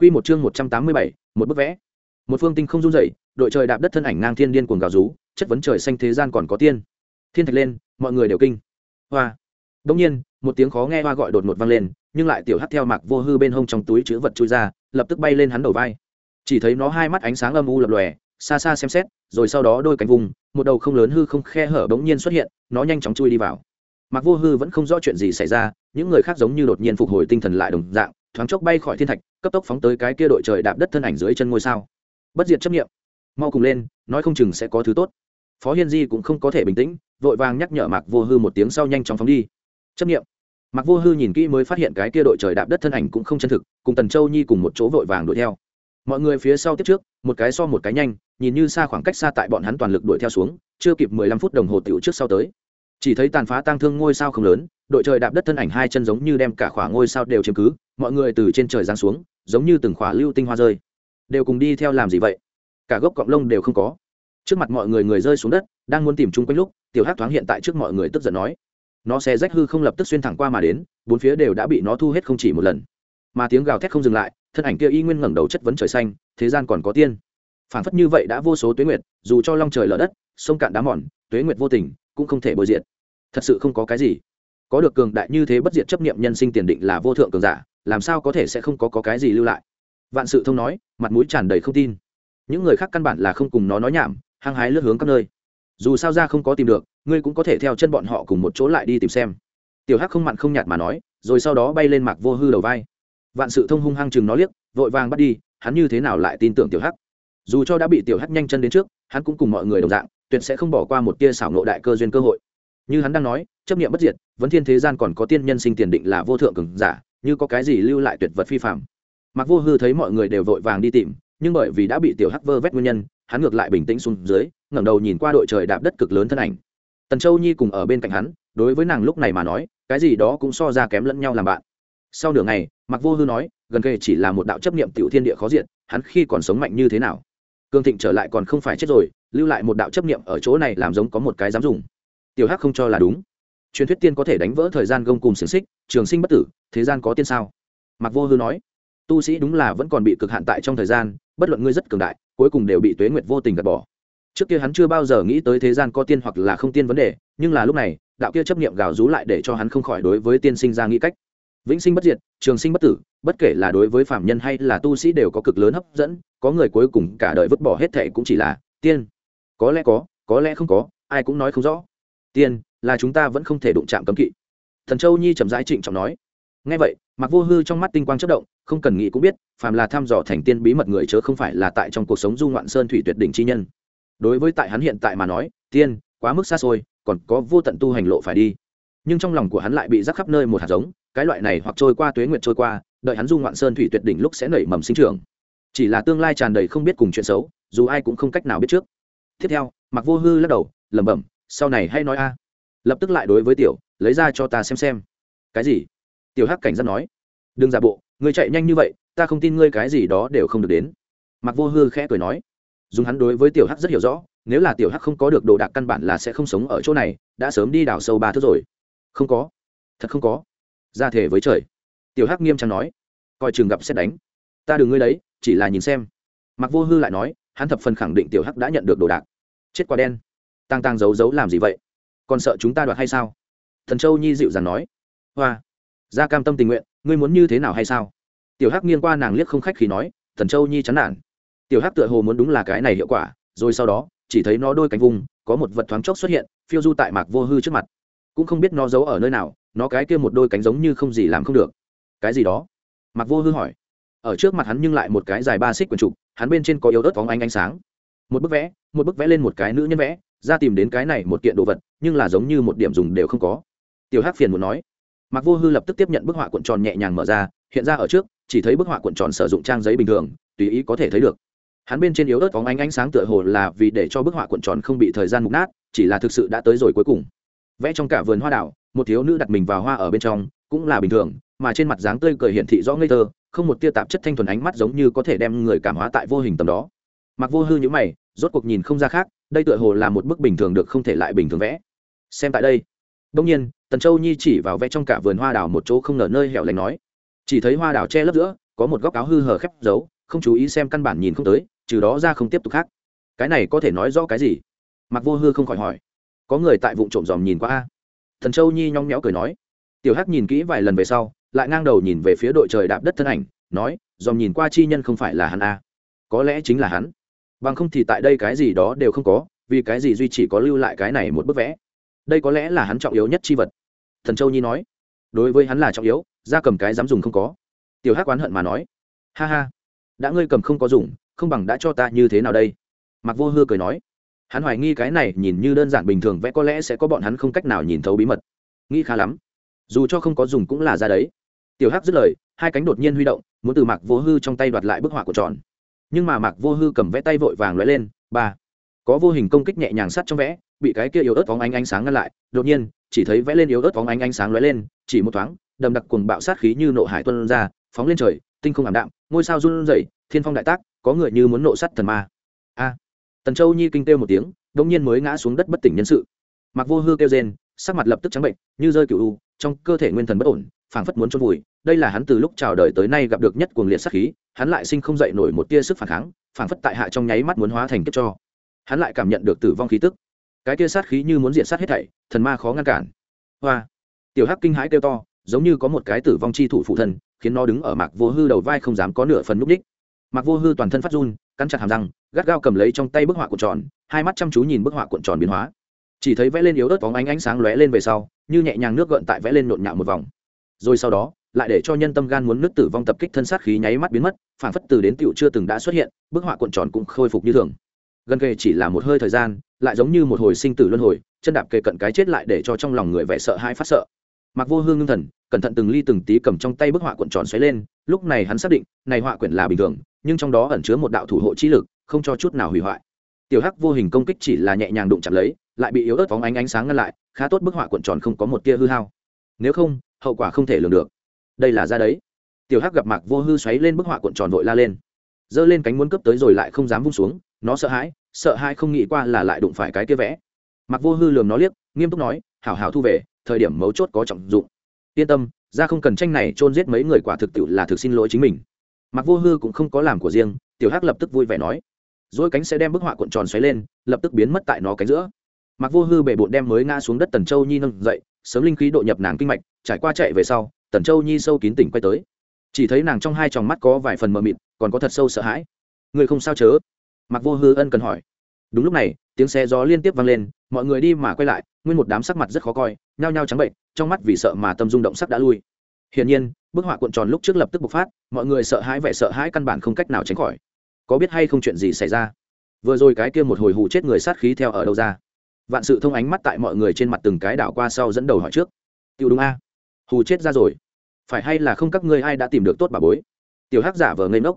Quy một chương 187, một bức vẽ. Một phương tinh không rung dậy, đội trời đạp đất thân ảnh ngang thiên điên cuồng gào rú, chất vấn trời xanh thế gian còn có tiên. Thiên thạch lên, mọi người đều kinh. Hoa. Đương nhiên, một tiếng khó nghe hoa gọi đột ngột vang lên, nhưng lại tiểu hắt theo mạc vô hư bên hông trong túi chứa vật chui ra, lập tức bay lên hắn đầu vai. Chỉ thấy nó hai mắt ánh sáng âm u lập lòe, xa xa xem xét, rồi sau đó đôi cánh vùng, một đầu không lớn hư không khe hở bỗng nhiên xuất hiện, nó nhanh chóng chui đi vào. Mạc Vô Hư vẫn không rõ chuyện gì xảy ra, những người khác giống như đột nhiên phục hồi tinh thần lại đồng dạng, thoáng chốc bay khỏi thiên thạch, cấp tốc phóng tới cái kia đội trời đạp đất thân ảnh dưới chân ngôi sao. Bất diệt chấp nghiệm mau cùng lên, nói không chừng sẽ có thứ tốt. Phó hiên di cũng không có thể bình tĩnh, vội vàng nhắc nhở mạc vô hư một tiếng sau nhanh chóng phóng đi. Chấp nghiệm mạc vô hư nhìn kỹ mới phát hiện cái kia đội trời đạp đất thân ảnh cũng không chân thực, cùng tần châu nhi cùng một chỗ vội vàng đuổi theo. Mọi người phía sau tiếp trước, một cái so một cái nhanh, nhìn như xa khoảng cách xa tại bọn hắn toàn lực đuổi theo xuống, chưa kịp mười lăm phút đồng hồ tiểu trước sau tới. Chỉ thấy tàn phá tang thương ngôi sao không lớn, đội trời đạp đất thân ảnh hai chân giống như đem cả khỏa ngôi sao đều chiếm cứ mọi người từ trên trời giáng xuống, giống như từng khỏa lưu tinh hoa rơi. Đều cùng đi theo làm gì vậy? Cả gốc cọng lông đều không có. Trước mặt mọi người người rơi xuống đất, đang muốn tìm chung quanh lúc, tiểu hát thoáng hiện tại trước mọi người tức giận nói. Nó xe rách hư không lập tức xuyên thẳng qua mà đến, bốn phía đều đã bị nó thu hết không chỉ một lần. Mà tiếng gào thét không dừng lại, thân ảnh kia y nguyên ngẩng đầu chất vấn trời xanh, thế gian còn có tiên. Phản phất như vậy đã vô số tuế nguyệt, dù cho long trời lở đất, sông cạn đá mòn, tuế nguyệt vô tình, cũng không thể bồi diện. Thật sự không có cái gì có được cường đại như thế bất diệt chấp niệm nhân sinh tiền định là vô thượng cường giả làm sao có thể sẽ không có, có cái gì lưu lại? Vạn sự thông nói mặt mũi tràn đầy không tin. Những người khác căn bản là không cùng nó nói nhảm hăng hái lướt hướng các nơi. Dù sao ra không có tìm được ngươi cũng có thể theo chân bọn họ cùng một chỗ lại đi tìm xem. Tiểu hắc không mặn không nhạt mà nói rồi sau đó bay lên mạc vô hư đầu vai. Vạn sự thông hung hăng chừng nó liếc vội vàng bắt đi hắn như thế nào lại tin tưởng tiểu hắc? Dù cho đã bị tiểu hắc nhanh chân đến trước hắn cũng cùng mọi người đồng dạng tuyệt sẽ không bỏ qua một tia xảo nộ đại cơ duyên cơ hội như hắn đang nói, chấp nghiệm bất diệt, vấn thiên thế gian còn có tiên nhân sinh tiền định là vô thượng cường giả, như có cái gì lưu lại tuyệt vật phi phạm. Mặc vô hư thấy mọi người đều vội vàng đi tìm, nhưng bởi vì đã bị tiểu hắc vơ vét nguyên nhân, hắn ngược lại bình tĩnh xuống dưới, ngẩng đầu nhìn qua đội trời đạp đất cực lớn thân ảnh. Tần châu nhi cùng ở bên cạnh hắn, đối với nàng lúc này mà nói, cái gì đó cũng so ra kém lẫn nhau làm bạn. Sau nửa ngày, mặc vô hư nói, gần kề chỉ là một đạo chấp niệm tiểu thiên địa khó diện hắn khi còn sống mạnh như thế nào? Cương thịnh trở lại còn không phải chết rồi, lưu lại một đạo chấp niệm ở chỗ này làm giống có một cái dám dùng tiểu hắc không cho là đúng. Truyền thuyết tiên có thể đánh vỡ thời gian gông cùng xiềng xích, trường sinh bất tử, thế gian có tiên sao? Mặc vô hư nói. Tu sĩ đúng là vẫn còn bị cực hạn tại trong thời gian, bất luận ngươi rất cường đại, cuối cùng đều bị tuế nguyệt vô tình gạt bỏ. Trước kia hắn chưa bao giờ nghĩ tới thế gian có tiên hoặc là không tiên vấn đề, nhưng là lúc này, đạo kia chấp nghiệm gào rú lại để cho hắn không khỏi đối với tiên sinh ra nghĩ cách. Vĩnh sinh bất diệt, trường sinh bất tử, bất kể là đối với phạm nhân hay là tu sĩ đều có cực lớn hấp dẫn, có người cuối cùng cả đời vứt bỏ hết thệ cũng chỉ là tiên. Có lẽ có có lẽ không có, ai cũng nói không rõ tiên, là chúng ta vẫn không thể đụng chạm cấm kỵ. Thần châu nhi trầm rãi trịnh trọng nói. Ngay vậy mặc vô hư trong mắt tinh quang chất động, không cần nghĩ cũng biết, phàm là thăm dò thành tiên bí mật người chớ không phải là tại trong cuộc sống du ngoạn sơn thủy tuyệt đỉnh chi nhân. Đối với tại hắn hiện tại mà nói, tiên, quá mức xa xôi, còn có vô tận tu hành lộ phải đi. Nhưng trong lòng của hắn lại bị rắc khắp nơi một hạt giống, cái loại này hoặc trôi qua tuế nguyệt trôi qua, đợi hắn du ngoạn sơn thủy tuyệt đỉnh lúc sẽ nảy mầm sinh trưởng. Chỉ là tương lai tràn đầy không biết cùng chuyện xấu, dù ai cũng không cách nào biết trước. Tiếp theo mặc vô hư lắc đầu, lẩm bẩm sau này hay nói a. Lập tức lại đối với tiểu, lấy ra cho ta xem xem. Cái gì? Tiểu hắc cảnh giác nói. Đừng giả bộ, ngươi chạy nhanh như vậy, ta không tin ngươi cái gì đó đều không được đến. Mặc vô hư khẽ cười nói. Dùng hắn đối với tiểu hắc rất hiểu rõ, nếu là tiểu hắc không có được đồ đạc căn bản là sẽ không sống ở chỗ này, đã sớm đi đào sâu ba thước rồi. Không có. Thật không có. Ra thể với trời. Tiểu hắc nghiêm trang nói. Coi chừng gặp xét đánh. Ta đừng ngươi đấy, chỉ là nhìn xem. Mặc vô hư lại nói, hắn thập phần khẳng định tiểu hắc đã nhận được đồ đạc. Chết quả đen tang tang giấu giấu làm gì vậy? Còn sợ chúng ta đoạt hay sao? Thần châu nhi dịu dàng nói. Hoa ra cam tâm tình nguyện, ngươi muốn như thế nào hay sao? Tiểu hắc nghiêng qua nàng liếc không khách khi nói, thần châu nhi chán nản. Tiểu hắc tựa hồ muốn đúng là cái này hiệu quả, rồi sau đó, chỉ thấy nó đôi cánh vùng, có một vật thoáng chốc xuất hiện, phiêu du tại mạc vô hư trước mặt. Cũng không biết nó giấu ở nơi nào, nó cái kia một đôi cánh giống như không gì làm không được. Cái gì đó? Mạc vô hư hỏi. Ở trước mặt hắn nhưng lại một cái dài ba xích quần trục, hắn bên trên có yếu ớt phóng ánh ánh sáng. Một bức vẽ, một bức vẽ lên một cái nữ nhân vẽ ra tìm đến cái này một kiện đồ vật, nhưng là giống như một điểm dùng đều không có. Tiểu hắc phiền muốn nói. Mặc vô hư lập tức tiếp nhận bức họa cuộn tròn nhẹ nhàng mở ra, hiện ra ở trước, chỉ thấy bức họa cuộn tròn sử dụng trang giấy bình thường, tùy ý có thể thấy được. Hắn bên trên yếu ớt phóng ánh ánh sáng tựa hồ là vì để cho bức họa cuộn tròn không bị thời gian mục nát, chỉ là thực sự đã tới rồi cuối cùng. Vẽ trong cả vườn hoa đảo, một thiếu nữ đặt mình vào hoa ở bên trong, cũng là bình thường, mà trên mặt dáng tươi cười hiển thị rõ ngây thơ, không một tia tạp chất thanh thuần ánh mắt giống như có thể đem người cảm hóa tại vô hình tầm đó. Mặc vô hư nhữ mày, rốt cuộc nhìn không ra khác đây tựa hồ là một bức bình thường được không thể lại bình thường vẽ. Xem tại đây. Đông nhiên, tần châu nhi chỉ vào vẽ trong cả vườn hoa đào một chỗ không ngờ nơi hẻo lánh nói. Chỉ thấy hoa đào che lấp giữa, có một góc áo hư hở khép giấu không chú ý xem căn bản nhìn không tới, trừ đó ra không tiếp tục khác. Cái này có thể nói rõ cái gì? Mặc vô hư không khỏi hỏi. Có người tại vụ trộm dòm nhìn qua a. Thần châu nhi nhong nhẽo cười nói. Tiểu hắc nhìn kỹ vài lần về sau, lại ngang đầu nhìn về phía đội trời đạp đất thân ảnh, nói, dòm nhìn qua chi nhân không phải là hắn a. Có lẽ chính là hắn bằng không thì tại đây cái gì đó đều không có, vì cái gì duy chỉ có lưu lại cái này một bức vẽ? Đây có lẽ là hắn trọng yếu nhất chi vật. Thần châu nhi nói. Đối với hắn là trọng yếu, ra cầm cái dám dùng không có. Tiểu hắc oán hận mà nói. Ha ha. Đã ngươi cầm không có dùng, không bằng đã cho ta như thế nào đây? Mặc vô hư cười nói. Hắn hoài nghi cái này nhìn như đơn giản bình thường vẽ có lẽ sẽ có bọn hắn không cách nào nhìn thấu bí mật. Nghĩ khá lắm. Dù cho không có dùng cũng là ra đấy. Tiểu hắc dứt lời, hai cánh đột nhiên huy động, muốn từ mạc vô hư trong tay đoạt lại bức họa của tròn nhưng mà mạc vô hư cầm vẽ tay vội vàng lóe lên, ba. Có vô hình công kích nhẹ nhàng sắt trong vẽ, bị cái kia yếu ớt phóng ánh ánh sáng ngăn lại. Đột nhiên, chỉ thấy vẽ lên yếu ớt phóng ánh ánh sáng lóe lên, chỉ một thoáng, đầm đặc cuồng bạo sát khí như nộ hải tuân ra, phóng lên trời, tinh không ảm đạm, ngôi sao run rẩy, thiên phong đại tác, có người như muốn nộ sắt thần ma. A. Tần châu nhi kinh kêu một tiếng đống nhiên mới ngã xuống đất bất tỉnh nhân sự. Mặc vô hư kêu rên, sắc mặt lập tức trắng bệnh, như rơi cựu u, trong cơ thể nguyên thần bất ổn phảng phất muốn chôn vùi, đây là hắn từ lúc chào đời tới nay gặp được nhất cuồng liệt sát khí, hắn lại sinh không dậy nổi một tia sức phản kháng, phảng phất tại hạ trong nháy mắt muốn hóa thành kiếp cho. Hắn lại cảm nhận được tử vong khí tức. Cái tia sát khí như muốn diện sát hết thảy, thần ma khó ngăn cản. Hoa. Tiểu hắc kinh hãi kêu to, giống như có một cái tử vong chi thủ phụ thân, khiến nó đứng ở mạc vô hư đầu vai không dám có nửa phần núp đích. Mạc vô hư toàn thân phát run, cắn chặt hàm răng, gắt gao cầm lấy trong tay bức họa cuộn tròn, hai mắt chăm chú nhìn bức họa cuộn tròn biến hóa. Chỉ thấy vẽ lên yếu ớt bóng ánh ánh sáng lóe lên về sau, như nhẹ nhàng nước gợn tại vẽ lên nhộn nhạo một vòng rồi sau đó, lại để cho nhân tâm gan muốn nước tử vong tập kích thân sát khí nháy mắt biến mất, phản phất từ đến tựu chưa từng đã xuất hiện, bức họa cuộn tròn cũng khôi phục như thường. Gần kề chỉ là một hơi thời gian, lại giống như một hồi sinh tử luân hồi, chân đạp kề cận cái chết lại để cho trong lòng người vẻ sợ hãi phát sợ. Mặc vô hương ngưng thần, cẩn thận từng ly từng tí cầm trong tay bức họa cuộn tròn xoáy lên, lúc này hắn xác định, này họa quyển là bình thường, nhưng trong đó ẩn chứa một đạo thủ hộ trí lực, không cho chút nào hủy hoại. Tiểu hắc vô hình công kích chỉ là nhẹ nhàng đụng chạm lấy, lại bị yếu ớt phóng ánh ánh sáng ngăn lại, khá tốt bức họa cuộn tròn không có một tia hư hao. Nếu không hậu quả không thể lường được. Đây là ra đấy. Tiểu hắc gặp mạc vô hư xoáy lên bức họa cuộn tròn vội la lên. Giơ lên cánh muốn cấp tới rồi lại không dám vung xuống, nó sợ hãi sợ hãi không nghĩ qua là lại đụng phải cái kia vẽ. Mạc vô hư lườm nó liếc, nghiêm túc nói, hảo hảo thu về, thời điểm mấu chốt có trọng dụng. Yên tâm, ra không cần tranh này chôn giết mấy người quả thực tiệu là thực xin lỗi chính mình. Mặc vô hư cũng không có làm của riêng, tiểu hắc lập tức vui vẻ nói dỗi cánh sẽ đem bức họa cuộn tròn xoáy lên, lập tức biến mất tại nó cánh giữa. Mặc vô hư bể bộn đem mới ngã xuống đất tần châu nhi nâng dậy sớm linh khí độ nhập nàng kinh mạch, trải qua chạy về sau, tần châu nhi sâu kín tỉnh quay tới. Chỉ thấy nàng trong hai tròng mắt có vài phần mờ mịt, còn có thật sâu sợ hãi. Người không sao chớ? Mặc vô hư ân cần hỏi. Đúng lúc này, tiếng xe gió liên tiếp vang lên, mọi người đi mà quay lại, nguyên một đám sắc mặt rất khó coi, nhao nhao trắng bệnh, trong mắt vì sợ mà tâm rung động sắc đã lui. Hiển nhiên, bức họa cuộn tròn lúc trước lập tức bộc phát, mọi người sợ hãi vẻ sợ hãi căn bản không cách nào tránh khỏi. Có biết hay không chuyện gì xảy ra? Vừa rồi cái kia một hồi hụ chết người sát khí theo ở đâu ra? Vạn sự thông ánh mắt tại mọi người trên mặt từng cái đảo qua sau dẫn đầu hỏi trước. Tiểu đúng a hù chết ra rồi. Phải hay là không các ngươi ai đã tìm được tốt bà bối? Tiểu hắc giả vờ ngây ngốc.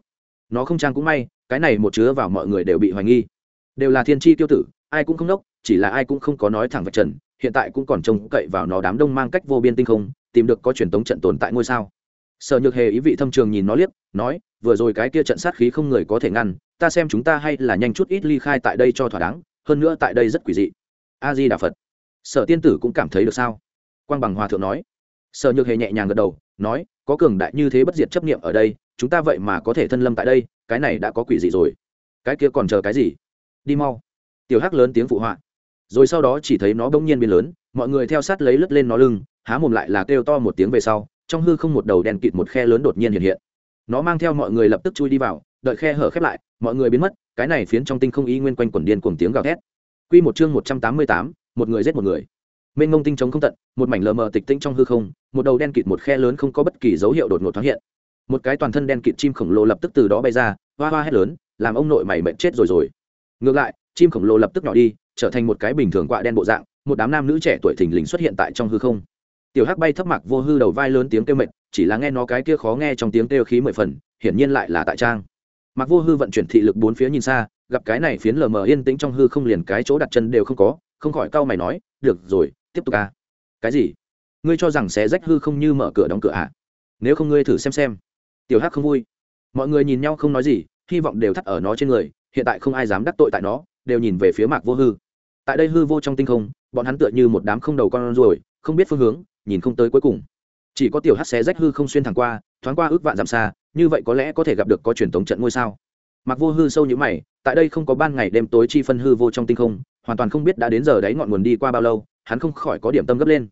Nó không trang cũng may cái này một chứa vào mọi người đều bị hoài nghi. Đều là thiên tri tiêu tử ai cũng không nốc, chỉ là ai cũng không có nói thẳng vạch trần hiện tại cũng còn trông cậy vào nó đám đông mang cách vô biên tinh không tìm được có truyền tống trận tồn tại ngôi sao. Sở nhược hề ý vị thâm trường nhìn nó liếc nói vừa rồi cái kia trận sát khí không người có thể ngăn ta xem chúng ta hay là nhanh chút ít ly khai tại đây cho thỏa đáng hơn nữa tại đây rất quỷ dị a di đà phật. Sở tiên tử cũng cảm thấy được sao? Quang bằng hòa thượng nói. Sở nhược hề nhẹ nhàng gật đầu, nói, có cường đại như thế bất diệt chấp niệm ở đây, chúng ta vậy mà có thể thân lâm tại đây, cái này đã có quỷ gì rồi. Cái kia còn chờ cái gì? Đi mau. Tiểu hắc lớn tiếng phụ họa. Rồi sau đó chỉ thấy nó bỗng nhiên biến lớn, mọi người theo sát lấy lướt lên nó lưng, há mồm lại là kêu to một tiếng về sau, trong hư không một đầu đèn kịt một khe lớn đột nhiên hiện hiện. Nó mang theo mọi người lập tức chui đi vào, đợi khe hở khép lại, mọi người biến mất, cái này phiến trong tinh không ý nguyên quanh quần điên cuồng tiếng gào thét quy một chương một trăm tám mươi tám, một người giết một người. Mên ngông tinh trống không tận, một mảnh lờ mờ tịch tĩnh trong hư không, một đầu đen kịt một khe lớn không có bất kỳ dấu hiệu đột ngột thoáng hiện. Một cái toàn thân đen kịt chim khổng lồ lập tức từ đó bay ra, hoa hoa hét lớn, làm ông nội mày mệt chết rồi rồi. Ngược lại, chim khổng lồ lập tức nhỏ đi, trở thành một cái bình thường quạ đen bộ dạng, một đám nam nữ trẻ tuổi thình lình xuất hiện tại trong hư không. Tiểu hắc bay thấp mặc vô hư đầu vai lớn tiếng kêu mệt, chỉ là nghe nó cái kia khó nghe trong tiếng kêu khí mười phần, hiển nhiên lại là tại trang. Mặc vô hư vận chuyển thị lực bốn phía nhìn xa gặp cái này phiến lờ mờ yên tĩnh trong hư không liền cái chỗ đặt chân đều không có, không khỏi cau mày nói, được rồi, tiếp tục à cái gì? Ngươi cho rằng sẽ rách hư không như mở cửa đóng cửa à? Nếu không ngươi thử xem xem. Tiểu hắc không vui. Mọi người nhìn nhau không nói gì, hy vọng đều thắt ở nó trên người, hiện tại không ai dám đắc tội tại nó, đều nhìn về phía mạc vô hư. Tại đây hư vô trong tinh không, bọn hắn tựa như một đám không đầu con ruồi, không biết phương hướng, nhìn không tới cuối cùng. Chỉ có tiểu hắc xé rách hư không xuyên thẳng qua, thoáng qua ước vạn dặm xa, như vậy có lẽ có thể gặp được có truyền thống trận ngôi sao mặc vô hư sâu như mày, tại đây không có ban ngày đêm tối chi phân hư vô trong tinh không, hoàn toàn không biết đã đến giờ đấy ngọn nguồn đi qua bao lâu, hắn không khỏi có điểm tâm gấp lên.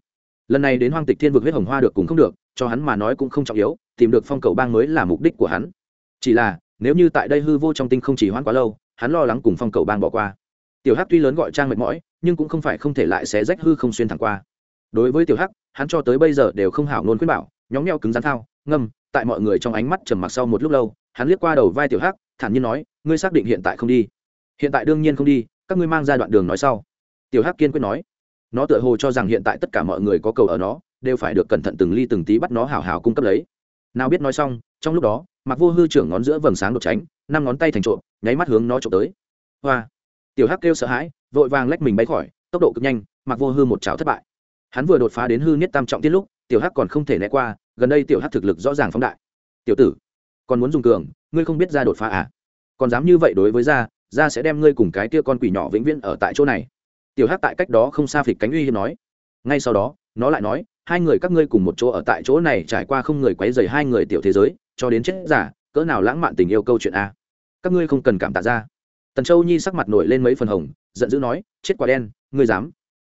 Lần này đến hoang tịch thiên vực huyết hồng hoa được cũng không được, cho hắn mà nói cũng không trọng yếu, tìm được phong cầu bang mới là mục đích của hắn. Chỉ là, nếu như tại đây hư vô trong tinh không chỉ hoãn quá lâu, hắn lo lắng cùng phong cầu bang bỏ qua. Tiểu hắc tuy lớn gọi trang mệt mỏi, nhưng cũng không phải không thể lại xé rách hư không xuyên thẳng qua. Đối với tiểu hắc, hắn cho tới bây giờ đều không hảo nôn khuyên bảo nhóm neo cứng rắn thao, ngâm, tại mọi người trong ánh mắt trầm mặc sau một lúc lâu, hắn liếc qua đầu vai tiểu hắc thản nhiên nói, ngươi xác định hiện tại không đi. Hiện tại đương nhiên không đi, các ngươi mang ra đoạn đường nói sau. Tiểu hắc kiên quyết nói. Nó tựa hồ cho rằng hiện tại tất cả mọi người có cầu ở nó, đều phải được cẩn thận từng ly từng tí bắt nó hào hào cung cấp lấy. Nào biết nói xong, trong lúc đó mặc vô hư trưởng ngón giữa vầng sáng đột tránh, năm ngón tay thành trộm, nháy mắt hướng nó trộm tới. Hoa! Tiểu hắc kêu sợ hãi, vội vàng lách mình bay khỏi, tốc độ cực nhanh mặc vô hư một chảo thất bại. Hắn vừa đột phá đến hư nhất tam trọng tiết lúc, tiểu hắc còn không thể né qua, gần đây tiểu hắc thực lực rõ ràng phóng đại. Tiểu tử, còn muốn dùng cường ngươi không biết ra đột phá à? Còn dám như vậy đối với ra ra sẽ đem ngươi cùng cái kia con quỷ nhỏ vĩnh viễn ở tại chỗ này. Tiểu hắc tại cách đó không xa phịch cánh uy hiếp nói. Ngay sau đó, nó lại nói, hai người các ngươi cùng một chỗ ở tại chỗ này trải qua không người quấy dày hai người tiểu thế giới, cho đến chết giả, cỡ nào lãng mạn tình yêu câu chuyện a các ngươi không cần cảm tạ ra tần châu nhi sắc mặt nổi lên mấy phần hồng, giận dữ nói, chết quả đen, ngươi dám.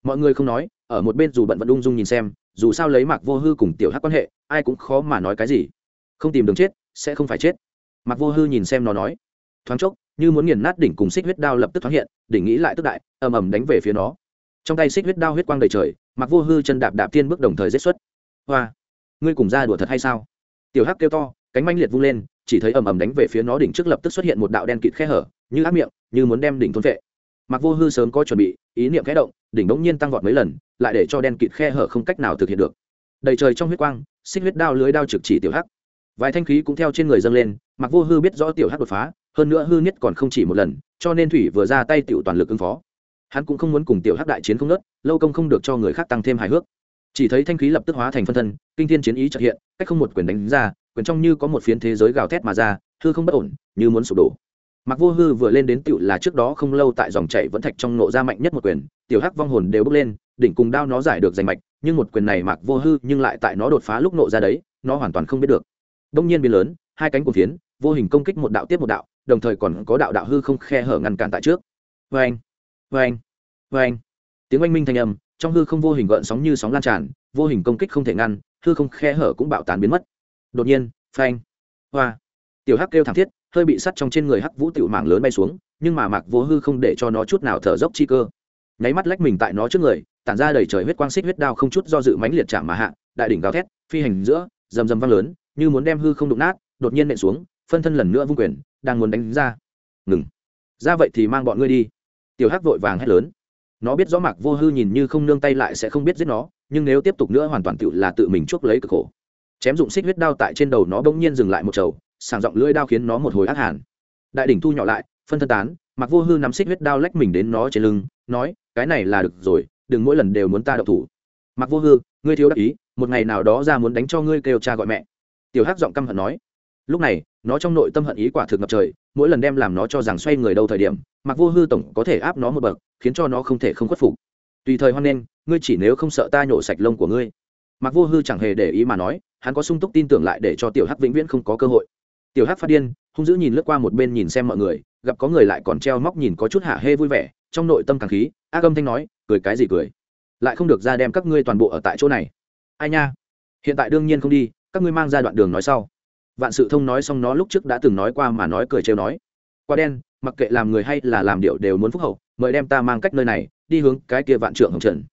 Mọi người không nói, ở một bên dù bận vẫn ung dung nhìn xem, dù sao lấy mạc vô hư cùng tiểu hắc quan hệ, ai cũng khó mà nói cái gì. Không tìm đường chết, sẽ không phải chết mạc vô hư nhìn xem nó nói, thoáng chốc, như muốn nghiền nát đỉnh cùng xích huyết đao lập tức thoáng hiện, đỉnh nghĩ lại tức đại, ầm ầm đánh về phía nó. Trong tay xích huyết đao huyết quang đầy trời mặc vô hư chân đạp đạp tiên bước đồng thời giết xuất. Hoa, ngươi cùng ra đùa thật hay sao? Tiểu hắc kêu to, cánh manh liệt vung lên, chỉ thấy ầm ầm đánh về phía nó đỉnh trước lập tức xuất hiện một đạo đen kịt khe hở, như áp miệng, như muốn đem đỉnh thôn vệ. Mặc vô hư sớm có chuẩn bị, ý niệm khẽ động, đỉnh đống nhiên tăng vọt mấy lần, lại để cho đen kịt khe hở không cách nào thực hiện được. Đầy trời trong huyết quang, xích huyết đao lưới đao trực chỉ tiểu hắc vài thanh khí cũng theo trên người dâng lên, mặc vô hư biết rõ tiểu hắc đột phá, hơn nữa hư nhất còn không chỉ một lần, cho nên thủy vừa ra tay tiểu toàn lực ứng phó. Hắn cũng không muốn cùng tiểu hắc đại chiến không nớt lâu công không được cho người khác tăng thêm hài hước. Chỉ thấy thanh khí lập tức hóa thành phân thân, kinh thiên chiến ý trợ hiện, cách không một quyền đánh ra, quyền trong như có một phiến thế giới gào thét mà ra, hư không bất ổn, như muốn sụp đổ. Mặc vô hư vừa lên đến tựu là trước đó không lâu tại dòng chảy vẫn thạch trong nộ ra mạnh nhất một quyền, tiểu hắc vong hồn đều bước lên, đỉnh cùng đao nó giải được giành mạch, nhưng một quyền này mặc vô hư nhưng lại tại nó đột phá lúc nộ ra đấy, nó hoàn toàn không biết được đông nhiên biến lớn, hai cánh của phiến, vô hình công kích một đạo tiếp một đạo, đồng thời còn có đạo đạo hư không khe hở ngăn cản tại trước. Vê anh vê anh vê anh tiếng oanh minh thanh âm, trong hư không vô hình gợn sóng như sóng lan tràn, vô hình công kích không thể ngăn, hư không khe hở cũng bạo tán biến mất. Đột nhiên, phanh, hoa. Tiểu hắc kêu thảm thiết, hơi bị sắt trong trên người hắc vũ tiểu mảng lớn bay xuống, nhưng mà mạc vô hư không để cho nó chút nào thở dốc chi cơ. Nháy mắt lách mình tại nó trước người, tản ra đầy trời huyết quang xích huyết đao không chút do dự mãnh liệt chạm mà hạ, đại đỉnh gào thét, phi hành giữa, rầm rầm vang lớn như muốn đem hư không đụng nát, đột nhiên nện xuống, phân thân lần nữa vung quyền, đang muốn đánh ra. Ngừng. Ra vậy thì mang bọn ngươi đi. Tiểu hắc vội vàng hét lớn. Nó biết rõ mạc vô hư nhìn như không nương tay lại sẽ không biết giết nó, nhưng nếu tiếp tục nữa hoàn toàn tự là tự mình chuốc lấy cực khổ. Chém dụng xích huyết đao tại trên đầu nó bỗng nhiên dừng lại một chầu sàng giọng lưỡi đao khiến nó một hồi ác hàn. Đại đỉnh thu nhỏ lại, phân thân tán mặc vô hư nắm xích huyết đao lách mình đến nó trên lưng, nói, cái này là được rồi, đừng mỗi lần đều muốn ta đậu thủ. Mặc vô hư, ngươi thiếu đắc ý, một ngày nào đó ra muốn đánh cho ngươi kêu cha gọi mẹ tiểu hắc giọng căm hận nói. Lúc này, nó trong nội tâm hận ý quả thực ngập trời, mỗi lần đem làm nó cho rằng xoay người đâu thời điểm mặc vô hư tổng có thể áp nó một bậc, khiến cho nó không thể không khuất phục. Tùy thời hoan nghênh, ngươi chỉ nếu không sợ ta nhổ sạch lông của ngươi. Mặc vô hư chẳng hề để ý mà nói, hắn có sung túc tin tưởng lại để cho tiểu hắc vĩnh viễn không có cơ hội. Tiểu hắc phát điên, hung dữ nhìn lướt qua một bên nhìn xem mọi người, gặp có người lại còn treo móc nhìn có chút hạ hê vui vẻ, trong nội tâm càng khí, ác âm thanh nói, cười cái gì cười? Lại không được ra đem các ngươi toàn bộ ở tại chỗ này. Ai nha? Hiện tại đương nhiên không đi các ngươi mang ra đoạn đường nói sau. Vạn sự thông nói xong nó lúc trước đã từng nói qua mà nói cười trêu nói. Qua đen, mặc kệ làm người hay là làm điệu đều muốn phúc hậu, mời đem ta mang cách nơi này, đi hướng cái kia vạn trượng hồng trần.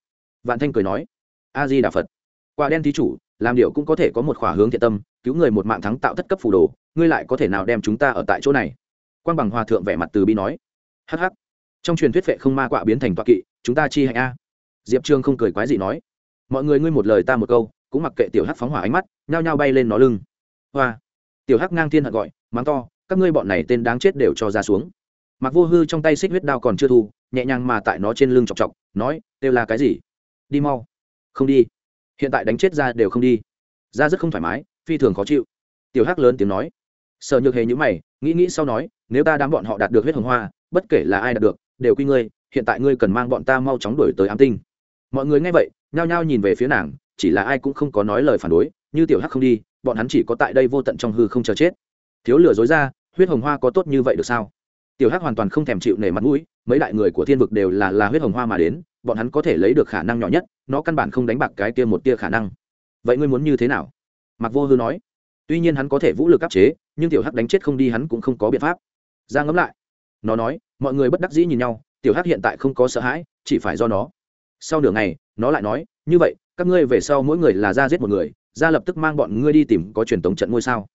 Vạn thanh cười nói a di đà phật. Qua đen thí chủ, làm điệu cũng có thể có một khỏa hướng thiện tâm, cứu người một mạng thắng tạo thất cấp phù đồ, ngươi lại có thể nào đem chúng ta ở tại chỗ này? Quan bằng hòa thượng vẻ mặt từ bi nói hh trong truyền thuyết vệ không ma quạ biến thành toạ kỵ, chúng ta chi hạnh a. Diệp trương không cười quái gì nói, mọi người ngươi một lời ta một câu cũng mặc kệ tiểu hắc phóng hỏa ánh mắt, nhao nhao bay lên nó lưng. Hoa. Tiểu hắc ngang thiên hận gọi, mắng to, các ngươi bọn này tên đáng chết đều cho ra xuống. Mặc vô hư trong tay xích huyết đao còn chưa thu, nhẹ nhàng mà tại nó trên lưng chọc chọc, nói đều là cái gì? Đi mau. Không đi. Hiện tại đánh chết ra đều không đi. Ra rất không thoải mái, phi thường khó chịu. Tiểu hắc lớn tiếng nói. Sợ nhược hề nhữ mày, nghĩ nghĩ sau nói, nếu ta đám bọn họ đạt được huyết hồng hoa, bất kể là ai đạt được, đều quy ngươi, hiện tại ngươi cần mang bọn ta mau chóng đuổi tới ám tinh. Mọi người nghe vậy, nhao nhao nhìn về phía nàng chỉ là ai cũng không có nói lời phản đối, như tiểu hắc không đi, bọn hắn chỉ có tại đây vô tận trong hư không chờ chết. Thiếu lửa dối ra, huyết hồng hoa có tốt như vậy được sao? Tiểu hắc hoàn toàn không thèm chịu nể mặt mũi, mấy đại người của thiên vực đều là là huyết hồng hoa mà đến, bọn hắn có thể lấy được khả năng nhỏ nhất, nó căn bản không đánh bạc cái kia một tia khả năng. Vậy ngươi muốn như thế nào? Mặc vô hư nói. Tuy nhiên hắn có thể vũ lực áp chế, nhưng tiểu hắc đánh chết không đi hắn cũng không có biện pháp. Ra ngẫm lại. Nó nói, mọi người bất đắc dĩ nhìn nhau, tiểu hắc hiện tại không có sợ hãi, chỉ phải do nó. Sau nửa ngày, nó lại nói, như vậy các ngươi về sau mỗi người là ra giết một người, ra lập tức mang bọn ngươi đi tìm có truyền thống trận ngôi sao.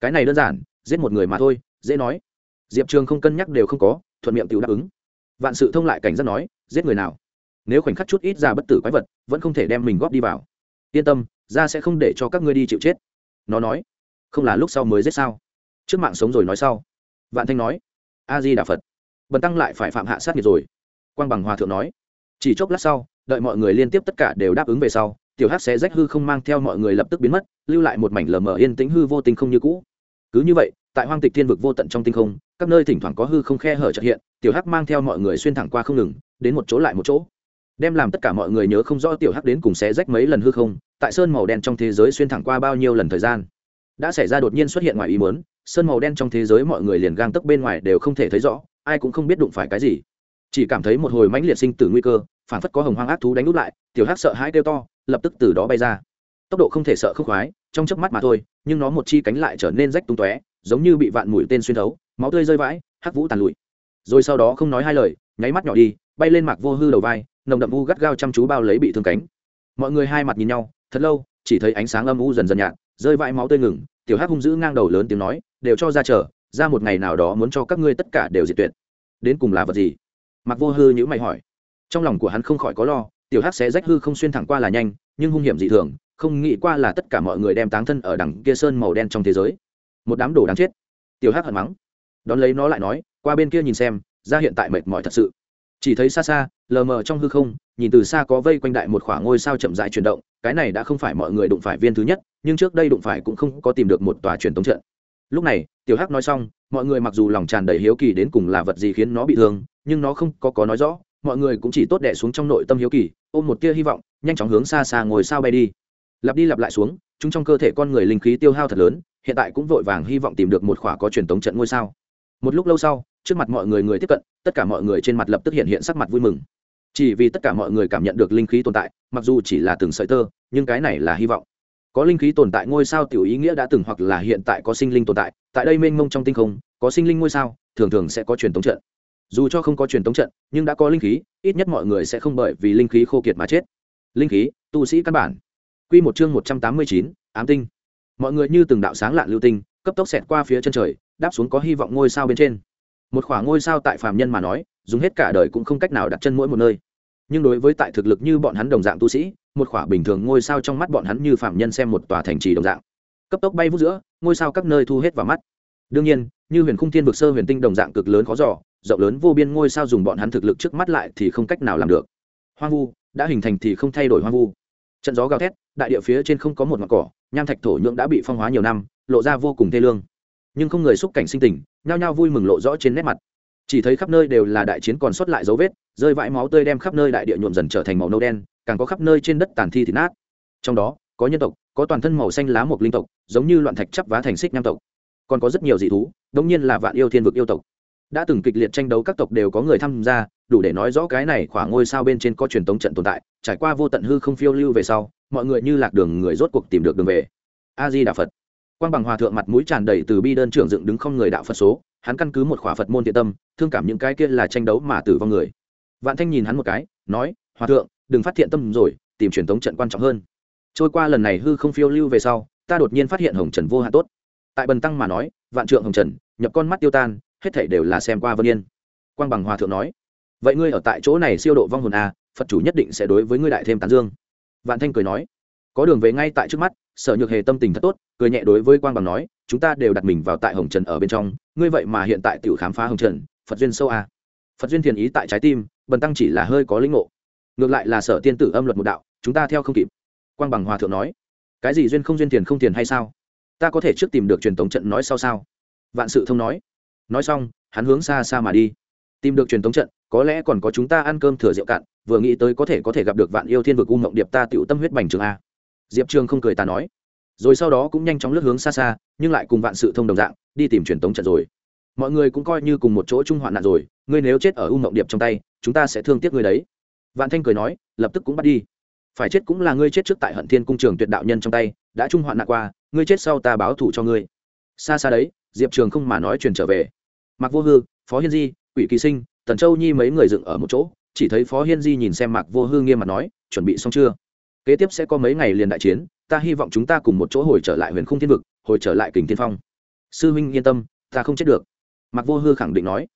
Cái này đơn giản, giết một người mà thôi, dễ nói. Diệp trường không cân nhắc đều không có, thuận miệng tự đáp ứng. Vạn sự thông lại cảnh giác nói, giết người nào? Nếu khoảnh khắc chút ít ra bất tử quái vật, vẫn không thể đem mình góp đi vào. Yên tâm, ra sẽ không để cho các ngươi đi chịu chết. Nó nói, không là lúc sau mới giết sao? Trước mạng sống rồi nói sau. Vạn thanh nói, a di đà phật. Bần tăng lại phải phạm hạ sát nghiệt rồi. Quang bằng hòa thượng nói, chỉ chốc lát sau đợi mọi người liên tiếp tất cả đều đáp ứng về sau, tiểu hát sẽ rách hư không mang theo mọi người lập tức biến mất, lưu lại một mảnh lờ mờ yên tĩnh hư vô tinh không như cũ. Cứ như vậy, tại hoang tịch thiên vực vô tận trong tinh không, các nơi thỉnh thoảng có hư không khe hở trợ hiện, tiểu hắc mang theo mọi người xuyên thẳng qua không ngừng, đến một chỗ lại một chỗ. Đem làm tất cả mọi người nhớ không rõ tiểu hắc đến cùng xé rách mấy lần hư không, tại sơn màu đen trong thế giới xuyên thẳng qua bao nhiêu lần thời gian. Đã xảy ra đột nhiên xuất hiện ngoài ý muốn, sơn màu đen trong thế giới mọi người liền gang tấc bên ngoài đều không thể thấy rõ, ai cũng không biết đụng phải cái gì chỉ cảm thấy một hồi mãnh liệt sinh tử nguy cơ phản phất có hồng hoang ác thú đánh úp lại, tiểu hắc sợ hãi kêu to, lập tức từ đó bay ra. Tốc độ không thể sợ khốc khoái, trong chớp mắt mà thôi, nhưng nó một chi cánh lại trở nên rách tung tóe, giống như bị vạn mũi tên xuyên thấu, máu tươi rơi vãi, hắc vũ tàn lụi. Rồi sau đó không nói hai lời, nháy mắt nhỏ đi, bay lên mạc vô hư đầu vai, nồng đậm u gắt gao chăm chú bao lấy bị thương cánh. Mọi người hai mặt nhìn nhau, thật lâu, chỉ thấy ánh sáng âm u dần dần nhạt, rơi vãi máu tươi ngừng, tiểu hắc hung dữ ngang đầu lớn tiếng nói, đều cho ra chờ, ra một ngày nào đó muốn cho các ngươi tất cả đều diệt tuyệt. Đến cùng là vật gì? Mặc vô hư nhữ mày hỏi. Trong lòng của hắn không khỏi có lo, tiểu hắc sẽ rách hư không xuyên thẳng qua là nhanh, nhưng hung hiểm dị thường, không nghĩ qua là tất cả mọi người đem táng thân ở đằng kia sơn màu đen trong thế giới. Một đám đồ đáng chết. Tiểu hắc hận mắng. Đón lấy nó lại nói, qua bên kia nhìn xem, ra hiện tại mệt mỏi thật sự. Chỉ thấy xa xa, lờ mờ trong hư không, nhìn từ xa có vây quanh đại một khoảng ngôi sao chậm rãi chuyển động, cái này đã không phải mọi người đụng phải viên thứ nhất, nhưng trước đây đụng phải cũng không có tìm được một tòa truyền tống trận. Lúc này, tiểu hắc nói xong, mọi người mặc dù lòng tràn đầy hiếu kỳ đến cùng là vật gì khiến nó bị thương nhưng nó không có có nói rõ, mọi người cũng chỉ tốt đẻ xuống trong nội tâm hiếu kỳ, ôm một tia hy vọng, nhanh chóng hướng xa xa ngồi sao bay đi. Lặp đi lặp lại xuống, chúng trong cơ thể con người linh khí tiêu hao thật lớn, hiện tại cũng vội vàng hy vọng tìm được một khỏa có truyền tống trận ngôi sao. Một lúc lâu sau, trước mặt mọi người người tiếp cận, tất cả mọi người trên mặt lập tức hiện hiện sắc mặt vui mừng. Chỉ vì tất cả mọi người cảm nhận được linh khí tồn tại, mặc dù chỉ là từng sợi tơ, nhưng cái này là hy vọng. Có linh khí tồn tại ngôi sao tiểu ý nghĩa đã từng hoặc là hiện tại có sinh linh tồn tại tại đây mênh mông trong tinh không, có sinh linh ngôi sao, thường thường sẽ có truyền tống trận dù cho không có truyền tống trận, nhưng đã có linh khí, ít nhất mọi người sẽ không bởi vì linh khí khô kiệt mà chết. Linh khí, tu sĩ căn bản. Quy một chương một trăm tám mươi chín, ám tinh. Mọi người như từng đạo sáng lạn lưu tinh, cấp tốc xẹt qua phía chân trời, đáp xuống có hy vọng ngôi sao bên trên. Một khoảng ngôi sao tại phàm nhân mà nói, dùng hết cả đời cũng không cách nào đặt chân mỗi một nơi. Nhưng đối với tại thực lực như bọn hắn đồng dạng tu sĩ, một khoảng bình thường ngôi sao trong mắt bọn hắn như phàm nhân xem một tòa thành trì đồng dạng. Cấp tốc bay vút giữa, ngôi sao các nơi thu hết vào mắt. Đương nhiên, như huyền khung thiên vực sơ huyền tinh đồng dạng cực lớn khó giỏ rộng lớn vô biên ngôi sao dùng bọn hắn thực lực trước mắt lại thì không cách nào làm được. Hoang vu, đã hình thành thì không thay đổi hoang vu. Trận gió gào thét, đại địa phía trên không có một ngọn cỏ, nham thạch thổ nhưỡng đã bị phong hóa nhiều năm, lộ ra vô cùng thê lương. Nhưng không người xúc cảnh sinh tình, nhao nhao vui mừng lộ rõ trên nét mặt. Chỉ thấy khắp nơi đều là đại chiến còn sót lại dấu vết, rơi vãi máu tươi đem khắp nơi đại địa nhuộm dần trở thành màu nâu đen, càng có khắp nơi trên đất tàn thi thịt nát. Trong đó, có nhân tộc, có toàn thân màu xanh lá một linh tộc, giống như loạn thạch chắp vá thành xích nham tộc. Còn có rất nhiều dị thú đống nhiên là vạn yêu thiên vực yêu tộc đã từng kịch liệt tranh đấu các tộc đều có người tham gia, đủ để nói rõ cái này khoảng ngôi sao bên trên có truyền tống trận tồn tại, trải qua vô tận hư không phiêu lưu về sau, mọi người như lạc đường người rốt cuộc tìm được đường về. A di đà phật quan bằng hòa thượng mặt mũi tràn đầy từ bi đơn trưởng dựng đứng không người đạo phật số, hắn căn cứ một khỏa phật môn thiện tâm, thương cảm những cái kia là tranh đấu mà tử vong người. Vạn thanh nhìn hắn một cái, nói, hòa thượng, đừng phát thiện tâm rồi, tìm truyền tống trận quan trọng hơn. Trôi qua lần này hư không phiêu lưu về sau, ta đột nhiên phát hiện hồng trần vô hạn tốt. Tại bần tăng mà nói, vạn trượng hồng trần, nhập con mắt tiêu tan hết thảy đều là xem qua vân yên. Quang bằng hòa thượng nói, vậy ngươi ở tại chỗ này siêu độ vong hồn a phật chủ nhất định sẽ đối với ngươi đại thêm tán dương. Vạn thanh cười nói, có đường về ngay tại trước mắt, sở nhược hề tâm tình thật tốt, cười nhẹ đối với quang bằng nói, chúng ta đều đặt mình vào tại hồng trần ở bên trong, ngươi vậy mà hiện tại tự khám phá hồng trần, phật duyên sâu a phật duyên thiền ý tại trái tim, bần tăng chỉ là hơi có lĩnh ngộ. Ngược lại là sở tiên tử âm luật một đạo, chúng ta theo không kịp. Quang bằng hòa thượng nói, cái gì duyên không duyên tiền không tiền hay sao? Ta có thể trước tìm được truyền thống trận nói sau sao? Vạn sự thông nói nói xong, hắn hướng xa xa mà đi. Tìm được truyền thống trận, có lẽ còn có chúng ta ăn cơm thừa rượu cạn, vừa nghĩ tới có thể có thể gặp được vạn yêu thiên vực u mộng điệp ta tựu tâm huyết bành trường a. Diệp trường không cười ta nói. Rồi sau đó cũng nhanh chóng lướt hướng xa xa, nhưng lại cùng vạn sự thông đồng dạng, đi tìm truyền thống trận rồi. Mọi người cũng coi như cùng một chỗ chung hoạn nạn rồi, ngươi nếu chết ở u mộng điệp trong tay, chúng ta sẽ thương tiếc ngươi đấy. Vạn thanh cười nói, lập tức cũng bắt đi. Phải chết cũng là ngươi chết trước tại hận thiên cung trường tuyệt đạo nhân trong tay, đã trung hoạn nạn qua, ngươi chết sau ta báo thù cho ngươi. Xa xa đấy, diệp trường không mà nói truyền trở về. Mạc vô hư, phó hiên di, quỷ kỳ sinh, tần châu nhi mấy người dựng ở một chỗ, chỉ thấy phó hiên di nhìn xem mạc vô hư nghiêm mặt nói, chuẩn bị xong chưa? Kế tiếp sẽ có mấy ngày liền đại chiến, ta hy vọng chúng ta cùng một chỗ hồi trở lại huyền Không thiên vực, hồi trở lại kình thiên phong. Sư huynh yên tâm, ta không chết được. Mạc vô hư khẳng định nói.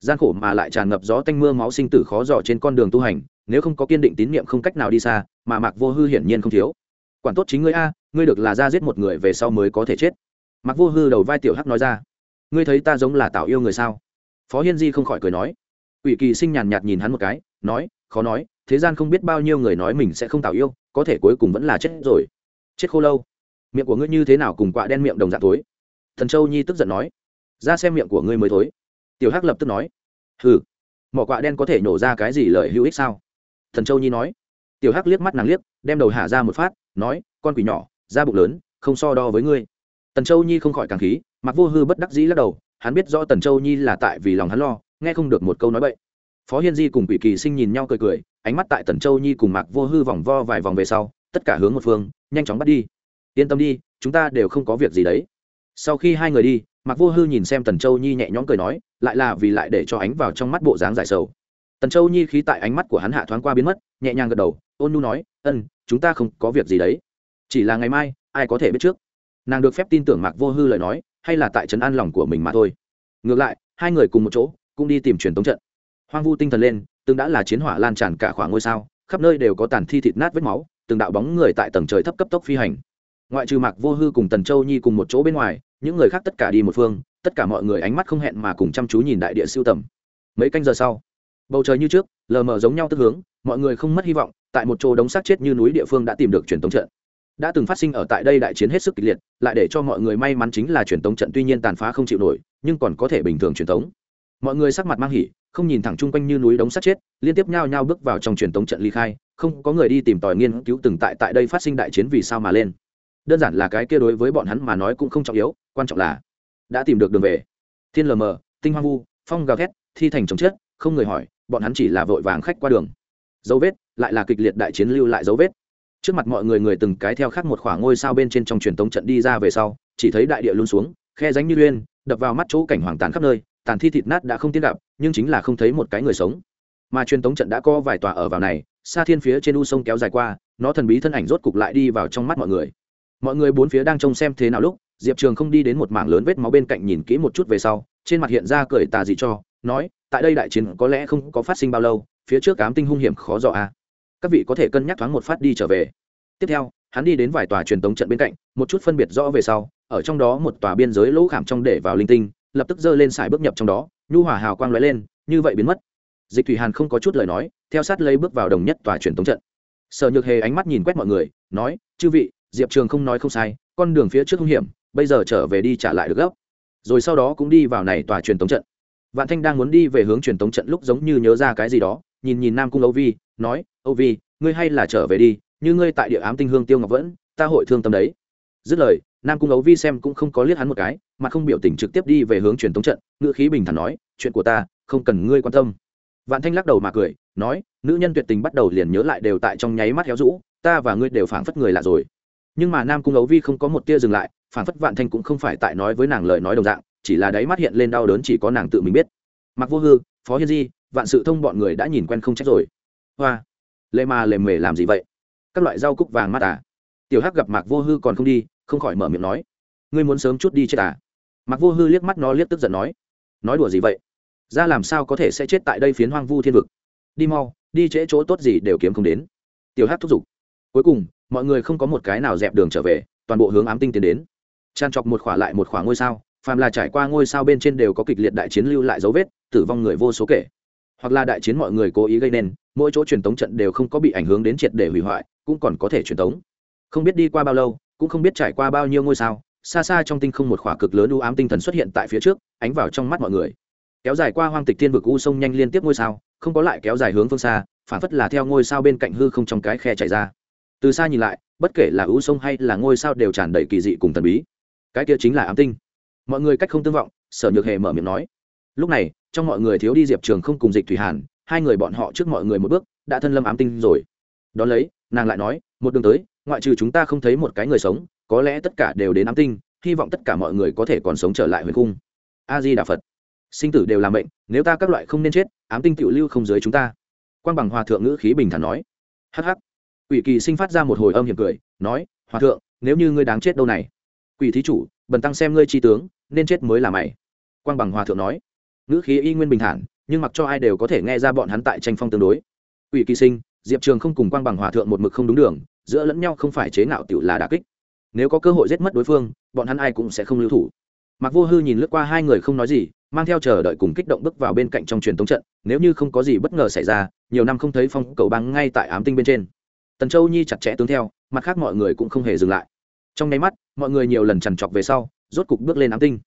Gian khổ mà lại tràn ngập gió tanh mưa máu sinh tử khó dò trên con đường tu hành, nếu không có kiên định tín nhiệm không cách nào đi xa, mà mạc vô hư hiển nhiên không thiếu. Quản tốt chính ngươi a, ngươi được là ra giết một người về sau mới có thể chết. Mạc vô hư đầu vai tiểu hắc nói ra ngươi thấy ta giống là tạo yêu người sao? Phó hiên di không khỏi cười nói. Ủy kỳ sinh nhàn nhạt nhìn hắn một cái, nói, khó nói, thế gian không biết bao nhiêu người nói mình sẽ không tạo yêu, có thể cuối cùng vẫn là chết rồi. Chết khô lâu. Miệng của ngươi như thế nào cùng quạ đen miệng đồng dạng tối thần châu nhi tức giận nói. Ra xem miệng của ngươi mới thối. Tiểu hắc lập tức nói. Hừ, mỏ quạ đen có thể nổ ra cái gì lợi hữu ích sao? Thần châu nhi nói. Tiểu hắc liếc mắt nàng liếc, đem đầu hạ ra một phát, nói, con quỷ nhỏ, da bụng lớn, không so đo với ngươi tần châu nhi không khỏi càng khí mặc vô hư bất đắc dĩ lắc đầu, hắn biết rõ tần châu nhi là tại vì lòng hắn lo, nghe không được một câu nói bậy. Phó hiên di cùng quỷ kỳ sinh nhìn nhau cười cười, ánh mắt tại tần châu nhi cùng mạc vô hư vòng vo vài vòng về sau, tất cả hướng một phương, nhanh chóng bắt đi. Yên tâm đi, chúng ta đều không có việc gì đấy. Sau khi hai người đi, mạc vô hư nhìn xem tần châu nhi nhẹ nhõm cười nói, lại là vì lại để cho ánh vào trong mắt bộ dáng giải sầu. Tần châu nhi khí tại ánh mắt của hắn hạ thoáng qua biến mất, nhẹ nhàng gật đầu, ôn nu nói, ân, chúng ta không có việc gì đấy. Chỉ là ngày mai, ai có thể biết trước? Nàng được phép tin tưởng mạc vô hư lời nói, hay là tại trấn an lòng của mình mà thôi. Ngược lại, hai người cùng một chỗ, cũng đi tìm truyền tống trận. Hoang vu tinh thần lên, từng đã là chiến hỏa lan tràn cả khoảng ngôi sao, khắp nơi đều có tàn thi thịt nát vết máu, từng đạo bóng người tại tầng trời thấp cấp tốc phi hành. Ngoại trừ mạc vô hư cùng tần châu nhi cùng một chỗ bên ngoài, những người khác tất cả đi một phương, tất cả mọi người ánh mắt không hẹn mà cùng chăm chú nhìn đại địa siêu tầm. Mấy canh giờ sau, bầu trời như trước, lờ mờ giống nhau tức hướng, mọi người không mất hy vọng, tại một chỗ đống xác chết như núi địa phương đã tìm được truyền tống trận đã từng phát sinh ở tại đây đại chiến hết sức kịch liệt, lại để cho mọi người may mắn chính là truyền tống trận tuy nhiên tàn phá không chịu nổi, nhưng còn có thể bình thường truyền tống. Mọi người sắc mặt mang hỉ, không nhìn thẳng chung quanh như núi đống sắt chết, liên tiếp nhao nhao bước vào trong truyền tống trận ly khai, không có người đi tìm tòi nghiên cứu từng tại tại đây phát sinh đại chiến vì sao mà lên. Đơn giản là cái kia đối với bọn hắn mà nói cũng không trọng yếu, quan trọng là đã tìm được đường về. Thiên lờ mờ, tinh hoang vu, phong gào thét, thi thành chống chết, không người hỏi, bọn hắn chỉ là vội vàng khách qua đường. Dấu vết, lại là kịch liệt đại chiến lưu lại dấu vết trước mặt mọi người người từng cái theo khác một khoảng ngôi sao bên trên trong truyền tống trận đi ra về sau, chỉ thấy đại địa luôn xuống, khe ránh như uyên, đập vào mắt chỗ cảnh hoàng tàn khắp nơi, tàn thi thịt nát đã không tiến gặp, nhưng chính là không thấy một cái người sống. Mà truyền tống trận đã có vài tòa ở vào này, xa thiên phía trên u sông kéo dài qua, nó thần bí thân ảnh rốt cục lại đi vào trong mắt mọi người. Mọi người bốn phía đang trông xem thế nào lúc, diệp trường không đi đến một mảng lớn vết máu bên cạnh nhìn kỹ một chút về sau, trên mặt hiện ra cười tà dị cho, nói, tại đây đại chiến có lẽ không có phát sinh bao lâu, phía trước cám tinh hung hiểm khó dọa à các vị có thể cân nhắc thoáng một phát đi trở về. Tiếp theo hắn đi đến vài tòa truyền tống trận bên cạnh một chút phân biệt rõ về sau ở trong đó một tòa biên giới lỗ khảm trong để vào linh tinh lập tức giơ lên xài bước nhập trong đó nhu hòa hào quang lóe lên như vậy biến mất. Dịch thủy hàn không có chút lời nói theo sát lấy bước vào đồng nhất tòa truyền tống trận. Sở nhược hề ánh mắt nhìn quét mọi người nói chư vị diệp trường không nói không sai con đường phía trước hung hiểm bây giờ trở về đi trả lại được gốc, rồi sau đó cũng đi vào này tòa truyền tống trận. Vạn thanh đang muốn đi về hướng truyền tống trận lúc giống như nhớ ra cái gì đó nhìn nhìn nam cung âu vi, nói, âu vi, ngươi hay là trở về đi, như ngươi tại địa ám tinh hương tiêu ngọc vẫn, ta hội thương tâm đấy. Dứt lời, nam cung ấu vi xem cũng không có liếc hắn một cái, mà không biểu tình trực tiếp đi về hướng truyền thống trận, ngữ khí bình thản nói, chuyện của ta, không cần ngươi quan tâm. Vạn thanh lắc đầu mà cười, nói, nữ nhân tuyệt tình bắt đầu liền nhớ lại đều tại trong nháy mắt héo rũ, ta và ngươi đều phảng phất người lạ rồi. Nhưng mà nam cung ấu vi không có một tia dừng lại, phảng phất vạn thanh cũng không phải tại nói với nàng lời nói đồng dạng, chỉ là đáy mắt hiện lên đau đớn chỉ có nàng tự mình biết. Mặc vô hư, phó hiên di vạn sự thông bọn người đã nhìn quen không trách rồi. Hoa, lệ mà lề mề làm gì vậy? Các loại rau cúc vàng mắt à? Tiểu hắc gặp mạc vô hư còn không đi, không khỏi mở miệng nói. Ngươi muốn sớm chút đi chết à? Mạc vô hư liếc mắt nó liếc tức giận nói. Nói đùa gì vậy? Ra làm sao có thể sẽ chết tại đây phiến hoang vu thiên vực? Đi mau, đi trễ chỗ tốt gì đều kiếm không đến. Tiểu hắc thúc giục. Cuối cùng, mọi người không có một cái nào dẹp đường trở về, toàn bộ hướng ám tinh tiến đến. Tràn chọc một khỏa lại một khỏa ngôi sao, phàm là trải qua ngôi sao bên trên đều có kịch liệt đại chiến lưu lại dấu vết, tử vong người vô số kể hoặc là đại chiến mọi người cố ý gây nên, mỗi chỗ truyền tống trận đều không có bị ảnh hưởng đến triệt để hủy hoại, cũng còn có thể truyền tống. Không biết đi qua bao lâu, cũng không biết trải qua bao nhiêu ngôi sao, xa xa trong tinh không một khỏa cực lớn u ám tinh thần xuất hiện tại phía trước, ánh vào trong mắt mọi người. Kéo dài qua hoang tịch thiên vực u sông nhanh liên tiếp ngôi sao, không có lại kéo dài hướng phương xa, phản phất là theo ngôi sao bên cạnh hư không trong cái khe chạy ra. Từ xa nhìn lại, bất kể là u sông hay là ngôi sao đều tràn đầy kỳ dị cùng thần bí. Cái kia chính là ám tinh. Mọi người cách không tương vọng, sở nhược hề mở miệng nói lúc này, trong mọi người thiếu đi diệp trường không cùng dịch thủy hàn, hai người bọn họ trước mọi người một bước, đã thân lâm ám tinh rồi. Đ ó lấy, nàng lại nói, một đường tới, ngoại trừ chúng ta không thấy một cái người sống, có lẽ tất cả đều đến ám tinh, hy vọng tất cả mọi người có thể còn sống trở lại huyền cung a di đà phật. Sinh tử đều làm bệnh nếu ta các loại không nên chết, ám tinh tiểu lưu không dưới chúng ta. Quan bằng hòa thượng ngữ khí bình thản nói. Hh quỷ kỳ sinh phát ra một hồi âm hiểm cười, nói, hòa thượng, nếu như ngươi đáng chết đâu này? Quỷ thí chủ, bần tăng xem ngươi tri tướng, nên chết mới là mày. Quang bằng hòa thượng nói ngữ khí y nguyên bình thản, nhưng mặc cho ai đều có thể nghe ra bọn hắn tại tranh phong tương đối. Ủy kỳ sinh, diệp trường không cùng quang bằng hòa thượng một mực không đúng đường, giữa lẫn nhau không phải chế ngạo tiểu là đà kích. Nếu có cơ hội giết mất đối phương, bọn hắn ai cũng sẽ không lưu thủ. Mặc vô hư nhìn lướt qua hai người không nói gì, mang theo chờ đợi cùng kích động bước vào bên cạnh trong truyền thống trận, nếu như không có gì bất ngờ xảy ra, nhiều năm không thấy phong cầu băng ngay tại ám tinh bên trên. Tần châu nhi chặt chẽ tướng theo, mặt khác mọi người cũng không hề dừng lại. Trong nháy mắt, mọi người nhiều lần trằn trọc về sau, rốt cục bước lên ám tinh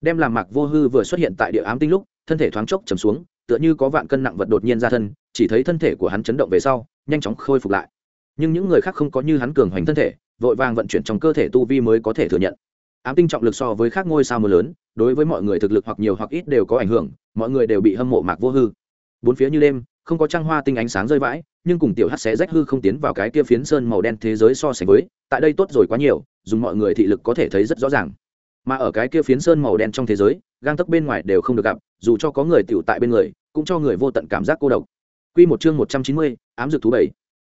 đem làm mạc vô hư vừa xuất hiện tại địa ám tinh lúc, thân thể thoáng chốc trầm xuống, tựa như có vạn cân nặng vật đột nhiên ra thân, chỉ thấy thân thể của hắn chấn động về sau, nhanh chóng khôi phục lại. Nhưng những người khác không có như hắn cường hoành thân thể, vội vàng vận chuyển trong cơ thể tu vi mới có thể thừa nhận. Ám tinh trọng lực so với các ngôi sao mưa lớn, đối với mọi người thực lực hoặc nhiều hoặc ít đều có ảnh hưởng, mọi người đều bị hâm mộ mạc vô hư. Bốn phía như đêm, không có trăng hoa tinh ánh sáng rơi vãi, nhưng cùng tiểu hát xé rách hư không tiến vào cái kia phiến sơn màu đen thế giới so sánh với, tại đây tốt rồi quá nhiều, dùng mọi người thị lực có thể thấy rất rõ ràng mà ở cái kia phiến sơn màu đen trong thế giới gang tấc bên ngoài đều không được gặp dù cho có người tiểu tại bên người cũng cho người vô tận cảm giác cô độc Quy một chương một trăm chín mươi, ám dược thú bảy.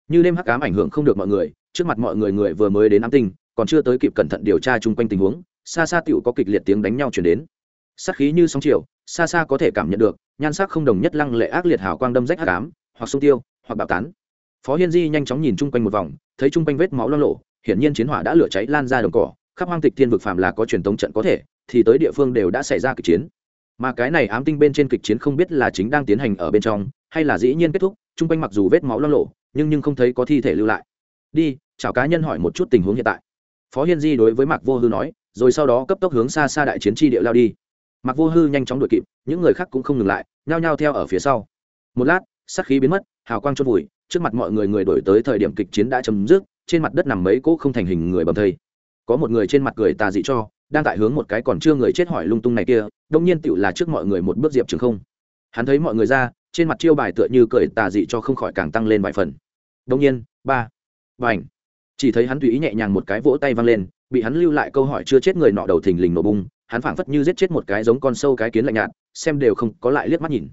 Như đêm hắc ám ảnh hưởng không được mọi người, trước mặt mọi người người vừa mới đến ám tinh, còn chưa tới kịp cẩn thận điều tra chung quanh tình huống, xa xa tiểu có kịch liệt tiếng đánh nhau truyền đến. Sát khí như sóng chiều, xa xa có thể cảm nhận được, nhan sắc không đồng nhất lăng lệ ác liệt hào quang đâm rách hắc ám, hoặc sông tiêu, hoặc bạo tán. Phó Hiên Di nhanh chóng nhìn chung quanh một vòng, thấy chung quanh vết máu loang lổ, hiển nhiên chiến hỏa đã lửa cháy lan ra đồng cỏ, khắp hoang tịch thiên vực phàm là có truyền tống trận có thể, thì tới địa phương đều đã xảy ra kịch chiến. Mà cái này ám tinh bên trên kịch chiến không biết là chính đang tiến hành ở bên trong, hay là dĩ nhiên kết thúc, chung quanh mặc dù vết máu lo lộ nhưng nhưng không thấy có thi thể lưu lại. Đi, chào cá nhân hỏi một chút tình huống hiện tại. Phó Hiên Di đối với Mạc Vô Hư nói, rồi sau đó cấp tốc hướng xa xa đại chiến chi địa lao đi. Mạc Vô Hư nhanh chóng đuổi kịp, những người khác cũng không ngừng lại, nhao nhao theo ở phía sau. Một lát, sát khí biến mất, hào quang chôn vùi, trước mặt mọi người người đổi tới thời điểm kịch chiến đã chấm dứt, trên mặt đất nằm mấy cỗ không thành hình người bầm thây có một người trên mặt cười tà dị cho, đang tại hướng một cái còn chưa người chết hỏi lung tung này kia, đông nhiên tựu là trước mọi người một bước diệp trường không. Hắn thấy mọi người ra, trên mặt chiêu bài tựa như cười tà dị cho không khỏi càng tăng lên vài phần. Đông nhiên, ba và ảnh chỉ thấy hắn tùy ý nhẹ nhàng một cái vỗ tay văng lên, bị hắn lưu lại câu hỏi chưa chết người nọ đầu thình lình nổ bung, hắn phảng phất như giết chết một cái giống con sâu cái kiến lạnh nhạt, xem đều không có lại liếc mắt nhìn.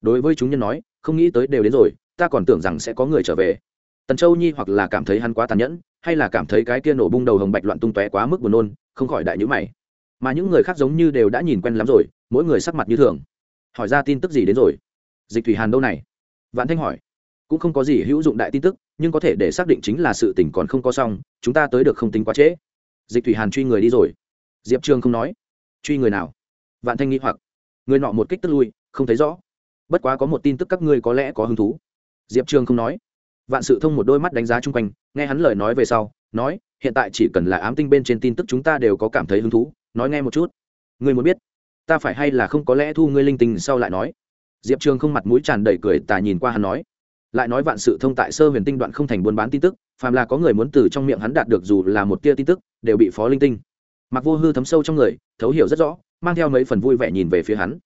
Đối với chúng nhân nói, không nghĩ tới đều đến rồi, ta còn tưởng rằng sẽ có người trở về. Tần châu nhi hoặc là cảm thấy hắn quá tàn nhẫn hay là cảm thấy cái kia nổ bung đầu hồng bạch loạn tung tóe quá mức buồn nôn, không khỏi đại nhữ mày. Mà những người khác giống như đều đã nhìn quen lắm rồi, mỗi người sắc mặt như thường. Hỏi ra tin tức gì đến rồi? Dịch thủy hàn đâu này? Vạn thanh hỏi. Cũng không có gì hữu dụng đại tin tức, nhưng có thể để xác định chính là sự tình còn không có xong, chúng ta tới được không tính quá trễ. Dịch thủy hàn truy người đi rồi. Diệp trường không nói. Truy người nào? Vạn thanh nghĩ hoặc. Người nọ một kích tức lui, không thấy rõ. Bất quá có một tin tức các ngươi có lẽ có hứng thú. Diệp trường không nói vạn sự thông một đôi mắt đánh giá chung quanh, nghe hắn lời nói về sau, nói, hiện tại chỉ cần là ám tinh bên trên tin tức chúng ta đều có cảm thấy hứng thú, nói nghe một chút. Ngươi muốn biết, ta phải hay là không có lẽ thu ngươi linh tinh sau lại nói? Diệp trường không mặt mũi tràn đầy cười tà nhìn qua hắn nói. Lại nói vạn sự thông tại sơ huyền tinh đoạn không thành buôn bán tin tức, phàm là có người muốn từ trong miệng hắn đạt được dù là một tia tin tức, đều bị phó linh tinh. Mặc vô hư thấm sâu trong người, thấu hiểu rất rõ, mang theo mấy phần vui vẻ nhìn về phía hắn.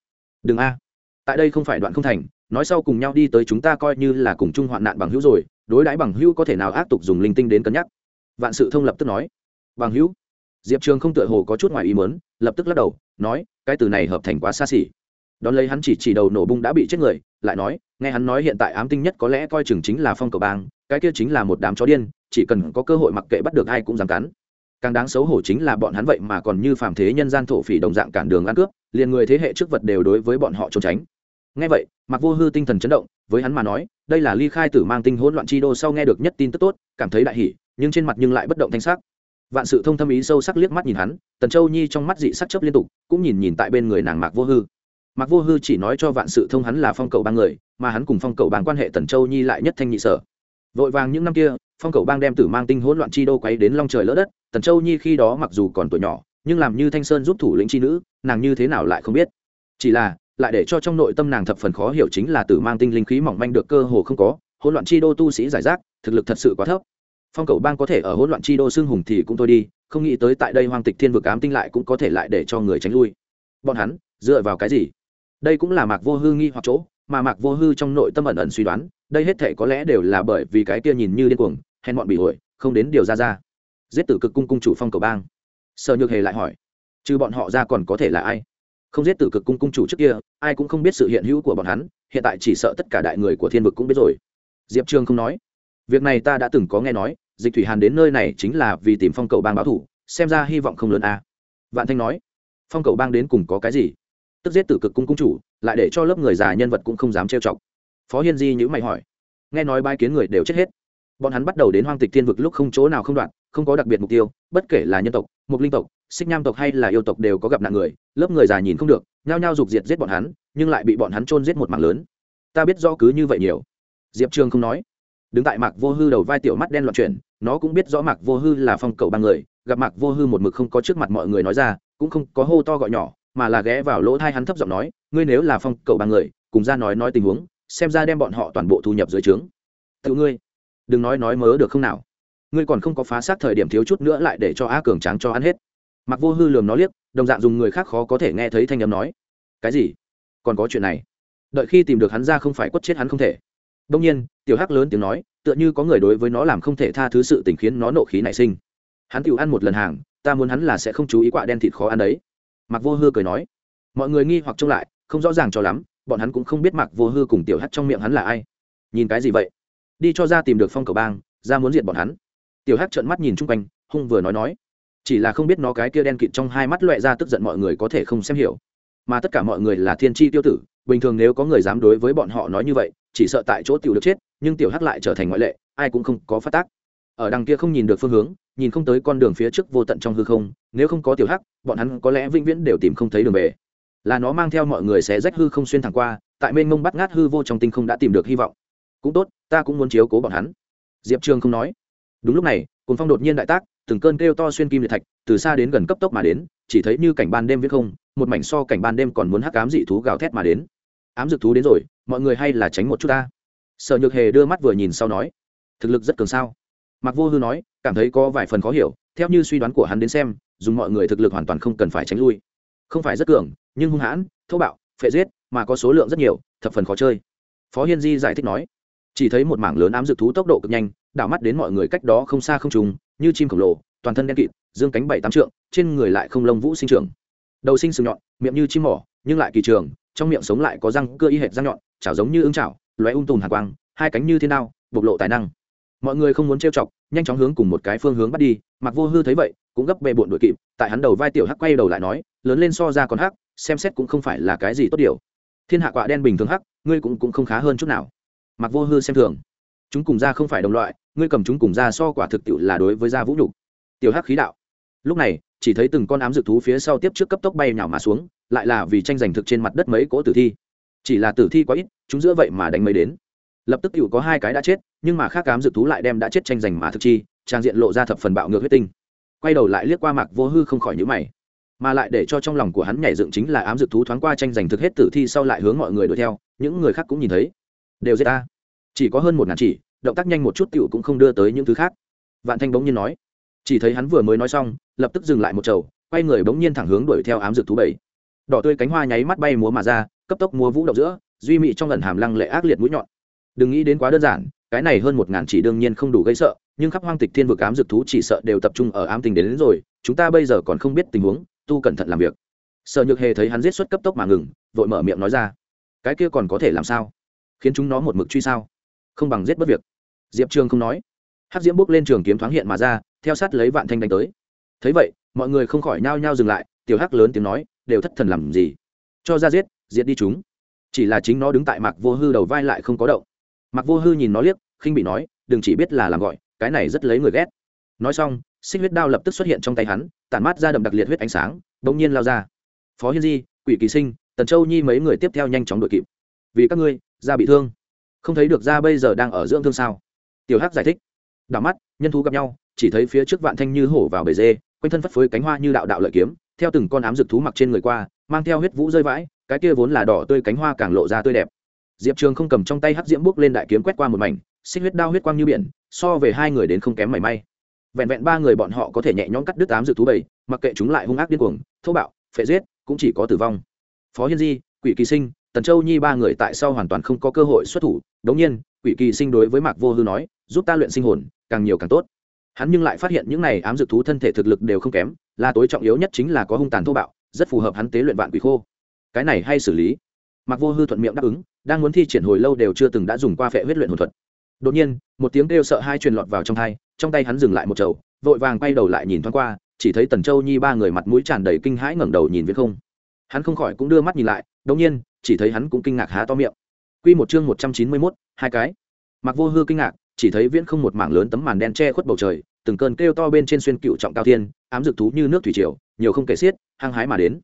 Đừng a. Tại đây không phải đoạn không thành, nói sau cùng nhau đi tới chúng ta coi như là cùng chung hoạn nạn bằng hữu rồi đối đãi bằng hữu có thể nào ác tục dùng linh tinh đến cân nhắc? Vạn sự thông lập tức nói. Bằng hữu? Diệp trường không tựa hồ có chút ngoài ý mớn lập tức lắc đầu, nói, cái từ này hợp thành quá xa xỉ. Đón lấy hắn chỉ chỉ đầu nổ bung đã bị chết người, lại nói, nghe hắn nói hiện tại ám tinh nhất có lẽ coi chừng chính là phong cầu bang, cái kia chính là một đám chó điên, chỉ cần có cơ hội mặc kệ bắt được ai cũng dám cắn. Càng đáng xấu hổ chính là bọn hắn vậy mà còn như phàm thế nhân gian thổ phỉ đồng dạng cản đường ăn cướp, liền người thế hệ trước vật đều đối với bọn họ trốn tránh ngay vậy mặc vô hư tinh thần chấn động với hắn mà nói đây là ly khai tử mang tinh hỗn loạn chi đô sau nghe được nhất tin tức tốt cảm thấy đại hỉ, nhưng trên mặt nhưng lại bất động thanh sắc. Vạn sự thông thâm ý sâu sắc liếc mắt nhìn hắn tần châu nhi trong mắt dị sắc chấp liên tục cũng nhìn nhìn tại bên người nàng mạc vô hư. Mạc vô hư chỉ nói cho vạn sự thông hắn là phong cầu bang người mà hắn cùng phong cầu bang quan hệ tần châu nhi lại nhất thanh nhị sở. Vội vàng những năm kia phong cầu bang đem tử mang tinh hỗn loạn chi đô quấy đến long trời lỡ đất tần châu nhi khi đó mặc dù còn tuổi nhỏ nhưng làm như thanh sơn giúp thủ lĩnh chi nữ nàng như thế nào lại không biết. Chỉ là lại để cho trong nội tâm nàng thập phần khó hiểu chính là tử mang tinh linh khí mỏng manh được cơ hồ không có, hỗn loạn chi đô tu sĩ giải rác, thực lực thật sự quá thấp. Phong cầu bang có thể ở hỗn loạn chi đô xương hùng thì cũng thôi đi, không nghĩ tới tại đây hoang tịch thiên vực ám tinh lại cũng có thể lại để cho người tránh lui. Bọn hắn, dựa vào cái gì? Đây cũng là mạc vô hư nghi hoặc chỗ, mà mạc vô hư trong nội tâm ẩn ẩn suy đoán, đây hết thể có lẽ đều là bởi vì cái kia nhìn như điên cuồng, hèn bọn bị hội không đến điều ra ra. Giết tử cực cung cung chủ phong cầu bang. Sở nhược hề lại hỏi, trừ bọn họ ra còn có thể là ai? Không giết tử cực cung cung chủ trước kia, ai cũng không biết sự hiện hữu của bọn hắn, hiện tại chỉ sợ tất cả đại người của thiên vực cũng biết rồi. Diệp trương không nói. Việc này ta đã từng có nghe nói, dịch thủy hàn đến nơi này chính là vì tìm phong cầu bang báo thủ, xem ra hy vọng không lớn a à. vạn thanh nói, phong cầu bang đến cùng có cái gì? Tức giết tử cực cung cung chủ, lại để cho lớp người già nhân vật cũng không dám trêu chọc. Phó hiên di nhữ mày hỏi, nghe nói bai kiến người đều chết hết. Bọn hắn bắt đầu đến hoang tịch thiên vực lúc không chỗ nào không đoạn không có đặc biệt mục tiêu, bất kể là nhân tộc, mục linh tộc, xích nham tộc hay là yêu tộc đều có gặp nạn người, lớp người già nhìn không được, nhao nhao dục diệt giết bọn hắn, nhưng lại bị bọn hắn trôn giết một mảng lớn. Ta biết rõ cứ như vậy nhiều. Diệp trường không nói. Đứng tại mạc vô hư đầu vai tiểu mắt đen loạn chuyển, nó cũng biết rõ mạc vô hư là phong cầu ba người, gặp mạc vô hư một mực không có trước mặt mọi người nói ra, cũng không có hô to gọi nhỏ, mà là ghé vào lỗ thai hắn thấp giọng nói, ngươi nếu là phong cầu ba người, cùng ra nói nói tình huống, xem ra đem bọn họ toàn bộ thu nhập dưới trướng. Tự ngươi, đừng nói nói mớ được không nào ngươi còn không có phá xác thời điểm thiếu chút nữa lại để cho a cường tráng cho ăn hết. Mặc vô hư lường nó liếc, đồng dạng dùng người khác khó có thể nghe thấy thanh âm nói, cái gì? Còn có chuyện này? Đợi khi tìm được hắn ra không phải quất chết hắn không thể. Đông nhiên, tiểu hắc lớn tiếng nói, tựa như có người đối với nó làm không thể tha thứ sự tình khiến nó nộ khí nảy sinh. Hắn tự ăn một lần hàng, ta muốn hắn là sẽ không chú ý quạ đen thịt khó ăn đấy. Mặc vô hư cười nói, mọi người nghi hoặc trông lại, không rõ ràng cho lắm, bọn hắn cũng không biết mặc vô hư cùng tiểu hắc trong miệng hắn là ai. Nhìn cái gì vậy? Đi cho ra tìm được phong cầu bang, ra muốn diệt bọn hắn tiểu hắc trợn mắt nhìn chung quanh, hung vừa nói nói. Chỉ là không biết nó cái kia đen kịt trong hai mắt loẹ ra tức giận mọi người có thể không xem hiểu. Mà tất cả mọi người là thiên tri tiêu tử, bình thường nếu có người dám đối với bọn họ nói như vậy, chỉ sợ tại chỗ tiểu được chết, nhưng tiểu hắc lại trở thành ngoại lệ, ai cũng không có phát tác. Ở đằng kia không nhìn được phương hướng, nhìn không tới con đường phía trước vô tận trong hư không, nếu không có tiểu hắc, bọn hắn có lẽ vĩnh viễn đều tìm không thấy đường về. Là nó mang theo mọi người sẽ rách hư không xuyên thẳng qua, tại mênh mông bắt ngát hư vô trong tinh không đã tìm được hy vọng. Cũng tốt, ta cũng muốn chiếu cố bọn hắn. Diệp trường không nói đúng lúc này cồn phong đột nhiên đại tác, từng cơn kêu to xuyên kim liệt thạch, từ xa đến gần cấp tốc mà đến, chỉ thấy như cảnh ban đêm viết không, một mảnh so cảnh ban đêm còn muốn hắc ám dị thú gào thét mà đến. Ám dược thú đến rồi, mọi người hay là tránh một chút ta. Sở nhược hề đưa mắt vừa nhìn sau nói, thực lực rất cường sao? Mặc vô hư nói, cảm thấy có vài phần khó hiểu, theo như suy đoán của hắn đến xem, dùng mọi người thực lực hoàn toàn không cần phải tránh lui. Không phải rất cường, nhưng hung hãn, thô bạo, phệ giết, mà có số lượng rất nhiều, thập phần khó chơi. Phó hiên di giải thích nói chỉ thấy một mảng lớn ám dược thú tốc độ cực nhanh, đảo mắt đến mọi người cách đó không xa không trùng như chim khổng lồ, toàn thân đen kịt, dương cánh bảy tám trượng, trên người lại không lông vũ sinh trưởng. Đầu sinh sừng nhọn, miệng như chim mỏ, nhưng lại kỳ trường, trong miệng sống lại có răng cưa y hệt răng nhọn, chảo giống như ưng chảo, lóe ung tùm hàn quang, hai cánh như thiên đao, bộc lộ tài năng. Mọi người không muốn trêu chọc, nhanh chóng hướng cùng một cái phương hướng bắt đi mặc vô hư thấy vậy, cũng gấp bề bộn đuổi kịp, tại hắn đầu vai tiểu hắc quay đầu lại nói, lớn lên so ra còn hắc, xem xét cũng không phải là cái gì tốt điều. Thiên hạ quạ đen bình thường hắc, ngươi cũng cũng không khá hơn chút nào mặc vô hư xem thường. Chúng cùng ra không phải đồng loại, ngươi cầm chúng cùng ra so quả thực tiệu là đối với da vũ nhục. Tiểu hắc khí đạo. Lúc này, chỉ thấy từng con ám dược thú phía sau tiếp trước cấp tốc bay nhào mà xuống, lại là vì tranh giành thực trên mặt đất mấy cỗ tử thi. Chỉ là tử thi quá ít, chúng giữa vậy mà đánh mấy đến. Lập tức tiểu có hai cái đã chết, nhưng mà khác ám dược thú lại đem đã chết tranh giành mà thực chi, trang diện lộ ra thập phần bạo ngược huyết tinh. Quay đầu lại liếc qua mạc vô hư không khỏi nhữ mày. Mà lại để cho trong lòng của hắn nhảy dựng chính là ám dược thú thoáng qua tranh giành thực hết tử thi sau lại hướng mọi người đuổi theo, những người khác cũng nhìn thấy đều giết ta. Chỉ có hơn một ngàn chỉ động tác nhanh một chút tựu cũng không đưa tới những thứ khác. Vạn thanh bỗng nhiên nói. Chỉ thấy hắn vừa mới nói xong lập tức dừng lại một chầu quay người bỗng nhiên thẳng hướng đuổi theo ám dược thú bảy. Đỏ tươi cánh hoa nháy mắt bay múa mà ra cấp tốc múa vũ động giữa duy mị trong lần hàm lăng lệ ác liệt mũi nhọn. Đừng nghĩ đến quá đơn giản cái này hơn một ngàn chỉ đương nhiên không đủ gây sợ nhưng khắp hoang tịch thiên vực ám dược thú chỉ sợ đều tập trung ở ám tình đến, đến rồi chúng ta bây giờ còn không biết tình huống tu cẩn thận làm việc. Sợ nhược hề thấy hắn giết xuất cấp tốc mà ngừng vội mở miệng nói ra. Cái kia còn có thể làm sao? Khiến chúng nó một mực truy sao? Không bằng giết bất việc. Diệp trường không nói. Hắc diễm bước lên trường kiếm thoáng hiện mà ra, theo sát lấy vạn thanh đánh tới. Thấy vậy, mọi người không khỏi nhao nhao dừng lại, tiểu hắc lớn tiếng nói, đều thất thần làm gì? Cho ra giết, diệt đi chúng. Chỉ là chính nó đứng tại mạc vô hư đầu vai lại không có động. Mạc vô hư nhìn nó liếc, khinh bị nói, đừng chỉ biết là làm gọi, cái này rất lấy người ghét. Nói xong, xích huyết đao lập tức xuất hiện trong tay hắn, tản mát ra đậm đặc liệt huyết ánh sáng đ ỗ n g nhiên lao ra. Phó hiên di, quỷ kỳ sinh, tần châu nhi mấy người tiếp theo nhanh chóng đội kịp. Vì các ngươi da bị thương. Không thấy được da bây giờ đang ở dưỡng thương sao? Tiểu hắc giải thích. Đảo mắt, nhân thú gặp nhau, chỉ thấy phía trước vạn thanh như hổ vào bể dê, quanh thân phất phới cánh hoa như đạo đạo lợi kiếm, theo từng con ám rực thú mặc trên người qua, mang theo huyết vũ rơi vãi, cái kia vốn là đỏ tươi cánh hoa càng lộ ra tươi đẹp. Diệp trường không cầm trong tay hắc diễm bước lên đại kiếm quét qua một mảnh, xích huyết đao huyết quang như biển, so về hai người đến không kém mảy may. Vẹn vẹn ba người bọn họ có thể nhẹ nhõm cắt đứt tám rực thú bầy, mặc kệ chúng lại hung ác điên cuồng, thô bạo, phệ giết, cũng chỉ có tử vong. Phó hiên di, quỷ kỳ sinh tần châu nhi ba người tại sao hoàn toàn không có cơ hội xuất thủ, đống nhiên, quỷ kỳ sinh đối với mạc vô hư nói, giúp ta luyện sinh hồn, càng nhiều càng tốt. Hắn nhưng lại phát hiện những này ám dược thú thân thể thực lực đều không kém, là tối trọng yếu nhất chính là có hung tàn thô bạo, rất phù hợp hắn tế luyện vạn quỷ khô. Cái này hay xử lý. Mạc vô hư thuận miệng đáp ứng, đang muốn thi triển hồi lâu đều chưa từng đã dùng qua phệ huyết luyện hồn thuật. Đột nhiên, một tiếng kêu sợ hai truyền lọt vào trong thai trong tay hắn dừng lại một chầu, vội vàng quay đầu lại nhìn thoáng qua, chỉ thấy tần châu nhi ba người mặt mũi tràn đầy kinh hãi ngẩng đầu nhìn viễn không. Hắn không khỏi cũng đưa mắt nhìn lại, đống nhiên chỉ thấy hắn cũng kinh ngạc há to miệng. Quy một chương một trăm chín mươi 191, hai cái. Mặc vô hư kinh ngạc chỉ thấy viễn không một mảng lớn tấm màn đen che khuất bầu trời từng cơn kêu to bên trên xuyên cựu trọng cao thiên ám dược thú như nước thủy triều nhiều không kể xiết hăng hái mà đến.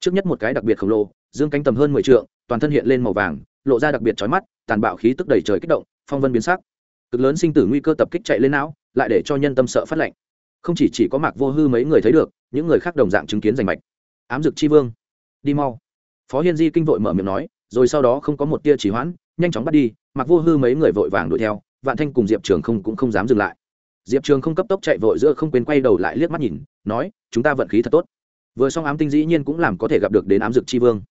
Trước nhất một cái đặc biệt khổng lồ dương cánh tầm hơn mười trượng toàn thân hiện lên màu vàng lộ ra đặc biệt chói mắt tàn bạo khí tức đầy trời kích động phong vân biến sắc. Cực lớn sinh tử nguy cơ tập kích chạy lên não lại để cho nhân tâm sợ phát lạnh. Không chỉ chỉ có mạc vô hư mấy người thấy được những người khác đồng dạng chứng kiến rành mạch. Ám dực chi vương đi mau phó hiên di kinh vội mở miệng nói, rồi sau đó không có một tia chỉ hoãn, nhanh chóng bắt đi mạc vô hư mấy người vội vàng đuổi theo, vạn thanh cùng diệp trường không cũng không dám dừng lại. Diệp trường không cấp tốc chạy vội giữa không quên quay đầu lại liếc mắt nhìn, nói, chúng ta vận khí thật tốt. Vừa xong ám tinh dĩ nhiên cũng làm có thể gặp được đến ám dực chi vương.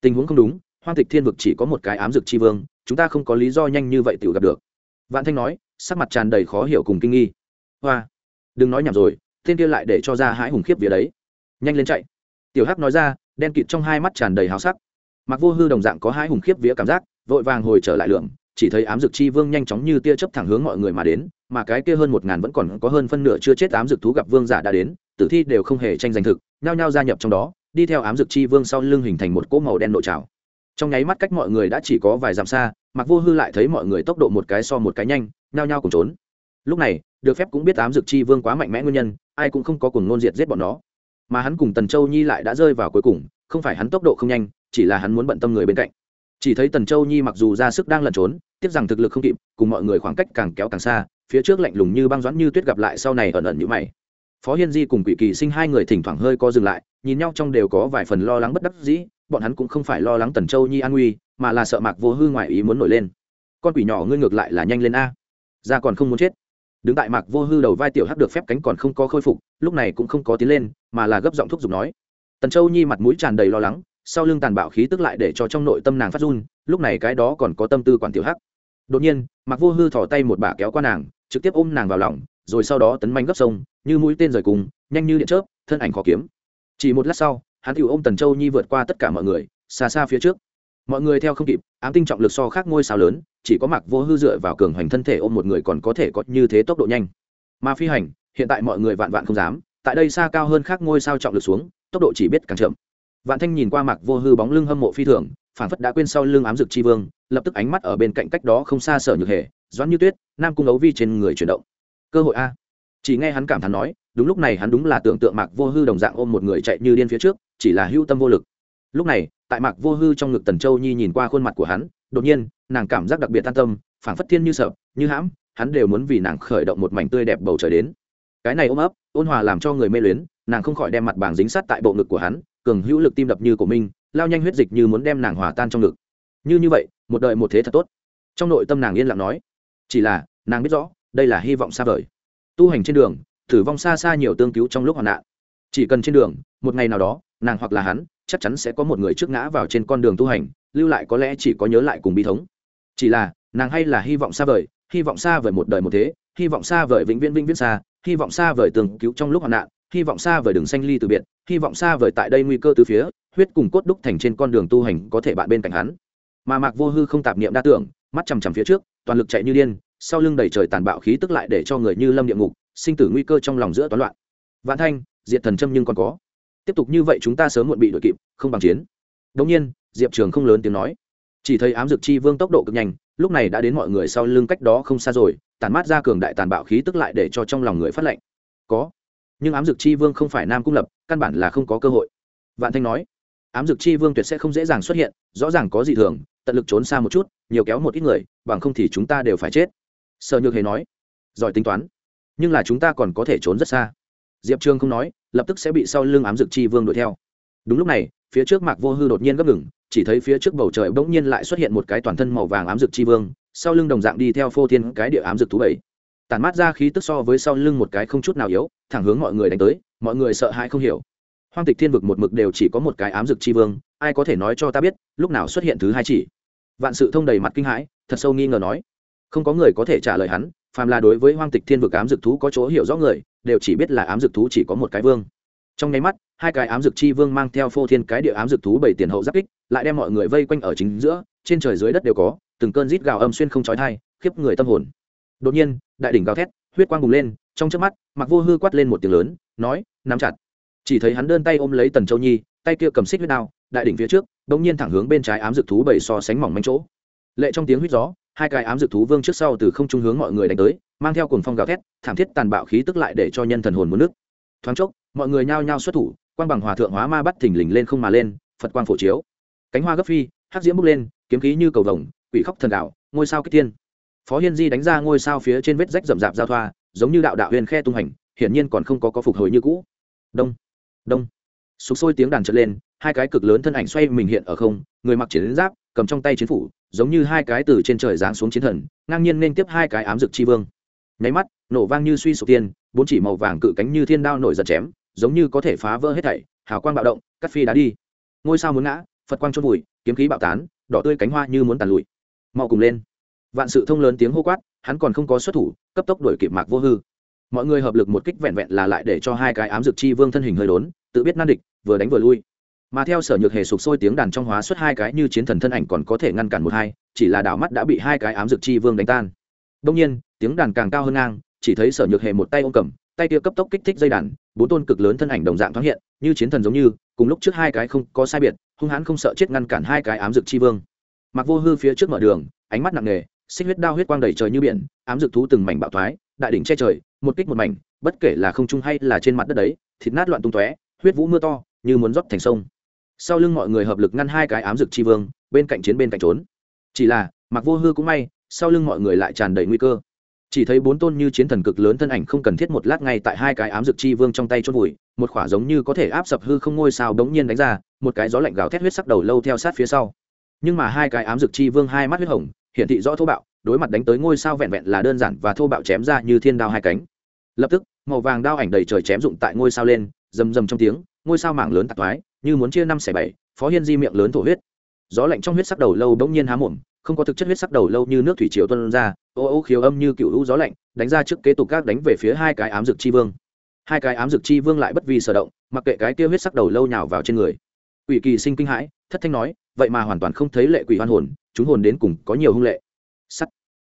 Tình huống không đúng, hoang tịch thiên vực chỉ có một cái ám dực chi vương, chúng ta không có lý do nhanh như vậy tự gặp được. Vạn thanh nói, sắc mặt tràn đầy khó hiểu cùng kinh nghi. Hoa, đừng nói nhảm rồi, tên kia lại để cho ra hãi hùng khiếp vía đấy. Nhanh lên chạy. Tiểu hắc nói ra đen kịt trong hai mắt tràn đầy hào sắc. Mặc vô hư đồng dạng có hai hùng khiếp vía cảm giác, vội vàng hồi trở lại lượng chỉ thấy ám dực chi vương nhanh chóng như tia chớp thẳng hướng mọi người mà đến, mà cái kia hơn một ngàn vẫn còn có hơn phân nửa chưa chết ám dực thú gặp vương giả đã đến, tử thi đều không hề tranh giành thực, nhao nhao gia nhập trong đó, đi theo ám dực chi vương sau lưng hình thành một cỗ màu đen nội trào trong nháy mắt cách mọi người đã chỉ có vài dặm xa mặc vô hư lại thấy mọi người tốc độ một cái so một cái nhanh, nhao nhao cùng trốn. Lúc này, được phép cũng biết ám dực chi vương quá mạnh mẽ nguyên nhân, ai cũng không có cùng ngôn diệt giết bọn nó mà hắn cùng tần châu nhi lại đã rơi vào cuối cùng, không phải hắn tốc độ không nhanh, chỉ là hắn muốn bận tâm người bên cạnh. Chỉ thấy tần châu nhi mặc dù ra sức đang lẩn trốn, tiếc rằng thực lực không kịp, cùng mọi người khoảng cách càng kéo càng xa, phía trước lạnh lùng như băng doãn như tuyết gặp lại sau này ẩn ẩn như mày. Phó hiên di cùng quỷ kỳ sinh hai người thỉnh thoảng hơi co dừng lại, nhìn nhau trong đều có vài phần lo lắng bất đắc dĩ, bọn hắn cũng không phải lo lắng tần châu nhi an nguy, mà là sợ mạc vô hư ngoại ý muốn nổi lên. Con quỷ nhỏ ngươi ngược lại là nhanh lên a, ra còn không muốn chết đứng tại mạc vô hư đầu vai tiểu hắc được phép cánh còn không có khôi phục, lúc này cũng không có tiến lên, mà là gấp giọng thúc giục nói. Tần châu nhi mặt mũi tràn đầy lo lắng, sau lưng tàn bạo khí tức lại để cho trong nội tâm nàng phát run, lúc này cái đó còn có tâm tư quản tiểu hắc. Đột nhiên, mạc vô hư thỏ tay một bà kéo qua nàng, trực tiếp ôm nàng vào lòng, rồi sau đó tấn manh gấp sông, như mũi tên rời cùng, nhanh như điện chớp, thân ảnh khó kiếm. Chỉ một lát sau, hắn tiểu ôm tần châu nhi vượt qua tất cả mọi người, xa xa phía trước mọi người theo không kịp, ám tinh trọng lực so khác ngôi sao lớn, chỉ có mặc vô hư dựa vào cường hoành thân thể ôm một người còn có thể có như thế tốc độ nhanh. Mà phi hành, hiện tại mọi người vạn vạn không dám, tại đây xa cao hơn khác ngôi sao trọng lực xuống, tốc độ chỉ biết càng chậm. Vạn thanh nhìn qua mặc vô hư bóng lưng hâm mộ phi thường phản phất đã quên sau lưng ám dực chi vương, lập tức ánh mắt ở bên cạnh cách đó không xa sở nhược hề, doãn như tuyết, nam cung ấu vi trên người chuyển động. Cơ hội a. Chỉ nghe hắn cảm thán nói, đúng lúc này hắn đúng là tưởng tượng mạc vô hư đồng dạng ôm một người chạy như điên phía trước, chỉ là hữu tâm vô lực. Lúc này tại mạc vô hư trong ngực tần châu nhi nhìn qua khuôn mặt của hắn, đột nhiên, nàng cảm giác đặc biệt an tâm, phảng phất thiên như sợ, như hãm, hắn đều muốn vì nàng khởi động một mảnh tươi đẹp bầu trời đến. Cái này ôm ấp, ôn hòa làm cho người mê luyến, nàng không khỏi đem mặt bảng dính sát tại bộ ngực của hắn, cường hữu lực tim đập như của mình lao nhanh huyết dịch như muốn đem nàng hòa tan trong ngực. Như như vậy, một đời một thế thật tốt. Trong nội tâm nàng yên lặng nói, chỉ là, nàng biết rõ, đây là hy vọng xa vời. Tu hành trên đường, tử vong xa xa nhiều tương cứu trong lúc hoạn nạn. Chỉ cần trên đường, một ngày nào đó nàng hoặc là hắn, chắc chắn sẽ có một người trước ngã vào trên con đường tu hành, lưu lại có lẽ chỉ có nhớ lại cùng bi thống. Chỉ là, nàng hay là hy vọng xa vời, hy vọng xa vời một đời một thế, hy vọng xa vời vĩnh viễn vĩnh viễn xa, hy vọng xa vời tường cứu trong lúc hoạn nạn, hy vọng xa vời đường xanh ly từ biệt, hy vọng xa vời tại đây nguy cơ từ phía, huyết cùng cốt đúc thành trên con đường tu hành có thể bạn bên cạnh hắn. Mà mạc vô hư không tạp niệm đa tưởng, mắt chằm chằm phía trước, toàn lực chạy như điên, sau lưng đầy trời tàn bạo khí tức lại để cho người như lâm địa ngục, sinh tử nguy cơ trong lòng giữa toán loạn. Vạn thanh, diệt thần châm nhưng còn có tiếp tục như vậy chúng ta sớm muộn bị đội kịp, không bằng chiến. Đống nhiên, diệp trường không lớn tiếng nói. Chỉ thấy ám dược chi vương tốc độ cực nhanh, lúc này đã đến mọi người sau lưng cách đó không xa rồi tàn mát ra cường đại tàn bạo khí tức lại để cho trong lòng người phát lệnh. Có. Nhưng ám dược chi vương không phải nam cung lập, căn bản là không có cơ hội. Vạn thanh nói, ám dược chi vương tuyệt sẽ không dễ dàng xuất hiện, rõ ràng có gì thường, tận lực trốn xa một chút, nhiều kéo một ít người, bằng không thì chúng ta đều phải chết. Sợ nhược hề nói, giỏi tính toán, nhưng là chúng ta còn có thể trốn rất xa diệp trương không nói, lập tức sẽ bị sau lưng ám dược chi vương đuổi theo. Đúng lúc này, phía trước mạc vô hư đột nhiên gấp ngừng, chỉ thấy phía trước bầu trời bỗng nhiên lại xuất hiện một cái toàn thân màu vàng ám dực chi vương, sau lưng đồng dạng đi theo phô thiên cái địa ám dực thú bảy. Tản mát ra khí tức so với sau lưng một cái không chút nào yếu, thẳng hướng mọi người đánh tới, mọi người sợ hãi không hiểu. Hoang tịch thiên vực một mực đều chỉ có một cái ám dực chi vương, ai có thể nói cho ta biết, lúc nào xuất hiện thứ hai chỉ? Vạn sự thông đầy mặt kinh hãi, thật sâu nghi ngờ nói. Không có người có thể trả lời hắn, phàm là đối với hoang tịch thiên vực ám dực thú có chỗ hiểu rõ người đều chỉ biết là ám dược thú chỉ có một cái vương. Trong nháy mắt, hai cái ám dược chi vương mang theo phô thiên cái địa ám dược thú bảy tiền hậu giáp kích, lại đem mọi người vây quanh ở chính giữa, trên trời dưới đất đều có, từng cơn rít gào âm xuyên không trói thai khiếp người tâm hồn. Đột nhiên, đại đỉnh gào thét, huyết quang bùng lên, trong trước mắt mặc vô hư quát lên một tiếng lớn, nói, nắm chặt. Chỉ thấy hắn đơn tay ôm lấy tần châu nhi, tay kia cầm xích huyết đao, đại đỉnh phía trước, bỗng nhiên thẳng hướng bên trái ám dược thú bảy so sánh mỏng manh chỗ. Lệ trong tiếng huyết gió, hai cái ám dược thú vương trước sau từ không trung hướng mọi người đánh tới mang theo cồn phong gào thét, thảm thiết tàn bạo khí tức lại để cho nhân thần hồn muốn nước. Thoáng chốc, mọi người nhao nhao xuất thủ, quang bằng hòa thượng hóa ma bắt thình lình lên không mà lên, phật quang phổ chiếu. Cánh hoa gấp phi, hắc diễm bốc lên, kiếm khí như cầu vồng, quỷ khóc thần đạo, ngôi sao kích tiên phó hiên di đánh ra ngôi sao phía trên vết rách rậm rạp giao thoa, giống như đạo đạo huyền khe tung hành, hiển nhiên còn không có có phục hồi như cũ. Đông đông. Sục sôi tiếng đàn trật lên, hai cái cực lớn thân ảnh xoay mình hiện ở không, người mặc chiến giáp, cầm trong tay chiến phủ, giống như hai cái từ trên trời giáng xuống chiến thần, ngang nhiên nên tiếp hai cái ám dực chi vương nháy mắt, nổ vang như suy sụp tiên, bốn chỉ màu vàng cự cánh như thiên đao nổi giật chém, giống như có thể phá vỡ hết thảy, hào quang bạo động, cắt phi đá đi. Ngôi sao muốn ngã, phật quang chôn vùi, kiếm khí bạo tán, đỏ tươi cánh hoa như muốn tàn lụi. Mau cùng lên. Vạn sự thông lớn tiếng hô quát, hắn còn không có xuất thủ, cấp tốc đuổi kịp mạc vô hư. Mọi người hợp lực một kích vẹn vẹn là lại để cho hai cái ám dược chi vương thân hình hơi đốn, tự biết nan địch, vừa đánh vừa lui. Mà theo sở nhược hề sụp sôi tiếng đàn trong hóa xuất hai cái như chiến thần thân ảnh còn có thể ngăn cản một hai, chỉ là đảo mắt đã bị hai cái ám dược chi vương đánh tan đông nhiên, tiếng đàn càng cao hơn ngang, chỉ thấy sở nhược hề một tay ôm cầm, tay kia cấp tốc kích thích dây đàn, bốn tôn cực lớn thân ảnh đồng dạng thoáng hiện, như chiến thần giống như, cùng lúc trước hai cái không có sai biệt, hung hãn không sợ chết ngăn cản hai cái ám dược chi vương. Mặc vô hư phía trước mở đường, ánh mắt nặng nề, xích huyết đao huyết quang đầy trời như biển, ám dược thú từng mảnh bạo thoái, đại đỉnh che trời, một kích một mảnh, bất kể là không trung hay là trên mặt đất đấy, thịt nát loạn tung tóe, huyết vũ mưa to, như muốn rót thành sông. Sau lưng mọi người hợp lực ngăn hai cái ám dược chi vương, bên cạnh chiến bên cạnh trốn. Chỉ là mặc vô hư cũng may sau lưng mọi người lại tràn đầy nguy cơ. Chỉ thấy bốn tôn như chiến thần cực lớn thân ảnh không cần thiết một lát ngay tại hai cái ám dược chi vương trong tay chôn vùi, một khỏa giống như có thể áp sập hư không ngôi sao đống nhiên đánh ra, một cái gió lạnh gào thét huyết sắc đầu lâu theo sát phía sau. Nhưng mà hai cái ám dược chi vương hai mắt huyết hồng, hiển thị rõ thô bạo, đối mặt đánh tới ngôi sao vẹn vẹn là đơn giản và thô bạo chém ra như thiên đao hai cánh. Lập tức, màu vàng đao ảnh đầy trời chém dụng tại ngôi sao lên, rầm rầm trong tiếng, ngôi sao mảng lớn tạc thoái như muốn chia năm xẻ bảy, phó hiên di miệng lớn thổ huyết. Gió lạnh trong huyết sắc đầu lâu bỗng nhiên há mồm không có thực chất huyết sắc đầu lâu như nước thủy triều tuân ra, ô ô khiếu âm như cựu lũ gió lạnh, đánh ra trước kế tục các đánh về phía hai cái ám dược chi vương. Hai cái ám dược chi vương lại bất vì sở động, mặc kệ cái kia huyết sắc đầu lâu nhào vào trên người. Quỷ kỳ sinh kinh hãi, thất thanh nói, vậy mà hoàn toàn không thấy lệ quỷ hoan hồn, chúng hồn đến cùng có nhiều hung lệ. Sắt.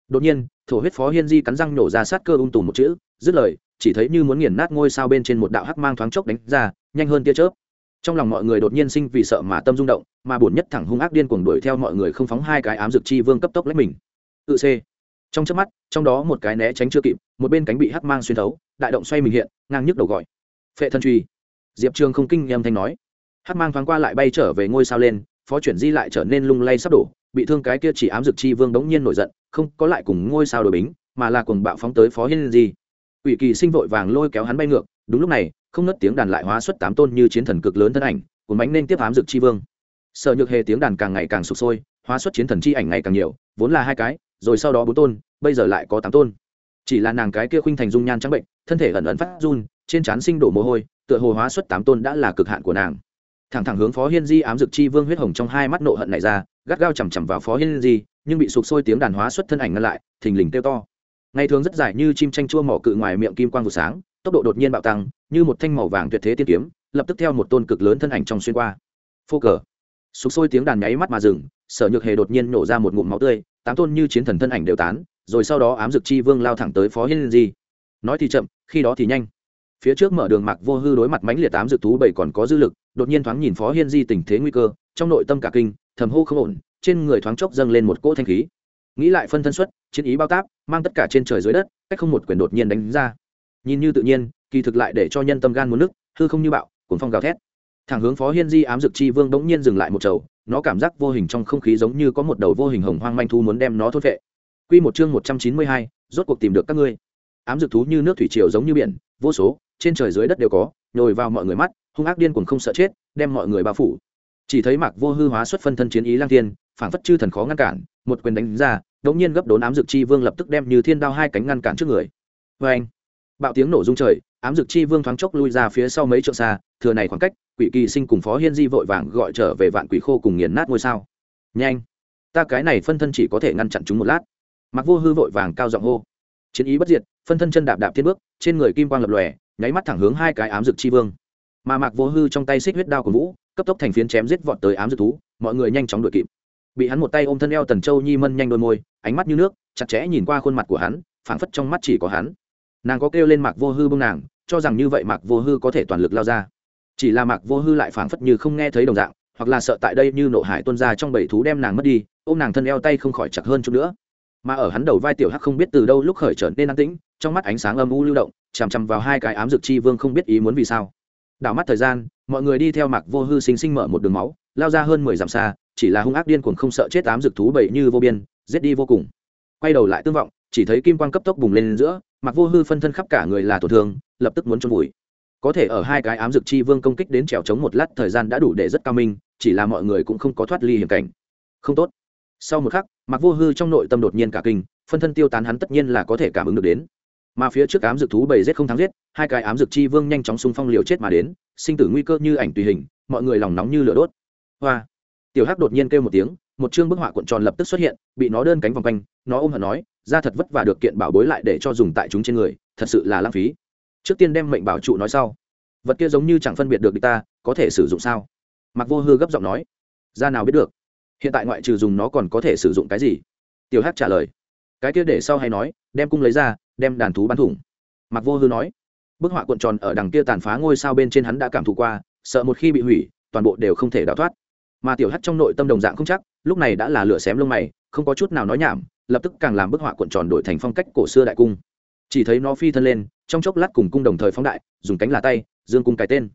Đột nhiên, thổ huyết phó hiên di cắn răng nổ ra sát cơ ung tùm một chữ, dứt lời, chỉ thấy như muốn nghiền nát ngôi sao bên trên một đạo hắc mang thoáng chốc đánh ra, nhanh hơn tia chớp trong lòng mọi người đột nhiên sinh vì sợ mà tâm rung động, mà buồn nhất thẳng hung ác điên cuồng đuổi theo mọi người không phóng hai cái ám dược chi vương cấp tốc lấy mình. Tự c. Trong chớp mắt, trong đó một cái né tránh chưa kịp, một bên cánh bị hắc mang xuyên thấu, đại động xoay mình hiện, ngang nhức đầu gọi. Phệ thân truy. Diệp trường không kinh nhầm thanh nói. Hắc mang thoáng qua lại bay trở về ngôi sao lên, phó chuyển di lại trở nên lung lay sắp đổ, bị thương cái kia chỉ ám dược chi vương đống nhiên nổi giận, không có lại cùng ngôi sao đổi bính, mà là cùng bạo phóng tới phó hiên di. Ủy kỳ sinh vội vàng lôi kéo hắn bay ngược, đúng lúc này không nớt tiếng đàn lại hóa xuất tám tôn như chiến thần cực lớn thân ảnh, cuốn bánh nên tiếp ám dược chi vương. Sợ nhược hề tiếng đàn càng ngày càng sụp sôi, hóa xuất chiến thần chi ảnh ngày càng nhiều, vốn là hai cái, rồi sau đó bốn tôn, bây giờ lại có tám tôn. Chỉ là nàng cái kia khuynh thành dung nhan trắng bệnh, thân thể ẩn ẩn phát run, trên trán sinh đổ mồ hôi, tựa hồ hóa xuất tám tôn đã là cực hạn của nàng. Thẳng thẳng hướng phó hiên di ám dược chi vương huyết hồng trong hai mắt nộ hận này ra, gắt gao chằm chằm vào phó hiên di, nhưng bị sụp sôi tiếng đàn hóa xuất thân ảnh ngăn lại, thình lình kêu to. Ngày thường rất dài như chim tranh chua mỏ cự ngoài miệng kim quang vụ sáng, tốc độ đột nhiên bạo tăng như một thanh màu vàng tuyệt thế tiên kiếm, lập tức theo một tôn cực lớn thân ảnh trong xuyên qua. Phô cờ. Sụp sôi tiếng đàn nháy mắt mà dừng, sở nhược hề đột nhiên nổ ra một ngụm máu tươi, tám tôn như chiến thần thân ảnh đều tán, rồi sau đó ám dực chi vương lao thẳng tới phó hiên di. Nói thì chậm, khi đó thì nhanh. Phía trước mở đường mạc vô hư đối mặt mãnh liệt tám dược thú bảy còn có dư lực, đột nhiên thoáng nhìn phó hiên di tình thế nguy cơ, trong nội tâm cả kinh, thầm hô không ổn, trên người thoáng chốc dâng lên một cỗ thanh khí. Nghĩ lại phân thân xuất, chiến ý bao táp, mang tất cả trên trời dưới đất, cách không một quyền đột nhiên đánh ra. Nhìn như tự nhiên kỳ thực lại để cho nhân tâm gan muốn nước hư không như bạo cuồng phong gào thét. Thẳng hướng phó hiên di ám dực chi vương bỗng nhiên dừng lại một chầu nó cảm giác vô hình trong không khí giống như có một đầu vô hình hồng hoang manh thu muốn đem nó thốt vệ Quy một chương một trăm chín mươi hai, rốt cuộc tìm được các ngươi. Ám dược thú như nước thủy triều giống như biển, vô số, trên trời dưới đất đều có, nhồi vào mọi người mắt, hung ác điên cuồng không sợ chết, đem mọi người bao phủ. Chỉ thấy mạc vô hư hóa xuất phân thân chiến ý lang thiên phảng phất chư thần khó ngăn cản một quyền đánh ra đống nhiên gấp đốn ám dược chi vương lập tức đem như thiên đao hai cánh ngăn cản trước người. Vê anh bạo tiếng nổ rung trời ám dược chi vương thoáng chốc lui ra phía sau mấy trượng xa, thừa này khoảng cách, quỷ kỳ sinh cùng phó hiên di vội vàng gọi trở về vạn quỷ khô cùng nghiền nát ngôi sao. Nhanh! Ta cái này phân thân chỉ có thể ngăn chặn chúng một lát. Mặc vô hư vội vàng cao giọng hô. Chiến ý bất diệt, phân thân chân đạp đạp thiên bước, trên người kim quang lập lòe, nháy mắt thẳng hướng hai cái ám dược chi vương. Mà mạc vô hư trong tay xích huyết đao của vũ, cấp tốc thành phiến chém giết vọt tới ám dược thú, mọi người nhanh chóng đuổi kịp. Bị hắn một tay ôm thân eo tần châu nhi mân nhanh đôi môi, ánh mắt như nước, chặt chẽ nhìn qua khuôn mặt của hắn, phảng phất trong mắt chỉ có hắn. Nàng có kêu lên mạc vô hư bưng nàng cho rằng như vậy mạc vô hư có thể toàn lực lao ra. Chỉ là mạc vô hư lại phảng phất như không nghe thấy đồng dạng, hoặc là sợ tại đây như nộ hải tuân ra trong bảy thú đem nàng mất đi, ôm nàng thân eo tay không khỏi chặt hơn chút nữa. Mà ở hắn đầu vai tiểu hắc không biết từ đâu lúc khởi trở nên an tĩnh, trong mắt ánh sáng âm u lưu động, chằm chằm vào hai cái ám dược chi vương không biết ý muốn vì sao. Đảo mắt thời gian, mọi người đi theo mạc vô hư sinh sinh mở một đường máu, lao ra hơn mười dặm xa, chỉ là hung ác điên cuồng không sợ chết ám dược thú bảy như vô biên, giết đi vô cùng. Quay đầu lại tương vọng chỉ thấy kim quang cấp tốc bùng lên giữa, mặc vô hư phân thân khắp cả người là tổn thương, lập tức muốn trôn vùi. Có thể ở hai cái ám dược chi vương công kích đến trèo chống một lát thời gian đã đủ để rất cao minh, chỉ là mọi người cũng không có thoát ly hiểm cảnh. Không tốt. Sau một khắc, mặc vô hư trong nội tâm đột nhiên cả kinh, phân thân tiêu tán hắn tất nhiên là có thể cảm ứng được đến. Mà phía trước ám dược thú bầy giết không thắng giết, hai cái ám dược chi vương nhanh chóng xung phong liều chết mà đến, sinh tử nguy cơ như ảnh tùy hình, mọi người lòng nóng như lửa đốt. Hoa. Tiểu hắc đột nhiên kêu một tiếng, một chương bức họa cuộn tròn lập tức xuất hiện, bị nó đơn cánh vòng quanh, nó ôm hận nói ra thật vất vả được kiện bảo bối lại để cho dùng tại chúng trên người, thật sự là lãng phí. Trước tiên đem mệnh bảo trụ nói sau. Vật kia giống như chẳng phân biệt được địch ta, có thể sử dụng sao? Mặc vô hư gấp giọng nói. Ra nào biết được? Hiện tại ngoại trừ dùng nó còn có thể sử dụng cái gì? Tiểu hắc trả lời. Cái kia để sau hay nói, đem cung lấy ra, đem đàn thú bắn thủng. Mặc vô hư nói. Bức họa cuộn tròn ở đằng kia tàn phá ngôi sao bên trên hắn đã cảm thụ qua, sợ một khi bị hủy, toàn bộ đều không thể đào thoát. Mà tiểu hát trong nội tâm đồng dạng không chắc, lúc này đã là lửa xém lông mày, không có chút nào nói nhảm lập tức càng làm bức họa cuộn tròn đổi thành phong cách cổ xưa đại cung. Chỉ thấy nó phi thân lên, trong chốc lát cùng cung đồng thời phóng đại, dùng cánh là tay, dương cung cái tên.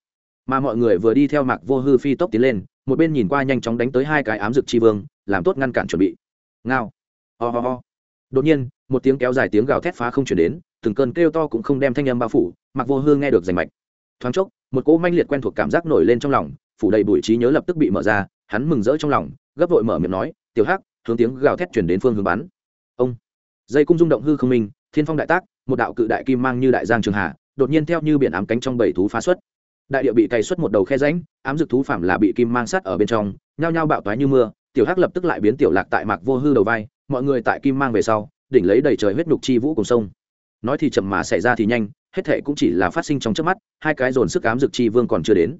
Mà mọi người vừa đi theo mạc vô hư phi tốc tiến lên, một bên nhìn qua nhanh chóng đánh tới hai cái ám dực chi vương, làm tốt ngăn cản chuẩn bị. Ngao. Ho、oh、ho、oh. ho. Đột nhiên, một tiếng kéo dài tiếng gào thét phá không chuyển đến, từng cơn kêu to cũng không đem thanh âm bao phủ mặc vô hư nghe được rành mạch. Thoáng chốc, một cỗ manh liệt quen thuộc cảm giác nổi lên trong lòng, phủ đầy bụi trí nhớ lập tức bị mở ra, hắn mừng rỡ trong lòng, gấp vội mở miệng nói, tiểu hắc, hướng tiếng gào thét chuyển đến phương hướng bắn dây cung rung động hư không minh, thiên phong đại tác, một đạo cự đại kim mang như đại giang trường hạ, đột nhiên theo như biển ám cánh trong bảy thú phá xuất. Đại địa bị cày xuất một đầu khe ránh ám dực thú phạm là bị kim mang sắt ở bên trong, nhao nhao bạo toái như mưa, tiểu hắc lập tức lại biến tiểu lạc tại mạc vô hư đầu vai, mọi người tại kim mang về sau, đỉnh lấy đầy trời huyết nhục chi vũ cùng sông. Nói thì chậm mà xảy ra thì nhanh, hết thệ cũng chỉ là phát sinh trong trước mắt, hai cái dồn sức ám dực chi vương còn chưa đến.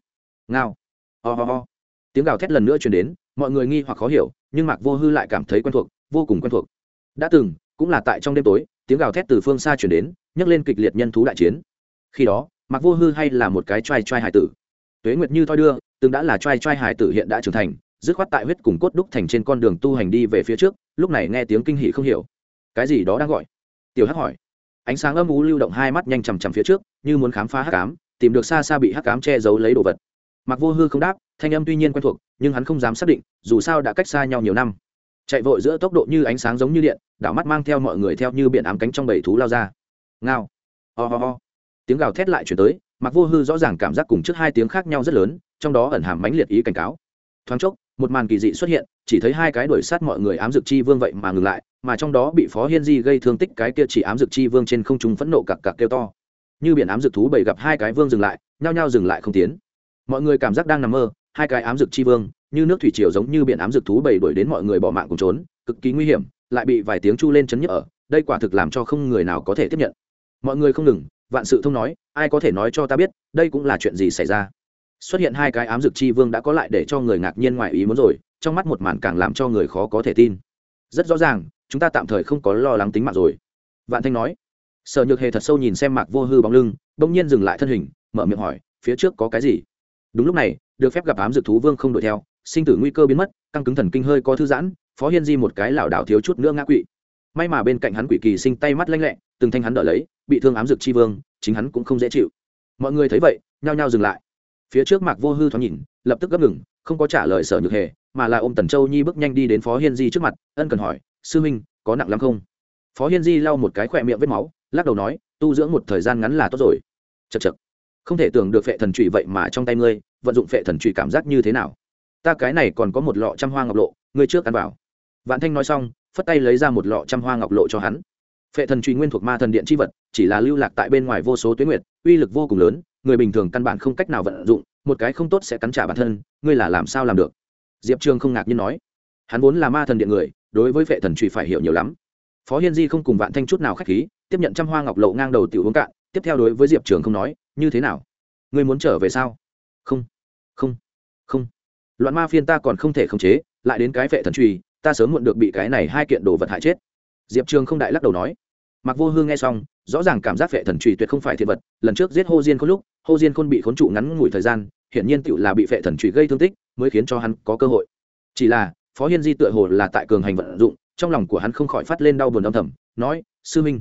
Ngao, ho、oh、ho、oh. ho. Tiếng gào thét lần nữa chuyển đến, mọi người nghi hoặc khó hiểu, nhưng mạc vô hư lại cảm thấy quen thuộc, vô cùng quen thuộc. Đã từng cũng là tại trong đêm tối, tiếng gào thét từ phương xa chuyển đến, nhấc lên kịch liệt nhân thú đại chiến. Khi đó mặc vô hư hay là một cái t r a i t r a i hải tử. Tuế nguyệt như thoi đưa, từng đã là t r a i t r a i hải tử hiện đã trưởng thành, dứt khoát tại huyết cùng cốt đúc thành trên con đường tu hành đi về phía trước, lúc này nghe tiếng kinh hỷ không hiểu. Cái gì đó đang gọi? Tiểu hắc hỏi. Ánh sáng âm ú lưu động hai mắt nhanh chằm chằm phía trước, như muốn khám phá hắc ám, tìm được xa xa bị hắc ám che giấu lấy đồ vật. Mặc vô hư không đáp, thanh âm tuy nhiên quen thuộc, nhưng hắn không dám xác định, dù sao đã cách xa nhau nhiều năm chạy vội giữa tốc độ như ánh sáng giống như điện, đảo mắt mang theo mọi người theo như biển ám cánh trong bầy thú lao ra. Ngao. Ho、oh、ho、oh. ho. Tiếng gào thét lại chuyển tới mặc vô hư rõ ràng cảm giác cùng trước hai tiếng khác nhau rất lớn, trong đó ẩn hàm mãnh liệt ý cảnh cáo. Thoáng chốc, một màn kỳ dị xuất hiện, chỉ thấy hai cái đuổi sát mọi người ám dược chi vương vậy mà ngừng lại, mà trong đó bị phó hiên di gây thương tích cái kia chỉ ám dược chi vương trên không trung phẫn nộ cặc cặc kêu to. Như biển ám dược thú bầy gặp hai cái vương dừng lại, nhao nhao dừng lại không tiến. Mọi người cảm giác đang nằm mơ, hai cái ám dược chi vương như nước thủy triều giống như biển ám dược thú bầy đuổi đến mọi người bỏ mạng cùng trốn, cực kỳ nguy hiểm, lại bị vài tiếng chu lên chấn nhức ở, đây quả thực làm cho không người nào có thể tiếp nhận. Mọi người không ngừng, vạn sự thông nói, ai có thể nói cho ta biết, đây cũng là chuyện gì xảy ra? Xuất hiện hai cái ám dược chi vương đã có lại để cho người ngạc nhiên ngoài ý muốn rồi, trong mắt một màn càng làm cho người khó có thể tin. Rất rõ ràng, chúng ta tạm thời không có lo lắng tính mạng rồi. Vạn thanh nói. Sở nhược hề thật sâu nhìn xem mạc vô hư bóng lưng, bỗng nhiên dừng lại thân hình, mở miệng hỏi, phía trước có cái gì? Đúng lúc này, được phép gặp ám dược thú vương không đuổi theo sinh tử nguy cơ biến mất, căng cứng thần kinh hơi có thư giãn, phó hiên di một cái lảo đảo thiếu chút nữa ngã quỵ. May mà bên cạnh hắn quỷ kỳ sinh tay mắt lanh lẹ, từng thanh hắn đỡ lấy, bị thương ám dược chi vương, chính hắn cũng không dễ chịu. Mọi người thấy vậy, nhao nhao dừng lại. Phía trước mạc vô hư thoáng nhìn, lập tức gấp ngừng, không có trả lời sở nhược hề, mà là ôm tần châu nhi bước nhanh đi đến phó hiên di trước mặt, ân cần hỏi, sư huynh, có nặng lắm không? Phó hiên di lau một cái khỏe miệng vết máu, lắc đầu nói, tu dưỡng một thời gian ngắn là tốt rồi. Chật chật không thể tưởng được phệ thần trụy vậy mà trong tay ngươi, vận dụng phệ thần trụy cảm giác như thế nào? Ta cái này còn có một lọ trăm hoa ngọc lộ, ngươi trước ăn vào. Vạn thanh nói xong, phất tay lấy ra một lọ trăm hoa ngọc lộ cho hắn. Phệ thần truy nguyên thuộc ma thần điện c h i vật, chỉ là lưu lạc tại bên ngoài vô số tuyến nguyệt, uy lực vô cùng lớn, người bình thường căn bản không cách nào vận dụng, một cái không tốt sẽ cắn trả bản thân, ngươi là làm sao làm được? Diệp trường không ngạc nhiên nói. Hắn vốn là ma thần điện người, đối với phệ thần truy phải hiểu nhiều lắm. Phó hiên di không cùng vạn thanh chút nào k h á c h khí, tiếp nhận trăm hoa ngọc lộ ngang đầu tiểu uống cạn, tiếp theo đối với diệp trường không nói, như thế nào? Ngươi muốn trở về sao? Không không không loạn ma phiên ta còn không thể khống chế, lại đến cái phệ thần truy, ta sớm muộn được bị cái này hai kiện đồ vật hại chết. Diệp trường không đại lắc đầu nói. Mặc vô hương nghe xong, rõ ràng cảm giác vệ thần truy tuyệt không phải thiệt vật, lần trước giết hô diên khôn lúc, hô diên khôn bị khốn trụ ngắn ngủi thời gian, hiển nhiên tựu là bị vệ thần truy gây thương tích, mới khiến cho hắn có cơ hội. Chỉ là, phó hiên di tựa hồ là tại cường hành vận dụng, trong lòng của hắn không khỏi phát lên đau buồn âm thầm, nói, sư minh.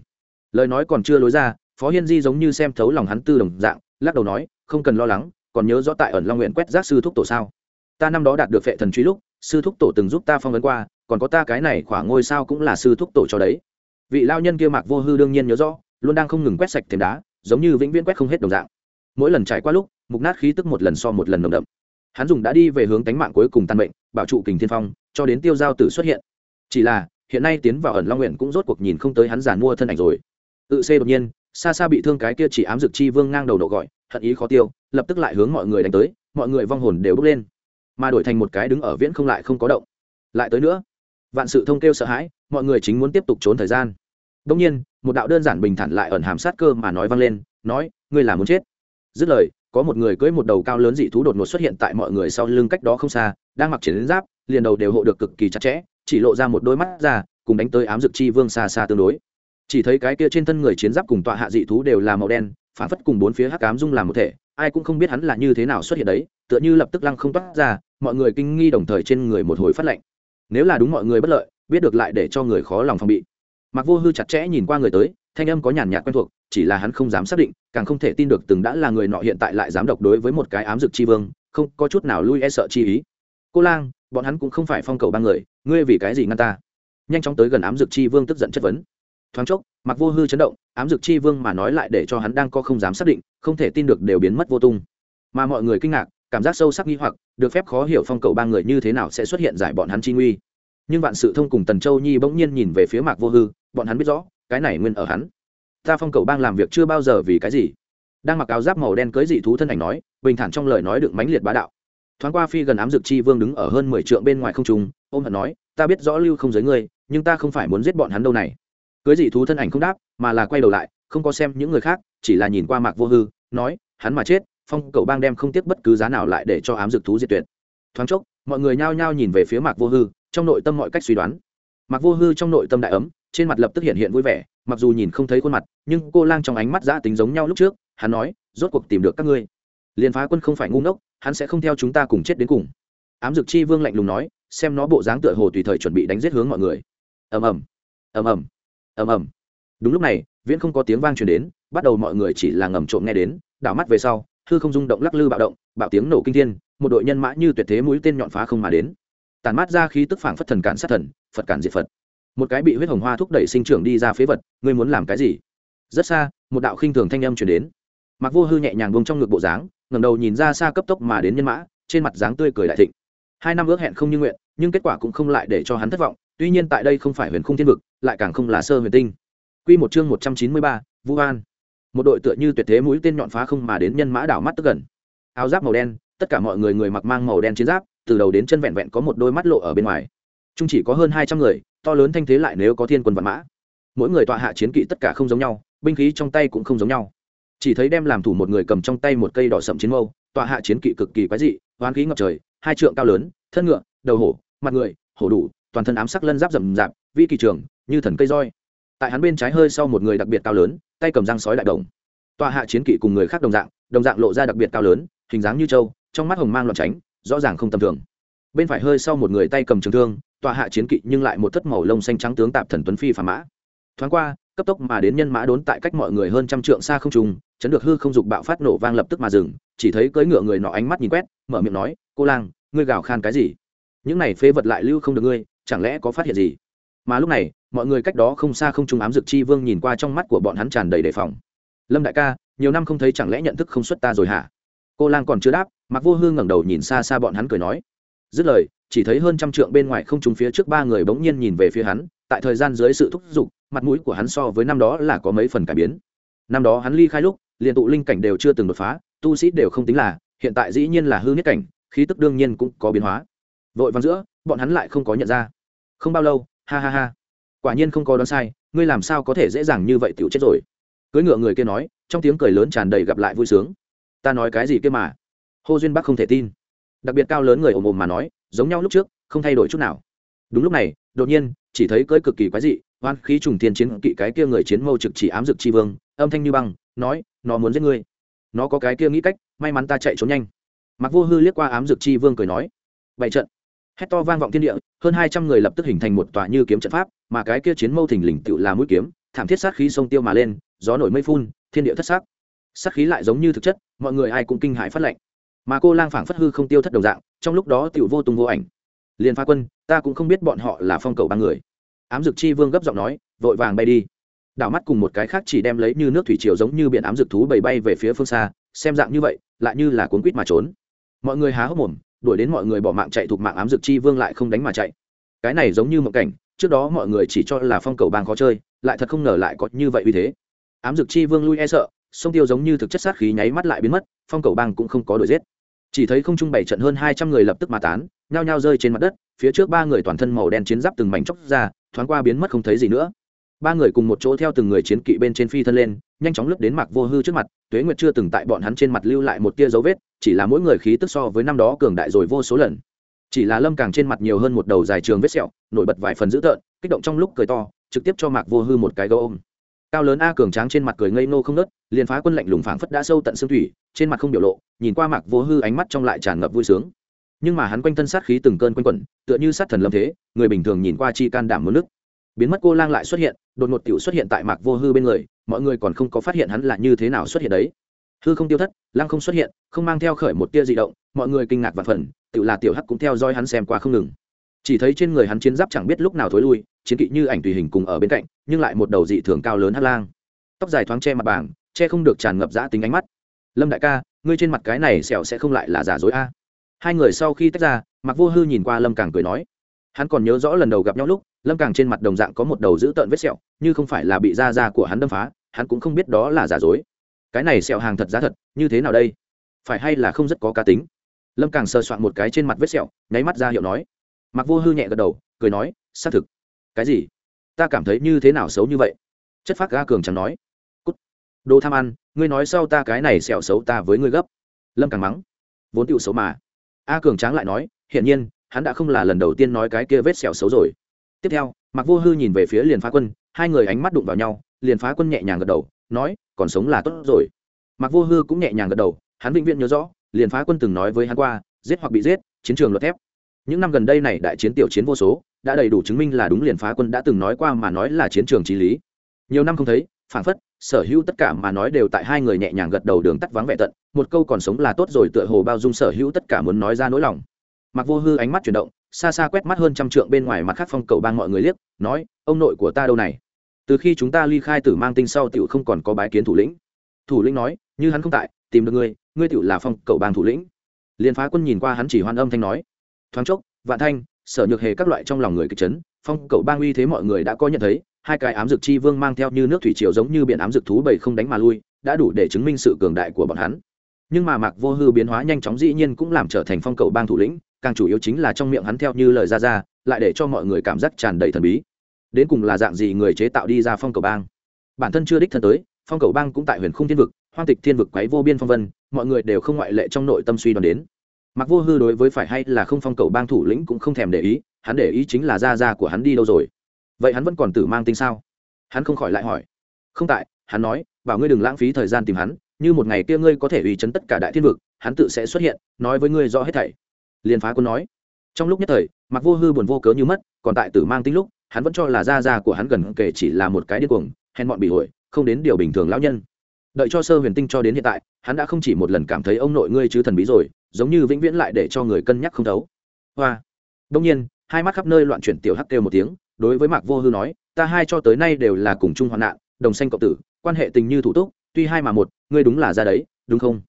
Lời nói còn chưa lối ra, phó hiên di giống như xem thấu lòng hắn tư đồng dạng, lắc đầu nói, không cần lo lắng, còn nhớ rõ tại ẩn long nguyện quét rác sư thúc tổ sao? Ta năm đó đạt được phệ thần truy lúc, sư thúc tổ từng giúp ta phong vấn qua, còn có ta cái này khỏa ngôi sao cũng là sư thúc tổ cho đấy. Vị lao nhân kia mạc vô hư đương nhiên nhớ rõ, luôn đang không ngừng quét sạch thềm đá, giống như vĩnh viễn quét không hết đồng dạng. Mỗi lần trải qua lúc, mục nát khí tức một lần so một lần nồng đậm. Hắn dùng đã đi về hướng tánh mạng cuối cùng tan bệnh bảo trụ kình thiên phong, cho đến tiêu giao tử xuất hiện. Chỉ là, hiện nay tiến vào ẩn long nguyện cũng rốt cuộc nhìn không tới hắn giàn mua thân ảnh rồi. Tự xê đột nhiên, xa xa bị thương cái kia chỉ ám dực chi vương ngang đầu nộ gọi, hận ý khó tiêu, lập tức lại hướng mọi người đánh tới, mọi người vong hồn đều bốc lên mà đổi thành một cái đứng ở viễn không lại không có động. Lại tới nữa, vạn sự thông kêu sợ hãi, mọi người chính muốn tiếp tục trốn thời gian. Đông nhiên, một đạo đơn giản bình thản lại ẩn hàm sát cơ mà nói vang lên, nói, ngươi là muốn chết. Dứt lời, có một người cưỡi một đầu cao lớn dị thú đột ngột xuất hiện tại mọi người sau lưng cách đó không xa, đang mặc chiến giáp, liền đầu đều hộ được cực kỳ chặt chẽ, chỉ lộ ra một đôi mắt ra, cùng đánh tới ám dực chi vương xa xa tương đối. Chỉ thấy cái kia trên thân người chiến giáp cùng tọa hạ dị thú đều là màu đen, phản phất cùng bốn phía hắc ám dung làm một thể ai cũng không biết hắn là như thế nào xuất hiện đấy, tựa như lập tức lăng không toát ra, mọi người kinh nghi đồng thời trên người một hồi phát lệnh. Nếu là đúng mọi người bất lợi, biết được lại để cho người khó lòng phòng bị. Mặc vô hư chặt chẽ nhìn qua người tới, thanh âm có nhàn nhạt quen thuộc, chỉ là hắn không dám xác định, càng không thể tin được từng đã là người nọ hiện tại lại dám độc đối với một cái ám dực chi vương, không có chút nào lui e sợ chi ý. Cô lang, bọn hắn cũng không phải phong cầu ba người, ngươi vì cái gì ngăn ta? Nhanh chóng tới gần ám dực chi vương tức giận chất vấn. Thoáng chốc mặc vô hư chấn động, ám dực chi vương mà nói lại để cho hắn đang có không dám xác định không thể tin được đều biến mất vô tung. Mà mọi người kinh ngạc, cảm giác sâu sắc nghi hoặc, được phép khó hiểu phong cầu ba người như thế nào sẽ xuất hiện giải bọn hắn chi nguy. Nhưng vạn sự thông cùng tần châu nhi bỗng nhiên nhìn về phía mạc vô hư, bọn hắn biết rõ, cái này nguyên ở hắn. Ta phong cầu bang làm việc chưa bao giờ vì cái gì. Đang mặc áo giáp màu đen cưới dị thú thân ảnh nói, bình thản trong lời nói đựng mãnh liệt bá đạo. Thoáng qua phi gần ám dực chi vương đứng ở hơn mười trượng bên ngoài không trung, ôm hận nói, ta biết rõ lưu không giới ngươi, nhưng ta không phải muốn giết bọn hắn đâu này. Cưới dị thú thân ảnh không đáp, mà là quay đầu lại không có xem những người khác, chỉ là nhìn qua mạc vô hư, nói, hắn mà chết, phong cầu bang đem không tiếc bất cứ giá nào lại để cho ám dực thú diệt tuyệt. Thoáng chốc, mọi người nhao nhao nhìn về phía mạc vô hư, trong nội tâm mọi cách suy đoán. Mạc vô hư trong nội tâm đại ấm, trên mặt lập tức hiện hiện vui vẻ, mặc dù nhìn không thấy khuôn mặt, nhưng cô lang trong ánh mắt giã tính giống nhau lúc trước, hắn nói, rốt cuộc tìm được các ngươi. Liền phá quân không phải ngu ngốc, hắn sẽ không theo chúng ta cùng chết đến cùng. Ám dực chi vương lạnh lùng nói, xem nó bộ dáng tựa hồ tùy thời chuẩn bị đánh giết hướng mọi người. Ầm ầm. Ầm ầm. Ầm ầm. Đúng lúc này viễn không có tiếng vang truyền đến, bắt đầu mọi người chỉ là ngầm trộm nghe đến, đảo mắt về sau, hư không rung động lắc lư bạo động, bạo tiếng nổ kinh thiên, một đội nhân mã như tuyệt thế mũi tên nhọn phá không mà đến. Tàn mát ra khí tức phảng phất thần cản sát thần, phật cản diệt phật. Một cái bị huyết hồng hoa thúc đẩy sinh trưởng đi ra phế vật, ngươi muốn làm cái gì? Rất xa, một đạo khinh thường thanh âm chuyển đến. Mặc vô hư nhẹ nhàng bông trong ngực bộ dáng, ngẩng đầu nhìn ra xa cấp tốc mà đến nhân mã, trên mặt dáng tươi cười đại thịnh. Hai năm ước hẹn không như nguyện, nhưng kết quả cũng không lại để cho hắn thất vọng, tuy nhiên tại đây không phải huyền khung thiên vực, lại càng không là sơ huyền tinh. Quy một chương một trăm chín mươi ba, Vũ An. Một đội tựa như tuyệt thế mũi tên nhọn phá không mà đến nhân mã đảo mắt tức gần. Áo giáp màu đen, tất cả mọi người người mặc mang màu đen chiến giáp, từ đầu đến chân vẹn vẹn có một đôi mắt lộ ở bên ngoài chung chỉ có hơn hai trăm người to lớn thanh thế lại nếu có thiên quân vạn mã mỗi người tọa hạ chiến kỵ tất cả không giống nhau binh khí trong tay cũng không giống nhau chỉ thấy đem làm thủ một người cầm trong tay một cây đỏ sậm chiến mâu tọa hạ chiến kỵ cực kỳ quái dị oán khí ngập trời hai trượng cao lớn thân ngựa đầu hổ mặt người hổ đủ toàn thân ám sắc lân giáp rậm rạp vi kỳ trường như thần cây roi tại hắn bên trái hơi sau một người đặc biệt cao lớn, tay cầm răng sói đại đồng. Tòa hạ chiến kỵ cùng người khác đồng dạng đồng dạng lộ ra đặc biệt cao lớn, hình dáng như trâu, trong mắt hồng mang loạn tránh, rõ ràng không tầm thường. Bên phải hơi sau một người tay cầm trường thương, tòa hạ chiến kỵ nhưng lại một thất màu lông xanh trắng tướng tạp thần tuấn phi phà mã. Thoáng qua, cấp tốc mà đến nhân mã đốn tại cách mọi người hơn trăm trượng xa không trùng chấn được hư không dục bạo phát nổ vang lập tức mà dừng, chỉ thấy cưỡi ngựa người nọ ánh mắt nhìn quét, mở miệng nói, cô lang, ngươi gào khan cái gì? Những này phế vật lại lưu không được ngươi, chẳng lẽ có phát hiện gì? Mà lúc này mọi người cách đó không xa không trung ám dực chi vương nhìn qua trong mắt của bọn hắn tràn đầy đề phòng. Lâm đại ca, nhiều năm không thấy chẳng lẽ nhận thức không xuất ta rồi hả? Cô lang còn chưa đáp mặc vô hương ngẩng đầu nhìn xa xa bọn hắn cười nói. Dứt lời, chỉ thấy hơn trăm trượng bên ngoài không trúng phía trước ba người bỗng nhiên nhìn về phía hắn, tại thời gian dưới sự thúc giục, mặt mũi của hắn so với năm đó là có mấy phần cải biến. Năm đó hắn ly khai lúc, liền tụ linh cảnh đều chưa từng đột phá, tu sĩ đều không tính là, hiện tại dĩ nhiên là hư nhất cảnh, khí tức đương nhiên cũng có biến hóa. Vội vàng giữa, bọn hắn lại không có nhận ra. Không bao lâu, ha ha ha quả nhiên không có đoán sai, ngươi làm sao có thể dễ dàng như vậy tiểu chết rồi? Cưới ngựa người kia nói, trong tiếng cười lớn tràn đầy gặp lại vui sướng. Ta nói cái gì kia mà? Hô duyên bắc không thể tin. Đặc biệt cao lớn người ồm ồm mà nói, giống nhau lúc trước, không thay đổi chút nào. Đúng lúc này, đột nhiên, chỉ thấy cưới cực kỳ quái dị, hoan khí trùng thiên chiến kỵ cái kia người chiến mâu trực chỉ ám dực tri vương, âm thanh như băng, nói, nó muốn giết ngươi. Nó có cái kia nghĩ cách, may mắn ta chạy trốn nhanh. Mặc vô hư liếc qua ám dực chi vương cười nói, bảy trận. Hét to vang vọng thiên địa, hơn hai trăm người lập tức hình thành một tòa như kiếm trận pháp mà cái kia chiến mâu thình lình tựu là mũi kiếm, thảm thiết sát khí sông tiêu mà lên, gió nổi mây phun, thiên địa thất sắc. Sát khí lại giống như thực chất, mọi người ai cũng kinh hãi phát lệnh. Mà cô lang phảng phất hư không tiêu thất đồng dạng, trong lúc đó tiểu vô tung vô ảnh. Liền pha quân, ta cũng không biết bọn họ là phong cầu ba người. Ám dực chi vương gấp giọng nói, vội vàng bay đi. Đảo mắt cùng một cái khác chỉ đem lấy như nước thủy triều giống như biển ám dực thú bầy bay về phía phương xa, xem dạng như vậy, lại như là cuốn quýt mà trốn. Mọi người há hốc mồm, đuổi đến mọi người bỏ mạng chạy thuộc mạng ám dực chi vương lại không đánh mà chạy. Cái này giống như một cảnh trước đó mọi người chỉ cho là phong cầu bang khó chơi, lại thật không ngờ lại có như vậy uy thế. Ám dực chi vương lui e sợ, sông tiêu giống như thực chất sát khí nháy mắt lại biến mất, phong cầu bang cũng không có đuổi giết. Chỉ thấy không trung bảy trận hơn hai trăm người lập tức mà tán, nhao nhao rơi trên mặt đất, phía trước ba người toàn thân màu đen chiến giáp từng mảnh chóc ra, thoáng qua biến mất không thấy gì nữa. Ba người cùng một chỗ theo từng người chiến kỵ bên trên phi thân lên, nhanh chóng lướt đến mạc vô hư trước mặt, tuế nguyệt chưa từng tại bọn hắn trên mặt lưu lại một tia dấu vết, chỉ là mỗi người khí tức so với năm đó cường đại rồi vô số lần chỉ là lâm càng trên mặt nhiều hơn một đầu dài trường vết sẹo, nổi bật vài phần dữ tợn, kích động trong lúc cười to, trực tiếp cho mạc vô hư một cái gấu ôm. Cao lớn a cường tráng trên mặt cười ngây nô không nớt liền phá quân lạnh lùng phảng phất đã sâu tận xương thủy, trên mặt không biểu lộ, nhìn qua mạc vô hư ánh mắt trong lại tràn ngập vui sướng. Nhưng mà hắn quanh thân sát khí từng cơn quanh quẩn, tựa như sát thần lâm thế, người bình thường nhìn qua chi can đảm muốn nước. Biến mất cô lang lại xuất hiện, đột ngột tiểu xuất hiện tại mạc vô hư bên người, mọi người còn không có phát hiện hắn là như thế nào xuất hiện đấy. Hư không tiêu thất lang không xuất hiện, không mang theo khởi một tia di động, mọi người kinh ngạc và phần tự là tiểu hắc cũng theo dõi hắn xem qua không ngừng. Chỉ thấy trên người hắn chiến giáp chẳng biết lúc nào thối lui, chiến kỵ như ảnh tùy hình cùng ở bên cạnh, nhưng lại một đầu dị thường cao lớn hắc lang. Tóc dài thoáng che mặt bảng, che không được tràn ngập dã tính ánh mắt. Lâm đại ca, ngươi trên mặt cái này sẹo sẽ không lại là giả dối a? Hai người sau khi tách ra mặc vô hư nhìn qua lâm càng cười nói, hắn còn nhớ rõ lần đầu gặp nhau lúc, lâm càng trên mặt đồng dạng có một đầu dữ tợn vết sẹo, như không phải là bị da da của hắn đâm phá, hắn cũng không biết đó là giả dối. Cái này sẹo hàng thật giá thật, như thế nào đây? Phải hay là không rất có cá tính? Lâm càng sờ soạn một cái trên mặt vết sẹo, nháy mắt ra hiệu nói. Mặc vô hư nhẹ gật đầu, cười nói, xác thực. Cái gì? Ta cảm thấy như thế nào xấu như vậy? Chất phác ga cường chẳng nói. Cút. Đồ tham ăn, ngươi nói sau ta cái này sẹo xấu ta với ngươi gấp. Lâm càng mắng. Vốn tựu xấu mà. A cường tráng lại nói, hiển nhiên, hắn đã không là lần đầu tiên nói cái kia vết sẹo xấu rồi. Tiếp theo mặc vô hư nhìn về phía liền phá quân, hai người ánh mắt đụng vào nhau, liền phá quân nhẹ nhàng gật đầu, nói, còn sống là tốt rồi. Mặc vô hư cũng nhẹ nhàng gật đầu, hắn vĩnh viễn nhớ rõ liền phá quân từng nói với hắn qua, giết hoặc bị giết, chiến trường luật thép. Những năm gần đây này đại chiến tiểu chiến vô số, đã đầy đủ chứng minh là đúng liền phá quân đã từng nói qua mà nói là chiến trường trí lý. Nhiều năm không thấy, phản phất, sở hữu tất cả mà nói đều tại hai người nhẹ nhàng gật đầu đường tắt vắng vẻ tận, một câu còn sống là tốt rồi tựa hồ bao dung sở hữu tất cả muốn nói ra nỗi lòng. Mặc vô hư ánh mắt chuyển động, xa xa quét mắt hơn trăm trượng bên ngoài mặt khác phong cầu bang mọi người liếc, nói, ông nội của ta đâu này? Từ khi chúng ta ly khai tử mang tinh sau tiểu không còn có bái kiến thủ lĩnh. Thủ lĩnh nói, như hắn không tại, tìm được ngươi ngươi tựu là phong cầu bang thủ lĩnh. Liền phá quân nhìn qua hắn chỉ hoan âm thanh nói. Thoáng chốc, vạn thanh, sở nhược hề các loại trong lòng người kịch chấn, phong cầu bang uy thế mọi người đã có nhận thấy, hai cái ám dược chi vương mang theo như nước thủy triều giống như biển ám dược thú bầy không đánh mà lui, đã đủ để chứng minh sự cường đại của bọn hắn. Nhưng mà mạc vô hư biến hóa nhanh chóng dĩ nhiên cũng làm trở thành phong cầu bang thủ lĩnh, càng chủ yếu chính là trong miệng hắn theo như lời ra ra, lại để cho mọi người cảm giác tràn đầy thần bí. Đến cùng là dạng gì người chế tạo đi ra phong cầu bang? Bản thân chưa đích thân tới, phong cầu bang cũng tại huyền khung thiên vực hoang tịch thiên vực quấy vô biên phong vân, mọi người đều không ngoại lệ trong nội tâm suy đoán đến. Mặc vô hư đối với phải hay là không phong cầu bang thủ lĩnh cũng không thèm để ý, hắn để ý chính là ra ra của hắn đi đâu rồi. Vậy hắn vẫn còn tử mang tinh sao? Hắn không khỏi lại hỏi. Không tại, hắn nói, bảo ngươi đừng lãng phí thời gian tìm hắn, như một ngày kia ngươi có thể uy chấn tất cả đại thiên vực, hắn tự sẽ xuất hiện, nói với ngươi rõ hết thảy. Liền phá quân nói. Trong lúc nhất thời mặc vô hư buồn vô cớ như mất, còn tại tử mang tinh lúc, hắn vẫn cho là gia gia của hắn gần kể chỉ là một cái điên cuồng, hèn mọn bị hội không đến điều bình thường lão nhân đợi cho sơ huyền tinh cho đến hiện tại, hắn đã không chỉ một lần cảm thấy ông nội ngươi chứ thần bí rồi, giống như vĩnh viễn lại để cho người cân nhắc không thấu. Hoa. Đông nhiên, hai mắt khắp nơi loạn chuyển tiểu hắc kêu một tiếng, đối với mạc vô hư nói, ta hai cho tới nay đều là cùng chung hoạn nạn, đồng sanh cộng tử, quan hệ tình như thủ túc, tuy hai mà một, ngươi đúng là ra đấy, đúng không?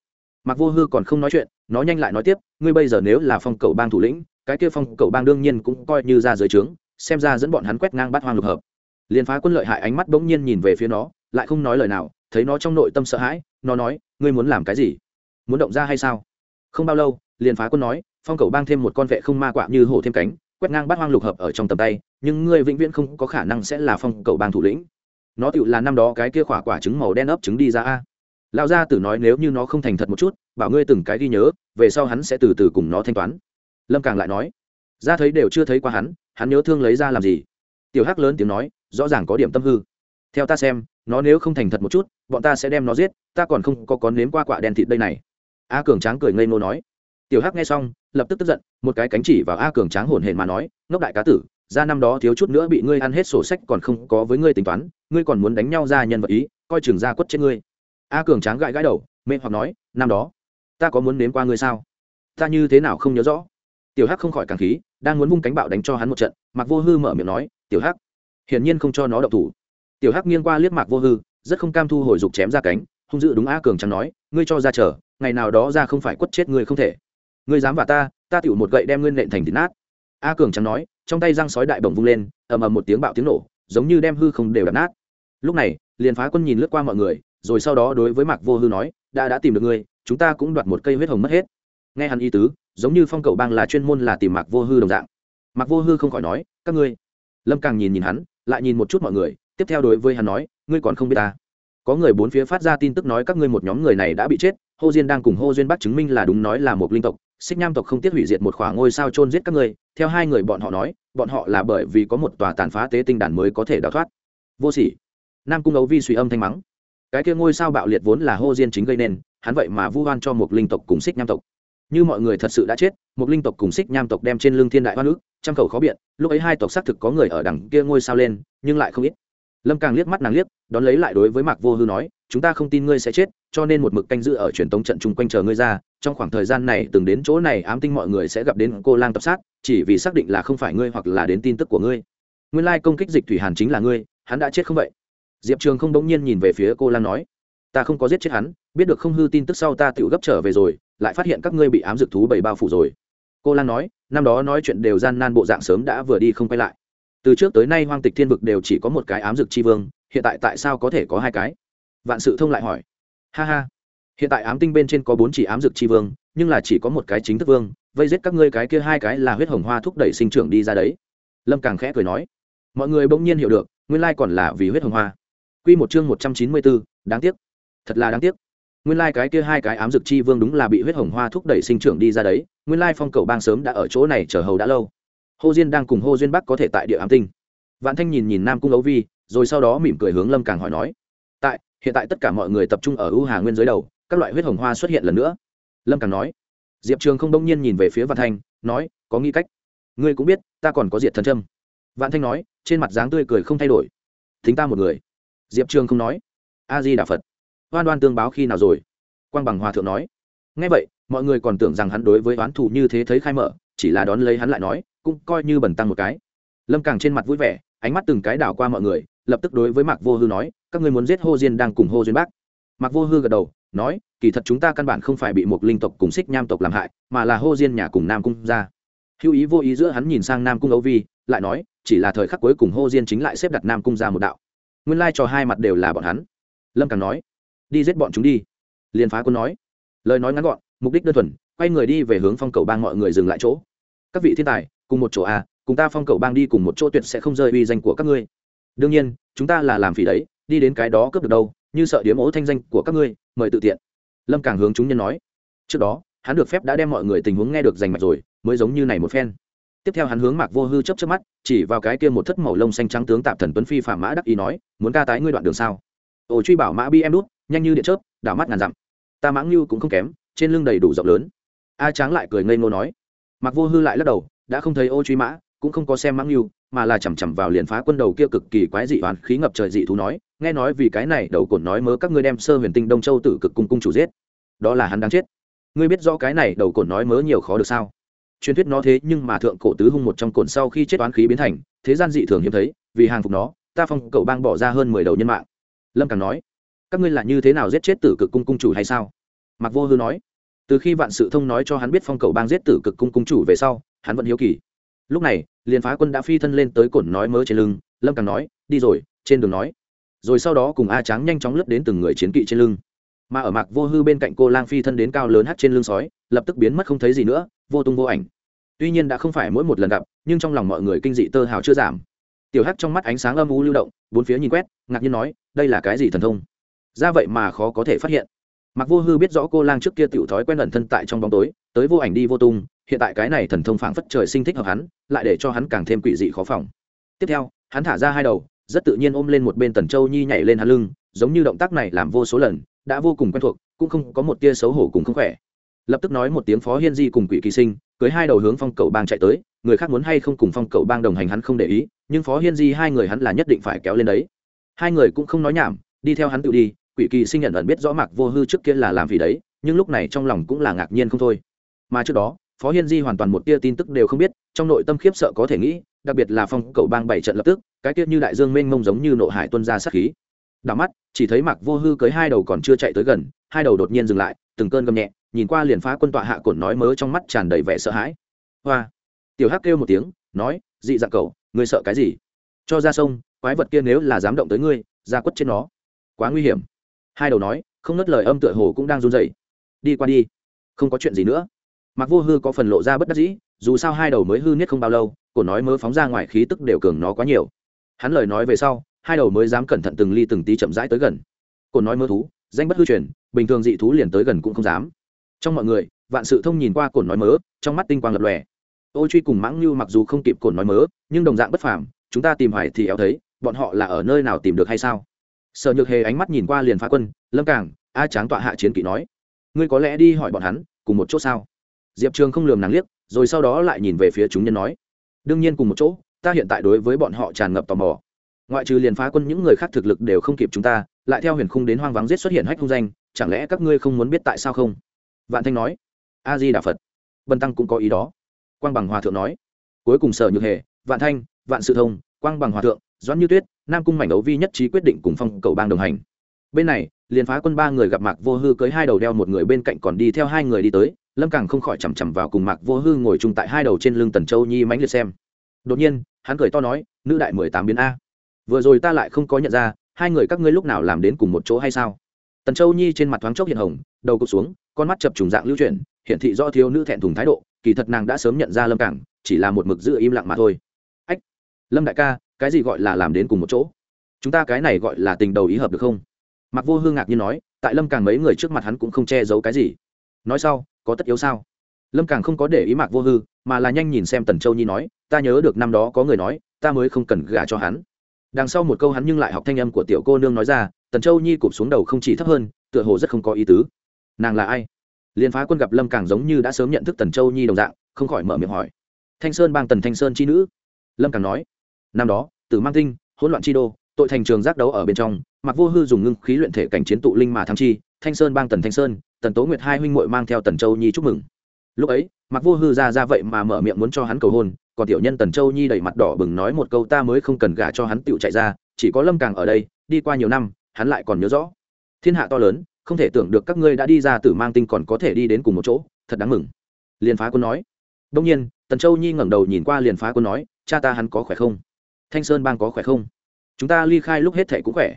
Mặc vô hư còn không nói chuyện, nó nhanh lại nói tiếp, ngươi bây giờ nếu là phong cầu bang thủ lĩnh, cái kia phong cầu bang đương nhiên cũng coi như ra dưới trướng, xem ra dẫn bọn hắn quét ngang bắt hoang lục hợp. Liền phá quân lợi hại ánh mắt bỗng nhiên nhìn về phía nó, lại không nói lời nào thấy nó trong nội tâm sợ hãi, nó nói, ngươi muốn làm cái gì? Muốn động ra hay sao? Không bao lâu, liền phá quân nói, phong cầu bang thêm một con vệ không ma quạ như hổ thêm cánh, quét ngang bắt hoang lục hợp ở trong tầm tay, nhưng ngươi vĩnh viễn không có khả năng sẽ là phong cầu bang thủ lĩnh. Nó tựu là năm đó cái kia khỏa quả trứng màu đen ấp trứng đi ra a. Lão gia tử nói, nếu như nó không thành thật một chút, bảo ngươi từng cái ghi nhớ, về sau hắn sẽ từ từ cùng nó thanh toán. Lâm càng lại nói, ra thấy đều chưa thấy qua hắn hắn nhớ thương lấy ra làm gì? Tiểu hắc lớn tiếng nói, rõ ràng có điểm tâm hư. Theo ta xem, nó nếu không thành thật một chút bọn ta sẽ đem nó giết, ta còn không có con nếm qua quả đen thịt đây này. A cường tráng cười ngây ngô nói. Tiểu hắc nghe xong, lập tức tức giận, một cái cánh chỉ vào a cường tráng hồn hển mà nói, ngốc đại cá tử, ra năm đó thiếu chút nữa bị ngươi ăn hết sổ sách còn không có với ngươi tính toán, ngươi còn muốn đánh nhau ra nhân vật ý, coi chừng ra quất trên ngươi. A cường tráng gãi gãi đầu, mê hoặc nói, năm đó, ta có muốn nếm qua ngươi sao? Ta như thế nào không nhớ rõ? Tiểu hắc không khỏi càng khí, đang muốn vung cánh bạo đánh cho hắn một trận mặc vô hư mở miệng nói, tiểu hắc, hiển nhiên không cho nó động thủ. Tiểu hắc nghiêng qua liếc mạc vô hư rất không cam thu hồi dục chém ra cánh, hung dữ đúng a cường trắng nói, ngươi cho ra chờ, ngày nào đó ra không phải quất chết ngươi không thể. Ngươi dám vả ta ta tựu một gậy đem ngươi nện thành thịt nát. A cường trắng nói, trong tay răng sói đại bổng vung lên, ầm ầm một tiếng bạo tiếng nổ, giống như đem hư không đều đập nát. Lúc này, liền phá quân nhìn lướt qua mọi người, rồi sau đó đối với mạc vô hư nói, đã đã tìm được ngươi, chúng ta cũng đoạt một cây huyết hồng mất hết. Nghe hắn ý tứ, giống như phong cầu bang là chuyên môn là tìm mạc vô hư đồng dạng. Mạc vô hư không khỏi nói, các ngươi. Lâm càng nhìn nhìn hắn, lại nhìn một chút mọi người, tiếp theo đối với hắn nói ngươi còn không biết ta. Có người bốn phía phát ra tin tức nói các ngươi một nhóm người này đã bị chết, hô diên đang cùng hô duyên bắc chứng minh là đúng nói là một linh tộc, xích nham tộc không tiếc hủy diệt một khoảng ngôi sao trôn giết các ngươi, theo hai người bọn họ nói, bọn họ là bởi vì có một tòa tàn phá tế tinh đàn mới có thể đào thoát. Vô sỉ. Nam cung ấu vi suy âm thanh mắng. Cái kia ngôi sao bạo liệt vốn là hô diên chính gây nên, hắn vậy mà vu oan cho một linh tộc cùng xích nham tộc. Như mọi người thật sự đã chết, một linh tộc cùng xích nham tộc đem trên lưng thiên đại hoa nữ trăm khẩu khó biện, lúc ấy hai tộc xác thực có người ở đằng kia ngôi sao lên, nhưng lại không ít lâm càng liếc mắt nàng liếc, đón lấy lại đối với mạc vô hư nói, chúng ta không tin ngươi sẽ chết, cho nên một mực canh giữ ở truyền tống trận chung quanh chờ ngươi ra. Trong khoảng thời gian này, từng đến chỗ này, ám tinh mọi người sẽ gặp đến cô lang tập sát, chỉ vì xác định là không phải ngươi hoặc là đến tin tức của ngươi. Nguyên lai công kích dịch thủy hàn chính là ngươi, hắn đã chết không vậy? Diệp trường không bỗng nhiên nhìn về phía cô lang nói, ta không có giết chết hắn, biết được không hư tin tức sau ta tự gấp trở về rồi, lại phát hiện các ngươi bị ám dược thú bảy bao phủ rồi. Cô lang nói, năm đó nói chuyện đều gian nan bộ dạng sớm đã vừa đi không quay lại từ trước tới nay hoang tịch thiên vực đều chỉ có một cái ám dược chi vương, hiện tại tại sao có thể có hai cái? Vạn sự thông lại hỏi. Ha ha. Hiện tại ám tinh bên trên có bốn chỉ ám dược chi vương, nhưng là chỉ có một cái chính thức vương, vây giết các ngươi cái kia hai cái là huyết hồng hoa thúc đẩy sinh trưởng đi ra đấy. Lâm càng khẽ cười nói. Mọi người bỗng nhiên hiểu được, nguyên lai còn là vì huyết hồng hoa. Q một chương một trăm chín mươi bốn, đáng tiếc. Thật là đáng tiếc. Nguyên lai cái kia hai cái ám dược chi vương đúng là bị huyết hồng hoa thúc đẩy sinh trưởng đi ra đấy, nguyên lai phong cầu bang sớm đã ở chỗ này chờ hầu đã lâu hô diên đang cùng hô duyên bắc có thể tại địa ám tinh. Vạn thanh nhìn nhìn nam cung ấu vi, rồi sau đó mỉm cười hướng lâm càng hỏi nói, tại, hiện tại tất cả mọi người tập trung ở ưu hà nguyên dưới đầu, các loại huyết hồng hoa xuất hiện lần nữa. Lâm càng nói, diệp trường không đông nhiên nhìn về phía vạn thanh, nói, có nghĩ cách? Ngươi cũng biết, ta còn có diệt thần trâm. Vạn thanh nói, trên mặt dáng tươi cười không thay đổi. Thính ta một người. Diệp trường không nói, a di đà phật. Hoan đoan tương báo khi nào rồi? Quang bằng hòa thượng nói ngay vậy, mọi người còn tưởng rằng hắn đối với oán thù như thế thấy khai mở, chỉ là đón lấy hắn lại nói cũng coi như bẩn tăng một cái. Lâm càng trên mặt vui vẻ, ánh mắt từng cái đảo qua mọi người, lập tức đối với mạc vô hư nói, các ngươi muốn giết hô diên đang cùng hô duyên bác. Mạc vô hư gật đầu, nói, kỳ thật chúng ta căn bản không phải bị một linh tộc cùng xích nham tộc làm hại, mà là hô diên nhà cùng nam cung ra hữu ý vô ý giữa hắn nhìn sang nam cung âu vi, lại nói, chỉ là thời khắc cuối cùng hô diên chính lại xếp đặt nam cung ra một đạo. Nguyên lai cho hai mặt đều là bọn hắn. Lâm càng nói, đi giết bọn chúng đi. Liền phá quân nói, lời nói ngắn gọn, mục đích đơn thuần, quay người đi về hướng phong cầu bang mọi người dừng lại chỗ. Các vị thiên tài cùng một chỗ à, cùng ta phong cầu bang đi cùng một chỗ tuyệt sẽ không rơi uy danh của các ngươi. Đương nhiên chúng ta là làm phỉ đấy đi đến cái đó cướp được đâu như sợ điếm ố thanh danh của các ngươi mời tự tiện. Lâm càng hướng chúng nhân nói. Trước đó hắn được phép đã đem mọi người tình huống nghe được rành mạch rồi mới giống như này một phen. Tiếp theo hắn hướng mạc vô hư chấp chấp mắt chỉ vào cái kia một thất màu lông xanh trắng tướng tạp thần tuấn phi phạm mã đắc ý nói muốn ca tái ngươi đoạn đường sao? Ổ truy bảo mã bi em đút nhanh như điện chớp đảo mắt ngàn dặm. Ta mãng như cũng không kém trên lưng đầy đủ rộng lớn. A tráng lại cười ngây ngô nói. Mặc vô hư lại lắc đầu đã không thấy ô truy mã, cũng không có xem mãng như mà là chằm chằm vào liền phá quân đầu kia cực kỳ quái dị hoàn khí ngập trời dị thú nói, nghe nói vì cái này đầu cồn nói mớ các ngươi đem sơ huyền tinh đông châu tử cực cung cung chủ giết. Đó là hắn đang chết. Ngươi biết rõ cái này đầu cồn nói mớ nhiều khó được sao? Truyền thuyết nó thế nhưng mà thượng cổ tứ hung một trong cồn sau khi chết toán khí biến thành, thế gian dị thường hiếm thấy, vì hàng phục nó, ta phong cậu bang bỏ ra hơn mười đầu nhân mạng. Lâm càng nói, các ngươi là như thế nào giết chết tử cực cung cung chủ hay sao? Mặc vô hư nói, từ khi vạn sự thông nói cho hắn biết phong cầu bang giết tử cực cung cung chủ về sau hắn vẫn hiếu kỳ. Lúc này, liền phá quân đã phi thân lên tới cổn nói mớ trên lưng, lâm càng nói, đi rồi, trên đường nói. Rồi sau đó cùng a tráng nhanh chóng lướt đến từng người chiến kỵ trên lưng. Mà ở mạc vô hư bên cạnh cô lang phi thân đến cao lớn hát trên lưng sói, lập tức biến mất không thấy gì nữa, vô tung vô ảnh. Tuy nhiên đã không phải mỗi một lần gặp, nhưng trong lòng mọi người kinh dị tơ hào chưa giảm. Tiểu hắc trong mắt ánh sáng âm u lưu động, bốn phía nhìn quét, ngạc nhiên nói, đây là cái gì thần thông? Ra vậy mà khó có thể phát hiện. Mặc vô hư biết rõ cô lang trước kia tiểu thói quen ẩn thân tại trong bóng tối, tới vô ảnh đi vô tung hiện tại cái này thần thông phảng phất trời sinh thích hợp hắn, lại để cho hắn càng thêm quỷ dị khó phòng. Tiếp theo, hắn thả ra hai đầu, rất tự nhiên ôm lên một bên tần châu nhi nhảy lên hắn lưng, giống như động tác này làm vô số lần, đã vô cùng quen thuộc, cũng không có một tia xấu hổ cùng không khỏe. Lập tức nói một tiếng phó hiên di cùng quỷ kỳ sinh, cưới hai đầu hướng phong cầu bang chạy tới, người khác muốn hay không cùng phong cầu bang đồng hành hắn không để ý, nhưng phó hiên di hai người hắn là nhất định phải kéo lên đấy. Hai người cũng không nói nhảm, đi theo hắn tự đi, quỷ kỳ sinh nhận ẩn biết rõ mạc vô hư trước kia là làm vì đấy, nhưng lúc này trong lòng cũng là ngạc nhiên không thôi. Mà trước đó phó hiên di hoàn toàn một tia tin tức đều không biết, trong nội tâm khiếp sợ có thể nghĩ, đặc biệt là phong cầu bang bảy trận lập tức, cái tiết như đại dương mênh mông giống như nộ hải tuân ra sát khí. Đảo mắt, chỉ thấy mạc vô hư cưới hai đầu còn chưa chạy tới gần, hai đầu đột nhiên dừng lại, từng cơn gầm nhẹ, nhìn qua liền phá quân tọa hạ cổn nói mớ trong mắt tràn đầy vẻ sợ hãi. Hoa! Tiểu hắc kêu một tiếng, nói, dị dạng cậu, ngươi sợ cái gì? Cho ra sông, quái vật kia nếu là dám động tới ngươi, ra quất trên nó. Quá nguy hiểm. Hai đầu nói, không nớt lời âm tựa hồ cũng đang run rẩy. Đi qua đi, không có chuyện gì nữa mặc vô hư có phần lộ ra bất đắc dĩ, dù sao hai đầu mới hư niết không bao lâu, cổ nói mớ phóng ra ngoài khí tức đều cường nó quá nhiều. Hắn lời nói về sau, hai đầu mới dám cẩn thận từng ly từng tí chậm rãi tới gần. Cổ nói mớ thú, danh bất hư truyền, bình thường dị thú liền tới gần cũng không dám. Trong mọi người, vạn sự thông nhìn qua cổn nói mớ, trong mắt tinh quang lập lòe. Ô truy cùng mãng như mặc dù không kịp cổn nói mớ, nhưng đồng dạng bất phàm, chúng ta tìm hoài thì éo thấy, bọn họ là ở nơi nào tìm được hay sao? Sở nhược hề ánh mắt nhìn qua liền phá quân, lâm cảng, a tráng tọa hạ chiến kỵ nói, ngươi có lẽ đi hỏi bọn hắn, cùng một chỗ sao? Diệp trường không lường nàng liếc, rồi sau đó lại nhìn về phía chúng nhân nói, đương nhiên cùng một chỗ, ta hiện tại đối với bọn họ tràn ngập tò mò. Ngoại trừ liền phá quân những người khác thực lực đều không kịp chúng ta, lại theo huyền khung đến hoang vắng giết xuất hiện hách hung danh, chẳng lẽ các ngươi không muốn biết tại sao không? Vạn thanh nói, a di đà phật. Bần tăng cũng có ý đó. Quang bằng hòa thượng nói, cuối cùng sở nhược hề, vạn thanh, vạn sự thông, quang bằng hòa thượng, doãn như tuyết, nam cung mảnh ấu vi nhất trí quyết định cùng phong cầu bang đồng hành. Bên này, liền phá quân ba người gặp mạc vô hư cưới hai đầu đeo một người bên cạnh còn đi theo hai người đi tới lâm càng không khỏi chằm chằm vào cùng mạc vô hư ngồi chung tại hai đầu trên lưng tần châu nhi mánh liệt xem. Đột nhiên, hắn cười to nói, nữ đại mười tám biến a. Vừa rồi ta lại không có nhận ra, hai người các ngươi lúc nào làm đến cùng một chỗ hay sao? Tần châu nhi trên mặt thoáng chốc hiện hồng, đầu cụt xuống, con mắt chập trùng dạng lưu chuyển hiện thị do thiếu nữ thẹn thùng thái độ, kỳ thật nàng đã sớm nhận ra lâm cảng chỉ là một mực giữ im lặng mà thôi. Ách, lâm đại ca, cái gì gọi là làm đến cùng một chỗ? Chúng ta cái này gọi là tình đầu ý hợp được không? Mặc vô hương ngạc nhiên nói, tại lâm càng mấy người trước mặt hắn cũng không che giấu cái gì. Nói sau có tất yếu sao? Lâm càng không có để ý mạc vô hư, mà là nhanh nhìn xem tần châu nhi nói, ta nhớ được năm đó có người nói, ta mới không cần gả cho hắn. Đằng sau một câu hắn nhưng lại học thanh âm của tiểu cô nương nói ra, tần châu nhi cụp xuống đầu không chỉ thấp hơn, tựa hồ rất không có ý tứ. Nàng là ai? Liên phá quân gặp lâm càng giống như đã sớm nhận thức tần châu nhi đồng dạng, không khỏi mở miệng hỏi. Thanh sơn bang tần thanh sơn chi nữ? Lâm càng nói. Năm đó, tử mang tinh, hỗn loạn chi đô, tội thành trường giác đấu ở bên trong mặc vô hư dùng ngưng khí luyện thể cảnh chiến tụ linh mà thăng chi thanh sơn bang tần thanh sơn, tần tố nguyệt hai huynh muội mang theo tần châu nhi chúc mừng. Lúc ấy mặc vô hư ra ra vậy mà mở miệng muốn cho hắn cầu hôn, còn tiểu nhân tần châu nhi đầy mặt đỏ bừng nói một câu ta mới không cần gả cho hắn tựu chạy ra, chỉ có lâm càng ở đây, đi qua nhiều năm, hắn lại còn nhớ rõ. Thiên hạ to lớn, không thể tưởng được các ngươi đã đi ra tử mang tinh còn có thể đi đến cùng một chỗ, thật đáng mừng. Liền phá quân nói. Đông nhiên, tần châu nhi ngẩng đầu nhìn qua liền phá quân nói, cha ta hắn có khỏe không? Thanh sơn bang có khỏe không? Chúng ta ly khai lúc hết thệ cũng khỏe.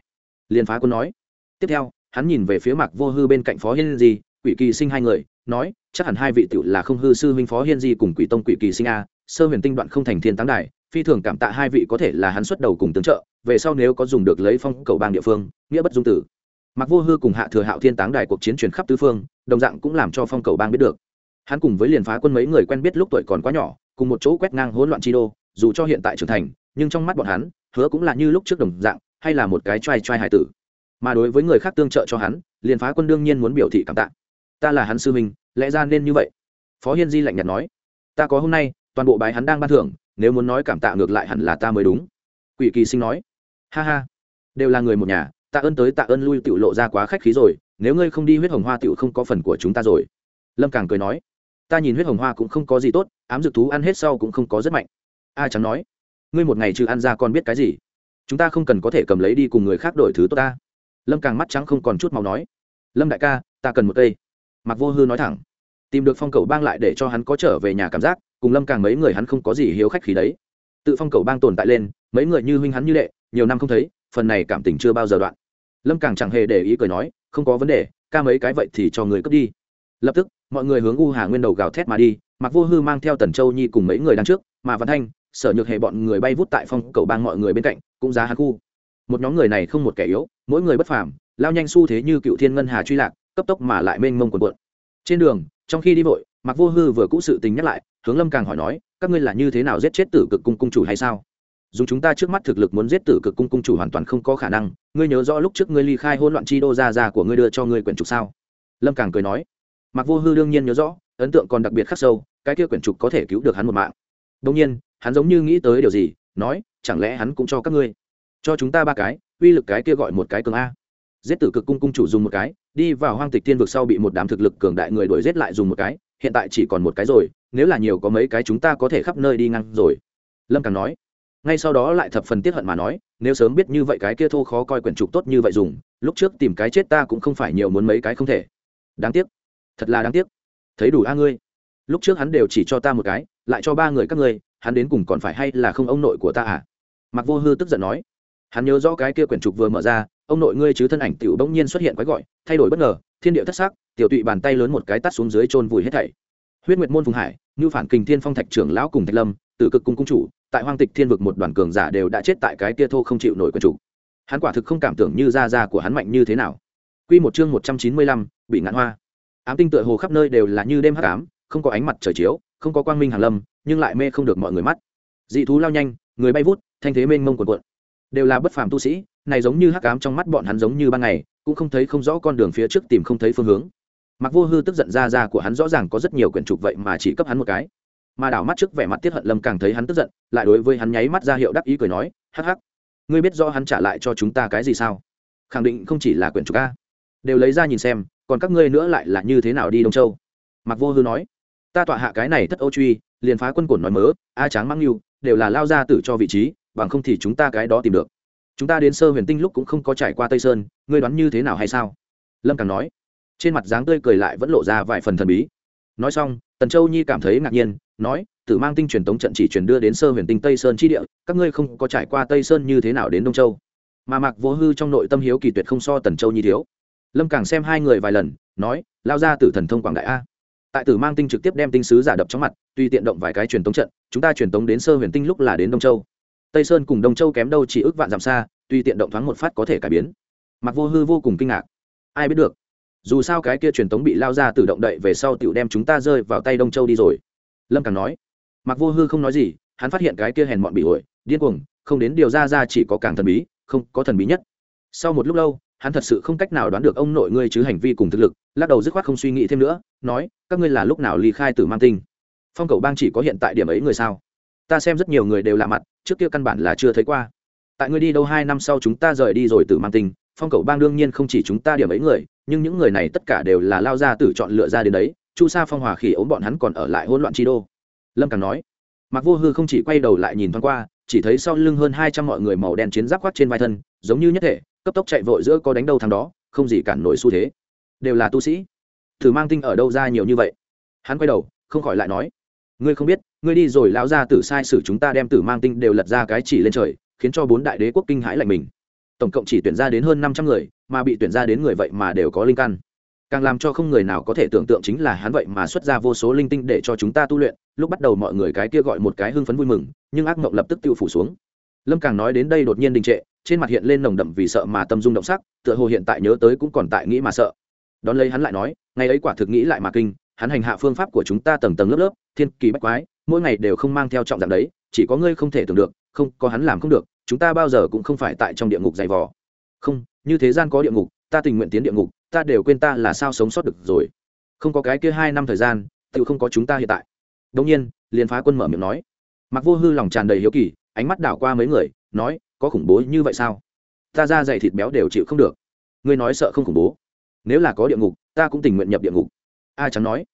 Liền phá quân nói. Tiếp theo hắn nhìn về phía mạc vô hư bên cạnh phó hiên di, quỷ kỳ sinh hai người, nói, chắc hẳn hai vị tiểu là không hư sư huynh phó hiên di cùng quỷ tông quỷ kỳ sinh a, sơ huyền tinh đoạn không thành thiên táng đài, phi thường cảm tạ hai vị có thể là hắn xuất đầu cùng tướng trợ, về sau nếu có dùng được lấy phong cầu bang địa phương, nghĩa bất dung tử. Mặc vô hư cùng hạ thừa hạo thiên táng đài cuộc chiến truyền khắp tứ phương, đồng dạng cũng làm cho phong cầu bang biết được. Hắn cùng với liền phá quân mấy người quen biết lúc tuổi còn quá nhỏ, cùng một chỗ quét ngang hỗn loạn chi đô, dù cho hiện tại trưởng thành, nhưng trong mắt bọn hắn, hứa cũng là như lúc trước đồng dạng, hay là một cái trai trai hải tử mà đối với người khác tương trợ cho hắn, liền phá quân đương nhiên muốn biểu thị cảm tạ. Ta là hắn sư minh lẽ ra nên như vậy? Phó hiên di lạnh nhạt nói. Ta có hôm nay, toàn bộ bái hắn đang ban thưởng, nếu muốn nói cảm tạ ngược lại hẳn là ta mới đúng. Quỷ kỳ sinh nói. Ha ha. Đều là người một nhà, tạ ơn tới tạ ơn lui tiểu lộ ra quá khách khí rồi, nếu ngươi không đi huyết hồng hoa tiểu không có phần của chúng ta rồi. Lâm càng cười nói. Ta nhìn huyết hồng hoa cũng không có gì tốt, ám dược thú ăn hết sau cũng không có rất mạnh. A chẳng nói. Ngươi một ngày trừ ăn ra còn biết cái gì? Chúng ta không cần có thể cầm lấy đi cùng người khác đổi thứ tốt ta lâm càng mắt trắng không còn chút màu nói, lâm đại ca, ta cần một cây. Mặc vô hư nói thẳng, tìm được phong cầu bang lại để cho hắn có trở về nhà cảm giác, cùng lâm càng mấy người hắn không có gì hiếu khách khí đấy. Tự phong cầu bang tồn tại lên, mấy người như huynh hắn như đệ, nhiều năm không thấy, phần này cảm tình chưa bao giờ đoạn. Lâm càng chẳng hề để ý cười nói, không có vấn đề, ca mấy cái vậy thì cho người cướp đi. Lập tức, mọi người hướng u hà nguyên đầu gào thét mà đi mặc vô hư mang theo tần châu nhi cùng mấy người đằng trước, mà văn thanh, sở nhược hệ bọn người bay vút tại phong cầu bang mọi người bên cạnh, cũng giá hắn khu một nhóm người này không một kẻ yếu, mỗi người bất phàm, lao nhanh xu thế như cựu thiên ngân hà truy lạc, cấp tốc mà lại mênh mông quần quận trên đường, trong khi đi vội mặc vô hư vừa cũ sự tình nhắc lại, hướng lâm càng hỏi nói, các ngươi là như thế nào giết chết tử cực cung cung chủ hay sao? Dùng chúng ta trước mắt thực lực muốn giết tử cực cung cung chủ hoàn toàn không có khả năng, ngươi nhớ rõ lúc trước ngươi ly khai hôn loạn chi đô ra ra của ngươi đưa cho ngươi quyển trục sao? Lâm càng cười nói. Mặc vô hư đương nhiên nhớ rõ, ấn tượng còn đặc biệt khắc sâu, cái kia quyển trục có thể cứu được hắn một mạng. Đông nhiên, hắn giống như nghĩ tới điều gì, nói, chẳng lẽ hắn cũng cho các ngươi? Cho chúng ta ba cái, uy lực cái kia gọi một cái cường a. Giết tử cực cung cung chủ dùng một cái, đi vào hoang tịch tiên vực sau bị một đám thực lực cường đại người đuổi giết lại dùng một cái, hiện tại chỉ còn một cái rồi, nếu là nhiều có mấy cái chúng ta có thể khắp nơi đi ngang rồi. Lâm càng nói. Ngay sau đó lại thập phần tiết hận mà nói, nếu sớm biết như vậy cái kia thô khó coi quyển trục tốt như vậy dùng, lúc trước tìm cái chết ta cũng không phải nhiều muốn mấy cái không thể. Đáng tiếc. Thật là đáng tiếc. Thấy đủ a ngươi. Lúc trước hắn đều chỉ cho ta một cái, lại cho ba người các ngươi, hắn đến cùng còn phải hay là không ông nội của ta à? Mặc vô hư tức giận nói hắn nhớ rõ cái kia quyển trục vừa mở ra, ông nội ngươi chứ thân ảnh tiểu bỗng nhiên xuất hiện quái gọi, thay đổi bất ngờ, thiên địa thất sắc, tiểu tụy bàn tay lớn một cái tắt xuống dưới chôn vùi hết thảy. Huyết nguyệt môn phùng hải như phản kình thiên phong thạch trưởng lão cùng thạch lâm, tử cực cung cung chủ, tại hoang tịch thiên vực một đoàn cường giả đều đã chết tại cái kia thô không chịu nổi quyển trục. Hắn quả thực không cảm tưởng như da da của hắn mạnh như thế nào. Quy một chương một trăm chín mươi lăm, bị ngạn hoa. Ám tinh tựa hồ khắp nơi đều là như đêm hắc ám, không có ánh mặt trời chiếu, không có quang minh hàn lâm, nhưng lại mê không được mọi người mắt. Dị thú lao nhanh, người bay vút, thanh thế mênh mông cuộn cuộn đều là bất phàm tu sĩ, này giống như hắc ám trong mắt bọn hắn giống như ban ngày, cũng không thấy không rõ con đường phía trước tìm không thấy phương hướng. Mặc vô hư tức giận ra ra của hắn rõ ràng có rất nhiều quyển trục vậy mà chỉ cấp hắn một cái. Mà đảo mắt trước vẻ mặt tiết hận lâm càng thấy hắn tức giận, lại đối với hắn nháy mắt ra hiệu đắc ý cười nói, hắc hắc, ngươi biết do hắn trả lại cho chúng ta cái gì sao? Khẳng định không chỉ là quyển trục a. Đều lấy ra nhìn xem, còn các ngươi nữa lại là như thế nào đi đông châu? Mặc vô hư nói, ta tọa hạ cái này thất ô truy, liền phá quân cổn nói mớ, a tráng mang yêu đều là lao ra tử cho vị trí bằng không thì chúng ta cái đó tìm được. Chúng ta đến sơ huyền tinh lúc cũng không có trải qua tây sơn, ngươi đoán như thế nào hay sao? Lâm càng nói. Trên mặt dáng tươi cười lại vẫn lộ ra vài phần thần bí. Nói xong, tần châu nhi cảm thấy ngạc nhiên, nói, tử mang tinh truyền tống trận chỉ truyền đưa đến sơ huyền tinh tây sơn chi địa, các ngươi không có trải qua tây sơn như thế nào đến đông châu? Mà mạc vô hư trong nội tâm hiếu kỳ tuyệt không so tần châu nhi thiếu. Lâm càng xem hai người vài lần, nói, lao ra từ thần thông quảng đại a. Tại tử mang tinh trực tiếp đem tinh sứ giả đập trong mặt tuy tiện động vài cái truyền tống trận, chúng ta truyền tống đến sơ huyền tinh lúc là đến đông châu tây sơn cùng đông châu kém đâu chỉ ước vạn dặm xa, tuy tiện động thoáng một phát có thể cải biến. Mặc vô hư vô cùng kinh ngạc. Ai biết được, dù sao cái kia truyền thống bị lao ra từ động đậy về sau tựu đem chúng ta rơi vào tay đông châu đi rồi. Lâm càng nói. Mặc vô hư không nói gì, hắn phát hiện cái kia hèn mọn bị ổi, điên cuồng, không đến điều ra ra chỉ có càng thần bí, không có thần bí nhất. Sau một lúc lâu, hắn thật sự không cách nào đoán được ông nội ngươi chứ hành vi cùng thực lực, lắc đầu dứt khoát không suy nghĩ thêm nữa, nói, các ngươi là lúc nào ly khai từ mang tinh? Phong cầu bang chỉ có hiện tại điểm ấy người sao? Ta xem rất nhiều người đều lạ mặt, trước kia căn bản là chưa thấy qua. Tại ngươi đi đâu hai năm sau chúng ta rời đi rồi từ mang tinh phong cầu bang đương nhiên không chỉ chúng ta điểm ấy người, nhưng những người này tất cả đều là lao ra từ chọn lựa ra đến đấy, chu sa phong hòa khỉ ốm bọn hắn còn ở lại hỗn loạn chi đô. Lâm càng nói mặc vô hư không chỉ quay đầu lại nhìn thoáng qua, chỉ thấy sau lưng hơn hai trăm mọi người màu đen chiến giáp khoác trên vai thân, giống như nhất thể, cấp tốc chạy vội giữa có đánh đâu thằng đó, không gì cản nổi xu thế. Đều là tu sĩ. Thử mang tinh ở đâu ra nhiều như vậy? Hắn quay đầu, không khỏi lại nói, ngươi không biết ngươi đi rồi lão gia tử sai sử chúng ta đem tử mang tinh đều lật ra cái chỉ lên trời, khiến cho bốn đại đế quốc kinh hãi lạnh mình. Tổng cộng chỉ tuyển ra đến hơn năm trăm người, mà bị tuyển ra đến người vậy mà đều có linh căn. Càng làm cho không người nào có thể tưởng tượng chính là hắn vậy mà xuất ra vô số linh tinh để cho chúng ta tu luyện, lúc bắt đầu mọi người cái kia gọi một cái hưng phấn vui mừng, nhưng ác mộng lập tức tự phủ xuống. Lâm càng nói đến đây đột nhiên đình trệ, trên mặt hiện lên nồng đậm vì sợ mà tâm dung động sắc, tựa hồ hiện tại nhớ tới cũng còn tại nghĩ mà sợ. Đón lấy hắn lại nói, ngày ấy quả thực nghĩ lại mà kinh, hắn hành hạ phương pháp của chúng ta tầng tầng lớp lớp, thiên kỳ bách quái mỗi ngày đều không mang theo trọng dạng đấy, chỉ có ngươi không thể tưởng được, không, có hắn làm không được, chúng ta bao giờ cũng không phải tại trong địa ngục dày vò. Không, như thế gian có địa ngục, ta tình nguyện tiến địa ngục, ta đều quên ta là sao sống sót được rồi. Không có cái kia hai năm thời gian, tự không có chúng ta hiện tại. Đông nhiên, liền phá quân mở miệng nói. Mặc vô hư lòng tràn đầy hiếu kỳ, ánh mắt đảo qua mấy người, nói, có khủng bố như vậy sao? Ta ra dày thịt béo đều chịu không được. Ngươi nói sợ không khủng bố. Nếu là có địa ngục, ta cũng tình nguyện nhập địa ngục. A chẳng nói.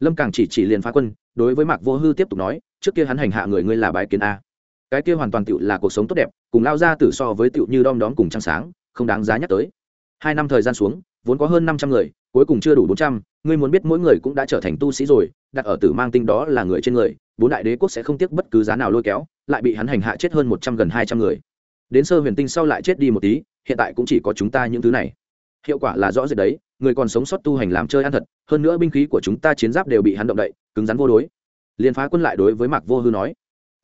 Lâm càng chỉ chỉ liền phá quân đối với mạc vô hư tiếp tục nói, trước kia hắn hành hạ người ngươi là bái kiến a. Cái kia hoàn toàn tựu là cuộc sống tốt đẹp, cùng lao ra tử so với tựu như đom đóm cùng trăng sáng, không đáng giá nhắc tới. Hai năm thời gian xuống, vốn có hơn năm trăm người, cuối cùng chưa đủ bốn trăm, ngươi muốn biết mỗi người cũng đã trở thành tu sĩ rồi, đặt ở tử mang tinh đó là người trên người, bốn đại đế quốc sẽ không tiếc bất cứ giá nào lôi kéo, lại bị hắn hành hạ chết hơn một trăm gần hai trăm người. Đến sơ huyền tinh sau lại chết đi một tí, hiện tại cũng chỉ có chúng ta những thứ này. Hiệu quả là rõ rệt đấy, người còn sống sót tu hành làm chơi ăn thật, hơn nữa binh khí của chúng ta chiến giáp đều bị hắn động đậy cứng rắn vô đối. Liền phá quân lại đối với mạc vô hư nói.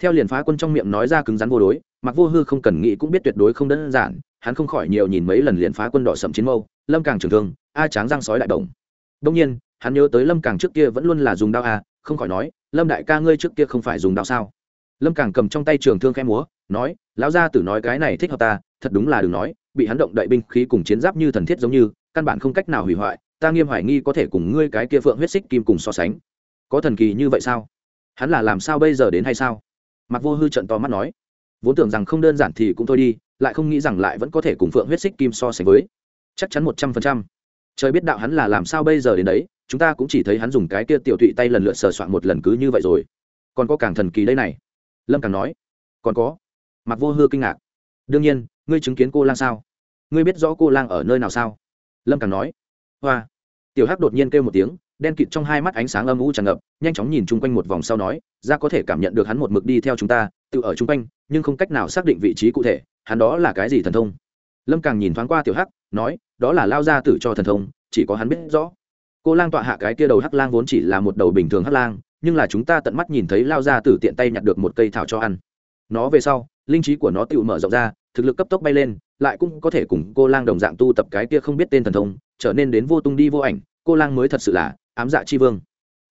Theo liền phá quân trong miệng nói ra cứng rắn vô đối, mạc vô hư không cần nghĩ cũng biết tuyệt đối không đơn giản, hắn không khỏi nhiều nhìn mấy lần liền phá quân đỏ sậm chiến mâu, lâm càng trường thương, a tráng răng sói đại đồng. Đông nhiên, hắn nhớ tới lâm càng trước kia vẫn luôn là dùng đao a, không khỏi nói, lâm đại ca ngươi trước kia không phải dùng đao sao? Lâm càng cầm trong tay trường thương khẽ múa, nói, lão gia tử nói cái này thích hợp ta, thật đúng là đừng nói, bị hắn động đậy binh khí cùng chiến giáp như thần thiết giống như, căn bản không cách nào hủy hoại, ta nghiêm hoài nghi có thể cùng ngươi cái kia phượng huyết xích kim cùng so sánh có thần kỳ như vậy sao? Hắn là làm sao bây giờ đến hay sao? Mặc vô hư trận to mắt nói. Vốn tưởng rằng không đơn giản thì cũng thôi đi, lại không nghĩ rằng lại vẫn có thể cùng phượng huyết xích kim so sánh với. Chắc chắn một trăm phần trăm. Trời biết đạo hắn là làm sao bây giờ đến đấy, chúng ta cũng chỉ thấy hắn dùng cái kia tiểu thụy tay lần lượt sờ soạn một lần cứ như vậy rồi. Còn có càng thần kỳ đây này. Lâm càng nói. Còn có. Mặc vô hư kinh ngạc. Đương nhiên, ngươi chứng kiến cô lang sao? Ngươi biết rõ cô lang ở nơi nào sao? Lâm càng nói. Hoa. Tiểu hắc đột nhiên kêu một tiếng đen kịt trong hai mắt ánh sáng âm u tràn ngập, nhanh chóng nhìn chung quanh một vòng sau nói, ra có thể cảm nhận được hắn một mực đi theo chúng ta, tự ở chung quanh, nhưng không cách nào xác định vị trí cụ thể, hắn đó là cái gì thần thông? Lâm càng nhìn thoáng qua tiểu hắc, nói, đó là lao ra tử cho thần thông, chỉ có hắn biết rõ. Cô lang tọa hạ cái kia đầu hắc lang vốn chỉ là một đầu bình thường hắc lang, nhưng là chúng ta tận mắt nhìn thấy lao ra tử tiện tay nhặt được một cây thảo cho ăn. Nó về sau, linh trí của nó tự mở rộng ra, thực lực cấp tốc bay lên, lại cũng có thể cùng cô lang đồng dạng tu tập cái kia không biết tên thần thông, trở nên đến vô tung đi vô ảnh cô lang mới thật sự là ám dạ chi vương.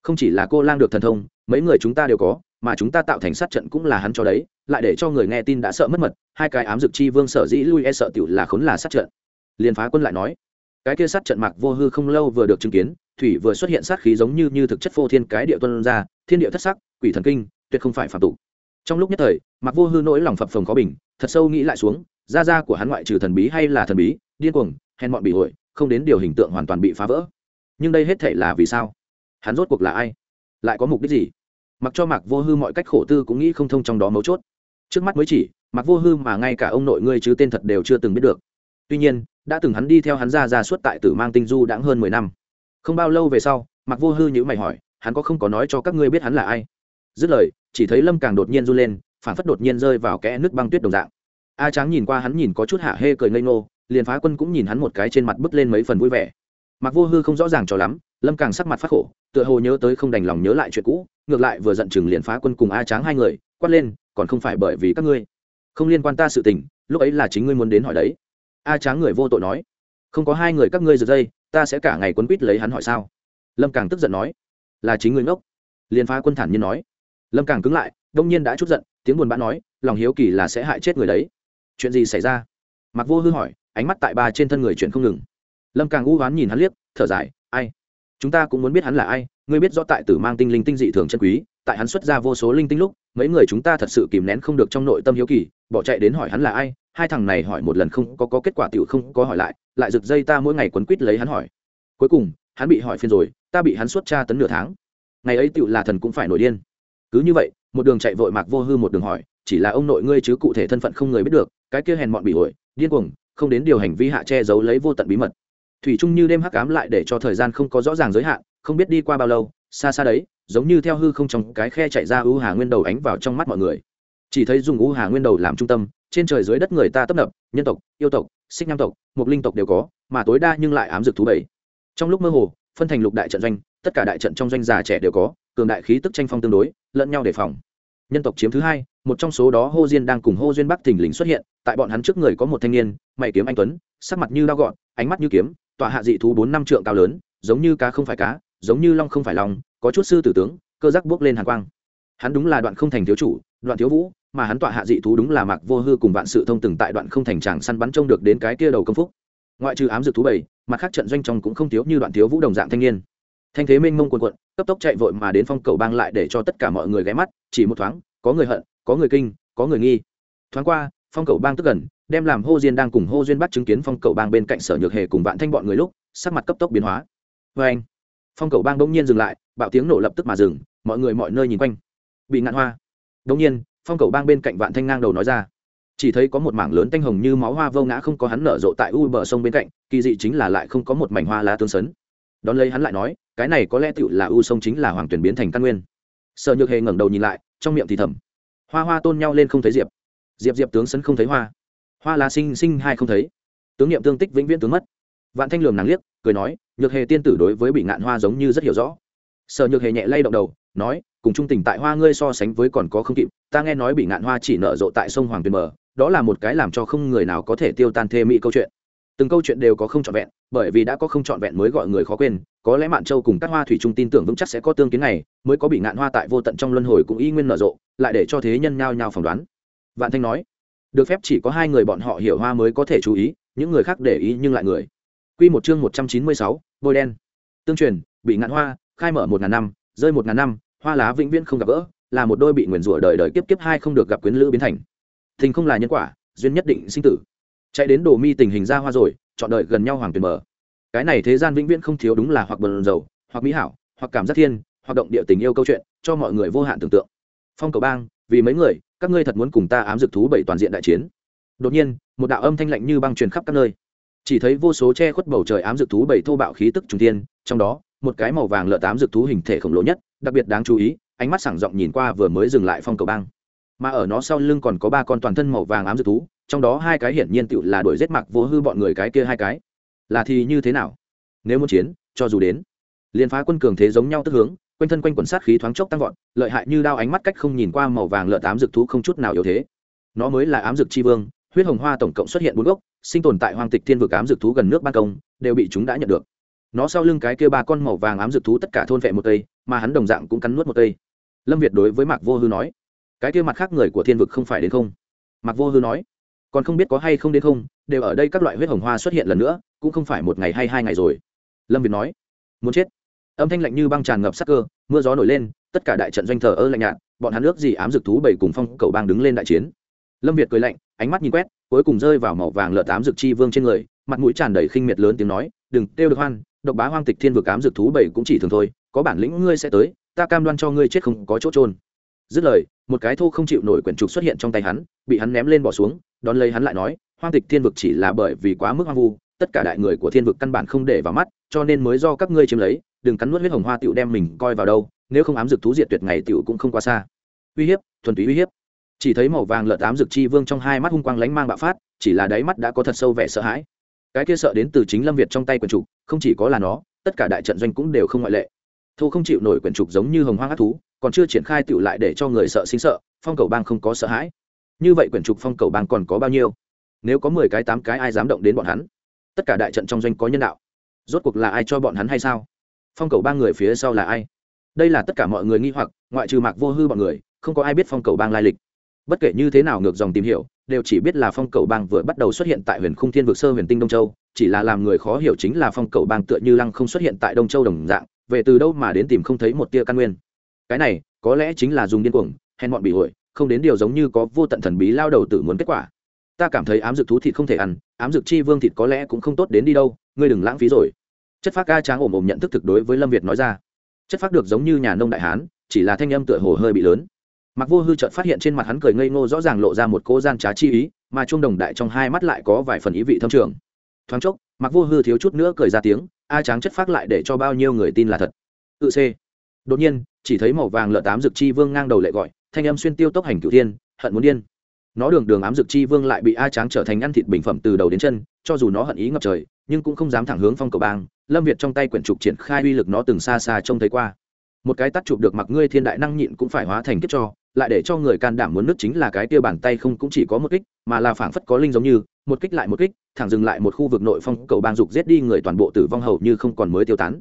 Không chỉ là cô lang được thần thông, mấy người chúng ta đều có, mà chúng ta tạo thành sát trận cũng là hắn cho đấy, lại để cho người nghe tin đã sợ mất mật, hai cái ám dực chi vương sở dĩ lui e sợ tiểu là khốn là sát trận. Liền phá quân lại nói, cái kia sát trận mạc vô hư không lâu vừa được chứng kiến, thủy vừa xuất hiện sát khí giống như như thực chất phô thiên cái địa tuân ra, thiên địa thất sắc, quỷ thần kinh, tuyệt không phải phạm tụ trong lúc nhất thời, mạc vô hư nỗi lòng phập phồng khó bình, thật sâu nghĩ lại xuống da da của hắn ngoại trừ thần bí hay là thần bí, điên cuồng, hèn mọn bị hội không đến điều hình tượng hoàn toàn bị phá vỡ nhưng đây hết thể là vì sao? Hắn rốt cuộc là ai? Lại có mục đích gì? Mặc cho mạc vô hư mọi cách khổ tư cũng nghĩ không thông trong đó mấu chốt. Trước mắt mới chỉ, mạc vô hư mà ngay cả ông nội ngươi chứ tên thật đều chưa từng biết được. Tuy nhiên, đã từng hắn đi theo hắn ra ra suốt tại tử mang tinh du đã hơn mười năm. Không bao lâu về sau, mạc vô hư nhữ mày hỏi, hắn có không có nói cho các ngươi biết hắn là ai? Dứt lời, chỉ thấy lâm càng đột nhiên run lên phản phất đột nhiên rơi vào kẽ nước băng tuyết đồng dạng. A tráng nhìn qua hắn nhìn có chút hạ hê cười ngây ngô, liền phá quân cũng nhìn hắn một cái trên mặt bứt lên mấy phần vui vẻ mặc vô hư không rõ ràng cho lắm, lâm càng sắc mặt phát khổ, tựa hồ nhớ tới không đành lòng nhớ lại chuyện cũ, ngược lại vừa giận chừng liền phá quân cùng a tráng hai người, quát lên, còn không phải bởi vì các ngươi, không liên quan ta sự tình, lúc ấy là chính ngươi muốn đến hỏi đấy. A tráng người vô tội nói, không có hai người các ngươi giật dây, ta sẽ cả ngày quấn quýt lấy hắn hỏi sao? Lâm càng tức giận nói, là chính ngươi ngốc. Liền phá quân thản nhiên nói. Lâm càng cứng lại, đông nhiên đã chút giận, tiếng buồn bã nói, lòng hiếu kỳ là sẽ hại chết người đấy. Chuyện gì xảy ra? Mặc vô hư hỏi, ánh mắt tại ba trên thân người chuyện không ngừng lâm càng u oán nhìn hắn liếc thở dài ai? Chúng ta cũng muốn biết hắn là ai. Ngươi biết rõ tại tử mang tinh linh tinh dị thường chân quý tại hắn xuất ra vô số linh tinh lúc mấy người chúng ta thật sự kìm nén không được trong nội tâm hiếu kỳ bỏ chạy đến hỏi hắn là ai. Hai thằng này hỏi một lần không có, có kết quả tiểu không có hỏi lại lại rực dây ta mỗi ngày quấn quýt lấy hắn hỏi. Cuối cùng hắn bị hỏi phiền rồi ta bị hắn suốt tra tấn nửa tháng. Ngày ấy tiểu là thần cũng phải nổi điên. Cứ như vậy một đường chạy vội mạc vô hư một đường hỏi chỉ là ông nội ngươi chứ cụ thể thân phận không người biết được cái kia hèn mọn bị ổi điên cuồng không đến điều hành vi hạ che giấu lấy vô tận bí mật thủy chung như đêm hắc ám lại để cho thời gian không có rõ ràng giới hạn, không biết đi qua bao lâu, xa xa đấy, giống như theo hư không trong cái khe chạy ra U hà nguyên đầu ánh vào trong mắt mọi người. Chỉ thấy dùng U hà nguyên đầu làm trung tâm, trên trời dưới đất người ta tấp nập, nhân tộc, yêu tộc, xích nam tộc mục linh tộc đều có, mà tối đa nhưng lại ám dực thú bảy. Trong lúc mơ hồ, phân thành lục đại trận doanh, tất cả đại trận trong doanh già trẻ đều có, cường đại khí tức tranh phong tương đối, lẫn nhau đề phòng. Nhân tộc chiếm thứ hai, một trong số đó hô diên đang cùng hô duyên bắc thình lình xuất hiện, tại bọn hắn trước người có một thanh niên, mày kiếm anh tuấn, sắc mặt như đao gọn, ánh mắt như kiếm tọa hạ dị thú bốn năm trượng cao lớn, giống như cá không phải cá, giống như long không phải long, có chút sư tử tướng, cơ giác bước lên hàn quang. Hắn đúng là đoạn không thành thiếu chủ, đoạn thiếu vũ, mà hắn tọa hạ dị thú đúng là mạc vô hư cùng vạn sự thông từng tại đoạn không thành tràng săn bắn trông được đến cái kia đầu công phúc. Ngoại trừ ám dược thú bảy, mặt khác trận doanh trong cũng không thiếu như đoạn thiếu vũ đồng dạng thanh niên. Thanh thế mênh mông quần quận cấp tốc chạy vội mà đến phong cầu bang lại để cho tất cả mọi người ghé mắt, chỉ một thoáng, có người hận, có người kinh, có người nghi. Thoáng qua, phong cầu bang tức gần đem làm hô diên đang cùng hô duyên bắt chứng kiến phong cầu bang bên cạnh sở nhược hề cùng vạn thanh bọn người lúc, sắc mặt cấp tốc biến hóa. Vê anh, phong cầu bang bỗng nhiên dừng lại, bạo tiếng nổ lập tức mà dừng, mọi người mọi nơi nhìn quanh. Bị ngạn hoa. Bỗng nhiên, phong cầu bang bên cạnh vạn thanh ngang đầu nói ra. Chỉ thấy có một mảng lớn tanh hồng như máu hoa vô ngã không có hắn nở rộ tại u bờ sông bên cạnh, kỳ dị chính là lại không có một mảnh hoa lá tương sấn. Đón lấy hắn lại nói, cái này có lẽ tựu là u sông chính là hoàng tuyển biến thành căn nguyên. Sợ nhược hề ngẩng đầu nhìn lại, trong miệng thì thầm. Hoa hoa tôn nhau lên không thấy diệp. Diệp diệp tướng sấn không thấy hoa hoa lá sinh sinh hai không thấy. Tướng nghiệm tương tích vĩnh viễn tướng mất. Vạn thanh lường nàng liếc, cười nói, nhược hề tiên tử đối với bị ngạn hoa giống như rất hiểu rõ. Sợ nhược hề nhẹ lay động đầu, nói, cùng trung tình tại hoa ngươi so sánh với còn có không kịp, ta nghe nói bị ngạn hoa chỉ nở rộ tại sông hoàng tuyền mờ đó là một cái làm cho không người nào có thể tiêu tan thê mỹ câu chuyện. Từng câu chuyện đều có không trọn vẹn, bởi vì đã có không trọn vẹn mới gọi người khó quên, có lẽ mạn châu cùng các hoa thủy trung tin tưởng vững chắc sẽ có tương kiến này, mới có bị ngạn hoa tại vô tận trong luân hồi cũng y nguyên nở rộ, lại để cho thế nhân nhao nhao phỏng đoán. Vạn thanh nói được phép chỉ có hai người bọn họ hiểu hoa mới có thể chú ý những người khác để ý nhưng lại người Quy một chương một trăm chín mươi sáu, bôi đen. Tương truyền, bị ngạn hoa, khai mở một ngàn năm, rơi một ngàn năm, hoa lá vĩnh viễn không gặp gỡ, là một đôi bị nguyền rủa đời đời kiếp kiếp hai không được gặp quyến lữ biến thành. Tình không là nhân quả, duyên nhất định sinh tử. Chạy đến đồ mi tình hình ra hoa rồi, chọn đời gần nhau hoàng tuyển mở. Cái này thế gian vĩnh viễn không thiếu đúng là hoặc bần dầu, hoặc mỹ hảo, hoặc cảm giác thiên, hoặc động địa tình yêu câu chuyện, cho mọi người vô hạn tưởng tượng. Phong cầu bang, vì mấy người, các ngươi thật muốn cùng ta ám dược thú bảy toàn diện đại chiến. Đột nhiên, một đạo âm thanh lạnh như băng truyền khắp các nơi. Chỉ thấy vô số che khuất bầu trời ám dược thú bảy thô bạo khí tức trung thiên trong đó một cái màu vàng lợn tám dược thú hình thể khổng lồ nhất đặc biệt đáng chú ý ánh mắt sảng rộng nhìn qua vừa mới dừng lại phong cầu băng mà ở nó sau lưng còn có ba con toàn thân màu vàng ám dược thú trong đó hai cái hiển nhiên tựu là đuổi giết mặc vô hư bọn người cái kia hai cái. Là thì như thế nào? Nếu muốn chiến cho dù đến liên phá quân cường thế giống nhau tức hướng quanh thân quanh quần sát khí thoáng chốc tăng vọt, lợi hại như đao ánh mắt cách không nhìn qua màu vàng lợn ám dược thú không chút nào yếu thế. Nó mới là ám dược chi vương, huyết hồng hoa tổng cộng xuất hiện bốn gốc, sinh tồn tại hoang tịch thiên vực ám dược thú gần nước ban công, đều bị chúng đã nhận được. Nó sau lưng cái kia ba con màu vàng ám dược thú tất cả thôn vệ một cây mà hắn đồng dạng cũng cắn nuốt một cây lâm việt đối với mạc vô hư nói, cái kia mặt khác người của thiên vực không phải đến không? Mạc vô hư nói, còn không biết có hay không đến không, đều ở đây các loại huyết hồng hoa xuất hiện lần nữa, cũng không phải một ngày hay hai ngày rồi. Lâm việt nói, muốn chết âm thanh lạnh như băng tràn ngập sắc cơ, mưa gió nổi lên, tất cả đại trận doanh thờ ơ lạnh nhạt, bọn hắn ước gì ám dược thú bảy cùng phong cầu bang đứng lên đại chiến. Lâm việt cười lạnh, ánh mắt nhìn quét, cuối cùng rơi vào màu vàng lợn tám dược chi vương trên người, mặt mũi tràn đầy khinh miệt lớn tiếng nói, đừng kêu được hoan, độc bá hoang tịch thiên vực ám dược thú bảy cũng chỉ thường thôi, có bản lĩnh ngươi sẽ tới, ta cam đoan cho ngươi chết không có chỗ trôn dứt lời, một cái thô không chịu nổi quyển trục xuất hiện trong tay hắn, bị hắn ném lên bỏ xuống, đón lấy hắn lại nói, hoang tịch thiên vực chỉ là bởi vì quá mức hoang vu, tất cả đại người của thiên vực căn bản không để vào mắt, cho nên mới do các ngươi chiếm lấy đừng cắn nuốt huyết hồng hoa tiểu đem mình coi vào đâu, nếu không ám dược thú diệt tuyệt ngày tiểu cũng không quá xa. Uy hiếp, thuần túy uy hiếp. Chỉ thấy màu vàng lợn ám dược chi vương trong hai mắt hung quang lánh mang bạo phát, chỉ là đáy mắt đã có thật sâu vẻ sợ hãi. Cái kia sợ đến từ chính lâm việt trong tay quyển trục, không chỉ có là nó, tất cả đại trận doanh cũng đều không ngoại lệ. Thu không chịu nổi quyển trục giống như hồng hoang ác thú, còn chưa triển khai tựu lại để cho người sợ sinh sợ, phong cầu bang không có sợ hãi. Như vậy quyển trục phong cầu bang còn có bao nhiêu? Nếu có mười cái tám cái ai dám động đến bọn hắn? Tất cả đại trận trong doanh có nhân đạo. Rốt cuộc là ai cho bọn hắn hay sao? Phong cầu bang người phía sau là ai? Đây là tất cả mọi người nghi hoặc, ngoại trừ mạc vô hư bọn người, không có ai biết phong cầu bang lai lịch. Bất kể như thế nào ngược dòng tìm hiểu, đều chỉ biết là phong cầu bang vừa bắt đầu xuất hiện tại huyền khung thiên vực sơ huyền tinh đông châu, chỉ là làm người khó hiểu chính là phong cầu bang tựa như lăng không xuất hiện tại đông châu đồng dạng, về từ đâu mà đến tìm không thấy một tia căn nguyên. Cái này, có lẽ chính là dùng điên cuồng, hèn bọn bị hội không đến điều giống như có vô tận thần bí lao đầu tử muốn kết quả. Ta cảm thấy ám dược thú thịt không thể ăn, ám dược chi vương thịt có lẽ cũng không tốt đến đi đâu, ngươi đừng lãng phí rồi chất phác ca tráng ồm ồm nhận thức thực đối với lâm việt nói ra. Chất phác được giống như nhà nông đại hán, chỉ là thanh âm tựa hồ hơi bị lớn. Mặc vô hư chợt phát hiện trên mặt hắn cười ngây ngô rõ ràng lộ ra một cô gian trá chi ý, mà trung đồng đại trong hai mắt lại có vài phần ý vị thâm trường. Thoáng chốc mặc vô hư thiếu chút nữa cười ra tiếng, a tráng chất Phác lại để cho bao nhiêu người tin là thật. Tự c đột nhiên, chỉ thấy màu vàng lợ tám dực chi vương ngang đầu lệ gọi, thanh âm xuyên tiêu tốc hành cửu thiên, hận muốn điên. Nó đường đường ám dực chi vương lại bị a tráng trở thành ăn thịt bình phẩm từ đầu đến chân cho dù nó hận ý ngập trời, nhưng cũng không dám thẳng hướng phong cầu bang, lâm việt trong tay quyển trục triển khai uy lực nó từng xa xa trông thấy qua. Một cái tắt chụp được mặc ngươi thiên đại năng nhịn cũng phải hóa thành kiếp cho, lại để cho người can đảm muốn nứt chính là cái kia bàn tay không cũng chỉ có một kích, mà là phảng phất có linh giống như, một kích lại một kích, thẳng dừng lại một khu vực nội phong cầu bang dục giết đi người toàn bộ tử vong hầu như không còn mới tiêu tán.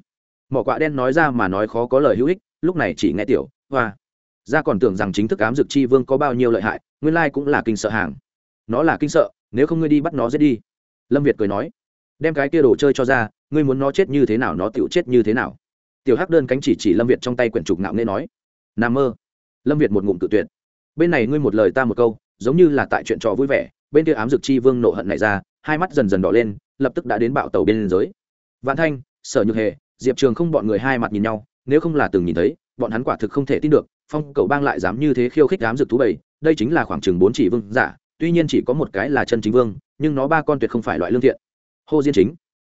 Mỏ quạ đen nói ra mà nói khó có lời hữu ích, lúc này chỉ nghe tiểu, hoa. Ra còn tưởng rằng chính thức ám dược chi vương có bao nhiêu lợi hại, nguyên lai cũng là kinh sợ hàng. Nó là kinh sợ, nếu không ngươi đi bắt nó giết đi lâm việt cười nói, đem cái kia đồ chơi cho ra, ngươi muốn nó chết như thế nào, nó tựu chết như thế nào? Tiểu hắc đơn cánh chỉ chỉ lâm việt trong tay quyển trục ngạo nghê nói n a mơ. Lâm việt một ngụm tự tuyệt. Bên này ngươi một lời ta một câu, giống như là tại chuyện trò vui vẻ, bên kia ám dực chi vương nộ hận này ra, hai mắt dần dần đỏ lên, lập tức đã đến bạo tàu bên giới. Vạn thanh, sở nhược hề, diệp trường không bọn người hai mặt nhìn nhau, nếu không là từng nhìn thấy, bọn hắn quả thực không thể tin được, phong cầu bang lại dám như thế khiêu khích ám dực thú bầy, đây chính là khoảng chừng bốn chỉ vương giả, tuy nhiên chỉ có một cái là chân chính vương nhưng nó ba con tuyệt không phải loại lương thiện. Hô diên chính.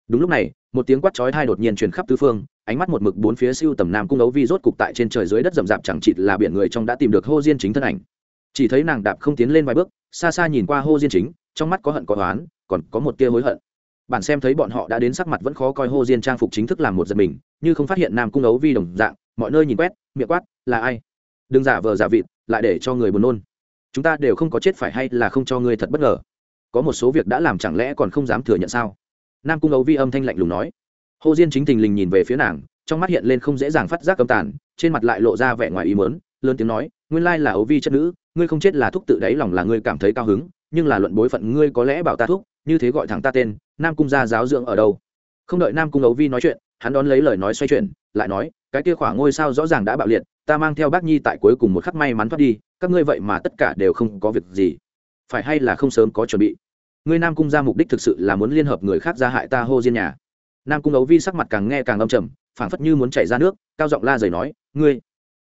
Đúng lúc này, một tiếng quát chói thai đột nhiên truyền khắp tứ phương, ánh mắt một mực bốn phía siêu tầm nam cung ấu vi rốt cục tại trên trời dưới đất rậm rạp chẳng chịt là biển người trong đã tìm được hô diên chính thân ảnh. Chỉ thấy nàng đạp không tiến lên vài bước, xa xa nhìn qua hô diên chính, trong mắt có hận có oán, còn có một tia hối hận. Bản xem thấy bọn họ đã đến sắc mặt vẫn khó coi, hô diên trang phục chính thức làm một giật mình, như không phát hiện nam cung ấu vi đồng dạng, mọi nơi nhìn quét, miệng quát, là ai? Đừng giả vờ giả vịt, lại để cho người buồn nôn. Chúng ta đều không có chết phải hay là không cho ngươi thật bất ngờ có một số việc đã làm chẳng lẽ còn không dám thừa nhận sao? Nam cung ấu vi âm thanh lạnh lùng nói. Hồ diên chính thình lình nhìn về phía nàng, trong mắt hiện lên không dễ dàng phát giác âm tàn, trên mặt lại lộ ra vẻ ngoài ý mớn lớn tiếng nói, nguyên lai là ấu vi chất nữ, ngươi không chết là thúc tự đáy lòng là ngươi cảm thấy cao hứng, nhưng là luận bối phận ngươi có lẽ bảo ta thúc, như thế gọi thẳng ta tên, nam cung gia giáo dưỡng ở đâu? Không đợi nam cung ấu vi nói chuyện, hắn đón lấy lời nói xoay chuyển, lại nói, cái kia khỏa ngôi sao rõ ràng đã bạo liệt, ta mang theo bác nhi tại cuối cùng một khắc may mắn thoát đi, các ngươi vậy mà tất cả đều không có việc gì phải hay là không sớm có chuẩn bị? Ngươi nam cung ra mục đích thực sự là muốn liên hợp người khác ra hại ta hô diên nhà. Nam cung ấu vi sắc mặt càng nghe càng âm trầm, phảng phất như muốn chảy ra nước, cao giọng la dày nói, ngươi,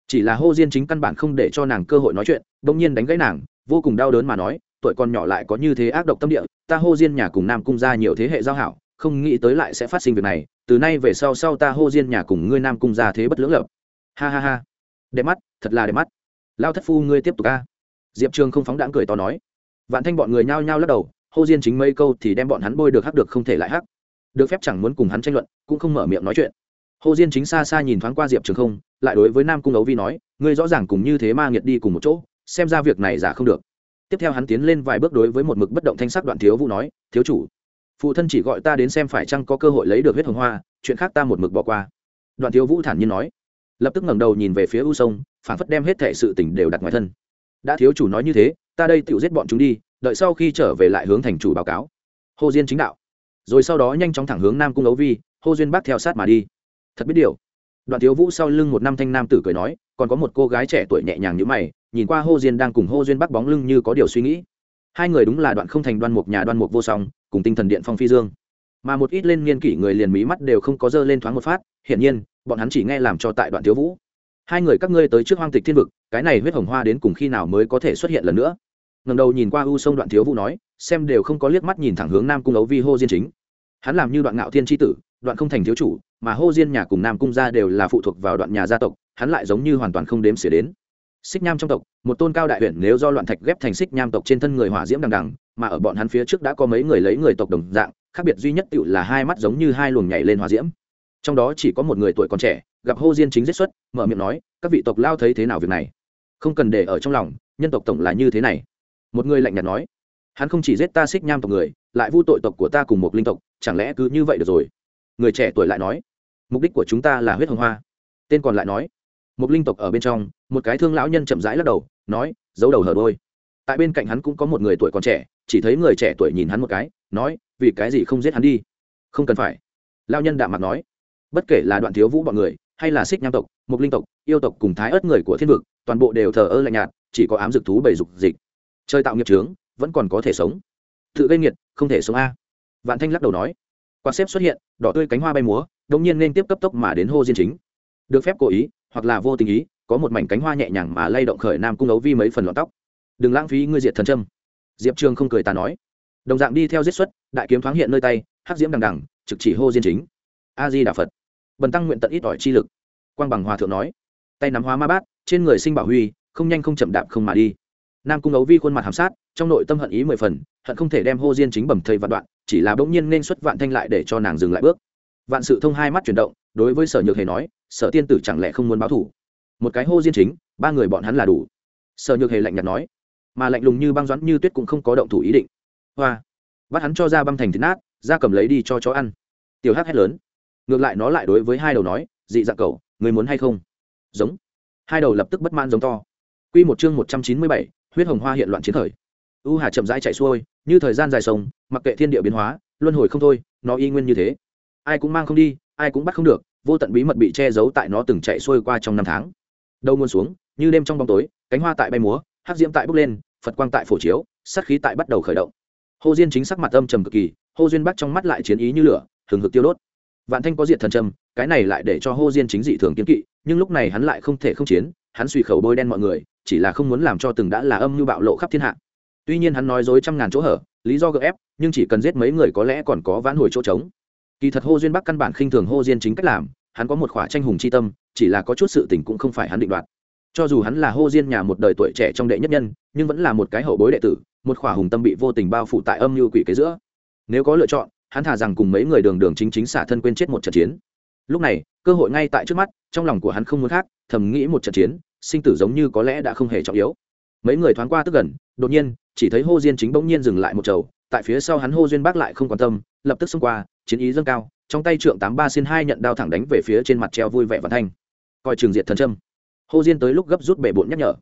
chỉ là hô diên chính căn bản không để cho nàng cơ hội nói chuyện, bỗng nhiên đánh gãy nàng, vô cùng đau đớn mà nói, tuổi còn nhỏ lại có như thế ác độc tâm địa, ta hô diên nhà cùng nam cung ra nhiều thế hệ giao hảo, không nghĩ tới lại sẽ phát sinh việc này, từ nay về sau sau ta hô diên nhà cùng ngươi nam cung ra thế bất lưỡng lập. Ha ha ha. Đẹp mắt, thật là đẹp mắt. Lao thất phu ngươi tiếp tục ca. Diệp trường không phóng đãng cười to nói vạn thanh bọn người nhao nhao lắc đầu, hô diên chính mấy câu thì đem bọn hắn bôi được hắc được không thể lại hắc. Được phép chẳng muốn cùng hắn tranh luận, cũng không mở miệng nói chuyện. Hồ diên chính xa xa nhìn thoáng qua diệp trường không, lại đối với nam cung ấu vi nói, ngươi rõ ràng cùng như thế ma nghiệt đi cùng một chỗ, xem ra việc này giả không được. Tiếp theo hắn tiến lên vài bước đối với một mực bất động thanh sắc đoạn thiếu vũ nói, thiếu chủ, phụ thân chỉ gọi ta đến xem phải chăng có cơ hội lấy được huyết hồng hoa, chuyện khác ta một mực bỏ qua. Đoạn thiếu vũ thản nhiên nói, lập tức ngẩng đầu nhìn về phía u sông phản phất đem hết thệ sự tình đều đặt ngoài thân. Đã thiếu chủ nói như thế ta đây tự giết bọn chúng đi, đợi sau khi trở về lại hướng thành chủ báo cáo. Hồ diên chính đạo. Rồi sau đó nhanh chóng thẳng hướng nam cung ấu vi hô duyên bác theo sát mà đi. Thật biết điều, đoạn thiếu vũ sau lưng một năm thanh nam tử cười nói, còn có một cô gái trẻ tuổi nhẹ nhàng như mày, nhìn qua hô diên đang cùng hô duyên bắc bóng lưng như có điều suy nghĩ. Hai người đúng là đoạn không thành đoan mục nhà đoan mục vô song, cùng tinh thần điện phong phi dương. Mà một ít lên niên kỷ người liền mí mắt đều không có dơ lên thoáng một phát, hiển nhiên, bọn hắn chỉ nghe làm cho tại đoạn thiếu vũ hai người các ngươi tới trước hoang tịch thiên vực, cái này huyết hồng hoa đến cùng khi nào mới có thể xuất hiện lần nữa? Ngầm đầu nhìn qua u sông đoạn thiếu vũ nói, xem đều không có liếc mắt nhìn thẳng hướng nam cung ấu vi hô diên chính. Hắn làm như đoạn ngạo thiên tri tử, đoạn không thành thiếu chủ, mà hô diên nhà cùng nam cung gia đều là phụ thuộc vào đoạn nhà gia tộc, hắn lại giống như hoàn toàn không đếm xỉa đến. Xích nham trong tộc, một tôn cao đại huyện nếu do loạn thạch ghép thành xích nham tộc trên thân người hỏa diễm đằng đằng, mà ở bọn hắn phía trước đã có mấy người lấy người tộc đồng dạng, khác biệt duy nhất tựu là hai mắt giống như hai luồng nhảy lên hỏa diễm. Trong đó chỉ có một người tuổi còn trẻ gặp hô diên chính giết xuất, mở miệng nói, các vị tộc lao thấy thế nào việc này? Không cần để ở trong lòng, nhân tộc tổng là như thế này. Một người lạnh nhạt nói, hắn không chỉ giết ta xích nham tộc người, lại vu tội tộc của ta cùng một linh tộc, chẳng lẽ cứ như vậy được rồi? Người trẻ tuổi lại nói, mục đích của chúng ta là huyết hồng hoa. Tên còn lại nói, một linh tộc ở bên trong, một cái thương lão nhân chậm rãi lắc đầu, nói, giấu đầu hở đôi. Tại bên cạnh hắn cũng có một người tuổi còn trẻ, chỉ thấy người trẻ tuổi nhìn hắn một cái, nói, vì cái gì không giết hắn đi? Không cần phải. Lao nhân đạm mặt nói, bất kể là đoạn thiếu vũ bọn người hay là xích nham tộc mục linh tộc, yêu tộc cùng thái ớt người của thiên vực, toàn bộ đều thờ ơ lạnh nhạt, chỉ có ám dực thú bầy dục dịch. Chơi tạo nghiệp trướng vẫn còn có thể sống. Tự gây nghiệt, không thể sống a. Vạn thanh lắc đầu nói. Quạt xếp xuất hiện, đỏ tươi cánh hoa bay múa đống nhiên nên tiếp cấp tốc mà đến hô diên chính. Được phép cố ý, hoặc là vô tình ý, có một mảnh cánh hoa nhẹ nhàng mà lay động khởi nam cung ấu vi mấy phần lọn tóc. Đừng lãng phí ngươi diệt thần trâm diệp trường không cười ta nói. Đồng dạng đi theo giết xuất, đại kiếm thoáng hiện nơi tay, hắc diễm đằng đằng, trực chỉ hô diên chính. A di đà phật bần tăng nguyện tận ít ỏi chi lực. Quang bằng hòa thượng nói, tay nắm hóa ma bát, trên người sinh bảo huy, không nhanh không chậm đạp không mà đi. Nam cung ấu vi khuôn mặt hàm sát, trong nội tâm hận ý mười phần, hận không thể đem hô diên chính bẩm thầy vạn đoạn, chỉ là bỗng nhiên nên xuất vạn thanh lại để cho nàng dừng lại bước. Vạn sự thông hai mắt chuyển động, đối với sở nhược hề nói, sở tiên tử chẳng lẽ không muốn báo thủ? Một cái hô diên chính, ba người bọn hắn là đủ. Sở nhược hề lạnh nhạt nói, mà lạnh lùng như băng doãn như tuyết cũng không có động thủ ý định. Hoa, bắt hắn cho ra băng thành thịt nát, ra cầm lấy đi cho chó ăn. Tiểu hắc hét lớn ngược lại nó lại đối với hai đầu nói dị dạng cầu người muốn hay không giống hai đầu lập tức bất mãn giống to Quy một chương 197, huyết hồng hoa hiện loạn chiến thời. U Hà chậm rãi chạy xuôi, như thời gian dài sông, mặc kệ thiên địa biến hóa, luân hồi không thôi, nó y nguyên như thế. Ai cũng mang không đi, ai cũng bắt không được, vô tận bí mật bị che giấu tại nó từng chạy xuôi qua trong năm tháng. đâu muôn xuống, như đêm trong bóng tối, cánh hoa tại bay múa, hắc diễm tại bốc lên, Phật quang tại phổ chiếu, sát khí tại bắt đầu khởi động. Hồ Diên chính sắc mặt âm trầm cực kỳ, Hồ Duyên bắt trong mắt lại chiến ý như lửa, hừng hực tiêu đốt. Vạn Thanh có diệt thần trầm, cái này lại để cho Hồ Diên chính dị thường kiến kỵ, nhưng lúc này hắn lại không thể không chiến, hắn suy khẩu bôi đen mọi người chỉ là không muốn làm cho từng đã là âm như bạo lộ khắp thiên hạ. Tuy nhiên hắn nói dối trăm ngàn chỗ hở lý do gợ ép nhưng chỉ cần giết mấy người có lẽ còn có vãn hồi chỗ trống. Kỳ thật hô duyên bắc căn bản khinh thường hô diên chính cách làm hắn có một khỏa tranh hùng c h i tâm chỉ là có chút sự tình cũng không phải hắn định đoạt. Cho dù hắn là hô diên nhà một đời tuổi trẻ trong đệ nhất nhân nhưng vẫn là một cái hậu bối đệ tử một khỏa hùng tâm bị vô tình bao phủ tại âm như quỷ kế giữa. Nếu có lựa chọn hắn thà rằng cùng mấy người đường đường chính chính xả thân quên chết một trận chiến. Lúc này, cơ hội ngay tại trước mắt, trong lòng của hắn không muốn khác, thầm nghĩ một trận chiến, sinh tử giống như có lẽ đã không hề trọng yếu. Mấy người thoáng qua tức gần, đột nhiên, chỉ thấy hô diên chính bỗng nhiên dừng lại một chầu tại phía sau hắn hô duyên bác lại không quan tâm, lập tức xông qua, chiến ý dâng cao, trong tay trượng tám ba xin hai nhận đao thẳng đánh về phía trên mặt treo vui vẻ và thanh. Coi trường diệt thần trâm hô diên tới lúc gấp rút bể bộn nhắc nhở.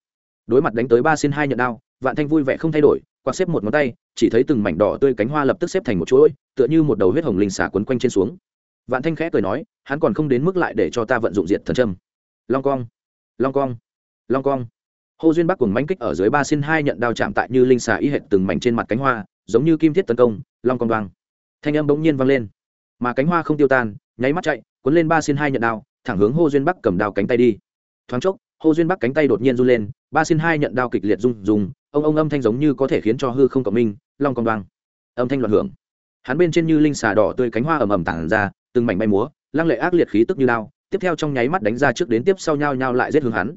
Đối mặt đánh tới ba xin hai nhận đao, vạn thanh vui vẻ không thay đổi quạt xếp một ngón tay, chỉ thấy từng mảnh đỏ tươi cánh hoa lập tức xếp thành một chuỗi, tựa như một đầu huyết hồng linh xả quấn quanh trên xuống. Vạn thanh khẽ cười nói, hắn còn không đến mức lại để cho ta vận dụng diệt thần trâm long cong long cong long cong. Hô duyên bắc cùng mánh kích ở dưới ba xin hai nhận đao chạm tại như linh xà y hệt từng mảnh trên mặt cánh hoa, giống như kim thiết tấn công, long cong đoang. Thanh âm bỗng nhiên vang lên. Mà cánh hoa không tiêu tan, nháy mắt chạy, cuốn lên ba xin hai nhận đao, thẳng hướng hô duyên bắc cầm đao cánh tay đi. Thoáng chốc, hô duyên bắc cánh tay đột nhiên run lên, ba xin hai nhận đao kịch liệt rung rung ông ông âm thanh giống như có thể khiến cho hư không cộng minh, long cong đoang. Âm thanh loạn hưởng. Hắn bên trên như linh xà đỏ tươi cánh hoa ầm ầm tản ra, từng mảnh bay múa, lăng lệ ác liệt khí tức như lao, tiếp theo trong nháy mắt đánh ra trước đến tiếp sau nhau nhau lại giết hướng hắn.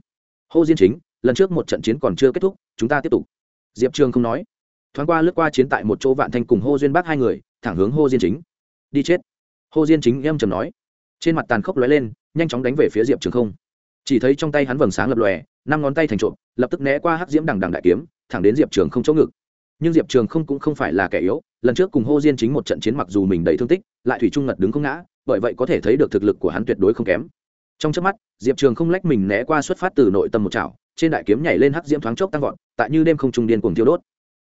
Hô diên chính, lần trước một trận chiến còn chưa kết thúc, chúng ta tiếp tục. Diệp trường không nói. Thoáng qua lướt qua chiến tại một chỗ vạn thanh cùng hô duyên bắc hai người, thẳng hướng hô diên chính. Đi chết. Hô diên chính em trầm nói. Trên mặt tàn khốc lóe lên, nhanh chóng đánh về phía diệp trường không. Chỉ thấy trong tay hắn vầng sáng lập lòe, năm ngón tay thành trộm, lập tức né qua hắc diễm đằng đằng đại kiếm thẳng đến diệp trường không chỗ ngực. Nhưng diệp trường không cũng không phải là kẻ yếu, lần trước cùng hô diên chính một trận chiến mặc dù mình đầy thương tích, lại thủy trung ngật đứng không ngã, bởi vậy có thể thấy được thực lực của hắn tuyệt đối không kém. Trong trước mắt, diệp trường không lách mình né qua xuất phát từ nội tâm một chảo, trên đại kiếm nhảy lên hắc diễm thoáng chốc tăng vọt, tại như đêm không trung điên cuồng thiêu đốt.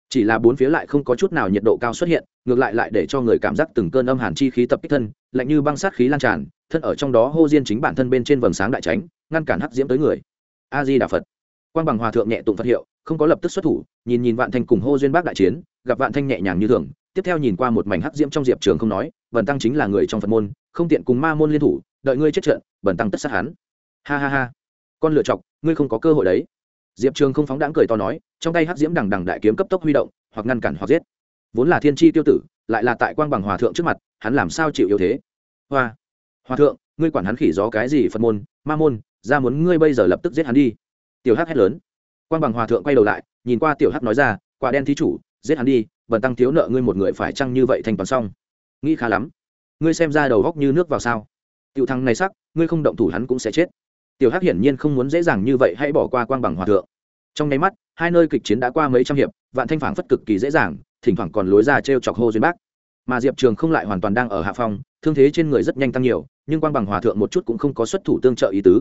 Chỉ là bốn phía lại không có chút nào nhiệt độ cao xuất hiện, ngược lại lại để cho người cảm giác từng cơn âm hàn chi khí tập kích thân, lạnh như băng sát khí lan tràn, thân ở trong đó hô diên chính bản thân bên trên vầng sáng đại tránh, ngăn cản hắc diễm tới người. A di đà phật. Quan bằng hòa thượng nhẹ tụng phật hiệu không có lập tức xuất thủ, nhìn nhìn vạn thanh cùng hô duyên bác đại chiến, gặp vạn thanh nhẹ nhàng như thường, tiếp theo nhìn qua một mảnh hắc diễm trong diệp trường không nói vần tăng chính là người trong phật môn, không tiện cùng ma môn liên thủ, đợi ngươi chết trận bần tăng tất sát hắn. Ha ha ha. Con lựa chọc, ngươi không có cơ hội đấy. Diệp trường không phóng đãng cười to nói, trong tay hắc diễm đằng đằng đại kiếm cấp tốc huy động, hoặc ngăn cản hoặc giết. Vốn là thiên tri tiêu tử, lại là tại quang bằng hòa thượng trước mặt, hắn làm sao chịu yếu thế? Hoa, hòa thượng, ngươi quản hắn khỉ gió cái gì phật môn, ma môn, ra muốn ngươi bây giờ lập tức giết hắn đi. Tiểu hắc hét lớn quang bằng hòa thượng quay đầu lại, nhìn qua tiểu hắc nói ra, quả đen thí chủ, giết hắn đi, bần tăng thiếu nợ ngươi một người phải chăng như vậy thành toàn xong? Nghĩ khá lắm. Ngươi xem ra đầu góc như nước vào sao. Tiểu thăng này sắc, ngươi không động thủ hắn cũng sẽ chết. Tiểu hắc hiển nhiên không muốn dễ dàng như vậy, hãy bỏ qua quang bằng hòa thượng. Trong nháy mắt, hai nơi kịch chiến đã qua mấy trăm hiệp, vạn thanh phản phất cực kỳ dễ dàng, thỉnh thoảng còn lối ra t r e o chọc hô duyên bác. Mà diệp trường không lại hoàn toàn đang ở hạ phong, thương thế trên người rất nhanh tăng nhiều, nhưng quang bằng hòa thượng một chút cũng không có xuất thủ tương trợ ý tứ.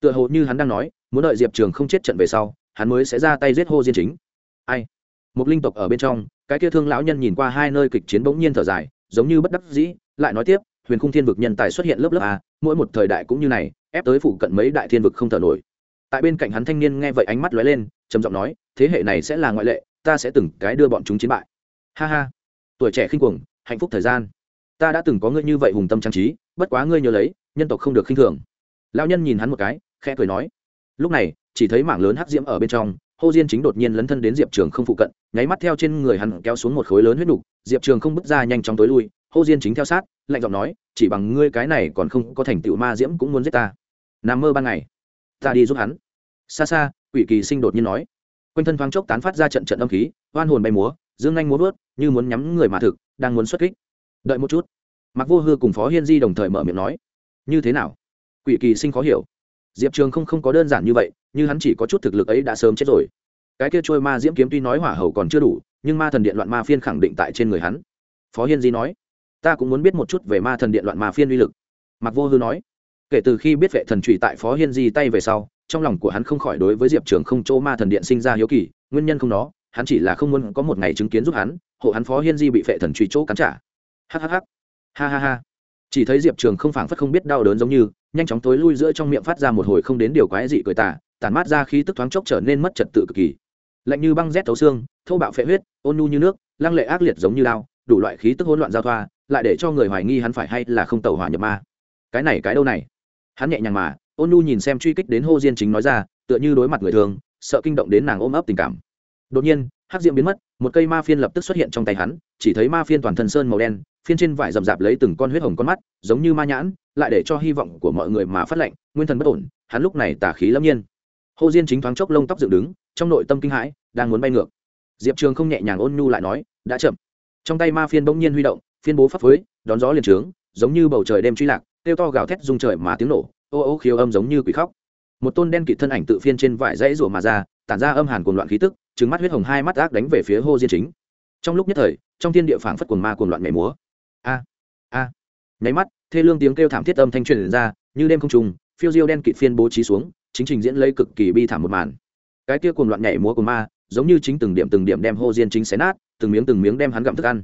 Tựa hồ như hắn đang nói, muốn đợi diệp trường không chết trận về sau hắn mới sẽ ra tay giết hô diên chính. Ai? Một linh tộc ở bên trong, cái kia thương lão nhân nhìn qua hai nơi kịch chiến bỗng nhiên thở dài, giống như bất đắc dĩ, lại nói tiếp, huyền khung thiên vực nhân tài xuất hiện lớp lớp a, mỗi một thời đại cũng như này, ép tới phụ cận mấy đại thiên vực không thở nổi. Tại bên cạnh hắn thanh niên nghe vậy ánh mắt lóe lên, trầm giọng nói, thế hệ này sẽ là ngoại lệ, ta sẽ từng cái đưa bọn chúng chiến bại. Ha ha. Tuổi trẻ khinh cuồng, hạnh phúc thời gian. Ta đã từng có ngươi như vậy hùng tâm trang trí, bất quá ngươi nhớ lấy, nhân tộc không được khinh thường. Lão nhân nhìn hắn một cái, khẽ cười nói, lúc này chỉ thấy mảng lớn hắc diễm ở bên trong, hô diên chính đột nhiên lấn thân đến diệp trường không phụ cận, nháy mắt theo trên người hắn kéo xuống một khối lớn huyết nục, diệp trường không bước ra nhanh chóng tối lui, hô diên chính theo sát, lạnh giọng nói, chỉ bằng ngươi cái này còn không có thành tựu ma diễm cũng muốn giết ta. Nằm mơ ban ngày, ta đi giúp hắn. Xa xa, quỷ kỳ sinh đột nhiên nói. Quanh thân thoáng chốc tán phát ra trận trận âm khí, oan hồn bay múa, dương anh múa vớt như muốn nhắm người mà thực, đang muốn xuất kích. Đợi một chút. Mặc vô hư cùng phó hiên di đồng thời mở miệng nói. Như thế nào? Quỷ kỳ sinh khó hiểu diệp trường không không có đơn giản như vậy, như hắn chỉ có chút thực lực ấy đã sớm chết rồi. Cái kia trôi ma diễm kiếm tuy nói hỏa hầu còn chưa đủ, nhưng ma thần điện loạn ma phiên khẳng định tại trên người hắn. Phó hiên di nói, ta cũng muốn biết một chút về ma thần điện loạn ma phiên uy lực. Mặc vô hư nói, kể từ khi biết vệ thần trụy tại phó hiên di tay về sau, trong lòng của hắn không khỏi đối với diệp trường không chỗ ma thần điện sinh ra hiếu kỳ, nguyên nhân không đó, hắn chỉ là không muốn có một ngày chứng kiến giúp hắn, hộ hắn phó hiên di bị vệ thần trụy chỗ cắn trả. Hhh ha ha ha chỉ thấy diệp trường không phảng phất không biết đau đớn giống như, nhanh chóng tối lui giữa trong miệng phát ra một hồi không đến điều quái dị cười tả tản mát ra khí tức thoáng chốc trở nên mất trật tự cực kỳ. Lạnh như băng rét thấu xương, thô bạo phệ huyết, ôn nhu như nước, lăng lệ ác liệt giống như lao đủ loại khí tức hỗn loạn giao thoa, lại để cho người hoài nghi hắn phải hay là không tẩu hỏa nhập ma. Cái này cái đâu này? Hắn nhẹ nhàng mà, ôn nhu nhìn xem truy kích đến hô diên chính nói ra, tựa như đối mặt người thường, sợ kinh động đến nàng ôm ấp tình cảm. Đột nhiên, hắc diễm biến mất một cây ma phiên lập tức xuất hiện trong tay hắn, chỉ thấy ma phiên toàn thân sơn màu đen, phiên trên vải rậm rạp lấy từng con huyết hồng con mắt, giống như ma nhãn, lại để cho hy vọng của mọi người mà phát lệnh, nguyên thần bất ổn, hắn lúc này tả khí lâm nhiên. Hồ diên chính thoáng chốc lông tóc dựng đứng, trong nội tâm kinh hãi, đang muốn bay ngược. Diệp trường không nhẹ nhàng ôn nhu lại nói, đã chậm. Trong tay ma phiên bỗng nhiên huy động, phiên bố pháp phới, đón gió liền trướng, giống như bầu trời đêm truy lạc, kêu to gào thét rung trời mà tiếng nổ, ô ô khiếu âm giống như quỷ khóc. Một tôn đen kịt thân ảnh tự phiên trên vải dãy rủa mà ra tản ra âm hàn cuồng loạn khí tức trứng mắt huyết hồng hai mắt ác đánh về phía hô diên chính. Trong lúc nhất thời, trong thiên địa phảng phất cuồng ma cuồng loạn nhảy múa. A a. Nháy mắt, thê lương tiếng kêu thảm thiết âm thanh truyền ra, như đêm không trùng, phiêu diêu đen kịt phiên bố trí xuống, chính trình diễn lấy cực kỳ bi thảm một màn. Cái kia cuồng loạn nhảy múa của ma, giống như chính từng điểm từng điểm đem hô diên chính xé nát, từng miếng từng miếng đem hắn gặm thức ăn.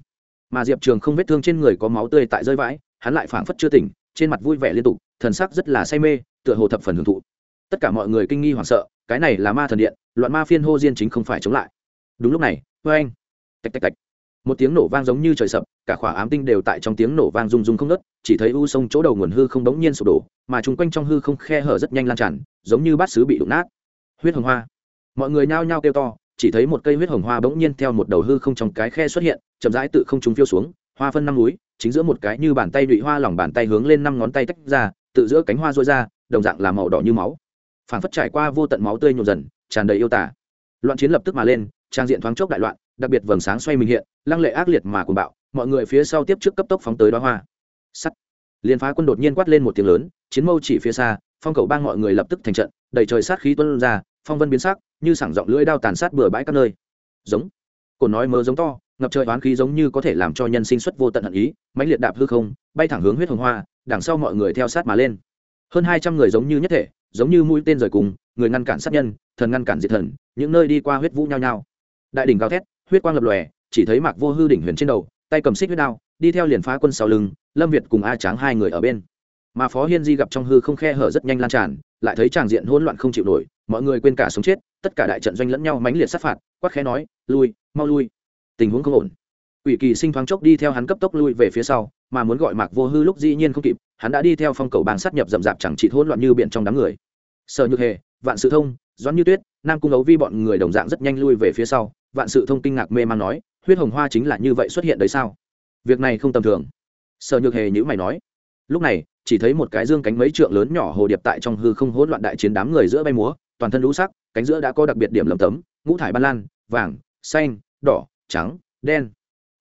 Mà diệp trường không vết thương trên người có máu tươi tại rơi vãi, hắn lại phảng phất chưa tỉnh, trên mặt vui vẻ liên tục, thần sắc rất là say mê, tựa hồ thập phần hưởng thụ. Tất cả mọi người kinh nghi hoảng sợ, cái này là ma thần điện loạn ma phiên hô diên chính không phải chống lại. Đúng lúc này vê anh tạch tạch tạch. Một tiếng nổ vang giống như trời sập, cả khỏa ám tinh đều tại trong tiếng nổ vang rung rung không nớt chỉ thấy u sông chỗ đầu nguồn hư không đống nhiên sụp đổ, mà chung quanh trong hư không khe hở rất nhanh lan tràn, giống như bát sứ bị đụng nát. Huyết hồng hoa. Mọi người nhao nhao kêu to, chỉ thấy một cây huyết hồng hoa bỗng nhiên theo một đầu hư không trong cái khe xuất hiện, chậm rãi tự không trung phiêu xuống, hoa phân năm núi, chính giữa một cái như bàn tay nhụy hoa lòng bàn tay hướng lên năm ngón tay tách ra, tự giữa cánh hoa rôi ra, đồng dạng là màu đỏ như máu. Phản phất trải qua vô tận máu tươi nhộn dần tràn đầy yêu tả. Loạn chiến lập tức mà lên, trang diện thoáng chốc đại loạn, đặc biệt vầng sáng xoay mình hiện, lăng lệ ác liệt mà cuồng bạo, mọi người phía sau tiếp trước cấp tốc phóng tới đoá hoa. Sắt. Liên phá quân đột nhiên quát lên một tiếng lớn, chiến mâu chỉ phía xa, phong cầu bang mọi người lập tức thành trận, đầy trời sát khí tuân ra, phong vân biến sắc, như sảng giọng lưỡi đao tàn sát bừa bãi các nơi. Giống. Cổ nói mớ giống to, ngập trời oán khí giống như có thể làm cho nhân sinh xuất vô tận hận ý, mãnh liệt đạp hư không, bay thẳng hướng huyết hồng hoa, đằng sau mọi người theo sát mà lên. Hơn hai trăm người giống như nhất thể, giống như mũi tên rời cùng người ngăn cản sát nhân, thần ngăn cản diệt thần, những nơi đi qua huyết vũ nhao nhao. Đại đỉnh cao thét, huyết quang lập lòe, chỉ thấy mạc vô hư đỉnh huyền trên đầu, tay cầm xích huyết đao, đi theo liền phá quân sau lưng, lâm việt cùng a tráng hai người ở bên. Mà phó hiên di gặp trong hư không khe hở rất nhanh lan tràn, lại thấy tràng diện hỗn loạn không chịu nổi, mọi người quên cả sống chết, tất cả đại trận doanh lẫn nhau mãnh liệt sát phạt, quát khẽ nói, lui, mau lui. Tình huống không ổn. Quỷ kỳ sinh thoáng chốc đi theo hắn cấp tốc lui về phía sau, mà muốn gọi mạc vô hư lúc dĩ nhiên không kịp, hắn đã đi theo phong cầu bang sát nhập rậm rạp chẳng chỉ hỗn loạn như biển trong đám người. Sợ nhược hề vạn sự thông, doãn như tuyết, nam cung ấu vi bọn người đồng dạng rất nhanh lui về phía sau. Vạn sự thông kinh ngạc mê man nói, huyết hồng hoa chính là như vậy xuất hiện đấy sao? Việc này không tầm thường. Sợ nhược hề nhữ mày nói. Lúc này, chỉ thấy một cái dương cánh mấy trượng lớn nhỏ hồ điệp tại trong hư không hỗn loạn đại chiến đám người giữa bay múa, toàn thân lũ sắc, cánh giữa đã có đặc biệt điểm lầm tấm, ngũ thải ban lan, vàng, xanh, đỏ, trắng, đen.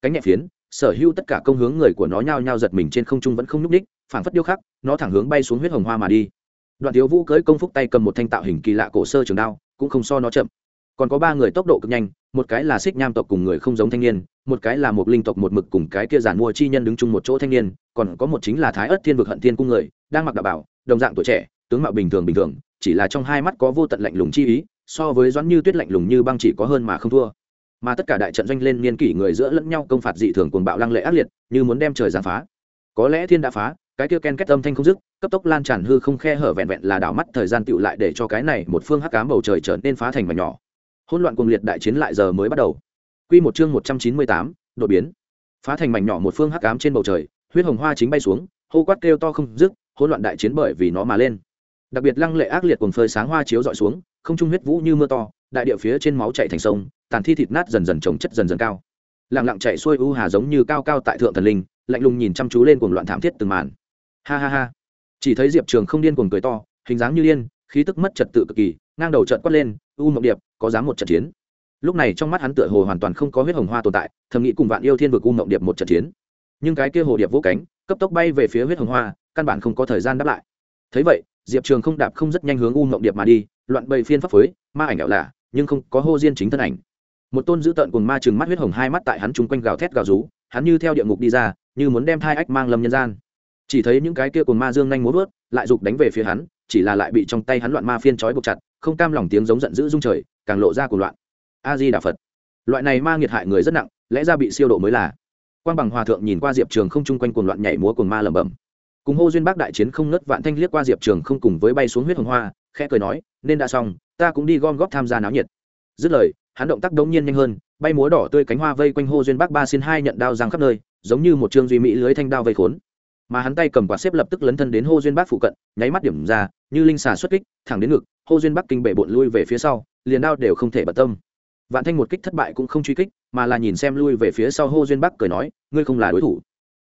Cánh nhẹ phiến, sở hữu tất cả công hướng người của nó nhao nhao giật mình trên không trung vẫn không nhúc ních phảng phất điêu khắc, nó thẳng hướng bay xuống huyết hồng hoa mà đi đoạn thiếu vũ cưỡi công phúc tay cầm một thanh tạo hình kỳ lạ cổ sơ trường đao, cũng không so nó chậm. Còn có ba người tốc độ cực nhanh, một cái là xích nham tộc cùng người không giống thanh niên, một cái là một linh tộc một mực cùng cái kia giản mua chi nhân đứng chung một chỗ thanh niên, còn có một chính là thái ất thiên vực hận thiên cung người, đang mặc đạo bảo, đồng dạng tuổi trẻ, tướng mạo bình thường bình thường, chỉ là trong hai mắt có vô tận lạnh lùng chi ý, so với doãn như tuyết lạnh lùng như băng chỉ có hơn mà không thua. Mà tất cả đại trận doanh lên niên kỷ người giữa lẫn nhau công phạt dị thường cuồng bạo lăng lệ ác liệt, như muốn đem trời giáng phá. Có lẽ thiên đã phá cái kia ken kết âm thanh không dứt cấp tốc lan tràn hư không khe hở vẹn vẹn là đảo mắt thời gian tựu lại để cho cái này một phương hắc cám bầu trời trở nên phá thành mảnh nhỏ. Hỗn loạn cuồng liệt đại chiến lại giờ mới bắt đầu. Quy một chương một trăm chín mươi tám, đột biến. Phá thành mảnh nhỏ một phương hắc ám trên bầu trời huyết hồng hoa chính bay xuống hô quát kêu to không dứt hỗn loạn đại chiến bởi vì nó mà lên. Đặc biệt lăng lệ ác liệt cuồng phơi sáng hoa chiếu dọi xuống không trung huyết vũ như mưa to đại địa phía trên máu chảy thành sông tàn thi thịt nát dần dần chống chất dần dần cao. Lặng lặng chạy xuôi u hà giống như cao cao tại thượng thần linh lạnh lùng nhìn chăm chú lên cuồng loạn thảm thiết từng màn ha ha ha. Chỉ thấy diệp trường không điên cuồng cười to, hình dáng như điên, khí tức mất trật tự cực kỳ, ngang đầu trận quát lên, u mộng điệp, có dám một trận chiến? Lúc này trong mắt hắn tựa hồ hoàn toàn không có huyết hồng hoa tồn tại, thầm nghĩ cùng vạn yêu thiên vực u mộng điệp một trận chiến. Nhưng cái kia hồ điệp vỗ cánh, cấp tốc bay về phía huyết hồng hoa, căn bản không có thời gian đáp lại. Thấy vậy, diệp trường không đạp không rất nhanh hướng u mộng điệp mà đi, loạn bầy phiên pháp phối, ma ảnh ảo lạ, nhưng không có hô diên chính thân ảnh. Một tôn dữ tợn cùng ma chừng mắt huyết hồng hai mắt tại hắn chung quanh gào thét gào rú, hắn như theo địa ngục đi ra, như muốn đem thai ách mang lâm nhân gian chỉ thấy những cái kia cồn ma dương nhanh muốn vớt lại giục đánh về phía hắn, chỉ là lại bị trong tay hắn loạn ma phiên trói buộc chặt, không cam lòng tiếng giống giận dữ rung trời, càng lộ ra cuộc loạn. A di đà phật. Loại này ma nghiệt hại người rất nặng, lẽ ra bị siêu độ mới là. Quan bằng hòa thượng nhìn qua diệp trường không chung quanh cuồng loạn nhảy múa cuồng ma lẩm bẩm. Cùng hô duyên bác đại chiến không ngất vạn thanh liếc qua diệp trường không cùng với bay xuống huyết hồng hoa, khẽ cười nói, nên đã xong, ta cũng đi gom góp tham gia náo nhiệt. Dứt lời, hắn động tác đống nhiên nhanh hơn, bay múa đỏ tươi cánh hoa vây quanh hô duyên bác ba xin hai nhận đao giang khắp nơi, giống như một chương duy mỹ lưới thanh đao vây khốn mà hắn tay cầm quạt xếp lập tức lấn thân đến hô duyên bác phụ cận, nháy mắt điểm ra, như linh xà xuất kích, thẳng đến ngực, hô duyên bắc kinh bệ bộn lui về phía sau, liền đao đều không thể bật tâm. Vạn thanh một kích thất bại cũng không truy kích, mà là nhìn xem lui về phía sau hô duyên bắc cười nói, ngươi không là đối thủ.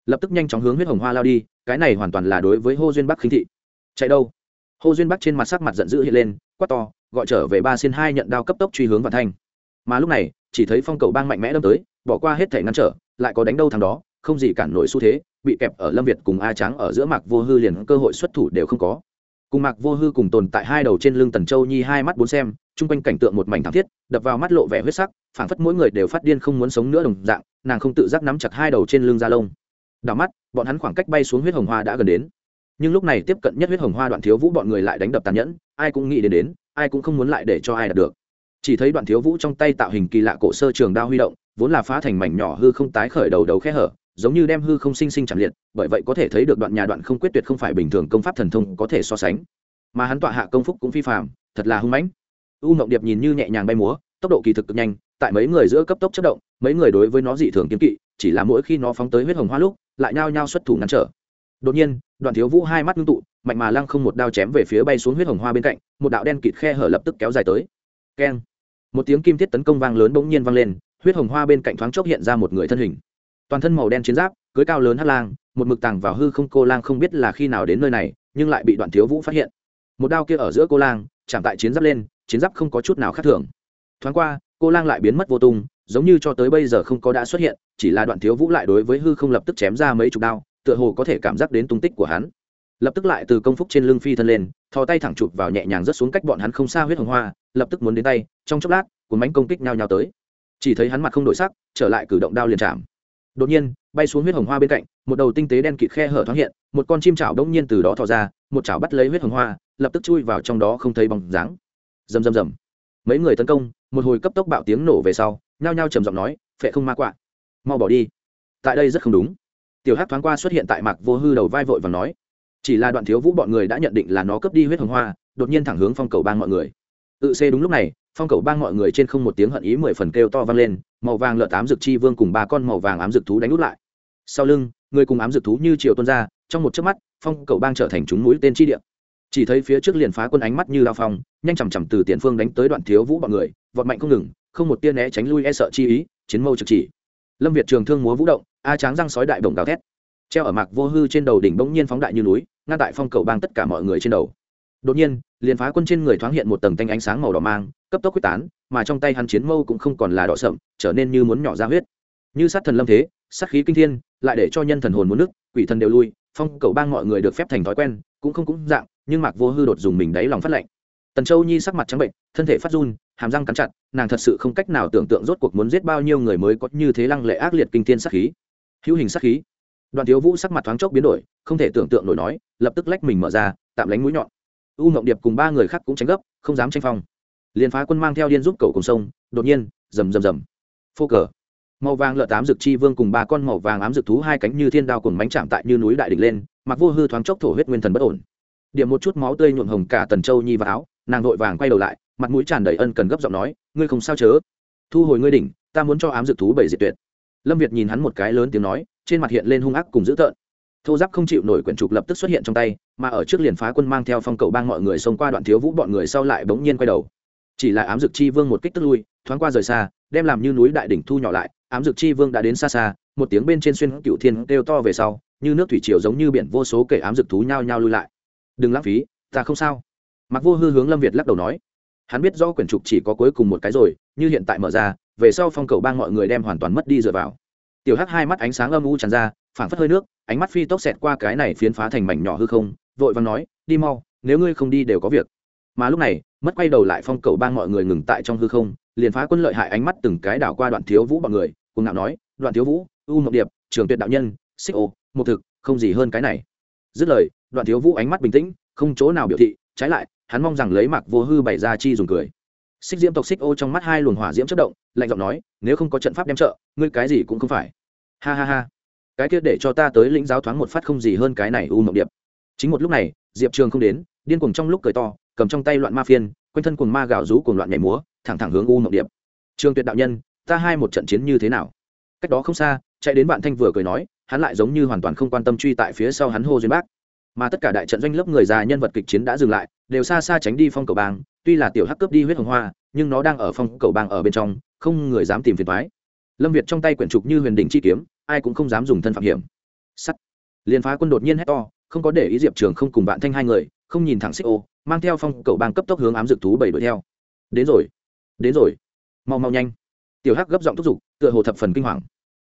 Lập tức nhanh chóng hướng huyết hồng hoa lao đi, cái này hoàn toàn là đối với hô duyên bắc khinh thị. Chạy đâu? Hô duyên bắc trên mặt sắc mặt giận dữ hiện lên, quát to, gọi trở về ba xin hai nhận đao cấp tốc truy hướng vạn thanh. Mà lúc này, chỉ thấy phong cầu bang mạnh mẽ đâm tới, bỏ qua hết thể ngăn trở, lại có đánh đâu thằng đó, không gì cản nổi xu thế bị kẹp ở lâm việt cùng a trắng ở giữa mạc vô hư liền cơ hội xuất thủ đều không có. Cùng mạc vô hư cùng tồn tại hai đầu trên lưng tần châu nhi hai mắt bốn xem, chung quanh cảnh tượng một mảnh thảm thiết, đập vào mắt lộ vẻ huyết sắc, phảng phất mỗi người đều phát điên không muốn sống nữa đồng dạng, nàng không tự giác nắm chặt hai đầu trên lưng da lông. Đảo mắt, bọn hắn khoảng cách bay xuống huyết hồng hoa đã gần đến. Nhưng lúc này tiếp cận nhất huyết hồng hoa đoạn thiếu vũ bọn người lại đánh đập tàn nhẫn, ai cũng nghĩ đến đến, ai cũng không muốn lại để cho ai đạt được. Chỉ thấy đoạn thiếu vũ trong tay tạo hình kỳ lạ cổ sơ trường đao huy động, vốn là phá thành mảnh nhỏ hư không tái khởi đầu đầu khe hở giống như đem hư không sinh sinh chạm liệt, bởi vậy có thể thấy được đoạn nhà đoạn không quyết tuyệt không phải bình thường công pháp thần thông có thể so sánh. Mà hắn tọa hạ công phúc cũng phi phạm thật là hung mãnh. U mộng điệp nhìn như nhẹ nhàng bay múa, tốc độ kỳ thực cực nhanh, tại mấy người giữa cấp tốc chất động, mấy người đối với nó dị thường kiếm kỵ, chỉ là mỗi khi nó phóng tới huyết hồng hoa lúc, lại nhao nhao xuất thủ ngăn trở. Đột nhiên Đoàn thiếu vũ hai mắt ngưng tụ, mạnh mà lăng không một đao chém về phía bay xuống huyết hồng hoa bên cạnh, một đạo đen kịt khe hở lập tức kéo dài tới. Keng. Một tiếng kim thiết tấn công vang lớn bỗng nhiên vang lên, huyết hồng hoa bên cạnh thoáng chốc hiện ra một người thân hình toàn thân màu đen chiến giáp, cưới cao lớn hát lang, một mực tàng vào hư không cô lang không biết là khi nào đến nơi này, nhưng lại bị đoạn thiếu vũ phát hiện. Một đao kia ở giữa cô lang, chạm tại chiến giáp lên, chiến giáp không có chút nào khác thường. Thoáng qua, cô lang lại biến mất vô tung, giống như cho tới bây giờ không có đã xuất hiện, chỉ là đoạn thiếu vũ lại đối với hư không lập tức chém ra mấy chục đao, tựa hồ có thể cảm giác đến tung tích của hắn. Lập tức lại từ công phúc trên lưng phi thân lên, thò tay thẳng chụp vào nhẹ nhàng rớt xuống cách bọn hắn không xa huyết hồng hoa, lập tức muốn đến tay, trong chốc lát, cuốn bánh công kích nhau nhau tới. Chỉ thấy hắn mặt không đổi sắc, trở lại cử động đao liền chạm đột nhiên, bay xuống huyết hồng hoa bên cạnh, một đầu tinh tế đen kịt khe hở thoáng hiện, một con chim chảo đông nhiên từ đó thò ra, một chảo bắt lấy huyết hồng hoa, lập tức chui vào trong đó không thấy bóng dáng. Rầm rầm rầm. Mấy người tấn công, một hồi cấp tốc bạo tiếng nổ về sau, nhao nhao trầm giọng nói, phệ không ma quạ, mau bỏ đi. Tại đây rất không đúng. Tiểu hát thoáng qua xuất hiện tại mạc vô hư đầu vai vội và nói, chỉ là đoạn thiếu vũ bọn người đã nhận định là nó cướp đi huyết hồng hoa, đột nhiên thẳng hướng phong cầu bang mọi người. Tự xê đúng lúc này phong cầu bang mọi người trên không một tiếng hận ý mười phần kêu to vang lên, màu vàng lợn ám dực chi vương cùng ba con màu vàng ám dực thú đánh út lại. Sau lưng, người cùng ám dực thú như chiều tuôn ra, trong một chớp mắt, phong cầu bang trở thành chúng mũi tên chi địa. Chỉ thấy phía trước liền phá quân ánh mắt như lao phong, nhanh chằm chằm từ tiền phương đánh tới đoạn thiếu vũ bọn người, vọt mạnh không ngừng, không một tia né tránh lui e sợ chi ý, chiến mâu trực chỉ. Lâm việt trường thương múa vũ động, a tráng răng sói đại đồng gào thét. Treo ở mạc vô hư trên đầu đỉnh bỗng nhiên phóng đại như núi, ngăn tại phong cầu bang tất cả mọi người trên đầu. Đột nhiên, liền phá quân trên người thoáng hiện một tầng tanh ánh sáng màu đỏ mang cấp tốc quyết tán, mà trong tay hắn chiến mâu cũng không còn là đỏ sậm, trở nên như muốn nhỏ ra huyết. Như sát thần lâm thế, sát khí kinh thiên, lại để cho nhân thần hồn muốn nước, quỷ thần đều lui, phong cầu bang mọi người được phép thành thói quen, cũng không cũng dạng, nhưng mạc vô hư đột dùng mình đáy lòng phát lạnh tần châu nhi sắc mặt trắng bệnh, thân thể phát run, hàm răng cắn chặt, nàng thật sự không cách nào tưởng tượng rốt cuộc muốn giết bao nhiêu người mới có như thế lăng lệ ác liệt kinh thiên sát khí. Hữu hình sát khí. Đoàn thiếu vũ sắc mặt thoáng chốc biến đổi, không thể tưởng tượng nổi nói, lập tức lách mình mở ra, tạm lánh mũi nhọn. U ngộng điệp cùng ba người khác cũng tránh gấp, không dám tranh phong liền phá quân mang theo điên giúp cầu cùng sông, đột nhiên, rầm rầm rầm. Phô cờ. Màu vàng lợ tám dực chi vương cùng ba con màu vàng ám dực thú hai cánh như thiên đao cùng bánh chạm tại như núi đại đỉnh lên, mặc vô hư thoáng chốc thổ huyết nguyên thần bất ổn. Điểm một chút máu tươi nhuộm hồng cả tần châu nhi vào áo, nàng vội vàng quay đầu lại, mặt mũi tràn đầy ân cần gấp giọng nói, ngươi không sao chớ? Thu hồi ngươi đỉnh, ta muốn cho ám dực thú bảy diệt tuyệt. Lâm việt nhìn hắn một cái lớn tiếng nói, trên mặt hiện lên hung ác cùng dữ tợn. Thô giáp không chịu nổi quyển trục lập tức xuất hiện trong tay, mà ở trước liền phá quân mang theo phong cầu bang mọi người xông qua đoạn thiếu vũ bọn người sau lại bỗng nhiên quay đầu chỉ là ám dực chi vương một kích tức lui, thoáng qua rời xa, đem làm như núi đại đỉnh thu nhỏ lại, ám dực chi vương đã đến xa xa, một tiếng bên trên xuyên cựu thiên kêu to về sau, như nước thủy triều giống như biển vô số kể ám dực thú nhao nhao lui lại. Đừng lãng phí, ta không sao. Mặc vô hư hướng lâm việt lắc đầu nói. Hắn biết do quyển trục chỉ có cuối cùng một cái rồi, như hiện tại mở ra, về sau phong cầu bang mọi người đem hoàn toàn mất đi dựa vào. Tiểu hắc hai mắt ánh sáng âm u tràn ra, phảng phất hơi nước, ánh mắt phi tốc xẹt qua cái này phiến phá thành mảnh nhỏ hư không, vội vàng nói, đi mau, nếu ngươi không đi đều có việc mà lúc này, mất quay đầu lại phong cầu bang mọi người ngừng tại trong hư không, liền phá quân lợi hại ánh mắt từng cái đảo qua đoạn thiếu vũ bọn người cùng ngạo nói, đoạn thiếu vũ, u mộng điệp, trường tuyệt đạo nhân, xích ô một thực, không gì hơn cái này. Dứt lời, đoạn thiếu vũ ánh mắt bình tĩnh, không chỗ nào biểu thị, trái lại, hắn mong rằng lấy mặc vô hư bày ra chi dùng cười. Xích diễm tộc xích ô trong mắt hai luồng hỏa diễm chất động, lạnh giọng nói, nếu không có trận pháp đem trợ, ngươi cái gì cũng không phải. Ha ha ha. Cái kia để cho ta tới lĩnh giáo thoáng một phát không gì hơn cái này u mộng điệp. Chính một lúc này, diệp trường không đến, điên cuồng trong lúc cười to cầm trong tay loạn ma phiên, quanh thân cuồng ma gạo rú cuồng loạn nhảy múa, thẳng thẳng hướng u mộng điệp. Trường tuyệt đạo nhân, ta hai một trận chiến như thế nào? Cách đó không xa, chạy đến bạn thanh vừa cười nói, hắn lại giống như hoàn toàn không quan tâm truy tại phía sau hắn hô duyên bác. Mà tất cả đại trận doanh lớp người già nhân vật kịch chiến đã dừng lại, đều xa xa tránh đi phong cầu bang, tuy là tiểu hắc cướp đi huyết hồng hoa, nhưng nó đang ở phong cầu bang ở bên trong, không người dám tìm phiền thoái lâm việt trong tay quyển trục như huyền đình chi kiếm, ai cũng không dám dùng thân phạm hiểm. Sắt. Liền phá quân đột nhiên hét to, không có để ý diệp trường không cùng bạn thanh hai người, không nhìn thẳng xích ô mang theo phong cậu bang cấp tốc hướng ám dược thú bảy đuổi theo. Đến rồi đến rồi. Mau mau nhanh. Tiểu hắc gấp giọng thúc giục, tựa hồ thập phần kinh hoàng.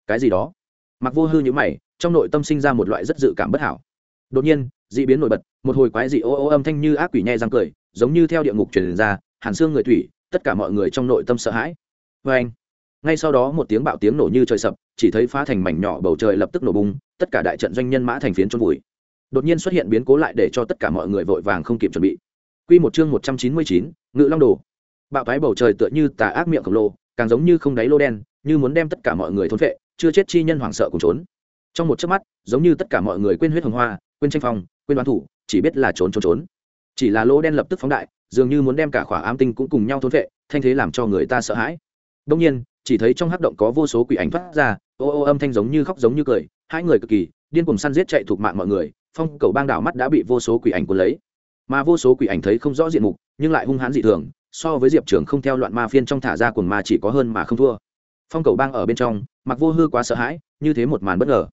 Cái gì đó? Mặc vô hư như mày, trong nội tâm sinh ra một loại rất dự cảm bất hảo. Đột nhiên d ị biến nổi bật, một hồi quái dị ô ô âm thanh như ác quỷ nhe răng cười, giống như theo địa ngục truyền ra, hàn xương người thủy, tất cả mọi người trong nội tâm sợ hãi. Vê anh, ngay sau đó một tiếng bạo tiếng nổ như trời sập, chỉ thấy phá thành mảnh nhỏ bầu trời lập tức nổ bung tất cả đại trận doanh nhân mã thành phiến trôn vùi đột nhiên xuất hiện biến cố lại để cho tất cả mọi người vội vàng không kịp chuẩn bị Quy một chương một trăm chín mươi chín, Ngự Long Đồ. Bạo phái bầu trời tựa như tà ác miệng khổng lồ, càng giống như không đáy lô đen, như muốn đem tất cả mọi người thôn phệ, chưa chết chi nhân hoảng sợ cùng trốn. Trong một chớp mắt, giống như tất cả mọi người quên huyết hồng hoa, quên tranh phong, quên đoán thủ, chỉ biết là trốn trốn trốn. Chỉ là lỗ đen lập tức phóng đại, dường như muốn đem cả khỏa ám tinh cũng cùng nhau thôn phệ, thanh thế làm cho người ta sợ hãi. Đương nhiên, chỉ thấy trong hắc động có vô số quỷ ảnh phát ra, ô ô âm thanh giống như khóc giống như cười, hai người cực kỳ điên cuồng săn giết chạy thuộc mạng mọi người, phong cầu bang đảo mắt đã bị vô số quỷ ảnh cuốn lấy. Mà vô số quỷ ảnh thấy không rõ diện mục, nhưng lại hung hãn dị thường, so với diệp trường không theo loạn ma phiên trong thả ra cuồng ma chỉ có hơn mà không thua. Phong cầu bang ở bên trong, mặc vô hư quá sợ hãi, như thế một màn bất ngờ.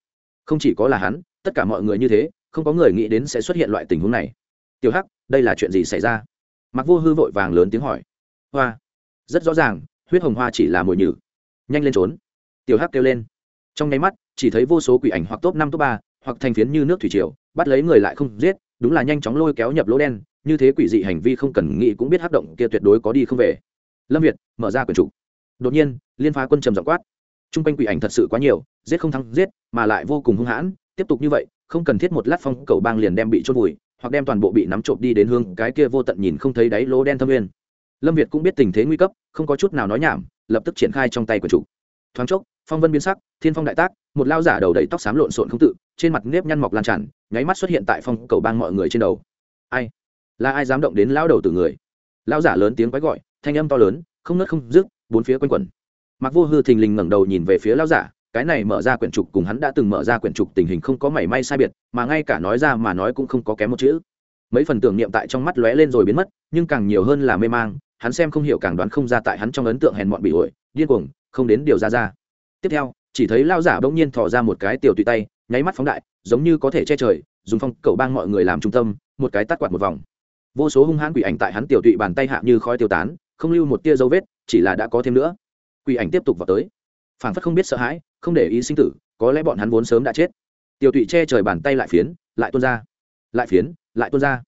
Không chỉ có là hắn, tất cả mọi người như thế, không có người nghĩ đến sẽ xuất hiện loại tình huống này. Tiểu hắc, đây là chuyện gì xảy ra? Mặc vô hư vội vàng lớn tiếng hỏi. Hoa, rất rõ ràng, huyết hồng hoa chỉ là mồi nhử. Nhanh lên trốn. Tiểu hắc kêu lên. Trong nháy mắt, chỉ thấy vô số quỷ ảnh hoặc top năm, top ba hoặc thành phiến như nước thủy triều, bắt lấy người lại không giết, đúng là nhanh chóng lôi kéo nhập lỗ đen, như thế quỷ dị hành vi không cần nghĩ cũng biết hắc động kia tuyệt đối có đi không về. Lâm việt, mở ra quyển trục đột nhiên, liên phá quân trầm giọng quát. T r u n g quanh quỷ ảnh thật sự quá nhiều, giết không thắng giết, mà lại vô cùng hung hãn, tiếp tục như vậy, không cần thiết một lát phong cầu bang liền đem bị trôn vùi, hoặc đem toàn bộ bị nắm trộm đi đến hương, cái kia vô tận nhìn không thấy đáy lỗ đen thâm nguyên. Lâm việt cũng biết tình thế nguy cấp, không có chút nào nói nhảm, lập tức triển khai trong tay quyển trục thoáng chốc, phong vân biến sắc, thiên phong đại tác, một lao giả đầu đầy tóc xám lộn xộn không tự, trên mặt nếp nhăn mọc lan tràn, nháy mắt xuất hiện tại phong cầu bang mọi người trên đầu. Ai? Là ai dám động đến lao đầu từ người? Lao giả lớn tiếng quái gọi, thanh âm to lớn, không nớt không dứt, bốn phía quanh quẩn. Mặc vô hư thình lình ngẩng đầu nhìn về phía lao giả, cái này mở ra quyển trục cùng hắn đã từng mở ra quyển trục tình hình không có mảy may sai biệt, mà ngay cả nói ra mà nói cũng không có kém một chữ. Mấy phần tưởng niệm tại trong mắt lóe lên rồi biến mất, nhưng càng nhiều hơn là mê mang, hắn xem không hiểu càng đoán không ra tại hắn trong ấn tượng hèn mọn bị ổi, điên cuồng không đến điều ra ra. Tiếp theo, chỉ thấy lao giả bỗng nhiên thò ra một cái tiểu tùy tay, nháy mắt phóng đại, giống như có thể che trời, dùng phong cầu bang mọi người làm trung tâm, một cái tắt quạt một vòng. Vô số hung hãn quỷ ảnh tại hắn tiểu tụy bàn tay hạ như khói tiêu tán, không lưu một tia dấu vết, chỉ là đã có thêm nữa. Quỷ ảnh tiếp tục vào tới. Phản phất không biết sợ hãi, không để ý sinh tử, có lẽ bọn hắn vốn sớm đã chết. Tiểu tụy che trời bàn tay lại phiến, lại tuôn ra. Lại phiến, lại tuôn ra.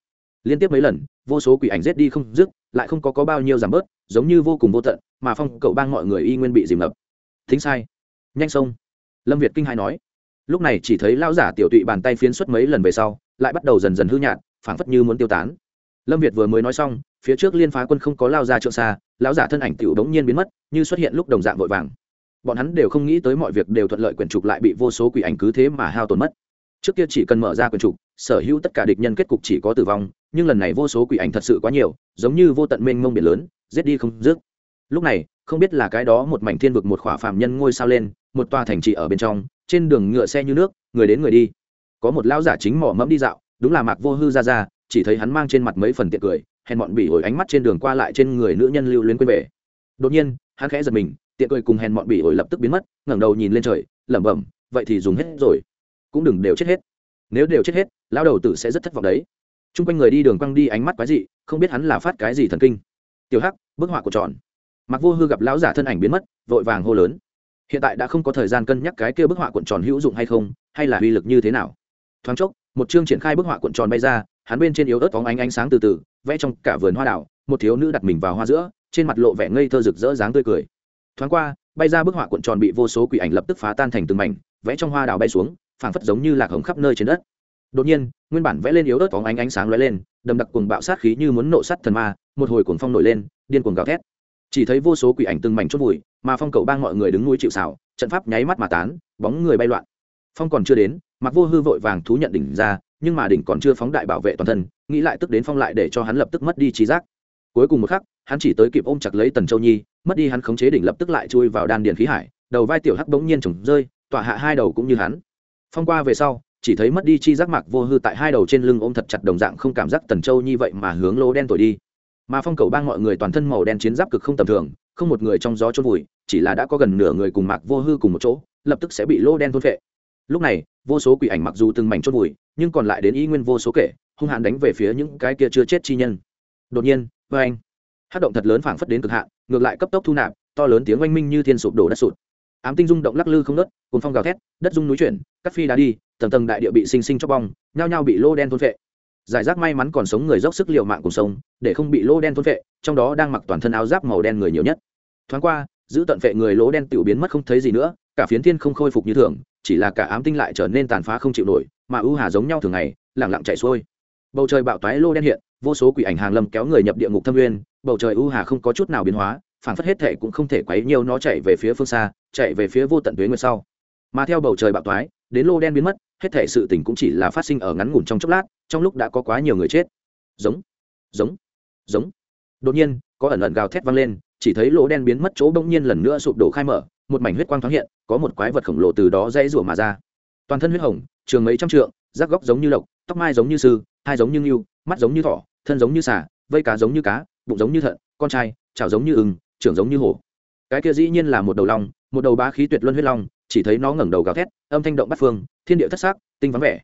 Liên tiếp mấy lần, vô số quỷ ảnh rết đi không dứt lại không có, có bao nhiêu giảm bớt giống như vô cùng vô tận mà phong cậu bang mọi người y nguyên bị dìm ngập. Thính sai. Nhanh sông. Lâm việt kinh hai nói. Lúc này chỉ thấy lão giả tiểu tụy bàn tay phiến xuất mấy lần về sau lại bắt đầu dần dần hư nhạt phảng phất như muốn tiêu tán. Lâm việt vừa mới nói xong phía trước liên phá quân không có lao ra trượng xa lão giả thân ảnh tiểu đống nhiên biến mất như xuất hiện lúc đồng dạng vội vàng. Bọn hắn đều không nghĩ tới mọi việc đều thuận lợi quyển trục lại bị vô số quỷ ảnh cứ thế mà hao tổn mất trước kia chỉ cần mở ra quyển trục sở hữu tất cả địch nhân kết cục chỉ có tử vong, nhưng lần này vô số quỷ ảnh thật sự quá nhiều, giống như vô tận mênh mông biển lớn, giết đi không dứt. Lúc này, không biết là cái đó một mảnh thiên vực một khỏa phạm nhân ngôi sao lên, một tòa thành trì ở bên trong, trên đường ngựa xe như nước, người đến người đi. Có một lão giả chính mỏ mẫm đi dạo, đúng là mạc vô hư ra ra, chỉ thấy hắn mang trên mặt mấy phần tiệc cười, hèn bọn bỉ ổi ánh mắt trên đường qua lại trên người nữ nhân lưu luyến quên về. Đột nhiên, hắn khẽ giật mình, tiện cười cùng hèn bọn bỉ ổi lập tức biến mất, ngẩng đầu nhìn lên trời, lẩm bẩm, vậy thì dùng hết rồi cũng đừng đều chết hết. Nếu đều chết hết, lão đầu tử sẽ rất thất vọng đấy. T r u n g quanh người đi đường quăng đi ánh mắt quái dị, không biết hắn là phát cái gì thần kinh. Tiểu hắc, bức họa của tròn. Mặc vô hư gặp lão giả thân ảnh biến mất, vội vàng hô lớn. Hiện tại đã không có thời gian cân nhắc cái kia bức họa cuộn tròn hữu dụng hay không, hay là uy lực như thế nào. Thoáng chốc, một chương triển khai bức họa cuộn tròn bay ra, hắn bên trên yếu ớt phóng ánh ánh sáng từ từ, vẽ trong cả vườn hoa đảo, một thiếu nữ đặt mình vào hoa giữa, trên mặt lộ vẻ ngây thơ rực rỡ dáng tươi cười. Thoáng qua, bay ra bức họa cuộn tròn bị vô số quỷ ảnh lập tức phá tan thành từng mảnh, vẽ trong hoa đào bay xuống phảng phất giống như lạc hồng khắp nơi trên đất. Đột nhiên nguyên bản vẽ lên yếu ớt phóng ánh ánh sáng lóe lên đầm đặc cuồng bạo sát khí như muốn nộ sắt thần ma một hồi cuồng phong nổi lên điên cuồng gào thét. Chỉ thấy vô số quỷ ảnh từng mảnh chốt bụi, mà phong cầu bang mọi người đứng núi chịu xảo trận pháp nháy mắt mà tán bóng người bay loạn. Phong còn chưa đến mặc vô hư vội vàng thú nhận đỉnh ra nhưng mà đỉnh còn chưa phóng đại bảo vệ toàn thân nghĩ lại tức đến phong lại để cho hắn lập tức mất đi trí giác. Cuối cùng một khắc hắn chỉ tới kịp ôm chặt lấy tần châu nhi mất đi hắn khống chế đỉnh lập tức lại chui vào đan điện khí hải đầu vai tiểu hắc bỗng nhiên trồng rơi tỏa hạ hai đầu cũng như hắn phong qua về sau, chỉ thấy mất đi chi giác mạc vô hư tại hai đầu trên lưng ôm thật chặt đồng dạng không cảm giác tần châu như vậy mà hướng lô đen tuổi đi. Mà phong cầu bang mọi người toàn thân màu đen chiến giáp cực không tầm thường, không một người trong gió trôn vùi, chỉ là đã có gần nửa người cùng mạc vô hư cùng một chỗ, lập tức sẽ bị lô đen thôn phệ. Lúc này, vô số quỷ ảnh mặc dù từng mảnh trôn vùi, nhưng còn lại đến ý nguyên vô số kể, hung hãn đánh về phía những cái kia chưa chết chi nhân. Đột nhiên vê anh, hát động thật lớn phảng phất đến cực hạn, ngược lại cấp tốc thu nạp, to lớn tiếng oanh minh như thiên sụp đổ đất sụt ám tinh rung động lắc lư không nớt cồn phong gào thét, đất rung núi chuyển, cắt phi đá đi, tầng tầng đại địa bị sinh sinh cho bong, nhao nhao bị lô đen thôn phệ. Giải rác may mắn còn sống người dốc sức l mạng cùng sống, để không bị lô đen thôn phệ, trong đó đang mặc toàn thân áo giáp màu đen người nhiều nhất. Thoáng qua, giữ tận vệ người lỗ đen tiểu biến mất không thấy gì nữa, cả phiến thiên không khôi phục như thường, chỉ là cả ám tinh lại trở nên tàn phá không chịu nổi, mà ưu hà giống nhau thường ngày lẳng lặng chạy xuôi. Bầu trời bạo toái lô đen hiện, vô số quỷ ảnh hàng lâm kéo người nhập địa ngục thâm nguyên, bầu trời ưu hà không có chút nào biến hóa phản phất hết thể cũng không thể quấy nhiều nó chạy về phía phương xa chạy về phía vô tận tuế nguyệt sau. Mà theo bầu trời bạo toái, đến lô đen biến mất, hết thể sự tình cũng chỉ là phát sinh ở ngắn ngủn trong chốc lát, trong lúc đã có quá nhiều người chết. Giống giống giống. Đột nhiên, có ẩn ẩn gào thét vang lên, chỉ thấy lỗ đen biến mất chỗ bỗng nhiên lần nữa sụp đổ khai mở, một mảnh huyết quang thoáng hiện, có một quái vật khổng lồ từ đó dãy rủa mà ra. Toàn thân huyết hồng, trường mấy trăm trượng rác góc giống như lộc, tóc mai giống như sư, hai giống như ngưu, mắt giống như thỏ, thân giống như xà, vây cá giống như cá, bụng giống như thận, con trai, chảo giống như ưng, trưởng giống như hổ. Cái kia dĩ nhiên là một đầu long một đầu bá khí tuyệt luân huyết long, chỉ thấy nó ngẩng đầu gào thét, âm thanh động bắt phương, thiên địa thất sắc, tinh vắng vẻ.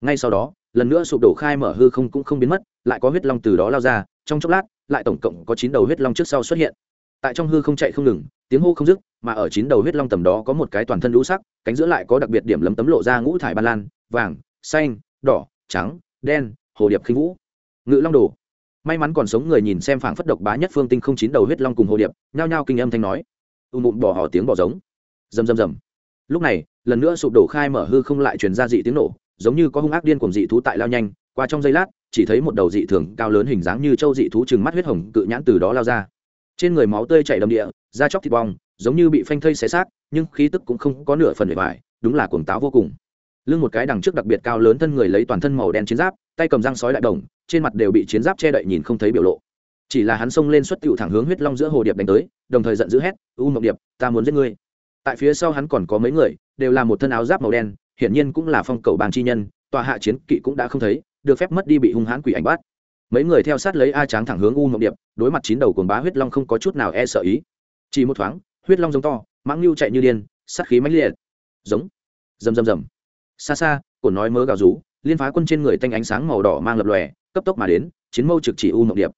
Ngay sau đó, lần nữa sụp đổ khai mở hư không cũng không biến mất, lại có huyết long từ đó lao ra, trong chốc lát, lại tổng cộng có chín đầu huyết long trước sau xuất hiện. Tại trong hư không chạy không ngừng, tiếng hô không dứt, mà ở chín đầu huyết long tầm đó có một cái toàn thân lũ sắc, cánh giữa lại có đặc biệt điểm lấm tấm lộ ra ngũ thải ban lan, vàng, xanh, đỏ, trắng, đen, hồ điệp khinh vũ. Ngự long đồ. May mắn còn sống người nhìn xem phảng phất độc bá nhất phương tinh không chín đầu huyết long cùng hồ điệp, nhao nhao kinh âm thanh nói ùm ùm bỏ hò tiếng bỏ giống. Rầm rầm rầm. Lúc này, lần nữa sụp đổ khai mở hư không lại truyền ra dị tiếng nổ, giống như có hung ác điên cùng dị thú tại lao nhanh, qua trong giây lát, chỉ thấy một đầu dị thường cao lớn hình dáng như châu dị thú chừng mắt huyết hồng cự nhãn từ đó lao ra. Trên người máu tươi chảy đầm địa, da chóc thịt bong, giống như bị phanh thây xé xác, nhưng khí tức cũng không có nửa phần bề vải đúng là cuồng táo vô cùng. Lưng một cái đằng trước đặc biệt cao lớn thân người lấy toàn thân màu đen chiến giáp, tay cầm răng sói đại đồng, trên mặt đều bị chiến giáp che đậy nhìn không thấy biểu lộ chỉ là hắn xông lên xuất tựu thẳng hướng huyết long giữa hồ điệp đánh tới, đồng thời giận dữ hét, u mộng điệp, ta muốn giết ngươi. Tại phía sau hắn còn có mấy người, đều là một thân áo giáp màu đen, hiển nhiên cũng là phong cầu bàn chi nhân, tòa hạ chiến kỵ cũng đã không thấy, được phép mất đi bị hung hãn quỷ ảnh bắt. Mấy người theo sát lấy a tráng thẳng hướng u mộng điệp, đối mặt chín đầu cồn bá huyết long không có chút nào e sợ ý. Chỉ một thoáng, huyết long giống to, mãng lưu chạy như điên, sát khí mãnh liệt. Giống. Rầm rầm rầm. Xa xa cồn nói mớ gào rú, liên phá quân trên người tanh ánh sáng màu đỏ mang lập lòe, cấp tốc mà đến, chiến mâu trực chỉ u mộng điệp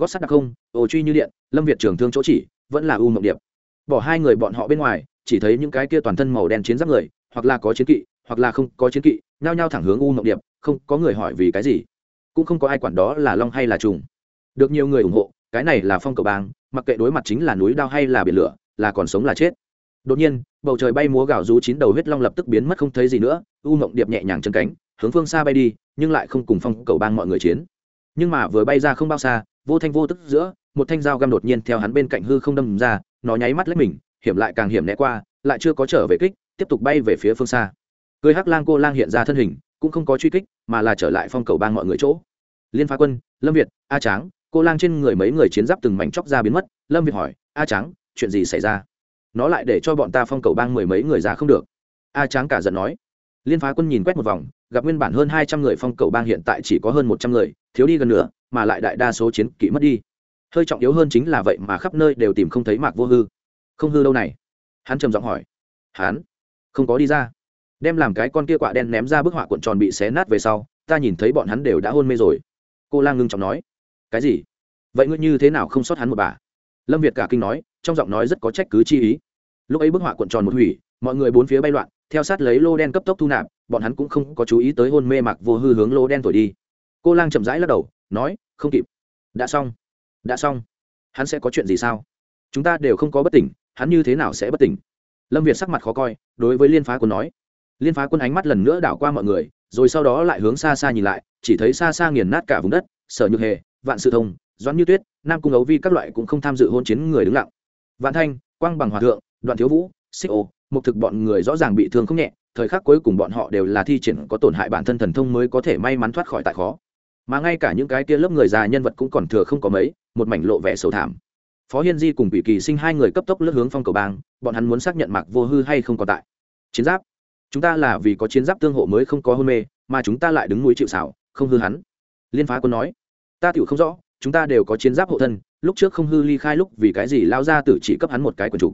gót sắt đặc không, ồ truy như điện, lâm việt trưởng thương chỗ chỉ, vẫn là u mộng điệp. Bỏ hai người bọn họ bên ngoài, chỉ thấy những cái kia toàn thân màu đen chiến giáp người, hoặc là có chiến kỵ, hoặc là không có chiến kỵ, nhao nhao thẳng hướng u mộng điệp, không có người hỏi vì cái gì. Cũng không có ai quản đó là long hay là trùng. Được nhiều người ủng hộ, cái này là phong cầu bang, mặc kệ đối mặt chính là núi đao hay là biển lửa, là còn sống là chết. Đột nhiên, bầu trời bay múa gạo rú chín đầu huyết long lập tức biến mất không thấy gì nữa, u mộng điệp nhẹ nhàng chân cánh, hướng phương xa bay đi, nhưng lại không cùng phong cầu bang mọi người chiến. Nhưng mà vừa bay ra không bao xa vô thanh vô tức giữa, một thanh dao găm đột nhiên theo hắn bên cạnh hư không đâm ra, nó nháy mắt lấy mình, hiểm lại càng hiểm né qua, lại chưa có trở về kích, tiếp tục bay về phía phương xa. Cười hắc lang cô lang hiện ra thân hình, cũng không có truy kích, mà là trở lại phong cầu bang mọi người chỗ. Liên phá quân, lâm việt, a tráng, cô lang trên người mấy người chiến giáp từng mảnh chóc ra biến mất, lâm việt hỏi, a tráng, chuyện gì xảy ra? Nó lại để cho bọn ta phong cầu bang mười mấy người ra không được. A tráng cả giận nói. Liên phá quân nhìn quét một vòng, gặp nguyên bản hơn hai trăm người phong cầu bang hiện tại chỉ có hơn một trăm người, thiếu đi gần nữa mà lại đại đa số chiến kỵ mất đi. Hơi trọng yếu hơn chính là vậy mà khắp nơi đều tìm không thấy mạc vô hư. Không hư đâu này? Hắn trầm giọng hỏi. Hắn không có đi ra. Đem làm cái con kia quạ đen ném ra bức họa cuộn tròn bị xé nát về sau, ta nhìn thấy bọn hắn đều đã hôn mê rồi. Cô lang ngưng trọng nói. Cái gì? Vậy ngươi như thế nào không sót hắn một bà? Lâm việt cả kinh nói, trong giọng nói rất có trách cứ chi ý. Lúc ấy bức họa cuộn tròn một hủy, mọi người bốn phía bay loạn, theo sát lấy lô đen cấp tốc thu nạp, bọn hắn cũng không có chú ý tới hôn mê mặc vô hư hướng lô đen thổi đi cô lang chậm rãi lắc đầu, nói, không kịp. Đã xong. Đã xong. Hắn sẽ có chuyện gì sao? Chúng ta đều không có bất tỉnh, hắn như thế nào sẽ bất tỉnh? Lâm việt sắc mặt khó coi, đối với liên phá quân nói. Liên phá quân ánh mắt lần nữa đảo qua mọi người, rồi sau đó lại hướng xa xa nhìn lại, chỉ thấy xa xa nghiền nát cả vùng đất, sở nhược hề, vạn sự thông, doãn như tuyết, nam cung ấu vi các loại cũng không tham dự hôn chiến người đứng lặng. Vạn thanh, quang bằng hòa thượng, đoạn thiếu vũ, xích ô một thực bọn người rõ ràng bị thương không nhẹ, thời khắc cuối cùng bọn họ đều là thi triển có tổn hại bản thân thần thông mới có thể may mắn thoát khỏi tại khó mà ngay cả những cái kia lớp người già nhân vật cũng còn thừa không có mấy, một mảnh lộ vẻ sầu thảm. Phó hiên di cùng bị kỳ sinh hai người cấp tốc lướt hướng phong cầu bang, bọn hắn muốn xác nhận mạc vô hư hay không còn tại. Chiến giáp. Chúng ta là vì có chiến giáp tương hộ mới không có hôn mê, mà chúng ta lại đứng núi chịu xảo không hư hắn. Liên phá quân nói. Ta tựu không rõ, chúng ta đều có chiến giáp hộ thân, lúc trước không hư ly khai lúc vì cái gì lao ra tử chỉ cấp hắn một cái quần chủ.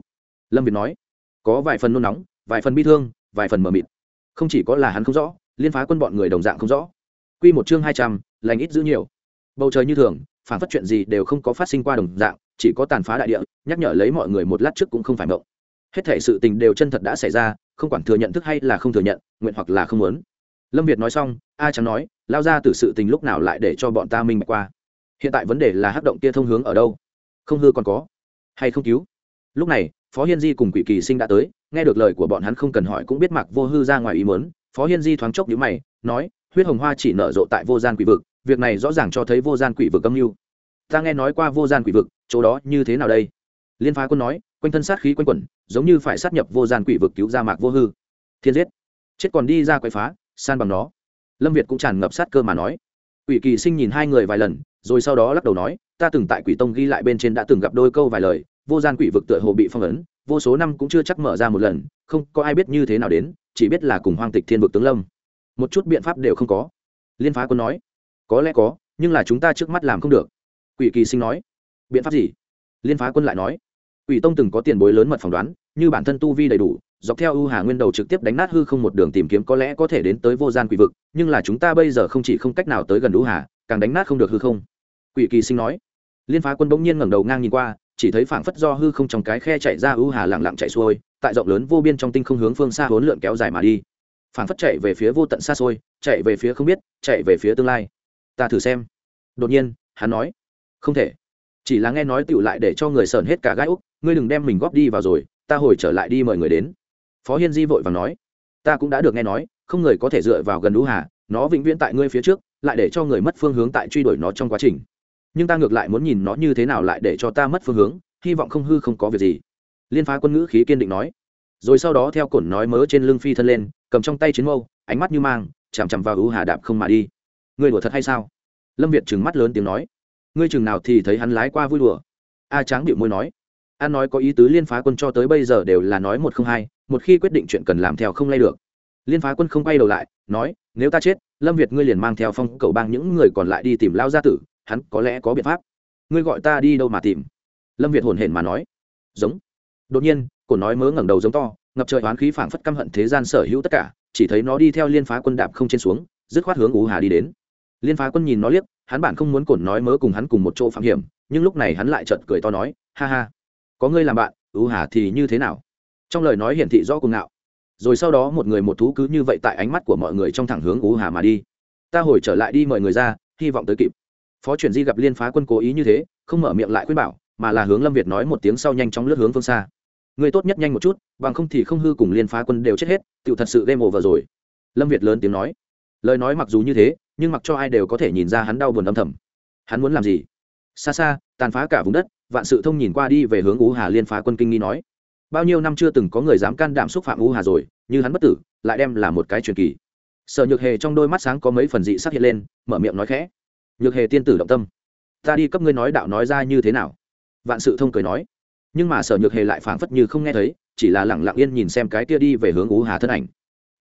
Lâm việt nói. Có vài phần nôn nóng, vài phần bi thương, vài phần mờ mịt. Không chỉ có là hắn không rõ, liên phá quân bọn người đồng dạng không rõ. Quy một chương hai trăm lành ít giữ nhiều. Bầu trời như thường, phản phát chuyện gì đều không có phát sinh qua đồng dạng, chỉ có tàn phá đại địa, nhắc nhở lấy mọi người một lát trước cũng không phải mộng. Hết thể sự tình đều chân thật đã xảy ra, không quản thừa nhận thức hay là không thừa nhận, nguyện hoặc là không muốn. Lâm việt nói xong, a trắng nói, lao ra từ sự tình lúc nào lại để cho bọn ta minh bạch qua? Hiện tại vấn đề là hắc động kia thông hướng ở đâu? Không hư còn có. Hay không cứu? Lúc này, phó hiên di cùng quỷ kỳ sinh đã tới, nghe được lời của bọn hắn không cần hỏi cũng biết mặc vô hư ra ngoài ý muốn. Phó hiên di thoáng chốc nhíu mày, nói, huyết hồng hoa chỉ nở rộ tại vô gian quỷ vực việc này rõ ràng cho thấy vô gian quỷ vực âm mưu. Ta nghe nói qua vô gian quỷ vực, chỗ đó như thế nào đây? Liên phá quân nói, quanh thân sát khí quanh quẩn, giống như phải sát nhập vô gian quỷ vực cứu ra mạc vô hư. Thiên giết. Chết còn đi ra quậy phá, san bằng nó. Lâm việt cũng tràn ngập sát cơ mà nói. Quỷ kỳ sinh nhìn hai người vài lần, rồi sau đó lắc đầu nói, ta từng tại quỷ tông ghi lại bên trên đã từng gặp đôi câu vài lời, vô gian quỷ vực tựa hồ bị phong ấn, vô số năm cũng chưa chắc mở ra một lần, không có ai biết như thế nào đến, chỉ biết là cùng hoang tịch thiên vực tướng lâm. Một chút biện pháp đều không có. Liên phá quân nói có lẽ có, nhưng là chúng ta trước mắt làm không được. Quỷ kỳ sinh nói. Biện pháp gì? Liên phá quân lại nói. Quỷ tông từng có tiền bối lớn mật phỏng đoán, như bản thân tu vi đầy đủ, dọc theo ưu hà nguyên đầu trực tiếp đánh nát hư không một đường tìm kiếm có lẽ có thể đến tới vô gian quỷ vực, nhưng là chúng ta bây giờ không chỉ không cách nào tới gần ưu hà, càng đánh nát không được hư không. Quỷ kỳ sinh nói. Liên phá quân bỗng nhiên ngẩng đầu ngang nhìn qua, chỉ thấy phảng phất do hư không trong cái khe chạy ra ưu hà lặng lặng chạy xuôi, tại rộng lớn vô biên trong tinh không hướng phương xa hỗn lượn kéo dài mà đi. Phảng phất chạy về phía vô tận xa xôi, chạy về phía không biết, chạy về phía tương lai ta thử xem. Đột nhiên, hắn nói, không thể. Chỉ là nghe nói tựu lại để cho người sờn hết cả gai úc, ngươi đừng đem mình góp đi vào rồi, ta hồi trở lại đi mời người đến. Phó hiên di vội và nói, ta cũng đã được nghe nói, không người có thể dựa vào gần đũ hà, nó vĩnh viễn tại ngươi phía trước, lại để cho người mất phương hướng tại truy đuổi nó trong quá trình. Nhưng ta ngược lại muốn nhìn nó như thế nào lại để cho ta mất phương hướng, hy vọng không hư không có việc gì. Liên phá quân ngữ khí kiên định nói. Rồi sau đó theo cổn nói mớ trên lưng phi thân lên, cầm trong tay chiến mâu, ánh mắt như mang, chằm chằm vào ưu hà đạp không mà đi ngươi đùa thật hay sao? Lâm việt trừng mắt lớn tiếng nói. Ngươi chừng nào thì thấy hắn lái qua vui đùa. A tráng bịu môi nói. An nói có ý tứ liên phá quân cho tới bây giờ đều là nói một không hai, một khi quyết định chuyện cần làm theo không lay được. Liên phá quân không quay đầu lại, nói, nếu ta chết, lâm việt ngươi liền mang theo phong cầu bang những người còn lại đi tìm lao gia tử, hắn có lẽ có biện pháp. Ngươi gọi ta đi đâu mà tìm? Lâm việt hồn hển mà nói. Giống. Đột nhiên, cổ nói mớ ngẩng đầu giống to, ngập trời oán khí phảng phất căm hận thế gian sở hữu tất cả, chỉ thấy nó đi theo liên phá quân đạp không trên xuống, dứt khoát hướng ú hà đi đến liên phá quân nhìn nó liếc, hắn bản không muốn cổn nói mớ cùng hắn cùng một chỗ phạm hiểm, nhưng lúc này hắn lại chợt cười to nói, ha ha, có ngươi làm bạn, ưu hà thì như thế nào? Trong lời nói hiển thị rõ cuồng ngạo. Rồi sau đó một người một thú cứ như vậy tại ánh mắt của mọi người trong thẳng hướng ưu hà mà đi. Ta hồi trở lại đi mời người ra, hy vọng tới kịp. Phó chuyển di gặp liên phá quân cố ý như thế, không mở miệng lại khuyên bảo, mà là hướng lâm việt nói một tiếng sau nhanh chóng lướt hướng phương xa. Người tốt nhất nhanh một chút, bằng không thì không hư cùng liên phá quân đều chết hết tự thật sự game over rồi. Lâm việt lớn tiếng nói. Lời nói mặc dù như thế nhưng mặc cho ai đều có thể nhìn ra hắn đau buồn âm thầm. Hắn muốn làm gì? Xa xa, tàn phá cả vùng đất, vạn sự thông nhìn qua đi về hướng ú hà liên phá quân kinh nghi nói. Bao nhiêu năm chưa từng có người dám can đảm xúc phạm ú hà rồi, như hắn bất tử, lại đem là một cái truyền kỳ. Sợ nhược hề trong đôi mắt sáng có mấy phần dị sắc hiện lên, mở miệng nói khẽ. Nhược hề tiên tử động tâm. Ta đi cấp ngươi nói đạo nói ra như thế nào? Vạn sự thông cười nói. Nhưng mà sở nhược hề lại phảng phất như không nghe thấy, chỉ là lẳng lặng yên nhìn xem cái kia đi về hướng ú hà thân ảnh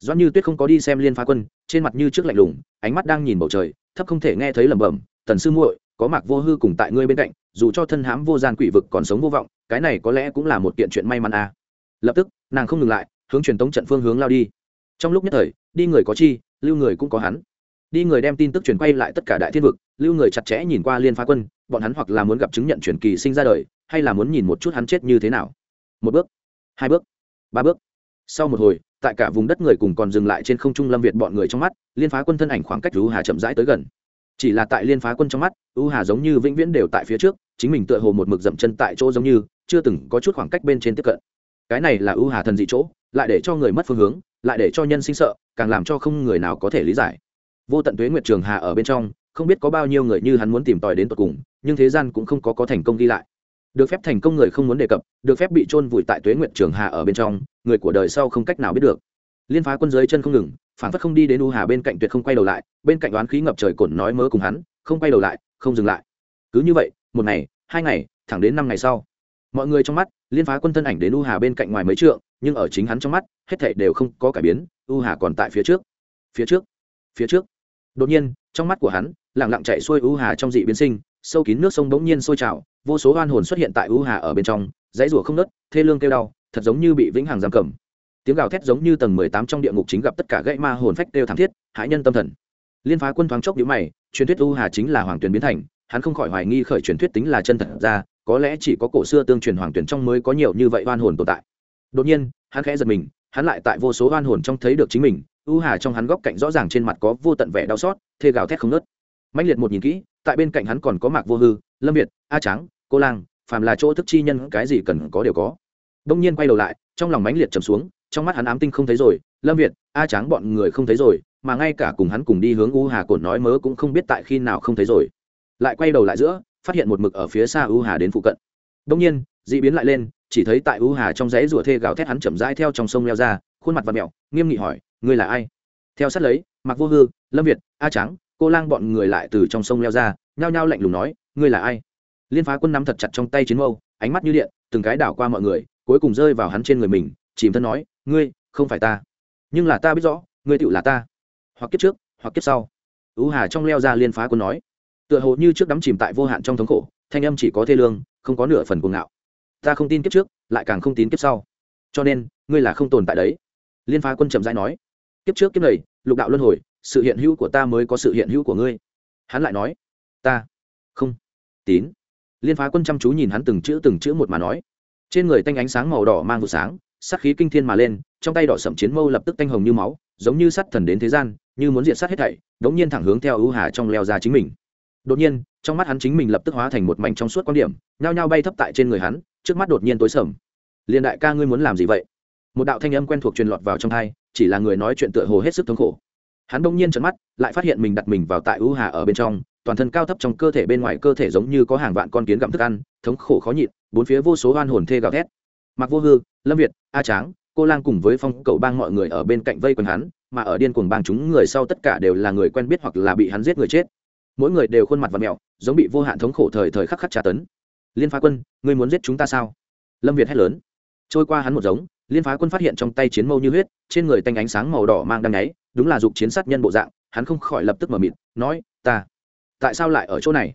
doãn như tuyết không có đi xem liên phá quân, trên mặt như trước lạnh lùng, ánh mắt đang nhìn bầu trời, thấp không thể nghe thấy lẩm bẩm, tần sư muội, có mạc vô hư cùng tại ngươi bên cạnh, dù cho thân hãm vô gian quỷ vực còn sống vô vọng, cái này có lẽ cũng là một kiện chuyện may mắn à. lập tức, nàng không ngừng lại, hướng truyền tống trận phương hướng lao đi. Trong lúc nhất thời, đi người có chi, lưu người cũng có hắn. Đi người đem tin tức truyền quay lại tất cả đại thiên vực, lưu người chặt chẽ nhìn qua liên phá quân, bọn hắn hoặc là muốn gặp chứng nhận truyền kỳ sinh ra đời, hay là muốn nhìn một chút hắn chết như thế nào. Một bước, hai bước, ba bước. Sau một hồi tại cả vùng đất người cùng còn dừng lại trên không trung lâm việt bọn người trong mắt, liên phá quân thân ảnh khoảng cách u hà chậm rãi tới gần. Chỉ là tại liên phá quân trong mắt, u hà giống như vĩnh viễn đều tại phía trước, chính mình tựa hồ một mực dậm chân tại chỗ giống như, chưa từng có chút khoảng cách bên trên tiếp cận. Cái này là u hà thần dị chỗ, lại để cho người mất phương hướng, lại để cho nhân sinh sợ, càng làm cho không người nào có thể lý giải. Vô tận tuế nguyệt trường hà ở bên trong, không biết có bao nhiêu người như hắn muốn tìm tòi đến tận cùng, nhưng thế gian cũng không có có thành công ghi lại được phép thành công người không muốn đề cập, được phép bị chôn vùi tại tuế nguyệt trường hà ở bên trong, người của đời sau không cách nào biết được. Liên phá quân dưới chân không ngừng, phản phất không đi đến u hà bên cạnh tuyệt không quay đầu lại, bên cạnh đoán khí ngập trời cổn nói mớ cùng hắn, không quay đầu lại, không dừng lại. Cứ như vậy, một ngày, hai ngày, thẳng đến năm ngày sau. Mọi người trong mắt, liên phá quân thân ảnh đến u hà bên cạnh ngoài mấy trượng, nhưng ở chính hắn trong mắt, hết thảy đều không có cải biến, u hà còn tại phía trước. Phía trước phía trước. Đột nhiên, trong mắt của hắn lẳng lặng chạy xuôi u hà trong dị biến sinh sâu kín nước sông bỗng nhiên sôi trào, vô số oan hồn xuất hiện tại u hà ở bên trong, dãy rủa không nớt thê lương kêu đau, thật giống như bị vĩnh hằng giam cầm. Tiếng gào thét giống như tầng mười tám trong địa ngục chính gặp tất cả gãy ma hồn phách đều thảm thiết, hãi nhân tâm thần. Liên phá quân thoáng chốc nhíu mày, truyền thuyết u hà chính là hoàng tuyền biến thành, hắn không khỏi hoài nghi khởi truyền thuyết tính là chân thật ra, có lẽ chỉ có cổ xưa tương truyền hoàng tuyển trong mới có nhiều như vậy oan hồn tồn tại. Đột nhiên, hắn khẽ giật mình, hắn lại tại vô số oan hồn trong thấy được chính mình, u hà trong hắn góc cạnh rõ ràng trên mặt có vô tận vẻ đau xót, thê gào thét không nớt mạnh liệt một nhìn kỹ, tại bên cạnh hắn còn có mạc vô hư, lâm việt, a trắng cô lang, phàm là chỗ thức chi nhân cái gì cần có đều có. Đông nhiên quay đầu lại, trong lòng mãnh liệt trầm xuống, trong mắt hắn ám tinh không thấy rồi, lâm việt, a trắng bọn người không thấy rồi, mà ngay cả cùng hắn cùng đi hướng u hà cổn nói mớ cũng không biết tại khi nào không thấy rồi. Lại quay đầu lại giữa, phát hiện một mực ở phía xa u hà đến phụ cận. Đông nhiên d ị biến lại lên, chỉ thấy tại u hà trong dãy rủa thê gào thét hắn chậm rãi theo trong sông leo ra, khuôn mặt và mẹo, nghiêm nghị hỏi, ngươi là ai? Theo sát lấy mặc vô hư, lâm việt, a trắng cô lang bọn người lại từ trong sông leo ra, nhao nhao lạnh lùng nói, ngươi là ai? Liên phá quân nắm thật chặt trong tay chiến mâu, ánh mắt như điện, từng cái đảo qua mọi người, cuối cùng rơi vào hắn trên người mình, chìm thân nói, ngươi, không phải ta. Nhưng là ta biết rõ, ngươi tựu là ta. Hoặc kiếp trước, hoặc kiếp sau. Ưu hà trong leo ra liên phá quân nói. Tựa hồ như trước đắm chìm tại vô hạn trong thống khổ, thanh âm chỉ có thê lương, không có nửa phần cuồng ngạo. Ta không tin kiếp trước, lại càng không tin kiếp sau. Cho nên, ngươi là không tồn tại đấy. Liên phá quân chậm dãi nói. Kiếp trước kiếp này, lục đạo luân hồi sự hiện hữu của ta mới có sự hiện hữu của ngươi. Hắn lại nói, ta không. Tín. Liên phá quân chăm chú nhìn hắn từng chữ từng chữ một mà nói. Trên người tanh ánh sáng màu đỏ mang vụ sáng sắc khí kinh thiên mà lên, trong tay đỏ sậm chiến mâu lập tức tanh hồng như máu, giống như sắt thần đến thế gian, như muốn diện sát hết thảy, đống nhiên thẳng hướng theo ưu hà trong leo ra chính mình. Đột nhiên, trong mắt hắn chính mình lập tức hóa thành một mảnh trong suốt quan điểm, nhao nhao bay thấp tại trên người hắn, trước mắt đột nhiên tối sầm. Liền đại ca ngươi muốn làm gì vậy? Một đạo thanh âm quen thuộc truyền lọt vào trong thai chỉ là người nói chuyện tựa hồ hết sức thống khổ hắn bỗng nhiên trợn mắt, lại phát hiện mình đặt mình vào tại ưu hà ở bên trong, toàn thân cao thấp trong cơ thể bên ngoài cơ thể giống như có hàng vạn con kiến gặm thức ăn, thống khổ khó nhịn, bốn phía vô số oan hồn thê gào thét. Mặc vô hư, lâm việt, a tráng, cô lang cùng với phong cầu bang mọi người ở bên cạnh vây quanh hắn, mà ở điên cuồng bang chúng người sau tất cả đều là người quen biết hoặc là bị hắn giết người chết. Mỗi người đều khuôn mặt và mẹo, giống bị vô hạn thống khổ thời thời khắc khắc tra tấn. Liên phá quân, ngươi muốn giết chúng ta sao? Lâm việt hét lớn trôi qua hắn một giống, liên phá quân phát hiện trong tay chiến mâu như huyết, trên người tanh ánh sáng màu đỏ mang đang nháy, đúng là dục chiến sát nhân bộ dạng, hắn không khỏi lập tức mở mịt, nói, ta, tại sao lại ở chỗ này?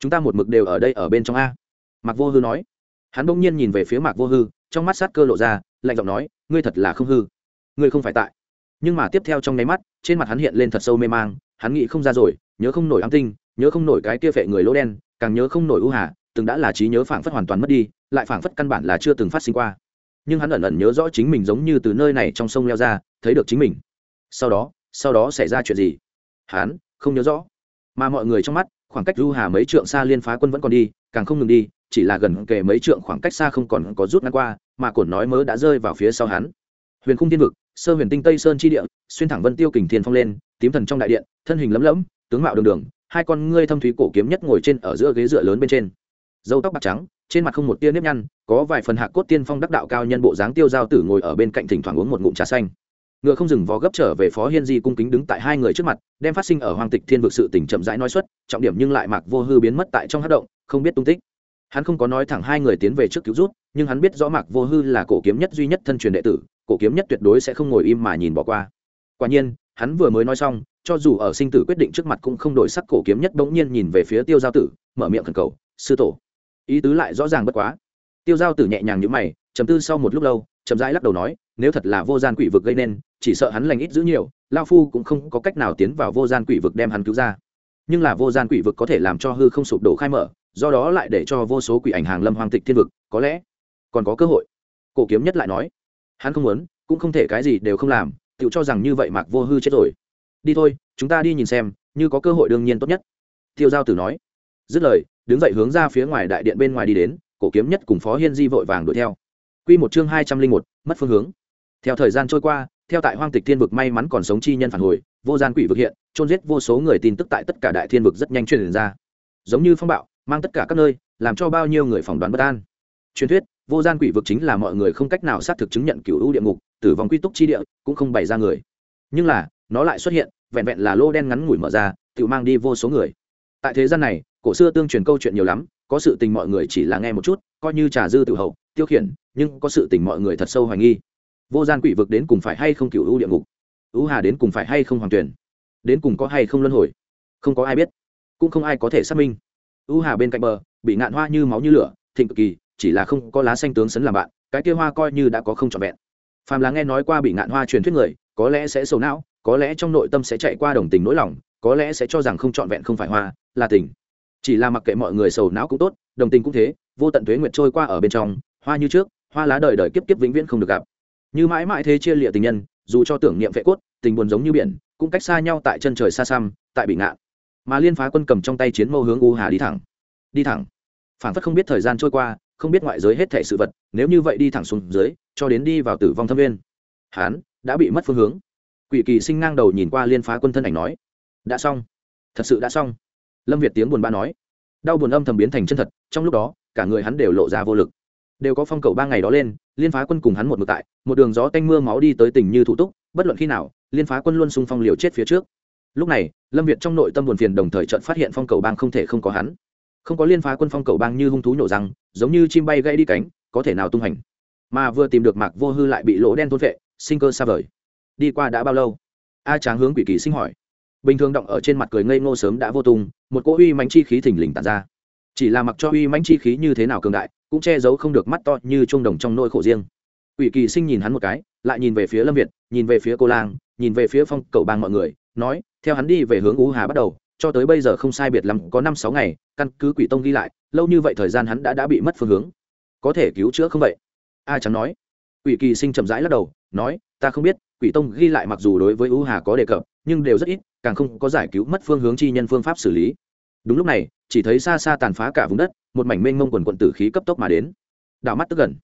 Chúng ta một mực đều ở đây ở bên trong a. Mạc vô hư nói. Hắn bỗng nhiên nhìn về phía mạc vô hư, trong mắt sát cơ lộ ra, lạnh giọng nói, ngươi thật là không hư. Ngươi không phải tại. Nhưng mà tiếp theo trong nháy mắt, trên mặt hắn hiện lên thật sâu mê mang, hắn nghĩ không ra rồi, nhớ không nổi ám tinh, nhớ không nổi cái kia phệ người lỗ đen, càng nhớ không nổi ưu hà, từng đã là trí nhớ phảng phất hoàn toàn mất đi, lại phảng phất căn bản là chưa từng phát sinh qua nhưng hắn ẩn ẩn nhớ rõ chính mình giống như từ nơi này trong sông leo ra, thấy được chính mình. Sau đó sau đó xảy ra chuyện gì? Hắn không nhớ rõ. Mà mọi người trong mắt, khoảng cách du hà mấy trượng xa liên phá quân vẫn còn đi, càng không ngừng đi, chỉ là gần kề mấy trượng khoảng cách xa không còn có rút ngắn qua, mà cổn nói mớ đã rơi vào phía sau hắn. Huyền khung thiên vực, sơ huyền tinh tây sơn chi địa, xuyên thẳng vân tiêu kình thiên phong lên, tím thần trong đại điện, thân hình lấm lẫm, tướng mạo đường đường, hai con ngươi thâm thúy cổ kiếm nhất ngồi trên ở giữa ghế dựa lớn bên trên. Dâu tóc bạc trắng trên mặt không một tia nếp nhăn, có vài phần hạc cốt tiên phong đắc đạo cao nhân bộ dáng tiêu giao tử ngồi ở bên cạnh thỉnh thoảng uống một ngụm trà xanh. Ngựa không dừng vó gấp trở về phó hiên di cung kính đứng tại hai người trước mặt, đem phát sinh ở hoàng tịch thiên vực sự tỉnh chậm rãi nói xuất, trọng điểm nhưng lại mạc vô hư biến mất tại trong hát động, không biết tung tích. Hắn không có nói thẳng hai người tiến về trước cứu rút nhưng hắn biết rõ mạc vô hư là cổ kiếm nhất duy nhất thân truyền đệ tử, cổ kiếm nhất tuyệt đối sẽ không ngồi im mà nhìn bỏ qua. Quả nhiên, hắn vừa mới nói xong, cho dù ở sinh tử quyết định trước mặt cũng không đổi sắc cổ kiếm nhất bỗng nhiên nhìn về phía tiêu giao tử, mở miệng khẩn cầu, sư tổ ý tứ lại rõ ràng bất quá. Tiêu giao tử nhẹ nhàng nhữ mày chấm tư sau một lúc lâu, chậm rãi lắc đầu nói, nếu thật là vô gian quỷ vực gây nên, chỉ sợ hắn lành ít giữ nhiều, lao phu cũng không có cách nào tiến vào vô gian quỷ vực đem hắn cứu ra. Nhưng là vô gian quỷ vực có thể làm cho hư không sụp đổ khai mở, do đó lại để cho vô số quỷ ảnh hàng lâm hoàng tịch thiên vực, có lẽ còn có cơ hội. Cổ kiếm nhất lại nói, hắn không muốn, cũng không thể cái gì đều không làm tự cho rằng như vậy mạc vô hư chết rồi. Đi thôi, chúng ta đi nhìn xem, như có cơ hội đương nhiên tốt nhất. Tiêu giao tử nói, dứt lời đứng dậy hướng ra phía ngoài đại điện bên ngoài đi đến, cổ kiếm nhất cùng phó hiên di vội vàng đuổi theo. Quy một chương hai trăm linh một, mất phương hướng. Theo thời gian trôi qua, theo tại hoang tịch thiên vực may mắn còn sống chi nhân phản hồi, vô gian quỷ vực hiện trôn giết vô số người tin tức tại tất cả đại thiên vực rất nhanh truyền ra. Giống như phong bạo, mang tất cả các nơi, làm cho bao nhiêu người phỏng đoán bất an. Truyền thuyết, vô gian quỷ vực chính là mọi người không cách nào xác thực chứng nhận cựu ưu địa ngục, tử vong quy túc chi địa, cũng không bày ra người. Nhưng là, nó lại xuất hiện, vẹn vẹn là lô đen ngắn ngủi mở ra, tự mang đi vô số người tại thế gian này, cổ xưa tương truyền câu chuyện nhiều lắm, có sự tình mọi người chỉ là nghe một chút, coi như trà dư tự hậu, tiêu khiển, nhưng có sự tình mọi người thật sâu hoài nghi. Vô gian quỷ vực đến cùng phải hay không cựu ưu địa ngục? Ưu hà đến cùng phải hay không hoàng tuyển? Đến cùng có hay không luân hồi? Không có ai biết, cũng không ai có thể xác minh. U hà bên cạnh bờ, bị ngạn hoa như máu như lửa, thịnh cực kỳ, chỉ là không có lá xanh tướng sấn làm bạn, cái kia hoa coi như đã có không trọn vẹn. Phàm là nghe nói qua bị ngạn hoa truyền thuyết người, có lẽ sẽ sầu não, có lẽ trong nội tâm sẽ chạy qua đồng tình nỗi lòng có lẽ sẽ cho rằng không trọn vẹn không phải hoa, là tình. Chỉ là mặc kệ mọi người sầu não cũng tốt, đồng tình cũng thế, vô tận thuế nguyệt trôi qua ở bên trong, hoa như trước, hoa lá đời đời kiếp kiếp vĩnh viễn không được gặp. Như mãi mãi thế chia lịa tình nhân, dù cho tưởng niệm vệ cốt, tình buồn giống như biển, cũng cách xa nhau tại chân trời xa xăm, tại bị ngạn. Mà liên phá quân cầm trong tay chiến mâu hướng u hà đi thẳng. Đi thẳng. Phản phất không biết thời gian trôi qua, không biết ngoại giới hết thể sự vật, nếu như vậy đi thẳng xuống dưới, cho đến đi vào tử vong thâm viên. Hán, đã bị mất phương hướng. Quỷ kỳ sinh ngang đầu nhìn qua liên phá quân thân ảnh nói đã xong. Thật sự đã xong. Lâm việt tiếng buồn bã nói. Đau buồn âm thầm biến thành chân thật, trong lúc đó, cả người hắn đều lộ ra vô lực. Đều có phong cầu ba ngày đó lên, liên phá quân cùng hắn một mực tại, một đường gió tanh mưa máu đi tới tỉnh như thủ túc, bất luận khi nào, liên phá quân luôn xung phong liều chết phía trước. Lúc này, lâm việt trong nội tâm buồn phiền đồng thời trận phát hiện phong cầu bang không thể không có hắn. Không có liên phá quân phong cầu bang như hung thú nhổ răng, giống như chim bay gãy đi cánh, có thể nào tung hành. Mà vừa tìm được mạc vô hư lại bị lỗ đen thôn vệ sinh cơ xa vời. Đi qua đã bao lâu? A tráng hướng quỷ kỳ sinh hỏi bình thường động ở trên mặt cười ngây ngô sớm đã vô tung, một cỗ uy mánh chi khí thình lình tàn ra. Chỉ là mặc cho uy mánh chi khí như thế nào cường đại, cũng che giấu không được mắt to như trung đồng trong nỗi khổ riêng. Quỷ kỳ sinh nhìn hắn một cái, lại nhìn về phía lâm việt, nhìn về phía cô lang, nhìn về phía phong cầu bang mọi người, nói, theo hắn đi về hướng ú hà bắt đầu, cho tới bây giờ không sai biệt lắm, có năm sáu ngày, căn cứ quỷ tông ghi lại, lâu như vậy thời gian hắn đã đã bị mất phương hướng. Có thể cứu chữa không vậy? A chẳng nói. Quỷ kỳ sinh chậm rãi lắc đầu, nói, ta không biết, quỷ tông ghi lại mặc dù đối với ú hà có đề cập, nhưng đều rất ít càng không có giải cứu mất phương hướng chi nhân phương pháp xử lý. Đúng lúc này, chỉ thấy xa xa tàn phá cả vùng đất, một mảnh mênh mông quần quận tử khí cấp tốc mà đến. Đảo mắt tức gần.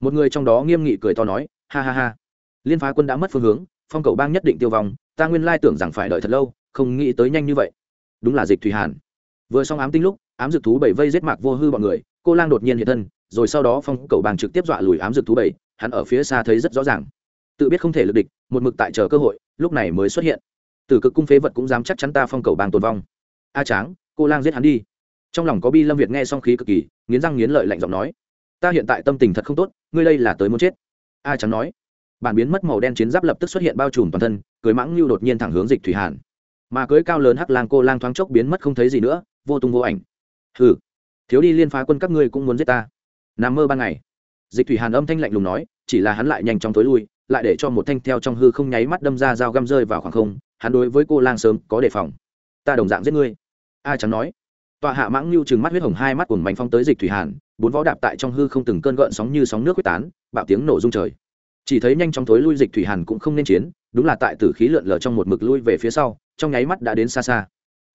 Một người trong đó nghiêm nghị cười to nói, ha ha ha. Liên phá quân đã mất phương hướng, phong cầu bang nhất định tiêu vong, ta nguyên lai tưởng rằng phải đợi thật lâu, không nghĩ tới nhanh như vậy. Đúng là dịch thủy hàn. Vừa xong ám tinh lúc, ám dược thú bảy vây giết mạc vô hư bọn người, cô lang đột nhiên hiện thân, rồi sau đó phong cầu bang trực tiếp dọa lùi ám dược thú bảy, hắn ở phía xa thấy rất rõ ràng. Tự biết không thể lực địch, một mực tại chờ cơ hội, lúc này mới xuất hiện từ cực cung phế vật cũng dám chắc chắn ta phong cầu bang tồn vong. A tráng, cô lang giết hắn đi. Trong lòng có bi lâm việt nghe song khí cực kỳ, nghiến răng nghiến lợi lạnh giọng nói, ta hiện tại tâm tình thật không tốt, ngươi đây là tới muốn chết. A trắng nói, bản biến mất màu đen chiến giáp lập tức xuất hiện bao trùm toàn thân, cưới mãng lưu đột nhiên thẳng hướng dịch thủy hàn. Mà cưới cao lớn hắc lang cô lang thoáng chốc biến mất không thấy gì nữa, vô tung vô ảnh. Hừ, thiếu đi liên phá quân các ngươi cũng muốn giết ta. Nằm mơ ban ngày. Dịch thủy hàn âm thanh lạnh lùng nói, chỉ là hắn lại nhanh chóng tối lui, lại để cho một thanh theo trong hư không nháy mắt đâm ra dao găm rơi vào khoảng không hắn đối với cô lang sớm có đề phòng. Ta đồng dạng giết ngươi. A trắng nói. Tọa hạ mãng lưu trừng mắt huyết hồng hai mắt cùng mảnh phong tới dịch thủy hàn, bốn võ đạp tại trong hư không từng cơn gợn sóng như sóng nước quyết tán, bạo tiếng nổ rung trời. Chỉ thấy nhanh chóng thối lui dịch thủy hàn cũng không nên chiến, đúng là tại tử khí lượn lờ trong một mực lui về phía sau, trong nháy mắt đã đến xa xa.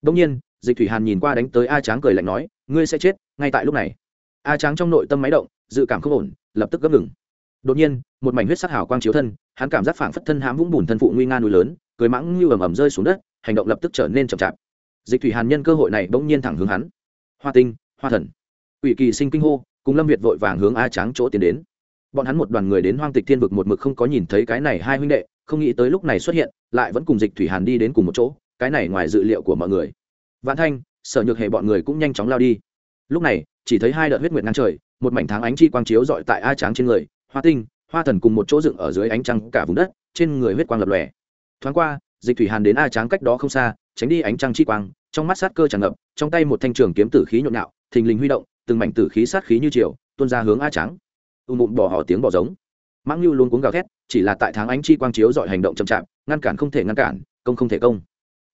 Đông nhiên, dịch thủy hàn nhìn qua đánh tới a tráng cười lạnh nói, ngươi sẽ chết, ngay tại lúc này. A tráng trong nội tâm máy động, dự cảm không ổn, lập tức gấp ngừng. Đột nhiên, một mảnh huyết sắc hào quang chiếu thân, hắn cảm giác phảng phất thân hãm vũng bùn thân phụ nguy nga núi lớn cười mãng như ầm ầm rơi xuống đất, hành động lập tức trở nên chậm chạp. Dịch thủy hàn nhân cơ hội này bỗng nhiên thẳng hướng hắn. Hoa tinh, hoa thần. Ủy kỳ sinh kinh hô, cùng lâm việt vội vàng hướng a tráng chỗ tiến đến. Bọn hắn một đoàn người đến hoang tịch thiên vực một mực không có nhìn thấy cái này hai huynh đệ, không nghĩ tới lúc này xuất hiện, lại vẫn cùng dịch thủy hàn đi đến cùng một chỗ, cái này ngoài dự liệu của mọi người. Vạn thanh, sở nhược hệ bọn người cũng nhanh chóng lao đi. Lúc này, chỉ thấy hai đợt huyết nguyệt ngang trời, một mảnh tháng ánh chi quang chiếu dọi tại a tráng trên người, hoa tinh, hoa thần cùng một chỗ dựng ở dưới ánh trăng cả vùng đất, trên người huyết quang lập lòe thoáng qua, dịch thủy hàn đến a tráng cách đó không xa, tránh đi ánh trăng chi quang, trong mắt sát cơ tràn ngập, trong tay một thanh trường kiếm tử khí nhộn nhạo, thình lình huy động, từng mảnh tử khí sát khí như chiều tuôn ra hướng a tráng. ù mụn bỏ họ tiếng bỏ giống. Mãng lưu luôn cuống gào thét, chỉ là tại tháng ánh chi quang chiếu dọi hành động chậm chạp, ngăn cản không thể ngăn cản, công không thể công.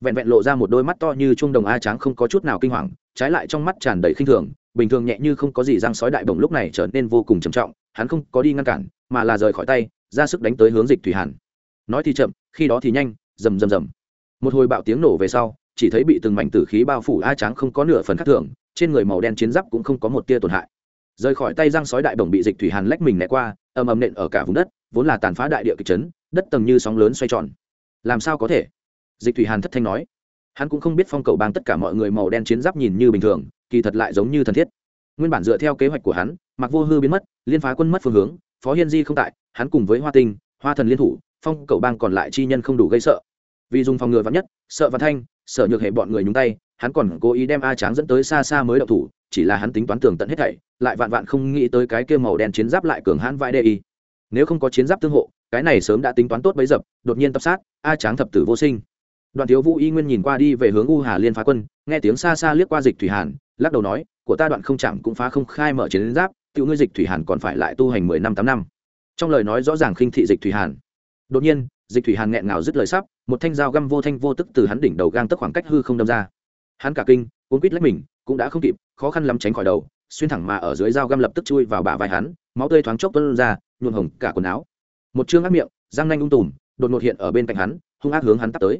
Vẹn vẹn lộ ra một đôi mắt to như trung đồng a tráng không có chút nào kinh hoàng, trái lại trong mắt tràn đầy khinh thường, bình thường nhẹ như không có gì răng sói đại bổng lúc này trở nên vô cùng trầm trọng, hắn không có đi ngăn cản, mà là rời khỏi tay, ra sức đánh tới hướng dịch thủy hàn nói thì chậm, khi đó thì nhanh, rầm rầm rầm. Một hồi bạo tiếng nổ về sau, chỉ thấy bị từng mảnh tử khí bao phủ a trắng không có nửa phần khác thường, trên người màu đen chiến giáp cũng không có một tia tổn hại. Rời khỏi tay răng sói đại bổng bị dịch thủy hàn lách mình né qua, ầm ầm nện ở cả vùng đất, vốn là tàn phá đại địa kịch chấn, đất tầng như sóng lớn xoay tròn. Làm sao có thể? Dịch thủy hàn thất thanh nói. Hắn cũng không biết phong cầu bang tất cả mọi người màu đen chiến giáp nhìn như bình thường, kỳ thật lại giống như thân thiết. Nguyên bản dựa theo kế hoạch của hắn, mặc vô hư biến mất, liên phá quân mất phương hướng, phó hiên di không tại, hắn cùng với hoa tinh, hoa thần liên thủ phong cầu bang còn lại chi nhân không đủ gây sợ. Vì dùng phòng ngừa vắn nhất, sợ văn thanh, sợ nhược hệ bọn người nhúng tay, hắn còn cố ý đem a tráng dẫn tới xa xa mới đậu thủ, chỉ là hắn tính toán tường tận hết thảy, lại vạn vạn không nghĩ tới cái kia màu đen chiến giáp lại cường hãn vai đê y. Nếu không có chiến giáp tương hộ, cái này sớm đã tính toán tốt bấy dập, đột nhiên tập sát, a tráng thập tử vô sinh. Đoàn thiếu vũ y nguyên nhìn qua đi về hướng u hà liên phá quân, nghe tiếng xa xa liếc qua dịch thủy hàn, lắc đầu nói, của ta đoạn không chạm cũng phá không khai mở chiến giáp tự ngươi dịch thủy hàn còn phải lại tu hành mười năm tám năm. Trong lời nói rõ ràng khinh thị dịch thủy hàn đột nhiên, dịch thủy hàn nghẹn ngào dứt lời sắp, một thanh dao găm vô thanh vô tức từ hắn đỉnh đầu gang tức khoảng cách hư không đâm ra. Hắn cả kinh, cuốn quýt lách mình, cũng đã không kịp, khó khăn lắm tránh khỏi đầu, xuyên thẳng mà ở dưới dao găm lập tức chui vào bả vai hắn, máu tươi thoáng chốc tuôn ra, nhuộm hồng cả quần áo. Một chương ác miệng, răng nanh ung tùm, đột ngột hiện ở bên cạnh hắn, hung ác hướng hắn tắt tới.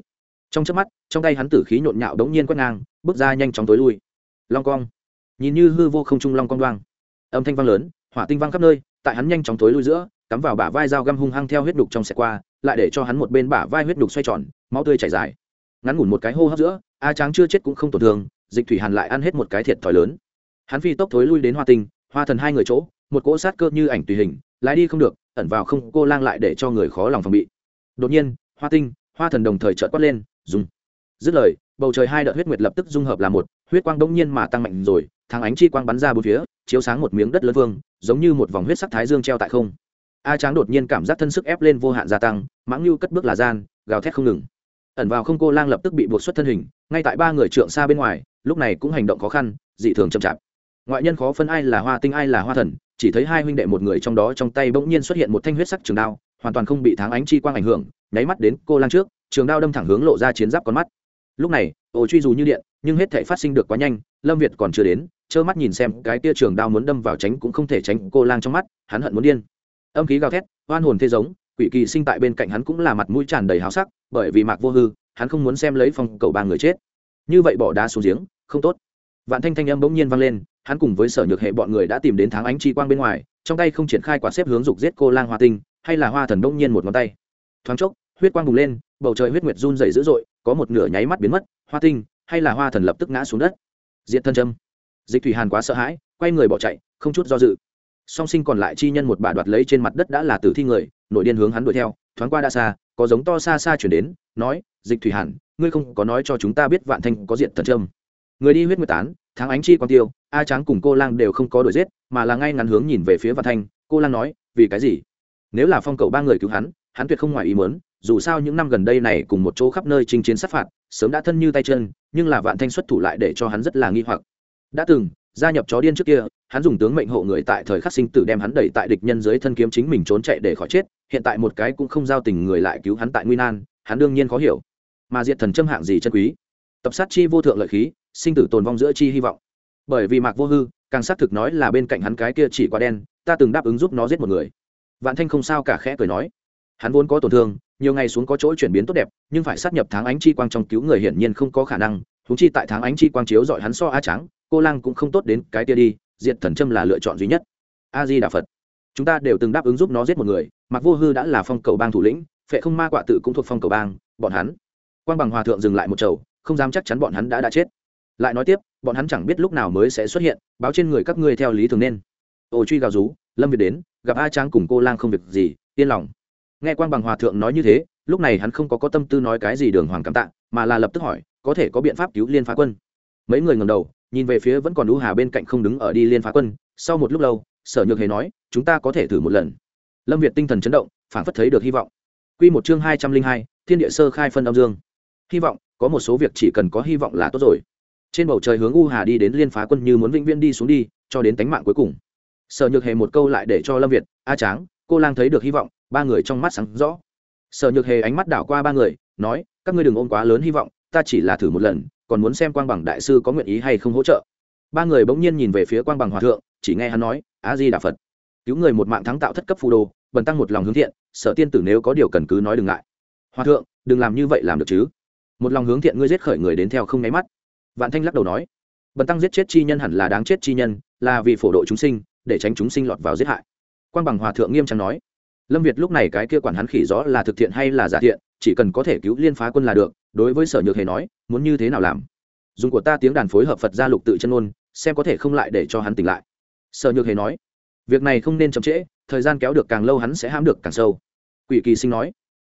Trong chớp mắt, trong tay hắn tử khí nhộn nhạo đống nhiên quét ngang, bước ra nhanh chóng tối lui. Long cong nhìn như hư vô không trung long cong đoang âm thanh vang lớn, hỏa tinh vang khắp nơi, tại hắn nhanh chóng tối lui giữa cắm vào bả vai dao găm hung hăng theo huyết đục trong xe qua, lại để cho hắn một bên bả vai huyết đục xoay tròn, máu tươi chảy dài. Ngắn ngủn một cái hô hấp giữa, a tráng chưa chết cũng không tổn thương, dịch thủy hàn lại ăn hết một cái thiệt thòi lớn. Hắn phi tốc thối lui đến hoa tinh, hoa thần hai người chỗ, một cỗ sát cơ như ảnh tùy hình, lái đi không được, ẩn vào không, cô lang lại để cho người khó lòng phòng bị. Đột nhiên, hoa tinh, hoa thần đồng thời trợt quát lên, dùng. Dứt lời, bầu trời hai đợt huyết nguyệt lập tức dung hợp là một, huyết quang đông nhiên mà tăng mạnh rồi thang ánh chi quang bắn ra bốn phía, chiếu sáng một miếng đất lớn vương, giống như một vòng huyết sắc thái dương treo tại không a tráng đột nhiên cảm giác thân sức ép lên vô hạn gia tăng, mãng lưu cất bước là gian, gào thét không ngừng. Ẩn vào không cô lang lập tức bị buộc xuất thân hình, ngay tại ba người trượng xa bên ngoài, lúc này cũng hành động khó khăn, dị thường chậm chạp. Ngoại nhân khó phân ai là hoa tinh ai là hoa thần, chỉ thấy hai huynh đệ một người trong đó trong tay bỗng nhiên xuất hiện một thanh huyết sắc trường đao, hoàn toàn không bị tháng ánh chi quang ảnh hưởng, nháy mắt đến cô lang trước, trường đao đâm thẳng hướng lộ ra chiến giáp con mắt. Lúc này ổ truy dù như điện, nhưng hết thể phát sinh được quá nhanh, lâm việt còn chưa đến, trơ mắt nhìn xem cái tia trường đao muốn đâm vào tránh cũng không thể tránh cô lang trong mắt, hắn hận muốn điên âm khí gào thét, oan hồn thế giống, quỷ kỳ sinh tại bên cạnh hắn cũng là mặt mũi tràn đầy háo sắc, bởi vì mạc vô hư, hắn không muốn xem lấy phong cầu ba người chết. Như vậy bỏ đá xuống giếng, không tốt. Vạn thanh thanh âm bỗng nhiên vang lên, hắn cùng với sở nhược hệ bọn người đã tìm đến tháng ánh chi quang bên ngoài, trong tay không triển khai quả xếp hướng dục giết cô lang hoa tinh, hay là hoa thần bỗng nhiên một ngón tay. Thoáng chốc, huyết quang bùng lên, bầu trời huyết nguyệt run dày dữ dội, có một nửa nháy mắt biến mất, hoa tinh, hay là hoa thần lập tức ngã xuống đất. Diện thân châm. Dịch thủy hàn quá sợ hãi, quay người bỏ chạy, không chút do dự song sinh còn lại chi nhân một bà đoạt lấy trên mặt đất đã là tử thi người, nội điên hướng hắn đuổi theo, thoáng qua đã xa, có giống to xa xa chuyển đến, nói, dịch thủy hàn, ngươi không có nói cho chúng ta biết vạn thanh có diện thần trâm người đi huyết nguyệt tán, tháng ánh chi quan tiêu, a tráng cùng cô lang đều không có đuổi giết, mà là ngay ngắn hướng nhìn về phía vạn thanh, cô lang nói, vì cái gì? Nếu là phong cầu ba người cứu hắn hắn tuyệt không ngoài ý muốn, dù sao những năm gần đây này cùng một chỗ khắp nơi chinh chiến sát phạt, sớm đã thân như tay chân, nhưng là vạn thanh xuất thủ lại để cho hắn rất là nghi hoặc. Đã từng gia nhập chó điên trước kia, hắn dùng tướng mệnh hộ người tại thời khắc sinh tử đem hắn đẩy tại địch nhân dưới thân kiếm chính mình trốn chạy để khỏi chết, hiện tại một cái cũng không giao tình người lại cứu hắn tại nguy nan, hắn đương nhiên khó hiểu. Mà diệt thần châm hạng gì chân quý? Tập sát chi vô thượng lợi khí, sinh tử tồn vong giữa chi hy vọng. Bởi vì mạc vô hư, càng xác thực nói là bên cạnh hắn cái kia chỉ quá đen, ta từng đáp ứng giúp nó giết một người. Vạn thanh không sao cả khẽ cười nói. Hắn vốn có tổn thương, nhiều ngày xuống có chỗ chuyển biến tốt đẹp, nhưng phải sát nhập tháng ánh chi quang trong cứu người hiển nhiên không có khả năng Chúng chi tại tháng ánh chi quang chiếu dọi hắn so a trắng cô lang cũng không tốt đến cái kia đi, diệt thần châm là lựa chọn duy nhất. A di đà phật chúng ta đều từng đáp ứng giúp nó giết một người, mặc vô hư đã là phong cầu bang thủ lĩnh, phệ không ma quạ tự cũng thuộc phong cầu bang, bọn hắn. Quang bằng hòa thượng dừng lại một chầu, không dám chắc chắn bọn hắn đã đã chết. Lại nói tiếp, bọn hắn chẳng biết lúc nào mới sẽ xuất hiện, báo trên người các ngươi theo lý thường nên. Ồ truy gào rú, lâm việt đến, gặp a tráng cùng cô lang không việc gì, yên lòng. Nghe quang bằng hòa thượng nói như thế, lúc này hắn không có có tâm tư nói cái gì đường hoàng cảm tạ, mà là lập tức hỏi, có thể có biện pháp cứu liên phá quân? Mấy người ngầm đầu nhìn về phía vẫn còn đũ hà bên cạnh không đứng ở đi liên phá quân, sau một lúc lâu, sở nhược hề nói, chúng ta có thể thử một lần. Lâm việt tinh thần chấn động phản phất thấy được hy vọng. Q một chương hai trăm linh hai, thiên địa sơ khai phân âm dương. Hy vọng, có một số việc chỉ cần có hy vọng là tốt rồi. Trên bầu trời hướng u hà đi đến liên phá quân như muốn vĩnh viễn đi xuống đi, cho đến tánh mạng cuối cùng. Sở nhược hề một câu lại để cho lâm việt, a tráng, cô lang thấy được hy vọng, ba người trong mắt sáng rõ. Sở nhược hề ánh mắt đảo qua ba người, nói, các ngươi đừng ôm quá lớn hy vọng ta chỉ là thử một lần, còn muốn xem quang bằng đại sư có nguyện ý hay không hỗ trợ. Ba người bỗng nhiên nhìn về phía quang bằng hòa thượng, chỉ nghe hắn nói, a di đà phật, cứu người một mạng thắng tạo thất cấp phù đồ, bần tăng một lòng hướng thiện sở tiên tử nếu có điều cần cứ nói đừng ngại. Hòa thượng, đừng làm như vậy làm được chứ? Một lòng hướng thiện ngươi giết khởi người đến theo không nháy mắt. Vạn thanh lắc đầu nói, bần tăng giết chết chi nhân hẳn là đáng chết chi nhân, là vì phổ độ chúng sinh, để tránh chúng sinh lọt vào giết hại. Quang bằng hòa thượng nghiêm trang nói, lâm việt lúc này cái kia quản hắn khỉ rõ là thực thiện hay là giả thiện chỉ cần có thể cứu liên phá quân là được, đối với sở nhược hề nói, muốn như thế nào làm? Dùng của ta tiếng đàn phối hợp phật gia lục tự chân ôn, xem có thể không lại để cho hắn tỉnh lại. Sở nhược hề nói, việc này không nên chậm trễ, thời gian kéo được càng lâu hắn sẽ hãm được càng sâu. Quỷ kỳ sinh nói,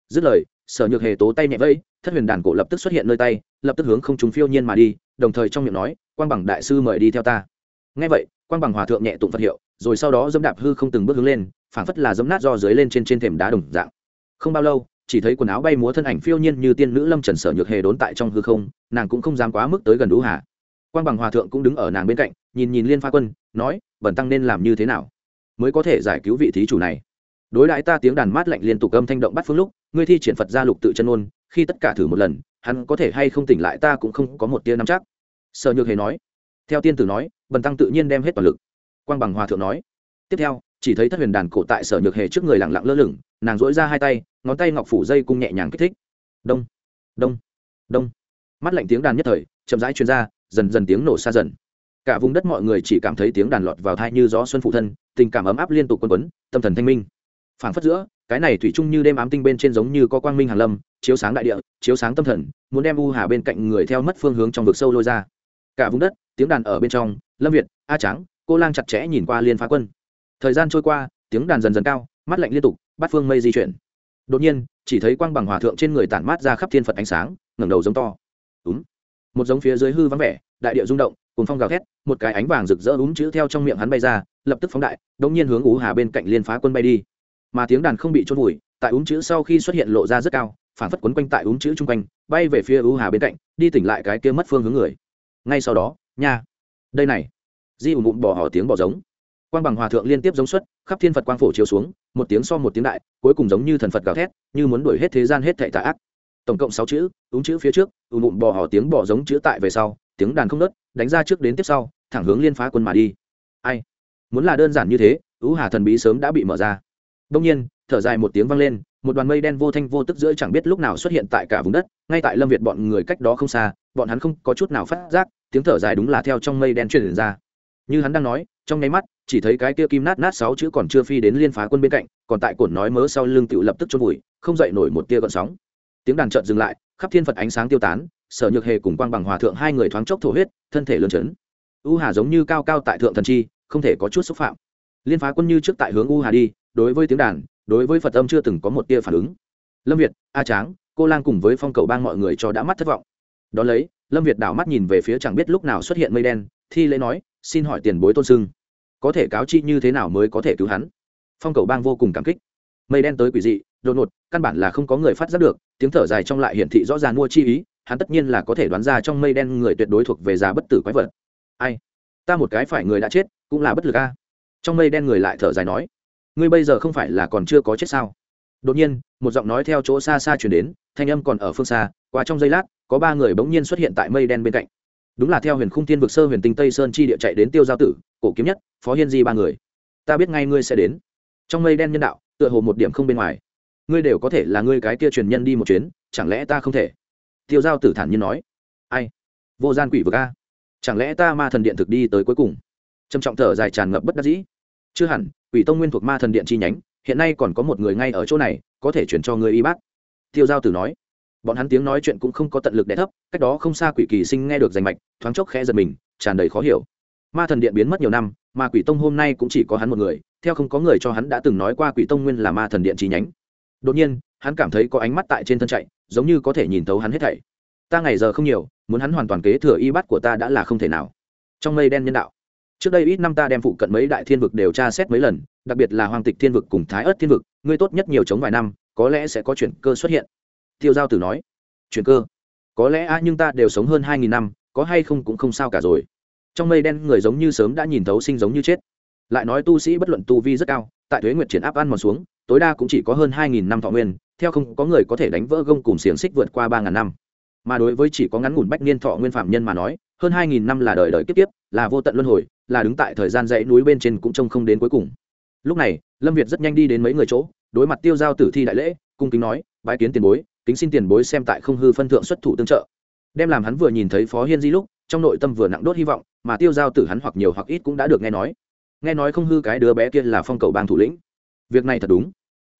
dứt lời, sở nhược hề tố tay nhẹ vây thất huyền đàn cổ lập tức xuất hiện nơi tay, lập tức hướng không chúng phiêu nhiên mà đi, đồng thời trong miệng nói, quang bằng đại sư mời đi theo ta. Ngay vậy, quang bằng hòa thượng nhẹ tụng phật hiệu, rồi sau đó dẫm đạp hư không từng bước hướng lên, phảng phất là dẫm nát do dưới lên trên trên thềm đá đồng dạng. Không bao lâu chỉ thấy quần áo bay múa thân ảnh phiêu nhiên như tiên nữ lâm trần sở nhược hề đốn tại trong hư không, nàng cũng không dám quá mức tới gần đũ hà. Quang bằng hòa thượng cũng đứng ở nàng bên cạnh, nhìn nhìn liên pha quân, nói bẩn tăng nên làm như thế nào mới có thể giải cứu vị thí chủ này? Đối đãi ta tiếng đàn mát lạnh liên tục âm thanh động bắt phương lúc, ngươi thi triển phật gia lục tự chân ôn khi tất cả thử một lần, hắn có thể hay không tỉnh lại ta cũng không có một tia nắm chắc. Sở nhược hề nói, theo tiên tử nói, bần tăng tự nhiên đem hết toàn lực. Quang bằng hòa thượng nói, tiếp theo, chỉ thấy thất huyền đàn cổ tại sở nhược hề trước người lặng lặng lơ lửng, nàng dỗi ra hai tay ngón tay ngọc phủ dây cung nhẹ nhàng kích thích. Đông đông đông. Mắt lạnh tiếng đàn nhất thời, chậm rãi chuyên r a dần dần tiếng nổ xa dần. Cả vùng đất mọi người chỉ cảm thấy tiếng đàn lọt vào thai như gió xuân phụ thân, tình cảm ấm áp liên tục quân quấn, tâm thần thanh minh. Phảng phất giữa, cái này thủy chung như đêm ám tinh bên trên giống như có quang minh hàn lâm, chiếu sáng đại địa, chiếu sáng tâm thần, muốn đem u hà bên cạnh người theo mất phương hướng trong vực sâu lôi ra. Cả vùng đất, tiếng đàn ở bên trong, lâm việt, a trắng cô lang chặt chẽ nhìn qua liên phá quân. Thời gian trôi qua, tiếng đàn dần dần cao, mắt lạnh liên tục bắt phương mây di chuyển đột nhiên, chỉ thấy quang bằng hòa thượng trên người tản mát ra khắp thiên phật ánh sáng, ngẩng đầu giống to. Đúng một giống phía dưới hư vắng vẻ, đại địa rung động cùng phong gào thét, một cái ánh vàng rực rỡ úm chữ theo trong miệng hắn bay ra, lập tức phóng đại đống nhiên hướng ú hà bên cạnh liên phá quân bay đi. Mà tiếng đàn không bị trôn vùi, tại úm chữ sau khi xuất hiện lộ ra rất cao, phản phất quấn quanh tại úm chữ chung quanh, bay về phía ú hà bên cạnh, đi tỉnh lại cái kia mất phương hướng người. Ngay sau đó, nha. Đây này. Di ủ mụn bỏ họ tiếng bỏ giống quang bằng hòa thượng liên tiếp giống xuất, khắp thiên phật quang phổ chiếu xuống, một tiếng so một tiếng đại, cuối cùng giống như thần phật gào thét, như muốn đuổi hết thế gian hết thệ tạ ác. Tổng cộng sáu chữ úng chữ phía trước ủ mụn bò họ tiếng bỏ giống chữ tại về sau, tiếng đàn không nớt, đánh ra trước đến tiếp sau, thẳng hướng liên phá quân mà đi. Ai? Muốn là đơn giản như thế ú hà thần bí sớm đã bị mở ra. Đông nhiên, thở dài một tiếng vang lên, một đoàn mây đen vô thanh vô tức giữa chẳng biết lúc nào xuất hiện tại cả vùng đất, ngay tại lâm việt bọn người cách đó không xa, bọn hắn không có chút nào phát giác, tiếng thở dài đúng là theo trong mây đen truyền ra. Như hắn đang nói trong nháy mắt, chỉ thấy cái kia kim nát nát sáu chữ còn chưa phi đến liên phá quân bên cạnh, còn tại cổn nói mớ sau lưng tựu lập tức chôn vùi, không dậy nổi một tia gợn sóng. Tiếng đàn trợn dừng lại, khắp thiên phật ánh sáng tiêu tán, sở nhược hề cùng quang bằng hòa thượng hai người thoáng chốc thổ huyết, thân thể lươn chấn u hà giống như cao cao tại thượng thần chi, không thể có chút xúc phạm. Liên phá quân như trước tại hướng u hà đi, đối với tiếng đàn, đối với phật âm chưa từng có một tia phản ứng. Lâm việt, a tráng, cô lang cùng với phong cầu bang mọi người cho đã mắt thất vọng. Đón lấy, lâm việt đảo mắt nhìn về phía chẳng biết lúc nào xuất hiện mây đen, thi lễ nói, xin hỏi tiền bối tôn sưng có thể cáo chi như thế nào mới có thể cứu hắn? Phong cầu bang vô cùng cảm kích. Mây đen tới quỷ dị, đột ngột, căn bản là không có người phát giác được, tiếng thở dài trong lại hiển thị rõ ràng mua chi ý, hắn tất nhiên là có thể đoán ra trong mây đen người tuyệt đối thuộc về già bất tử quái vật. Ai? Ta một cái phải người đã chết, cũng là bất lực a. Trong mây đen người lại thở dài nói, ngươi bây giờ không phải là còn chưa có chết sao? Đột nhiên, một giọng nói theo chỗ xa xa chuyển đến, thanh âm còn ở phương xa, qua trong giây lát, có ba người bỗng nhiên xuất hiện tại mây đen bên cạnh đúng là theo huyền khung thiên vực sơ huyền tinh tây sơn chi địa chạy đến tiêu giao tử, cổ kiếm nhất, phó hiên di ba người. Ta biết ngay ngươi sẽ đến. Trong mây đen nhân đạo, tựa hồ một điểm không bên ngoài. Ngươi đều có thể là ngươi cái kia truyền nhân đi một chuyến, chẳng lẽ ta không thể? Tiêu giao tử thản nhiên nói. Ai? Vô gian quỷ vực a. Chẳng lẽ ta ma thần điện thực đi tới cuối cùng? Trầm trọng thở dài tràn ngập bất đắc dĩ. Chưa hẳn, quỷ tông nguyên thuộc ma thần điện chi nhánh, hiện nay còn có một người ngay ở chỗ này, có thể chuyển cho người y bác tiêu giao tử nói bọn hắn tiếng nói chuyện cũng không có tận lực đẻ thấp, cách đó không xa quỷ kỳ sinh nghe được danh mạch, thoáng chốc khẽ giật mình, tràn đầy khó hiểu. Ma thần điện biến mất nhiều năm mà quỷ tông hôm nay cũng chỉ có hắn một người, theo không có người cho hắn đã từng nói qua quỷ tông nguyên là ma thần điện chi nhánh. Đột nhiên, hắn cảm thấy có ánh mắt tại trên thân chạy, giống như có thể nhìn thấu hắn hết thảy. Ta ngày giờ không nhiều, muốn hắn hoàn toàn kế thừa y bắt của ta đã là không thể nào. Trong mây đen nhân đạo. Trước đây ít năm ta đem phụ cận mấy đại thiên vực đều tra xét mấy lần, đặc biệt là hoàng tịch thiên vực cùng thái ớt thiên vực, ngươi tốt nhất nhiều chống vài năm, có lẽ sẽ có chuyển cơ xuất hiện tiêu giao tử nói chuyện cơ, có lẽ a nhưng ta đều sống hơn hai nghìn năm, có hay không cũng không sao cả rồi. Trong mây đen, người giống như sớm đã nhìn thấu sinh giống như chết. Lại nói tu sĩ bất luận tu vi rất cao, tại thuế nguyệt triển áp ăn mòn xuống, tối đa cũng chỉ có hơn hai nghìn năm thọ nguyên, theo không, có người có thể đánh vỡ gông cùng xiềng xích vượt qua ba ngàn năm. Mà đối với chỉ có ngắn ngủn bách niên thọ nguyên phạm nhân mà nói, hơn hai nghìn năm là đời đời kiếp kiếp, là vô tận luân hồi, là đứng tại thời gian dãy núi bên trên cũng trông không đến cuối cùng. Lúc này, lâm việt rất nhanh đi đến mấy người chỗ, đối mặt tiêu giao tử thi đại lễ, cung kính nói, bái kiến tiền bối kính xin tiền bối xem tại không hư phân thượng xuất thủ tương trợ. Đem làm hắn vừa nhìn thấy phó hiên di lúc, trong nội tâm vừa nặng đốt hy vọng, mà tiêu giao tử hắn hoặc nhiều hoặc ít cũng đã được nghe nói. Nghe nói không hư cái đứa bé kia là phong cầu bang thủ lĩnh. Việc này thật đúng.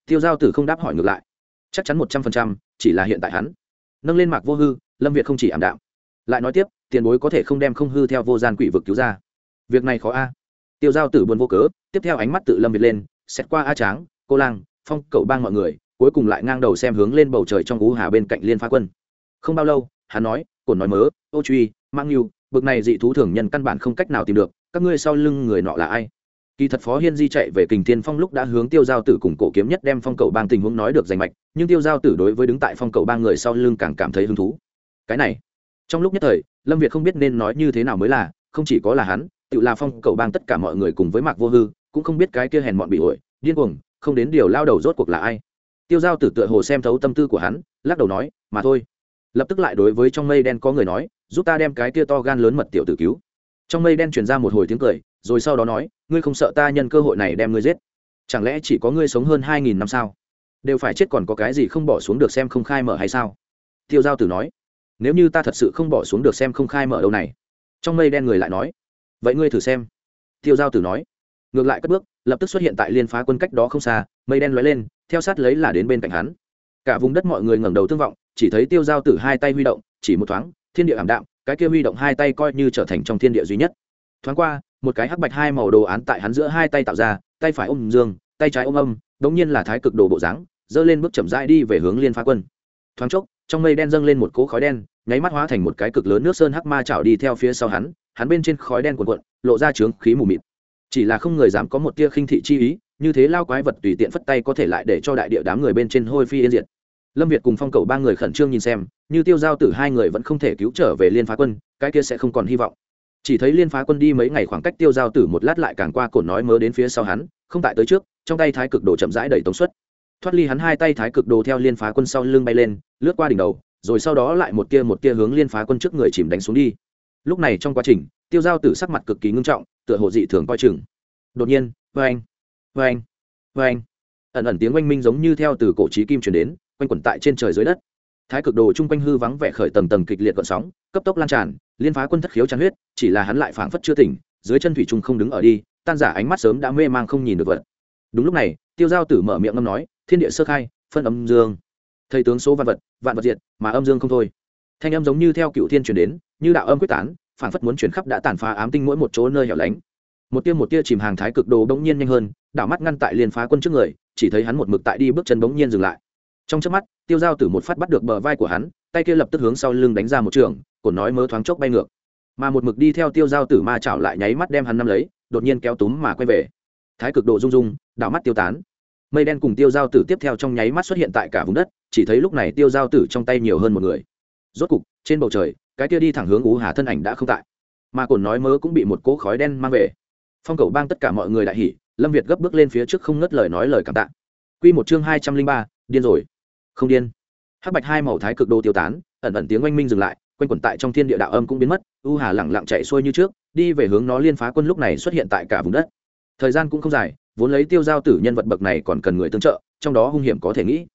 Tiêu giao tử không đáp hỏi ngược lại. Chắc chắn một trăm phần trăm, chỉ là hiện tại hắn. Nâng lên mạc vô hư, lâm việt không chỉ ảm đạm. Lại nói tiếp, tiền bối có thể không đem không hư theo vô gian quỷ vực cứu ra. Việc này khó a. Tiêu giao tử buồn vô cớ, tiếp theo ánh mắt tự lâm việt lên, xét qua a tráng, cô lang, phong, cậu bang mọi người cuối cùng lại ngang đầu xem hướng lên bầu trời trong ú hà bên cạnh liên phá quân. Không bao lâu, hắn nói cổn nói mớ, ô truy, mang yêu, bực này dị thú thường nhân căn bản không cách nào tìm được, các ngươi sau lưng người nọ là ai? Kỳ thật phó hiên di chạy về kình thiên phong lúc đã hướng tiêu giao tử cùng cổ kiếm nhất đem phong cầu bang tình huống nói được rành mạch, nhưng tiêu giao tử đối với đứng tại phong cầu bang người sau lưng càng cảm thấy hứng thú. Cái này, trong lúc nhất thời, lâm việt không biết nên nói như thế nào mới là, không chỉ có là hắn, tự là phong cầu bang tất cả mọi người cùng với mạc vô hư, cũng không biết cái kia hèn mọn bị ổi, điên cuồng, không đến điều lao đầu rốt cuộc là ai tiêu giao tử tựa hồ xem thấu tâm tư của hắn, lắc đầu nói, mà thôi. Lập tức lại đối với trong mây đen có người nói, giúp ta đem cái kia to gan lớn mật tiểu tử cứu. Trong mây đen truyền ra một hồi tiếng cười, rồi sau đó nói, ngươi không sợ ta nhân cơ hội này đem ngươi giết? Chẳng lẽ chỉ có ngươi sống hơn hai nghìn năm sao? Đều phải chết còn có cái gì không bỏ xuống được xem không khai mở hay sao? Tiêu giao tử nói, nếu như ta thật sự không bỏ xuống được xem không khai mở đâu này. Trong mây đen người lại nói, vậy ngươi thử xem. Tiêu giao tử nói, ngược lại cất bước, lập tức xuất hiện tại liên phá quân cách đó không xa, mây đen lóe lên theo sát lấy là đến bên cạnh hắn. Cả vùng đất mọi người ngẩng đầu tương vọng, chỉ thấy tiêu giao tử hai tay huy động, chỉ một thoáng, thiên địa ảm đạm, cái kia huy động hai tay coi như trở thành trong thiên địa duy nhất. Thoáng qua, một cái hắc bạch hai màu đồ án tại hắn giữa hai tay tạo ra, tay phải ôm dương, tay trái ôm âm, đống nhiên là thái cực đồ bộ dáng dơ lên bước chậm rãi đi về hướng liên phá quân. Thoáng chốc, trong mây đen dâng lên một cỗ khói đen, nháy mắt hóa thành một cái cực lớn nước sơn hắc ma chảo đi theo phía sau hắn hắn bên trên khói đen cuộn cuộn, lộ ra trướng khí mù mịt. Chỉ là không người dám có một tia khinh thị chi ý như thế lao quái vật tùy tiện phất tay có thể lại để cho đại địa đám người bên trên hôi phi yên diệt. Lâm việt cùng phong cầu ba người khẩn trương nhìn xem, như tiêu giao tử hai người vẫn không thể cứu trở về liên phá quân, cái kia sẽ không còn hy vọng. Chỉ thấy liên phá quân đi mấy ngày khoảng cách tiêu giao tử một lát lại càng qua cổn nói mớ đến phía sau hắn, không tại tới trước, trong tay thái cực đồ chậm rãi đẩy tống suất thoát ly hắn hai tay thái cực đồ theo liên phá quân sau lưng bay lên, lướt qua đỉnh đầu, rồi sau đó lại một tia một tia hướng liên phá quân trước người chìm đánh xuống đi. Lúc này trong quá trình, tiêu giao tử sắc mặt cực kỳ ngưng trọng, tựa hồ dị thường coi chừng. Đột nhiên vê anh vê anh vê anh. Ẩn ẩn tiếng oanh minh giống như theo từ cổ trí kim chuyển đến, quanh quẩn tại trên trời dưới đất. Thái cực đồ chung quanh hư vắng vẻ khởi tầng tầng kịch liệt gọn sóng, cấp tốc lan tràn, liên phá quân thất khiếu chán huyết, chỉ là hắn lại phảng phất chưa tỉnh, dưới chân thủy trung không đứng ở đi, tan giả ánh mắt sớm đã mê mang không nhìn được vật. Đúng lúc này, tiêu giao tử mở miệng ngâm nói, thiên địa sơ khai, phân âm dương. Thầy tướng số vạn vật vạn vật diệt, mà âm dương không thôi. Thanh âm giống như theo cựu thiên chuyển đến, như đạo âm quyết tán, phảng phất muốn chuyển khắp đã tàn phá ám tinh mỗi một chỗ nơi hẻo lánh. Một tia một tia chìm hàng thái cực đồ đông nhiên nhanh hơn đảo mắt ngăn tại liên phá quân trước người, chỉ thấy hắn một mực tại đi bước chân bỗng nhiên dừng lại. Trong chớp mắt, tiêu giao tử một phát bắt được bờ vai của hắn, tay kia lập tức hướng sau lưng đánh ra một trường cồn nói mớ thoáng chốc bay ngược. Mà một mực đi theo tiêu giao tử ma chảo lại nháy mắt đem hắn nắm lấy, đột nhiên kéo túm mà quay về. Thái cực độ rung rung, đảo mắt tiêu tán. Mây đen cùng tiêu giao tử tiếp theo trong nháy mắt xuất hiện tại cả vùng đất, chỉ thấy lúc này tiêu giao tử trong tay nhiều hơn một người. Rốt cục, trên bầu trời, cái kia đi thẳng hướng ú hà thân ảnh đã không tại. Mà cồn nói mớ cũng bị một cỗ khói đen mang về. Phong cầu bang tất cả mọi người đại hỉ lâm việt gấp bước lên phía trước không ngớt lời nói lời cảm tạ. Q một chương hai trăm linh ba, điên rồi. Không điên. Hắc bạch hai màu thái cực đô tiêu tán, ẩn ẩn tiếng oanh minh dừng lại, quanh quẩn tại trong thiên địa đạo âm cũng biến mất, u hà lẳng lặng chạy xuôi như trước, đi về hướng nó liên phá quân lúc này xuất hiện tại cả vùng đất. Thời gian cũng không dài, vốn lấy tiêu giao tử nhân vật bậc này còn cần người tương trợ, trong đó hung hiểm có thể nghĩ.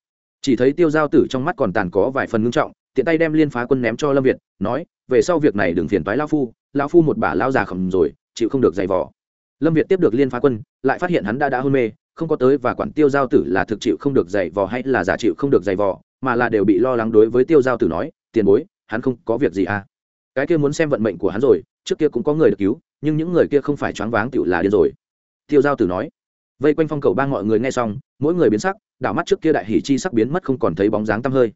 Chỉ thấy tiêu giao tử trong mắt còn tàn có vài phần ngưng trọng, tiện tay đem liên phá quân ném cho lâm việt, nói, về sau việc này đừng phiền toái lao phu lao phu một bà lao già khẩm rồi, chịu không được giày vò lâm việt tiếp được liên phá quân, lại phát hiện hắn đã đã hôn mê, không có tới và quản tiêu giao tử là thực chịu không được giày vò hay là giả chịu không được giày vò, mà là đều bị lo lắng đối với tiêu giao tử nói, tiền bối, hắn không có việc gì à? Cái kia muốn xem vận mệnh của hắn rồi, trước kia cũng có người được cứu, nhưng những người kia không phải choáng váng tựu là điên rồi. Tiêu giao tử nói. Vây quanh phong cầu bang mọi người nghe xong, mỗi người biến sắc, đảo mắt trước kia đại hỷ chi sắc biến mất không còn thấy bóng dáng tăm hơi.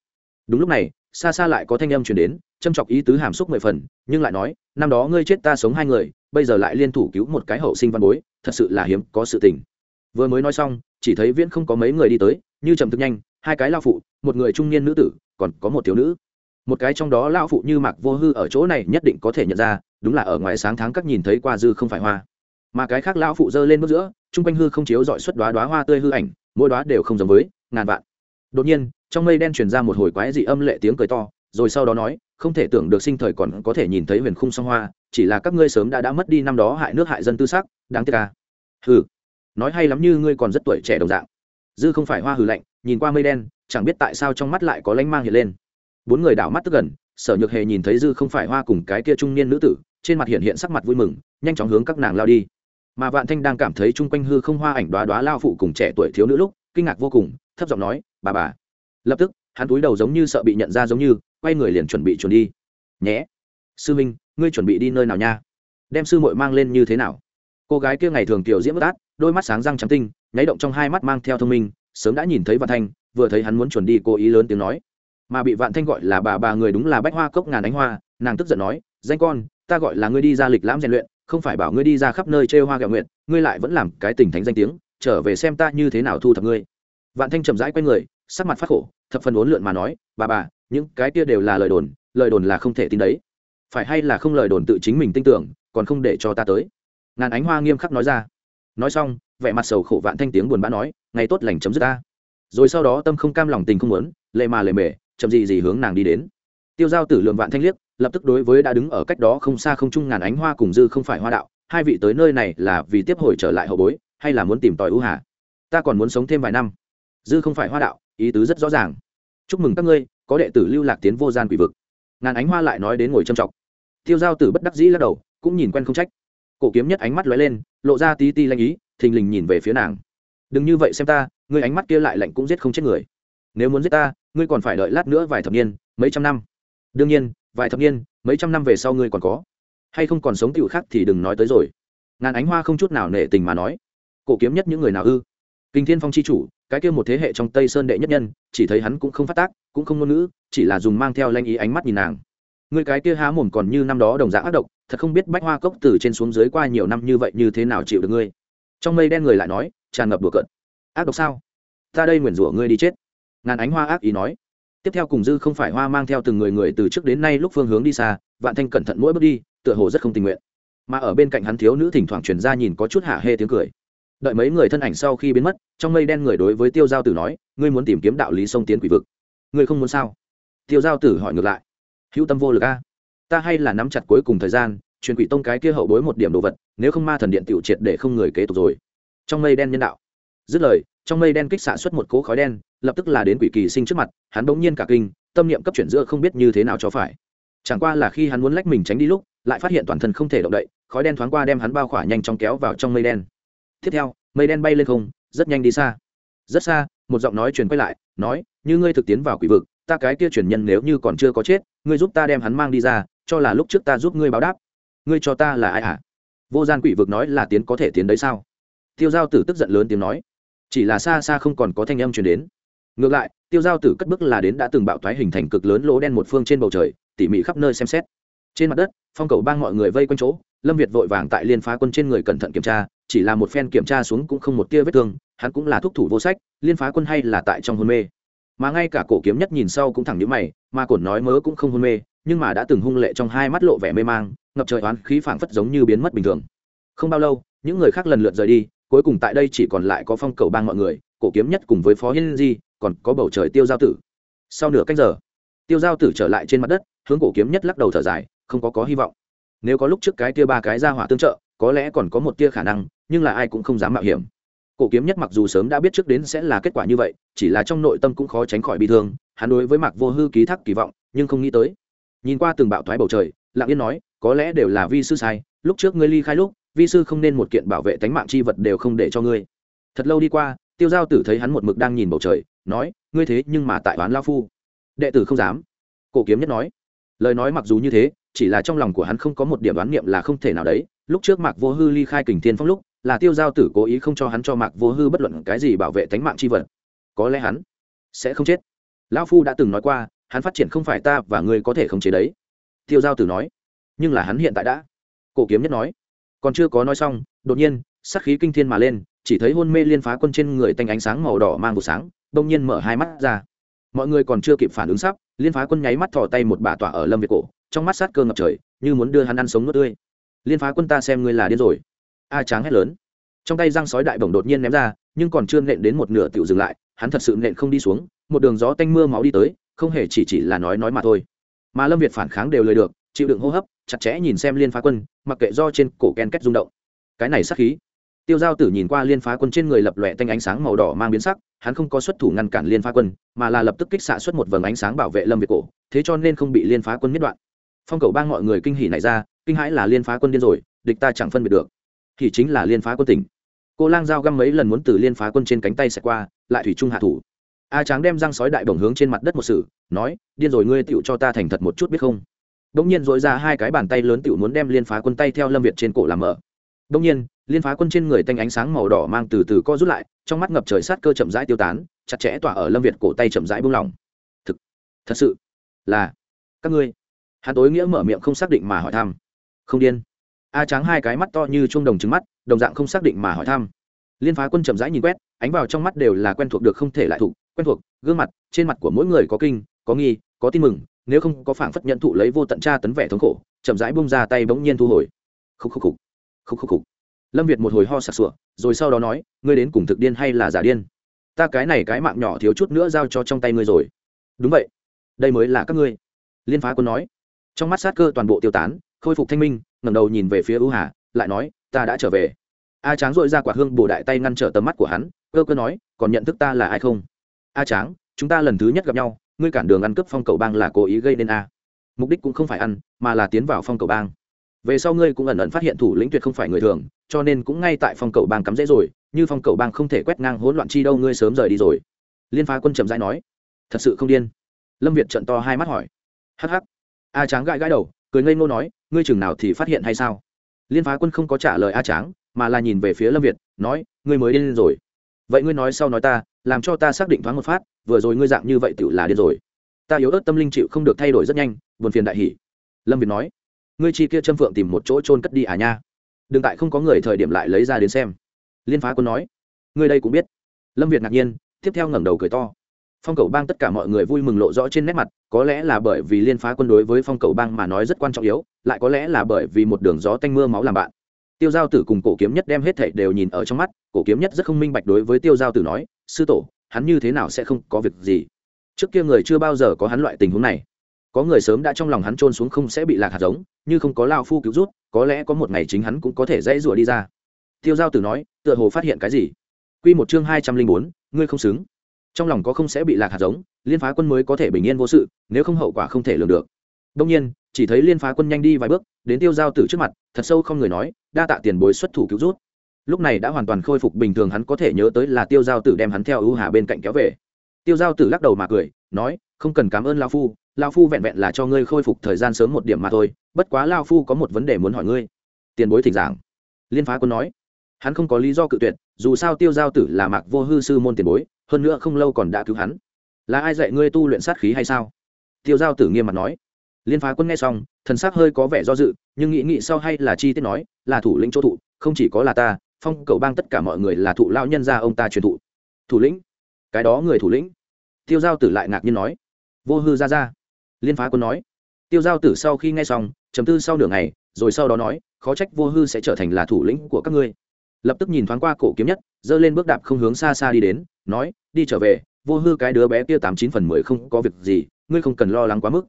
Đúng lúc này, xa xa lại có thanh âm chuyển đến, châm chọc ý tứ hàm xúc mười phần, nhưng lại nói, năm đó ngươi chết ta sống hai người bây giờ lại liên thủ cứu một cái hậu sinh văn bối, thật sự là hiếm có sự tình. Vừa mới nói xong, chỉ thấy viễn không có mấy người đi tới, như trầm thực nhanh, hai cái lao phụ, một người trung niên nữ tử, còn có một thiếu nữ. Một cái trong đó lao phụ như mạc vô hư ở chỗ này nhất định có thể nhận ra, đúng là ở ngoài sáng tháng các nhìn thấy qua dư không phải hoa. Mà cái khác lao phụ giơ lên bước giữa chung quanh hư không chiếu dọi xuất đoá đoá hoa tươi hư ảnh, mỗi đoá đều không giống với, ngàn vạn. Đột nhiên, trong mây đen truyền ra một hồi quái dị âm lệ tiếng cười to, rồi sau đó nói, không thể tưởng được sinh thời còn có thể nhìn thấy huyền khung song hoa chỉ là các ngươi sớm đã đã mất đi năm đó hại nước hại dân tư sắc, đáng tiếc ca hừ, nói hay lắm như ngươi còn rất tuổi trẻ đồng dạng. Dư không phải hoa hừ lạnh, nhìn qua mây đen, chẳng biết tại sao trong mắt lại có lánh mang hiện lên. Bốn người đảo mắt tức gần, sở nhược hề nhìn thấy dư không phải hoa cùng cái kia trung niên nữ tử, trên mặt hiện hiện sắc mặt vui mừng, nhanh chóng hướng các nàng lao đi. Mà vạn thanh đang cảm thấy chung quanh hư không hoa ảnh đoá đoá lao phụ cùng trẻ tuổi thiếu nữ lúc, kinh ngạc vô cùng, thấp giọng nói, bà bà. Lập tức, hắn túi đầu giống như sợ bị nhận ra giống như, quay người liền chuẩn bị chuẩn đi. Nhé. Sư minh ngươi chuẩn bị đi nơi nào nha? Đem sư muội mang lên như thế nào? Cô gái kia ngày thường tiểu diễm bất át, đôi mắt sáng răng trắng tinh, nháy động trong hai mắt mang theo thông minh, sớm đã nhìn thấy vạn thanh, vừa thấy hắn muốn chuẩn đi, cố ý lớn tiếng nói. Mà bị vạn thanh gọi là bà bà người đúng là bách hoa cốc ngàn ánh hoa, nàng tức giận nói, danh con, ta gọi là ngươi đi ra lịch lãm rèn luyện, không phải bảo ngươi đi ra khắp nơi chơi hoa gạo nguyện ngươi lại vẫn làm cái tình thánh danh tiếng, trở về xem ta như thế nào thu thập ngươi. Vạn thanh chậm rãi quay người, sắc mặt phát khổ, thập phần uốn lượn mà nói, bà bà, những cái kia đều là lời đồn lời đồn là không thể tin đấy phải hay là không lời đồn tự chính mình tin tưởng, còn không để cho ta tới? Ngàn ánh hoa nghiêm khắc nói ra. Nói xong, vẻ mặt sầu khổ vạn thanh tiếng buồn bã nói, ngày tốt lành chấm dứt ta. Rồi sau đó tâm không cam lòng tình không muốn, lệ mà lệ mề, chậm gì gì hướng nàng đi đến. Tiêu giao tử lượng vạn thanh liếc, lập tức đối với đã đứng ở cách đó không xa không chung ngàn ánh hoa cùng dư không phải hoa đạo, hai vị tới nơi này là vì tiếp hồi trở lại hậu bối, hay là muốn tìm tòi ưu hà? Ta còn muốn sống thêm vài năm. Dư không phải hoa đạo, ý tứ rất rõ ràng. Chúc mừng các ngươi, có đệ tử lưu lạc tiến vô gian quỷ vực ngàn ánh hoa lại nói đến ngồi trầm trọng tiêu giao tử bất đắc dĩ lắc đầu, cũng nhìn quen không trách. Cổ kiếm nhất ánh mắt lóe lên, lộ ra tí ti lanh ý, thình lình nhìn về phía nàng. Đừng như vậy xem ta, ngươi ánh mắt kia lại lạnh cũng giết không chết người. Nếu muốn giết ta, ngươi còn phải đợi lát nữa vài thập niên, mấy trăm năm. Đương nhiên, vài thập niên, mấy trăm năm về sau ngươi còn có. Hay không còn sống tựu khác thì đừng nói tới rồi. Ngàn ánh hoa không chút nào nể tình mà nói. Cổ kiếm nhất những người nào ư? Kinh thiên phong c h i chủ, cái kia một thế hệ trong tây sơn đệ nhất nhân, chỉ thấy hắn cũng không phát tác, cũng không ngôn ngữ, chỉ là dùng mang theo lanh ý ánh mắt nhìn nàng. Người cái kia há mồm còn như năm đó đồng dạng ác độc, thật không biết bách hoa cốc từ trên xuống dưới qua nhiều năm như vậy như thế nào chịu được ngươi. Trong mây đen người lại nói, tràn ngập đùa cận ác độc sao? Ta đây nguyền rủa ngươi đi chết. Ngàn ánh hoa ác ý nói. Tiếp theo cùng dư không phải hoa mang theo từng người người từ trước đến nay lúc phương hướng đi xa, vạn thanh cẩn thận mỗi bước đi, tựa hồ rất không tình nguyện. Mà ở bên cạnh hắn thiếu nữ thỉnh thoảng truyền ra nhìn có chút hạ hê tiếng cười đợi mấy người thân ảnh sau khi biến mất, trong mây đen người đối với tiêu giao tử nói, ngươi muốn tìm kiếm đạo lý sông tiến quỷ vực. Ngươi không muốn sao? Tiêu giao tử hỏi ngược lại, hữu tâm vô lực a, ta hay là nắm chặt cuối cùng thời gian, truyền quỷ tông cái kia hậu bối một điểm đồ vật, nếu không ma thần điện tiểu triệt để không người kế tục rồi. Trong mây đen nhân đạo. Dứt lời, trong mây đen kích xạ xuất một cỗ khói đen, lập tức là đến quỷ kỳ sinh trước mặt, hắn bỗng nhiên cả kinh, tâm niệm cấp chuyển giữa không biết như thế nào cho phải. Chẳng qua là khi hắn muốn lách mình tránh đi lúc, lại phát hiện toàn thân không thể động đậy, khói đen thoáng qua đem hắn bao khỏa nhanh chóng kéo vào trong mây đen tiếp theo, mây đen bay lên không, rất nhanh đi xa. Rất xa, một giọng nói truyền quay lại, nói, như ngươi thực tiến vào quỷ vực, ta cái kia truyền nhân nếu như còn chưa có chết, ngươi giúp ta đem hắn mang đi ra, cho là lúc trước ta giúp ngươi báo đáp. Ngươi cho ta là ai hả? Vô gian quỷ vực nói là tiến có thể tiến đấy sao? Tiêu giao tử tức giận lớn tiếng nói, chỉ là xa xa không còn có thanh âm truyền đến. Ngược lại, tiêu giao tử cất bước là đến đã từng bạo thoái hình thành cực lớn lỗ đen một phương trên bầu trời, tỉ mỉ khắp nơi xem xét. Trên mặt đất, phong cầu bang mọi người vây quanh chỗ, lâm việt vội vàng tại liên phá quân trên người cẩn thận kiểm tra chỉ là một phen kiểm tra xuống cũng không một tia vết thương, hắn cũng là thúc thủ vô sách, liên phá quân hay là tại trong hôn mê. Mà ngay cả cổ kiếm nhất nhìn sau cũng thẳng nhíu mày, mà cổn nói mớ cũng không hôn mê, nhưng mà đã từng hung lệ trong hai mắt lộ vẻ mê mang, ngập trời oán khí phảng phất giống như biến mất bình thường. Không bao lâu, những người khác lần lượt rời đi, cuối cùng tại đây chỉ còn lại có phong cầu bang mọi người, cổ kiếm nhất cùng với phó hiên di, còn có bầu trời tiêu giao tử. Sau nửa cách giờ, tiêu giao tử trở lại trên mặt đất, hướng cổ kiếm nhất lắc đầu thở dài, không có có hy vọng. Nếu có lúc trước cái tia ba cái ra hỏa tương trợ, có lẽ còn có một tia khả năng nhưng là ai cũng không dám mạo hiểm. Cổ kiếm nhất mặc dù sớm đã biết trước đến sẽ là kết quả như vậy, chỉ là trong nội tâm cũng khó tránh khỏi bị thương, hắn đối với mạc vô hư ký thác kỳ vọng, nhưng không nghĩ tới. Nhìn qua từng bạo thoái bầu trời, lặng yên nói, có lẽ đều là vi sư sai, lúc trước ngươi ly khai lúc, vi sư không nên một kiện bảo vệ tánh mạng chi vật đều không để cho ngươi. Thật lâu đi qua, tiêu giao tử thấy hắn một mực đang nhìn bầu trời, nói, ngươi thế nhưng mà tại oán lao phu. Đệ tử không dám. Cổ kiếm nhất nói, lời nói mặc dù như thế, chỉ là trong lòng của hắn không có một điểm đoán niệm là không thể nào đấy. Lúc trước mạc vô hư ly khai kình thiên phong lúc là tiêu giao tử cố ý không cho hắn cho mạc vô hư bất luận cái gì bảo vệ tánh mạng c h i vật. Có lẽ hắn sẽ không chết. Lão phu đã từng nói qua, hắn phát triển không phải ta và ngươi có thể khống chế đấy. Tiêu giao tử nói, nhưng là hắn hiện tại đã. Cổ kiếm nhất nói, còn chưa có nói xong, đột nhiên sắc khí kinh thiên mà lên, chỉ thấy hôn mê liên phá quân trên người tanh ánh sáng màu đỏ mang vụ sáng, đông nhiên mở hai mắt ra. Mọi người còn chưa kịp phản ứng sắp, liên phá quân nháy mắt thò tay một bà tỏa ở lâm việt cổ, trong mắt sát cơ ngập trời, như muốn đưa hắn ăn sống nước tươi. Liên phá quân ta xem ngươi là điên rồi a tráng hét lớn. Trong tay răng sói đại bổng đột nhiên ném ra, nhưng còn chưa nện đến một nửa tựu dừng lại, hắn thật sự nện không đi xuống, một đường gió tanh mưa máu đi tới, không hề chỉ chỉ là nói nói mà thôi. Mà lâm việt phản kháng đều lời được, chịu đựng hô hấp, chặt chẽ nhìn xem liên phá quân, mặc kệ do trên cổ ken kết rung động. Cái này sắc khí. Tiêu giao tử nhìn qua liên phá quân trên người lập lòe tanh ánh sáng màu đỏ mang biến sắc, hắn không có xuất thủ ngăn cản liên phá quân, mà là lập tức kích xạ xuất một vầng ánh sáng bảo vệ lâm việt cổ, thế cho nên không bị liên phá quân miết đoạn. Phong cầu bang mọi người kinh hỉ này ra, kinh hãi là liên phá quân điên rồi, địch ta chẳng phân biệt được thì chính là liên phá quân tỉnh. Cô lang giao găm mấy lần muốn từ liên phá quân trên cánh tay xẹt qua, lại thủy trung hạ thủ. A tráng đem răng sói đại bổng hướng trên mặt đất một sự, nói, điên rồi ngươi tựu cho ta thành thật một chút biết không? Đông nhiên dội ra hai cái bàn tay lớn tựu muốn đem liên phá quân tay theo lâm việt trên cổ làm mở. Đông nhiên, liên phá quân trên người tanh ánh sáng màu đỏ mang từ từ co rút lại, trong mắt ngập trời sát cơ chậm rãi tiêu tán, chặt chẽ tỏa ở lâm việt cổ tay chậm rãi buông lỏng. Thực, thật sự là, các ngươi. Hắn tối nghĩa mở miệng không xác định mà hỏi thăm. Không điên a trắng hai cái mắt to như chuông đồng trứng mắt đồng dạng không xác định mà hỏi thăm. Liên phá quân chậm rãi nhìn quét ánh vào trong mắt đều là quen thuộc được không thể lại thụ, quen thuộc gương mặt trên mặt của mỗi người có kinh có nghi có tin mừng nếu không có phảng phất nhận thụ lấy vô tận tra tấn vẻ thống khổ chậm rãi bung ra tay bỗng nhiên thu hồi. Khúc khúc khúc khúc khúc khúc lâm việt một hồi ho sặc sụa rồi sau đó nói ngươi đến cùng thực điên hay là giả điên? Ta cái này cái mạng nhỏ thiếu chút nữa giao cho trong tay ngươi rồi. Đúng vậy đây mới là các ngươi. Liên phá quân nói. Trong mắt sát cơ toàn bộ tiêu tán khôi phục thanh minh ngẩng đầu nhìn về phía ưu hà, lại nói, ta đã trở về. A tráng dội ra quả hương bồ đại tay ngăn trở tầm mắt của hắn, cơ cơ nói, còn nhận thức ta là ai không? A tráng, chúng ta lần thứ nhất gặp nhau, ngươi cản đường ăn cướp phong cầu bang là cố ý gây nên a. Mục đích cũng không phải ăn, mà là tiến vào phong cầu bang. Về sau ngươi cũng ẩn ẩn phát hiện thủ lĩnh tuyệt không phải người thường, cho nên cũng ngay tại phong cầu bang cắm dễ rồi, như phong cầu bang không thể quét ngang hỗn loạn chi đâu ngươi sớm rời đi rồi. Liên phá quân trầm dãi nói, thật sự không điên. Lâm việt trận to hai mắt hỏi hh a tráng gãi gãi đầu cười ngây ngô nói, ngươi chừng nào thì phát hiện hay sao? Liên phá quân không có trả lời a tráng, mà là nhìn về phía lâm việt, nói, ngươi mới điên rồi. Vậy ngươi nói sau nói ta, làm cho ta xác định thoáng một phát, vừa rồi ngươi dạng như vậy tự là điên rồi. Ta yếu ớt tâm linh chịu không được thay đổi rất nhanh, buồn phiền đại hỷ lâm việt nói, ngươi chi kia châm phượng tìm một chỗ trôn cất đi à nha. Đừng tại không có người thời điểm lại lấy ra đến xem. Liên phá quân nói, ngươi đây cũng biết. Lâm việt ngạc nhiên, tiếp theo ngẩng đầu cười to phong cầu bang tất cả mọi người vui mừng lộ rõ trên nét mặt, có lẽ là bởi vì liên phá quân đối với phong cầu bang mà nói rất quan trọng yếu, lại có lẽ là bởi vì một đường gió tanh mưa máu làm bạn. Tiêu giao tử cùng cổ kiếm nhất đem hết thảy đều nhìn ở trong mắt, cổ kiếm nhất rất không minh bạch đối với tiêu giao tử nói, sư tổ, hắn như thế nào sẽ không có việc gì? Trước kia người chưa bao giờ có hắn loại tình huống này. Có người sớm đã trong lòng hắn trôn xuống không sẽ bị lạc hạt giống, như không có lao phu cứu rút, có lẽ có một ngày chính hắn cũng có thể dãy rủa đi ra. Tiêu giao tử nói, tựa hồ phát hiện cái gì? Q một chương hai trăm linh bốn, ngươi không xứng trong lòng có không sẽ bị lạc hạt giống, liên phá quân mới có thể bình yên vô sự, nếu không hậu quả không thể lường được. Đông nhiên, chỉ thấy liên phá quân nhanh đi vài bước, đến tiêu giao tử trước mặt, thật sâu không người nói, đa tạ tiền bối xuất thủ cứu rút lúc này đã hoàn toàn khôi phục bình thường hắn có thể nhớ tới là tiêu giao tử đem hắn theo ưu hà bên cạnh kéo về. Tiêu giao tử lắc đầu mà cười, nói, không cần cảm ơn lao phu lao phu vẹn vẹn là cho ngươi khôi phục thời gian sớm một điểm mà thôi, bất quá lao phu có một vấn đề muốn hỏi ngươi. Tiền bối thỉnh giảng. Liên phá quân nói, hắn không có lý do cự tuyệt, dù sao tiêu giao tử là mạc vô hư sư môn tiền bối hơn nữa không lâu còn đã cứu hắn. Là ai dạy ngươi tu luyện sát khí hay sao? Tiêu giao tử nghiêm mặt nói. Liên phá quân nghe xong, thần sắc hơi có vẻ do dự, nhưng nghĩ nghĩ sau hay là chi tiết nói, là thủ lĩnh chỗ thụ, không chỉ có là ta, phong cầu bang tất cả mọi người là thụ lao nhân gia ông ta truyền thụ. Thủ lĩnh? Cái đó người thủ lĩnh. Tiêu giao tử lại ngạc nhiên nói. Vô hư ra ra liên phá quân nói. Tiêu giao tử sau khi nghe xong chấm tư sau nửa ngày, rồi sau đó nói, khó trách vô hư sẽ trở thành là thủ lĩnh của các ngươi. Lập tức nhìn thoáng qua cổ kiếm nhất, giơ lên bước đạp không hướng xa xa đi đến nói, đi trở về, vô hư cái đứa bé kia tám chín phần mười không có việc gì, ngươi không cần lo lắng quá mức.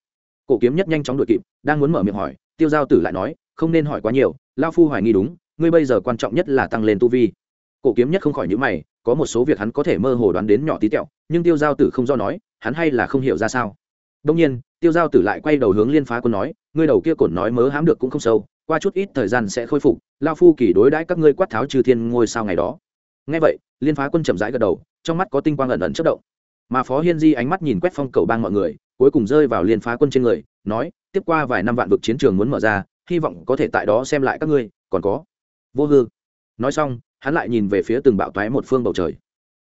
Cổ kiếm nhất nhanh chóng đuổi kịp, đang muốn mở miệng hỏi, tiêu giao tử lại nói, không nên hỏi quá nhiều, lao phu hoài nghi đúng, ngươi bây giờ quan trọng nhất là tăng lên tu vi. Cổ kiếm nhất không khỏi những mày, có một số việc hắn có thể mơ hồ đoán đến nhỏ tí tẹo, nhưng tiêu giao tử không do nói, hắn hay là không hiểu ra sao. Đông nhiên, tiêu giao tử lại quay đầu hướng liên phá quân nói, ngươi đầu kia cổn nói mớ hám được cũng không sâu, qua chút ít thời gian sẽ khôi phục, lao phu kỳ đối đãi các ngươi quát tháo trừ thiên ngôi sao ngày đó. Ngay vậy, liên phá quân chậm rãi gật đầu trong mắt có tinh quang ẩn ẩn chất động. Mà phó hiên di ánh mắt nhìn quét phong cầu bang mọi người, cuối cùng rơi vào liên phá quân trên người, nói, tiếp qua vài năm vạn vực chiến trường muốn mở ra, hy vọng có thể tại đó xem lại các ngươi, còn có. Vô hư. Nói xong, hắn lại nhìn về phía từng bạo toái một phương bầu trời.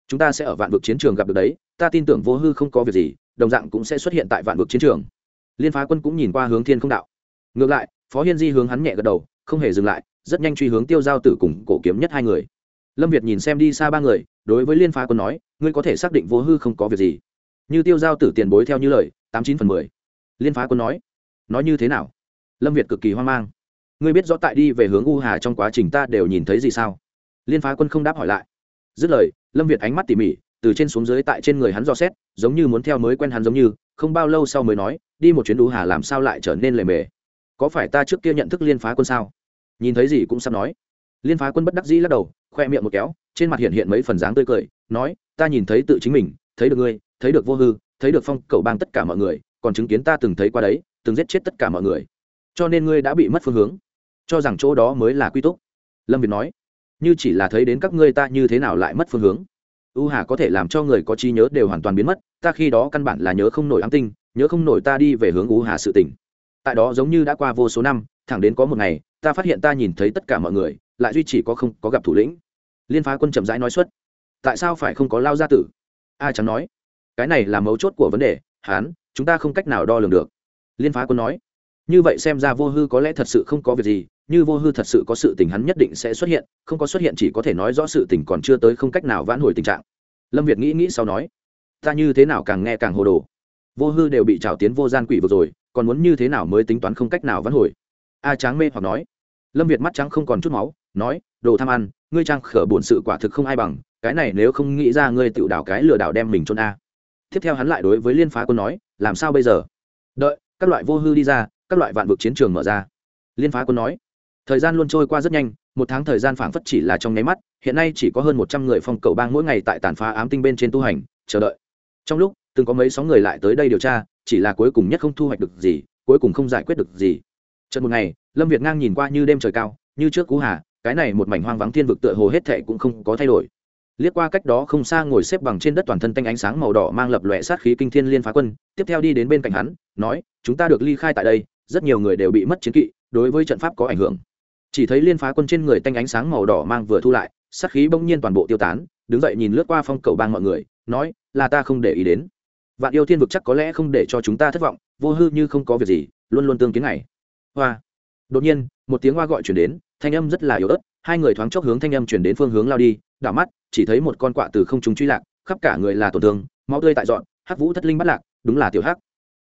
Chúng ta sẽ ở vạn vực chiến trường gặp được đấy, ta tin tưởng vô hư không có việc gì, đồng dạng cũng sẽ xuất hiện tại vạn vực chiến trường. Liên phá quân cũng nhìn qua hướng thiên không đạo. Ngược lại, phó hiên di hướng hắn nhẹ gật đầu, không hề dừng lại, rất nhanh truy hướng tiêu giao tử cùng cổ kiếm nhất hai người. Lâm việt nhìn xem đi xa ba người đối với liên phá quân nói, ngươi có thể xác định vô hư không có việc gì. Như tiêu giao tử tiền bối theo như lời, tám chín phần mười. Liên phá quân nói nói như thế nào? Lâm việt cực kỳ hoang mang. Ngươi biết rõ tại đi về hướng u hà trong quá trình ta đều nhìn thấy gì sao? Liên phá quân không đáp hỏi lại. Dứt lời, lâm việt ánh mắt tỉ mỉ, từ trên xuống dưới tại trên người hắn dò xét, giống như muốn theo mới quen hắn giống như, không bao lâu sau mới nói, đi một chuyến u hà làm sao lại trở nên lề mề? Có phải ta trước kia nhận thức liên phá quân sao? Nhìn thấy gì cũng sắp nói. Liên phá quân bất đắc dĩ lắc đầu, khoe miệng một kéo trên mặt hiện hiện mấy phần dáng tươi cười, nói, ta nhìn thấy tự chính mình, thấy được ngươi, thấy được vô hư, thấy được phong cầu bang tất cả mọi người, còn chứng kiến ta từng thấy qua đấy, từng giết chết tất cả mọi người. Cho nên ngươi đã bị mất phương hướng. Cho rằng chỗ đó mới là quy túc. Lâm việt nói, như chỉ là thấy đến các ngươi ta như thế nào lại mất phương hướng? U hà có thể làm cho người có trí nhớ đều hoàn toàn biến mất, ta khi đó căn bản là nhớ không nổi ám tinh, nhớ không nổi ta đi về hướng u hà sự tỉnh tại đó giống như đã qua vô số năm, thẳng đến có một ngày, ta phát hiện ta nhìn thấy tất cả mọi người, lại duy chỉ có không có gặp thủ lĩnh liên phá quân chậm rãi nói xuất tại sao phải không có lao gia tử? A chẳng nói. Cái này là mấu chốt của vấn đề, hán, chúng ta không cách nào đo lường được. Liên phá quân nói. Như vậy xem ra vô hư có lẽ thật sự không có việc gì, như vô hư thật sự có sự tình hắn nhất định sẽ xuất hiện, không có xuất hiện chỉ có thể nói rõ sự tình còn chưa tới không cách nào vãn hồi tình trạng. Lâm việt nghĩ nghĩ sau nói. Ta như thế nào càng nghe càng hồ đồ. Vô hư đều bị trào tiến vô gian quỷ vừa rồi, còn muốn như thế nào mới tính toán không cách nào vãn hồi? A tráng mê hoặc nói. Lâm việt mắt trắng không còn chút máu, nói đồ tham ăn, ngươi trang khở bổn sự quả thực không ai bằng, cái này nếu không nghĩ ra ngươi tự đảo cái lừa đảo đem mình trôn a. Tiếp theo hắn lại đối với liên phá quân nói, làm sao bây giờ? Đợi, các loại vô hư đi ra, các loại vạn vực chiến trường mở ra. Liên phá quân nói, thời gian luôn trôi qua rất nhanh, một tháng thời gian phảng phất chỉ là trong nháy mắt, hiện nay chỉ có hơn một trăm người phong cầu bang mỗi ngày tại tàn phá ám tinh bên trên tu hành, chờ đợi. Trong lúc, từng có mấy sóng người lại tới đây điều tra, chỉ là cuối cùng nhất không thu hoạch được gì, cuối cùng không giải quyết được gì. Trận một ngày, lâm việt ngang nhìn qua như đêm trời cao, như trước cú hà cái này một mảnh hoang vắng thiên vực tựa hồ hết thệ cũng không có thay đổi. Liếc qua cách đó không xa ngồi xếp bằng trên đất toàn thân tanh ánh sáng màu đỏ mang lập lòe sát khí kinh thiên liên phá quân, tiếp theo đi đến bên cạnh hắn, nói, chúng ta được ly khai tại đây, rất nhiều người đều bị mất chiến kỵ, đối với trận pháp có ảnh hưởng. Chỉ thấy liên phá quân trên người tanh ánh sáng màu đỏ mang vừa thu lại, sát khí bỗng nhiên toàn bộ tiêu tán, đứng dậy nhìn lướt qua phong cầu bang mọi người, nói, là ta không để ý đến. Vạn yêu thiên vực chắc có lẽ không để cho chúng ta thất vọng, vô hư như không có việc gì, luôn luôn tương kiến này. Hoa. Đột nhiên, một tiếng hoa gọi chuyển đến thanh âm rất là yếu ớt, hai người thoáng chốc hướng thanh âm chuyển đến phương hướng lao đi, đảo mắt, chỉ thấy một con quạ từ không trung truy lạc, khắp cả người là tổn thương, máu tươi tại dọn, hắc vũ thất linh bắt lạc, đúng là tiểu hắc.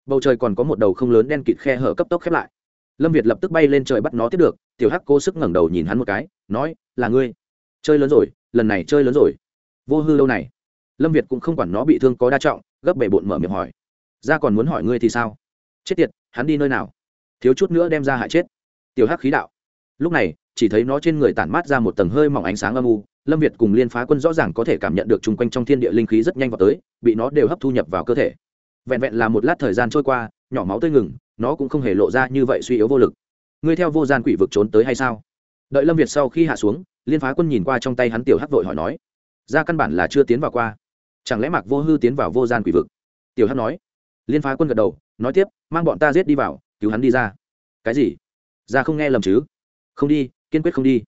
Bầu trời còn có một đầu không lớn đen kịt khe hở cấp tốc khép lại. Lâm việt lập tức bay lên trời bắt nó tiếp được, tiểu hắc cố sức ngẩng đầu nhìn hắn một cái, nói, là ngươi. Chơi lớn rồi, lần này chơi lớn rồi. Vô hư lâu này, lâm việt cũng không quản nó bị thương có đa trọng, gấp bể bộn mở miệng hỏi, ra còn muốn hỏi ngươi thì sao? Chết tiệt, hắn đi nơi nào? Thiếu chút nữa đem ra hại chết. Tiểu hắc khí đạo. Lúc này chỉ thấy nó trên người tản mát ra một tầng hơi mỏng ánh sáng âm u. Lâm việt cùng liên phá quân rõ ràng có thể cảm nhận được chung quanh trong thiên địa linh khí rất nhanh vào tới, bị nó đều hấp thu nhập vào cơ thể. Vẹn vẹn là một lát thời gian trôi qua, nhỏ máu tươi ngừng, nó cũng không hề lộ ra như vậy suy yếu vô lực. Ngươi theo vô gian quỷ vực trốn tới hay sao? Đợi lâm việt sau khi hạ xuống, liên phá quân nhìn qua trong tay hắn tiểu hắc vội hỏi nói, ra căn bản là chưa tiến vào qua. Chẳng lẽ mạc vô hư tiến vào vô gian quỷ vực? Tiểu hắc nói. Liên phá quân gật đầu, nói tiếp, mang bọn ta giết đi vào, cứu hắn đi ra. Cái gì? Ra không nghe lầm chứ? Không đi kiên quyết không đi.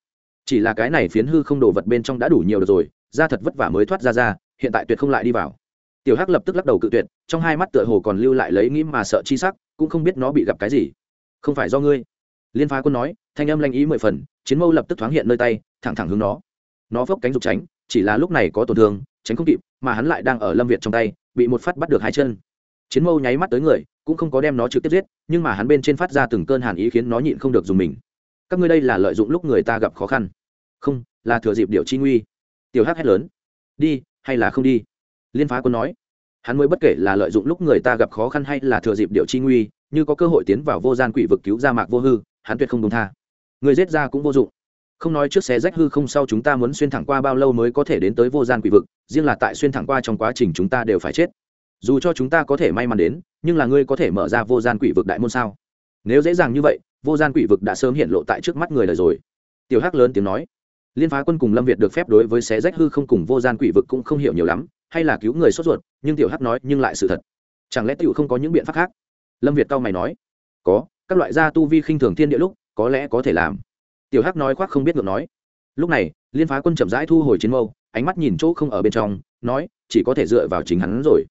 Chỉ là cái này phiến hư không đồ vật bên trong đã đủ nhiều được rồi ra thật vất vả mới thoát ra ra, hiện tại tuyệt không lại đi vào. Tiểu hắc lập tức lắc đầu cự tuyệt, trong hai mắt tựa hồ còn lưu lại lấy nghĩ mà sợ chi sắc, cũng không biết nó bị gặp cái gì. Không phải do ngươi. Liên phá quân nói, thanh âm lanh ý mười phần, chiến mâu lập tức thoáng hiện nơi tay, thẳng thẳng hướng nó. Nó vốc cánh dục tránh, chỉ là lúc này có tổn thương, tránh không kịp, mà hắn lại đang ở lâm việt trong tay, bị một phát bắt được hai chân. Chiến mâu nháy mắt tới người, cũng không có đem nó trực tiếp giết, nhưng mà hắn bên trên phát ra từng cơn hàn ý khiến nó nhịn không được dùng mình các ngươi đây là lợi dụng lúc người ta gặp khó khăn. Không, là thừa dịp điều chi nguy. Tiểu hắc hét lớn. Đi, hay là không đi? Liên phá quân nói. Hắn mới bất kể là lợi dụng lúc người ta gặp khó khăn hay là thừa dịp điều chi nguy, như có cơ hội tiến vào vô gian quỷ vực cứu ra mạc vô hư, hắn tuyệt không đúng tha. Người giết ra cũng vô dụng. Không nói trước xé rách hư không sau chúng ta muốn xuyên thẳng qua bao lâu mới có thể đến tới vô gian quỷ vực, riêng là tại xuyên thẳng qua trong quá trình chúng ta đều phải chết. Dù cho chúng ta có thể may mắn đến, nhưng là ngươi có thể mở ra vô gian quỷ vực đại môn sao? Nếu dễ dàng như vậy vô gian quỷ vực đã sớm hiện lộ tại trước mắt người đời rồi. Tiểu hắc lớn tiếng nói, liên phá quân cùng lâm việt được phép đối với xé rách hư không cùng vô gian quỷ vực cũng không hiểu nhiều lắm, hay là cứu người sốt ruột, nhưng tiểu hắc nói, nhưng lại sự thật. Chẳng lẽ tiểu không có những biện pháp khác? Lâm việt cao mày nói, có, các loại gia tu vi khinh thường thiên địa lúc, có lẽ có thể làm. Tiểu hắc nói khoác không biết ngược nói, lúc này, liên phá quân chậm rãi thu hồi chiến mâu, ánh mắt nhìn chỗ không ở bên trong, nói, chỉ có thể dựa vào chính hắn rồi.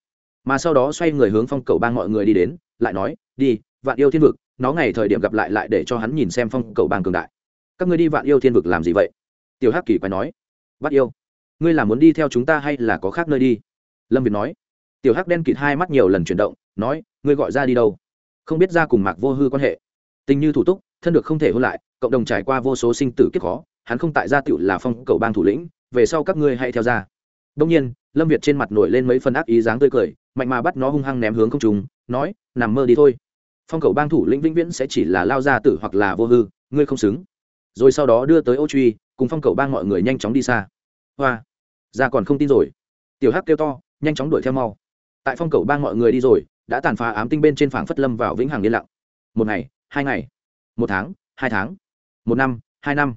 Mà sau đó xoay người hướng phong cầu bang mọi người đi đến, lại nói, đi, vạn yêu thiên vực nó ngày thời điểm gặp lại lại để cho hắn nhìn xem phong cầu bang cường đại. Các ngươi đi vạn yêu thiên vực làm gì vậy? Tiểu hắc kỳ quay nói. Bắt yêu. Ngươi là muốn đi theo chúng ta hay là có khác nơi đi? Lâm việt nói. Tiểu hắc đen kịt hai mắt nhiều lần chuyển động, nói, ngươi gọi ra đi đâu? Không biết ra cùng mạc vô hư quan hệ. Tình như thủ túc, thân được không thể hôn lại, cộng đồng trải qua vô số sinh tử kiếp khó, hắn không tại gia tựu là phong cầu bang thủ lĩnh, về sau các ngươi hãy theo ra. Đông nhiên, lâm việt trên mặt nổi lên mấy phân ác ý dáng tươi cười, mạnh mà bắt nó hung hăng ném hướng không trùng nói, nằm mơ đi thôi phong cầu bang thủ lĩnh vĩnh viễn sẽ chỉ là lao gia tử hoặc là vô hư, ngươi không xứng. Rồi sau đó đưa tới ô truy, cùng phong cầu bang mọi người nhanh chóng đi xa. Hoa, ra còn không tin rồi. Tiểu hắc kêu to, nhanh chóng đuổi theo mau. Tại phong cầu bang mọi người đi rồi, đã tàn phá ám tinh bên trên phảng phất lâm vào vĩnh hằng liên lặng. Một ngày, hai ngày, một tháng, hai tháng, một năm, hai năm.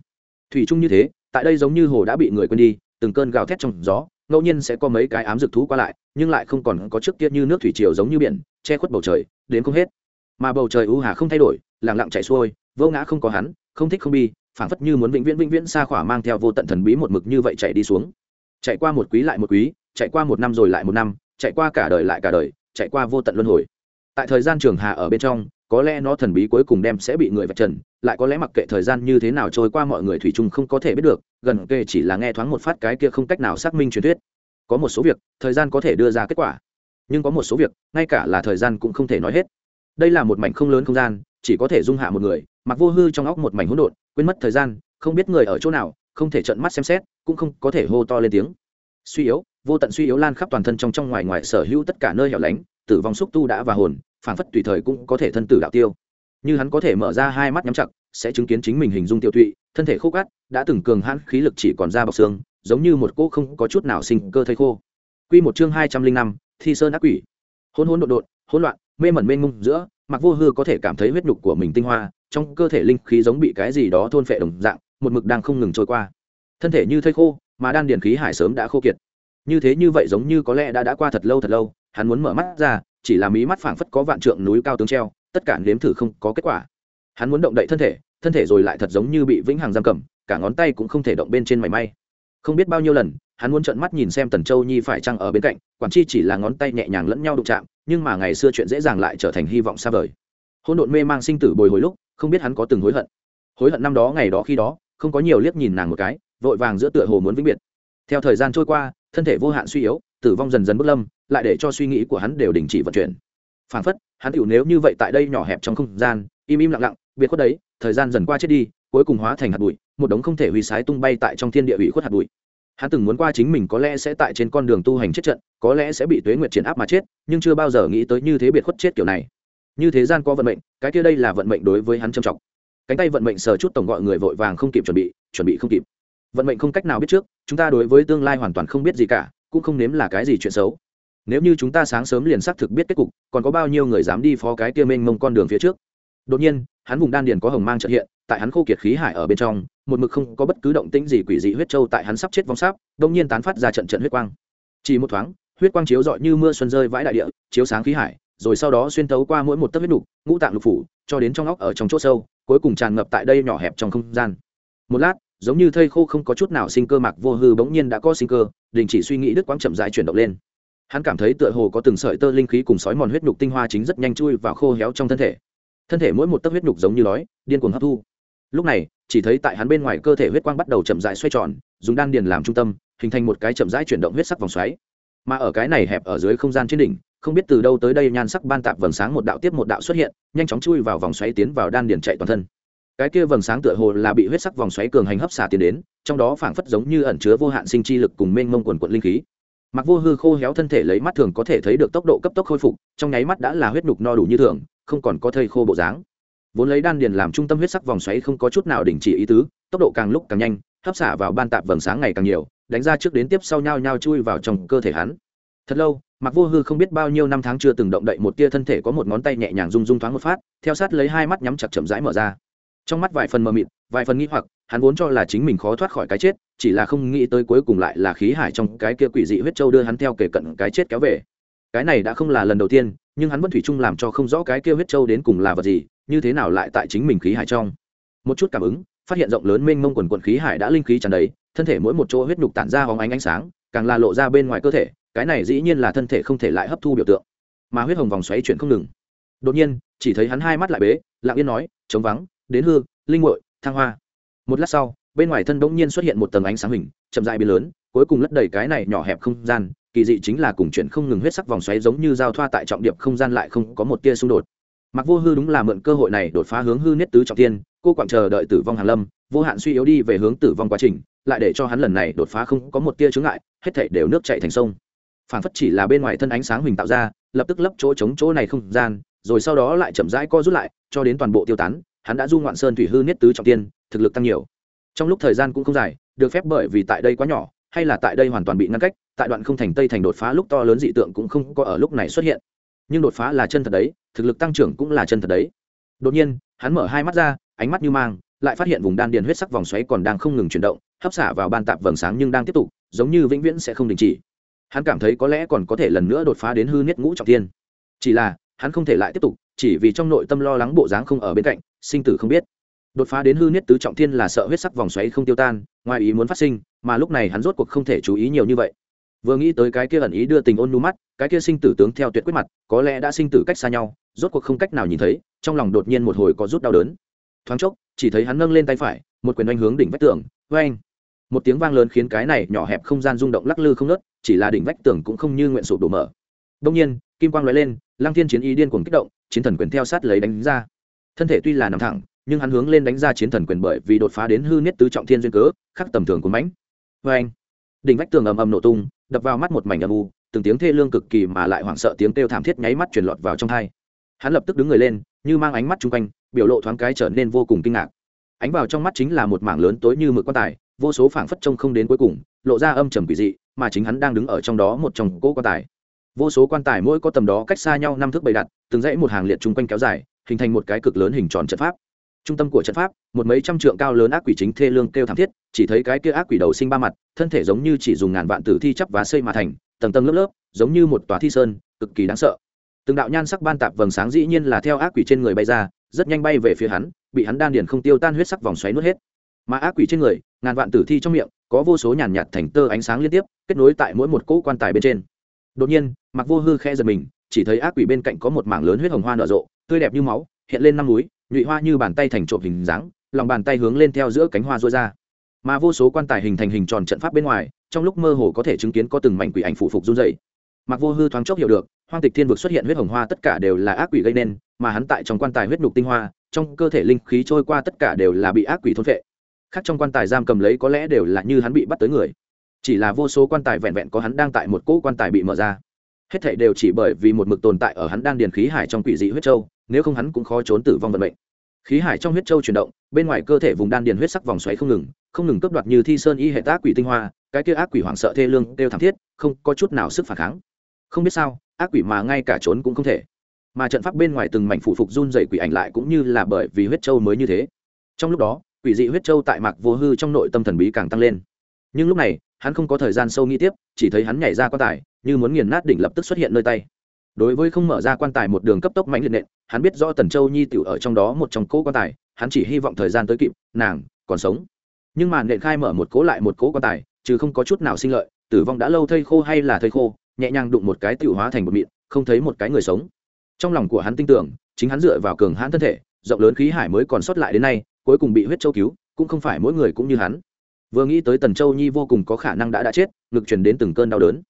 Thủy chung như thế, tại đây giống như hồ đã bị người quên đi, từng cơn gào thét trong gió, ngẫu nhiên sẽ có mấy cái ám dực thú qua lại, nhưng lại không còn có trước kia như nước thủy triều giống như biển, che khuất bầu trời, đến không hết mà bầu trời u hà không thay đổi lẳng lặng chạy xuôi, vô ngã không có hắn, không thích không bi, phảng phất như muốn vĩnh viễn vĩnh viễn xa khỏa mang theo vô tận thần bí một mực như vậy chạy đi xuống. Chạy qua một quý lại một quý, chạy qua một năm rồi lại một năm, chạy qua cả đời lại cả đời, chạy qua vô tận luân hồi. Tại thời gian trường hà ở bên trong, có lẽ nó thần bí cuối cùng đem sẽ bị người vạch trần, lại có lẽ mặc kệ thời gian như thế nào trôi qua mọi người thủy chung không có thể biết được, gần kề chỉ là nghe thoáng một phát cái kia không cách nào xác minh truyền thuyết. Có một số việc, thời gian có thể đưa ra kết quả. Nhưng có một số việc, ngay cả là thời gian cũng không thể nói hết đây là một mảnh không lớn không gian, chỉ có thể dung hạ một người, mặc vô hư trong óc một mảnh hỗn độn, quên mất thời gian, không biết người ở chỗ nào, không thể trận mắt xem xét, cũng không có thể hô to lên tiếng. Suy yếu, vô tận suy yếu lan khắp toàn thân trong trong ngoài ngoài sở hữu tất cả nơi hẻo lánh, tử vong xúc tu đã và hồn phản phất tùy thời cũng có thể thân tử đạo tiêu. Như hắn có thể mở ra hai mắt nhắm chặt, sẽ chứng kiến chính mình hình dung tiêu tụy, thân thể khô cát, đã từng cường hãn, khí lực chỉ còn ra bọc xương, giống như một cô không có chút nào sinh cơ thây khô. Quy một chương hai trăm linh năm, thi sơn ác quỷ. Hỗn hỗn độn độn, hỗn loạn mê mẩn mênh mông giữa mặc vô hư có thể cảm thấy huyết nhục của mình tinh hoa, trong cơ thể linh khí giống bị cái gì đó thôn phệ đồng dạng, một mực đang không ngừng trôi qua. Thân thể như thây khô, mà đan điền khí hải sớm đã khô kiệt. Như thế như vậy giống như có lẽ đã đã qua thật lâu thật lâu, hắn muốn mở mắt ra, chỉ là mí mắt phảng phất có vạn trượng núi cao tướng treo, tất cả nếm thử không có kết quả. Hắn muốn động đậy thân thể thân thể rồi lại thật giống như bị vĩnh hằng giam cầm, cả ngón tay cũng không thể động bên trên mảy may. Không biết bao nhiêu lần hắn muốn trợn mắt nhìn xem tần châu nhi phải chăng ở bên cạnh, quản chi chỉ là ngón tay nhẹ nhàng lẫn nhau đụng chạm, nhưng mà ngày xưa chuyện dễ dàng lại trở thành hy vọng xa vời. Hôn độn mê mang sinh tử bồi hồi lúc, không biết hắn có từng hối hận. Hối hận năm đó, ngày đó khi đó, không có nhiều liếc nhìn nàng một cái, vội vàng giữa tựa hồ muốn vĩnh biệt. Theo thời gian trôi qua, thân thể vô hạn suy yếu, tử vong dần dần bất lâm, lại để cho suy nghĩ của hắn đều đình chỉ vận chuyển. Phảng phất, hắn tiểu nếu như vậy tại đây nhỏ hẹp trong không gian, im im lặng lặng, biệt khuất đấy, thời gian dần qua chết đi, cuối cùng hóa thành hạt bụi, một đống không thể hủy sái tung bay tại trong thiên địa ủy khuất hạt bụi hắn từng muốn qua chính mình có lẽ sẽ tại trên con đường tu hành chết trận, có lẽ sẽ bị tuế nguyệt triển áp mà chết, nhưng chưa bao giờ nghĩ tới như thế biệt khuất chết kiểu này. Như thế gian có vận mệnh, cái kia đây là vận mệnh đối với hắn trầm trọng. Cánh tay vận mệnh sờ chút tổng gọi người vội vàng không kịp chuẩn bị chuẩn bị không kịp. Vận mệnh không cách nào biết trước, chúng ta đối với tương lai hoàn toàn không biết gì cả, cũng không nếm là cái gì chuyện xấu. Nếu như chúng ta sáng sớm liền xác thực biết kết cục, còn có bao nhiêu người dám đi phó cái kia mênh mông con đường phía trước? Đột nhiên, hắn vùng đan điền có hồng mang trợ hiện, tại hắn khô kiệt khí hải ở bên trong một mực không có bất cứ động tĩnh gì quỷ dị huyết châu tại hắn sắp chết vong sáp, đông nhiên tán phát ra trận trận huyết quang. Chỉ một thoáng, huyết quang chiếu rọi như mưa xuân rơi vãi đại địa, chiếu sáng khí hải, rồi sau đó xuyên thấu qua mỗi một tấc huyết đục ngũ tạng lục phủ, cho đến trong óc ở trong chỗ sâu, cuối cùng tràn ngập tại đây nhỏ hẹp trong không gian. Một lát, giống như thây khô không có chút nào sinh cơ mạc vô hư bỗng nhiên đã có sinh cơ, đình chỉ suy nghĩ đức quang chậm rãi chuyển động lên. Hắn cảm thấy tựa hồ có từng sợi tơ linh khí cùng sói mòn huyết nhục tinh hoa chính rất nhanh chui vào khô héo trong thân thể. Thân thể mỗi một tấc huyết nhục giống như đói điên cuồng hấp thu. Lúc này chỉ thấy tại hắn bên ngoài cơ thể huyết quang bắt đầu chậm rãi xoay tròn, dùng đan điền làm trung tâm, hình thành một cái chậm rãi chuyển động huyết sắc vòng xoáy. Mà ở cái này hẹp ở dưới không gian trên đỉnh, không biết từ đâu tới đây nhan sắc ban tạp vầng sáng một đạo tiếp một đạo xuất hiện, nhanh chóng chui vào vòng xoáy tiến vào đan điền chạy toàn thân. Cái kia vầng sáng tựa hồ là bị huyết sắc vòng xoáy cường hành hấp xả tiến đến, trong đó phảng phất giống như ẩn chứa vô hạn sinh chi lực cùng mênh mông quần quận linh khí. Mặc vô hư khô héo thân thể lấy mắt thường có thể thấy được tốc độ cấp tốc khôi phục, trong nháy mắt đã là huyết nhục no đủ như thường, không còn có thây khô bộ dáng vốn lấy đan điền làm trung tâm huyết sắc vòng xoáy không có chút nào đình chỉ ý tứ, tốc độ càng lúc càng nhanh, hấp xả vào ban tạp vầng sáng ngày càng nhiều, đánh ra trước đến tiếp sau nhau nhau chui vào trong cơ thể hắn. Thật lâu mặc vô hư không biết bao nhiêu năm tháng chưa từng động đậy một tia thân thể có một ngón tay nhẹ nhàng rung rung thoáng một phát, theo sát lấy hai mắt nhắm chặt chậm rãi mở ra. Trong mắt vài phần mờ mịt, vài phần nghĩ hoặc, hắn vốn cho là chính mình khó thoát khỏi cái chết, chỉ là không nghĩ tới cuối cùng lại là khí hải trong cái kia quỷ dị huyết châu đưa hắn theo kể cận cái chết kéo về. Cái này đã không là lần đầu tiên, nhưng hắn vẫn thủy chung làm cho không rõ cái kia huyết châu đến cùng là vật gì như thế nào lại tại chính mình khí hải trong? Một chút cảm ứng, phát hiện rộng lớn mênh mông quần quần khí hải đã linh khí tràn đầy, thân thể mỗi một chỗ huyết nhục tản ra hóng ánh ánh sáng, càng là lộ ra bên ngoài cơ thể, cái này dĩ nhiên là thân thể không thể lại hấp thu biểu tượng. Mà huyết hồng vòng xoáy chuyển không ngừng. Đột nhiên, chỉ thấy hắn hai mắt lại bế, lặng yên nói chống vắng, đến hư, linh muội, thăng hoa. Một lát sau, bên ngoài thân bỗng nhiên xuất hiện một tầng ánh sáng hình, chậm dại biến lớn, cuối cùng lấp đầy cái này nhỏ hẹp không gian, kỳ dị chính là cùng chuyện không ngừng huyết sắc vòng xoáy giống như giao thoa tại trọng điểm không gian lại không có một tia xung đột mặc vô hư đúng là mượn cơ hội này đột phá hướng hư niết tứ trọng tiên cô quặng chờ đợi tử vong hàn lâm, vô hạn suy yếu đi về hướng tử vong quá trình, lại để cho hắn lần này đột phá không có một tia chướng ngại, hết thảy đều nước chảy thành sông. Phản phất chỉ là bên ngoài thân ánh sáng huỳnh tạo ra, lập tức lấp chỗ chống chỗ này không gian, rồi sau đó lại chậm rãi co rút lại, cho đến toàn bộ tiêu tán, hắn đã du ngoạn sơn thủy hư niết tứ trọng tiên thực lực tăng nhiều. Trong lúc thời gian cũng không dài, được phép bởi vì tại đây quá nhỏ, hay là tại đây hoàn toàn bị ngăn cách, tại đoạn không thành tây thành đột phá lúc to lớn dị tượng cũng không có ở lúc này xuất hiện nhưng đột phá là chân thật đấy, thực lực tăng trưởng cũng là chân thật đấy. Đột nhiên, hắn mở hai mắt ra, ánh mắt như mang, lại phát hiện vùng đan điền huyết sắc vòng xoáy còn đang không ngừng chuyển động, hấp xả vào ban tạp vầng sáng nhưng đang tiếp tục, giống như vĩnh viễn sẽ không đình chỉ. Hắn cảm thấy có lẽ còn có thể lần nữa đột phá đến hư niết ngũ trọng thiên. Chỉ là, hắn không thể lại tiếp tục, chỉ vì trong nội tâm lo lắng bộ dáng không ở bên cạnh, sinh tử không biết. Đột phá đến hư niết tứ trọng thiên là sợ huyết sắc vòng xoáy không tiêu tan, ngoài ý muốn phát sinh, mà lúc này hắn rốt cuộc không thể chú ý nhiều như vậy vừa nghĩ tới cái kia ẩn ý đưa tình ôn nu mắt, cái kia sinh tử tướng theo tuyệt quyết mặt, có lẽ đã sinh tử cách xa nhau, rốt cuộc không cách nào nhìn thấy, trong lòng đột nhiên một hồi có rút đau đớn. Thoáng chốc, chỉ thấy hắn nâng lên tay phải, một quyền oanh hướng đỉnh vách tường, oanh! Một tiếng vang lớn khiến cái này nhỏ hẹp không gian rung động lắc lư không nớt chỉ là đỉnh vách tường cũng không như nguyện sụp đổ mở. Đông nhiên, kim quang lóe lên, lăng thiên chiến ý điên cuồng kích động, chiến thần quyền theo sát lấy đánh ra. Thân thể tuy là nằm thẳng, nhưng hắn hướng lên đánh ra chiến thần quyền bởi vì đột phá đến hư niết tứ trọng thiên duyên cớ, khắc tầm thường của mãnh. Vê anh đỉnh vách tường ầm ầm nổ tung đập vào mắt một mảnh âm u, từng tiếng thê lương cực kỳ mà lại hoảng sợ tiếng kêu thảm thiết nháy mắt truyền lọt vào trong thai. Hắn lập tức đứng người lên, như mang ánh mắt chung quanh, biểu lộ thoáng cái trở nên vô cùng kinh ngạc. Ánh vào trong mắt chính là một mảng lớn tối như mực quan tài, vô số phảng phất trông không đến cuối cùng, lộ ra âm trầm quỷ dị, mà chính hắn đang đứng ở trong đó một trong cỗ quan tài. Vô số quan tài mỗi có tầm đó cách xa nhau năm thước bày đặt, từng dãy một hàng liệt chung quanh kéo dài, hình thành một cái cực lớn hình tròn trận pháp. Trung tâm của trận pháp một mấy trăm trượng cao lớn ác quỷ chính thê lương kêu thảm thiết, chỉ thấy cái kia ác quỷ đầu sinh ba mặt, thân thể giống như chỉ dùng ngàn vạn tử thi chắp và xây mà thành, tầng tầng lớp lớp, giống như một tòa thi sơn, cực kỳ đáng sợ. Từng đạo nhan sắc ban tạp vầng sáng dĩ nhiên là theo ác quỷ trên người bay ra, rất nhanh bay về phía hắn, bị hắn đan điền không tiêu tan huyết sắc vòng xoáy nuốt hết. Mà ác quỷ trên người, ngàn vạn tử thi trong miệng, có vô số nhàn nhạt thành tơ ánh sáng liên tiếp, kết nối tại mỗi một cỗ quan tài bên trên. Đột nhiên mặc vô hư khẽ giật mình, chỉ thấy ác quỷ bên cạnh có một mảng lớn huyết hồng hoa nở rộ, tươi đẹp như máu, hiện lên năm núi, nhụy hoa như bàn tay thành trộm hình dáng lòng bàn tay hướng lên theo giữa cánh hoa rối ra. Mà vô số quan tài hình thành hình tròn trận pháp bên ngoài, trong lúc mơ hồ có thể chứng kiến có từng mảnh quỷ ảnh phụ phục run dày mặc vô hư thoáng chốc hiểu được, hoang tịch thiên vực xuất hiện huyết hồng hoa tất cả đều là ác quỷ gây nên, mà hắn tại trong quan tài huyết nhục tinh hoa, trong cơ thể linh khí trôi qua tất cả đều là bị ác quỷ thôn phệ. Khác trong quan tài giam cầm lấy có lẽ đều là như hắn bị bắt tới người. Chỉ là vô số quan tài vẹn vẹn có hắn đang tại một cỗ quan tài bị mở ra. Hết thảy đều chỉ bởi vì một mực tồn tại ở hắn đang điền khí hải trong quỷ dị huyết châu, nếu không hắn cũng khó trốn tử vong vận mệnh khí hải trong huyết châu chuyển động, bên ngoài cơ thể vùng đan điền huyết sắc vòng xoáy không ngừng không ngừng cướp đoạt như thi sơn y hệ tác quỷ tinh hoa, cái kia ác quỷ hoảng sợ thê lương đều thảm thiết, không có chút nào sức phản kháng. Không biết sao, ác quỷ mà ngay cả trốn cũng không thể. Mà trận pháp bên ngoài từng mảnh phủ phục run dày quỷ ảnh lại cũng như là bởi vì huyết châu mới như thế. Trong lúc đó, quỷ dị huyết châu tại mạc vô hư trong nội tâm thần bí càng tăng lên. Nhưng lúc này, hắn không có thời gian sâu nghĩ tiếp, chỉ thấy hắn nhảy ra quan tài, như muốn nghiền nát đỉnh lập tức xuất hiện nơi tay đối với không mở ra quan tài một đường cấp tốc mãnh liệt nện, hắn biết rõ tần châu nhi tiểu ở trong đó một trong cỗ quan tài, hắn chỉ hy vọng thời gian tới kịp, nàng còn sống. Nhưng mà nện khai mở một cố lại một cố quan tài, chứ không có chút nào sinh lợi, tử vong đã lâu thây khô hay là thây khô, nhẹ nhàng đụng một cái tiểu hóa thành một mịn, không thấy một cái người sống. Trong lòng của hắn tin tưởng, chính hắn dựa vào cường hãn thân thể, rộng lớn khí hải mới còn sót lại đến nay, cuối cùng bị huyết châu cứu, cũng không phải mỗi người cũng như hắn. Vừa nghĩ tới tần châu nhi vô cùng có khả năng đã đã chết, ngực truyền đến từng cơn đau đớn.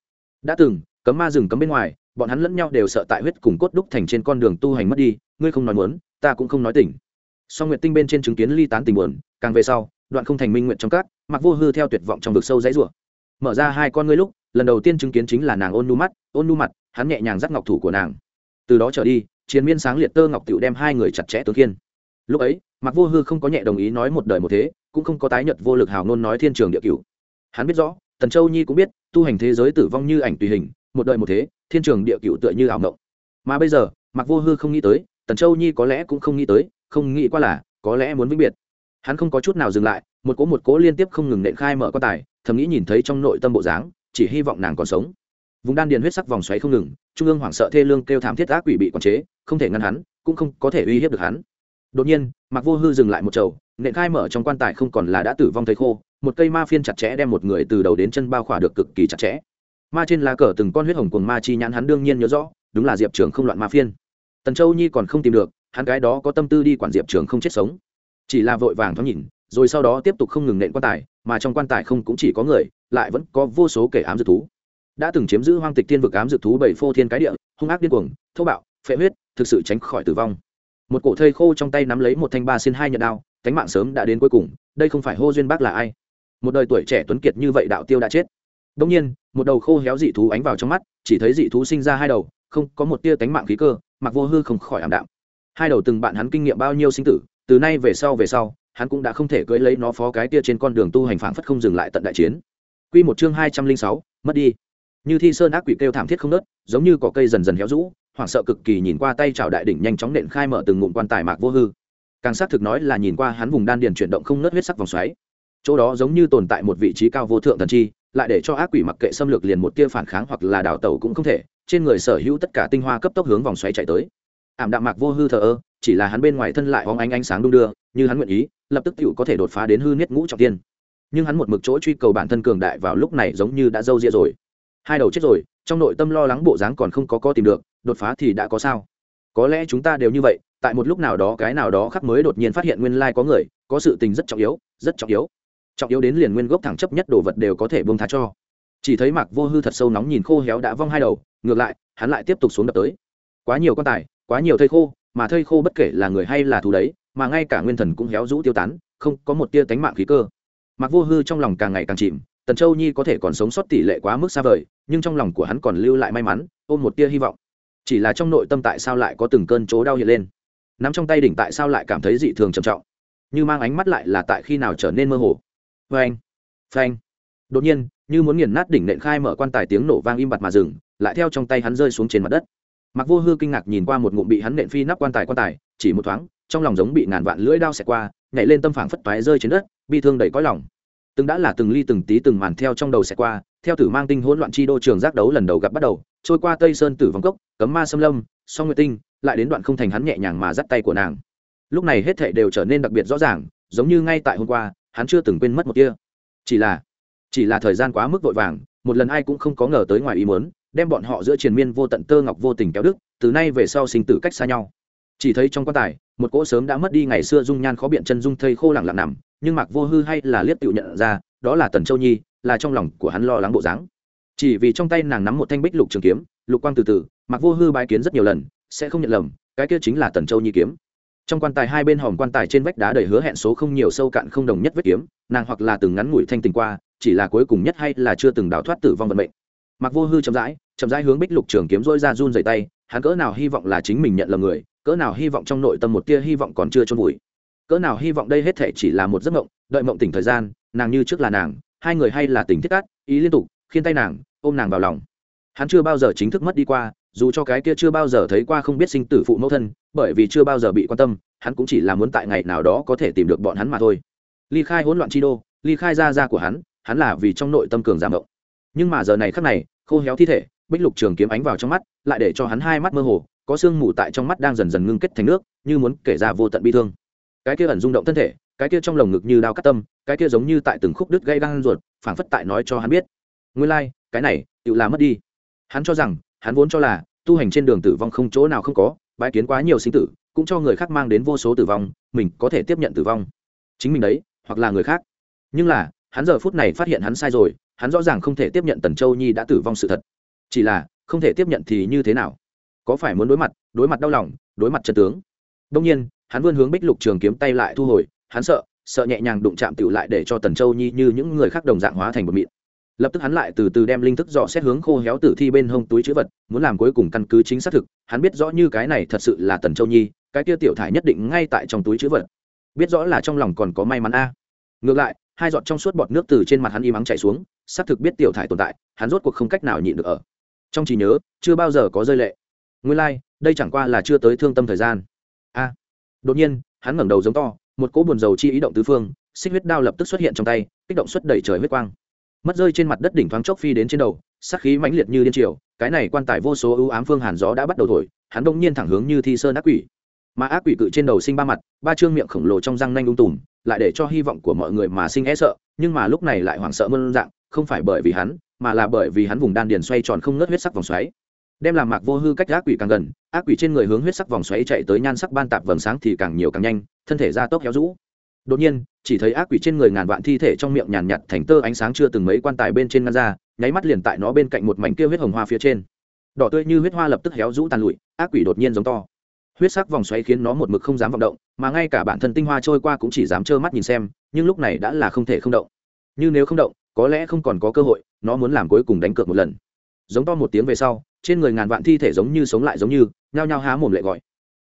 Đã từng, cấm ma rừng cấm bên ngoài bọn hắn lẫn nhau đều sợ tại huyết cùng cốt đúc thành trên con đường tu hành mất đi, ngươi không nói muốn, ta cũng không nói tỉnh song nguyện tinh bên trên chứng kiến ly tán tình buồn, càng về sau, đoạn không thành minh nguyện trong cát mặc vô hư theo tuyệt vọng trong vực sâu dãy rủa. Mở ra hai con ngươi lúc, lần đầu tiên chứng kiến chính là nàng ôn nu mắt, ôn nu mặt, hắn nhẹ nhàng dắt ngọc thủ của nàng. Từ đó trở đi, chiến miên sáng liệt tơ ngọc tiểu đem hai người chặt chẽ tướng kiên lúc ấy mặc vô hư không có nhẹ đồng ý nói một đời một thế, cũng không có tái nhật vô lực hào nôn nói thiên trường địa cửu. Hắn biết rõ, tần châu nhi cũng biết, tu hành thế giới tử vong như ảnh tùy hình, một đời một thế thiên trường địa cựu tựa như ảo mộng. Mà bây giờ mặc vô hư không nghĩ tới, tần châu nhi có lẽ cũng không nghĩ tới, không nghĩ qua là, có lẽ muốn vĩnh biệt. Hắn không có chút nào dừng lại, một cỗ một cỗ liên tiếp không ngừng nện khai mở quan tài, thầm nghĩ nhìn thấy trong nội tâm bộ dáng, chỉ hy vọng nàng còn sống. Vùng đan điền huyết sắc vòng xoáy không ngừng, trung ương hoảng sợ thê lương kêu thảm thiết ác quỷ bị quản chế, không thể ngăn hắn, cũng không có thể uy hiếp được hắn. Đột nhiên mặc vô hư dừng lại một chầu, nện khai mở trong quan tài không còn là đã tử vong thấy khô, một cây ma phiên chặt chẽ đem một người từ đầu đến chân bao khỏa được cực kỳ chặt chẽ ma trên lá cờ từng con huyết hồng cùng ma chi nhãn hắn đương nhiên nhớ rõ, đúng là diệp trường không loạn ma phiên. Tần châu nhi còn không tìm được, hắn cái đó có tâm tư đi quản diệp trường không chết sống. Chỉ là vội vàng thoáng nhìn, rồi sau đó tiếp tục không ngừng nện quan tài, mà trong quan tài không cũng chỉ có người, lại vẫn có vô số kẻ ám dược thú. Đã từng chiếm giữ hoang tịch thiên vực ám dược thú bảy phô thiên cái địa, hung ác điên cuồng, thô bạo, phệ huyết, thực sự tránh khỏi tử vong. Một cổ thây khô trong tay nắm lấy một thanh ba xin hai nhận đao, cánh mạng sớm đã đến cuối cùng, đây không phải hô duyên bác là ai? Một đời tuổi trẻ tuấn kiệt như vậy đạo tiêu đã chết đông nhiên một đầu khô héo dị thú ánh vào trong mắt chỉ thấy dị thú sinh ra hai đầu không có một tia tánh mạng khí cơ mặc vô hư không khỏi ảm đạm. Hai đầu từng bạn hắn kinh nghiệm bao nhiêu sinh tử từ nay về sau về sau hắn cũng đã không thể cưỡi lấy nó phó cái tia trên con đường tu hành phảng phất không dừng lại tận đại chiến. Quy một chương hai trăm linh sáu mất đi. Như thi sơn ác quỷ kêu thảm thiết không ngớt, giống như cỏ cây dần dần héo rũ hoảng sợ cực kỳ nhìn qua tay chảo đại đỉnh nhanh chóng nện khai mở từng ngụm quan tài mạc vô hư. Càng xác thực nói là nhìn qua hắn vùng đan điền chuyển động không ngớt huyết sắc vòng xoáy. Chỗ đó giống như tồn tại một vị trí cao vô thượng thần chi lại để cho ác quỷ mặc kệ xâm lược liền một tia phản kháng hoặc là đào tẩu cũng không thể, trên người sở hữu tất cả tinh hoa cấp tốc hướng vòng xoáy chạy tới. Ảm đạm mạc vô hư thờ ơ, chỉ là hắn bên ngoài thân lại hóng ánh ánh sáng đung đưa, như hắn nguyện ý, lập tức tựu có thể đột phá đến hư niết ngũ trọng tiên. Nhưng hắn một mực chỗ truy cầu bản thân cường đại vào lúc này giống như đã dâu ria rồi. Hai đầu chết rồi, trong nội tâm lo lắng bộ dáng còn không có co tìm được, đột phá thì đã có sao? Có lẽ chúng ta đều như vậy, tại một lúc nào đó cái nào đó khắc mới đột nhiên phát hiện nguyên lai có người, có sự tình rất trọng yếu, rất trọng yếu trọng yếu đến liền nguyên gốc thẳng chấp nhất đồ vật đều có thể bông thá cho. Chỉ thấy mạc vô hư thật sâu nóng nhìn khô héo đã vong hai đầu, ngược lại, hắn lại tiếp tục xuống đập tới. Quá nhiều quan tài, quá nhiều thây khô, mà thây khô bất kể là người hay là thú đấy, mà ngay cả nguyên thần cũng héo rũ tiêu tán, không có một tia tánh mạng khí cơ. Mặc vô hư trong lòng càng ngày càng chìm, tần châu nhi có thể còn sống sót tỷ lệ quá mức xa vời, nhưng trong lòng của hắn còn lưu lại may mắn, ôm một tia hy vọng. Chỉ là trong nội tâm tại sao lại có từng cơn chỗ đau hiện lên? Nắm trong tay đỉnh tại sao lại cảm thấy dị thường trầm trọng? Như mang ánh mắt lại là tại khi nào trở nên mơ hồ? Phanh phanh. Đột nhiên, như muốn nghiền nát đỉnh nện khai mở quan tài tiếng nổ vang im bặt mà dừng, lại theo trong tay hắn rơi xuống trên mặt đất. Mặc vô hư kinh ngạc nhìn qua một ngụm bị hắn nện phi nắp quan tài quan tài, chỉ một thoáng, trong lòng giống bị ngàn vạn lưỡi đao xẹt qua, nhảy lên tâm phảng phất toái rơi trên đất, bi thương đầy cõi lòng. Từng đã là từng ly từng tí từng màn theo trong đầu xẹt qua, theo tử mang tinh hỗn loạn chi đô trường giác đấu lần đầu gặp bắt đầu, trôi qua tây sơn tử vong cốc, cấm ma xâm lâm, song nguyệt tinh, lại đến đoạn không thành hắn nhẹ nhàng mà dắt tay của nàng. Lúc này hết thệ đều trở nên đặc biệt rõ ràng, giống như ngay tại hôm qua hắn chưa từng quên mất một kia. Chỉ là chỉ là thời gian quá mức vội vàng, một lần ai cũng không có ngờ tới ngoài ý muốn, đem bọn họ giữa triền miên vô tận tơ ngọc vô tình kéo đức từ nay về sau sinh tử cách xa nhau. Chỉ thấy trong quan tài, một cỗ sớm đã mất đi ngày xưa dung nhan khó biện chân dung thây khô lặng lặng nằm, nhưng mặc vô hư hay là liếc tự nhận ra, đó là tần châu nhi, là trong lòng của hắn lo lắng bộ dáng. Chỉ vì trong tay nàng nắm một thanh bích lục trường kiếm, lục quang từ từ mặc vô hư bái kiến rất nhiều lần, sẽ không nhận lầm, cái kia chính là tần châu nhi kiếm trong quan tài hai bên hòm quan tài trên vách đá đầy hứa hẹn số không nhiều sâu cạn không đồng nhất vết kiếm, nàng hoặc là từng ngắn ngủi thanh tình qua, chỉ là cuối cùng nhất hay là chưa từng đào thoát tử vong vận mệnh. Mặc vô hư chậm rãi chậm rãi hướng bích lục trường kiếm dôi ra run dày tay, hắn cỡ nào hy vọng là chính mình nhận lầm người, cỡ nào hy vọng trong nội tâm một tia hy vọng còn chưa trôn vùi. Cỡ nào hy vọng đây hết thể chỉ là một giấc mộng, đợi mộng tỉnh thời gian, nàng như trước là nàng, hai người hay là tỉnh thiết cát ý liên tục khiến tay nàng, ôm nàng vào lòng. Hắn chưa bao giờ chính thức mất đi qua dù cho cái kia chưa bao giờ thấy qua không biết sinh tử phụ mẫu thân bởi vì chưa bao giờ bị quan tâm hắn cũng chỉ là muốn tại ngày nào đó có thể tìm được bọn hắn mà thôi. Ly khai hỗn loạn chi đô ly khai ra ra của hắn hắn là vì trong nội tâm cường giảm động nhưng mà giờ này khắc này khô héo thi thể bích lục trường kiếm ánh vào trong mắt lại để cho hắn hai mắt mơ hồ có sương mù tại trong mắt đang dần dần ngưng kết thành nước như muốn kể ra vô tận bi thương. Cái kia ẩn rung động thân thể cái kia trong lồng ngực như đao cắt tâm cái kia giống như tại từng khúc đứt gây gan ruột phảng phất tại nói cho hắn biết. Nguyên lai、like, cái này tự là mất đi. Hắn cho rằng hắn vốn cho là, tu hành trên đường tử vong không chỗ nào không có bãi kiến quá nhiều sinh tử, cũng cho người khác mang đến vô số tử vong, mình có thể tiếp nhận tử vong. Chính mình đấy, hoặc là người khác. Nhưng là, hắn giờ phút này phát hiện hắn sai rồi, hắn rõ ràng không thể tiếp nhận tần châu nhi đã tử vong sự thật. Chỉ là, không thể tiếp nhận thì như thế nào? Có phải muốn đối mặt đối mặt đau lòng, đối mặt trật tướng? Đông nhiên, hắn vươn hướng bích lục trường kiếm tay lại thu hồi, hắn sợ sợ nhẹ nhàng đụng chạm tựu lại để cho tần châu nhi như những người khác đồng dạng hóa thành một mịn lập tức hắn lại từ từ đem linh thức dò xét hướng khô héo tử thi bên hông túi chữ vật muốn làm cuối cùng căn cứ chính xác thực hắn biết rõ như cái này thật sự là tần châu nhi cái kia tiểu thải nhất định ngay tại trong túi chữ vật. Biết rõ là trong lòng còn có may mắn a. Ngược lại hai giọt trong suốt bọt nước từ trên mặt hắn y mắng chạy xuống xác thực biết tiểu thải tồn tại hắn rốt cuộc không cách nào nhịn được ở. Trong trí nhớ chưa bao giờ có rơi lệ. Nguyên lai、like, đây chẳng qua là chưa tới thương tâm thời gian. A. Đột nhiên hắn ngẩng đầu giống to một cỗ buồn dầu chi ý động tứ phương xích huyết đao lập tức xuất hiện trong tay kích động xuất đẩy trời huyết quang mất rơi trên mặt đất đỉnh thoáng chốc phi đến trên đầu sắc khí mãnh liệt như điên triều, cái này quan tài vô số ưu ám phương hàn gió đã bắt đầu thổi, hắn đông nhiên thẳng hướng như thi sơn ác quỷ. Mà ác quỷ cự trên đầu sinh ba mặt, ba trương miệng khổng lồ trong răng nanh ung tùm, lại để cho hy vọng của mọi người mà sinh e sợ, nhưng mà lúc này lại hoảng sợ mơn dạng, không phải bởi vì hắn, mà là bởi vì hắn vùng đan điền xoay tròn không ngớt huyết sắc vòng xoáy. Đem làm mạc vô hư cách ác quỷ càng gần, ác quỷ trên người hướng huyết sắc vòng xoáy chạy tới nhan sắc ban tạp vầng sáng thì càng nhiều càng nhanh, thân thể ra tốc héo rũ đột nhiên, chỉ thấy ác quỷ trên người ngàn vạn thi thể trong miệng nhàn nhạt thành tơ ánh sáng chưa từng mấy quan tài bên trên ngăn ra, nháy mắt liền tại nó bên cạnh một mảnh kia huyết hồng hoa phía trên. Đỏ tươi như huyết hoa lập tức héo rũ tàn lụi, ác quỷ đột nhiên giống to. Huyết sắc vòng xoáy khiến nó một mực không dám vọng động, mà ngay cả bản thân tinh hoa trôi qua cũng chỉ dám trơ mắt nhìn xem, nhưng lúc này đã là không thể không động. Như nếu không động, có lẽ không còn có cơ hội, nó muốn làm cuối cùng đánh cược một lần. Giống to một tiếng về sau, trên người ngàn vạn thi thể giống như sống lại giống như, nhao nhao há mồm lệ gọi.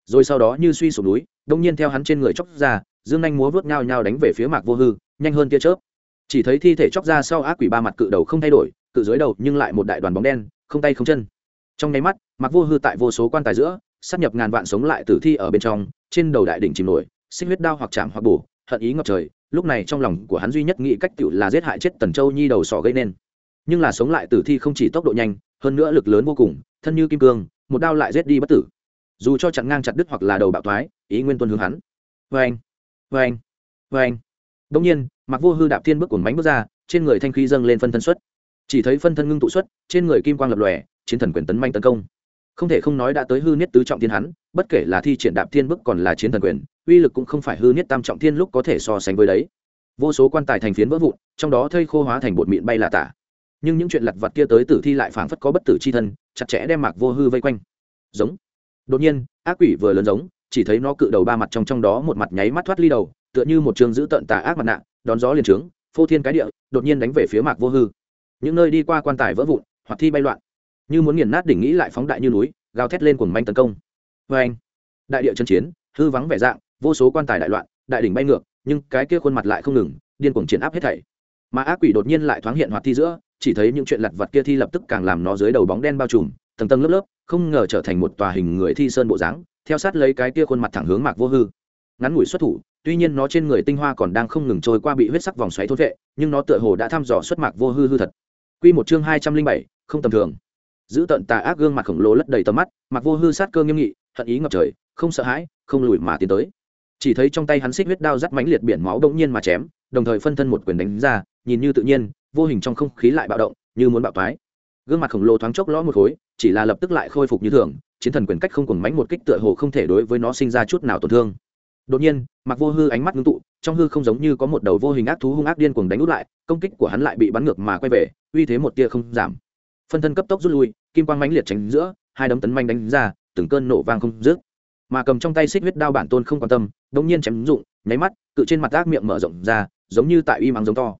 Rồi sau đó như suy sụp núi, đông nhiên theo hắn trên người chóc ra dương nhanh múa vớt nhau nhau đánh về phía mạc vô hư, nhanh hơn tia chớp. Chỉ thấy thi thể chóc ra sau ác quỷ ba mặt cự đầu không thay đổi, cự dưới đầu nhưng lại một đại đoàn bóng đen, không tay không chân. Trong nháy mắt, mạc vô hư tại vô số quan tài giữa, sắp nhập ngàn vạn sống lại tử thi ở bên trong, trên đầu đại đỉnh chìm nổi, xích huyết đao hoặc chạm hoặc bổ, hận ý ngập trời, lúc này trong lòng của hắn duy nhất nghĩ cách tựu là giết hại chết tần châu nhi đầu sỏ gây nên. Nhưng là sống lại tử thi không chỉ tốc độ nhanh, hơn nữa lực lớn vô cùng, thân như kim cương, một đao lại giết đi bất tử. Dù cho chặn ngang chặt đứt hoặc là đầu bạo thoái, ý nguyên tuân hướng hắn. Vê anh vê anh vê anh. Đông nhiên mặc vô hư đạp thiên bước cuồng bánh bước ra, trên người thanh khí dâng lên phân thân xuất. Chỉ thấy phân thân ngưng tụ xuất, trên người kim quang lập lòe, chiến thần quyền tấn manh tấn công. Không thể không nói đã tới hư niết tứ trọng thiên hắn, bất kể là thi triển đạp thiên bức còn là chiến thần quyền, uy lực cũng không phải hư niết tam trọng thiên lúc có thể so sánh với đấy. Vô số quan tài thành phiến vỡ vụn, trong đó thây khô hóa thành bột mịn bay là tả. Nhưng những chuyện lặt vặt kia tới tử thi lại phảng phất có bất tử c h i thân, chặt chẽ đem mạc vô hư vây quanh. Giống. Đột nhiên, ác quỷ vừa lớn giống chỉ thấy nó cự đầu ba mặt trong trong đó một mặt nháy mắt thoát ly đầu, tựa như một trường giữ tận tà ác mặt nạ, đón gió liền trướng, phô thiên cái địa, đột nhiên đánh về phía mạc vô hư. Những nơi đi qua quan tài vỡ vụn hoặc thi bay loạn. Như muốn nghiền nát đỉnh nghĩ lại phóng đại như núi, gào thét lên cuồng manh tấn công. Vê anh, đại địa chân chiến, hư vắng vẻ dạng, vô số quan tài đại loạn, đại đỉnh bay ngược, nhưng cái kia khuôn mặt lại không ngừng, điên cuồng triển áp hết thảy. Mà ác quỷ đột nhiên lại thoáng hiện hoạt thi giữa, chỉ thấy những chuyện lặt vặt kia thi lập tức càng làm nó dưới đầu bóng đen bao trùm, tầng tầng lớp lớp, không ngờ trở thành một tòa hình người thi sơn bộ dáng theo sát lấy cái kia khuôn mặt thẳng hướng mạc vô hư. Ngắn ngủi xuất thủ, tuy nhiên nó trên người tinh hoa còn đang không ngừng trôi qua bị huyết sắc vòng xoáy thốt vệ, nhưng nó tựa hồ đã thăm dò xuất mạc vô hư hư thật. Quy một chương hai trăm linh bảy, không tầm thường. Giữ tận tà ác gương mặt khổng lồ lất đầy tầm mắt, mạc vô hư sát cơ nghiêm nghị, hận ý ngập trời, không sợ hãi, không lùi mà tiến tới. Chỉ thấy trong tay hắn xích huyết đao rắt mãnh liệt biển máu đông nhiên mà chém, đồng thời phân thân một quyền đánh ra, nhìn như tự nhiên, vô hình trong không khí lại bạo động, như muốn bạo toái. Gương mặt khổng lồ thoáng chốc lõ một khối, chỉ là lập tức lại khôi phục như thường chiến thần quyền cách không cùng mánh một kích tựa hồ không thể đối với nó sinh ra chút nào tổn thương. Đột nhiên mặc vô hư ánh mắt ngưng tụ, trong hư không giống như có một đầu vô hình ác thú hung ác điên cuồng đánh út lại, công kích của hắn lại bị bắn ngược mà quay về, uy thế một tia không giảm. Phân thân cấp tốc rút lui, kim quang mãnh liệt tránh giữa, hai đấm tấn manh đánh ra, từng cơn nổ vang không dứt. Mà cầm trong tay xích huyết đao bản tôn không quan tâm, đống nhiên chém dụng, nháy mắt, cự trên mặt ác miệng mở rộng ra, giống như tại uy mắng giống to.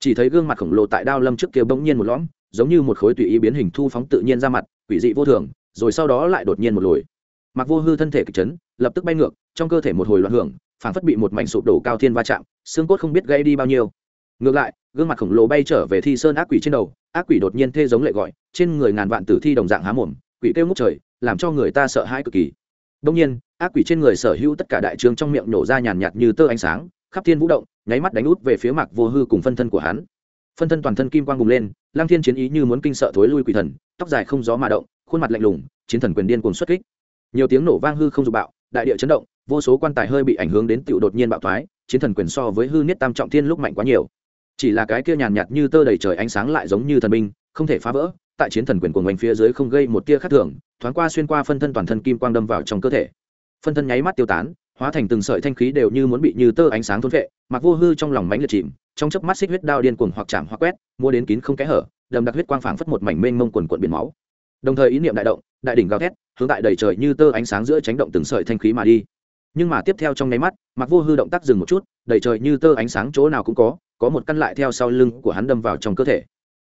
Chỉ thấy gương mặt khổng lồ tại đao lâm trước kia bỗng nhiên một lõm, giống như một khối tùy ý biến hình thu phóng tự nhiên ra mặt, quỷ dị vô thường rồi sau đó lại đột nhiên một lồi mặc vô hư thân thể kịch chấn, lập tức bay ngược, trong cơ thể một hồi loạn hưởng, phảng phất bị một mảnh sụp đổ cao thiên va chạm, xương cốt không biết gây đi bao nhiêu. Ngược lại, gương mặt khổng lồ bay trở về thi sơn ác quỷ trên đầu, ác quỷ đột nhiên thê giống lệ gọi, trên người ngàn vạn tử thi đồng dạng há mồm, quỷ kêu ngút trời, làm cho người ta sợ hãi cực kỳ. Đông nhiên, ác quỷ trên người sở hữu tất cả đại trương trong miệng nổ ra nhàn nhạt như tơ ánh sáng, khắp thiên vũ động, nháy mắt đánh út về phía mạc vô hư cùng phân thân của hắn. Phân thân toàn thân kim quang bùng lên lang thiên chiến ý như muốn kinh sợ thối lui quỷ thần, tóc dài không gió mà động khuôn mặt lạnh lùng, chiến thần quyền điên cuồng xuất kích. Nhiều tiếng nổ vang hư không dục bạo, đại địa chấn động, vô số quan tài hơi bị ảnh hưởng đến tựu đột nhiên bạo thoái, chiến thần quyền so với hư niết tam trọng thiên lúc mạnh quá nhiều. Chỉ là cái kia nhàn nhạt như tơ đầy trời ánh sáng lại giống như thần binh, không thể phá vỡ, tại chiến thần quyền của ngành phía dưới không gây một tia khác thường, thoáng qua xuyên qua phân thân toàn thân kim quang đâm vào trong cơ thể. Phân thân nháy mắt tiêu tán, hóa thành từng sợi thanh khí đều như muốn bị như tơ ánh sáng thôn vệ mặc vô hư trong lòng mánh liệt chìm, trong chớp mắt xích huyết đao điên cuồng hoặc chạm hoặc quét mua đến kín không kẽ hở, đầm đặc huyết quang phảng phất một mảnh mênh mông quần quận biển máu đồng thời ý niệm đại động, đại đỉnh gào thét, hướng tại đầy trời như tơ ánh sáng giữa tránh động từng sợi thanh khí mà đi. Nhưng mà tiếp theo trong nháy mắt mặc vô hư động tác dừng một chút, đầy trời như tơ ánh sáng chỗ nào cũng có có một căn lại theo sau lưng của hắn đâm vào trong cơ thể.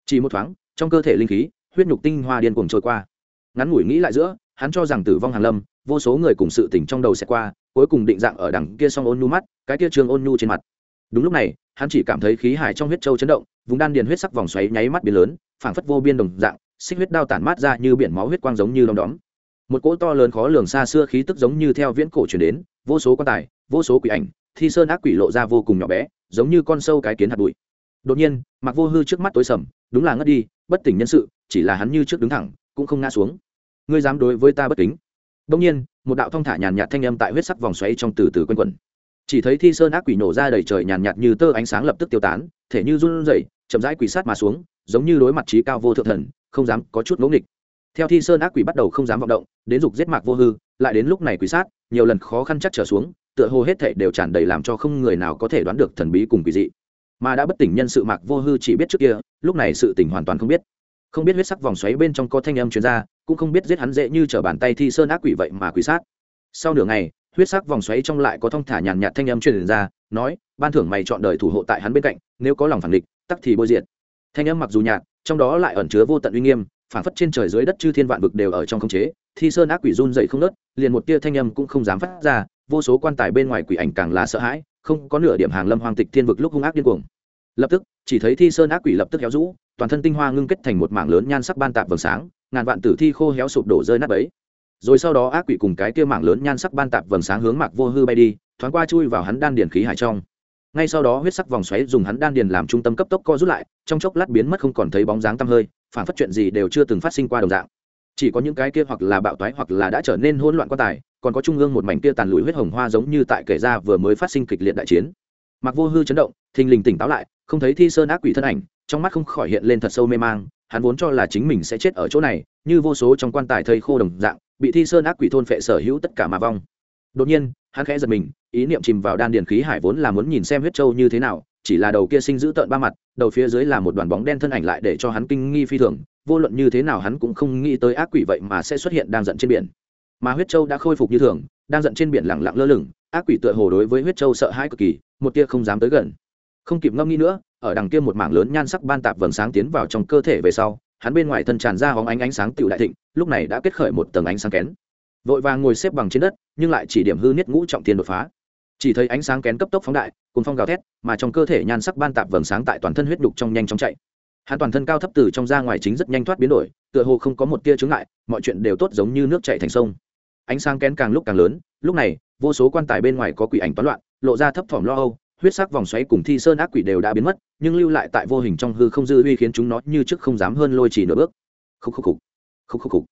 Chỉ một thoáng, trong cơ thể linh khí, huyết nhục tinh hoa điên cuồng trôi qua. Ngắn ngủi nghĩ lại giữa, hắn cho rằng tử vong hàn lâm, vô số người cùng sự tỉnh trong đầu sẽ qua, cuối cùng định dạng ở đằng kia song ôn nhu mắt, cái kia trường ôn nhu trên mặt. Đúng lúc này, hắn chỉ cảm thấy khí hải trong huyết châu chấn động, vùng đan điền huyết sắc vòng xoáy nháy mắt biến lớn, phảng phất vô biên đồng dạng xích huyết đao tản mát ra như biển máu huyết quang giống như đom đóm. Một cỗ to lớn khó lường xa xưa khí tức giống như theo viễn cổ truyền đến, vô số quan tài, vô số quỷ ảnh, thi sơn ác quỷ lộ ra vô cùng nhỏ bé, giống như con sâu cái kiến hạt bụi. Đột nhiên mặc vô hư trước mắt tối sầm, đúng là ngất đi, bất tỉnh nhân sự, chỉ là hắn như trước đứng thẳng, cũng không ngã xuống. Ngươi dám đối với ta bất kính. Đông nhiên, một đạo thông thả nhàn nhạt thanh âm tại huyết sắc vòng xoáy trong từ từ quanh quẩn. Chỉ thấy thi sơn ác quỷ nổ ra đầy trời nhàn nhạt như tơ ánh sáng lập tức tiêu tán, thể như run rẩy chậm rãi quỳ sát mà xuống, giống như đối mặt trí cao vô thượng thần, không dám có chút ngỗ nghịch. Theo thi sơn ác quỷ bắt đầu không dám vọng động, đến dục giết mạc vô hư, lại đến lúc này quỷ sát, nhiều lần khó khăn chắc trở xuống, tựa hồ hết thể đều tràn đầy làm cho không người nào có thể đoán được thần bí cùng quỷ dị. Mà đã bất tỉnh nhân sự mạc vô hư chỉ biết trước kia, lúc này sự tỉnh hoàn toàn không biết. Không biết huyết sắc vòng xoáy bên trong có thanh âm chuyên gia cũng không biết giết hắn dễ như t r ở bàn tay thi sơn ác quỷ vậy mà quỷ sát. Sau nửa ngày huyết sắc vòng xoáy trong lại có thong thả nhàn nhạt thanh âm truyền ra nói ban thưởng mày chọn đời thủ hộ tại hắn bên cạnh nếu có lòng phản địch tắc thì bôi diện thanh âm mặc dù nhạt trong đó lại ẩn chứa vô tận uy nghiêm phản phất trên trời dưới đất chư thiên vạn vực đều ở trong khống chế thi sơn ác quỷ run dậy không ngớt, liền một tia thanh âm cũng không dám phát ra vô số quan tài bên ngoài quỷ ảnh càng là sợ hãi không có nửa điểm hàng lâm hoang tịch thiên vực lúc hung ác điên cuồng lập tức chỉ thấy thi sơn ác quỷ lập tức héo rũ toàn thân tinh hoa ngưng kết thành một mảng lớn nhan sắc ban tạp vầng sáng ngàn vạn tử thi khô héo sụp đổ rơi nát bấy rồi sau đó ác quỷ cùng cái kia mảng lớn nhan sắc ban tạp vầng sáng hướng mạc vô hư bay đi, thoáng qua chui vào hắn đan điền khí hải trong. Ngay sau đó huyết sắc vòng xoáy dùng hắn đan điền làm trung tâm cấp tốc co rút lại, trong chốc lát biến mất không còn thấy bóng dáng tăm hơi, phản phát chuyện gì đều chưa từng phát sinh qua đồng dạng. Chỉ có những cái kia hoặc là bạo toái hoặc là đã trở nên hỗn loạn quan tài, còn có trung ương một mảnh kia tàn lùi huyết hồng hoa giống như tại kể ra vừa mới phát sinh kịch liệt đại chiến. Mặc vô hư chấn động, thình lình tỉnh táo lại, không thấy thi sơn ác quỷ thân ảnh, trong mắt không khỏi hiện lên thật sâu mê mang, hắn vốn cho là chính mình sẽ chết ở chỗ này, như vô số trong quan tài thây khô đồng dạng bị thi sơn ác quỷ thôn phệ sở hữu tất cả mà vong. Đột nhiên, hắn khẽ giật mình, ý niệm chìm vào đan điền khí hải vốn là muốn nhìn xem huyết châu như thế nào, chỉ là đầu kia sinh giữ tợn ba mặt, đầu phía dưới là một đoàn bóng đen thân ảnh lại để cho hắn kinh nghi phi thường, vô luận như thế nào hắn cũng không nghĩ tới ác quỷ vậy mà sẽ xuất hiện đang giận trên biển. Mà huyết châu đã khôi phục như thường, đang giận trên biển lẳng lặng lơ lửng, ác quỷ tựa hồ đối với huyết châu sợ hãi cực kỳ, một tia không dám tới gần. Không kịp ngâm nghĩ nữa, ở đằng kia một mảng lớn nhan sắc ban tạp vầng sáng tiến vào trong cơ thể về sau hắn bên ngoài thân tràn ra hóng ánh ánh sáng tựu đại thịnh, lúc này đã kết khởi một tầng ánh sáng kén. Vội vàng ngồi xếp bằng trên đất, nhưng lại chỉ điểm hư niết ngũ trọng thiên đột phá. Chỉ thấy ánh sáng kén cấp tốc phóng đại cùng phong gào thét, mà trong cơ thể nhan sắc ban tạp vầng sáng tại toàn thân huyết đục trong nhanh chóng chạy. Hắn toàn thân cao thấp từ trong ra ngoài chính rất nhanh thoát biến đổi, tựa hồ không có một tia chướng ngại, mọi chuyện đều tốt giống như nước chạy thành sông. Ánh sáng kén càng lúc càng lớn, lúc này, vô số quan tài bên ngoài có quỷ ảnh toán loạn, lộ ra thấp thỏm lo âu huyết sắc vòng xoáy cùng thi sơn ác quỷ đều đã biến mất, nhưng lưu lại tại vô hình trong hư không dư uy khiến chúng nó như trước không dám hơn lôi chỉ nửa bước. Khúc khúc khúc khúc khúc khúc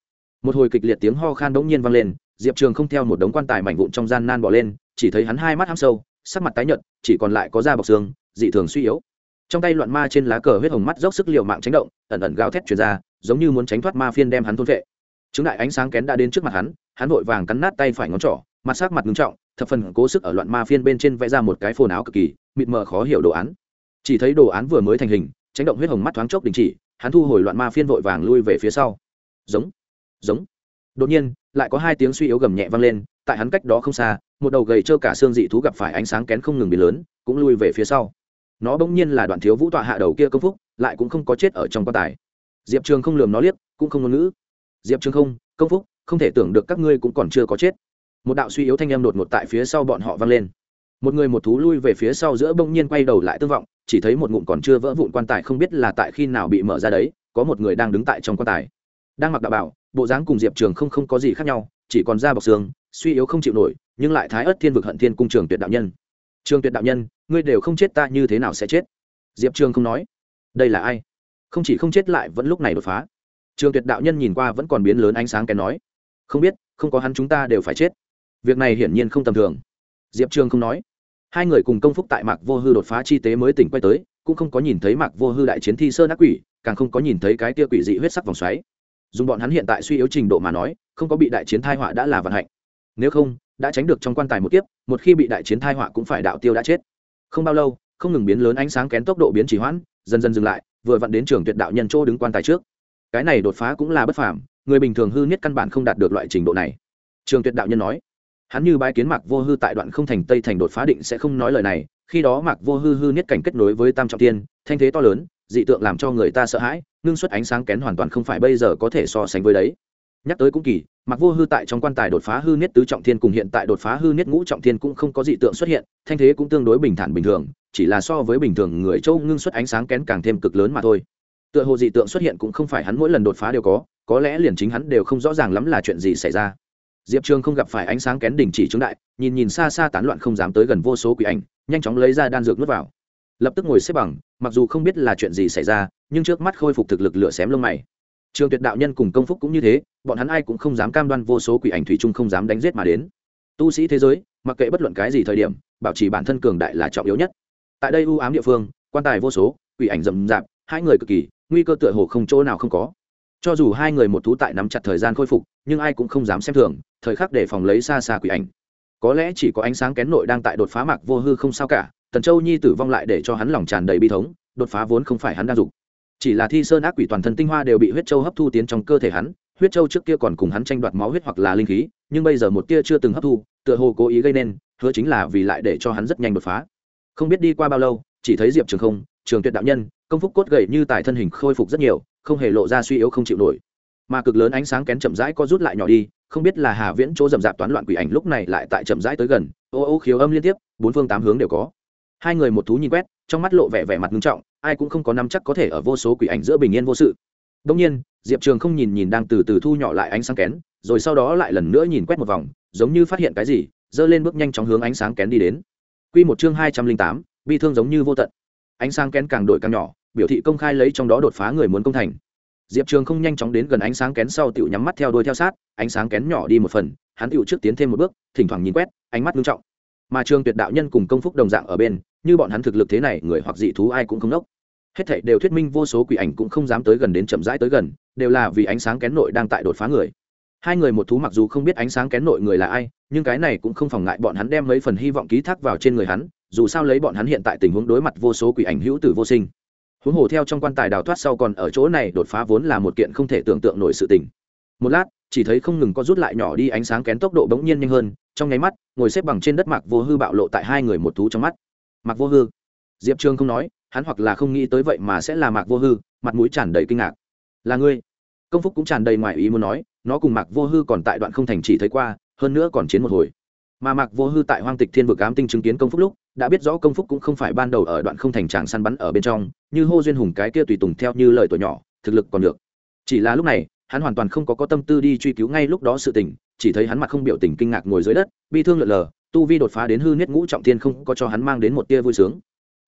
một hồi kịch liệt tiếng ho khan đống nhiên vang lên, diệp trường không theo một đống quan tài mảnh vụn trong gian nan bỏ lên, chỉ thấy hắn hai mắt ham sâu, sắc mặt tái nhợt, chỉ còn lại có da bọc xương, dị thường suy yếu. Trong tay loạn ma trên lá cờ huyết hồng mắt dốc sức liều mạng tránh động, ẩn ẩn gào thét chuyển ra, giống như muốn tránh thoát ma phiên đem hắn thôn vệ. Chứng đại ánh sáng kén đã đến trước mặt hắn hắn vội vàng cắn nát tay phải ngón trỏ mặt sắc mặt ngưng trọng, thập phần cố sức ở loạn ma phiên bên trên vẽ ra một cái phồn áo cực kỳ, mịt mờ khó hiểu đồ án. Chỉ thấy đồ án vừa mới thành hình, tránh động huyết hồng mắt thoáng chốc đình chỉ, hắn thu hồi loạn ma phiên vội vàng lui về phía sau. Giống giống. Đột nhiên, lại có hai tiếng suy yếu gầm nhẹ vang lên, tại hắn cách đó không xa, một đầu gầy trơ cả xương dị thú gặp phải ánh sáng kén không ngừng biến lớn, cũng lui về phía sau. Nó bỗng nhiên là đoạn thiếu vũ tọa hạ đầu kia công phúc, lại cũng không có chết ở trong quan tài. Diệp trường không lườm nó liếc, cũng không ngôn ngữ. Diệp trường không, công phúc, không thể tưởng được các ngươi cũng còn chưa có chết một đạo suy yếu thanh âm đột ngột tại phía sau bọn họ vang lên. Một người một thú lui về phía sau giữa bỗng nhiên quay đầu lại tương vọng, chỉ thấy một ngụm còn chưa vỡ vụn quan tài không biết là tại khi nào bị mở ra đấy, có một người đang đứng tại trong quan tài. Đang mặc đạo bảo, bộ dáng cùng diệp trường không không có gì khác nhau, chỉ còn da bọc xương, suy yếu không chịu nổi, nhưng lại thái ớt thiên vực hận thiên cung trường tuyệt đạo nhân. Trường tuyệt đạo nhân, ngươi đều không chết ta như thế nào sẽ chết? Diệp trường không nói. Đây là ai? Không chỉ không chết lại vẫn lúc này đột phá. Trường tuyệt đạo nhân nhìn qua vẫn còn biến lớn ánh sáng cái nói. Không biết, không có hắn chúng ta đều phải chết việc này hiển nhiên không tầm thường. Diệp trường không nói. Hai người cùng công phúc tại mạc vô hư đột phá chi tế mới tỉnh quay tới, cũng không có nhìn thấy mạc vô hư đại chiến thi sơn ác quỷ, càng không có nhìn thấy cái tia quỷ dị huyết sắc vòng xoáy. Dùng bọn hắn hiện tại suy yếu trình độ mà nói, không có bị đại chiến thai họa đã là vận hạnh. Nếu không, đã tránh được trong quan tài một tiếp một khi bị đại chiến thai họa cũng phải đạo tiêu đã chết. Không bao lâu, không ngừng biến lớn ánh sáng kén tốc độ biến chỉ hoãn, dần dần dừng lại, vừa vặn đến trường tuyệt đạo nhân chỗ đứng quan tài trước. Cái này đột phá cũng là bất phàm, người bình thường hư nhất căn bản không đạt được loại trình độ này. Trường tuyệt đạo nhân nói hắn như bái kiến mạc vô hư tại đoạn không thành tây thành đột phá định sẽ không nói lời này, khi đó mạc vô hư hư nhất cảnh kết nối với tam trọng tiên thanh thế to lớn, dị tượng làm cho người ta sợ hãi, ngưng xuất ánh sáng kén hoàn toàn không phải bây giờ có thể so sánh với đấy. Nhắc tới cũng kỳ mặc vô hư tại trong quan tài đột phá hư niết tứ trọng thiên cùng hiện tại đột phá hư niết ngũ trọng thiên cũng không có dị tượng xuất hiện, thanh thế cũng tương đối bình thản bình thường, chỉ là so với bình thường người châu ngưng xuất ánh sáng kén càng thêm cực lớn mà thôi. Tựa hồ dị tượng xuất hiện cũng không phải hắn mỗi lần đột phá đều có có lẽ liền chính hắn đều không rõ ràng lắm là chuyện gì xảy ra diệp trường không gặp phải ánh sáng kén đỉnh chỉ trướng đại, nhìn nhìn xa xa tán loạn không dám tới gần vô số quỷ ảnh, nhanh chóng lấy ra đan dược nuốt vào. Lập tức ngồi xếp bằng, mặc dù không biết là chuyện gì xảy ra, nhưng trước mắt khôi phục thực lực lửa xém lông mày. Trường tuyệt đạo nhân cùng công phúc cũng như thế, bọn hắn ai cũng không dám cam đoan vô số quỷ ảnh thủy chung không dám đánh giết mà đến. Tu sĩ thế giới, mặc kệ bất luận cái gì thời điểm, bảo trì bản thân cường đại là trọng yếu nhất. Tại đây ưu ám địa phương, quan tài vô số, quỷ ảnh rậm rạp, hai người cực kỳ, nguy cơ tựa hồ không chỗ nào không có. Cho dù hai người một thú tại nắm chặt thời gian khôi phục nhưng ai cũng không dám xem thường, thời khắc để phòng lấy xa xa quỷ ảnh. Có lẽ chỉ có ánh sáng kén nội đang tại đột phá mạc vô hư không sao cả, tần châu nhi tử vong lại để cho hắn lòng tràn đầy bi thống, đột phá vốn không phải hắn đang dục. Chỉ là thi sơn ác quỷ toàn thân tinh hoa đều bị huyết châu hấp thu tiến trong cơ thể hắn, huyết châu trước kia còn cùng hắn tranh đoạt máu huyết hoặc là linh khí, nhưng bây giờ một tia chưa từng hấp thu, tựa hồ cố ý gây nên, hứa chính là vì lại để cho hắn rất nhanh đột phá. Không biết đi qua bao lâu, chỉ thấy diệp trường không, trường tuyệt đạo nhân, công phúc cốt gậy như tài thân hình khôi phục rất nhiều, không hề lộ ra suy yếu không chịu nổi mà cực lớn ánh sáng kén chậm rãi có rút lại nhỏ đi, không biết là hà viễn chỗ rậm rạp toán loạn quỷ ảnh lúc này lại tại chậm rãi tới gần, ô ô khiếu âm liên tiếp, bốn phương tám hướng đều có. Hai người một thú nhìn quét, trong mắt lộ vẻ vẻ mặt nghiêm trọng, ai cũng không có nắm chắc có thể ở vô số quỷ ảnh giữa bình yên vô sự. Đông nhiên, diệp trường không nhìn nhìn đang từ từ thu nhỏ lại ánh sáng kén, rồi sau đó lại lần nữa nhìn quét một vòng, giống như phát hiện cái gì, giơ lên bước nhanh chóng hướng ánh sáng kén đi đến. Quy một chương hai trăm linh tám, bi thương giống như vô tận. Ánh sáng kén càng đổi càng nhỏ, biểu thị công khai lấy trong đó đột phá người muốn công thành diệp trường không nhanh chóng đến gần ánh sáng kén sau tựu nhắm mắt theo đuôi theo sát, ánh sáng kén nhỏ đi một phần, hắn tựu trước tiến thêm một bước, thỉnh thoảng nhìn quét, ánh mắt nghiêm trọng. Mà trường tuyệt đạo nhân cùng công phúc đồng dạng ở bên, như bọn hắn thực lực thế này, người hoặc dị thú ai cũng không nốc. Hết thảy đều thuyết minh vô số quỷ ảnh cũng không dám tới gần đến chậm rãi tới gần, đều là vì ánh sáng kén nội đang tại đột phá người. Hai người một thú mặc dù không biết ánh sáng kén nội người là ai, nhưng cái này cũng không phòng ngại bọn hắn đem mấy phần hy vọng ký thác vào trên người hắn, dù sao lấy bọn hắn hiện tại tình huống đối mặt vô số quỷ ảnh hữu tử vô sinh huống hồ theo trong quan tài đào thoát sau còn ở chỗ này đột phá vốn là một kiện không thể tưởng tượng nổi sự tình. Một lát, chỉ thấy không ngừng có rút lại nhỏ đi ánh sáng kén tốc độ bỗng nhiên nhanh hơn, trong nháy mắt, ngồi xếp bằng trên đất mạc vô hư bạo lộ tại hai người một thú trong mắt. Mạc vô hư. Diệp trương không nói, hắn hoặc là không nghĩ tới vậy mà sẽ là mạc vô hư, mặt mũi tràn đầy kinh ngạc. Là ngươi. Công phúc cũng tràn đầy ngoài ý muốn nói, nó cùng mạc vô hư còn tại đoạn không thành chỉ thấy qua, hơn nữa còn chiến một hồi. Mà mạc vô hư tại hoang tịch thiên vực ám tinh chứng kiến công phúc lúc đã biết rõ công phúc cũng không phải ban đầu ở đoạn không thành tràng săn bắn ở bên trong, như hô duyên hùng cái kia tùy tùng theo như lời tuổi nhỏ, thực lực còn được. Chỉ là lúc này, hắn hoàn toàn không có có tâm tư đi truy cứu ngay lúc đó sự tình, chỉ thấy hắn mặt không biểu tình kinh ngạc ngồi dưới đất, bi thương lợn lờ, tu vi đột phá đến hư niết ngũ trọng thiên không có cho hắn mang đến một tia vui sướng.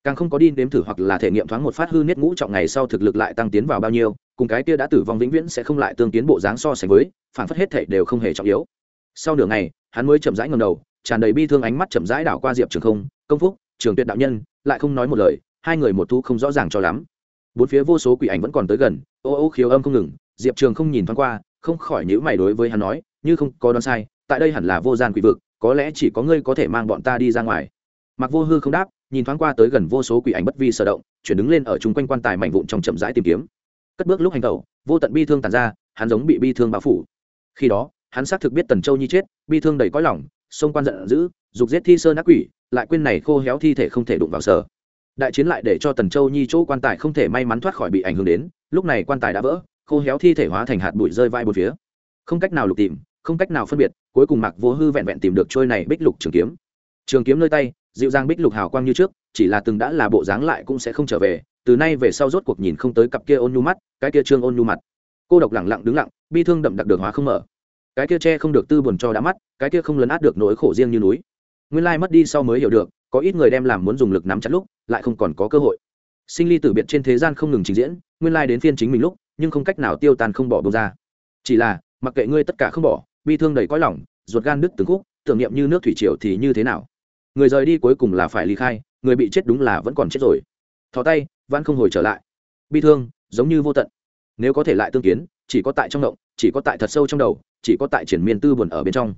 Càng không có đi nếm thử hoặc là thể nghiệm thoáng một phát hư niết ngũ trọng ngày sau thực lực lại tăng tiến vào bao nhiêu, cùng cái kia đã tử vong vĩnh viễn sẽ không lại tương tiến bộ dáng so sánh với, phản phất hết thể đều không hề trọng yếu. Sau nửa ngày, hắn mới chậm rãi ngầm đầu tràn đầy bi thương ánh mắt chậm rãi đảo qua diệp trường không, công phúc, trường tuyệt đạo nhân, lại không nói một lời, hai người một thu không rõ ràng cho lắm. Bốn phía vô số quỷ ảnh vẫn còn tới gần, ô ô khiếu âm không ngừng, diệp trường không nhìn thoáng qua, không khỏi nhữ mày đối với hắn nói, như không có đoán sai, tại đây hẳn là vô gian quỷ vực, có lẽ chỉ có ngươi có thể mang bọn ta đi ra ngoài. Mặc vô hư không đáp, nhìn thoáng qua tới gần vô số quỷ ảnh bất vi sở động, chuyển đứng lên ở chung quanh quan tài mảnh vụn trong chậm rãi tìm kiếm. Cất bước lúc hành tẩu, vô tận bi thương tàn ra, hắn giống bị bi thương bao phủ. Khi đó, hắn xác thực biết tần châu nhi chết, bi thương đầy cõi lòng sông quan giận dữ, dục giết thi sơn ác quỷ, lại quên này khô héo thi thể không thể đụng vào sở. Đại chiến lại để cho tần châu nhi chỗ quan tài không thể may mắn thoát khỏi bị ảnh hưởng đến, lúc này quan tài đã vỡ, khô héo thi thể hóa thành hạt bụi rơi vai một phía. Không cách nào lục tìm, không cách nào phân biệt, cuối cùng mạc vô hư vẹn vẹn tìm được trôi này bích lục trường kiếm. Trường kiếm nơi tay, dịu dàng bích lục hào quang như trước, chỉ là từng đã là bộ dáng lại cũng sẽ không trở về, từ nay về sau rốt cuộc nhìn không tới cặp kia ôn nhu mắt, cái kia trương ôn nhu mặt. Cô độc lẳng lặng đứng lặng, bi thương đậm đặc được hóa không mở cái kia che không được tư buồn cho đã mắt cái kia không lấn át được nỗi khổ riêng như núi. Nguyên lai mất đi sau mới hiểu được có ít người đem làm muốn dùng lực nắm chặt lúc lại không còn có cơ hội. Sinh ly tử biệt trên thế gian không ngừng trình diễn nguyên lai đến phiên chính mình lúc nhưng không cách nào tiêu tan không bỏ bông ra. Chỉ là mặc kệ ngươi tất cả không bỏ bi thương đầy cõi lòng, ruột gan đứt từng khúc tưởng niệm như nước thủy triều thì như thế nào? Người rời đi cuối cùng là phải ly khai người bị chết đúng là vẫn còn chết rồi. Thò tay vẫn không hồi trở lại. Bi thương giống như vô tận. Nếu có thể lại tương kiến chỉ có tại trong động chỉ có tại thật sâu trong đầu chỉ có tại triển miên tư buồn ở bên trong.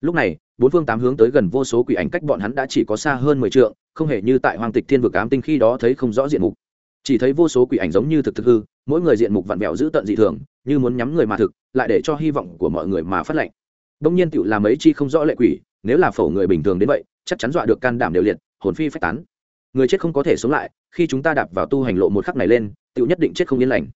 Lúc này, bốn phương tám hướng tới gần vô số quỷ ảnh cách bọn hắn đã chỉ có xa hơn mười t không hề như tại hoàng tịch thiên vực ám tinh khi đó thấy không rõ diện mục. Chỉ thấy vô số quỷ ảnh giống như thực thực hư, mỗi người diện mục vặn vẹo giữ tận dị thường, như muốn nhắm người mà thực, lại để cho hy vọng của mọi người mà phát lệnh. Đông nhiên tựu làm ấy chi không rõ lệ quỷ, nếu là phổ người bình thường đến vậy, chắc chắn dọa được can đảm đều liệt, hồn phi phách tán. Người chết không có thể sống lại, khi chúng ta đạp vào tu hành lộ một khắc này lên, tựu nhất định chết không yên lành.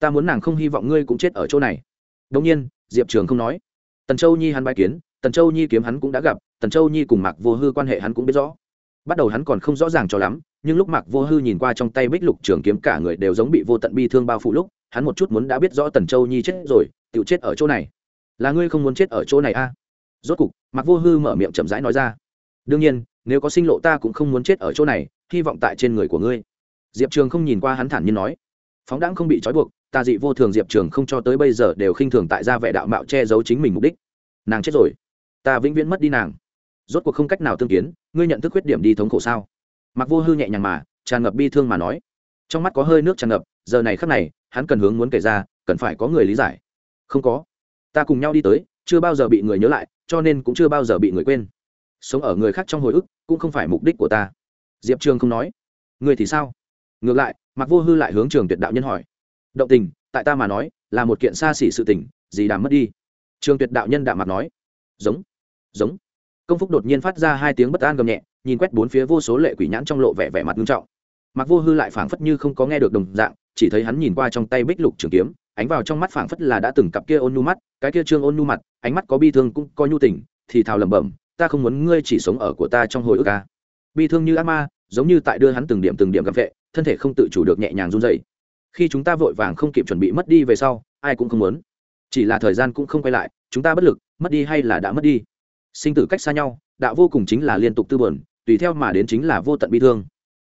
Ta muốn nàng không hy vọng ngươi cũng chết ở chỗ này đông nhiên, diệp trường không nói. Tần châu nhi hắn bài kiến, tần châu nhi kiếm hắn cũng đã gặp, tần châu nhi cùng mạc vô hư quan hệ hắn cũng biết rõ. Bắt đầu hắn còn không rõ ràng cho lắm, nhưng lúc mạc vô hư nhìn qua trong tay bích lục trường kiếm cả người đều giống bị vô tận bi thương bao phủ lúc, hắn một chút muốn đã biết rõ tần châu nhi chết rồi tự chết ở chỗ này. Là ngươi không muốn chết ở chỗ này a à? rốt cục, mạc vô hư mở miệng chậm rãi nói ra. Đương nhiên, nếu có sinh lộ ta cũng không muốn chết ở chỗ này, hy vọng tại trên người của ngươi. Diệp trường không nhìn qua hắn thản nhiên nói. Phóng đãng không bị trói buộc ta dị vô thường diệp trường không cho tới bây giờ đều khinh thường tại gia vẻ đạo mạo che giấu chính mình mục đích. Nàng chết rồi. Ta vĩnh viễn mất đi nàng. Rốt cuộc không cách nào tương kiến, ngươi nhận thức khuyết điểm đi thống khổ sao? Mặc vô hư nhẹ nhàng mà, tràn ngập bi thương mà nói. Trong mắt có hơi nước tràn ngập, giờ này khắc này, hắn cần hướng muốn kể ra, cần phải có người lý giải. Không có. Ta cùng nhau đi tới, chưa bao giờ bị người nhớ lại, cho nên cũng chưa bao giờ bị người quên. Sống ở người khác trong hồi ức, cũng không phải mục đích của ta. Diệp trường không nói. Người thì sao? Ngược lại mặc vô hư lại hướng trường tuyệt đạo nhân hỏi động tình, tại ta mà nói, là một kiện xa xỉ sự tình, gì đàm mất đi. Trường tuyệt đạo nhân đạm mặt nói. Giống giống. Công phúc đột nhiên phát ra hai tiếng bất an gầm nhẹ, nhìn quét bốn phía vô số lệ quỷ nhãn trong lộ vẻ vẻ mặt nghiêm trọng. Mặc vô hư lại phảng phất như không có nghe được đồng dạng, chỉ thấy hắn nhìn qua trong tay bích lục trường kiếm, ánh vào trong mắt phảng phất là đã từng cặp kia ôn nhu mắt, cái kia trương ôn nhu mặt, ánh mắt có bi thương cũng có nhu tình, thì thào lẩm bẩm, ta không muốn ngươi chỉ sống ở của ta trong hồi ức ca bi thương như ác ma, giống như tại đưa hắn từng điểm từng điểm gặp vệ, thân thể không tự chủ được nhẹ nhàng run dậy khi chúng ta vội vàng không kịp chuẩn bị mất đi về sau, ai cũng không muốn. Chỉ là thời gian cũng không quay lại, chúng ta bất lực, mất đi hay là đã mất đi. Sinh tử cách xa nhau, đạo vô cùng chính là liên tục tư buồn, tùy theo mà đến chính là vô tận bi thương.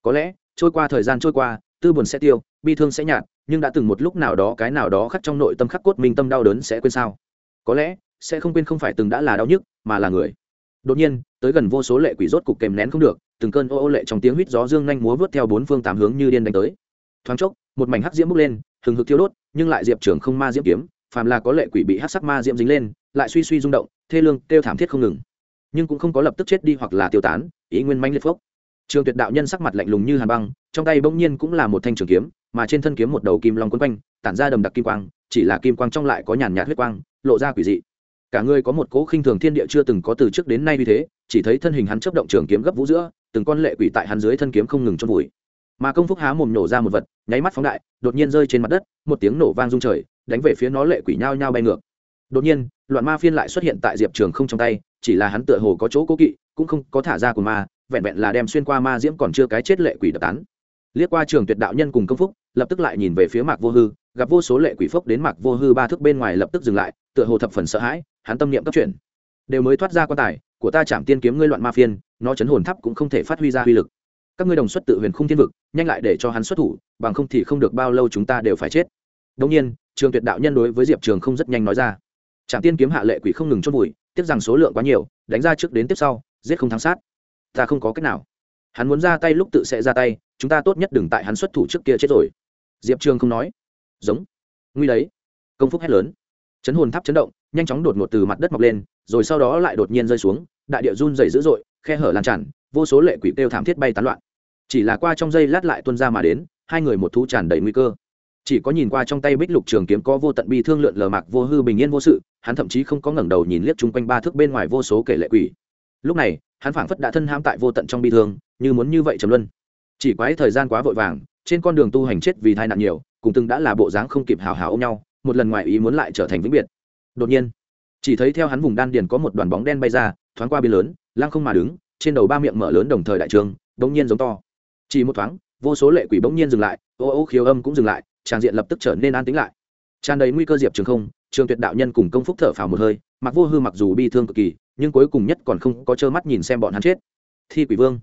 Có lẽ, trôi qua thời gian trôi qua, tư buồn sẽ tiêu, bi thương sẽ nhạt, nhưng đã từng một lúc nào đó cái nào đó khắc trong nội tâm khắc cốt minh tâm đau đớn sẽ quên sao? Có lẽ, sẽ không quên không phải từng đã là đau nhức, mà là người. Đột nhiên, tới gần vô số lệ quỷ rốt cục kèm nén không được, từng cơn ô ô lệ trong tiếng huýt gió dương nhanh múa vớt theo bốn phương tám hướng như điên đánh tới. Thoáng chốc một mảnh hắc diễm bốc lên, hừng hực thiêu đốt, nhưng lại diệp trường không ma diễm kiếm, phàm là có lệ quỷ bị hắc sắc ma diễm dính lên, lại suy suy rung động, thê lương, kêu thảm thiết không ngừng. Nhưng cũng không có lập tức chết đi hoặc là tiêu tán, ý nguyên manh liệt phốc. Trường tuyệt đạo nhân sắc mặt lạnh lùng như hàn băng, trong tay bỗng nhiên cũng là một thanh trường kiếm, mà trên thân kiếm một đầu kim long quấn quanh, tản ra đầm đặc kim quang, chỉ là kim quang trong lại có nhàn nhạt huyết quang, lộ ra quỷ dị. Cả người có một cỗ khinh thường thiên địa chưa từng có từ trước đến nay như thế, chỉ thấy thân hình hắn chấp động trường kiếm gấp vũ giữa, từng con lệ quỷ tại hắn dưới thân kiếm không ngừng trong vùi mà công phúc há mồm nổ ra một vật, nháy mắt phóng đại, đột nhiên rơi trên mặt đất, một tiếng nổ vang rung trời, đánh về phía nó lệ quỷ nhao nhao bay ngược. Đột nhiên, loạn ma phiên lại xuất hiện tại diệp trường không trong tay, chỉ là hắn tựa hồ có chỗ cố kỵ, cũng không có thả ra của ma, vẹn vẹn là đem xuyên qua ma diễm còn chưa cái chết lệ quỷ đập tán. Liếc qua trường tuyệt đạo nhân cùng công phúc, lập tức lại nhìn về phía mạc vô hư, gặp vô số lệ quỷ phốc đến mạc vô hư ba thước bên ngoài lập tức dừng lại, tựa hồ thập phần sợ hãi, hắn tâm niệm cấp chuyển. Đều mới thoát ra quan tài, của ta chạm tiên kiếm ngươi loạn ma phiên, nó chấn hồn thắp cũng không thể phát huy ra uy lực các ngươi đồng xuất tự huyền khung thiên vực, nhanh lại để cho hắn xuất thủ, bằng không thì không được bao lâu chúng ta đều phải chết. Đông nhiên, trường tuyệt đạo nhân đối với diệp trường không rất nhanh nói ra. Trạm tiên kiếm hạ lệ quỷ không ngừng chốt vùi, tiếc rằng số lượng quá nhiều, đánh ra trước đến tiếp sau, giết không thắng sát. Ta không có cách nào. Hắn muốn ra tay lúc tự sẽ ra tay, chúng ta tốt nhất đừng tại hắn xuất thủ trước kia chết rồi. Diệp trường không nói. Giống. Nguy đấy. Công phúc hét lớn. Chấn hồn tháp chấn động, nhanh chóng đột ngột từ mặt đất mọc lên, rồi sau đó lại đột nhiên rơi xuống, đại địa run dày dữ dội, khe hở lan tràn vô số lệ quỷ kêu thảm thiết bay tán loạn. Chỉ là qua trong giây lát lại tuân ra mà đến, hai người một thú tràn đầy nguy cơ. Chỉ có nhìn qua trong tay bích lục trường kiếm có vô tận bi thương lượn lờ mạc vô hư bình yên vô sự, hắn thậm chí không có ngẩng đầu nhìn liếc chung quanh ba thước bên ngoài vô số kể lệ quỷ. Lúc này, hắn phảng phất đã thân ham tại vô tận trong bi thương, như muốn như vậy trầm luân. Chỉ quái thời gian quá vội vàng, trên con đường tu hành chết vì tai nạn nhiều, cùng từng đã là bộ dáng không kịp hào hào ôm nhau, một lần ngoài ý muốn lại trở thành vĩnh biệt. Đột nhiên, chỉ thấy theo hắn vùng đan điền có một đoàn bóng đen bay ra, thoáng qua biên lớn, lăng không mà đứng trên đầu ba miệng mở lớn đồng thời đại trường, bỗng nhiên giống to. Chỉ một thoáng, vô số lệ quỷ bỗng nhiên dừng lại, ô ô khiếu âm cũng dừng lại tràn diện lập tức trở nên an tĩnh lại. Tràn đầy nguy cơ diệp trường không, trường tuyệt đạo nhân cùng công phúc thở phào một hơi, mặc vô hư mặc dù bi thương cực kỳ, nhưng cuối cùng nhất còn không có trơ mắt nhìn xem bọn hắn chết. Thi quỷ vương.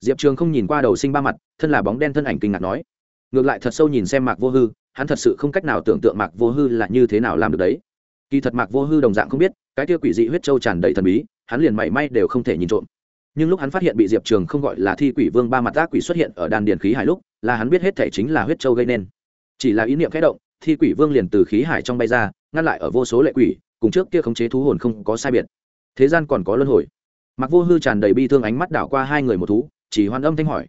Diệp trường không nhìn qua đầu sinh ba mặt, thân là bóng đen thân ảnh kinh ngạc nói. Ngược lại thật sâu nhìn xem mạc vô hư, hắn thật sự không cách nào tưởng tượng mạc vô hư là như thế nào làm được đấy. Kỳ thật mạc vô hư đồng dạng không biết, cái kia quỷ dị huyết châu tràn đầy thần bí, hắn liền mảy may đều không thể nhìn trộm nhưng lúc hắn phát hiện bị diệp trường không gọi là thi quỷ vương ba mặt ác quỷ xuất hiện ở đàn điền khí hải lúc, là hắn biết hết thể chính là huyết châu gây nên. Chỉ là ý niệm khẽ động, thi quỷ vương liền từ khí hải trong bay ra, ngăn lại ở vô số lệ quỷ, cùng trước kia khống chế thú hồn không có sai biệt. Thế gian còn có luân hồi. Mặc vô hư tràn đầy bi thương ánh mắt đảo qua hai người một thú, chỉ hoan âm thanh hỏi.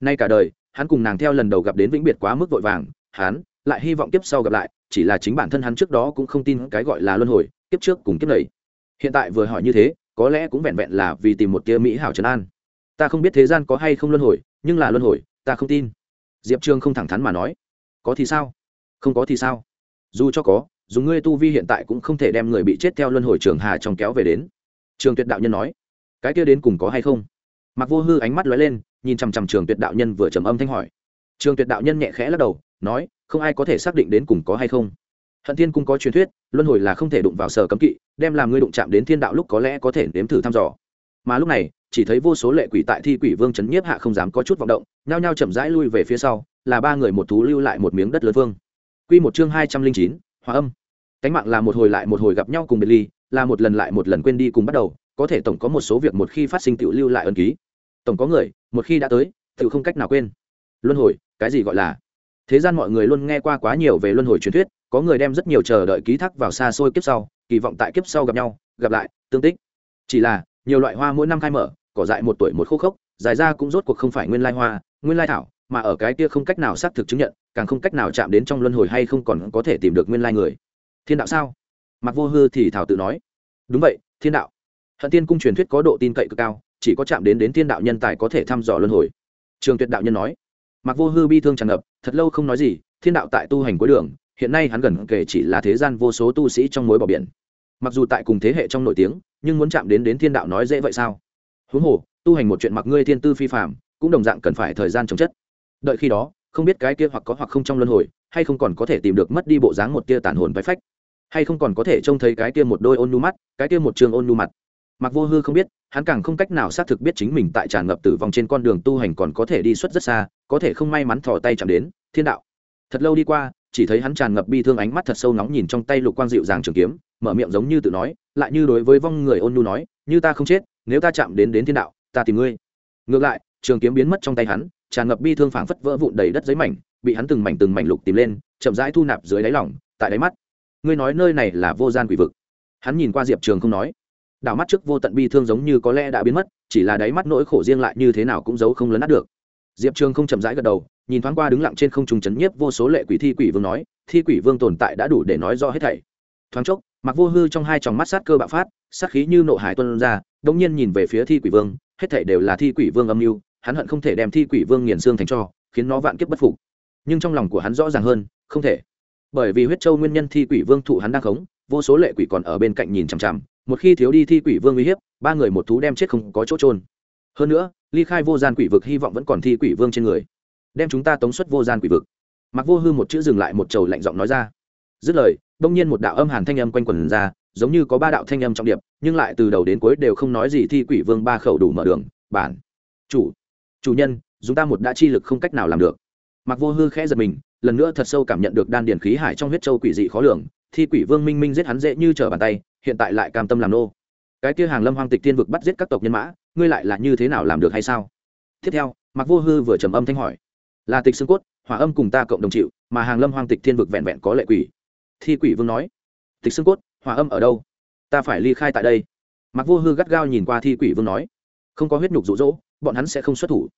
Nay cả đời, hắn cùng nàng theo lần đầu gặp đến vĩnh biệt quá mức vội vàng, hắn lại hy vọng kiếp sau gặp lại, chỉ là chính bản thân hắn trước đó cũng không tin cái gọi là luân hồi, kiếp trước cùng kiếp này. Hiện tại vừa hỏi như thế có lẽ cũng vẹn vẹn là vì tìm một tia mỹ hảo trấn an. Ta không biết thế gian có hay không luân hồi, nhưng là luân hồi, ta không tin. Diệp trương không thẳng thắn mà nói. Có thì sao? Không có thì sao? Dù cho có, dù ngươi tu vi hiện tại cũng không thể đem người bị chết theo luân hồi trường hà trong kéo về đến. Trường tuyệt đạo nhân nói. Cái kia đến cùng có hay không? Mặc vô hư ánh mắt lóe lên, nhìn chằm chằm trường tuyệt đạo nhân vừa trầm âm thanh hỏi. Trường tuyệt đạo nhân nhẹ khẽ lắc đầu, nói, không ai có thể xác định đến cùng có hay không. Hận thiên cung có truyền thuyết, luân hồi là không thể đụng vào sở cấm kỵ đem làm ngươi đụng chạm đến thiên đạo lúc có lẽ có thể nếm thử thăm dò. Mà lúc này, chỉ thấy vô số lệ quỷ tại thi quỷ vương chấn nhiếp hạ không dám có chút vọng động, nhao nhao chậm rãi lui về phía sau, là ba người một thú lưu lại một miếng đất lớn vương. Quy một chương hai trăm linh chín, hòa âm. Cánh mạng là một hồi lại một hồi gặp nhau cùng biệt ly, là một lần lại một lần quên đi cùng bắt đầu, có thể tổng có một số việc một khi phát sinh tự lưu lại ân ký. Tổng có người, một khi đã tới tự không cách nào quên. Luân hồi, cái gì gọi là? Thế gian mọi người luôn nghe qua quá nhiều về luân hồi truyền thuyết, có người đem rất nhiều chờ đợi ký thác vào xa xôi kiếp sau kỳ vọng tại kiếp sau gặp nhau, gặp lại, tương tích. Chỉ là, nhiều loại hoa mỗi năm khai mở, cỏ dại một tuổi một khô khốc, dài ra cũng rốt cuộc không phải nguyên lai hoa, nguyên lai thảo, mà ở cái kia không cách nào xác thực chứng nhận, càng không cách nào chạm đến trong luân hồi hay không còn có thể tìm được nguyên lai người. Thiên đạo sao? Mặc vô hư thì thảo tự nói. Đúng vậy, thiên đạo. Hận tiên cung truyền thuyết có độ tin cậy cực cao, chỉ có chạm đến đến thiên đạo nhân tài có thể thăm dò luân hồi. Trường tuyệt đạo nhân nói. Mặc vô hư bi thương tràn ngập, thật lâu không nói gì, thiên đạo tại tu hành cuối đường hiện nay hắn gần kể chỉ là thế gian vô số tu sĩ trong mối bỏ biển. Mặc dù tại cùng thế hệ trong nổi tiếng, nhưng muốn chạm đến đến thiên đạo nói dễ vậy sao? Huống hồ, tu hành một chuyện mặc ngươi thiên tư phi phạm cũng đồng dạng cần phải thời gian chống chất. Đợi khi đó, không biết cái kia hoặc có hoặc không trong luân hồi, hay không còn có thể tìm được mất đi bộ dáng một tia tàn hồn váy phách, hay không còn có thể trông thấy cái kia một đôi ôn nhu mắt, cái kia một trường ôn nhu mặt. Mặc vô hư không biết, hắn càng không cách nào xác thực biết chính mình tại tràn ngập tử vong trên con đường tu hành còn có thể đi suốt rất xa, có thể không may mắn thò tay chạm đến thiên đạo. Thật lâu đi qua chỉ thấy hắn tràn ngập bi thương ánh mắt thật sâu nóng nhìn trong tay lục quang dịu dàng trường kiếm, mở miệng giống như tự nói, lại như đối với vong người ôn nhu nói, như ta không chết, nếu ta chạm đến đến thiên đạo, ta tìm ngươi. Ngược lại, trường kiếm biến mất trong tay hắn, tràn ngập bi thương phảng phất vỡ vụn đầy đất giấy mảnh, bị hắn từng mảnh từng mảnh lục tìm lên, chậm rãi thu nạp dưới đáy lỏng tại đáy mắt. Ngươi nói nơi này là vô gian quỷ vực. Hắn nhìn qua diệp trường không nói. Đảo mắt trước vô tận bi thương giống như có lẽ đã biến mất, chỉ là đáy mắt nỗi khổ riêng lại như thế nào cũng giấu không lấn át được. Diệp trường không chậm rãi gật đầu nhìn thoáng qua đứng lặng trên không trung chấn nhiếp vô số lệ quỷ thi quỷ vương nói, thi quỷ vương tồn tại đã đủ để nói rõ hết thảy. Thoáng chốc mặc vô hư trong hai tròng mắt sát cơ bạo phát, sát khí như nộ hải tuân ra, Đống nhiên nhìn về phía thi quỷ vương, hết thảy đều là thi quỷ vương âm mưu, hắn hận không thể đem thi quỷ vương nghiền xương thành cho, khiến nó vạn kiếp bất phục. Nhưng trong lòng của hắn rõ ràng hơn, không thể. Bởi vì huyết châu nguyên nhân thi quỷ vương thụ hắn đang khống, vô số lệ quỷ còn ở bên cạnh nhìn chằm chằm, một khi thiếu đi thi quỷ vương uy hiếp, ba người một thú đem chết không có chỗ trôn hơn nữa, ly khai vô gian quỷ vực hy vọng vẫn còn thi quỷ vương trên người đem chúng ta tống xuất vô gian quỷ vực. Mặc vô hư một chữ dừng lại một trầu lạnh giọng nói ra. Dứt lời, đông nhiên một đạo âm hàn thanh âm quanh quần ra, giống như có ba đạo thanh âm trọng điệp, nhưng lại từ đầu đến cuối đều không nói gì thi quỷ vương ba khẩu đủ mở đường, bản, chủ chủ nhân, chúng ta một đã chi lực không cách nào làm được. Mặc vô hư khẽ giật mình, lần nữa thật sâu cảm nhận được đan điển khí hải trong huyết châu quỷ dị khó lường, thi quỷ vương minh minh giết hắn dễ như trở bàn tay, hiện tại lại cam tâm làm nô. Cái kia hàng lâm hoang tịch tiên vực bắt giết các tộc nhân mã, ngươi lại là như thế nào làm được hay sao? Tiếp theo mặc vô hư vừa trầm âm thanh hỏi là tịch xương cốt, hỏa âm cùng ta cộng đồng chịu, mà hàng lâm hoang tịch thiên vực vẹn vẹn có lệ quỷ. Thi quỷ vương nói, tịch xương cốt, hỏa âm ở đâu? Ta phải ly khai tại đây. Mặc vô hư gắt gao nhìn qua thi quỷ vương nói, không có huyết nhục rụ rỗ bọn hắn sẽ không xuất thủ.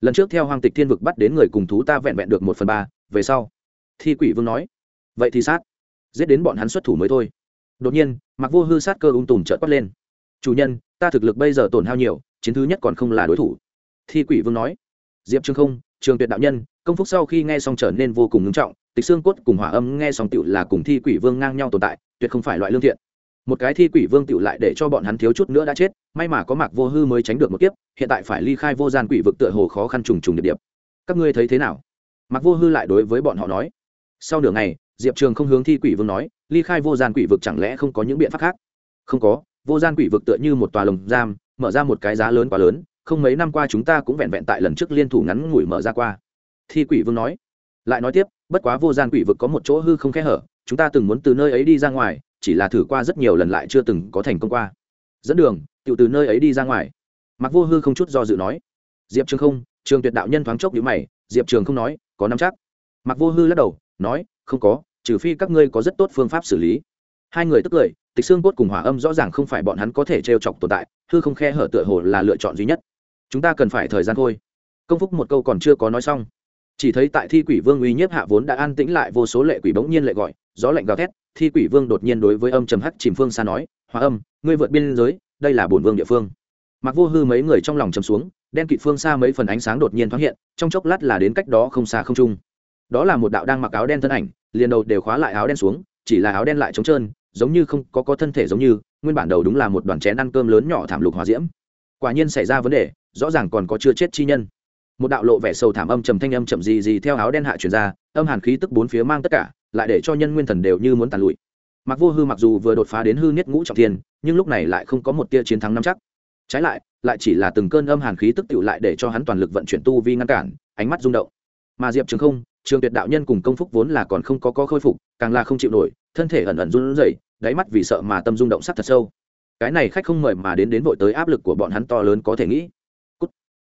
Lần trước theo hoang tịch thiên vực bắt đến người cùng thú ta vẹn vẹn được một phần ba, về sau, thi quỷ vương nói, vậy thì sát, giết đến bọn hắn xuất thủ mới thôi. Đột nhiên mặc vô hư sát cơ ung tùm trợt quát lên, chủ nhân, ta thực lực bây giờ tổn hao nhiều, chiến thứ nhất còn không là đối thủ. Thi quỷ vương nói, diệp trương không trường tuyệt đạo nhân, công phúc sau khi nghe xong trở nên vô cùng ngưng trọng, tịch xương cốt cùng hỏa âm nghe xong tựu là cùng thi quỷ vương ngang nhau tồn tại, tuyệt không phải loại lương thiện. Một cái thi quỷ vương tựu lại để cho bọn hắn thiếu chút nữa đã chết, may mà có mạc vô hư mới tránh được một kiếp, hiện tại phải ly khai vô gian quỷ vực tựa hồ khó khăn trùng trùng điệp điệp các ngươi thấy thế nào? Mạc vô hư lại đối với bọn họ nói. Sau nửa ngày, diệp trường không hướng thi quỷ vương nói, ly khai vô gian quỷ vực chẳng lẽ không có những biện pháp khác? Không có, vô gian quỷ vực tựa như một tòa lồng giam, mở ra một cái giá lớn quá lớn không mấy năm qua chúng ta cũng vẹn vẹn tại lần trước liên thủ ngắn ngủi mở ra qua. Thi quỷ vương nói. Lại nói tiếp, bất quá vô gian quỷ vực có một chỗ hư không khe hở, chúng ta từng muốn từ nơi ấy đi ra ngoài, chỉ là thử qua rất nhiều lần lại chưa từng có thành công qua. Dẫn đường tự từ nơi ấy đi ra ngoài. Mặc vô hư không chút do dự nói. Diệp trường không, trường tuyệt đạo nhân thoáng chốc nhữ mày, diệp trường không nói, có năm chắc. Mặc vô hư lắc đầu, nói, không có, trừ phi các ngươi có rất tốt phương pháp xử lý. Hai người tức cười, tịch xương cốt cùng hỏa âm rõ ràng không phải bọn hắn có thể t r e o chọc tồn tại, hư không khe hở tựa hồ là lựa chọn duy nhất chúng ta cần phải thời gian thôi. Công phúc một câu còn chưa có nói xong. Chỉ thấy tại thi quỷ vương uy nhiếp hạ vốn đã an tĩnh lại, vô số lệ quỷ bỗng nhiên lệ gọi, gió lạnh gào thét, thi quỷ vương đột nhiên đối với âm trầm hắc chìm phương xa nói, hòa âm, ngươi vượt biên giới, đây là bổn vương địa phương. Mặc vô hư mấy người trong lòng chầm xuống, đen kịt phương xa mấy phần ánh sáng đột nhiên thoáng hiện, trong chốc lát là đến cách đó không xa không trung. Đó là một đạo đang mặc áo đen thân ảnh, liền đầu đều khóa lại áo đen xuống, chỉ là áo đen lại trống trơn, giống như không có có thân thể giống như, nguyên bản đầu đúng là một đoàn chén ăn cơm lớn nhỏ thảm lục hòa diễm. Quả nhiên xảy ra vấn đề rõ ràng còn có chưa chết chi nhân. Một đạo lộ vẻ sầu thảm âm trầm thanh âm chậm gì gì theo áo đen hạ truyền ra, âm hàn khí tức bốn phía mang tất cả, lại để cho nhân nguyên thần đều như muốn tàn lụi. Mặc vô hư mặc dù vừa đột phá đến hư niết ngũ trọng thiên, nhưng lúc này lại không có một tia chiến thắng năm chắc. Trái lại lại chỉ là từng cơn âm hàn khí tức tựu lại để cho hắn toàn lực vận chuyển tu vi ngăn cản, ánh mắt rung động. Mà diệp trường không, trường tuyệt đạo nhân cùng công phúc vốn là còn không có có khôi phục, càng là không chịu nổi, thân thể ẩn ẩn run rẩy, đáy mắt vì sợ mà tâm rung động sắc thật sâu. Cái này khách không mời mà đến đến vội tới áp lực của bọn hắn to lớn có thể nghĩ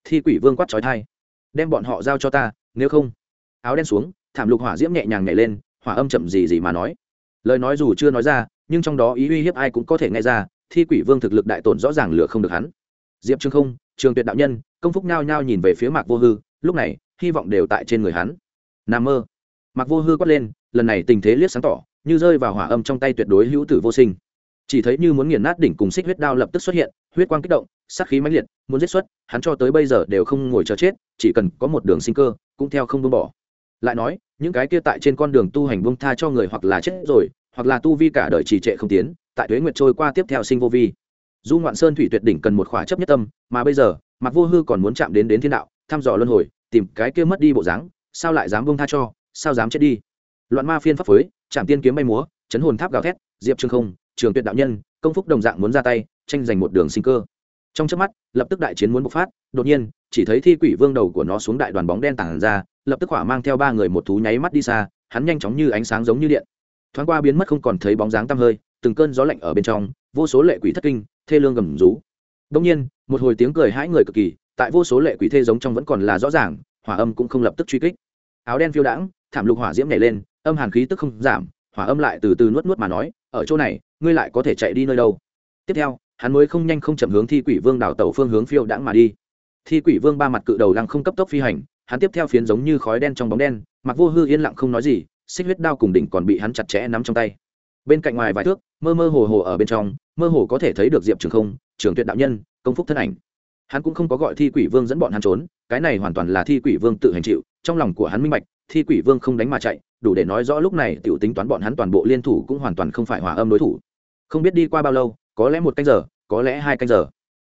thi quỷ vương quát trói thai. Đem bọn họ giao cho ta, nếu không. Áo đen xuống, thảm lục hỏa diễm nhẹ nhàng nhảy lên, hỏa âm chậm gì gì mà nói. Lời nói dù chưa nói ra, nhưng trong đó ý uy hiếp ai cũng có thể nghe ra, thi quỷ vương thực lực đại tổn rõ ràng lựa không được hắn. Diệp trương không, trường tuyệt đạo nhân, công phúc nhao nhao nhìn về phía mạc vô hư, lúc này, hy vọng đều tại trên người hắn. N mơ. Mạc vô hư quát lên, lần này tình thế liếc sáng tỏ, như rơi vào hỏa âm trong tay tuyệt đối hữu tử vô sinh chỉ thấy như muốn nghiền nát đỉnh cùng xích huyết đao lập tức xuất hiện, huyết quang kích động, sát khí mãnh liệt, muốn giết xuất, hắn cho tới bây giờ đều không ngồi chờ chết, chỉ cần có một đường sinh cơ, cũng theo không buông bỏ. Lại nói, những cái kia tại trên con đường tu hành buông tha cho người hoặc là chết rồi, hoặc là tu vi cả đời trì trệ không tiến, tại tuế nguyệt trôi qua tiếp theo sinh vô vi. Du ngoạn sơn thủy tuyệt đỉnh cần một khỏa chấp nhất tâm, mà bây giờ mặc vô hư còn muốn chạm đến đến thiên đạo, thăm dò luân hồi, tìm cái kia mất đi bộ dáng, sao lại dám buông tha cho, sao dám chết đi? Loạn ma phiên pháp phối chạm tiên kiếm bay múa, chấn hồn tháp gào thét, diệp trương không trường tuyệt đạo nhân, công phúc đồng dạng muốn ra tay, tranh giành một đường sinh cơ. Trong trước mắt, lập tức đại chiến muốn bộc phát, đột nhiên, chỉ thấy thi quỷ vương đầu của nó xuống đại đoàn bóng đen tảng ra, lập tức hỏa mang theo ba người một thú nháy mắt đi xa, hắn nhanh chóng như ánh sáng giống như điện. Thoáng qua biến mất không còn thấy bóng dáng tăm hơi, từng cơn gió lạnh ở bên trong, vô số lệ quỷ thất kinh, thê lương gầm rú. Đông nhiên, một hồi tiếng cười hãi người cực kỳ, tại vô số lệ quỷ thê giống trong vẫn còn là rõ ràng, hỏa âm cũng không lập tức truy kích. Áo đen phiêu đãng, thảm lục hỏa diễm nhảy lên, âm hàn khí tức không giảm, hỏa âm lại từ từ nuốt nuốt mà nói, ở chỗ này ngươi lại có thể chạy đi nơi đâu? Tiếp theo, hắn mới không nhanh không chậm hướng thi quỷ vương đảo tàu phương hướng phiêu đãng mà đi. Thi quỷ vương ba mặt cự đầu lăng không cấp tốc phi hành, hắn tiếp theo phiến giống như khói đen trong bóng đen, mặc vô hư yên lặng không nói gì, xích huyết đao cùng đỉnh còn bị hắn chặt chẽ nắm trong tay. Bên cạnh ngoài vài thước, mơ mơ hồ hồ ở bên trong, mơ hồ có thể thấy được diệp trường không, trường tuyệt đạo nhân, công phúc thân ảnh. Hắn cũng không có gọi thi quỷ vương dẫn bọn hắn trốn, cái này hoàn toàn là thi quỷ vương tự hành chịu, trong lòng của hắn minh bạch, thi quỷ vương không đánh mà chạy, đủ để nói rõ lúc này t i ể u tính toán bọn hắn toàn bộ liên thủ cũng hoàn toàn không phải hòa âm đối thủ không biết đi qua bao lâu, có lẽ một canh giờ, có lẽ hai canh giờ.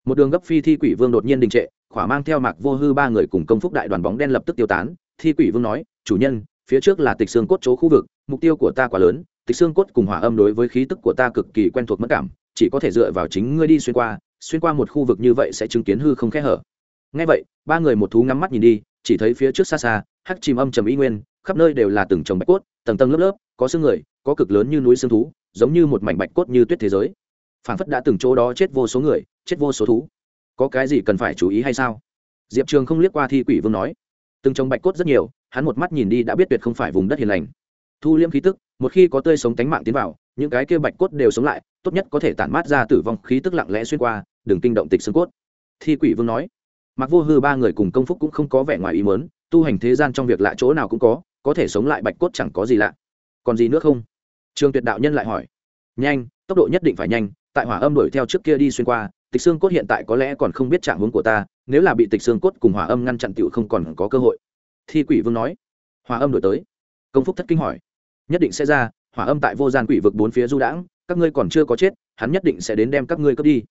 Một đường gấp phi thi quỷ vương đột nhiên đình trệ, khỏa mang theo mạc vô hư ba người cùng công phúc đại đoàn bóng đen lập tức tiêu tán. Thi quỷ vương nói, chủ nhân, phía trước là tịch xương cốt chỗ khu vực, mục tiêu của ta quá lớn, tịch xương cốt cùng hỏa âm đối với khí tức của ta cực kỳ quen thuộc mất cảm, chỉ có thể dựa vào chính ngươi đi xuyên qua xuyên qua một khu vực như vậy sẽ chứng kiến hư không khẽ hở. Ngay vậy, ba người một thú ngắm mắt nhìn đi, chỉ thấy phía trước xa xa, hắc chìm âm trầm y nguyên, khắp nơi đều là từng trồng bạch cốt, tầng tầng lớp lớp, có xương người, có cực lớn như núi xương thú giống như một mảnh bạch cốt như tuyết thế giới. Phản phất đã từng chỗ đó chết vô số người, chết vô số thú. Có cái gì cần phải chú ý hay sao? Diệp trường không liếc qua thi quỷ vương nói. Từng trồng bạch cốt rất nhiều, hắn một mắt nhìn đi đã biết tuyệt không phải vùng đất hiền lành. Thu liễm khí tức, một khi có tươi sống tánh mạng tiến vào, những cái kia bạch cốt đều sống lại, tốt nhất có thể tản mát ra tử vong khí tức lặng lẽ xuyên qua, đừng kinh động tịch xương cốt. Thi quỷ vương nói. Mặc vô hư ba người cùng công phúc cũng không có vẻ ngoài ý mớn tu hành thế gian trong việc lạ chỗ nào cũng có có thể sống lại bạch cốt chẳng có gì lạ. Còn gì nữa không? Trường tuyệt đạo nhân lại hỏi. Nhanh, tốc độ nhất định phải nhanh, tại hỏa âm đuổi theo trước kia đi xuyên qua, tịch xương cốt hiện tại có lẽ còn không biết trạng hướng của ta, nếu là bị tịch xương cốt cùng hỏa âm ngăn chặn tựu không còn có cơ hội. Thi quỷ vương nói. Hỏa âm đổi tới. Công phúc thất kinh hỏi. Nhất định sẽ ra, hỏa âm tại vô gian quỷ vực bốn phía du đãng, các ngươi còn chưa có chết, hắn nhất định sẽ đến đem các ngươi cướp đi.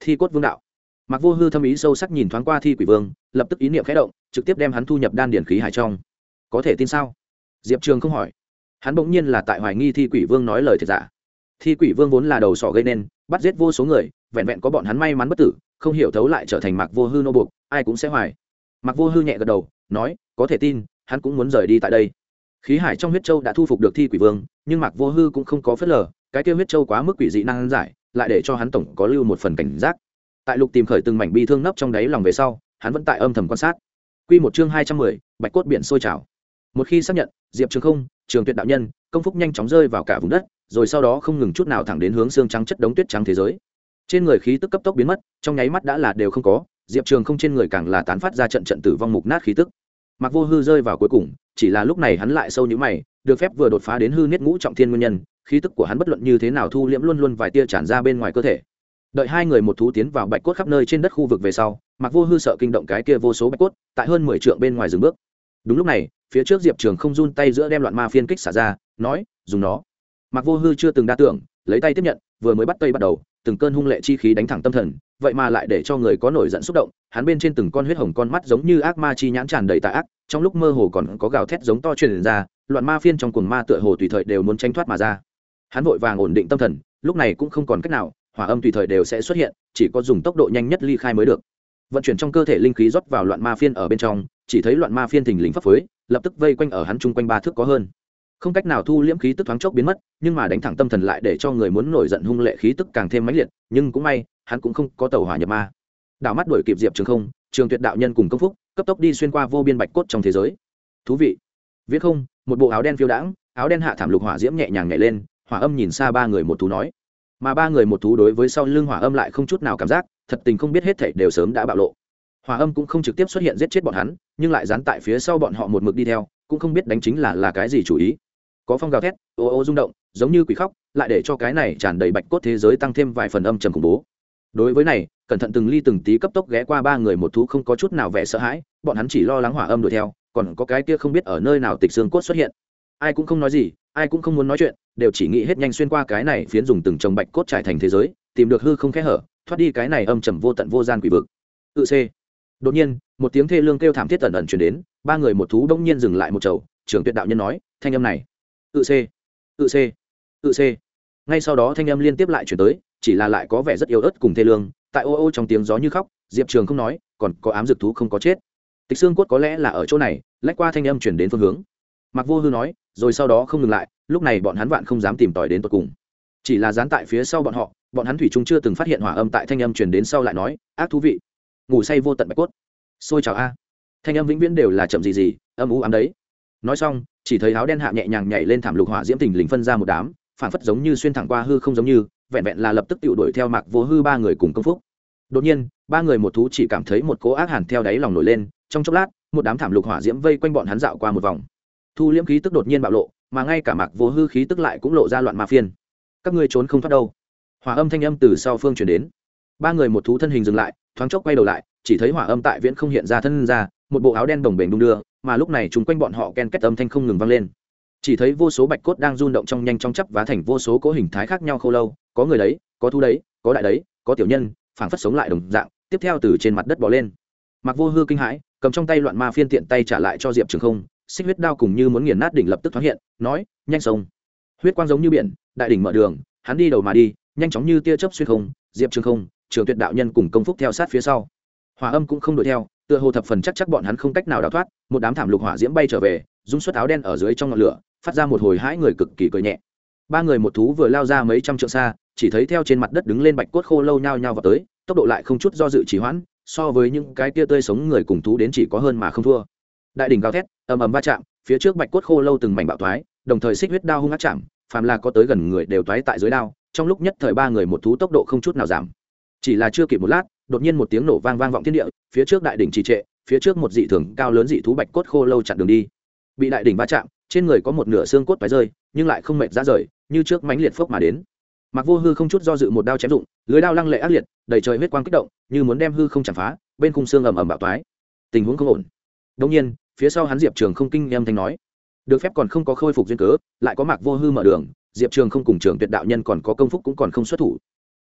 Thi cốt vương đạo. Mặc vô hư thâm ý sâu sắc nhìn thoáng qua thi quỷ vương, lập tức ý niệm khẽ động, trực tiếp đem hắn thu nhập đan điển khí hải trong. Có thể tin sao? Diệp trường không hỏi hắn bỗng nhiên là tại hoài nghi thi quỷ vương nói lời thiệt giả. Thi quỷ vương vốn là đầu sỏ gây nên, bắt giết vô số người, vẹn vẹn có bọn hắn may mắn bất tử, không hiểu thấu lại trở thành mặc vô hư nô buộc, ai cũng sẽ hoài. Mặc vô hư nhẹ gật đầu, nói, có thể tin, hắn cũng muốn rời đi tại đây. Khí hải trong huyết châu đã thu phục được thi quỷ vương, nhưng mạc vô hư cũng không có phớt lờ, cái kêu huyết châu quá mức quỷ dị năng giải, lại để cho hắn tổng có lưu một phần cảnh giác. Tại lục tìm khởi từng mảnh bi thương nấp trong đáy lòng về sau, hắn vẫn tại âm thầm quan sát. Q một chương hai trăm mười, bạch cốt biển sôi trào một khi xác nhận, diệp trường không, trường tuyệt đạo nhân, công phúc nhanh chóng rơi vào cả vùng đất, rồi sau đó không ngừng chút nào thẳng đến hướng xương trắng chất đống tuyết trắng thế giới. Trên người khí tức cấp tốc biến mất, trong nháy mắt đã là đều không có, diệp trường không trên người càng là tán phát ra trận trận tử vong mục nát khí tức. Mặc vô hư rơi vào cuối cùng, chỉ là lúc này hắn lại sâu như mày, được phép vừa đột phá đến hư niết ngũ trọng thiên nguyên nhân, khí tức của hắn bất luận như thế nào thu liễm luôn luôn vài tia tràn ra bên ngoài cơ thể. Đợi hai người một thú tiến vào bạch cốt khắp nơi trên đất khu vực về sau mặc vô hư sợ kinh động cái kia vô số bạch cốt, tại hơn mười trượng bên ngoài dừng bước. Đúng lúc này phía trước diệp trường không run tay giữa đem loạn ma phiên kích xả ra, nói, dùng nó. Mặc vô hư chưa từng đa tưởng, lấy tay tiếp nhận, vừa mới bắt tay bắt đầu, từng cơn hung lệ chi khí đánh thẳng tâm thần, vậy mà lại để cho người có nổi giận xúc động, hắn bên trên từng con huyết hồng con mắt giống như ác ma chi nhãn tràn đầy tà ác, trong lúc mơ hồ còn có gào thét giống to truyền ra, loạn ma phiên trong cuồng ma tựa hồ tùy thời đều muốn tranh thoát mà ra. Hắn vội vàng ổn định tâm thần, lúc này cũng không còn cách nào, hỏa âm tùy thời đều sẽ xuất hiện, chỉ có dùng tốc độ nhanh nhất ly khai mới được. Vận chuyển trong cơ thể linh khí rót vào loạn ma phiên ở bên trong, chỉ thấy loạn ma phiên thình lình phấp phới lập tức vây quanh ở hắn chung quanh ba thước có hơn. Không cách nào thu liễm khí tức thoáng chốc biến mất, nhưng mà đánh thẳng tâm thần lại để cho người muốn nổi giận hung lệ khí tức càng thêm mãnh liệt, nhưng cũng may, hắn cũng không có tàu hỏa nhập ma. Đảo mắt đuổi kịp diệp trường không, trường tuyệt đạo nhân cùng công phúc, cấp tốc đi xuyên qua vô biên bạch cốt trong thế giới. Thú vị. Viết không, một bộ áo đen phiêu đãng, áo đen hạ thảm lục hỏa diễm nhẹ nhàng nhảy lên, hỏa âm nhìn xa ba người một thú nói. Mà ba người một thú đối với sau lưng hỏa âm lại không chút nào cảm giác, thật tình không biết hết thảy đều sớm đã bạo lộ. Hòa âm cũng không trực tiếp xuất hiện giết chết bọn hắn, nhưng lại dán tại phía sau bọn họ một mực đi theo, cũng không biết đánh chính là là cái gì chủ ý. Có phong gào thét, ô ô rung động, giống như quỷ khóc, lại để cho cái này tràn đầy bạch cốt thế giới tăng thêm vài phần âm trầm khủng bố. Đối với này, cẩn thận từng ly từng tí cấp tốc ghé qua ba người một thú không có chút nào vẻ sợ hãi, bọn hắn chỉ lo lắng hỏa âm đuổi theo, còn có cái kia không biết ở nơi nào tịch xương cốt xuất hiện. Ai cũng không nói gì, ai cũng không muốn nói chuyện, đều chỉ nghĩ hết nhanh xuyên qua cái này phiến dùng từng trồng bạch cốt trải thành thế giới, tìm được hư không khẽ hở, thoát đi cái này âm trầm vô tận vô gian quỷ vực. Tự c đột nhiên, một tiếng thê lương kêu thảm thiết tần ẩn chuyển đến, ba người một thú đông nhiên dừng lại một chầu trường tuyệt đạo nhân nói, thanh âm này. Tự c tự c tự c ngay sau đó thanh âm liên tiếp lại chuyển tới, chỉ là lại có vẻ rất yếu ớt cùng thê lương, tại ô ô trong tiếng gió như khóc, diệp trường không nói, còn có ám dược thú không có chết. Tịch xương cốt có lẽ là ở chỗ này, lách qua thanh âm chuyển đến phương hướng. Mặc vô hư nói, rồi sau đó không ngừng lại, lúc này bọn hắn vạn không dám tìm tòi đến tột cùng. Chỉ là dán tại phía sau bọn họ, bọn hắn thủy chung chưa từng phát hiện hỏa âm tại thanh âm chuyển đến sau lại nói, ác thú vị ngủ say vô tận bạch cốt. Xôi chào a. Thanh âm vĩnh viễn đều là chậm gì gì, âm ú ám đấy. Nói xong, chỉ thấy áo đen hạ nhẹ nhàng nhảy lên thảm lục hỏa diễm tình lính phân ra một đám phản phất giống như xuyên thẳng qua hư không giống như, vẹn vẹn là lập tức tự đuổi theo mạc vô hư ba người cùng công phúc. Đột nhiên, ba người một thú chỉ cảm thấy một cỗ ác hàn theo đáy lòng nổi lên, trong chốc lát, một đám thảm lục hỏa diễm vây quanh bọn hắn dạo qua một vòng. Thu liễm khí tức đột nhiên bạo lộ, mà ngay cả mạc vô hư khí tức lại cũng lộ ra loạn ma phiên. Các ngươi trốn không thoát đâu. Hỏa âm thanh âm từ sau phương chuyển đến ba người một thú thân hình dừng lại, thoáng chốc quay đầu lại, chỉ thấy hỏa âm tại viễn không hiện ra thân ra, một bộ áo đen đồng bền đung đưa, mà lúc này chúng quanh bọn họ ken kết âm thanh không ngừng vang lên. Chỉ thấy vô số bạch cốt đang run động trong nhanh trong chấp và thành vô số cố hình thái khác nhau khâu lâu, có người đấy, có thu đấy, có đại đấy, có tiểu nhân, phảng phất sống lại đồng dạng, tiếp theo từ trên mặt đất bỏ lên. Mặc vô hư kinh hãi, cầm trong tay loạn ma phiên tiện tay trả lại cho diệp trường không, xích huyết đao cùng như muốn nghiền nát đỉnh lập tức thoáng hiện, nói, nhanh sông. Huyết quang giống như biển, đại đỉnh mở đường, hắn đi đầu mà đi, nhanh chóng như tia chớp xuyên không, diệp trường không trường tuyệt đạo nhân cùng công phúc theo sát phía sau. Hòa âm cũng không đuổi theo, tựa hồ thập phần chắc chắc bọn hắn không cách nào đào thoát, một đám thảm lục hỏa diễm bay trở về dung suất áo đen ở dưới trong ngọn lửa, phát ra một hồi hãi người cực kỳ cười nhẹ. Ba người một thú vừa lao ra mấy trăm trượng xa, chỉ thấy theo trên mặt đất đứng lên bạch cốt khô lâu nhao nhao vào tới, tốc độ lại không chút do dự trì hoãn, so với những cái tia tươi sống người cùng thú đến chỉ có hơn mà không thua. Đại đỉnh cao thét, ầm ầm va chạm, phía trước bạch cốt khô lâu từng mảnh bạo thoái, đồng thời xích huyết đao hung ác chạm, phàm là có tới gần người đều thoái tại dưới đao, trong lúc nhất thời ba người một thú tốc độ không chút nào giảm chỉ là chưa kịp một lát, đột nhiên một tiếng nổ vang vang vọng thiên địa, phía trước đại đỉnh trì trệ, phía trước một dị thường cao lớn dị thú bạch cốt khô lâu chặn đường đi. Bị đại đỉnh va chạm, trên người có một nửa xương cốt phải rơi, nhưng lại không mệt ra rời, như trước mánh liệt phốc mà đến. Mặc vô hư không chút do dự một đao chém dụng, lưới đao lăng lệ ác liệt, đầy trời huyết quang kích động, như muốn đem hư không chạm phá, bên khung xương ầm ầm bạo toái. Tình huống không ổn. Đông nhiên, phía sau hắn diệp trường không kinh em thanh nói, được phép còn không có khôi phục duyên cớ, lại có mạc vô hư mở đường, diệp trường không cùng trường tuyệt đạo nhân còn có công phúc cũng còn không xuất thủ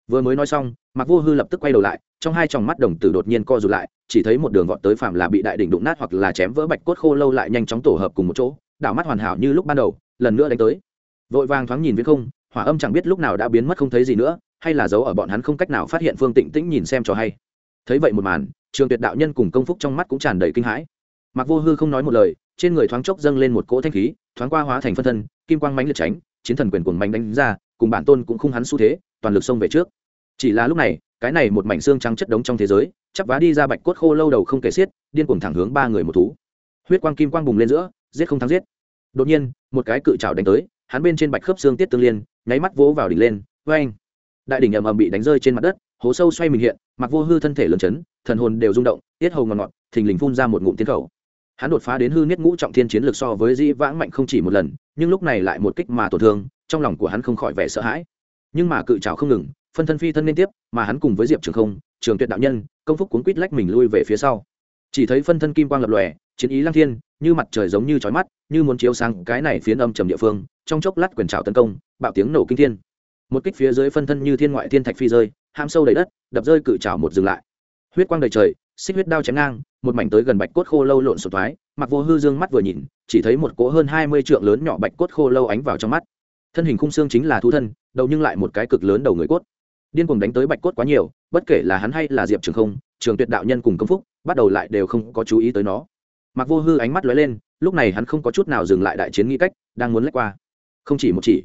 vừa mới nói xong mặc vô hư lập tức quay đầu lại, trong hai tròng mắt đồng tử đột nhiên co rụt lại, chỉ thấy một đường vọt tới phạm là bị đại đỉnh đụng nát hoặc là chém vỡ bạch cốt khô lâu lại nhanh chóng tổ hợp cùng một chỗ, đảo mắt hoàn hảo như lúc ban đầu, lần nữa đánh tới. Vội vàng thoáng nhìn với không, hỏa âm chẳng biết lúc nào đã biến mất không thấy gì nữa, hay là giấu ở bọn hắn không cách nào phát hiện phương tịnh tĩnh nhìn xem cho hay. Thấy vậy một màn, trường tuyệt đạo nhân cùng công phúc trong mắt cũng tràn đầy kinh hãi. Mặc vô hư không nói một lời, trên người thoáng chốc dâng lên một cỗ thanh khí, thoáng qua hóa thành phân thân, kim quang mánh liệt tránh, chiến thần quyền cuồng mánh đánh ra, cùng bản tôn cũng không hắn xu thế, toàn lực xông về trước chỉ là lúc này, cái này một mảnh xương trắng chất đống trong thế giới, chắp vá đi ra bạch cốt khô lâu đầu không kể xiết, điên cuồng thẳng hướng ba người một thú. Huyết quang kim quang bùng lên giữa, giết không thắng giết. Đột nhiên, một cái cự trào đánh tới, hắn bên trên bạch khớp xương tiết tương liên, nháy mắt vỗ vào đỉnh lên vê anh đại đỉnh ầm ầm bị đánh rơi trên mặt đất, hố sâu xoay mình hiện, mặc vô hư thân thể lớn chấn, thần hồn đều rung động, tiết hầu ngọt ngọt, thình lình phun ra một ngụm tiến khẩu. Hắn đột phá đến hư niết ngũ trọng thiên chiến lược so với di vãng mạnh không chỉ một lần, nhưng lúc này lại một kích mà tổn thương, trong lòng của hắn không khỏi vẻ sợ hãi. Nhưng mà cự trào không ngừng phân thân phi thân liên tiếp, mà hắn cùng với diệp trường không, trường tuyệt đạo nhân, công phúc cuốn quýt lách mình lui về phía sau. Chỉ thấy phân thân kim quang lập lòe, chiến ý lăng thiên, như mặt trời giống như trói mắt, như muốn chiếu sang cái này phiến âm trầm địa phương, trong chốc lát quyền trào tấn công, bạo tiếng nổ kinh thiên. Một kích phía dưới phân thân như thiên ngoại thiên thạch phi rơi, ham sâu đầy đất, đập rơi cự trào một dừng lại. Huyết quang đầy trời, xích huyết đao chém ngang, một mảnh tới gần bạch cốt khô lâu lộn sụt thoái, mặc vô hư dương mắt vừa nhìn, chỉ thấy một cỗ hơn hai mươi trượng lớn nhỏ bạch cốt khô lâu ánh vào trong mắt. Thân hình khung xương chính là thú thân, đầu nhưng lại một cái cực lớn đầu người cốt điên cuồng đánh tới bạch cốt quá nhiều, bất kể là hắn hay là diệp trường không, trường tuyệt đạo nhân cùng công phúc, bắt đầu lại đều không có chú ý tới nó. Mặc vô hư ánh mắt lóe lên, lúc này hắn không có chút nào dừng lại đại chiến nghĩ cách, đang muốn lách qua. Không chỉ một chỉ.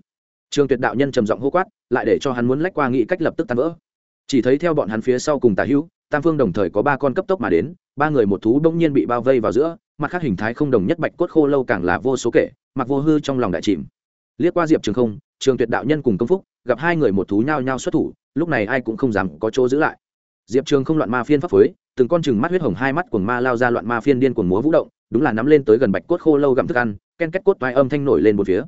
Trường tuyệt đạo nhân trầm giọng hô quát, lại để cho hắn muốn lách qua nghĩ cách lập tức tan vỡ. Chỉ thấy theo bọn hắn phía sau cùng tà hữu, tam phương đồng thời có ba con cấp tốc mà đến, ba người một thú đông nhiên bị bao vây vào giữa, mặt khác hình thái không đồng nhất bạch cốt khô lâu càng là vô số kể mặc vô hư trong lòng đại chìm. Liếc qua diệp trường không, trường tuyệt đạo nhân cùng công phúc gặp hai người một thú nhau nhau xuất thủ, lúc này ai cũng không dám có chỗ giữ lại. Diệp trường không loạn ma phiên pháp phối, từng con chừng mắt huyết hồng hai mắt cuồng ma lao ra loạn ma phiên điên cuồng múa vũ động, đúng là nắm lên tới gần bạch cốt khô lâu gặm thức ăn, ken kết cốt vai âm thanh nổi lên một phía.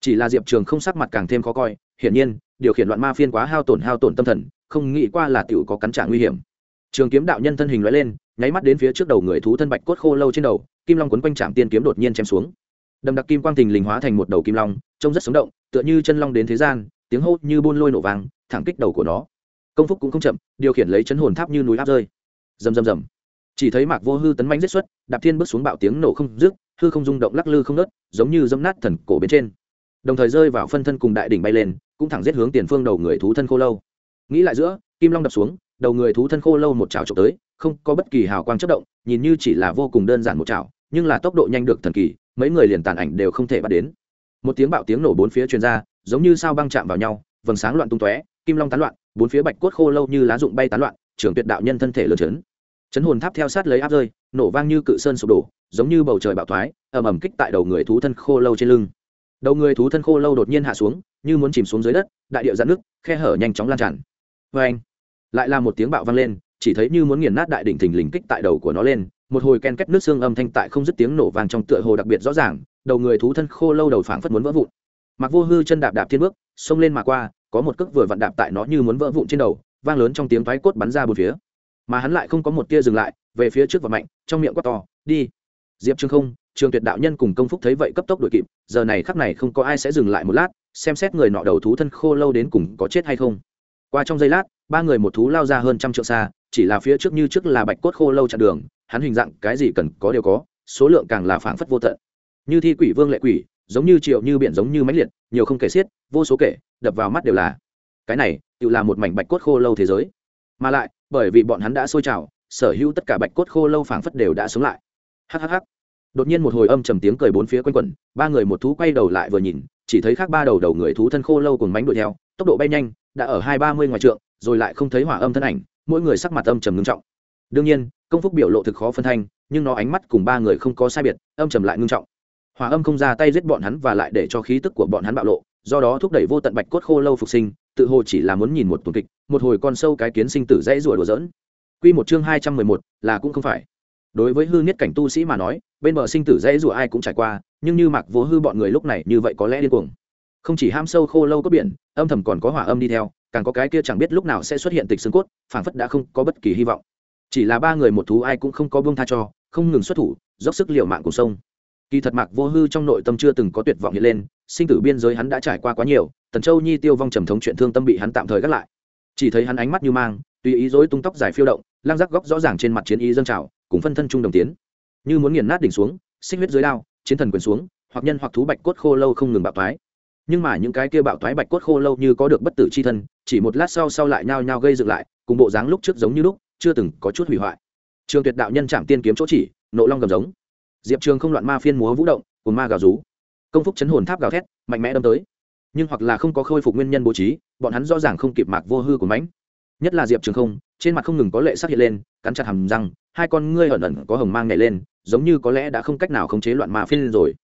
Chỉ là diệp trường không sắc mặt càng thêm khó coi, hiển nhiên, điều khiển loạn ma phiên quá hao tổn hao tổn tâm thần, không nghĩ qua là tiểu có cắn trả nguy hiểm. Trường kiếm đạo nhân thân hình loại lên, nháy mắt đến phía trước đầu người thú thân bạch cốt khô lâu trên đầu, kim long quấn quanh trạm tiên kiếm đột nhiên chém xuống. Đầm đặc kim quang thình lình hóa thành một đầu kim long, trông rất sống động, tựa như chân long đến thế gian tiếng hô như buôn lôi nổ vàng thẳng kích đầu của nó. Công phúc cũng không chậm, điều khiển lấy chấn hồn tháp như núi áp rơi. Rầm rầm rầm. Chỉ thấy mạc vô hư tấn manh giết xuất, đạp thiên bước xuống bạo tiếng nổ không dứt, hư không rung động lắc lư không nớt giống như dâm nát thần cổ bên trên. Đồng thời rơi vào phân thân cùng đại đỉnh bay lên, cũng thẳng giết hướng tiền phương đầu người thú thân khô lâu. Nghĩ lại giữa, kim long đập xuống, đầu người thú thân khô lâu một chảo trộm tới, không có bất kỳ hào quang chất động, nhìn như chỉ là vô cùng đơn giản một chảo nhưng là tốc độ nhanh được thần kỳ, mấy người liền tàn ảnh đều không thể bắt đến một tiếng bạo tiếng nổ bốn phía truyền ra, giống như sao băng chạm vào nhau, vầng sáng loạn tung tóe, kim long tán loạn, bốn phía bạch cốt khô lâu như lá rụng bay tán loạn trưởng tuyệt đạo nhân thân thể lớn chấn. Chấn hồn tháp theo sát lấy áp rơi, nổ vang như cự sơn sụp đổ, giống như bầu trời bạo thoái, ầm ầm kích tại đầu người thú thân khô lâu trên lưng. Đầu người thú thân khô lâu đột nhiên hạ xuống, như muốn chìm xuống dưới đất, đại điệu dạn nước khe hở nhanh chóng lan tràn. Vê anh lại là một tiếng bạo vang lên, chỉ thấy như muốn nghiền nát đại đỉnh thình lình kích tại đầu của nó lên, một hồi ken két nước xương âm thanh tại không dứt tiếng nổ vang trong tựa hồ đặc biệt rõ ràng đầu người thú thân khô lâu đầu phảng phất muốn vỡ vụn. Mặc vô hư chân đạp đạp thiên bước, xông lên mà qua, có một cước vừa vặn đạp tại nó như muốn vỡ vụn trên đầu, vang lớn trong tiếng thoái cốt bắn ra bốn phía. Mà hắn lại không có một tia dừng lại, về phía trước và mạnh, trong miệng quát to, đi! Diệp trương không, trường tuyệt đạo nhân cùng công phúc thấy vậy cấp tốc đuổi kịp, giờ này khắc này không có ai sẽ dừng lại một lát, xem xét người nọ đầu thú thân khô lâu đến cùng có chết hay không. Qua trong giây lát, ba người một thú lao ra hơn trăm trượng xa, chỉ là phía trước như trước là bạch cốt khô lâu chặn đường, hắn hình dạng cái gì cần có đều có, số lượng càng là phảng phất vô tận như thi quỷ vương lệ quỷ, giống như triệu như biển giống như mãnh liệt, nhiều không kể xiết, vô số kể, đập vào mắt đều là. Cái này, tự là một mảnh bạch cốt khô lâu thế giới. Mà lại, bởi vì bọn hắn đã sôi trào, sở hữu tất cả bạch cốt khô lâu phảng phất đều đã sống lại. Hhh đột nhiên một hồi âm trầm tiếng cười bốn phía quanh quẩn, ba người một thú quay đầu lại vừa nhìn, chỉ thấy khác ba đầu đầu người thú thân khô lâu cùng bánh đuổi theo, tốc độ bay nhanh, đã ở hai ba mươi ngoài trượng, rồi lại không thấy hỏa âm thân ảnh, mỗi người sắc mặt âm trầm ngưng trọng. Đương nhiên, công phúc biểu lộ thực khó phân thanh, nhưng nó ánh mắt cùng ba người không có sai biệt, âm trầm lại ngưng trọng. Hòa âm không ra tay giết bọn hắn và lại để cho khí tức của bọn hắn bạo lộ, do đó thúc đẩy vô tận bạch cốt khô lâu phục sinh, tự hồ chỉ là muốn nhìn một tuần kịch, một hồi con sâu cái kiến sinh tử dãy rủa đùa dỡn quy một chương hai trăm mười một, là cũng không phải. Đối với hư niết cảnh tu sĩ mà nói, bên bờ sinh tử dãy rủa ai cũng trải qua, nhưng như mặc vô hư bọn người lúc này như vậy có lẽ điên cuồng. Không chỉ ham sâu khô lâu có biển, âm thầm còn có hỏa âm đi theo, càng có cái kia chẳng biết lúc nào sẽ xuất hiện tịch xương cốt, phảng phất đã không có bất kỳ hy vọng. Chỉ là ba người một thú ai cũng không có buông tha cho, không ngừng xuất thủ, dốc sức liều mạng cùng sông kỳ thật mạc vô hư trong nội tâm chưa từng có tuyệt vọng hiện lên, sinh tử biên giới hắn đã trải qua quá nhiều, tần châu nhi tiêu vong trầm thống chuyện thương tâm bị hắn tạm thời gác lại. Chỉ thấy hắn ánh mắt như mang, tùy ý dối tung tóc dài phiêu động lang rắc góc rõ ràng trên mặt chiến ý dân trào, cùng phân thân trung đồng tiến. Như muốn nghiền nát đỉnh xuống, xích huyết dưới đao, chiến thần quyền xuống, hoặc nhân hoặc thú bạch cốt khô lâu không ngừng bạo thoái. Nhưng mà những cái kia bạo thoái bạch cốt khô lâu như có được bất tử c h i thân, chỉ một lát sau sau lại nhao nhao gây dựng lại, cùng bộ dáng lúc trước giống như lúc, chưa từng có chút hủy hoại. Trường tuyệt đạo nhân chạm tiên kiếm chỗ chỉ, nộ long gầm giống diệp trường không loạn ma phiên múa vũ động cồn ma gào rú. Công phúc chấn hồn tháp gào thét, mạnh mẽ đâm tới. Nhưng hoặc là không có khôi phục nguyên nhân bố trí, bọn hắn rõ ràng không kịp mạc vô hư của mãnh. Nhất là diệp trường không, trên mặt không ngừng có lệ sắc hiện lên, cắn chặt hầm răng, hai con ngươi ẩn ẩn có hồng mang nhảy lên, giống như có lẽ đã không cách nào khống chế loạn ma phiên rồi.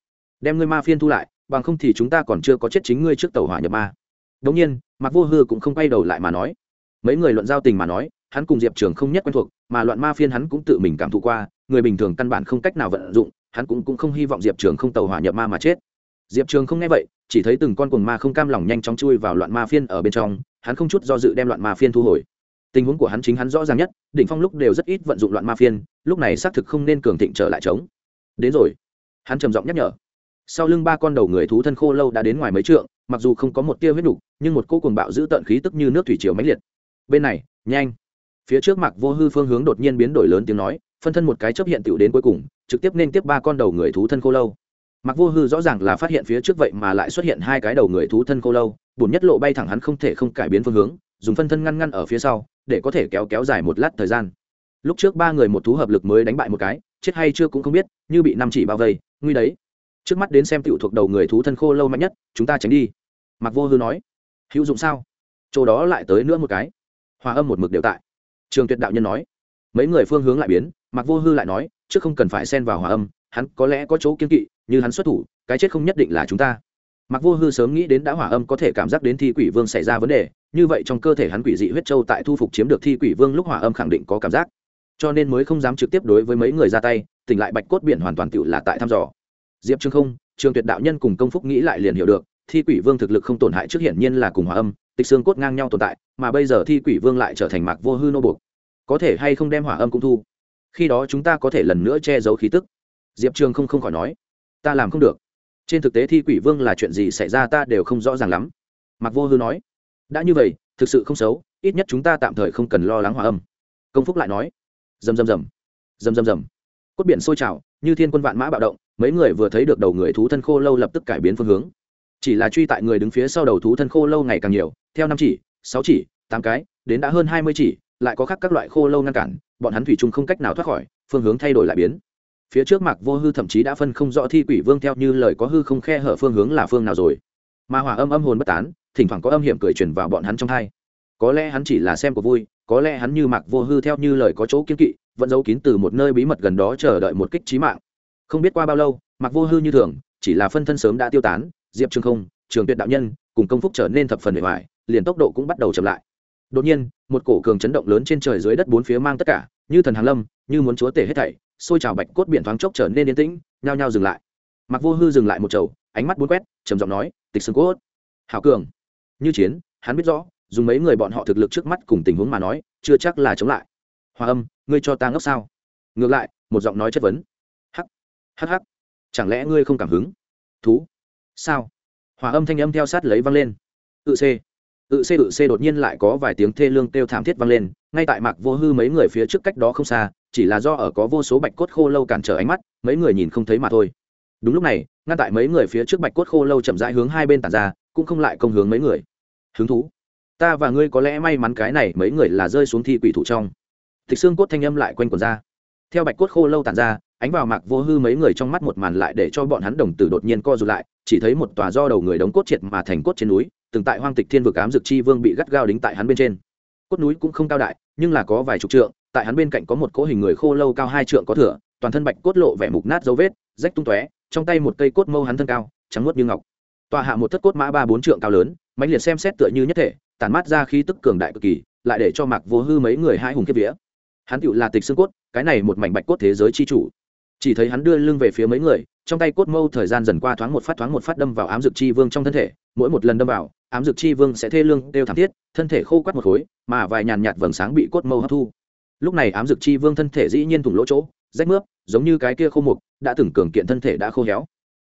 Đem ngươi ma phiên thu lại, bằng không thì chúng ta còn chưa có chết chính ngươi trước tàu hỏa nhập ma. Đống nhiên, mạc vô hư cũng không quay đầu lại mà nói. Mấy người luận giao tình mà nói hắn cùng diệp trường không nhất quen thuộc mà loạn ma phiên hắn cũng tự mình cảm thụ qua người bình thường căn bản không cách nào vận dụng hắn cũng, cũng không hy vọng diệp trường không tàu hỏa nhập ma mà chết. Diệp trường không nghe vậy chỉ thấy từng con cuồng ma không cam lòng nhanh chóng chui vào loạn ma phiên ở bên trong hắn không chút do dự đem loạn ma phiên thu hồi. Tình huống của hắn chính hắn rõ ràng nhất đỉnh phong lúc đều rất ít vận dụng loạn ma phiên lúc này xác thực không nên cường thịnh trở lại trống. Đến rồi. Hắn trầm giọng nhắc nhở. Sau lưng ba con đầu người thú thân khô lâu đã đến ngoài mấy trượng mặc dù không có một tia huyết đủ, nhưng một cô cuồng bạo giữ tận khí tức như nước thủy triều mãnh liệt. Bên này nhanh phía trước mặc vô hư phương hướng đột nhiên biến đổi lớn tiếng nói, phân thân một cái chấp hiện tiểu đến cuối cùng, trực tiếp nên tiếp ba con đầu người thú thân khô lâu. Mặc vô hư rõ ràng là phát hiện phía trước vậy mà lại xuất hiện hai cái đầu người thú thân khô lâu bùn nhất lộ bay thẳng hắn không thể không cải biến phương hướng, dùng phân thân ngăn ngăn ở phía sau, để có thể kéo kéo dài một lát thời gian. Lúc trước ba người một thú hợp lực mới đánh bại một cái, chết hay chưa cũng không biết, như bị năm chỉ bao vây, nguy đấy. Trước mắt đến xem tiểu thuộc đầu người thú thân khô lâu mạnh nhất, chúng ta tránh đi. Mặc vô hư nói. Hữu dụng sao? Chỗ đó lại tới nữa một cái. Hòa âm một mực đều tại trường tuyệt đạo nhân nói. Mấy người phương hướng lại biến mặc vô hư lại nói, trước không cần phải xen vào hòa âm, hắn có lẽ có chỗ kiên kỵ, như hắn xuất thủ, cái chết không nhất định là chúng ta. Mặc vô hư sớm nghĩ đến đã hỏa âm có thể cảm giác đến thi quỷ vương xảy ra vấn đề, như vậy trong cơ thể hắn quỷ dị huyết châu tại thu phục chiếm được thi quỷ vương lúc hỏa âm khẳng định có cảm giác. Cho nên mới không dám trực tiếp đối với mấy người ra tay, tỉnh lại bạch cốt biển hoàn toàn tự là tại thăm dò. Diệp trương không, trường tuyệt đạo nhân cùng công phúc nghĩ lại liền hiểu được, thi quỷ vương thực lực không tổn hại trước hiển nhiên là cùng hỏa âm tịch xương cốt ngang nhau tồn tại, mà bây giờ thi quỷ vương lại trở thành mạc vô hư nô buộc. Có thể hay không đem hỏa âm cũng thu? Khi đó chúng ta có thể lần nữa che giấu khí tức. Diệp trường không không khỏi nói, ta làm không được. Trên thực tế thi quỷ vương là chuyện gì xảy ra ta đều không rõ ràng lắm. Mạc vô hư nói, đã như vậy, thực sự không xấu, ít nhất chúng ta tạm thời không cần lo lắng hòa âm. Công phúc lại nói, rầm rầm rầm rầm rầm rầm. Cốt biển sôi trào, như thiên quân vạn mã bạo động, mấy người vừa thấy được đầu người thú thân khô lâu lập tức cải biến phương hướng chỉ là truy tại người đứng phía sau đầu thú thân khô lâu ngày càng nhiều, theo năm chỉ, sáu chỉ, tám cái, đến đã hơn hai mươi chỉ, lại có khác các loại khô lâu ngăn cản, bọn hắn thủy chung không cách nào thoát khỏi, phương hướng thay đổi lại biến. Phía trước mạc vô hư thậm chí đã phân không rõ thi quỷ vương theo như lời có hư không khe hở phương hướng là phương nào rồi. Mà hỏa âm âm hồn bất tán, thỉnh thoảng có âm hiểm cười truyền vào bọn hắn trong thai có lẽ hắn chỉ là xem của vui, có lẽ hắn như mặc vô hư theo như lời có chỗ kiên kỵ, vẫn giấu kín từ một nơi bí mật gần đó chờ đợi một kích trí mạng. Không biết qua bao lâu mặc vô hư như thường, chỉ là phân thân sớm đã tiêu tán diệp trường không, trường tuyệt đạo nhân, cùng công phúc trở nên thập phần bề ngoài liền tốc độ cũng bắt đầu chậm lại. Đột nhiên, một cổ cường chấn động lớn trên trời dưới đất bốn phía mang tất cả, như thần hàng lâm, như muốn chúa tể hết thảy, xôi trào bạch cốt biển thoáng chốc trở nên yên tĩnh, nhao nhao dừng lại. Mặc vô hư dừng lại một chầu, ánh mắt bốn quét, trầm giọng nói, tịch xương cốt, hảo cường. Như chiến, hắn biết rõ, dùng mấy người bọn họ thực lực trước mắt cùng tình huống mà nói, chưa chắc là chống lại. Hòa âm, ngươi cho ta ngốc sao? Ngược lại, một giọng nói chất vấn. Hắc hắc hắc, chẳng lẽ ngươi không cảm hứng? Thú sao? Hòa âm thanh âm theo sát lấy vang lên. Tự c. Tự c tự c đột nhiên lại có vài tiếng thê lương kêu thảm thiết vang lên, ngay tại mạc vô hư mấy người phía trước cách đó không xa, chỉ là do ở có vô số bạch cốt khô lâu cản trở ánh mắt, mấy người nhìn không thấy mà thôi. Đúng lúc này, ngăn tại mấy người phía trước bạch cốt khô lâu chậm rãi hướng hai bên tàn ra, cũng không lại công hướng mấy người. Hứng thú. Ta và ngươi có lẽ may mắn cái này mấy người là rơi xuống thi quỷ thủ trong. Tịch xương cốt thanh âm lại quanh quần ra. Theo bạch cốt khô lâu tàn ra, ánh vào mạc vô hư mấy người trong mắt một màn lại để cho bọn hắn đồng tử đột nhiên co rụt lại chỉ thấy một tòa do đầu người đóng cốt triệt mà thành cốt trên núi, từng tại hoang tịch thiên vực ám dực chi vương bị gắt gao đính tại hắn bên trên. Cốt núi cũng không cao đại, nhưng là có vài chục trượng, tại hắn bên cạnh có một cỗ hình người khô lâu cao hai trượng có thửa toàn thân bạch cốt lộ vẻ mục nát dấu vết, rách tung tóe, trong tay một cây cốt mâu hắn thân cao, trắng nuốt như ngọc. Tòa hạ một thất cốt mã ba bốn trượng cao lớn, mãnh liệt xem xét tựa như nhất thể, tản mát ra khí tức cường đại cực kỳ, lại để cho mạc vô hư mấy người hai hùng kiếp vía. Hắn tựu là tịch xương cốt, cái này một mảnh bạch cốt thế giới chi chủ. Chỉ thấy hắn đưa lưng về phía mấy người trong tay cốt mâu thời gian dần qua thoáng một phát thoáng một phát đâm vào ám dược chi vương trong thân thể, mỗi một lần đâm vào, ám dược chi vương sẽ thê lương, đều thảm thiết, thân thể khô quắt một khối, mà vài nhàn nhạt vầng sáng bị cốt mâu hấp thu. Lúc này ám dược chi vương thân thể dĩ nhiên thủng lỗ chỗ, rách mướp, giống như cái kia khô mục, đã từng cường kiện thân thể đã khô héo.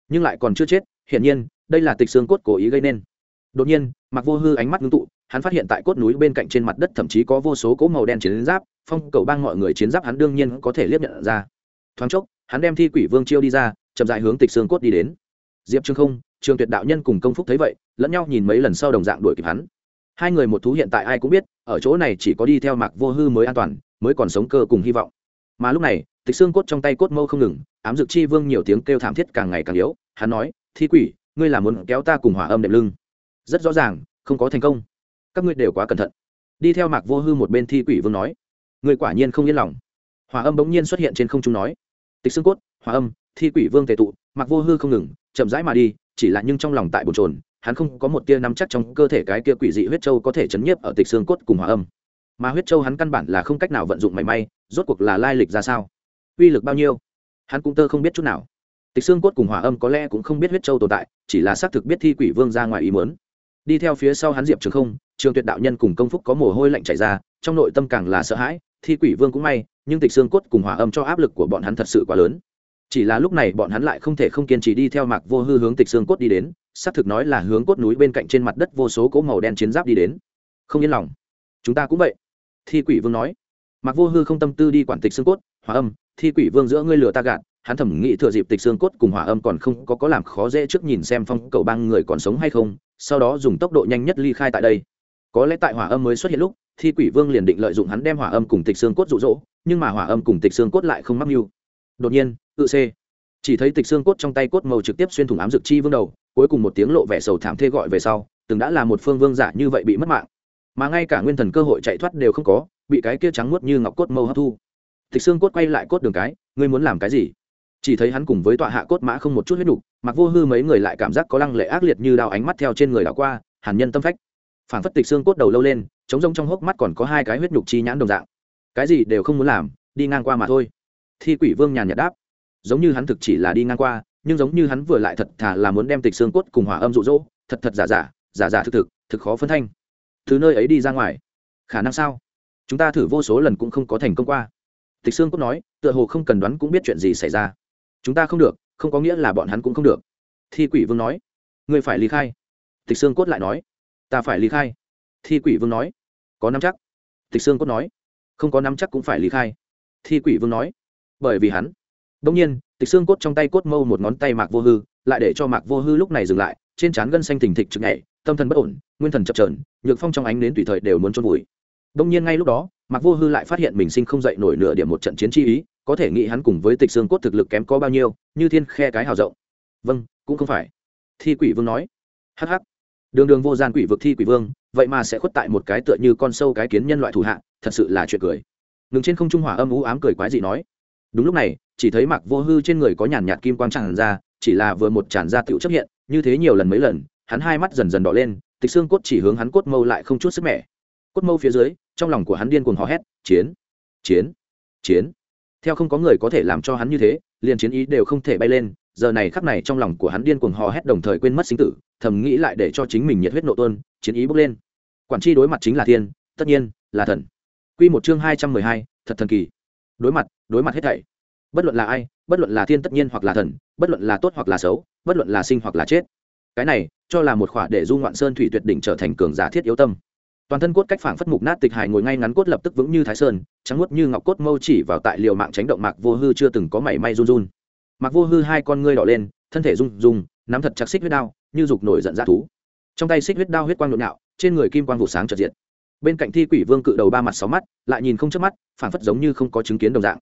Nhưng lại còn chưa chết, hiển nhiên, đây là tịch xương cốt cố ý gây nên. Đột nhiên mặc vô hư ánh mắt ngưng tụ, hắn phát hiện tại cốt núi bên cạnh trên mặt đất thậm chí có vô số cỗ màu đen chiến giáp, phong cầu bang mọi người chiến giáp hắn đương nhiên có thể liếc nhận ra. Thoáng chốc, hắn đem thi quỷ vương chiêu đi ra chậm dại hướng tịch xương cốt đi đến. Diệp trương không, trường tuyệt đạo nhân cùng công phúc thấy vậy, lẫn nhau nhìn mấy lần sau đồng dạng đuổi kịp hắn. Hai người một thú hiện tại ai cũng biết, ở chỗ này chỉ có đi theo mạc vô hư mới an toàn, mới còn sống cơ cùng hy vọng. Mà lúc này, tịch xương cốt trong tay cốt mâu không ngừng, ám dực chi vương nhiều tiếng kêu thảm thiết càng ngày càng yếu, hắn nói, thi quỷ, ngươi là muốn kéo ta cùng hỏa âm đệm lưng. Rất rõ ràng, không có thành công. Các ngươi đều quá cẩn thận. Đi theo mạc vô hư một bên thi quỷ vương nói, ngươi quả nhiên không yên lòng. Hỏa âm bỗng nhiên xuất hiện trên không trung nói, tịch xương cốt, hỏa âm thi quỷ vương tề tụ, mặc vô hư không ngừng, chậm rãi mà đi, chỉ là nhưng trong lòng tại bồn trồn hắn không có một tia nắm chắc trong cơ thể cái kia quỷ dị huyết châu có thể chấn nhiếp ở tịch xương cốt cùng hỏa âm. Mà huyết châu hắn căn bản là không cách nào vận dụng mảy may, rốt cuộc là lai lịch ra sao? Uy lực bao nhiêu? Hắn cũng tơ không biết chút nào. Tịch xương cốt cùng hỏa âm có lẽ cũng không biết huyết châu tồn tại, chỉ là xác thực biết thi quỷ vương ra ngoài ý muốn. Đi theo phía sau hắn diệp trường không, trường tuyệt đạo nhân cùng công phúc có mồ hôi lạnh chảy ra, trong nội tâm càng là sợ hãi, thi quỷ vương cũng may, nhưng tịch xương cốt cùng hỏa âm cho áp lực của bọn hắn thật sự quá lớn chỉ là lúc này bọn hắn lại không thể không kiên trì đi theo mạc vô hư hướng tịch xương cốt đi đến, xác thực nói là hướng cốt núi bên cạnh trên mặt đất vô số cỗ màu đen chiến giáp đi đến. Không yên lòng. Chúng ta cũng vậy. Thi quỷ vương nói. Mạc vô hư không tâm tư đi quản tịch xương cốt, hỏa âm, thi quỷ vương giữa ngươi lừa ta gạt. Hắn thẩm nghĩ thừa dịp tịch xương cốt cùng hỏa âm còn không có có làm khó dễ trước nhìn xem phong cầu bang người còn sống hay không, sau đó dùng tốc độ nhanh nhất ly khai tại đây. Có lẽ tại hỏa âm mới xuất hiện lúc, thi quỷ vương liền định lợi dụng hắn đem hỏa âm cùng tịch xương cốt rụ rỗ nhưng mà hỏa âm cùng tịch xương cốt lại không mắc mưu. Đột nhiên tự c. Chỉ thấy tịch xương cốt trong tay cốt màu trực tiếp xuyên thủng ám dược chi vương đầu, cuối cùng một tiếng lộ vẻ sầu thảm thê gọi về sau, từng đã là một phương vương giả như vậy bị mất mạng. Mà ngay cả nguyên thần cơ hội chạy thoát đều không có, bị cái kia trắng muốt như ngọc cốt mâu hấp thu. Tịch xương cốt quay lại cốt đường cái, ngươi muốn làm cái gì? Chỉ thấy hắn cùng với tọa hạ cốt mã không một chút huyết đủ mặc vô hư mấy người lại cảm giác có lăng lệ ác liệt như đao ánh mắt theo trên người đảo qua, hàn nhân tâm phách. Phản phất tịch xương cốt đầu lâu lên chống rông trong hốc mắt còn có hai cái huyết nhục chi nhãn đồng dạng. Cái gì đều không muốn làm, đi ngang qua mà thôi. Thi quỷ vương nhàn nhạt đáp giống như hắn thực chỉ là đi ngang qua, nhưng giống như hắn vừa lại thật thà là muốn đem tịch xương cốt cùng hỏa âm rụ rỗ thật thật giả giả giả giả thực thực thực khó phân thanh. Từ nơi ấy đi ra ngoài. Khả năng sao? Chúng ta thử vô số lần cũng không có thành công qua. Tịch xương cốt nói, tựa hồ không cần đoán cũng biết chuyện gì xảy ra. Chúng ta không được, không có nghĩa là bọn hắn cũng không được. Thi quỷ vương nói. Ngươi phải ly khai. Tịch xương cốt lại nói. Ta phải ly khai. Thi quỷ vương nói. Có năm chắc. Tịch xương cốt nói. Không có năm chắc cũng phải ly khai. Thi quỷ vương nói. Bởi vì hắn đông nhiên tịch xương cốt trong tay cốt mâu một ngón tay mạc vô hư lại để cho mạc vô hư lúc này dừng lại trên trán gân xanh thình thịch chực nhảy tâm thần bất ổn nguyên thần chập chờn, nhược phong trong ánh nến tùy thời đều muốn trôn vùi. Đông nhiên ngay lúc đó mạc vô hư lại phát hiện mình sinh không dậy nổi nửa điểm một trận chiến chi ý có thể nghĩ hắn cùng với tịch xương cốt thực lực kém có bao nhiêu như thiên khe cái hào rộng. Vâng cũng không phải. Thi quỷ vương nói. Hắc hắc, đường đường vô gian quỷ vực thi quỷ vương vậy mà sẽ khuất tại một cái tựa như con sâu cái kiến nhân loại thủ hạ thật sự là chuyện cười. Ngừng trên không trung hỏa âm u ám cười quái dị nói đúng lúc này, chỉ thấy mặc vô hư trên người có nhàn nhạt kim quang tràn ra, chỉ là vừa một tràn ra tựu chấp hiện, như thế nhiều lần mấy lần, hắn hai mắt dần dần đỏ lên, tịch xương cốt chỉ hướng hắn cốt mâu lại không chút sức mẻ. Cốt mâu phía dưới, trong lòng của hắn điên cuồng hò hét, chiến! Chiến! Chiến! Theo không có người có thể làm cho hắn như thế, liền chiến ý đều không thể bay lên, giờ này khắc này trong lòng của hắn điên cuồng hò hét đồng thời quên mất sinh tử, thầm nghĩ lại để cho chính mình nhiệt huyết nộ tuôn, chiến ý bốc lên. Quản tri đối mặt chính là thiên, tất nhiên là thần. Quy một chương hai trăm mười hai, thật thần kỳ đối mặt đối mặt hết thảy. Bất luận là ai, bất luận là thiên tất nhiên hoặc là thần, bất luận là tốt hoặc là xấu, bất luận là sinh hoặc là chết. Cái này, cho là một khỏa để du ngoạn sơn thủy tuyệt đỉnh trở thành cường giả thiết yếu tâm. Toàn thân cốt cách phảng phất mục nát tịch hải ngồi ngay ngắn cốt lập tức vững như thái sơn, trắng nuốt như ngọc cốt mâu chỉ vào tại liều mạng tránh động mạc vô hư chưa từng có mảy may run run. Mạc vô hư hai con ngươi đỏ lên, thân thể rung rung, nắm thật chặt xích huyết đao, như dục nổi giận ra thú. Trong tay xích huyết đao huyết quang nhộn nhạo, trên người kim quang vụ sáng trật diện bên cạnh thi quỷ vương cự đầu ba mặt sáu mắt, lại nhìn không chớp mắt phản phất giống như không có chứng kiến đồng dạng.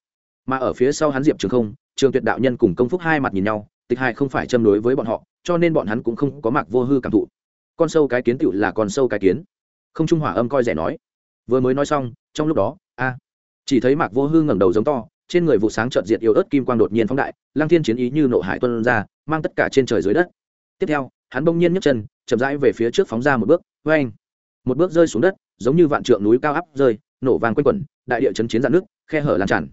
Mà ở phía sau hắn diệp trường không, trường tuyệt đạo nhân cùng công phúc hai mặt nhìn nhau, tịch hai không phải châm đối với bọn họ, cho nên bọn hắn cũng không có mặc vô hư cảm thụ. Con sâu cái kiến tựu là con sâu cái kiến. Không trung hỏa âm coi rẻ nói. Vừa mới nói xong, trong lúc đó, a, chỉ thấy mạc vô hư ngẩng đầu giống to, trên người vụ sáng trợt diệt yếu ớt kim quang đột nhiên phóng đại lang thiên chiến ý như nộ hải tuân ra, mang tất cả trên trời dưới đất. Tiếp theo, hắn bỗng nhiên nhấc chân, chậm rãi về phía trước phóng ra một bước vê anh một bước rơi xuống đất giống như vạn trượng núi cao áp rơi, nổ vàng quanh quẩn, đại địa chấn chiến dạn nước, khe hở lan tràn.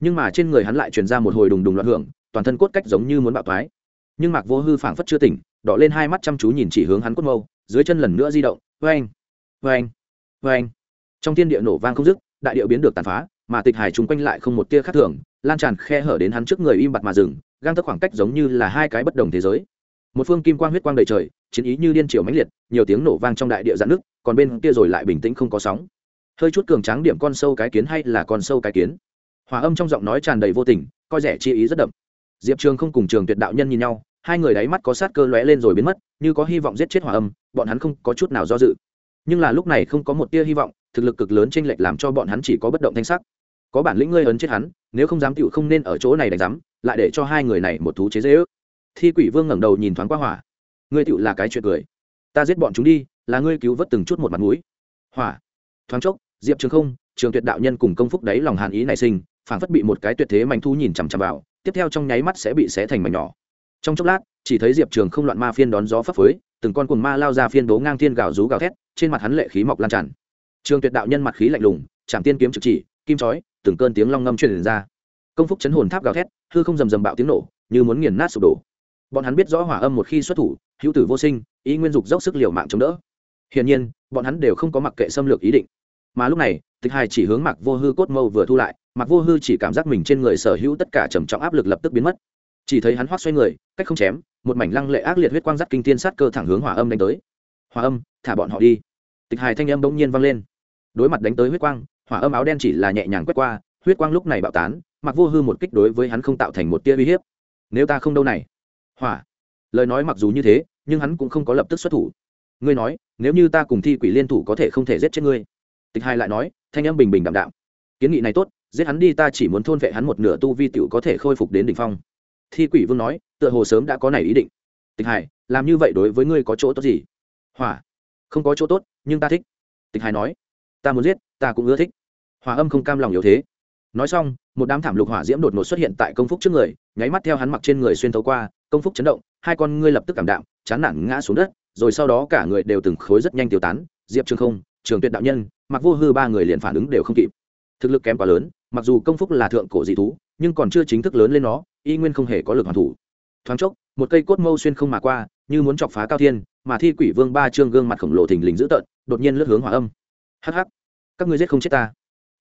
Nhưng mà trên người hắn lại truyền ra một hồi đùng đùng loạn hưởng, toàn thân cốt cách giống như muốn bạo thoái. Nhưng mạc vô hư phảng phất chưa tỉnh, đỏ lên hai mắt chăm chú nhìn chỉ hướng hắn cốt mâu, dưới chân lần nữa di động vê anh vê anh vê anh trong thiên địa nổ vang không dứt, đại địa biến được tàn phá, mà tịch hải chung quanh lại không một tia khác thường, lan tràn khe hở đến hắn trước người im bặt mà dừng, gang tấc khoảng cách giống như là hai cái bất đồng thế giới. Một phương kim quang huyết quang đầy trời, chiến ý như điên triều mãnh liệt, nhiều tiếng nổ vang trong đại địa dạn nước còn bên kia rồi lại bình tĩnh không có sóng. Hơi chút cường tráng điểm con sâu cái kiến hay là con sâu cái kiến? Hòa âm trong giọng nói tràn đầy vô tình, coi rẻ chi ý rất đậm. Diệp trường không cùng trường tuyệt đạo nhân nhìn nhau, hai người đáy mắt có sát cơ lóe lên rồi biến mất, như có hy vọng giết chết hòa âm, bọn hắn không có chút nào do dự. Nhưng là lúc này không có một tia hy vọng, thực lực cực lớn t r ê n lệch làm cho bọn hắn chỉ có bất động thanh sắc. Có bản lĩnh ngươi ấn chết hắn, nếu không dám tựu không nên ở chỗ này đánh giám, lại để cho hai người này một thú chế dễ ước. Thi quỷ vương ngẩng đầu nhìn thoáng qua hỏa ngươi tựu là cái chuyện cười. Ta giết bọn chúng đi là ngươi cứu vớt từng chút một mặt mũi. Hỏa. Thoáng chốc, diệp trường không, trường tuyệt đạo nhân cùng công phúc đấy lòng hàn ý nảy sinh, phảng phất bị một cái tuyệt thế mảnh thu nhìn chằm chằm vào, tiếp theo trong nháy mắt sẽ bị xé thành mảnh nhỏ. Trong chốc lát, chỉ thấy diệp trường không loạn ma phiên đón gió phấp phới, từng con cuồng ma lao ra phiên đố ngang thiên gào rú gào thét, trên mặt hắn lệ khí mọc lan tràn. Trường tuyệt đạo nhân mặt khí lạnh lùng, chạm tiên kiếm trực chỉ, kim chói, từng cơn tiếng long ngâm truyền ra. Công phúc chấn hồn tháp gào thét, hư không rầm rầm bạo tiếng nổ, như muốn nghiền nát sụp đổ. Bọn hắn biết rõ hỏa âm một khi xuất thủ, hữu tử vô sinh, ý nguyên dục dốc sức liều mạng chống đỡ hiển nhiên, bọn hắn đều không có mặc kệ xâm lược ý định. Mà lúc này, tịch Hải chỉ hướng mặc vô hư cốt mâu vừa thu lại mặc vô hư chỉ cảm giác mình trên người sở hữu tất cả trầm trọng áp lực lập tức biến mất. Chỉ thấy hắn hoác xoay người, cách không chém, một mảnh lăng lệ ác liệt huyết quang dắt kinh tiên sát cơ thẳng hướng hỏa âm đánh tới. Hỏa âm, thả bọn họ đi. Tịch hài thanh âm bỗng nhiên vang lên. Đối mặt đánh tới huyết quang, hỏa âm áo đen chỉ là nhẹ nhàng quét qua, huyết quang lúc này bạo tán mặc vô hư một kích đối với hắn không tạo thành một tia uy hiếp. Nếu ta không đâu này. Hỏa. Lời nói mặc dù như thế, nhưng hắn cũng không có lập tức xuất thủ ngươi nói, nếu như ta cùng thi quỷ liên thủ có thể không thể giết chết ngươi. Tịch hai lại nói, thanh âm bình bình đạm đạm. Kiến nghị này tốt, giết hắn đi, ta chỉ muốn thôn vệ hắn một nửa tu vi t có thể khôi phục đến đ ỉ n h phong. Thi quỷ vương nói, tựa hồ sớm đã có này ý định. Tịch hải làm như vậy đối với ngươi có chỗ tốt gì? Hỏa, không có chỗ tốt, nhưng ta thích. Tịch hải nói, ta muốn giết, ta cũng ưa thích. Hòa âm không cam lòng yếu thế. Nói xong, một đám thảm lục hỏa diễm đột ngột xuất hiện tại công phúc trước người, nháy mắt theo hắn mặc trên người xuyên thấu qua, công phúc chấn động, hai con ngươi lập tức cảm đạm, chán nản ngã xuống đất rồi sau đó cả người đều từng khối rất nhanh tiêu tán, diệp trường không, trường tuyệt đạo nhân mặc vô hư ba người liền phản ứng đều không kịp. Thực lực kém quá lớn, mặc dù công phúc là thượng cổ dị thú, nhưng còn chưa chính thức lớn lên nó, y nguyên không hề có lực hoàn thủ. Thoáng chốc, một cây cốt mâu xuyên không mà qua, như muốn chọc phá cao thiên, mà thi quỷ vương ba trương gương mặt khổng lồ thình lình dữ tợn, đột nhiên lướt hướng hỏa âm. Hắc hắc, các ngươi giết không chết ta.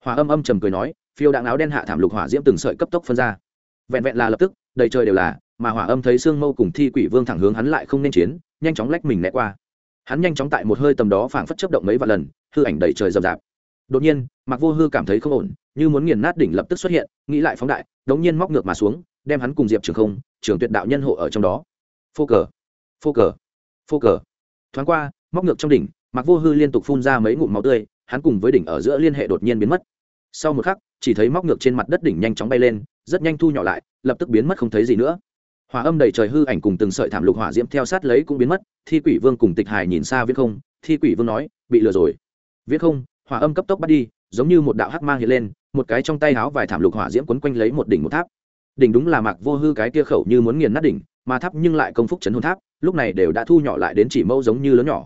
Hỏa âm âm trầm cười nói, phiêu đạn áo đen hạ thảm lục hỏa diễm từng sợi cấp tốc phân ra. Vẹn vẹn là lập tức, đầy trời đều là mà hỏa âm thấy xương mâu cùng thi quỷ vương thẳng hướng hắn lại không nên chiến, nhanh chóng lách mình né qua. Hắn nhanh chóng tại một hơi tầm đó phảng phất chấp động mấy vài lần, hư ảnh đầy trời rậm rạp. Đột nhiên mặc vô hư cảm thấy không ổn, như muốn nghiền nát đỉnh lập tức xuất hiện, nghĩ lại phóng đại, đống nhiên móc ngược mà xuống, đem hắn cùng diệp trường không, trường tuyệt đạo nhân hộ ở trong đó. Phô cờ phô cờ phô cờ. Thoáng qua, móc ngược trong đỉnh mặc vô hư liên tục phun ra mấy ngụm máu tươi, hắn cùng với đỉnh ở giữa liên hệ đột nhiên biến mất. Sau một khắc, chỉ thấy móc ngược trên mặt đất đỉnh nhanh chóng bay lên, rất nhanh thu nhỏ lại, lập tức biến mất không thấy gì nữa hòa âm đầy trời hư ảnh cùng từng sợi thảm lục hỏa diễm theo sát lấy cũng biến mất, thi quỷ vương cùng tịch hải nhìn xa viết không, thi quỷ vương nói, bị lừa rồi. Viết không hòa âm cấp tốc bắt đi, giống như một đạo hắc mang hiện lên, một cái trong tay háo vài thảm lục hỏa diễm quấn quanh lấy một đỉnh một tháp. Đỉnh đúng là mạc vô hư cái kia khẩu như muốn nghiền nát đỉnh, mà tháp nhưng lại công phúc chấn hồn tháp, lúc này đều đã thu nhỏ lại đến chỉ mẫu giống như lớn nhỏ.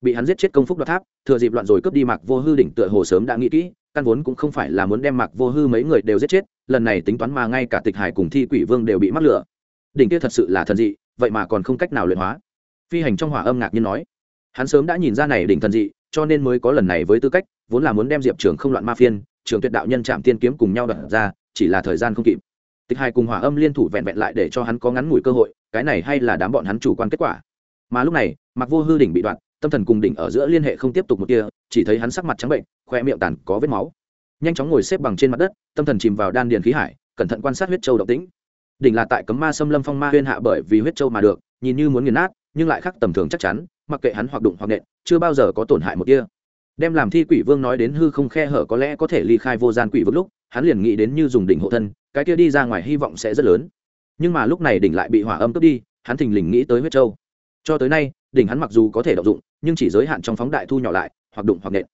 Bị hắn giết chết công phúc đoạt tháp, thừa dịp loạn rồi cướp đi mạc vô hư đỉnh tựa hồ sớm đã nghĩ kỹ, căn vốn cũng không phải là muốn đem mạc vô hư mấy người đều giết chết, lần này tính toán mà ngay cả tịch hải cùng thi quỷ vương đều bị mắc lửa đỉnh kia thật sự là thần dị, vậy mà còn không cách nào luyện hóa. Phi hành trong hỏa âm ngạc nhiên nói, hắn sớm đã nhìn ra này đỉnh thần dị, cho nên mới có lần này với tư cách, vốn là muốn đem diệp trường không loạn ma phiên, trường tuyệt đạo nhân chạm tiên kiếm cùng nhau đặt ra, chỉ là thời gian không kịp. Tịch hai cùng hỏa âm liên thủ vẹn vẹn lại để cho hắn có ngắn ngủi cơ hội, cái này hay là đám bọn hắn chủ quan kết quả. Mà lúc này mặc vô hư đỉnh bị đoạn tâm thần cùng đỉnh ở giữa liên hệ không tiếp tục một kia chỉ thấy hắn sắc mặt trắng bệnh, khoe miệng tàn có vết máu. Nhanh chóng ngồi xếp bằng trên mặt đất, tâm thần chìm vào đan điền khí hải, cẩn thận quan sát huyết châu động tĩnh đỉnh là tại cấm ma xâm lâm phong ma huyên hạ bởi vì huyết châu mà được, nhìn như muốn nghiền nát, nhưng lại khác tầm thường chắc chắn, mặc kệ hắn hoặc đụng hoặc nện, chưa bao giờ có tổn hại một kia đem làm thi quỷ vương nói đến hư không khe hở có lẽ có thể ly khai vô gian quỷ vực lúc, hắn liền nghĩ đến như dùng đỉnh hộ thân, cái kia đi ra ngoài hy vọng sẽ rất lớn. Nhưng mà lúc này đỉnh lại bị hỏa âm cướp đi, hắn thình lình nghĩ tới huyết châu. Cho tới nay, đỉnh hắn mặc dù có thể đ dụng, nhưng chỉ giới hạn trong phóng đại thu nhỏ lại, hoặc đụng hoặc nện.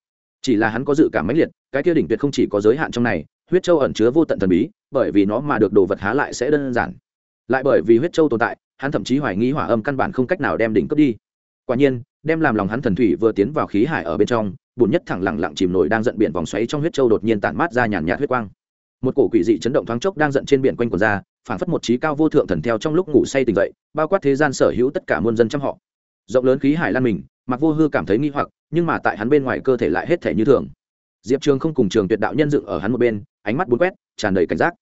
Chỉ là hắn có dự cảm mãnh liệt, cái kia đỉnh tuyệt không chỉ có giới hạn trong này huyết châu ẩn chứa vô tận thần bí, bởi vì nó mà được đồ vật há lại sẽ đơn giản. Lại bởi vì huyết châu tồn tại, hắn thậm chí hoài nghi hỏa âm căn bản không cách nào đem đỉnh cướp đi. Quả nhiên, đem làm lòng hắn thần thủy vừa tiến vào khí hải ở bên trong, bùn nhất thẳng lặng lặng chìm nổi đang giận biển vòng xoáy trong huyết châu đột nhiên tản mát ra nhàn nhạt huyết quang. Một cổ quỷ dị chấn động thoáng chốc đang giận trên biển quanh quần ra phản phất một trí cao vô thượng thần theo trong lúc ngủ say tỉnh dậy, bao quát thế gian sở hữu tất cả muôn dân trăm họ. Rộng lớn khí hải lan mình, mặc vô hư cảm thấy nghi hoặc, nhưng mà tại hắn bên ngoài cơ thể lại hết thể như thường diệp trường không cùng trường tuyệt đạo nhân dựng ở hắn một bên, ánh mắt bốn quét, tràn đầy cảnh giác.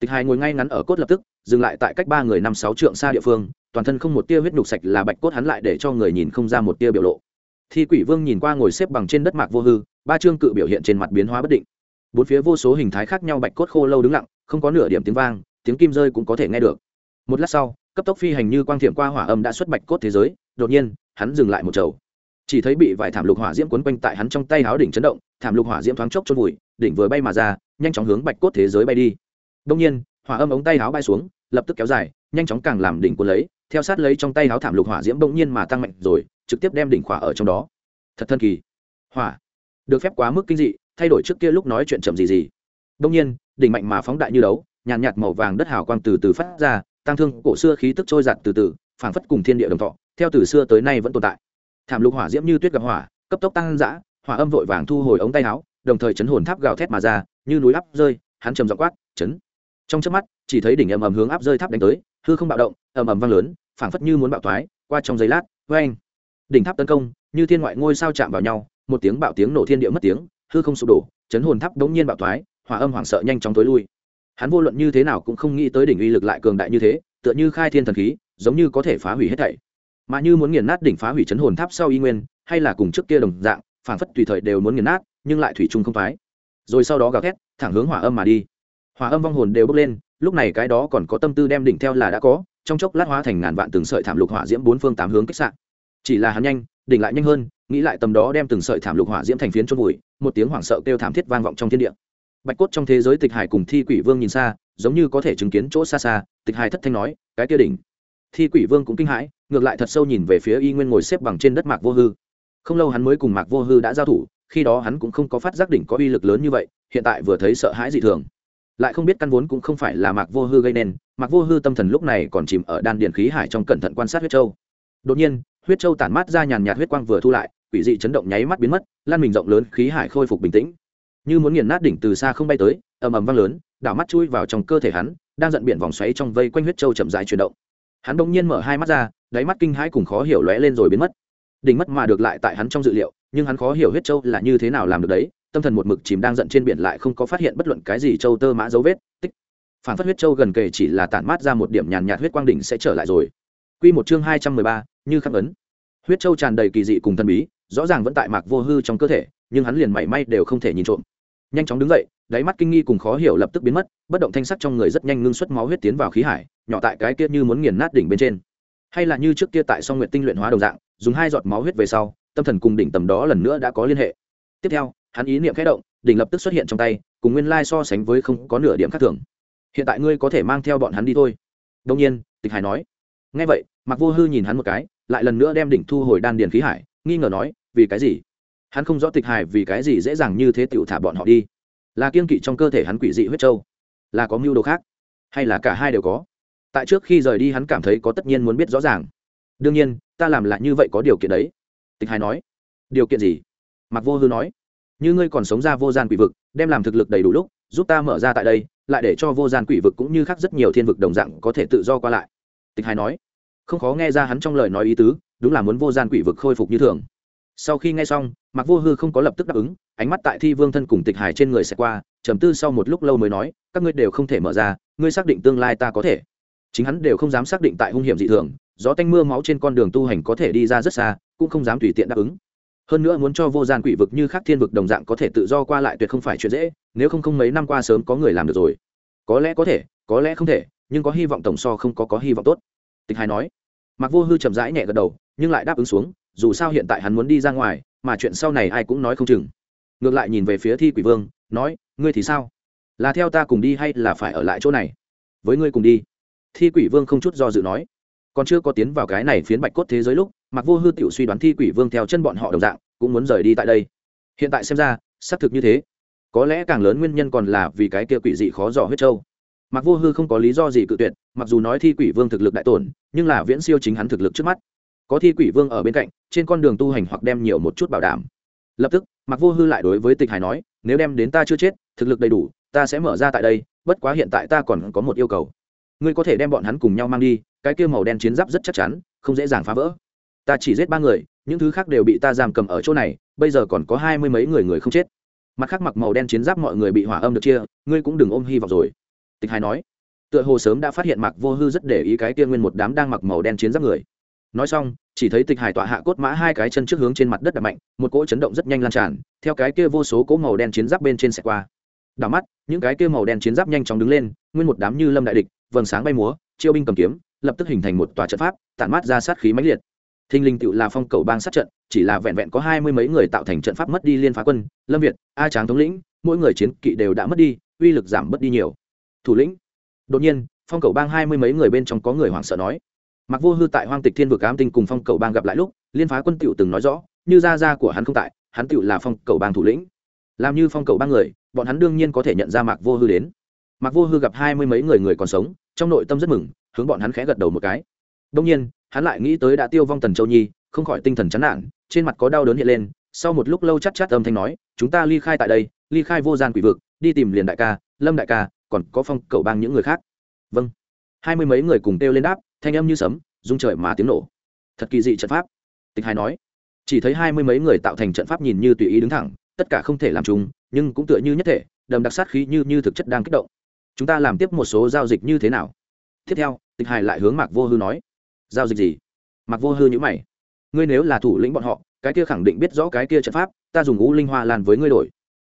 Tịch hai ngồi ngay ngắn ở cốt lập tức, dừng lại tại cách ba người năm sáu trượng xa địa phương, toàn thân không một tia huyết nhục sạch là bạch cốt hắn lại để cho người nhìn không ra một tia biểu lộ. Thi quỷ vương nhìn qua ngồi xếp bằng trên đất mạc vô hư, ba chương cự biểu hiện trên mặt biến hóa bất định. Bốn phía vô số hình thái khác nhau bạch cốt khô lâu đứng lặng, không có nửa điểm tiếng vang, tiếng kim rơi cũng có thể nghe được. Một lát sau, cấp tốc phi hành như quang thiểm qua hỏa âm đã xuất bạch cốt thế giới, đột nhiên, hắn dừng lại một chầu chỉ thấy bị vài thảm lục hỏa diễm quấn quanh tại hắn trong tay háo đỉnh chấn động thảm lục hỏa diễm thoáng chốc chôn vùi đỉnh vừa bay mà ra nhanh chóng hướng bạch cốt thế giới bay đi. Đông nhiên hỏa âm ống tay háo bay xuống lập tức kéo dài nhanh chóng càng làm đỉnh cuốn lấy theo sát lấy trong tay háo thảm lục hỏa diễm bỗng nhiên mà tăng mạnh rồi trực tiếp đem đỉnh khỏa ở trong đó. Thật thân kỳ. Hỏa. Được phép quá mức kinh dị thay đổi trước kia lúc nói chuyện chậm gì gì. Đông nhiên đỉnh mạnh mà phóng đại như đấu nhàn nhạt, nhạt màu vàng đất hào quang từ từ phát ra tăng thương cổ xưa khí tức trôi giặt từ từ phảng phất cùng thiên địa đồng thọ theo từ xưa tới nay vẫn tồn tại thảm lục hỏa diễm như tuyết gặp hỏa, cấp tốc tăng dã, hỏa âm vội vàng thu hồi ống tay áo, đồng thời chấn hồn tháp gào thét mà ra, như núi áp rơi, hắn trầm giọng quát, chấn. Trong chớp mắt, chỉ thấy đỉnh ầm ầm hướng áp rơi tháp đánh tới, hư không bạo động, ầm ầm vang lớn, phảng phất như muốn bạo thoái, qua trong giây lát vang. đỉnh tháp tấn công, như thiên ngoại ngôi sao chạm vào nhau, một tiếng bạo tiếng nổ thiên địa mất tiếng, hư không sụp đổ, chấn hồn tháp đống nhiên bạo thoái, hỏa âm hoảng sợ nhanh chóng tối lui. Hắn vô luận như thế nào cũng không nghĩ tới đỉnh uy lực lại cường đại như thế, tựa như khai thiên thần khí, giống như có thể phá hủy hết thảy mà như muốn nghiền nát đỉnh phá hủy chấn hồn tháp sau y nguyên, hay là cùng trước kia đồng dạng phản phất tùy thời đều muốn nghiền nát, nhưng lại thủy chung không phái rồi sau đó gào thét, thẳng hướng hỏa âm mà đi. Hỏa âm vong hồn đều bốc lên, lúc này cái đó còn có tâm tư đem đỉnh theo là đã có, trong chốc lát hóa thành ngàn vạn từng sợi thảm lục hỏa diễm bốn phương tám hướng kích sạn chỉ là hắn nhanh, đỉnh lại nhanh hơn, nghĩ lại tầm đó đem từng sợi thảm lục hỏa diễm thành phiến chôn vùi, một tiếng hoảng sợ kêu thảm thiết vang vọng trong thiên địa. Bạch cốt trong thế giới tịch hải cùng thi quỷ vương nhìn xa, giống như có thể chứng kiến chỗ xa xa, tịch hải thất thanh nói, cái kia đỉnh. Thi quỷ vương cũng kinh hãi ngược lại thật sâu nhìn về phía y nguyên ngồi xếp bằng trên đất mạc vô hư. Không lâu hắn mới cùng mạc vô hư đã giao thủ, khi đó hắn cũng không có phát giác đỉnh có uy lực lớn như vậy, hiện tại vừa thấy sợ hãi dị thường. Lại không biết căn vốn cũng không phải là mạc vô hư gây nên, mạc vô hư tâm thần lúc này còn chìm ở đan điện khí hải trong cẩn thận quan sát huyết châu. Đột nhiên, huyết châu tản mát ra nhàn nhạt huyết quang vừa thu lại, quỷ dị chấn động nháy mắt biến mất, lan mình rộng lớn, khí hải khôi phục bình tĩnh. Như muốn nghiền nát đỉnh từ xa không bay tới, ầm ầm vang lớn, đảo mắt chui vào trong cơ thể hắn, đang giận biển vòng xoáy trong vây quanh huyết châu chậm rãi chuyển động. Hắn bỗng nhiên mở hai mắt ra đáy mắt kinh hãi cùng khó hiểu lóe lên rồi biến mất đỉnh mất mà được lại tại hắn trong dự liệu nhưng hắn khó hiểu huyết châu là như thế nào làm được đấy tâm thần một mực chìm đang giận trên biển lại không có phát hiện bất luận cái gì châu tơ mã dấu vết tích phản phất huyết châu gần kề chỉ là tản mát ra một điểm nhàn nhạt huyết quang đỉnh sẽ trở lại rồi Quy một chương hai trăm mười ba, như khắc ấn. Huyết châu tràn đầy kỳ dị cùng thần bí, rõ ràng vẫn tại mạc vô hư trong cơ thể, nhưng hắn liền mảy may đều không thể nhìn trộm. Nhanh chóng đứng dậy, đáy mắt kinh nghi cùng khó hiểu lập tức biến mất, bất động thanh sắc trong người rất nhanh ngưng xuất máu huyết tiến vào khí hải, nhỏ tại cái kia như muốn nghiền nát đỉnh bên trên. Hay là như trước kia tại Song Nguyệt tinh luyện hóa đồng dạng, dùng hai giọt máu huyết về sau, tâm thần cùng đỉnh tầm đó lần nữa đã có liên hệ. Tiếp theo, hắn ý niệm khẽ động đỉnh lập tức xuất hiện trong tay cùng nguyên lai so sánh với không có nửa điểm khác thường. Hiện tại ngươi có thể mang theo bọn hắn đi thôi. Đông nhiên tịch hải nói. Ngay vậy mặc vô hư nhìn hắn một cái lại lần nữa đem đỉnh thu hồi đan điền khí hải nghi ngờ nói vì cái gì? Hắn không rõ tịch hải vì cái gì dễ dàng như thế tựu thả bọn họ đi. Là kiên kỵ trong cơ thể hắn quỷ dị huyết trâu? Là có mưu đồ khác? Hay là cả hai đều có? Tại trước khi rời đi hắn cảm thấy có tất nhiên muốn biết rõ ràng. Đương nhiên, ta làm lại như vậy có điều kiện đấy. Tịch hải nói. Điều kiện gì? Mặc vô hư nói. Như ngươi còn sống ra vô gian quỷ vực, đem làm thực lực đầy đủ lúc, giúp ta mở ra tại đây, lại để cho vô gian quỷ vực cũng như khác rất nhiều thiên vực đồng dạng có thể tự do qua lại. Tịch hải nói. Không khó nghe ra hắn trong lời nói ý tứ, đúng là muốn vô gian quỷ vực khôi phục như thường. Sau khi nghe xong mặc vô hư không có lập tức đáp ứng, ánh mắt tại thi vương thân cùng tịch hải trên người sẽ qua, trầm tư sau một lúc lâu mới nói, các ngươi đều không thể mở ra, ngươi xác định tương lai ta có thể chính hắn đều không dám xác định tại hung hiểm dị thường, gió tanh mưa máu trên con đường tu hành có thể đi ra rất xa, cũng không dám tùy tiện đáp ứng. Hơn nữa muốn cho vô gian quỷ vực như khác thiên vực đồng dạng có thể tự do qua lại tuyệt không phải chuyện dễ, nếu không không mấy năm qua sớm có người làm được rồi. Có lẽ có thể, có lẽ không thể, nhưng có hy vọng tổng so không có có hy vọng tốt. Tịch hai nói. Mặc vô hư chậm rãi nhẹ gật đầu, nhưng lại đáp ứng xuống, dù sao hiện tại hắn muốn đi ra ngoài, mà chuyện sau này ai cũng nói không chừng. Ngược lại nhìn về phía thi quỷ vương, nói, ngươi thì sao? Là theo ta cùng đi hay là phải ở lại chỗ này? Với ngươi cùng đi thi quỷ vương không chút do dự nói, còn chưa có tiến vào cái này phiến bạch cốt thế giới lúc mặc vô hư tiểu suy đoán thi quỷ vương theo chân bọn họ đồng dạng, cũng muốn rời đi tại đây. Hiện tại xem ra, xác thực như thế. Có lẽ càng lớn nguyên nhân còn là vì cái kia quỷ dị khó dò huyết châu. Mặc vô hư không có lý do gì cự tuyệt, mặc dù nói thi quỷ vương thực lực đại tổn, nhưng là viễn siêu chính hắn thực lực trước mắt. Có thi quỷ vương ở bên cạnh, trên con đường tu hành hoặc đem nhiều một chút bảo đảm. Lập tức mặc vô hư lại đối với tịch hải nói, nếu đem đến ta chưa chết, thực lực đầy đủ, ta sẽ mở ra tại đây, bất quá hiện tại ta còn có một yêu cầu ngươi có thể đem bọn hắn cùng nhau mang đi, cái kia màu đen chiến giáp rất chắc chắn, không dễ dàng phá vỡ. Ta chỉ giết ba người, những thứ khác đều bị ta giam cầm ở chỗ này, bây giờ còn có hai mươi mấy người người không chết. Mặt khác mặc màu đen chiến giáp mọi người bị hỏa âm được chia, ngươi cũng đừng ôm hy vọng rồi. Tịch hai nói. Tựa hồ sớm đã phát hiện mặc vô hư rất để ý cái kia nguyên một đám đang mặc màu đen chiến giáp người. Nói xong, chỉ thấy tịch hải tọa hạ cốt mã hai cái chân trước hướng trên mặt đất đập mạnh, một cỗ chấn động rất nhanh lan tràn, theo cái kia vô số cỗ màu đen chiến giáp bên trên xe qua. Đảo mắt, những cái kia màu đen chiến giáp nhanh chóng đứng lên, nguyên một đám như lâm đại địch vầng sáng bay múa, chiêu binh cầm kiếm, lập tức hình thành một tòa trận pháp, tản mát ra sát khí mãnh liệt. Thinh linh tựu là phong cầu bang sát trận, chỉ là vẹn vẹn có hai mươi mấy người tạo thành trận pháp mất đi liên phá quân, lâm việt, a tráng thống lĩnh, mỗi người chiến kỵ đều đã mất đi, uy lực giảm mất đi nhiều. Thủ lĩnh. Đột nhiên, phong cầu bang hai mươi mấy người bên trong có người hoảng sợ nói. Mặc vô hư tại hoang tịch thiên vực ám tinh cùng phong cầu bang gặp lại lúc, liên phá quân tựu từng nói rõ, như gia gia của hắn không tại, hắn tựu là phong cầu bang thủ lĩnh. Làm như phong cầu bang người, bọn hắn đương nhiên có thể nhận ra mạc vô hư đến. Mạc vô hư gặp hai mươi mấy người người còn sống trong nội tâm rất mừng, hướng bọn hắn khẽ gật đầu một cái. Đông nhiên, hắn lại nghĩ tới đã tiêu vong tần châu nhi, không khỏi tinh thần chán nản, trên mặt có đau đớn hiện lên, sau một lúc lâu chắc chắc âm thanh nói, chúng ta ly khai tại đây, ly khai vô gian quỷ vực, đi tìm liền đại ca, lâm đại ca, còn có phong cầu bang những người khác. Vâng. Hai mươi mấy người cùng kêu lên đáp, thanh âm như sấm, rung trời mà tiếng nổ. Thật kỳ dị trận pháp. Tịch hai nói, chỉ thấy hai mươi mấy người tạo thành trận pháp nhìn như tùy ý đứng thẳng, tất cả không thể làm chung, nhưng cũng tựa như nhất thể, đầm đặc sát khí như như thực chất đang kích động chúng ta làm tiếp một số giao dịch như thế nào? Tiếp theo, tịch hài lại hướng mạc vô hư nói. Giao dịch gì? Mạc vô hư nhữ mày. Ngươi nếu là thủ lĩnh bọn họ, cái kia khẳng định biết rõ cái kia trận pháp, ta dùng ngũ linh hoa lan với ngươi đổi.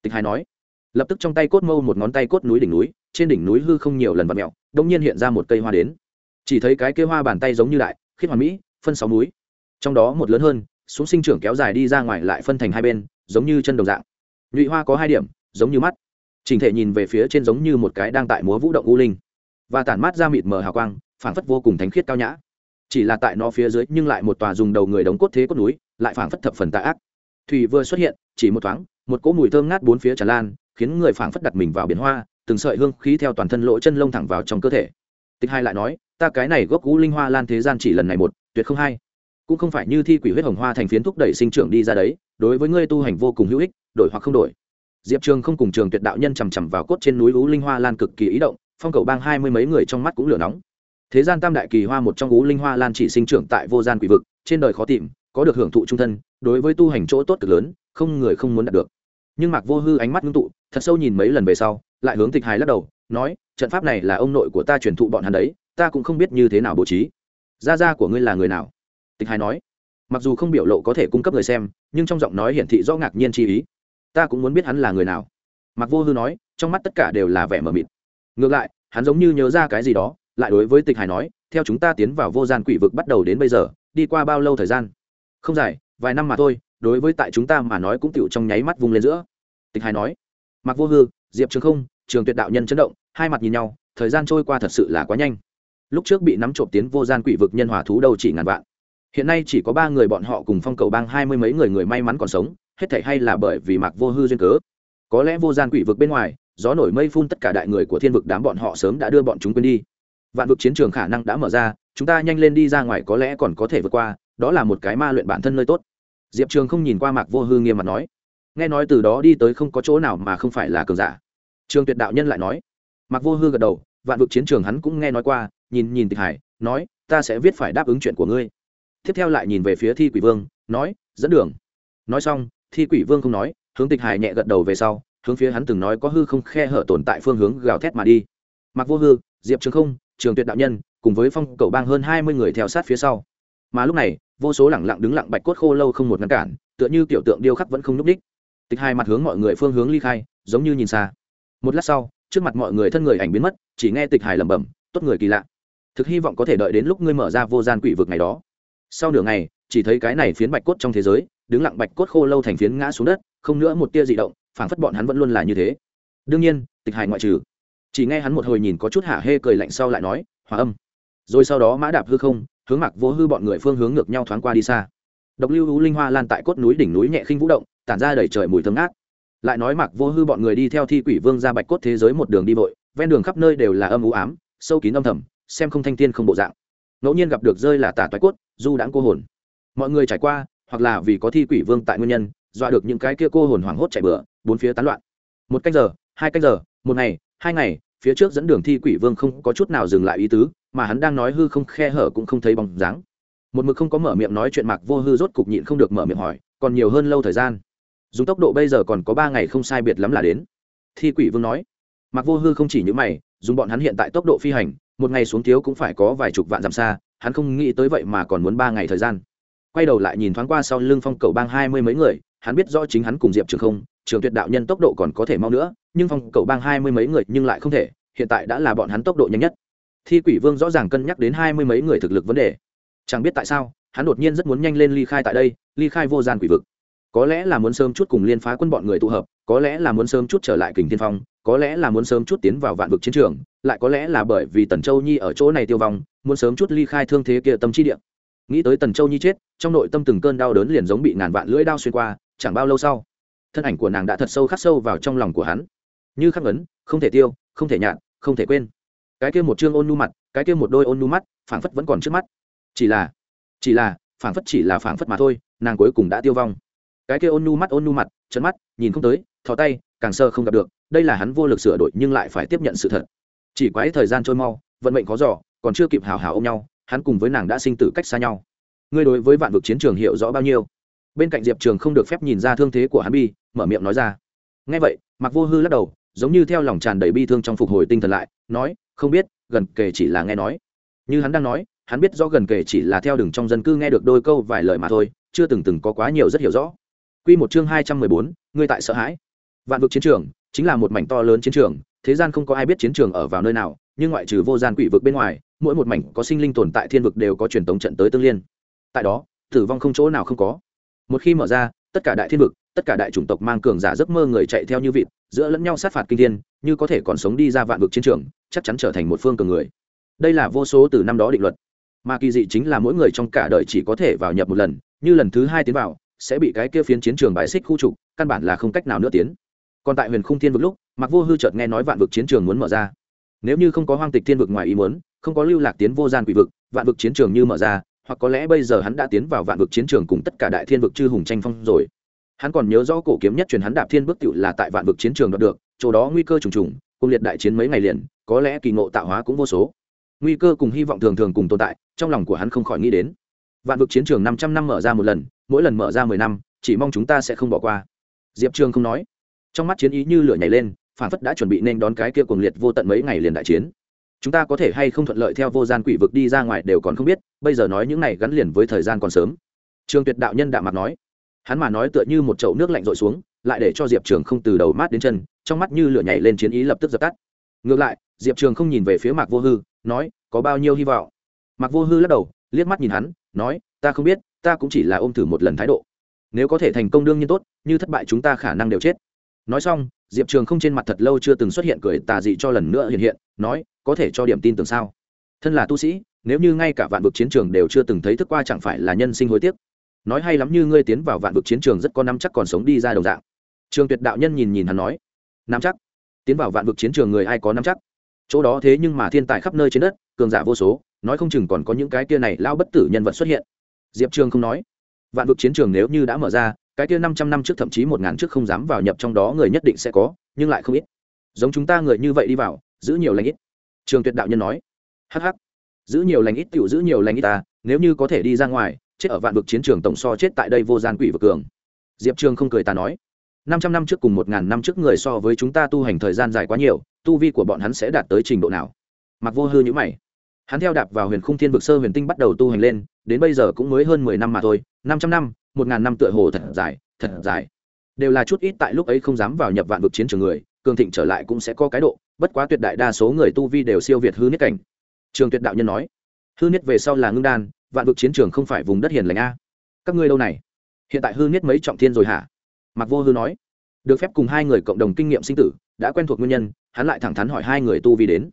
Tịch hài nói. Lập tức trong tay cốt mâu một ngón tay cốt núi đỉnh núi, trên đỉnh núi hư không nhiều lần vặt mẹo đông nhiên hiện ra một cây hoa đến. Chỉ thấy cái kia hoa bàn tay giống như đại, khiết hoàn mỹ, phân sáu núi. Trong đó một lớn hơn, xuống sinh trưởng kéo dài đi ra ngoài lại phân thành hai bên, giống như chân đồng dạng. Nhụy hoa có hai điểm, giống như mắt trình thể nhìn về phía trên giống như một cái đang tại múa vũ động u linh. Và tản mát ra mịt mờ hào quang, phảng phất vô cùng thánh khiết cao nhã. Chỉ là tại nó phía dưới, nhưng lại một tòa dùng đầu người đống cốt thế cốt núi, lại phảng phất thập phần tạ ác. Thủy vừa xuất hiện, chỉ một thoáng, một cỗ mùi thơm ngát bốn phía tràn lan, khiến người phảng phất đặt mình vào biển hoa, từng sợi hương khí theo toàn thân lỗ chân lông thẳng vào trong cơ thể. Tịch hai lại nói, ta cái này gốc cũ linh hoa lan thế gian chỉ lần này một, tuyệt không hai cũng không phải như thi quỷ huyết hồng hoa thành phiến thúc đẩy sinh trưởng đi ra đấy, đối với ngươi tu hành vô cùng hữu ích, đổi hoặc không đổi diệp trường không cùng trường tuyệt đạo nhân chằm chằm vào cốt trên núi ú linh hoa lan cực kỳ ý động, phong cầu bang hai mươi mấy người trong mắt cũng lửa nóng. Thế gian tam đại kỳ hoa một trong ú linh hoa lan chỉ sinh trưởng tại vô gian quỷ vực, trên đời khó tìm, có được hưởng thụ trung thân, đối với tu hành chỗ tốt cực lớn, không người không muốn đạt được. Nhưng mạc vô hư ánh mắt ngưng tụ, thật sâu nhìn mấy lần về sau, lại hướng tịch hài lắc đầu, nói, trận pháp này là ông nội của ta truyền thụ bọn hắn đấy, ta cũng không biết như thế nào bố trí. Gia gia của ngươi là người nào? Tịch hài nói. Mặc dù không biểu lộ có thể cung cấp người xem, nhưng trong giọng nói hiển thị rõ ngạc nhiên chi ý ta cũng muốn biết hắn là người nào. Mặc vô hư nói, trong mắt tất cả đều là vẻ mờ mịt. Ngược lại, hắn giống như nhớ ra cái gì đó, lại đối với tịch hải nói, theo chúng ta tiến vào vô gian quỷ vực bắt đầu đến bây giờ, đi qua bao lâu thời gian? Không dài, vài năm mà thôi, đối với tại chúng ta mà nói cũng tựu trong nháy mắt vung lên giữa. Tịch hải nói mặc vô hư, diệp trường không, trường tuyệt đạo nhân chấn động, hai mặt nhìn nhau, thời gian trôi qua thật sự là quá nhanh. Lúc trước bị nắm trộm tiến vô gian quỷ vực nhân hòa thú đầu chỉ ngàn vạn. Hiện nay chỉ có ba người bọn họ cùng phong cầu bang hai mươi mấy người người may mắn còn sống hết thảy hay là bởi vì mạc vô hư duyên cớ? Có lẽ vô gian quỷ vực bên ngoài, gió nổi mây phun tất cả đại người của thiên vực đám bọn họ sớm đã đưa bọn chúng quên đi. Vạn vực chiến trường khả năng đã mở ra, chúng ta nhanh lên đi ra ngoài có lẽ còn có thể vượt qua, đó là một cái ma luyện bản thân nơi tốt. Diệp trường không nhìn qua mạc vô hư nghiêm mặt nói. Nghe nói từ đó đi tới không có chỗ nào mà không phải là cường giả. Trường tuyệt đạo nhân lại nói. Mạc vô hư gật đầu, vạn vực chiến trường hắn cũng nghe nói qua, nhìn nhìn tịch hải, nói, ta sẽ viết phải đáp ứng chuyện của ngươi. Tiếp theo lại nhìn về phía thi quỷ vương, nói, dẫn đường. Nói xong thi quỷ vương không nói, hướng tịch hải nhẹ gật đầu về sau, hướng phía hắn từng nói có hư không khe hở tồn tại phương hướng gào thét mà đi. Mặc vô hư, diệp trường không, trường tuyệt đạo nhân, cùng với phong cầu bang hơn hai mươi người theo sát phía sau. Mà lúc này, vô số lẳng lặng đứng lặng bạch cốt khô lâu không một ngăn cản, tựa như tiểu tượng điêu khắc vẫn không n ú c đích tịch hai mặt hướng mọi người phương hướng ly khai, giống như nhìn xa. Một lát sau, trước mặt mọi người thân người ảnh biến mất, chỉ nghe tịch hải lẩm bẩm, tốt người kỳ lạ. Thực hy vọng có thể đợi đến lúc ngươi mở ra vô gian quỷ vực ngày đó. Sau nửa ngày, chỉ thấy cái này phiến bạch cốt trong thế giới đứng lặng bạch cốt khô lâu thành phiến ngã xuống đất, không nữa một tia dị động, phảng phất bọn hắn vẫn luôn là như thế. Đương nhiên, tịch Hải ngoại trừ. Chỉ nghe hắn một hồi nhìn có chút hả hê cười lạnh sau lại nói, hòa âm. Rồi sau đó mã đạp hư không, hướng mặc vô hư bọn người phương hướng ngược nhau thoáng qua đi xa. Độc lưu hữu linh hoa lan tại cốt núi đỉnh núi nhẹ khinh vũ động, tản ra đầy trời mùi thơm ngát. Lại nói mặc vô hư bọn người đi theo thi quỷ vương ra bạch cốt thế giới một đường đi vội, ven đường khắp nơi đều là âm u ám, sâu kín âm thầm, xem không thanh tiên không bộ dạng. Ngẫu nhiên gặp được rơi là tả toái cốt, du đãng cô hồn. Mọi người trải qua hoặc là vì có thi quỷ vương tại nguyên nhân, dọa được những cái kia cô hồn hoảng hốt chạy bừa, bốn phía tán loạn. Một canh giờ, hai canh giờ, một ngày, hai ngày, phía trước dẫn đường thi quỷ vương không có chút nào dừng lại ý tứ, mà hắn đang nói hư không khe hở cũng không thấy bóng dáng. Một mực không có mở miệng nói chuyện mạc vô hư rốt cục nhịn không được mở miệng hỏi, còn nhiều hơn lâu thời gian. Dùng tốc độ bây giờ còn có ba ngày không sai biệt lắm là đến. Thi quỷ vương nói. Mạc vô hư không chỉ những mày, dùng bọn hắn hiện tại tốc độ phi hành, một ngày xuống thiếu cũng phải có vài chục vạn dặm xa, hắn không nghĩ tới vậy mà còn muốn ba ngày thời gian quay đầu lại nhìn thoáng qua sau lưng phong cầu bang hai mươi mấy người, hắn biết rõ chính hắn cùng diệp trường không, trường tuyệt đạo nhân tốc độ còn có thể mau nữa, nhưng phong cầu bang hai mươi mấy người nhưng lại không thể, hiện tại đã là bọn hắn tốc độ nhanh nhất. Thi quỷ vương rõ ràng cân nhắc đến hai mươi mấy người thực lực vấn đề. Chẳng biết tại sao, hắn đột nhiên rất muốn nhanh lên ly khai tại đây, ly khai vô gian quỷ vực. Có lẽ là muốn sớm chút cùng liên phá quân bọn người tụ hợp, có lẽ là muốn sớm chút trở lại kình tiên phong, có lẽ là muốn sớm chút tiến vào vạn vực chiến trường, lại có lẽ là bởi vì tần châu nhi ở chỗ này tiêu vong, muốn sớm chút ly khai thương thế kia tâm trí địa nghĩ tới tần châu nhi chết, trong nội tâm từng cơn đau đớn liền giống bị ngàn vạn lưỡi đao xuyên qua, chẳng bao lâu sau, thân ảnh của nàng đã thật sâu khắc sâu vào trong lòng của hắn. Như khắc ấn, không thể tiêu, không thể nhạt, không thể quên. Cái kia một chương ôn nu mặt, cái kia một đôi ôn nu mắt, phảng phất vẫn còn trước mắt. Chỉ là chỉ là, phảng phất chỉ là phảng phất mà thôi, nàng cuối cùng đã tiêu vong. Cái kia ôn nu mắt, ôn nu mặt chân mắt, nhìn không tới, thò tay, càng sơ không gặp được, đây là hắn vô lực sửa đổi nhưng lại phải tiếp nhận sự thật. Chỉ quái thời gian trôi mau, vận mệnh khó giỏ còn chưa kịp hào hào ôm nhau hắn cùng với nàng đã sinh tử cách xa nhau. Ngươi đối với vạn vực chiến trường hiểu rõ bao nhiêu? Bên cạnh diệp trường không được phép nhìn ra thương thế của hắn bi mở miệng nói ra. Ngay vậy mặc vô hư lắc đầu giống như theo lòng tràn đầy bi thương trong phục hồi tinh thần lại nói không biết gần kề chỉ là nghe nói. Như hắn đang nói hắn biết rõ gần kề chỉ là theo đường trong dân cư nghe được đôi câu vài lời mà thôi chưa từng từng có quá nhiều rất hiểu rõ. Quy một chương hai trăm mười bốn, ngươi tại sợ hãi. Vạn vực chiến trường chính là một mảnh to lớn chiến trường, thế gian không có ai biết chiến trường ở vào nơi nào, nhưng ngoại trừ vô gian quỷ vực bên ngoài, mỗi một mảnh có sinh linh tồn tại thiên vực đều có truyền tống trận tới tương liên. Tại đó, tử vong không chỗ nào không có. Một khi mở ra, tất cả đại thiên vực, tất cả đại chủng tộc mang cường giả giấc mơ người chạy theo như vịt, giữa lẫn nhau sát phạt kinh thiên như có thể còn sống đi ra vạn vực chiến trường chắc chắn trở thành một phương cường người đây là vô số từ năm đó định luật mà kỳ dị chính là mỗi người trong cả đời chỉ có thể vào nhập một lần như lần thứ hai tiến vào sẽ bị cái kia phiến chiến trường bài xích khu trục căn bản là không cách nào nữa tiến còn tại huyền khung thiên vực lúc mặc vô hư chợt nghe nói vạn vực chiến trường muốn mở ra nếu như không có hoang tịch thiên vực ngoài ý muốn không có lưu lạc tiến vô gian quỷ vực, vạn vực chiến trường như mở ra, hoặc có lẽ bây giờ hắn đã tiến vào vạn vực chiến trường cùng tất cả đại thiên vực chư hùng tranh phong rồi. Hắn còn nhớ rõ cổ kiếm nhất truyền hắn đạp thiên bước tựu là tại vạn vực chiến trường đoạt được, chỗ đó nguy cơ trùng trùng, cùng liệt đại chiến mấy ngày liền, có lẽ kỳ ngộ tạo hóa cũng vô số. Nguy cơ cùng hy vọng thường thường cùng tồn tại, trong lòng của hắn không khỏi nghĩ đến. Vạn vực chiến trường năm trăm năm mở ra một lần, mỗi lần mở ra mười năm, chỉ mong chúng ta sẽ không bỏ qua. Diệp trường không nói. Trong mắt chiến ý như lửa nhảy lên, phản phất đã chuẩn bị nên đón cái kia cuồng liệt vô tận mấy ngày liền đại chiến chúng ta có thể hay không thuận lợi theo vô gian quỷ vực đi ra ngoài đều còn không biết, bây giờ nói những này gắn liền với thời gian còn sớm. Trường tuyệt đạo nhân đạo mặt nói. Hắn mà nói tựa như một chậu nước lạnh rội xuống, lại để cho diệp trường không từ đầu mát đến chân, trong mắt như lửa nhảy lên chiến ý lập tức dập tắt. Ngược lại, diệp trường không nhìn về phía mạc vô hư, nói, có bao nhiêu hy vọng? Mạc vô hư lắc đầu, liếc mắt nhìn hắn, nói, ta không biết, ta cũng chỉ là ôm thử một lần thái độ. Nếu có thể thành công đương nhiên tốt, như thất bại chúng ta khả năng đều chết. Nói xong, diệp trường không trên mặt thật lâu chưa từng xuất hiện cười tà dị cho lần nữa hiện hiện, nói có thể cho điểm tin tưởng sao? Thân là tu sĩ, nếu như ngay cả vạn vực chiến trường đều chưa từng thấy thức qua chẳng phải là nhân sinh hối tiếc. Nói hay lắm như ngươi tiến vào vạn vực chiến trường rất có năm chắc còn sống đi ra đồng dạng. Trường tuyệt đạo nhân nhìn nhìn hắn nói năm chắc? Tiến vào vạn vực chiến trường người ai có năm chắc? Chỗ đó thế nhưng mà thiên tài khắp nơi trên đất, cường giả vô số, nói không chừng còn có những cái kia này lao bất tử nhân vật xuất hiện. Diệp trường không nói, vạn vực chiến trường nếu như đã mở ra, cái kia năm trăm năm trước thậm chí một ngàn trước không dám vào nhập trong đó người nhất định sẽ có, nhưng lại không ít. Giống chúng ta người như vậy đi vào, giữ nhiều lãnh ít trường tuyệt đạo nhân nói hh giữ nhiều lãnh ít tiểu, giữ nhiều lãnh ít ta, nếu như có thể đi ra ngoài, chết ở vạn vực chiến trường tổng so chết tại đây vô gian quỷ vực cường. Diệp trường không cười ta nói, năm trăm năm trước cùng một ngàn năm trước người so với chúng ta tu hành thời gian dài quá nhiều, tu vi của bọn hắn sẽ đạt tới trình độ nào? Mặc vô hư nhữ mày, hắn theo đạp vào huyền khung thiên vực sơ huyền tinh bắt đầu tu hành lên, đến bây giờ cũng mới hơn mười năm mà thôi, năm trăm năm, một ngàn năm tựa hồ thật dài thật dài. Đều là chút ít tại lúc ấy không dám vào nhập vạn vực chiến trường người, cường thịnh trở lại cũng sẽ có cái độ bất quá tuyệt đại đa số người tu vi đều siêu việt hư niết cảnh. Trường tuyệt đạo nhân nói, hư niết về sau là ngưng đan, vạn vực chiến trường không phải vùng đất hiền lành a. Các ngươi đâu này, hiện tại hư niết mấy trọng thiên rồi hả? Mặc vô hư nói, được phép cùng hai người cộng đồng kinh nghiệm sinh tử, đã quen thuộc nguyên nhân, hắn lại thẳng thắn hỏi hai người tu vi đến.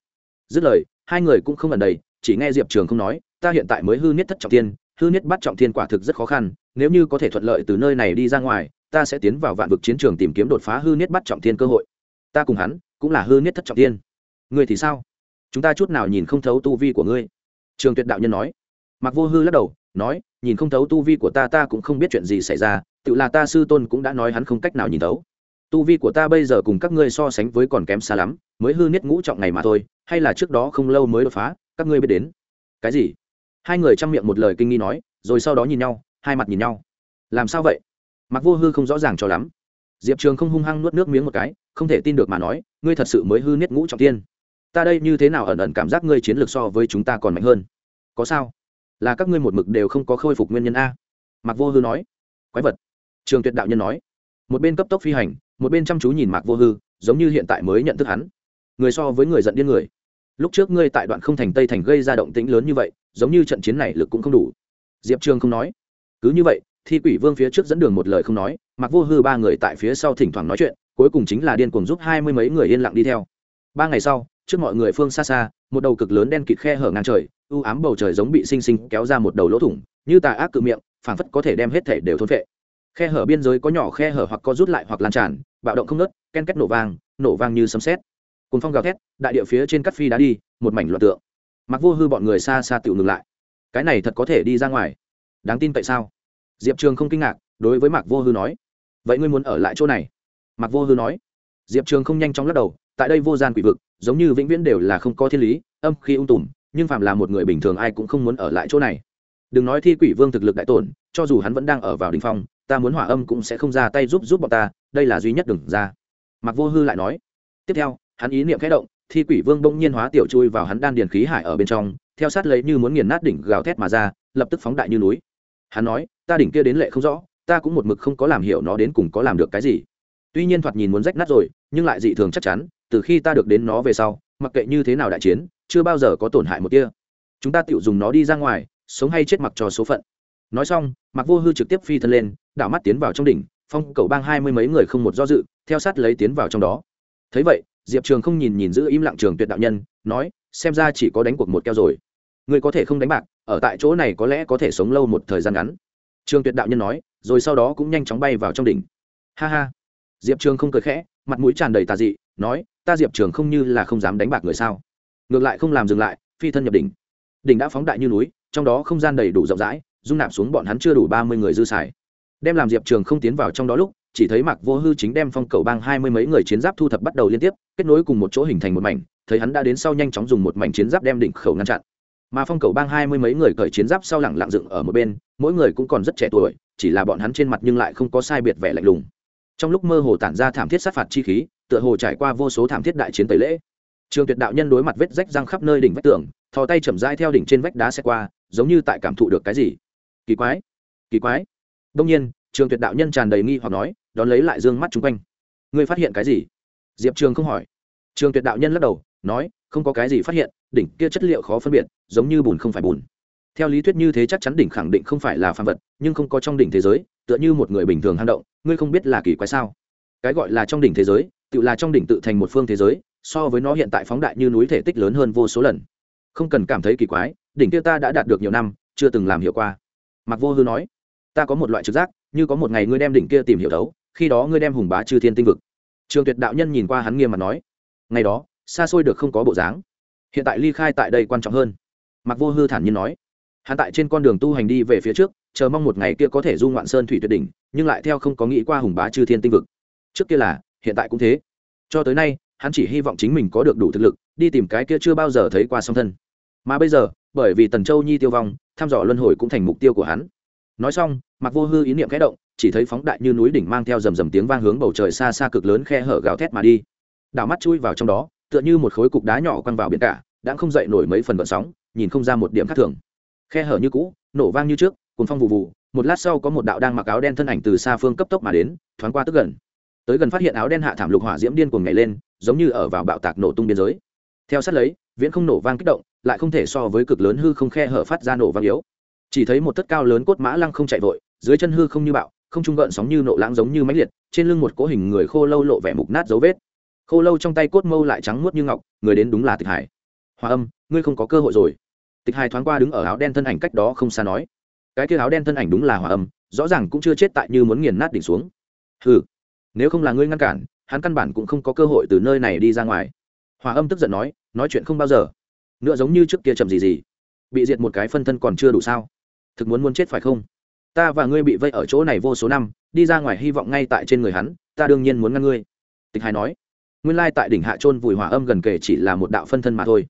Dứt lời, hai người cũng không ẩn đầy, chỉ nghe diệp trường không nói, ta hiện tại mới hư niết thất trọng thiên, hư niết bắt trọng thiên quả thực rất khó khăn, nếu như có thể thuận lợi từ nơi này đi ra ngoài, ta sẽ tiến vào vạn vực chiến trường tìm kiếm đột phá hư niết bắt trọng thiên cơ hội. Ta cùng hắn cũng là hư niết thất trọng tiên. ngươi thì sao? Chúng ta chút nào nhìn không thấu tu vi của ngươi. Trường tuyệt đạo nhân nói. Mặc vô hư lắc đầu, nói, nhìn không thấu tu vi của ta ta cũng không biết chuyện gì xảy ra, tự là ta sư tôn cũng đã nói hắn không cách nào nhìn thấu. Tu vi của ta bây giờ cùng các ngươi so sánh với còn kém xa lắm, mới hư niết ngũ trọng ngày mà thôi, hay là trước đó không lâu mới đột phá, các ngươi biết đến. Cái gì? Hai người chăm miệng một lời kinh nghi nói, rồi sau đó nhìn nhau, hai mặt nhìn nhau. Làm sao vậy? Mặc vô hư không rõ ràng cho lắm diệp trường không hung hăng nuốt nước miếng một cái, không thể tin được mà nói, ngươi thật sự mới hư niết ngũ trọng tiên ta đây như thế nào ẩn ẩn cảm giác ngươi chiến lược so với chúng ta còn mạnh hơn? Có sao? Là các ngươi một mực đều không có khôi phục nguyên nhân a. Mặc vô hư nói. Quái vật. Trường tuyệt đạo nhân nói. Một bên cấp tốc phi hành, một bên chăm chú nhìn mạc vô hư, giống như hiện tại mới nhận thức hắn. Người so với người giận điên người. Lúc trước ngươi tại đoạn không thành tây thành gây ra động tĩnh lớn như vậy, giống như trận chiến này lực cũng không đủ. Diệp trường không nói. Cứ như vậy thi quỷ vương phía trước dẫn đường một lời không nói mặc vô hư ba người tại phía sau thỉnh thoảng nói chuyện, cuối cùng chính là điên cuồng giúp hai mươi mấy người yên lặng đi theo. Ba ngày sau, trước mọi người phương xa xa, một đầu cực lớn đen kịt khe hở ngang trời, u ám bầu trời giống bị xinh xinh kéo ra một đầu lỗ thủng, như tà ác cự miệng, phảng phất có thể đem hết thể đều thôn vệ khe hở biên giới có nhỏ khe hở hoặc có rút lại hoặc lan tràn, bạo động không nớt ken két nổ vang nổ vang như sấm sét. Cùng phong gào thét, đại địa phía trên cắt phi đá đi, một mảnh loạn tượng. Mặc vô hư bọn người xa xa tự ngừng lại. Cái này thật có thể đi ra ngoài. Đáng tin tại sao? Diệp trường không kinh ngạc, đối với mạc vô hư nói, vậy ngươi muốn ở lại chỗ này? Mạc vô hư nói. Diệp trường không nhanh chóng lắc đầu, tại đây vô gian quỷ vực, giống như vĩnh viễn đều là không có thiên lý, âm khi ung tùm, nhưng phạm là một người bình thường ai cũng không muốn ở lại chỗ này. Đừng nói thi quỷ vương thực lực đại tổn, cho dù hắn vẫn đang ở vào đình phong, ta muốn hỏa âm cũng sẽ không ra tay giúp giúp bọn ta, đây là duy nhất đừng ra. Mặc vô hư lại nói. Tiếp theo, hắn ý niệm khẽ động, thi quỷ vương bỗng nhiên hóa tiểu chui vào hắn đan điền khí hải ở bên trong, theo sát lấy như muốn nghiền nát đỉnh gào thét mà ra, lập tức phóng đại như núi hắn nói, ta đỉnh kia đến lệ không rõ, ta cũng một mực không có làm hiểu nó đến cùng có làm được cái gì. Tuy nhiên thoạt nhìn muốn rách nát rồi, nhưng lại dị thường chắc chắn, từ khi ta được đến nó về sau, mặc kệ như thế nào đại chiến, chưa bao giờ có tổn hại một kia chúng ta tự dùng nó đi ra ngoài, sống hay chết mặc cho số phận. Nói xong mặc vô hư trực tiếp phi thân lên, đảo mắt tiến vào trong đỉnh, phong cầu bang hai mươi mấy người không một do dự, theo sát lấy tiến vào trong đó. Thấy vậy, diệp trường không nhìn nhìn giữ im lặng trường tuyệt đạo nhân, nói, xem ra chỉ có đánh cuộc một keo rồi. Ngươi có thể không đánh bạc ở tại chỗ này có lẽ có thể sống lâu một thời gian ngắn. Trường tuyệt đạo nhân nói, rồi sau đó cũng nhanh chóng bay vào trong đỉnh. Ha ha. Diệp trường không cười khẽ, mặt mũi tràn đầy tà dị, nói, ta diệp trường không như là không dám đánh bạc người sao. Ngược lại không làm dừng lại, phi thân nhập đỉnh. Đỉnh đã phóng đại như núi, trong đó không gian đầy đủ rộng rãi, dung nạp xuống bọn hắn chưa đủ ba mươi người dư xài. Đem làm diệp trường không tiến vào trong đó lúc, chỉ thấy mạc vô hư chính đem phong cầu bang hai mươi mấy người chiến giáp thu thập bắt đầu liên tiếp, kết nối cùng một chỗ hình thành một mảnh, thấy hắn đã đến sau nhanh chóng dùng một mảnh chiến giáp đem đỉnh khẩu ngăn chặn mà phong cầu bang hai mươi mấy người cởi chiến giáp sau lẳng lặng dựng ở một bên, mỗi người cũng còn rất trẻ tuổi, chỉ là bọn hắn trên mặt nhưng lại không có sai biệt vẻ lạnh lùng. Trong lúc mơ hồ tản ra thảm thiết sát phạt chi khí, tựa hồ trải qua vô số thảm thiết đại chiến tẩy lễ. Trường tuyệt đạo nhân đối mặt vết rách răng khắp nơi đỉnh vách tường, thò tay chậm rãi theo đỉnh trên vách đá xe qua, giống như tại cảm thụ được cái gì. Kỳ quái kỳ quái. Đông nhiên, trường tuyệt đạo nhân tràn đầy nghi hoặc nói, đón lấy lại d ư ơ n g mắt chung quanh. Ngươi phát hiện cái gì? Diệp trường không hỏi. Trường tuyệt đạo nhân lắc đầu, nói, không có cái gì phát hiện đỉnh kia chất liệu khó phân biệt, giống như bùn không phải bùn. Theo lý thuyết như thế chắc chắn đỉnh khẳng định không phải là phàm vật, nhưng không có trong đỉnh thế giới, tựa như một người bình thường hang động, ngươi không biết là kỳ quái sao? Cái gọi là trong đỉnh thế giới, tự là trong đỉnh tự thành một phương thế giới, so với nó hiện tại phóng đại như núi thể tích lớn hơn vô số lần. Không cần cảm thấy kỳ quái, đỉnh kia ta đã đạt được nhiều năm, chưa từng làm hiệu qua. Mặc vô hư nói, ta có một loại trực giác, như có một ngày ngươi đem đỉnh kia tìm hiểu đấu khi đó ngươi đem hùng bá chư thiên tinh vực. Trường tuyệt đạo nhân nhìn qua hắn nghiêm mặt nói, ngày đó, xa xôi được không có bộ dáng hiện tại ly khai tại đây quan trọng hơn. Mặc vô hư thản nhiên nói. Hắn tại trên con đường tu hành đi về phía trước, chờ mong một ngày kia có thể du ngoạn sơn thủy tuyệt đỉnh, nhưng lại theo không có nghĩ qua hùng bá chư thiên tinh vực. Trước kia là, hiện tại cũng thế. Cho tới nay, hắn chỉ hy vọng chính mình có được đủ thực lực, đi tìm cái kia chưa bao giờ thấy qua song thân. Mà bây giờ, bởi vì tần châu nhi tiêu vong, thăm dò luân hồi cũng thành mục tiêu của hắn. Nói xong mặc vô hư ý niệm khẽ động, chỉ thấy phóng đại như núi đỉnh mang theo rầm rầm tiếng vang hướng bầu trời xa xa cực lớn khe hở gào thét mà đi. Đảo mắt chui vào trong đó tựa như một khối cục đá nhỏ quăng vào biển cả, đã không dậy nổi mấy phần vận sóng, nhìn không ra một điểm khác thường. Khe hở như cũ, nổ vang như trước cùng phong vụ vụ, một lát sau có một đạo đang mặc áo đen thân ảnh từ xa phương cấp tốc mà đến, thoáng qua tức gần. Tới gần phát hiện áo đen hạ thảm lục hỏa diễm điên cuồng nhảy lên, giống như ở vào bạo tạc nổ tung biên giới. Theo sát lấy, viễn không nổ vang kích động, lại không thể so với cực lớn hư không khe hở phát ra nổ vang yếu. Chỉ thấy một tất cao lớn cốt mã lăng không chạy vội, dưới chân hư không như bạo, không trung gợn sóng như nộ lãng giống như máy liệt, trên lưng một cố hình người khô lâu lộ vẻ mục nát dấu vết khô lâu trong tay cốt mâu lại trắng muốt như ngọc, người đến đúng là tịch hải. Hòa âm, ngươi không có cơ hội rồi. Tịch hải thoáng qua đứng ở áo đen thân ảnh cách đó không xa nói. Cái kia áo đen thân ảnh đúng là hòa âm, rõ ràng cũng chưa chết tại như muốn nghiền nát đỉnh xuống. Hừ, nếu không là ngươi ngăn cản, hắn căn bản cũng không có cơ hội từ nơi này đi ra ngoài. Hòa âm tức giận nói nói chuyện không bao giờ. Nữa giống như trước kia chậm gì gì. Bị diệt một cái phân thân còn chưa đủ sao? Thực muốn muốn chết phải không? Ta và ngươi bị vây ở chỗ này vô số năm, đi ra ngoài hy vọng ngay tại trên người hắn, ta đương nhiên muốn ngăn ngươi. Tịch hải nói nguyên lai tại đỉnh hạ trôn vùi hỏa âm gần kề chỉ là một đạo phân thân mà thôi.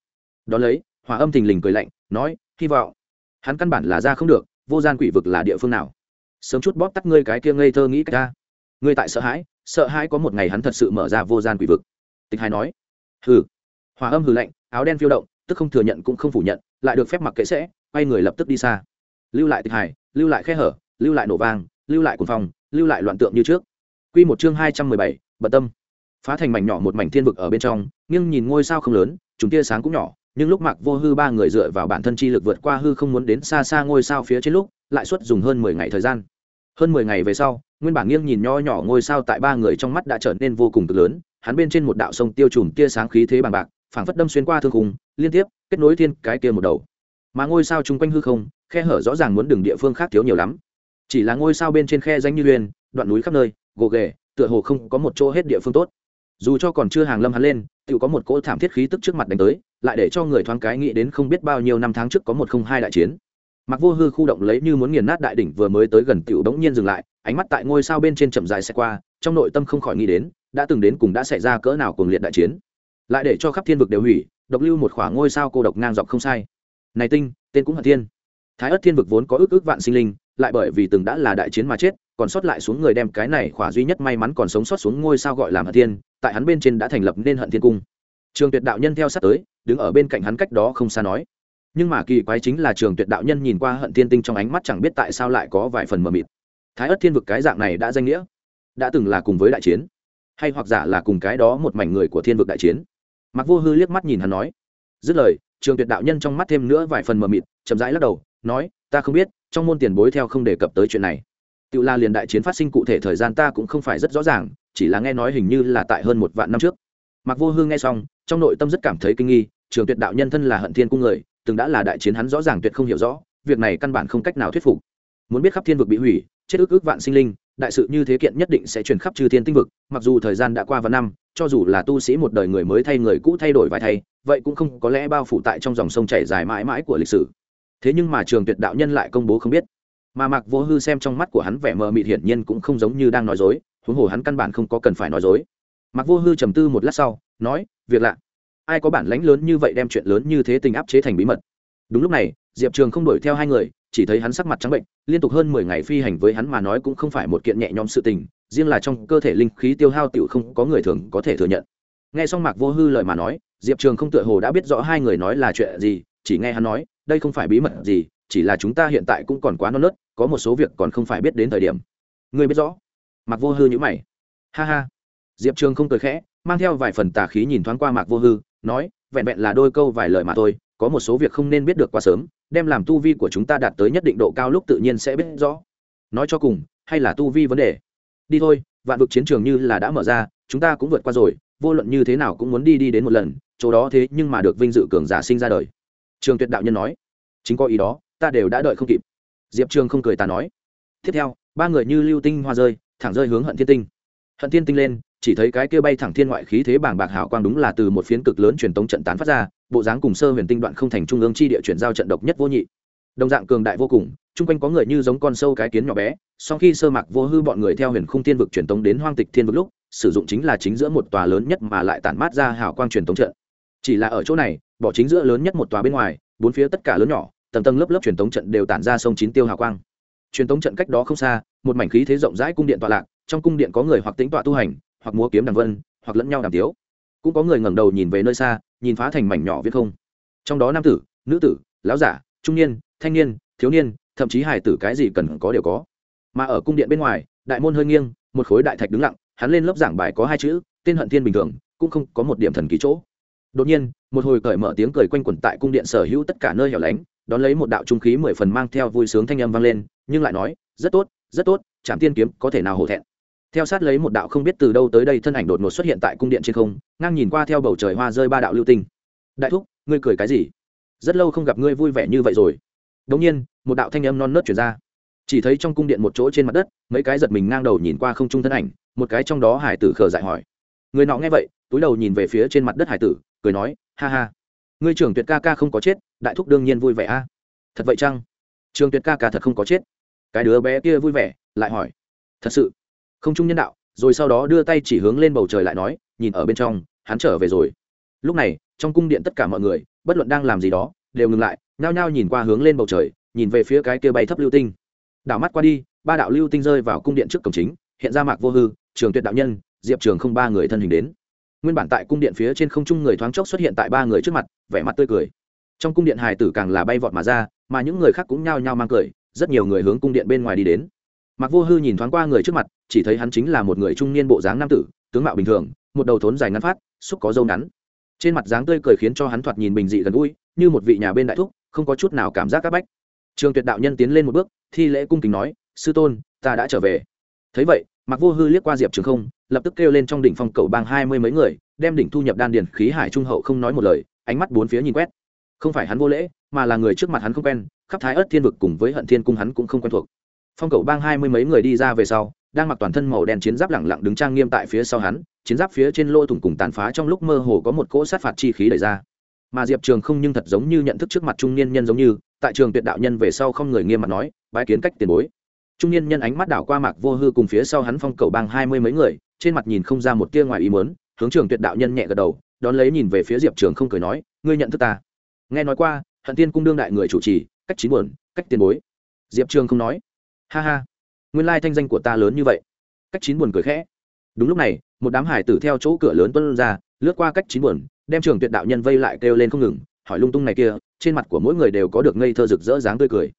Đ ó lấy hỏa âm thình lình cười lạnh nói hy vọng hắn căn bản là ra không được vô gian quỷ vực là địa phương nào? Sớm chút bóp tắt ngươi cái kia ngây thơ nghĩ cách ta. Ngươi tại sợ hãi sợ hãi có một ngày hắn thật sự mở ra vô gian quỷ vực. Tịch hải nói hừ. Hỏa âm hừ lạnh áo đen phiêu động tức không thừa nhận cũng không phủ nhận lại được phép mặc kệ sẽ quay người lập tức đi xa. Lưu lại tịch hải lưu lại khe hở lưu lại nổ vang lưu lại cuồng phòng, lưu lại loạn tượng như trước. Quy một chương hai trăm mười bảy bận tâm phá thành mảnh nhỏ một mảnh thiên vực ở bên trong, nhưng nhìn ngôi sao không lớn chúng tia sáng cũng nhỏ, nhưng lúc mạc vô hư ba người dựa vào bản thân chi lực vượt qua hư không muốn đến xa xa ngôi sao phía trên lúc, lại suốt dùng hơn mười ngày thời gian. Hơn mười ngày về sau, nguyên bản nghiêng nhìn nho nhỏ ngôi sao tại ba người trong mắt đã trở nên vô cùng cực lớn, hắn bên trên một đạo sông tiêu chùm tia sáng khí thế bằng bạc, phảng phất đâm xuyên qua thương khùng liên tiếp, kết nối thiên cái kia một đầu. Mà ngôi sao chung quanh hư không, khe hở rõ ràng muốn đường địa phương khác thiếu nhiều lắm. Chỉ là ngôi sao bên trên khe danh như liên đoạn núi khắp nơi, gồ ghề, tựa hồ không có một chỗ hết địa phương tốt dù cho còn chưa hàng lâm hắn lên tự có một cỗ thảm thiết khí tức trước mặt đánh tới, lại để cho người thoáng cái nghĩ đến không biết bao nhiêu năm tháng trước có một không hai đại chiến. Mặc vô hư khu động lấy như muốn nghiền nát đại đỉnh vừa mới tới gần tiểu bỗng nhiên dừng lại, ánh mắt tại ngôi sao bên trên chậm dài xe qua, trong nội tâm không khỏi nghĩ đến, đã từng đến cùng đã xảy ra cỡ nào cuồng liệt đại chiến. Lại để cho khắp thiên vực đều hủy, độc lưu một khoảng ngôi sao cô độc ngang dọc không sai. Này tinh, tên cũng hận thiên. Thái ất thiên vực vốn có ước ước vạn sinh linh, lại bởi vì từng đã là đại chiến mà chết còn sót lại xuống người đem cái này khỏa duy nhất may mắn còn sống sót xuống ngôi sao gọi làm hận thiên, tại hắn bên trên đã thành lập nên hận thiên cung. Trường tuyệt đạo nhân theo sát tới, đứng ở bên cạnh hắn cách đó không xa nói. Nhưng mà kỳ quái chính là trường tuyệt đạo nhân nhìn qua hận thiên tinh trong ánh mắt chẳng biết tại sao lại có vài phần mờ mịt. Thái ất thiên vực cái dạng này đã danh nghĩa, đã từng là cùng với đại chiến, hay hoặc giả là cùng cái đó một mảnh người của thiên vực đại chiến. Mặc vô hư liếc mắt nhìn hắn nói. Dứt lời, trường tuyệt đạo nhân trong mắt thêm nữa vài phần mờ mịt, chậm rãi lắc đầu, nói, ta không biết, trong môn tiền bối theo không đề cập tới chuyện này tự la liền đại chiến phát sinh cụ thể thời gian ta cũng không phải rất rõ ràng, chỉ là nghe nói hình như là tại hơn một vạn năm trước. Mặc vô hương nghe xong, trong nội tâm rất cảm thấy kinh nghi, trường tuyệt đạo nhân thân là hận thiên cung người, từng đã là đại chiến hắn rõ ràng tuyệt không hiểu rõ, việc này căn bản không cách nào thuyết phục. Muốn biết khắp thiên vực bị hủy, chết ước ước vạn sinh linh, đại sự như thế kiện nhất định sẽ chuyển khắp chư thiên tinh vực, mặc dù thời gian đã qua vài năm, cho dù là tu sĩ một đời người mới thay người cũ thay đổi vài thay, vậy cũng không có lẽ bao phủ tại trong dòng sông chảy dài mãi mãi của lịch sử. Thế nhưng mà trường tuyệt đạo nhân lại công bố không biết mà mạc vô hư xem trong mắt của hắn vẻ mờ mịt hiển nhiên cũng không giống như đang nói dối, huống hồ hắn căn bản không có cần phải nói dối. Mạc vô hư trầm tư một lát sau, nói, việc lạ. Ai có bản lãnh lớn như vậy đem chuyện lớn như thế tình áp chế thành bí mật? Đúng lúc này, diệp trường không đuổi theo hai người, chỉ thấy hắn sắc mặt trắng bệnh, liên tục hơn mười ngày phi hành với hắn mà nói cũng không phải một kiện nhẹ nhõm sự tình, riêng là trong cơ thể linh khí tiêu hao tiểu không có người thường có thể thừa nhận. Nghe xong mạc vô hư lời mà nói, diệp trường không tựa hồ đã biết rõ hai người nói là chuyện gì, chỉ nghe hắn nói, đây không phải bí mật gì chỉ là chúng ta hiện tại cũng còn quá non nớt, có một số việc còn không phải biết đến thời điểm. Ngươi biết rõ. Mạc vô hư nhữ mày. Ha ha. Diệp trường không cười khẽ, mang theo vài phần tà khí nhìn thoáng qua mạc vô hư, nói, vẹn vẹn là đôi câu vài lời mà thôi, có một số việc không nên biết được quá sớm, đem làm tu vi của chúng ta đạt tới nhất định độ cao lúc tự nhiên sẽ biết rõ. Nói cho cùng, hay là tu vi vấn đề? Đi thôi, vạn vực chiến trường như là đã mở ra, chúng ta cũng vượt qua rồi, vô luận như thế nào cũng muốn đi đi đến một lần, chỗ đó thế nhưng mà được vinh dự cường giả sinh ra đời. Trường tuyệt đạo nhân nói, chính có ý đó ta đều đã đợi không kịp. Diệp trường không cười ta nói. Tiếp theo, ba người như lưu tinh hoa rơi, thẳng rơi hướng hận thiên tinh. Hận thiên tinh lên, chỉ thấy cái kia bay thẳng thiên ngoại khí thế bàng bạc hào quang đúng là từ một phiến cực lớn truyền tống trận tán phát ra, bộ dáng cùng sơ huyền tinh đoạn không thành trung ương chi địa chuyển giao trận độc nhất vô nhị. Đồng dạng cường đại vô cùng, chung quanh có người như giống con sâu cái kiến nhỏ bé sau khi sơ mạc vô hư bọn người theo huyền khung thiên vực truyền tống đến hoang tịch thiên vực lúc, sử dụng chính là chính giữa một tòa lớn nhất mà lại tản mát ra hào quang truyền tống trận. Chỉ là ở chỗ này, bỏ chính giữa lớn nhất một tòa bên ngoài, bốn phía tất cả lớn nhỏ tầng tầng lớp lớp truyền tống trận đều tản ra sông chín tiêu hào quang. Truyền tống trận cách đó không xa, một mảnh khí thế rộng rãi cung điện tọa lạc, trong cung điện có người hoặc tính tọa tu hành, hoặc múa kiếm đằng vân, hoặc lẫn nhau đàm tiếu. Cũng có người ngẩng đầu nhìn về nơi xa, nhìn phá thành mảnh nhỏ viết không. Trong đó nam tử, nữ tử, lão giả, trung niên, thanh niên, thiếu niên, thậm chí hài tử cái gì cần có đều có. Mà ở cung điện bên ngoài, đại môn hơi nghiêng, một khối đại thạch đứng lặng, hắn lên lớp giảng bài có hai chữ, tên hận thiên bình thường, cũng không có một điểm thần ký chỗ đột nhiên, một hồi cởi mở tiếng cười quanh quẩn tại cung điện sở hữu tất cả nơi hẻo lánh, đón lấy một đạo trung khí mười phần mang theo vui sướng thanh âm vang lên, nhưng lại nói, rất tốt rất tốt trạm tiên kiếm có thể nào hổ thẹn? Theo sát lấy một đạo không biết từ đâu tới đây thân ảnh đột ngột xuất hiện tại cung điện trên không, ngang nhìn qua theo bầu trời hoa rơi ba đạo lưu tinh. Đại thúc, ngươi cười cái gì? Rất lâu không gặp ngươi vui vẻ như vậy rồi. Đ ỗ n g nhiên, một đạo thanh âm non nớt chuyển ra. Chỉ thấy trong cung điện một chỗ trên mặt đất, mấy cái giật mình ngang đầu nhìn qua không trung thân ảnh, một cái trong đó hải tử khờ dại hỏi, người nọ nghe vậy, túi đầu nhìn về phía trên mặt đất hải tử cười nói, ha ha, ngươi trưởng tuyệt ca ca không có chết, đại thúc đương nhiên vui vẻ a. Thật vậy chăng? Trường tuyệt ca ca thật không có chết. Cái đứa bé kia vui vẻ, lại hỏi, thật sự? Không trung nhân đạo. Rồi sau đó đưa tay chỉ hướng lên bầu trời lại nói, nhìn ở bên trong, hắn trở về rồi. Lúc này, trong cung điện tất cả mọi người, bất luận đang làm gì đó, đều ngừng lại, nhao nhao nhìn qua hướng lên bầu trời, nhìn về phía cái kia bay thấp lưu tinh. Đảo mắt qua đi, ba đạo lưu tinh rơi vào cung điện trước cổng chính, hiện ra mạc vô hư, trường tuyệt đạo nhân, diệp trường không ba người thân hình đến nguyên bản tại cung điện phía trên không trung người thoáng chốc xuất hiện tại ba người trước mặt, vẻ mặt tươi cười. Trong cung điện hài tử càng là bay vọt mà ra, mà những người khác cũng nhao nhao mang cười, rất nhiều người hướng cung điện bên ngoài đi đến. Mặc vô hư nhìn thoáng qua người trước mặt, chỉ thấy hắn chính là một người trung niên bộ dáng nam tử, tướng mạo bình thường, một đầu thốn dài ngắn phát, xúc có dâu ngắn. Trên mặt dáng tươi cười khiến cho hắn thoạt nhìn bình dị gần gũi, như một vị nhà bên đại thúc, không có chút nào cảm giác áp bách. Trường tuyệt đạo nhân tiến lên một bước, thi lễ cung kính nói, sư tôn, ta đã trở về. Thấy vậy mặc vô hư liếc qua diệp trường không, lập tức kêu lên trong đỉnh phong cầu bang hai mươi mấy người, đem đỉnh thu nhập đan điền khí hải trung hậu không nói một lời, ánh mắt bốn phía nhìn quét. Không phải hắn vô lễ, mà là người trước mặt hắn không quen, khắp thái ớt thiên vực cùng với hận thiên cung hắn cũng không quen thuộc. Phong cầu bang hai mươi mấy người đi ra về sau, đang mặc toàn thân màu đen chiến giáp lẳng lặng đứng trang nghiêm tại phía sau hắn, chiến giáp phía trên lô thủng cùng tàn phá trong lúc mơ hồ có một cỗ sát phạt chi khí đẩy ra. Mà diệp trường không nhưng thật giống như nhận thức trước mặt trung niên nhân giống như, tại trường tuyệt đạo nhân về sau không người nghiêm mặt nói, bái kiến cách tiền bối trung niên nhân ánh mắt đảo qua mạc vô hư cùng phía sau hắn phong cầu bang hai mươi mấy người, trên mặt nhìn không ra một tia ngoài ý mớn hướng trường tuyệt đạo nhân nhẹ gật đầu, đón lấy nhìn về phía diệp trường không cười nói, ngươi nhận thức ta? Nghe nói qua, hận tiên cung đương đại người chủ trì, cách chín buồn, cách tiền bối. Diệp trường không nói, ha ha, nguyên lai thanh danh của ta lớn như vậy. Cách chín buồn cười khẽ. Đúng lúc này, một đám hải tử theo chỗ cửa lớn tuân ra, lướt qua cách chín buồn, đem trường tuyệt đạo nhân vây lại kêu lên không ngừng, hỏi lung tung này kia, trên mặt của mỗi người đều có được ngây thơ rực rỡ dáng tươi cười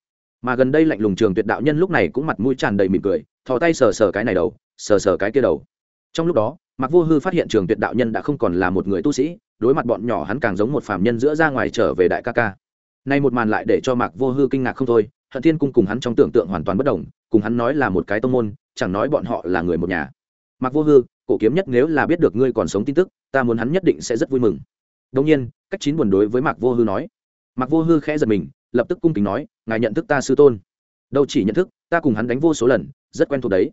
mà gần đây lạnh lùng trường tuyệt đạo nhân lúc này cũng mặt mũi tràn đầy mỉm cười, thò tay sờ sờ cái này đầu, sờ sờ cái kia đầu. Trong lúc đó mặc vô hư phát hiện trường tuyệt đạo nhân đã không còn là một người tu sĩ, đối mặt bọn nhỏ hắn càng giống một phạm nhân giữa ra ngoài trở về đại ca ca. Nay một màn lại để cho mạc vô hư kinh ngạc không thôi, hận thiên cung cùng hắn trong tưởng tượng hoàn toàn bất đồng, cùng hắn nói là một cái tông môn, chẳng nói bọn họ là người một nhà. Mặc vô hư, cổ kiếm nhất nếu là biết được ngươi còn sống tin tức, ta muốn hắn nhất định sẽ rất vui mừng. Đông nhiên, cách chín buồn đối với mạc vô hư nói. Mạc vô hư khẽ giật mình lập tức cung kính nói, ngài nhận thức ta sư tôn. Đâu chỉ nhận thức, ta cùng hắn đánh vô số lần, rất quen thuộc đấy.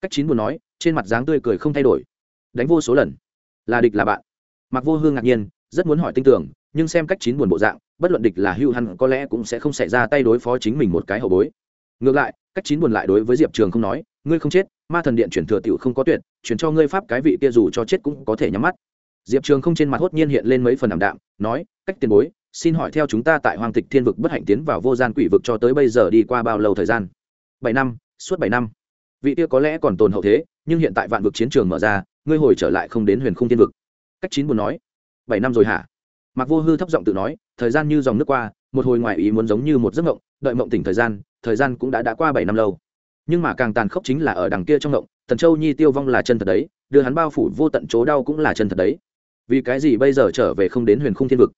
Cách chín buồn nói, trên mặt dáng tươi cười không thay đổi. Đánh vô số lần, là địch là bạn. Mặc vô hương ngạc nhiên, rất muốn hỏi tin tưởng, nhưng xem cách chín buồn bộ dạng, bất luận địch là hưu hắn có lẽ cũng sẽ không xảy ra tay đối phó chính mình một cái hậu bối. Ngược lại, cách chín buồn lại đối với diệp trường không nói, ngươi không chết, ma thần điện chuyển thừa tiểu không có tuyệt, chuyển cho ngươi pháp cái vị kia dù cho chết cũng có thể nhắm mắt. Diệp trường không trên mặt hốt nhiên hiện lên mấy phần ảm đạm, nói, cách tiền bối xin hỏi theo chúng ta tại hoàng tịch thiên vực bất hạnh tiến vào vô gian quỷ vực cho tới bây giờ đi qua bao lâu thời gian? Bảy năm, suốt bảy năm. Vị kia có lẽ còn tồn hậu thế, nhưng hiện tại vạn vực chiến trường mở ra, ngươi hồi trở lại không đến huyền không thiên vực. Cách chín buồn nói. Bảy năm rồi hả? Mặc vô hư thấp giọng tự nói, thời gian như dòng nước qua, một hồi ngoài ý muốn giống như một giấc mộng, đợi mộng tỉnh thời gian thời gian cũng đã đã qua bảy năm lâu. Nhưng mà càng tàn khốc chính là ở đằng kia trong mộng, tần châu nhi tiêu vong là chân thật đấy, đưa hắn bao phủ vô tận chỗ đau cũng là chân thật đấy. Vì cái gì bây giờ trở về không đến huyền khung thiên vực?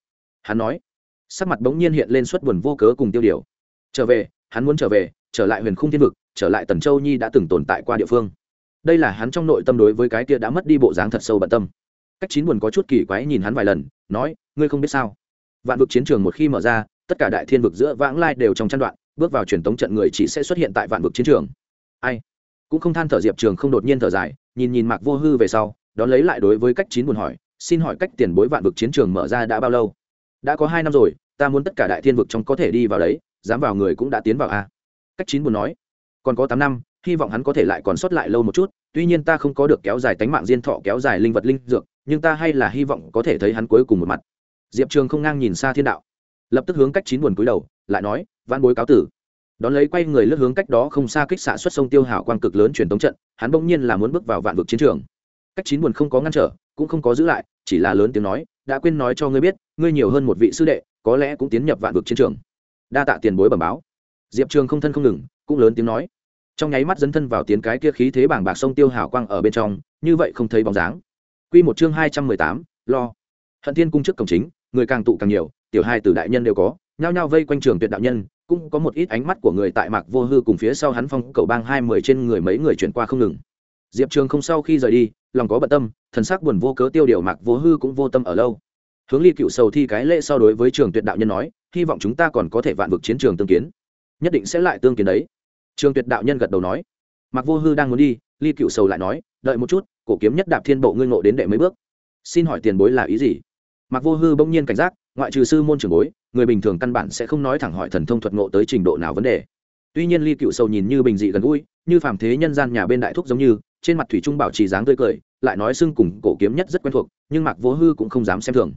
Hắn nói. Sắc mặt bỗng nhiên hiện lên suất buồn vô cớ cùng tiêu điều. Trở về, hắn muốn trở về, trở lại huyền khung thiên vực, trở lại tần châu nhi đã từng tồn tại qua địa phương. Đây là hắn trong nội tâm đối với cái kia đã mất đi bộ dáng thật sâu bận tâm. Cách chín buồn có chút kỳ quái nhìn hắn vài lần, nói, ngươi không biết sao? Vạn vực chiến trường một khi mở ra, tất cả đại thiên vực giữa vãng lai đều trong chăn đoạn, bước vào truyền tống trận người chỉ sẽ xuất hiện tại vạn vực chiến trường. Ai? Cũng không than thở diệp trường không đột nhiên thở dài, nhìn nhìn mạc vô hư về sau, đón lấy lại đối với cách chín buồn hỏi, xin hỏi cách tiền bối vạn vực chiến trường mở ra đã bao lâu? Đã có hai năm rồi, ta muốn tất cả đại thiên vực trong có thể đi vào đấy, dám vào người cũng đã tiến vào a cách chín buồn nói. Còn có tám năm, hy vọng hắn có thể lại còn sót lại lâu một chút, tuy nhiên ta không có được kéo dài tánh mạng diên thọ, kéo dài linh vật linh dược, nhưng ta hay là hy vọng có thể thấy hắn cuối cùng một mặt. Diệp trường không ngang nhìn xa thiên đạo, lập tức hướng cách chín buồn cúi đầu, lại nói văn bối cáo tử. Đón lấy quay người lướt hướng cách đó không xa kích xạ xuất sông tiêu hảo quang cực lớn truyền tống trận, hắn bỗng nhiên là muốn bước vào vạn vực chiến trường. Cách chín buồn không có ngăn trở, cũng không có giữ lại, chỉ là lớn tiếng nói đã quên nói cho ngươi biết, ngươi nhiều hơn một vị sư đệ, có lẽ cũng tiến nhập vạn vực chiến trường. Đa tạ tiền bối bẩm báo. Diệp trường không thân không ngừng, cũng lớn tiếng nói. Trong nháy mắt dấn thân vào tiến cái kia khí thế bảng bạc sông tiêu hảo quang ở bên trong, như vậy không thấy bóng dáng. Quy một chương hai trăm mười tám, lo. Hận thiên cung trước cổng chính, người càng tụ càng nhiều, tiểu hai tử đại nhân đều có, nhao nhao vây quanh trường tuyệt đạo nhân, cũng có một ít ánh mắt của người tại mạc vô hư cùng phía sau hắn phong cầu bang hai mươi trên người mấy người chuyển qua không ngừng diệp trường không sau khi rời đi, lòng có bận tâm, thần sắc buồn vô cớ tiêu điều mạc vô hư cũng vô tâm ở lâu. Hướng ly cựu sầu thi cái lễ sau đối với trường tuyệt đạo nhân nói, hy vọng chúng ta còn có thể vạn vực chiến trường tương kiến. Nhất định sẽ lại tương kiến đấy. Trường tuyệt đạo nhân gật đầu nói. Mạc vô hư đang muốn đi, ly cựu sầu lại nói, đợi một chút, cổ kiếm nhất đạp thiên bộ ngươi ngộ đến đệ mấy bước. Xin hỏi tiền bối là ý gì? Mạc vô hư bỗng nhiên cảnh giác, ngoại trừ sư môn trưởng bối, người bình thường căn bản sẽ không nói thẳng hỏi thần thông thuật ngộ tới trình độ nào vấn đề. Tuy nhiên ly cựu sầu nhìn như bình dị gần gũi, như phàm thế nhân gian nhà bên đại thúc giống như trên mặt thủy trung bảo trì dáng tươi cười, lại nói xưng cùng cổ kiếm nhất rất quen thuộc, nhưng mạc vô hư cũng không dám xem thường.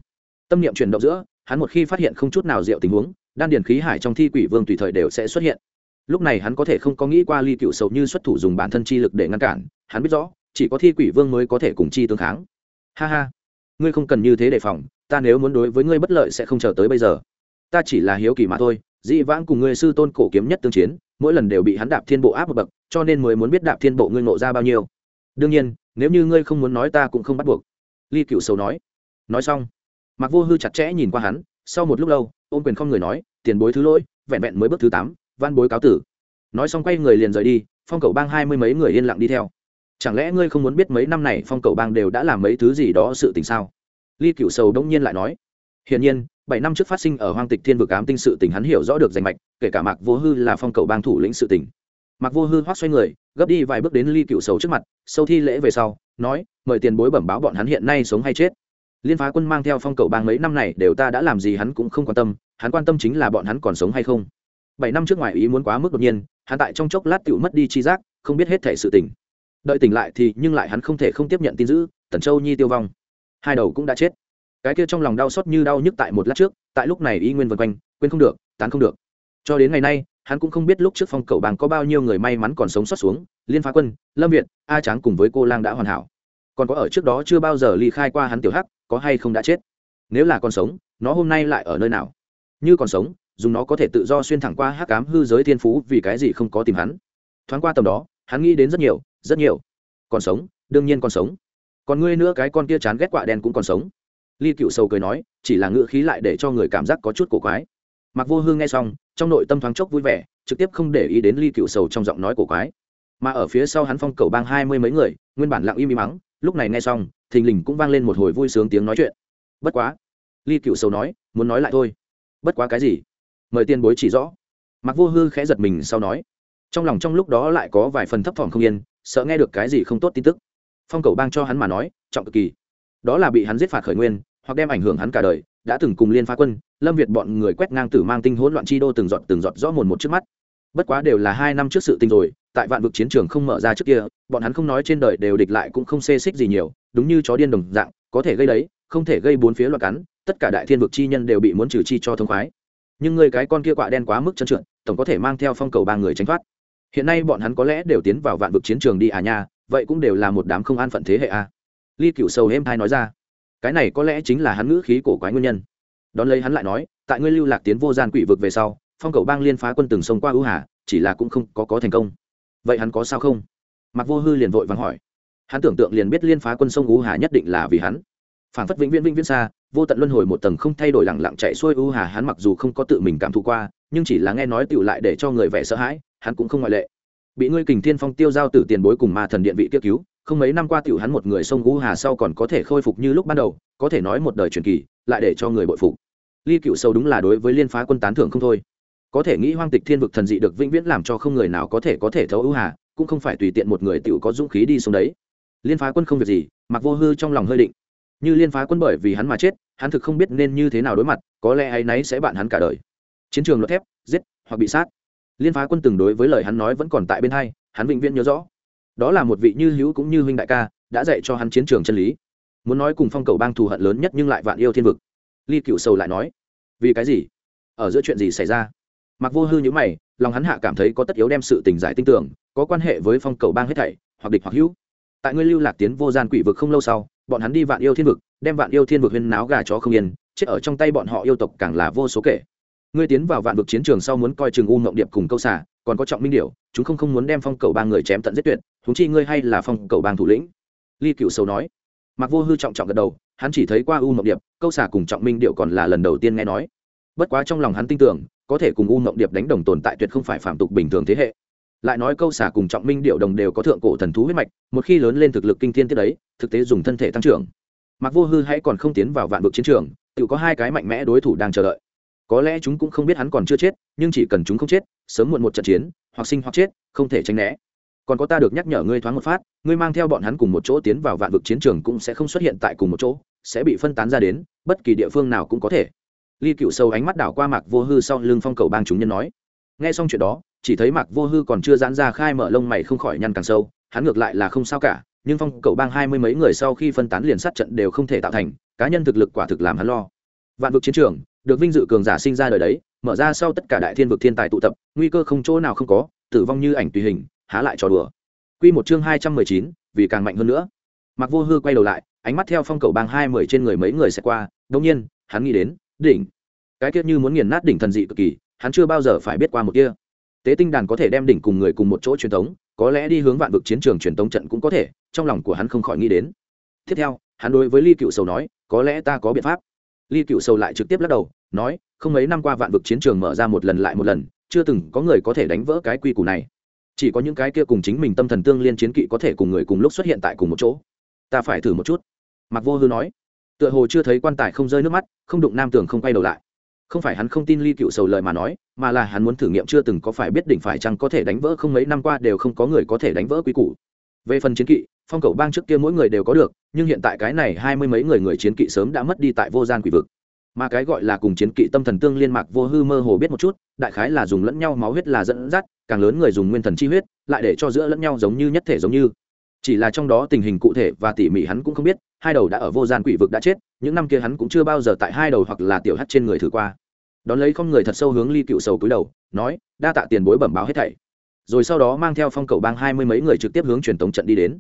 Tâm niệm chuyển động giữa, hắn một khi phát hiện không chút nào diệu tình huống, đan điền khí hải trong thi quỷ vương tùy thời đều sẽ xuất hiện. Lúc này hắn có thể không có nghĩ qua ly cựu sầu như xuất thủ dùng bản thân chi lực để ngăn cản, hắn biết rõ, chỉ có thi quỷ vương mới có thể cùng chi tương kháng. Ha ha, ngươi không cần như thế đề phòng, ta nếu muốn đối với ngươi bất lợi sẽ không chờ tới bây giờ. Ta chỉ là hiếu kỳ mà thôi dị vãng cùng ngươi sư tôn cổ kiếm nhất tương chiến, mỗi lần đều bị hắn đạp thiên bộ áp một bậc, cho nên mới muốn biết đạp thiên bộ ngươi nộ ra bao nhiêu đương nhiên, nếu như ngươi không muốn nói ta cũng không bắt buộc. Ly cựu sầu nói. Nói xong mặc vô hư chặt chẽ nhìn qua hắn, sau một lúc lâu, ôm quyền không người nói, tiền bối thứ lỗi, vẹn vẹn mới bước thứ tám van bối cáo tử. Nói xong quay người liền rời đi, phong cầu bang hai mươi mấy người yên lặng đi theo. Chẳng lẽ ngươi không muốn biết mấy năm này phong cầu bang đều đã làm mấy thứ gì đó sự tình sao? Ly cựu sầu đông nhiên lại nói. Hiển nhiên, bảy năm trước phát sinh ở hoang tịch thiên vực ám tinh sự tình hắn hiểu rõ được danh mạch, kể cả mạc vô hư là phong cầu bang thủ lĩnh sự tình mặc vô hư hoác xoay người, gấp đi vài bước đến ly cựu sầu trước mặt sâu thi lễ về sau, nói, mời tiền bối bẩm báo bọn hắn hiện nay sống hay chết. Liên phá quân mang theo phong cầu bang mấy năm này đều ta đã làm gì hắn cũng không quan tâm, hắn quan tâm chính là bọn hắn còn sống hay không. Bảy năm trước ngoài ý muốn quá mức đột nhiên, hắn tại trong chốc lát tựu mất đi chi giác, không biết hết thể sự tỉnh đợi tỉnh lại thì nhưng lại hắn không thể không tiếp nhận tin dữ, tần châu nhi tiêu vong. Hai đầu cũng đã chết. Cái kia trong lòng đau xót như đau nhức tại một lát trước, tại lúc này y nguyên vân quanh, quên không được, tán không được. Cho đến ngày nay hắn cũng không biết lúc trước phong cầu bang có bao nhiêu người may mắn còn sống sót xuống, liên phá quân, lâm việt, a tráng cùng với cô lang đã hoàn hảo. Còn có ở trước đó chưa bao giờ ly khai qua hắn tiểu hắc, có hay không đã chết? Nếu là còn sống, nó hôm nay lại ở nơi nào? Như còn sống, dùng nó có thể tự do xuyên thẳng qua hắc cám hư giới thiên phú vì cái gì không có tìm hắn? Thoáng qua tầm đó, hắn nghĩ đến rất nhiều rất nhiều. Còn sống, đương nhiên còn sống. Còn ngươi nữa cái con kia chán ghét quạ đen cũng còn sống. Ly cựu sầu cười nói, chỉ là ngựa khí lại để cho người cảm giác có chút cổ quái mặc vô hương nghe xong, trong nội tâm thoáng chốc vui vẻ, trực tiếp không để ý đến ly cựu sầu trong giọng nói cổ quái. Mà ở phía sau hắn phong cầu bang hai mươi mấy người, nguyên bản lặng im im mắng, lúc này nghe xong, thình lình cũng vang lên một hồi vui sướng tiếng nói chuyện. Bất quá, ly cựu sầu nói, muốn nói lại thôi. Bất quá cái gì? Mời tiên bối chỉ rõ. Mặc vô hư khẽ giật mình sau nói, trong lòng trong lúc đó lại có vài phần thấp thỏm không yên, sợ nghe được cái gì không tốt tin tức. Phong cầu bang cho hắn mà nói, trọng cực kỳ. Đó là bị hắn giết phạt khởi nguyên, hoặc đem ảnh hưởng hắn cả đời đã từng cùng liên phá quân, lâm việt bọn người quét ngang tử mang tinh hỗn loạn chi đô từng giọt từng giọt rõ mồn một trước mắt. Bất quá đều là hai năm trước sự tình rồi, tại vạn vực chiến trường không mở ra trước kia, bọn hắn không nói trên đời đều địch lại cũng không xê xích gì nhiều, đúng như chó điên đồng dạng, có thể gây đấy, không thể gây bốn phía loạt cắn, tất cả đại thiên vực chi nhân đều bị muốn trừ chi cho thông khoái. Nhưng người cái con kia quạ đen quá mức chân trượt, tổng có thể mang theo phong cầu ba người tránh thoát. Hiện nay bọn hắn có lẽ đều tiến vào vạn vực chiến trường đi à nha, vậy cũng đều là một đám không an phận thế hệ a. À. ly cựu sầu êm thai nói ra cái này có lẽ chính là hắn ngữ khí cổ quái nguyên nhân. Đón lấy hắn lại nói, tại ngươi lưu lạc tiến vô gian quỷ vực về sau, phong cầu bang liên phá quân từng sông qua ưu hà, chỉ là cũng không có có thành công. Vậy hắn có sao không? Mặc vô hư liền vội vắng hỏi. Hắn tưởng tượng liền biết liên phá quân sông ưu hà nhất định là vì hắn. Phản phất vĩnh viễn vĩnh viễn xa, vô tận luân hồi một tầng không thay đổi lẳng lặng chạy xuôi ưu hà, hắn mặc dù không có tự mình cảm thụ qua, nhưng chỉ là nghe nói tựu lại để cho người vẻ sợ hãi, hắn cũng không ngoại lệ. Bị ngươi kình thiên phong tiêu giao tử tiền bối cùng ma thần điện vị kia cứu không mấy năm qua tiểu hắn một người sông ưu hà sau còn có thể khôi phục như lúc ban đầu, có thể nói một đời truyền kỳ, lại để cho người bội phục. Ly cựu sâu đúng là đối với liên phá quân tán thưởng không thôi. Có thể nghĩ hoang tịch thiên vực thần dị được vĩnh viễn làm cho không người nào có thể có thể thấu ưu hà, cũng không phải tùy tiện một người tiểu có dũng khí đi xuống đấy. Liên phá quân không việc gì, mặc vô hư trong lòng hơi định. Như liên phá quân bởi vì hắn mà chết, hắn thực không biết nên như thế nào đối mặt, có lẽ ấy nấy sẽ bạn hắn cả đời. Chiến trường luật thép, giết hoặc bị sát. Liên phá quân từng đối với lời hắn nói vẫn còn tại bên hai, hắn vĩnh viễn nhớ rõ đó là một vị như hữu cũng như huynh đại ca, đã dạy cho hắn chiến trường chân lý. Muốn nói cùng phong cầu bang thù hận lớn nhất nhưng lại vạn yêu thiên vực. Ly cựu sầu lại nói, vì cái gì? Ở giữa chuyện gì xảy ra? Mặc vô hư nhữ mày, lòng hắn hạ cảm thấy có tất yếu đem sự tình giải tin tưởng, có quan hệ với phong cầu bang hết thảy, hoặc địch hoặc hữu. Tại ngươi lưu lạc tiến vô gian quỷ vực không lâu sau, bọn hắn đi vạn yêu thiên vực, đem vạn yêu thiên vực huyên náo gà chó không yên, chết ở trong tay bọn họ yêu tộc càng là vô số kể ngươi tiến vào vạn vực chiến trường sau muốn coi chừng u mộng điệp cùng câu xả còn có trọng minh điệu chúng không không muốn đem phong cầu ba người chém tận giết tuyệt thúng chi ngươi hay là phong cầu bang thủ lĩnh. Ly cựu sầu nói. Mặc vô hư trọng trọng gật đầu, hắn chỉ thấy qua u mộng điệp, câu xả cùng trọng minh điệu còn là lần đầu tiên nghe nói. Bất quá trong lòng hắn tin tưởng, có thể cùng u mộng điệp đánh đồng tồn tại tuyệt không phải phạm tục bình thường thế hệ. Lại nói câu xả cùng trọng minh điệu đồng đều có thượng cổ thần thú huyết mạch, một khi lớn lên thực lực kinh thiên tiết đấy, thực tế dùng thân thể tăng trưởng. Mặc vô hư hãy còn không tiến vào vạn vực chiến trường, tự có hai cái mạnh mẽ đối thủ đang chờ đợi có lẽ chúng cũng không biết hắn còn chưa chết, nhưng chỉ cần chúng không chết, sớm muộn một trận chiến, hoặc sinh hoặc chết, không thể tránh né. Còn có ta được nhắc nhở ngươi thoáng một phát, ngươi mang theo bọn hắn cùng một chỗ tiến vào vạn vực chiến trường cũng sẽ không xuất hiện tại cùng một chỗ, sẽ bị phân tán ra đến, bất kỳ địa phương nào cũng có thể. Ly cựu sâu ánh mắt đảo qua mạc vô hư sau lưng phong cầu bang chúng nhân nói. Nghe xong chuyện đó, chỉ thấy mạc vô hư còn chưa giãn ra khai mở lông mày không khỏi nhăn càng sâu, hắn ngược lại là không sao cả, nhưng phong cầu bang hai mươi mấy người sau khi phân tán liền sát trận đều không thể tạo thành, cá nhân thực lực quả thực làm hắn lo. Vạn vực chiến trường được vinh dự cường giả sinh ra đời đấy, mở ra sau tất cả đại thiên vực thiên tài tụ tập, nguy cơ không chỗ nào không có, tử vong như ảnh tùy hình, há lại trò đùa. Quy một chương hai trăm mười chín, vì càng mạnh hơn nữa. Mặc vô hư quay đầu lại, ánh mắt theo phong cầu bang hai mươi trên người mấy người sẽ qua đông nhiên, hắn nghĩ đến, đỉnh. Cái tiết như muốn nghiền nát đỉnh thần dị cực kỳ, hắn chưa bao giờ phải biết qua một kia. Tế tinh đàn có thể đem đỉnh cùng người cùng một chỗ truyền thống có lẽ đi hướng vạn vực chiến trường truyền thống trận cũng có thể, trong lòng của hắn không khỏi nghĩ đến. Tiếp theo, hắn đối với ly cựu sầu nói, có lẽ ta có biện pháp ly cựu sầu lại trực tiếp lắc đầu, nói, không mấy năm qua vạn vực chiến trường mở ra một lần lại một lần, chưa từng có người có thể đánh vỡ cái quy củ này. Chỉ có những cái kia cùng chính mình tâm thần tương liên chiến kỵ có thể cùng người cùng lúc xuất hiện tại cùng một chỗ. Ta phải thử một chút. Mặc vô hư nói. Tựa hồ chưa thấy quan tài không rơi nước mắt, không đụng nam tường không quay đầu lại. Không phải hắn không tin ly cựu sầu lời mà nói, mà là hắn muốn thử nghiệm chưa từng có phải biết đỉnh phải chăng có thể đánh vỡ không mấy năm qua đều không có người có thể đánh vỡ quy củ. Về phần chiến kỵ phong cầu bang trước kia mỗi người đều có được, nhưng hiện tại cái này hai mươi mấy người người chiến kỵ sớm đã mất đi tại vô gian quỷ vực. Mà cái gọi là cùng chiến kỵ tâm thần tương liên mạc vô hư mơ hồ biết một chút, đại khái là dùng lẫn nhau máu huyết là dẫn dắt, càng lớn người dùng nguyên thần chi huyết, lại để cho giữa lẫn nhau giống như nhất thể giống như. Chỉ là trong đó tình hình cụ thể và tỉ mỉ hắn cũng không biết, hai đầu đã ở vô gian quỷ vực đã chết, những năm kia hắn cũng chưa bao giờ tại hai đầu hoặc là tiểu hắt trên người thử qua. Đón lấy con người thật sâu hướng ly cựu sầu cúi đầu, nói, đa tạ tiền bối bẩm báo hết thảy. Rồi sau đó mang theo phong cầu bang hai mươi mấy người trực tiếp hướng truyền tống trận đi đến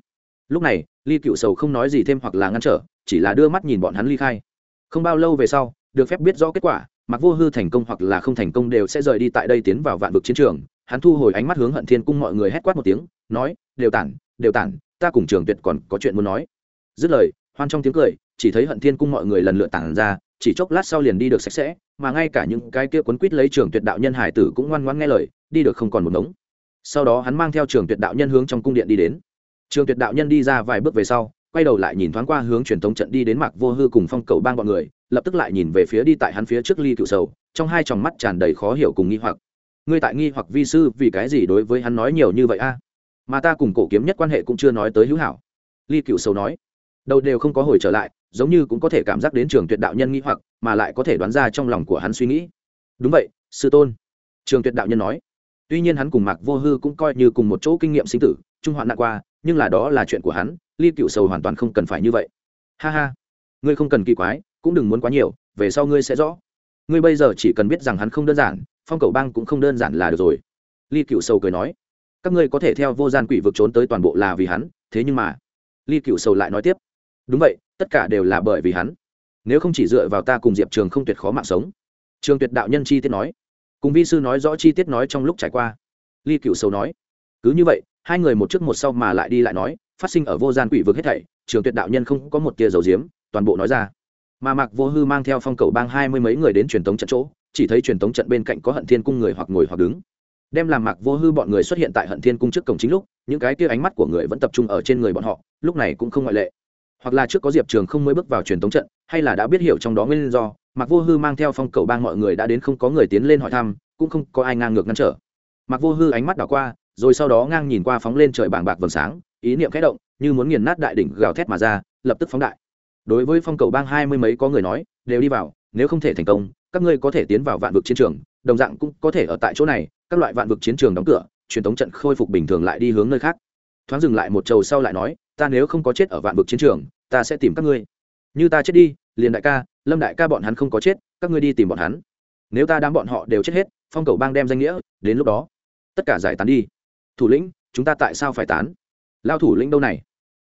lúc này, ly cựu sầu không nói gì thêm hoặc là ngăn trở, chỉ là đưa mắt nhìn bọn hắn ly khai. Không bao lâu về sau, được phép biết rõ kết quả mặc vô hư thành công hoặc là không thành công đều sẽ rời đi tại đây tiến vào vạn vực chiến trường. Hắn thu hồi ánh mắt hướng hận thiên cung mọi người hét quát một tiếng, nói, đều tản đều tản, ta cùng trường tuyệt còn có chuyện muốn nói. Dứt lời, hoan trong tiếng cười, chỉ thấy hận thiên cung mọi người lần lượt tản ra, chỉ chốc lát sau liền đi được sạch sẽ, mà ngay cả những cái kia quấn quýt lấy trường tuyệt đạo nhân hải tử cũng ngoan ngoãn nghe lời, đi được không còn một ngống. Sau đó hắn mang theo trường tuyệt đạo nhân hướng trong cung điện đi đến trường tuyệt đạo nhân đi ra vài bước về sau, quay đầu lại nhìn thoáng qua hướng truyền thống trận đi đến mạc vô hư cùng phong cầu bang bọn người, lập tức lại nhìn về phía đi tại hắn phía trước ly cựu sầu, trong hai tròng mắt tràn đầy khó hiểu cùng nghi hoặc. Ngươi tại nghi hoặc vi sư vì cái gì đối với hắn nói nhiều như vậy a? Mà ta cùng cổ kiếm nhất quan hệ cũng chưa nói tới hữu hảo. Ly cựu sầu nói. Đầu đều không có hồi trở lại, giống như cũng có thể cảm giác đến trường tuyệt đạo nhân nghi hoặc, mà lại có thể đoán ra trong lòng của hắn suy nghĩ. Đúng vậy, sư tôn. Trường tuyệt đạo nhân nói tuy nhiên hắn cùng mạc vô hư cũng coi như cùng một chỗ kinh nghiệm sinh tử, trung hoạn nạn qua, nhưng là đó là chuyện của hắn, ly cựu sầu hoàn toàn không cần phải như vậy. Ha ha, ngươi không cần kỳ quái, cũng đừng muốn quá nhiều, về sau ngươi sẽ rõ. Ngươi bây giờ chỉ cần biết rằng hắn không đơn giản, phong cầu bang cũng không đơn giản là được rồi. Ly cựu sầu cười nói, các ngươi có thể theo vô gian quỷ vực trốn tới toàn bộ là vì hắn, thế nhưng mà, ly cựu sầu lại nói tiếp, đúng vậy, tất cả đều là bởi vì hắn. Nếu không chỉ dựa vào ta cùng diệp trường không tuyệt khó mạng sống. Trường tuyệt đạo nhân chi tiết nói cùng vi sư nói rõ chi tiết nói trong lúc trải qua. Ly cựu sầu nói, cứ như vậy, hai người một trước một sau mà lại đi lại nói, phát sinh ở vô gian quỷ vực hết thảy, trường tuyệt đạo nhân không có một tia dầu diếm, toàn bộ nói ra. Mà mạc vô hư mang theo phong cầu bang hai mươi mấy người đến truyền tống trận chỗ, chỉ thấy truyền tống trận bên cạnh có hận thiên cung người hoặc ngồi hoặc đứng. Đem làm mạc vô hư bọn người xuất hiện tại hận thiên cung trước cổng chính lúc, những cái kia ánh mắt của người vẫn tập trung ở trên người bọn họ, lúc này cũng không ngoại lệ. Hoặc là trước có diệp trường không mới bước vào truyền tống trận, hay là đã biết hiểu trong đó nguyên do mạc vô hư mang theo phong cầu bang mọi người đã đến không có người tiến lên hỏi thăm, cũng không có ai ngang ngược ngăn trở. Mạc vô hư ánh mắt đảo qua, rồi sau đó ngang nhìn qua phóng lên trời bảng bạc vầng sáng, ý niệm khẽ động, như muốn nghiền nát đại đỉnh gào thét mà ra, lập tức phóng đại. Đối với phong cầu bang hai mươi mấy có người nói, đều đi vào, nếu không thể thành công, các ngươi có thể tiến vào vạn vực chiến trường, đồng dạng cũng có thể ở tại chỗ này, các loại vạn vực chiến trường đóng cửa, truyền thống trận khôi phục bình thường lại đi hướng nơi khác. Thoáng dừng lại một trầu sau lại nói, ta nếu không có chết ở vạn vực chiến trường, ta sẽ tìm các ngươi. Như ta chết đi, liền đại ca lâm đại ca bọn hắn không có chết, các ngươi đi tìm bọn hắn. Nếu ta đám bọn họ đều chết hết, phong cầu bang đem danh nghĩa, đến lúc đó, tất cả giải tán đi. Thủ lĩnh, chúng ta tại sao phải tán? Lao thủ lĩnh đâu này?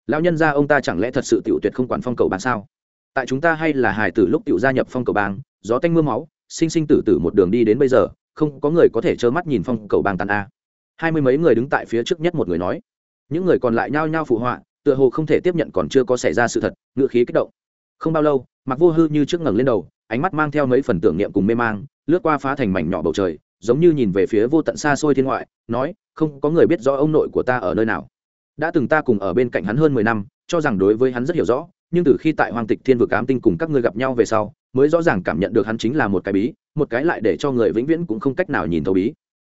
Lao nhân ra ông ta chẳng lẽ thật sự tiểu tuyệt không quản phong cầu bang sao? Tại chúng ta hay là hài tử lúc tiểu gia nhập phong cầu bang, gió tanh mưa máu, sinh sinh tử tử một đường đi đến bây giờ, không có người có thể trơ mắt nhìn phong cầu bang tàn a. Hai mươi mấy người đứng tại phía trước nhất một người nói. Những người còn lại nhao nhao phụ họa, tựa hồ không thể tiếp nhận còn chưa có xảy ra sự thật, ngựa khí kích động. Không bao lâu mặc vô hư như trước ngẩng lên đầu, ánh mắt mang theo mấy phần tưởng niệm cùng mê mang, lướt qua phá thành mảnh nhỏ bầu trời, giống như nhìn về phía vô tận xa xôi thiên ngoại, nói, không, có người biết rõ ông nội của ta ở nơi nào. Đã từng ta cùng ở bên cạnh hắn hơn mười năm, cho rằng đối với hắn rất hiểu rõ, nhưng từ khi tại hoàng tịch thiên vực ám tinh cùng các ngươi gặp nhau về sau, mới rõ ràng cảm nhận được hắn chính là một cái bí, một cái lại để cho người vĩnh viễn cũng không cách nào nhìn thấu bí.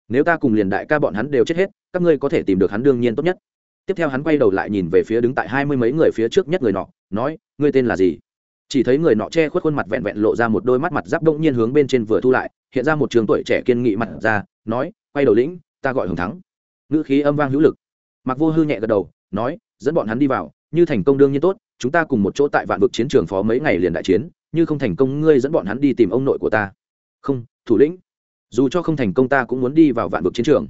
Nếu ta cùng liền đại ca bọn hắn đều chết hết, các ngươi có thể tìm được hắn đương nhiên tốt nhất. Tiếp theo hắn quay đầu lại nhìn về phía đứng tại hai mươi mấy người phía trước nhất người nọ, nói, ngươi tên là gì? Chỉ thấy người nọ che khuất khuôn mặt vẹn vẹn lộ ra một đôi mắt mặt giáp đông nhiên hướng bên trên vừa thu lại, hiện ra một trường tuổi trẻ kiên nghị mặt ra, nói, quay đầu lĩnh, ta gọi hồng thắng. Ngữ khí âm vang hữu lực. Mặc vô hư nhẹ gật đầu, nói, dẫn bọn hắn đi vào, như thành công đương nhiên tốt, chúng ta cùng một chỗ tại vạn vực chiến trường phó mấy ngày liền đại chiến, như không thành công ngươi dẫn bọn hắn đi tìm ông nội của ta. Không, thủ lĩnh, dù cho không thành công ta cũng muốn đi vào vạn vực chiến trường.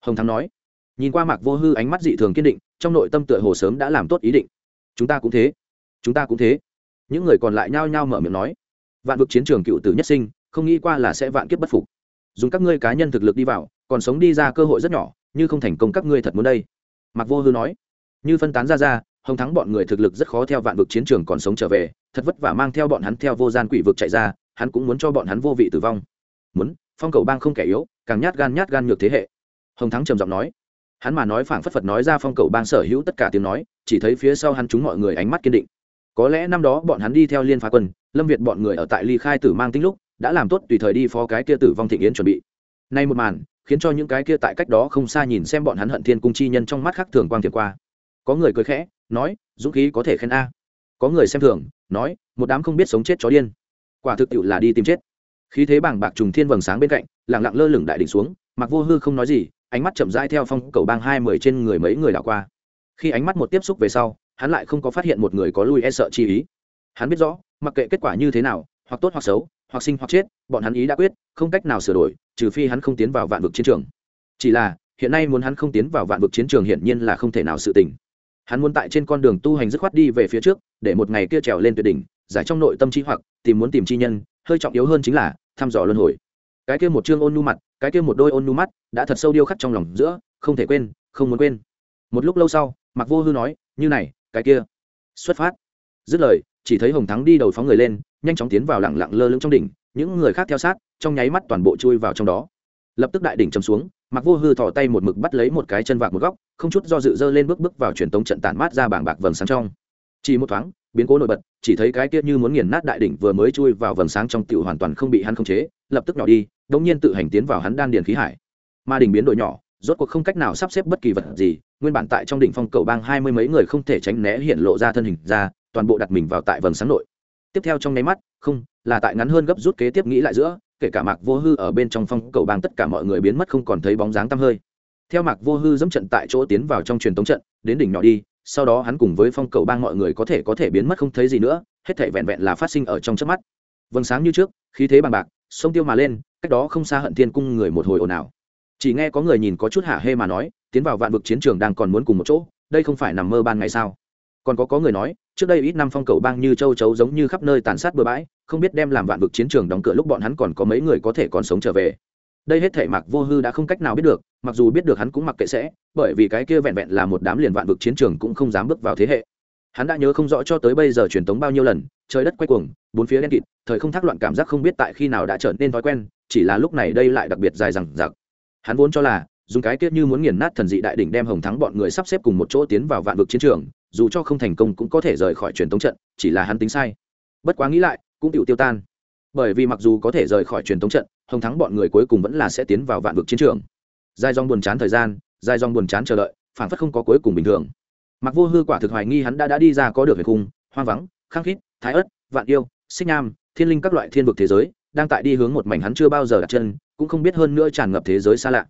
Hồng thắng nói. Nhìn qua mạc vô hư ánh mắt dị thường kiên định, trong nội tâm tựa hồ sớm đã làm tốt ý định. Chúng ta cũng thế, chúng ta cũng thế những người còn lại nhao nhao mở miệng nói, vạn vực chiến trường cựu tử nhất sinh, không nghĩ qua là sẽ vạn kiếp bất phục. Dùng các ngươi cá nhân thực lực đi vào, còn sống đi ra cơ hội rất nhỏ, như không thành công các ngươi thật muốn đây. Mặc vô hư nói, như phân tán ra ra, hồng thắng bọn người thực lực rất khó theo vạn vực chiến trường còn sống trở về, thật vất vả mang theo bọn hắn theo vô gian quỷ vực chạy ra, hắn cũng muốn cho bọn hắn vô vị tử vong. Muốn, phong cầu bang không kẻ yếu, càng nhát gan nhát gan nhược thế hệ. Hồng thắng trầm giọng nói. Hắn mà nói phảng phất phật nói ra phong cầu bang sở hữu tất cả tiếng nói, chỉ thấy phía sau hắn chúng mọi người ánh mắt kiên định có lẽ năm đó bọn hắn đi theo liên phá quân, lâm việt bọn người ở tại ly khai tử mang tính lúc, đã làm tốt tùy thời đi phó cái kia tử vong thị yến chuẩn bị. Nay một màn, khiến cho những cái kia tại cách đó không xa nhìn xem bọn hắn hận thiên cung chi nhân trong mắt khác thường quang thiệt qua. Có người cười khẽ, nói, dũng khí có thể khen a. Có người xem thường, nói, một đám không biết sống chết chó điên. Quả thực tiệu là đi tìm chết. Khí thế bảng bạc trùng thiên vầng sáng bên cạnh lẳng lặng lơ lửng đại đỉnh xuống, mặc vô hư không nói gì, ánh mắt chậm rãi theo phong cầu bang hai mười trên người mấy người đảo qua. Khi ánh mắt một tiếp xúc về sau hắn lại không có phát hiện một người có lui e sợ chi ý. Hắn biết rõ, mặc kệ kết quả như thế nào, hoặc tốt hoặc xấu, hoặc sinh hoặc chết, bọn hắn ý đã quyết, không cách nào sửa đổi, trừ phi hắn không tiến vào vạn vực chiến trường. Chỉ là, hiện nay muốn hắn không tiến vào vạn vực chiến trường hiển nhiên là không thể nào sự tình. Hắn muốn tại trên con đường tu hành dứt khoát đi về phía trước, để một ngày kia trèo lên tuyệt đỉnh, giải trong nội tâm trí hoặc, tìm muốn tìm chi nhân, hơi trọng yếu hơn chính là, thăm dò luân hồi. Cái kia một chương ôn nu mặt, cái kia một đôi ôn nu mắt, đã thật sâu điêu khắc trong lòng giữa, không thể quên, không muốn quên. Một lúc lâu sau mặc vô hư nói, như này cái kia. Xuất phát. Dứt lời, chỉ thấy hồng thắng đi đầu phóng người lên, nhanh chóng tiến vào lặng lặng lơ lưng trong đỉnh, những người khác theo sát, trong nháy mắt toàn bộ chui vào trong đó. Lập tức đại đỉnh chầm xuống mặc vô hư thò tay một mực bắt lấy một cái chân vạc một góc, không chút do dự dơ lên bước bước vào truyền tống trận tản mát ra bảng bạc vầng sáng trong. Chỉ một thoáng, biến cố nổi bật, chỉ thấy cái kia như muốn nghiền nát đại đỉnh vừa mới chui vào vầng sáng trong tiểu hoàn toàn không bị hắn khống chế, lập tức nhỏ đi đống nhiên tự hành tiến vào hắn đan điền khí hải. Ma đỉnh biến đổi nhỏ rốt cuộc không cách nào sắp xếp bất kỳ vật gì, nguyên bản tại trong đỉnh phong cầu bang hai mươi mấy người không thể tránh né hiện lộ ra thân hình ra, toàn bộ đặt mình vào tại vầng sáng nội. Tiếp theo trong nháy mắt, không, là tại ngắn hơn gấp rút kế tiếp nghĩ lại giữa, kể cả mạc vô hư ở bên trong phong cầu bang tất cả mọi người biến mất không còn thấy bóng dáng tăm hơi. Theo mạc vô hư dẫm trận tại chỗ tiến vào trong truyền tống trận, đến đỉnh nhỏ đi, sau đó hắn cùng với phong cầu bang mọi người có thể có thể biến mất không thấy gì nữa, hết thể vẹn vẹn là phát sinh ở trong trước mắt. Vầng sáng như trước, khí thế bằng bạc, sông tiêu mà lên, cách đó không xa hận thiên cung người một hồi ồn ào chỉ nghe có người nhìn có chút hạ hê mà nói, tiến vào vạn vực chiến trường đang còn muốn cùng một chỗ, đây không phải nằm mơ ban ngày sao? Còn có có người nói, trước đây ít năm phong cầu bang như châu chấu giống như khắp nơi tàn sát bừa bãi, không biết đem làm vạn vực chiến trường đóng cửa lúc bọn hắn còn có mấy người có thể còn sống trở về. Đây hết thể mạc vô hư đã không cách nào biết được, mặc dù biết được hắn cũng mặc kệ sẽ, bởi vì cái kia vẹn vẹn là một đám liền vạn vực chiến trường cũng không dám bước vào thế hệ. Hắn đã nhớ không rõ cho tới bây giờ truyền tống bao nhiêu lần, trời đất quay cuồng, bốn phía đen kịt, thời không thác loạn cảm giác không biết tại khi nào đã trở nên thói quen, chỉ là lúc này đây lại đặc biệt dài rằng giặc hắn vốn cho là, dùng cái kết như muốn nghiền nát thần dị đại đỉnh đem hồng thắng bọn người sắp xếp cùng một chỗ tiến vào vạn vực chiến trường, dù cho không thành công cũng có thể rời khỏi truyền tống trận, chỉ là hắn tính sai. Bất quá nghĩ lại, cũng tự tiêu tan. Bởi vì mặc dù có thể rời khỏi truyền tống trận, hồng thắng bọn người cuối cùng vẫn là sẽ tiến vào vạn vực chiến trường. Dài dòng buồn chán thời gian, dài dòng buồn chán chờ đợi phản phất không có cuối cùng bình thường. Mặc vô hư quả thực hoài nghi hắn đã đã đi ra có được về cung, hoang vắng, khăng khít, thái ớt, vạn yêu, xích nam thiên linh các loại thiên vực thế giới đang tại đi hướng một mảnh hắn chưa bao giờ đặt chân, cũng không biết hơn nữa tràn ngập thế giới xa lạ.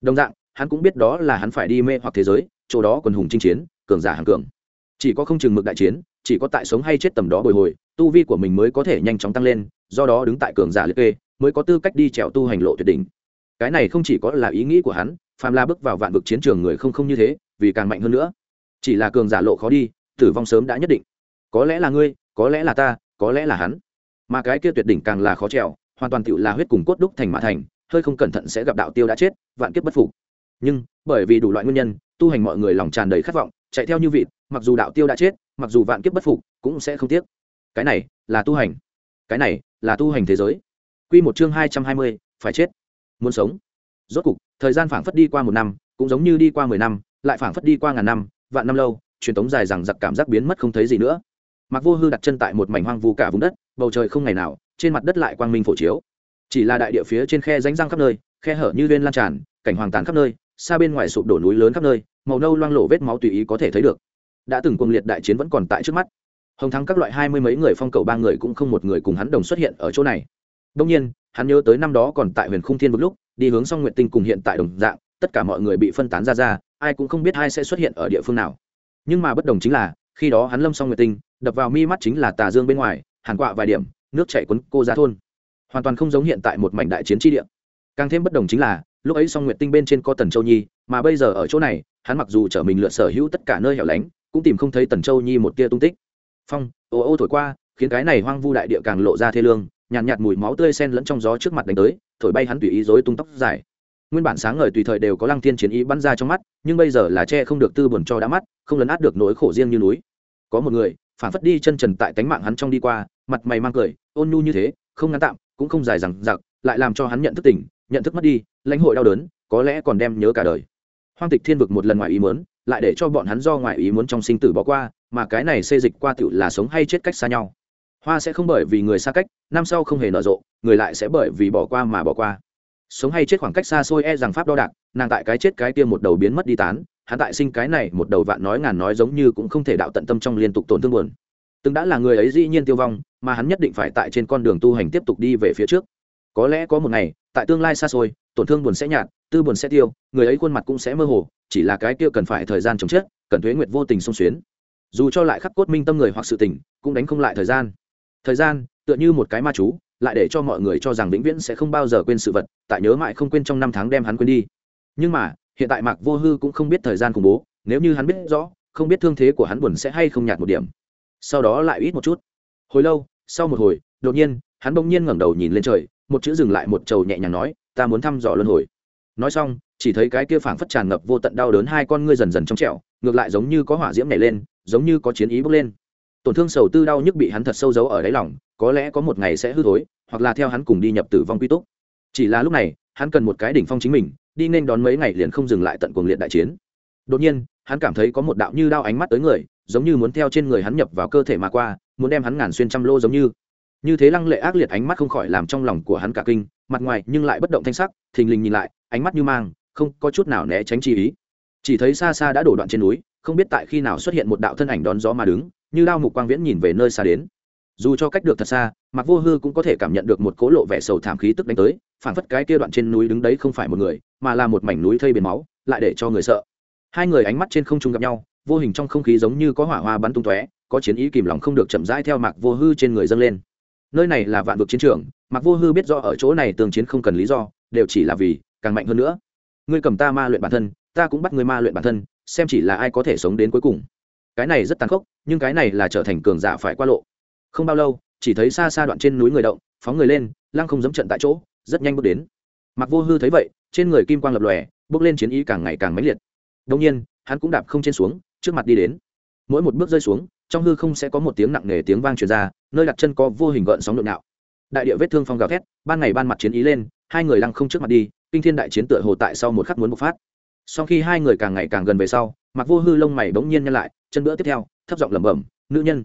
Đồng dạng, hắn cũng biết đó là hắn phải đi mê hoặc thế giới, chỗ đó quần hùng chinh chiến, cường giả hàng cường. Chỉ có không chừng mực đại chiến, chỉ có tại sống hay chết tầm đó bồi hồi, tu vi của mình mới có thể nhanh chóng tăng lên, do đó đứng tại cường giả liệt kê, mới có tư cách đi trèo tu hành lộ tuyệt đỉnh. Cái này không chỉ có là ý nghĩ của hắn, phàm la bước vào vạn vực chiến trường người không không như thế, vì càng mạnh hơn nữa. Chỉ là cường giả lộ khó đi, tử vong sớm đã nhất định. Có lẽ là ngươi, có lẽ là ta, có lẽ là hắn mà cái kia tuyệt đỉnh càng là khó trèo, hoàn toàn tựu là huyết cùng cốt đúc thành mã thành, hơi không cẩn thận sẽ gặp đạo tiêu đã chết, vạn kiếp bất phục. Nhưng, bởi vì đủ loại nguyên nhân, tu hành mọi người lòng tràn đầy khát vọng, chạy theo như vịt, mặc dù đạo tiêu đã chết, mặc dù vạn kiếp bất phục, cũng sẽ không tiếc. Cái này là tu hành. Cái này là tu hành thế giới. Q một chương hai trăm hai mươi, phải chết. Muốn sống. Rốt cục, thời gian phảng phất đi qua một năm, cũng giống như đi qua mười năm, lại phảng phất đi qua ngàn năm, vạn năm lâu, truyền thống dài rằng giặc cảm giác biến mất không thấy gì nữa mặc vô hư đặt chân tại một mảnh hoang vu cả vùng đất, bầu trời không ngày nào, trên mặt đất lại quang minh phổ chiếu. Chỉ là đại địa phía trên khe ránh răng khắp nơi, khe hở như lên lan tràn, cảnh hoàng tàn khắp nơi, xa bên ngoài sụp đổ núi lớn khắp nơi, màu nâu loang lổ vết máu tùy ý có thể thấy được. Đã từng cuồng liệt đại chiến vẫn còn tại trước mắt. Hồng thắng các loại hai mươi mấy người phong cầu ba người cũng không một người cùng hắn đồng xuất hiện ở chỗ này. Đông nhiên, hắn nhớ tới năm đó còn tại huyền khung thiên một lúc, đi hướng song nguyện tinh cùng hiện tại đồng dạng, tất cả mọi người bị phân tán ra ra, ai cũng không biết ai sẽ xuất hiện ở địa phương nào. Nhưng mà bất đồng chính là khi đó hắn lâm song nguyệt tinh đập vào mi mắt chính là tà dương bên ngoài hàn quạ vài điểm nước chảy quấn cô ra thôn. Hoàn toàn không giống hiện tại một mảnh đại chiến tri địa. Càng thêm bất đồng chính là lúc ấy song nguyệt tinh bên trên có tần châu nhi mà bây giờ ở chỗ này hắn mặc dù chở mình lượn sở hữu tất cả nơi hẻo lánh cũng tìm không thấy tần châu nhi một tia tung tích. Phong ô ô thổi qua khiến cái này hoang vu đại địa càng lộ ra thê lương nhàn nhạt, nhạt mùi máu tươi sen lẫn trong gió trước mặt đánh tới thổi bay hắn tùy ý dối tung tóc dài. Nguyên bản sáng ngời tùy thời đều có lăng thiên chiến ý bắn ra trong mắt nhưng bây giờ là che không được tư buồn cho đã mắt không lấn át được nỗi khổ riêng như núi có một người, phản phất đi chân trần tại tánh mạng hắn trong đi qua, mặt mày mang cười, ôn nhu như thế, không ngắn tạm, cũng không dài rằng giặc lại làm cho hắn nhận thức tỉnh, nhận thức mất đi, lãnh hội đau đớn, có lẽ còn đem nhớ cả đời. Hoang tịch thiên vực một lần ngoài ý muốn, lại để cho bọn hắn do ngoài ý muốn trong sinh tử bỏ qua, mà cái này xê dịch qua tựu là sống hay chết cách xa nhau. Hoa sẽ không bởi vì người xa cách, năm sau không hề nở rộ, người lại sẽ bởi vì bỏ qua mà bỏ qua. Sống hay chết khoảng cách xa xôi e rằng pháp đo đạc, nàng tại cái chết cái kia một đầu biến mất đi tán hắn tại sinh cái này một đầu vạn nói ngàn nói giống như cũng không thể đạo tận tâm trong liên tục tổn thương buồn. Từng đã là người ấy dĩ nhiên tiêu vong, mà hắn nhất định phải tại trên con đường tu hành tiếp tục đi về phía trước. Có lẽ có một ngày, tại tương lai xa xôi, tổn thương buồn sẽ nhạt, tư buồn sẽ tiêu, người ấy khuôn mặt cũng sẽ mơ hồ, chỉ là cái kia cần phải thời gian chống chết, cần thuế nguyệt vô tình xông xuyến. Dù cho lại khắc cốt minh tâm người hoặc sự tình, cũng đánh không lại thời gian. Thời gian, tựa như một cái ma chú, lại để cho mọi người cho rằng vĩnh viễn sẽ không bao giờ quên sự vật, tại nhớ mãi không quên trong năm tháng đem hắn quên đi. Nhưng mà hiện tại mạc vô hư cũng không biết thời gian khủng bố, nếu như hắn biết rõ, không biết thương thế của hắn buồn sẽ hay không nhạt một điểm. Sau đó lại ít một chút. Hồi lâu, sau một hồi, đột nhiên, hắn bỗng nhiên ngẩng đầu nhìn lên trời, một chữ dừng lại một trầu nhẹ nhàng nói, ta muốn thăm dò luân hồi. Nói xong, chỉ thấy cái kia phảng phất tràn ngập vô tận đau đớn hai con ngươi dần dần trong trẹo ngược lại giống như có hỏa diễm nhảy lên, giống như có chiến ý bốc lên. Tổn thương sầu tư đau nhức bị hắn thật sâu giấu ở đáy lòng, có lẽ có một ngày sẽ hư thối, hoặc là theo hắn cùng đi nhập tử vong quy túc. Chỉ là lúc này, hắn cần một cái đỉnh phong chính mình đi nên đón mấy ngày liền không dừng lại tận cuồng liệt đại chiến. Đột nhiên, hắn cảm thấy có một đạo như đao ánh mắt tới người, giống như muốn theo trên người hắn nhập vào cơ thể mà qua, muốn đem hắn ngàn xuyên trăm lô giống như. Như thế lăng lệ ác liệt ánh mắt không khỏi làm trong lòng của hắn cả kinh, mặt ngoài nhưng lại bất động thanh sắc, thình lình nhìn lại, ánh mắt như mang, không có chút nào né tránh chi ý. Chỉ thấy xa xa đã đổ đoạn trên núi, không biết tại khi nào xuất hiện một đạo thân ảnh đón gió mà đứng, như đao mục quang viễn nhìn về nơi xa đến dù cho cách được thật xa mặc vô hư cũng có thể cảm nhận được một cố lộ vẻ sầu thảm khí tức đánh tới phản phất cái kia đoạn trên núi đứng đấy không phải một người, mà là một mảnh núi thây biển máu, lại để cho người sợ. Hai người ánh mắt trên không trung gặp nhau, vô hình trong không khí giống như có hỏa hoa bắn tung tóe, có chiến ý kìm lòng không được chậm rãi theo mạc vô hư trên người dâng lên. Nơi này là vạn vực chiến trường, mạc vô hư biết rõ ở chỗ này tường chiến không cần lý do, đều chỉ là vì càng mạnh hơn nữa. Ngươi cầm ta ma luyện bản thân, ta cũng bắt ngươi ma luyện bản thân, xem chỉ là ai có thể sống đến cuối cùng. Cái này rất tàn khốc, nhưng cái này là trở thành cường giả phải qua lộ không bao lâu, chỉ thấy xa xa đoạn trên núi người động, phóng người lên, lăng không dẫm trận tại chỗ, rất nhanh bước đến. Mặc vô hư thấy vậy, trên người kim quang lập lòe, bước lên chiến ý càng ngày càng mãnh liệt. Đông nhiên, hắn cũng đạp không trên xuống, trước mặt đi đến. Mỗi một bước rơi xuống, trong hư không sẽ có một tiếng nặng nề tiếng vang truyền ra, nơi đặt chân có vô hình gợn sóng nhộn nhạo đại địa vết thương phong gào thét, ban ngày ban mặt chiến ý lên, hai người lăng không trước mặt đi, kinh thiên đại chiến tựa hồ tại sau một khắc muốn bộc phát. Sau khi hai người càng ngày càng gần về sau mặc vô hư lông mày bỗng nhiên nhăn lại, chân bữa tiếp theo, thấp giọng lẩm bẩm, nữ nhân,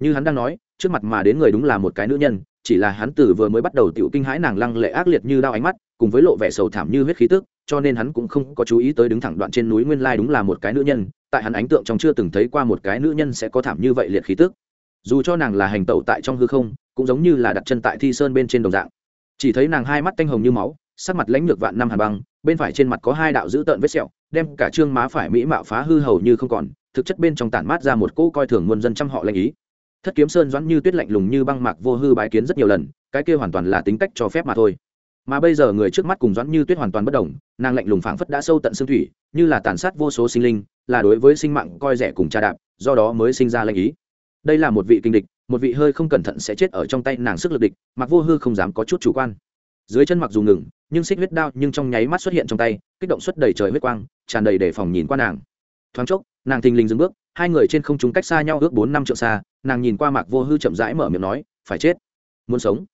như hắn đang nói trước mặt mà đến người đúng là một cái nữ nhân, chỉ là hắn từ vừa mới bắt đầu tiểu kinh hãi nàng lăng lệ ác liệt như đao ánh mắt, cùng với lộ vẻ sầu thảm như huyết khí tức, cho nên hắn cũng không có chú ý tới đứng thẳng đoạn trên núi nguyên lai đúng là một cái nữ nhân, tại hắn ánh tượng trong chưa từng thấy qua một cái nữ nhân sẽ có thảm như vậy liệt khí tức. Dù cho nàng là hành tẩu tại trong hư không, cũng giống như là đặt chân tại thi sơn bên trên đồng dạng. Chỉ thấy nàng hai mắt tanh hồng như máu, sắc mặt lãnh lược vạn năm hàn băng, bên phải trên mặt có hai đạo dữ tợn vết sẹo, đem cả trương má phải mỹ mạo phá hư hầu như không còn, thực chất bên trong tản mát ra một cỗ coi thường muôn dân trăm họ lãnh ý thất kiếm sơn doãn như tuyết lạnh lùng như băng mạc vô hư bái kiến rất nhiều lần, cái kia hoàn toàn là tính cách cho phép mà thôi. Mà bây giờ người trước mắt cùng doãn như tuyết hoàn toàn bất đồng, nàng lạnh lùng phảng phất đã sâu tận xương thủy, như là tàn sát vô số sinh linh, là đối với sinh mạng coi rẻ cùng cha đạp, do đó mới sinh ra lanh ý. Đây là một vị kinh địch, một vị hơi không cẩn thận sẽ chết ở trong tay nàng sức lực địch, mặc vô hư không dám có chút chủ quan. Dưới chân mặc dù ngừng, nhưng xích huyết đao nhưng trong nháy mắt xuất hiện trong tay, kích động xuất đầy trời huyết quang, tràn đầy để phòng nhìn qua nàng. Thoáng chốc, nàng thình lình dừng bước hai người trên không trung cách xa nhau ước bốn năm trượng xa, nàng nhìn qua mạc vô hư chậm rãi mở miệng nói, phải chết, muốn sống.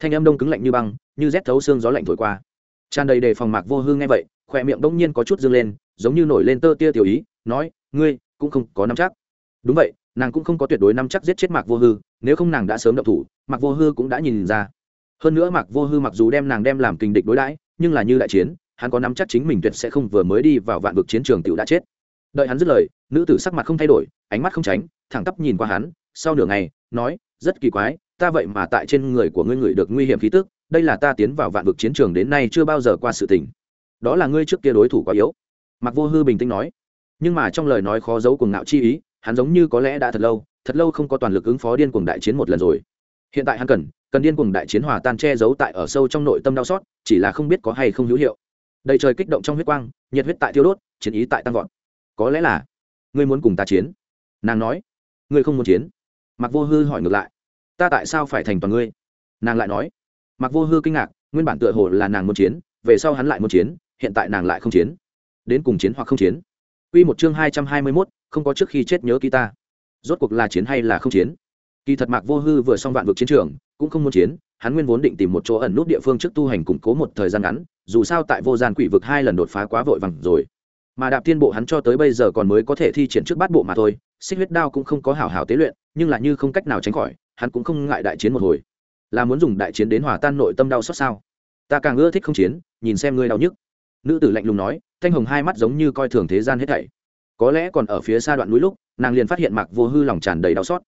Thanh âm đông cứng lạnh như băng, như rét thấu xương gió lạnh thổi qua. Tràn đầy đề phòng mạc vô hư nghe vậy, khỏe miệng bỗng nhiên có chút dương lên, giống như nổi lên tơ tia tiểu ý, nói, ngươi cũng không có nắm chắc. Đúng vậy, nàng cũng không có tuyệt đối nắm chắc giết chết mạc vô hư, nếu không nàng đã sớm động thủ, mạc vô hư cũng đã nhìn ra. Hơn nữa mạc vô hư mặc dù đem nàng đem làm kình địch đối đãi, nhưng là như đại chiến, hắn có nắm chắc chính mình tuyệt sẽ không vừa mới đi vào vạn vực chiến trường tiểu đã chết đợi hắn dứt lời, nữ tử sắc mặt không thay đổi, ánh mắt không tránh, thẳng tắp nhìn qua hắn, sau nửa ngày, nói, rất kỳ quái, ta vậy mà tại trên người của ngươi ngửi được nguy hiểm khí tức, đây là ta tiến vào vạn vực chiến trường đến nay chưa bao giờ qua sự tình. Đó là ngươi trước kia đối thủ quá yếu. Mặc vô hư bình tĩnh nói. Nhưng mà trong lời nói khó giấu cùng ngạo chi ý, hắn giống như có lẽ đã thật lâu thật lâu không có toàn lực ứng phó điên cuồng đại chiến một lần rồi. Hiện tại hắn cần cần điên cuồng đại chiến hòa tan che giấu tại ở sâu trong nội tâm đau xót, chỉ là không biết có hay không hữu hiệu. Đầy trời kích động trong huyết quang, nhiệt huyết tại thiêu đốt, chiến ý tại tăng vọt có lẽ là ngươi muốn cùng ta chiến nàng nói ngươi không muốn chiến mặc vô hư hỏi ngược lại ta tại sao phải thành toàn ngươi nàng lại nói mặc vô hư kinh ngạc nguyên bản tựa hồ là nàng muốn chiến về sau hắn lại muốn chiến hiện tại nàng lại không chiến đến cùng chiến hoặc không chiến Quy một chương hai trăm hai mươi 221, không có trước khi chết nhớ ký ta. Rốt cuộc là chiến hay là không chiến? Kỳ thật Mạc Vô Hư vừa xong vạn vực chiến trường, cũng không muốn chiến, hắn nguyên vốn định tìm một chỗ ẩn nút địa phương trước tu hành củng cố một thời gian ngắn, dù sao tại vô gian quỷ vực hai lần đột phá quá vội vàng rồi. Mà đạp thiên bộ hắn cho tới bây giờ còn mới có thể thi triển trước bát bộ mà thôi, xích huyết đao cũng không có hảo hảo tế luyện, nhưng là như không cách nào tránh khỏi, hắn cũng không ngại đại chiến một hồi. Là muốn dùng đại chiến đến hòa tan nội tâm đau xót sao? Ta càng ưa thích không chiến, nhìn xem ngươi đau nhức. Nữ tử lạnh lùng nói, thanh hồng hai mắt giống như coi thường thế gian hết thảy có lẽ còn ở phía xa đoạn núi lúc nàng liền phát hiện mạc vô hư lòng tràn đầy đau xót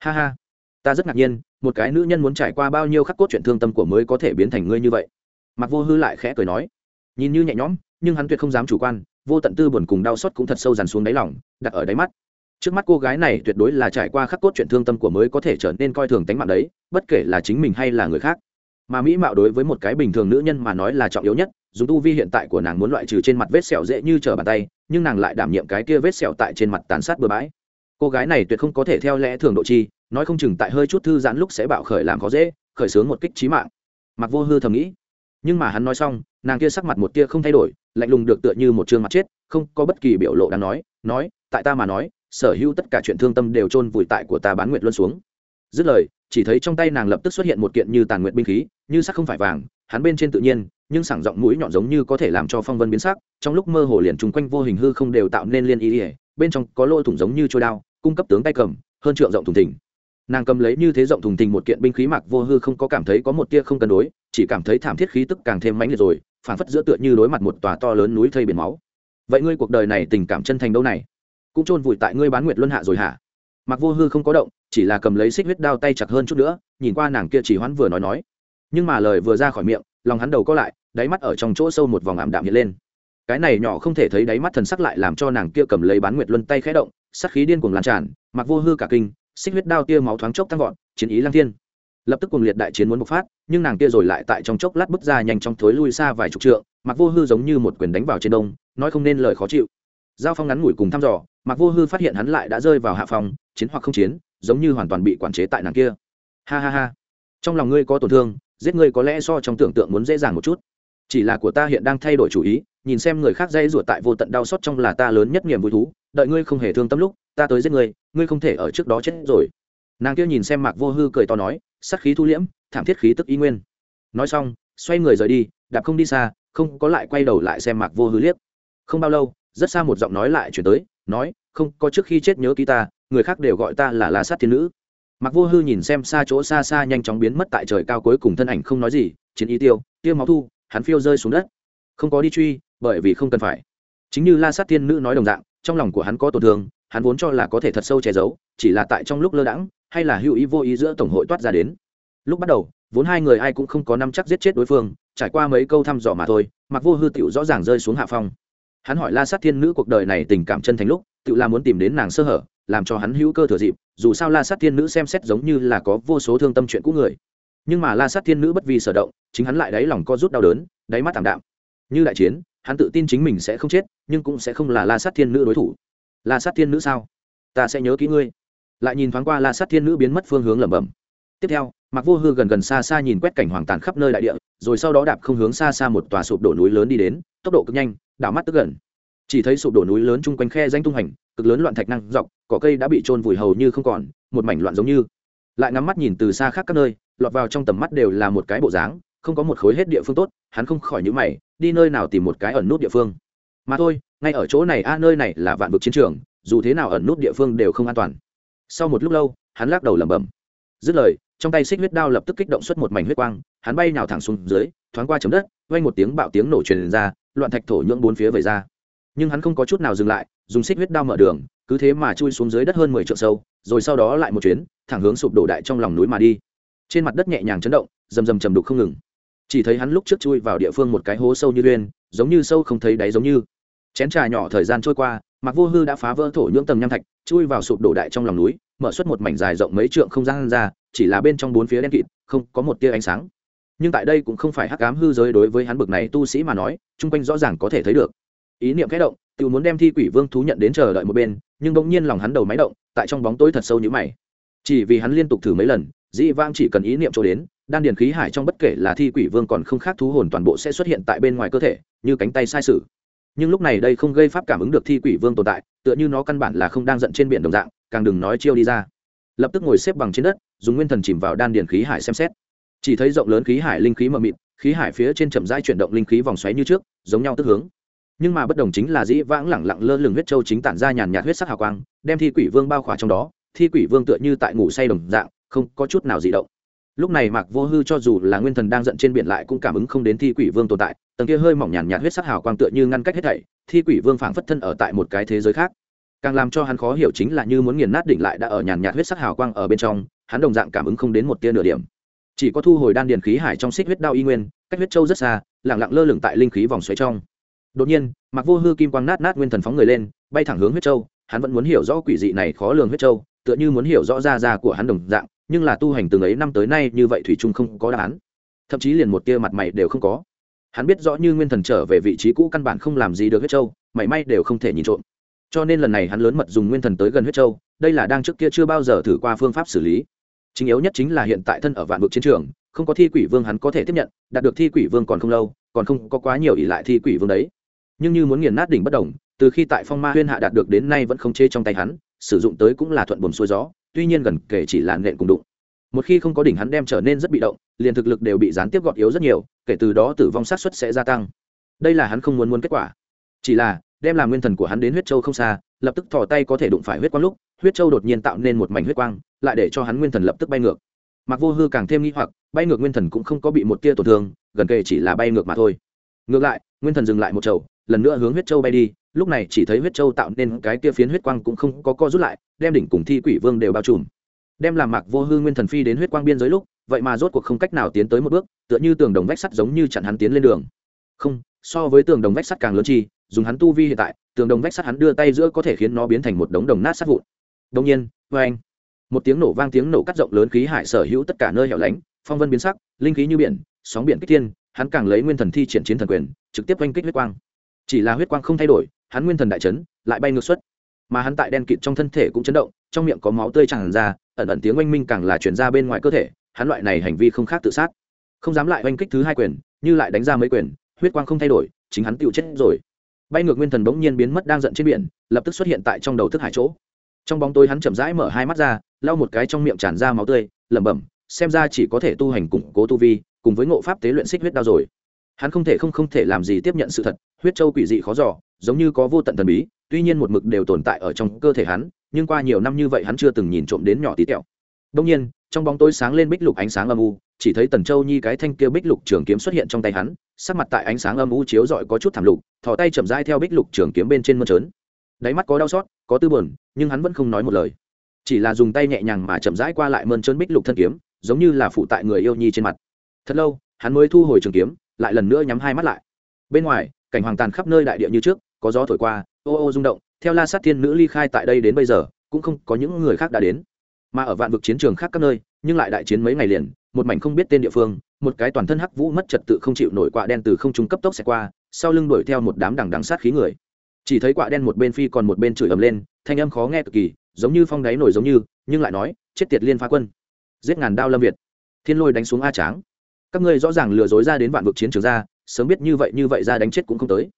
ha ha ta rất ngạc nhiên một cái nữ nhân muốn trải qua bao nhiêu khắc cốt chuyện thương tâm của mới có thể biến thành ngươi như vậy mạc vô hư lại khẽ cười nói nhìn như nhẹ nhõm nhưng hắn tuyệt không dám chủ quan vô tận tư buồn cùng đau xót cũng thật sâu dằn xuống đáy lòng, đặt ở đáy mắt. Trước mắt cô gái này tuyệt đối là trải qua khắc cốt chuyện thương tâm của mới có thể trở nên coi thường tánh mạng đấy, bất kể là chính mình hay là người khác. Mà mỹ mạo đối với một cái bình thường nữ nhân mà nói là trọng yếu nhất dùng tu vi hiện tại của nàng muốn loại trừ trên mặt vết sẹo dễ như trở bàn tay, nhưng nàng lại đảm nhiệm cái kia vết sẹo tại trên mặt tàn sát bừa bãi. Cô gái này tuyệt không có thể theo lẽ thường độ chi, nói không chừng tại hơi chút thư giãn lúc sẽ bạo khởi làm khó dễ, khởi xướng một kích trí mạng. Mặc vô hư thầm nghĩ nhưng mà hắn nói xong, nàng kia sắc mặt một tia không thay đổi, lạnh lùng được tựa như một chương mặt chết, không có bất kỳ biểu lộ đáng nói nói, tại ta mà nói, sở hữu tất cả chuyện thương tâm đều chôn vùi tại của ta bán nguyệt luân xuống. Dứt lời, chỉ thấy trong tay nàng lập tức xuất hiện một kiện như tàn nguyện binh khí, như sắc không phải vàng, hắn bên trên tự nhiên, nhưng sảng giọng mũi nhọn giống như có thể làm cho phong vân biến sắc, trong lúc mơ hồ liền chung quanh vô hình hư không đều tạo nên liên ý ỉa bên trong có lỗ thủng giống như trôi đao, cung cấp tướng tay cầm, hơn trượng rộng thùng thình. Nàng cầm lấy như thế rộng thùng thình một kiện binh khí mặc vô hư không có cảm thấy có một tia không cân đối chỉ cảm thấy thảm thiết khí tức càng thêm mãnh liệt rồi phản phất giữa tựa như đối mặt một tòa to lớn núi thây biển máu. Vậy ngươi cuộc đời này tình cảm chân thành đâu này? Cũng chôn vùi tại ngươi bán nguyệt luân hạ rồi hả? Mặc vô hư không có động, chỉ là cầm lấy xích huyết đao tay chặt hơn chút nữa, nhìn qua nàng kia chỉ hoãn vừa nói nói. Nhưng mà lời vừa ra khỏi miệng, lòng hắn đầu có lại, đáy mắt ở trong chỗ sâu một vòng ảm đạm hiện lên. Cái này nhỏ không thể thấy đáy mắt thần sắc lại làm cho nàng kia cầm lấy bán nguyệt luân tay khẽ động sắc khí điên cuồng lan tràn mặc vô hư cả kinh, xích huyết đao tia máu thoáng chốc tăng vọt, chiến ý lang thiên. Lập tức cuồng liệt đại chiến muốn bộc phát nhưng nàng kia rồi lại tại trong chốc lát bước ra nhanh chóng thối lui xa vài chục trượng mặc vô hư giống như một quyền đánh vào trên đông, nói không nên lời khó chịu. Giao phong ngắn ngủi cùng thăm dò mặc vô hư phát hiện hắn lại đã rơi vào hạ phòng chiến hoặc không chiến, giống như hoàn toàn bị quản chế tại nàng kia. Ha ha ha. Trong lòng ngươi có tổn thương, giết ngươi có lẽ so trong tưởng tượng muốn dễ dàng một chút. Chỉ là của ta hiện đang thay đổi chủ ý, nhìn xem người khác dây ruột tại vô tận đau xót trong là ta lớn nhất niềm vui thú, đợi ngươi không hề thương tâm lúc, ta tới giết ngươi ngươi không thể ở trước đó chết rồi nàng kia nhìn xem mạc vô hư cười to nói sắc khí thu liễm, thảm thiết khí tức y nguyên. Nói xong, xoay người rời đi, đạp không đi xa, không có lại quay đầu lại xem mạc vô hư liếc. Không bao lâu, rất xa một giọng nói lại chuyển tới, nói, không, có trước khi chết nhớ ký ta, người khác đều gọi ta là la sát thiên nữ. Mặc vô hư nhìn xem xa chỗ xa xa nhanh chóng biến mất tại trời cao cuối cùng thân ảnh không nói gì, chiến ý tiêu tiêu máu thu, hắn phiêu rơi xuống đất. Không có đi truy, bởi vì không cần phải. Chính như la sát thiên nữ nói đồng dạng, trong lòng của hắn có tổn thương hắn vốn cho là có thể thật sâu che giấu, chỉ là tại trong lúc lơ đãng, hay là hữu ý vô ý giữa tổng hội toát ra đến. Lúc bắt đầu, vốn hai người ai cũng không có năm chắc giết chết đối phương, trải qua mấy câu thăm dò mà thôi mặc vô hư tựu rõ ràng rơi xuống hạ phong. Hắn hỏi la sát thiên nữ cuộc đời này tình cảm chân thành lúc tự là muốn tìm đến nàng sơ hở, làm cho hắn hữu cơ thừa dịp, dù sao la sát thiên nữ xem xét giống như là có vô số thương tâm chuyện cũ người. Nhưng mà la sát thiên nữ bất vì sở động, chính hắn lại đáy lòng co rút đau đớn, đáy mắt thảm đạm. Như đại chiến, hắn tự tin chính mình sẽ không chết, nhưng cũng sẽ không là la sát thiên nữ đối thủ la sát thiên nữ sao? Ta sẽ nhớ kỹ ngươi. Lại nhìn thoáng qua la sát thiên nữ biến mất phương hướng lẩm bẩm. Tiếp theo mặc vô hư gần gần xa xa nhìn quét cảnh hoàng tàn khắp nơi đại địa, rồi sau đó đạp không hướng xa xa một tòa sụp đổ núi lớn đi đến, tốc độ cực nhanh, đảo mắt tức gần. Chỉ thấy sụp đổ núi lớn chung quanh khe danh tung hành, cực lớn loạn thạch năng dọc, cỏ cây đã bị trôn vùi hầu như không còn, một mảnh loạn giống như. Lại ngắm mắt nhìn từ xa khác các nơi, lọt vào trong tầm mắt đều là một cái bộ dáng, không có một khối hết địa phương tốt, hắn không khỏi nhữ mày, đi nơi nào tìm một cái ẩn nút địa phương mà thôi, ngay ở chỗ này a, nơi này là vạn vực chiến trường, dù thế nào ẩn nút địa phương đều không an toàn. Sau một lúc lâu, hắn lắc đầu lẩm bẩm. Dứt lời, trong tay xích huyết đao lập tức kích động xuất một mảnh huyết quang, hắn bay nào thẳng xuống dưới, thoáng qua chấm đất, vang một tiếng bạo tiếng nổ truyền ra, loạn thạch thổ nhưỡng bốn phía vẩy ra. Nhưng hắn không có chút nào dừng lại, dùng xích huyết đao mở đường, cứ thế mà chui xuống dưới đất hơn mười trượng sâu, rồi sau đó lại một chuyến, thẳng hướng sụp đổ đại trong lòng núi mà đi. Trên mặt đất nhẹ nhàng chấn động, rầm rầm trầm đục không ngừng. Chỉ thấy hắn lúc trước chui vào địa phương một cái hố sâu như uyên giống như sâu không thấy đáy giống như chén trà nhỏ thời gian trôi qua mặc vô hư đã phá vỡ thổ nhưỡng tầng nham thạch, chui vào sụp đổ đại trong lòng núi, mở xuất một mảnh dài rộng mấy trượng không gian ra, chỉ là bên trong bốn phía đen kịt, không có một tia ánh sáng. Nhưng tại đây cũng không phải hắc ám hư giới đối với hắn bực này tu sĩ mà nói, chung quanh rõ ràng có thể thấy được. Ý niệm kẽ động tự muốn đem thi quỷ vương thú nhận đến chờ đợi một bên, nhưng bỗng nhiên lòng hắn đầu máy động, tại trong bóng tối thật sâu như mày. Chỉ vì hắn liên tục thử mấy lần, dĩ vang chỉ cần ý niệm cho đến, đan điền khí hải trong bất kể là thi quỷ vương còn không khác thú hồn toàn bộ sẽ xuất hiện tại bên ngoài cơ thể, như cánh tay sai sử nhưng lúc này đây không gây pháp cảm ứng được thi quỷ vương tồn tại, tựa như nó căn bản là không đang giận trên biển đồng dạng, càng đừng nói chiêu đi ra. Lập tức ngồi xếp bằng trên đất, dùng nguyên thần chìm vào đan điền khí hải xem xét. Chỉ thấy rộng lớn khí hải linh khí mờ mịt, khí hải phía trên chậm rãi chuyển động linh khí vòng xoáy như trước, giống nhau tức hướng. Nhưng mà bất đồng chính là dĩ vãng lẳng lặng lơ lửng huyết châu chính tản ra nhàn nhạt huyết sắc hào quang, đem thi quỷ vương bao khỏa trong đó, thi quỷ vương tựa như tại ngủ say đồng dạng, không có chút nào dị động lúc này mạc vô hư cho dù là nguyên thần đang giận trên biển lại cũng cảm ứng không đến thi quỷ vương tồn tại, tầng kia hơi mỏng nhàn nhạt huyết sắc hào quang tựa như ngăn cách hết thảy, thi quỷ vương phảng phất thân ở tại một cái thế giới khác. Càng làm cho hắn khó hiểu chính là như muốn nghiền nát đỉnh lại đã ở nhàn nhạt huyết sắc hào quang ở bên trong, hắn đồng dạng cảm ứng không đến một tia nửa điểm. Chỉ có thu hồi đan điền khí hải trong xích huyết đao y nguyên, cách huyết châu rất xa lẳng lặng lơ lửng tại linh khí vòng xoáy trong. Đột nhiên mặc vô hư kim quang nát nát nguyên thần phóng người lên, bay thẳng hướng huyết châu, hắn vẫn muốn hiểu rõ quỷ dị này khó lường huyết châu, tựa như muốn hiểu rõ ra ra của hắn đồng dạng nhưng là tu hành từng ấy năm tới nay như vậy thủy trung không có đáp án. Thậm chí liền một tia mặt mày đều không có. Hắn biết rõ như nguyên thần trở về vị trí cũ căn bản không làm gì được huyết châu, mảy may đều không thể nhìn trộm. Cho nên lần này hắn lớn mật dùng nguyên thần tới gần huyết châu, đây là đang trước kia chưa bao giờ thử qua phương pháp xử lý. Chính yếu nhất chính là hiện tại thân ở vạn vực chiến trường, không có thi quỷ vương hắn có thể tiếp nhận, đạt được thi quỷ vương còn không lâu, còn không có quá nhiều ỷ lại thi quỷ vương đấy. Nhưng như muốn nghiền nát đỉnh bất đồng từ khi tại phong ma huyên hạ đạt được đến nay vẫn không chê trong tay hắn, sử dụng tới cũng là thuận buồn xuôi gió tuy nhiên gần kể chỉ là nện cùng đụng. Một khi không có đỉnh hắn đem trở nên rất bị động, liền thực lực đều bị gián tiếp gọt yếu rất nhiều, kể từ đó tử vong sát xuất sẽ gia tăng. Đây là hắn không muốn muốn kết quả. Chỉ là, đem làm nguyên thần của hắn đến huyết châu không xa, lập tức thò tay có thể đụng phải huyết quang lúc, huyết châu đột nhiên tạo nên một mảnh huyết quang, lại để cho hắn nguyên thần lập tức bay ngược. Mặc vô hư càng thêm nghi hoặc, bay ngược nguyên thần cũng không có bị một tia tổn thương, gần kề chỉ là bay ngược mà thôi. Ngược lại, nguyên thần dừng lại một chầu lần nữa hướng huyết châu bay đi, lúc này chỉ thấy huyết châu tạo nên cái kia phiến huyết quang cũng không có co rút lại, đem đỉnh cùng thi quỷ vương đều bao trùm. Đem làm mạc vô hư nguyên thần phi đến huyết quang biên giới lúc, vậy mà rốt cuộc không cách nào tiến tới một bước, tựa như tường đồng vách sắt giống như chặn hắn tiến lên đường. Không, so với tường đồng vách sắt càng lớn chi, dùng hắn tu vi hiện tại, tường đồng vách sắt hắn đưa tay giữa có thể khiến nó biến thành một đống đồng nát sắt vụn. Đông nhiên vê anh, một tiếng nổ vang tiếng nổ cắt rộng lớn khí hải sở hữu tất cả nơi hẻo lánh, phong vân biến sắc, linh khí như biển, sóng biển kích thiên, hắn càng lấy nguyên thần thi triển chiến thần quyền, trực tiếp oanh kích huyết quang chỉ là huyết quang không thay đổi, hắn nguyên thần đại chấn, lại bay ngược xuất. Mà hắn tại đen kịt trong thân thể cũng chấn động, trong miệng có máu tươi tràn ra, ẩn ẩn tiếng oanh minh càng là chuyển ra bên ngoài cơ thể, hắn loại này hành vi không khác tự sát. Không dám lại oanh kích thứ hai quyền, như lại đánh ra mấy quyền, huyết quang không thay đổi, chính hắn tựu chết rồi. Bay ngược nguyên thần bỗng nhiên biến mất đang giận trên biển, lập tức xuất hiện tại trong đầu thức hải chỗ. Trong bóng tối hắn chậm rãi mở hai mắt ra, lau một cái trong miệng tràn ra máu tươi, lẩm bẩm, xem ra chỉ có thể tu hành củng cố tu vi, cùng với ngộ pháp tế luyện xích huyết đao rồi hắn không thể không không thể làm gì tiếp nhận sự thật, huyết châu quỷ dị khó giỏ giống như có vô tận thần bí, tuy nhiên một mực đều tồn tại ở trong cơ thể hắn, nhưng qua nhiều năm như vậy hắn chưa từng nhìn trộm đến nhỏ tí tẹo. Đông nhiên, trong bóng tối sáng lên bích lục ánh sáng âm u, chỉ thấy tần châu nhi cái thanh kia bích lục trường kiếm xuất hiện trong tay hắn, sắc mặt tại ánh sáng âm u chiếu rọi có chút thảm lục, thò tay chậm rãi theo bích lục trường kiếm bên trên mơn trớn. Đáy mắt có đau xót, có tư buồn, nhưng hắn vẫn không nói một lời. Chỉ là dùng tay nhẹ nhàng mà chậm rãi qua lại mơn trớn bích lục thân kiếm, giống như là phụ tại người yêu nhi trên mặt. Thật lâu, hắn mới thu hồi trường kiếm lại lần nữa nhắm hai mắt lại. Bên ngoài, cảnh hoàng tàn khắp nơi đại địa như trước, có gió thổi qua, ô ô rung động, theo la sát thiên nữ ly khai tại đây đến bây giờ, cũng không có những người khác đã đến. Mà ở vạn vực chiến trường khác các nơi, nhưng lại đại chiến mấy ngày liền, một mảnh không biết tên địa phương, một cái toàn thân hắc vũ mất trật tự không chịu nổi quạ đen từ không trung cấp tốc xẹt qua, sau lưng đuổi theo một đám đằng đằng sát khí người. Chỉ thấy quạ đen một bên phi còn một bên chửi ầm lên, thanh âm khó nghe cực kỳ, giống như phong đáy nổi giống như, nhưng lại nói, chết tiệt liên phá quân, giết ngàn đao lâm việt. Thiên lôi đánh xuống a tráng các ngươi rõ ràng lừa dối ra đến vạn vực chiến trường ra sớm biết như vậy như vậy ra đánh chết cũng không tới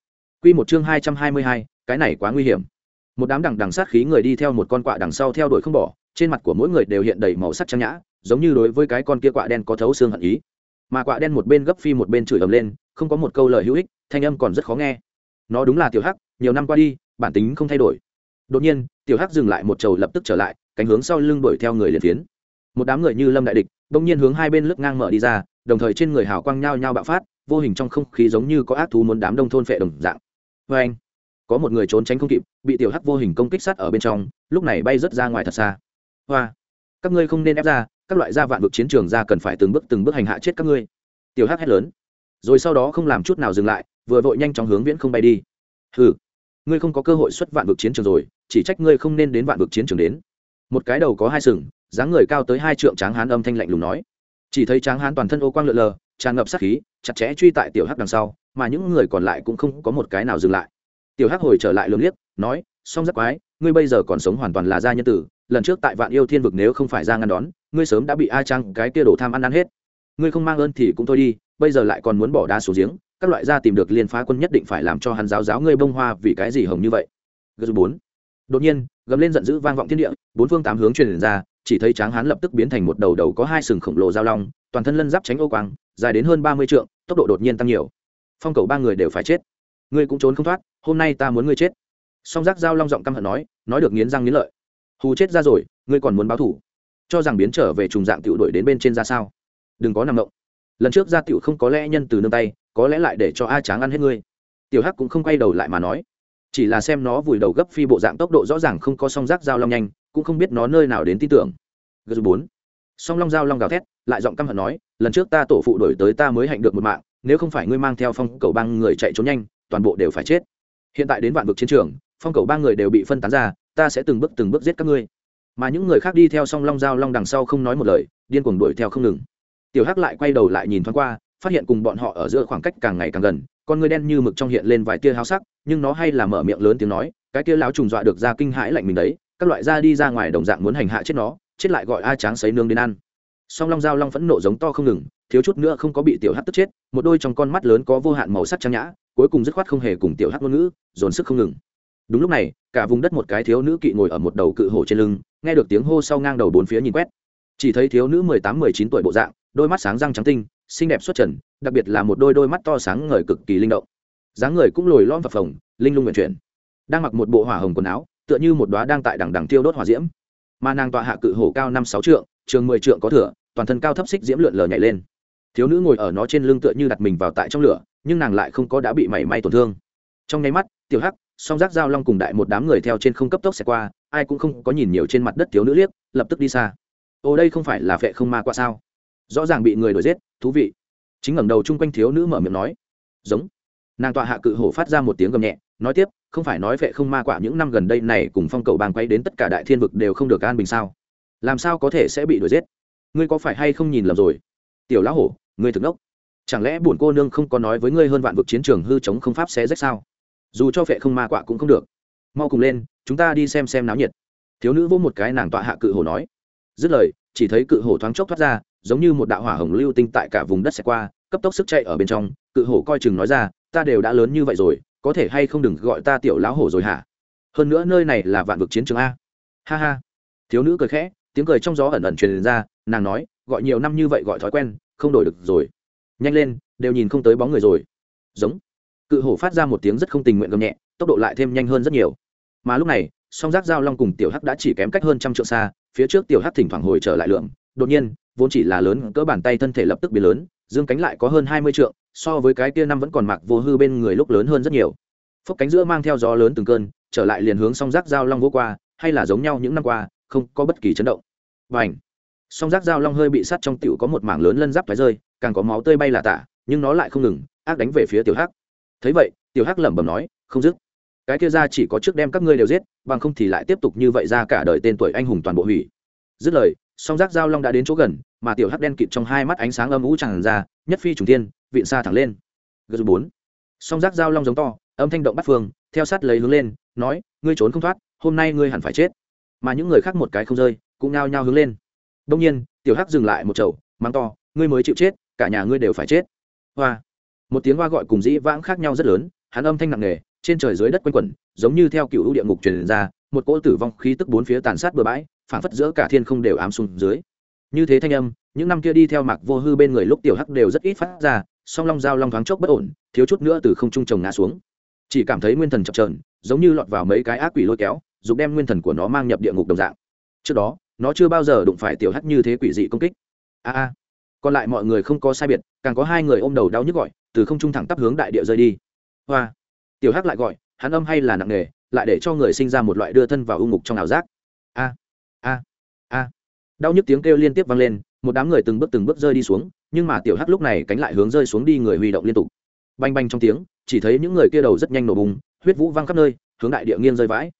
Quy một chương hai trăm hai mươi hai, cái này quá nguy hiểm. Một đám đằng đằng sát khí người đi theo một con quạ đằng sau theo đuổi không bỏ, trên mặt của mỗi người đều hiện đầy màu sắc trắng nhã, giống như đối với cái con kia quạ đen có thấu xương hận ý. Mà quạ đen một bên gấp phi một bên chửi ầm lên, không có một câu lời hữu ích, thanh âm còn rất khó nghe. Nó đúng là tiểu hắc, nhiều năm qua đi, bản tính không thay đổi. Đột nhiên, tiểu hắc dừng lại một trầu lập tức trở lại, cánh hướng sau lưng đuổi theo người liền phiến. Một đám người như lâm đại địch, đột nhiên hướng hai bên lướt ngang mở đi ra, đồng thời trên người hào quang nhao nhao bạo phát, vô hình trong không khí giống như có ác thú muốn đám đông thôn phệ đồng dạng. Vê anh có một người trốn tránh không kịp bị tiểu hắc vô hình công kích sát ở bên trong lúc này bay rớt ra ngoài thật xa. Hoa các ngươi không nên ép ra các loại gia vạn vực chiến trường ra cần phải từng bước từng bước hành hạ chết các ngươi. Tiểu hắc hét lớn rồi sau đó không làm chút nào dừng lại vừa vội nhanh chóng hướng viễn không bay đi. Hừ ngươi không có cơ hội xuất vạn vực chiến trường rồi chỉ trách ngươi không nên đến vạn vực chiến trường đến. Một cái đầu có hai sừng dáng người cao tới hai trượng tráng hán âm thanh lạnh lùng nói chỉ thấy tráng hán toàn thân ô quang lượn lờ, tràn ngập sát khí, chặt chẽ truy tại tiểu hắc đằng sau, mà những người còn lại cũng không có một cái nào dừng lại. Tiểu hắc hồi trở lại lường liếc, nói, song giác quái, ngươi bây giờ còn sống hoàn toàn là gia nhân tử, lần trước tại vạn yêu thiên vực nếu không phải ra ngăn đón, ngươi sớm đã bị a trăng cái kia đổ tham ăn ăn hết. Ngươi không mang ơn thì cũng thôi đi, bây giờ lại còn muốn bỏ đá xuống giếng, các loại gia tìm được liên phá quân nhất định phải làm cho hắn giáo giáo ngươi bông hoa vì cái gì hồng như vậy. Gờ bốn. Đột nhiên, gầm lên giận dữ vang vọng thiên địa, bốn phương tám hướng truyền ra chỉ thấy tráng hán lập tức biến thành một đầu đầu có hai sừng khổng lồ giao long, toàn thân lân giáp tránh ô quang, dài đến hơn ba mươi trượng, tốc độ đột nhiên tăng nhiều. Phong cầu ba người đều phải chết. Ngươi cũng trốn không thoát, hôm nay ta muốn ngươi chết. Song giác giao long giọng căm hận nói nói được nghiến răng nghiến lợi. Hù chết ra rồi, ngươi còn muốn báo thủ? Cho rằng biến trở về trùng dạng tiểu đội đến bên trên ra sao? Đừng có nằm động. Lần trước ra tiểu không có lẽ nhân từ nương tay, có lẽ lại để cho a tráng ăn hết ngươi. Tiểu hắc cũng không quay đầu lại mà nói. Chỉ là xem nó vùi đầu gấp phi bộ dạng tốc độ rõ ràng không có song giác giao long nhanh cũng không biết nó nơi nào đến tin tưởng. Gờ bốn. Song long giao long gào thét, lại giọng căm hận nói, lần trước ta tổ phụ đổi tới ta mới hạnh được một mạng, nếu không phải ngươi mang theo phong cầu Bang người chạy trốn nhanh, toàn bộ đều phải chết. Hiện tại đến vạn vực chiến trường, phong cầu Bang người đều bị phân tán ra, ta sẽ từng bước từng bước giết các ngươi. Mà những người khác đi theo song long giao long đằng sau không nói một lời, điên cuồng đuổi theo không ngừng. Tiểu hắc lại quay đầu lại nhìn thoáng qua, phát hiện cùng bọn họ ở giữa khoảng cách càng ngày càng gần, con người đen như mực trong hiện lên vài tia háo sắc, nhưng nó hay là mở miệng lớn tiếng nói, cái tia láo trùng dọa được ra kinh hãi lạnh mình đấy các loại da đi ra ngoài đồng dạng muốn hành hạ chết nó, chết lại gọi a tráng sấy nương đến ăn. Song long dao long phẫn nộ giống to không ngừng, thiếu chút nữa không có bị tiểu hắc tức chết, một đôi trong con mắt lớn có vô hạn màu sắc trang nhã, cuối cùng dứt khoát không hề cùng tiểu hắc ngôn ngữ, dồn sức không ngừng. Đúng lúc này, cả vùng đất một cái thiếu nữ kỵ ngồi ở một đầu cự hổ trên lưng, nghe được tiếng hô sau ngang đầu bốn phía nhìn quét. Chỉ thấy thiếu nữ mười tám, mười chín tuổi bộ dạng, đôi mắt sáng răng trắng tinh, xinh đẹp xuất trần, đặc biệt là một đôi đôi mắt to sáng ngời cực kỳ linh động. Dáng người cũng lồi lom phập phồng, linh lung nguyện chuyển. Đang mặc một bộ hỏa hồng quần áo tựa như một đóa đang tại đằng đằng tiêu đốt hỏa diễm. Mà nàng tọa hạ cự hổ cao năm sáu trượng, trường mười trượng có thửa toàn thân cao thấp xích diễm lượn lờ nhảy lên. Thiếu nữ ngồi ở nó trên lưng tựa như đặt mình vào tại trong lửa, nhưng nàng lại không có đã bị mảy may tổn thương. Trong nháy mắt, tiểu hắc, song giác giao long cùng đại một đám người theo trên không cấp tốc xẹt qua, ai cũng không có nhìn nhiều trên mặt đất thiếu nữ liếc, lập tức đi xa. Ô đây không phải là phệ không ma qua sao? Rõ ràng bị người đuổi giết, thú vị. Chính ngẩng đầu chung quanh thiếu nữ mở miệng nói. Giống. Nàng tọa hạ cự hổ phát ra một tiếng gầm nhẹ nói tiếp, không phải nói vệ không ma quả những năm gần đây này cùng phong cầu bang quay đến tất cả đại thiên vực đều không được an bình sao? Làm sao có thể sẽ bị đuổi giết? Ngươi có phải hay không nhìn lầm rồi? Tiểu lão hổ, ngươi thực đốc. Chẳng lẽ bổn cô nương không có nói với ngươi hơn vạn vực chiến trường hư chống không pháp sẽ rách sao? Dù cho vệ không ma quạ cũng không được. Mau cùng lên, chúng ta đi xem xem náo nhiệt. Thiếu nữ vỗ một cái nàng tọa hạ cự hổ nói. Dứt lời, chỉ thấy cự hổ thoáng chốc thoát ra, giống như một đạo hỏa hồng lưu tinh tại cả vùng đất xẻ qua, cấp tốc sức chạy ở bên trong. Cự hổ coi chừng nói ra, ta đều đã lớn như vậy rồi có thể hay không đừng gọi ta tiểu lão hổ rồi hả? Hơn nữa nơi này là vạn vực chiến trường a. Ha ha. Thiếu nữ cười khẽ, tiếng cười trong gió ẩn ẩn truyền ra, nàng nói, gọi nhiều năm như vậy gọi thói quen, không đổi được rồi. Nhanh lên, đều nhìn không tới bóng người rồi. Giống. Cự hổ phát ra một tiếng rất không tình nguyện gầm nhẹ, tốc độ lại thêm nhanh hơn rất nhiều. Mà lúc này, song giác giao long cùng tiểu hắc đã chỉ kém cách hơn trăm trượng xa, phía trước tiểu hắc thỉnh thoảng hồi trở lại lượng. Đột nhiên, vốn chỉ là lớn, cỡ bàn tay thân thể lập tức biến lớn, dương cánh lại có hơn hai mươi trượng so với cái kia năm vẫn còn mặc vô hư bên người lúc lớn hơn rất nhiều. Phốc cánh giữa mang theo gió lớn từng cơn, trở lại liền hướng song rác giao long vô qua, hay là giống nhau những năm qua, không có bất kỳ chấn động. Và ảnh song rác giao long hơi bị sắt trong tiểu có một mảng lớn lân giáp thoái rơi, càng có máu tươi bay là tả, nhưng nó lại không ngừng, ác đánh về phía tiểu hắc. Thấy vậy, tiểu hắc lẩm bẩm nói, không dứt. Cái kia ra chỉ có trước đem các ngươi đều giết, bằng không thì lại tiếp tục như vậy ra cả đời tên tuổi anh hùng toàn bộ hủy. Dứt lời, song giác giao long đã đến chỗ gần, mà tiểu hắc đen kịt trong hai mắt ánh sáng âm ú tràn ra, nhất phi trùng tiên vịn xa thẳng lên. Gờ bốn. Song giác giao long giống to, âm thanh động bắt phương, theo sát lấy hướng lên, nói, ngươi trốn không thoát, hôm nay ngươi hẳn phải chết. Mà những người khác một cái không rơi, cũng nao nhao hướng lên. Đông nhiên, tiểu hắc dừng lại một chậu mắng to, ngươi mới chịu chết, cả nhà ngươi đều phải chết. Hoa. Một tiếng hoa gọi cùng dĩ vãng khác nhau rất lớn, hắn âm thanh nặng nề, trên trời dưới đất quanh quẩn, giống như theo cựu địa ngục truyền ra, một cỗ tử vong khí tức bốn phía tàn sát bừa bãi phản phất giữa cả thiên không đều ám xuống dưới. Như thế thanh âm, những năm kia đi theo mạc vô hư bên người lúc tiểu hắc đều rất ít phát ra song long dao long thoáng chốc bất ổn, thiếu chút nữa từ không trung trồng ngã xuống. Chỉ cảm thấy nguyên thần chập trờn giống như lọt vào mấy cái ác quỷ lôi kéo dùng đem nguyên thần của nó mang nhập địa ngục đồng dạng. Trước đó, nó chưa bao giờ đụng phải tiểu hắc như thế quỷ dị công kích. A a. Còn lại mọi người không có sai biệt, càng có hai người ôm đầu đau nhức gọi, từ không trung thẳng tắp hướng đại địa rơi đi. Hoa. Tiểu hắc lại gọi, hắn âm hay là nặng nề, lại để cho người sinh ra một loại đưa thân vào u ngục trong ảo giác. A. A. A. Đau nhức tiếng kêu liên tiếp vang lên, một đám người từng bước từng bước rơi đi xuống nhưng mà tiểu hắc lúc này cánh lại hướng rơi xuống đi người huy động liên tục. Banh banh trong tiếng, chỉ thấy những người kia đầu rất nhanh nổ bùng, huyết vũ văng khắp nơi, hướng đại địa nghiêng rơi vãi.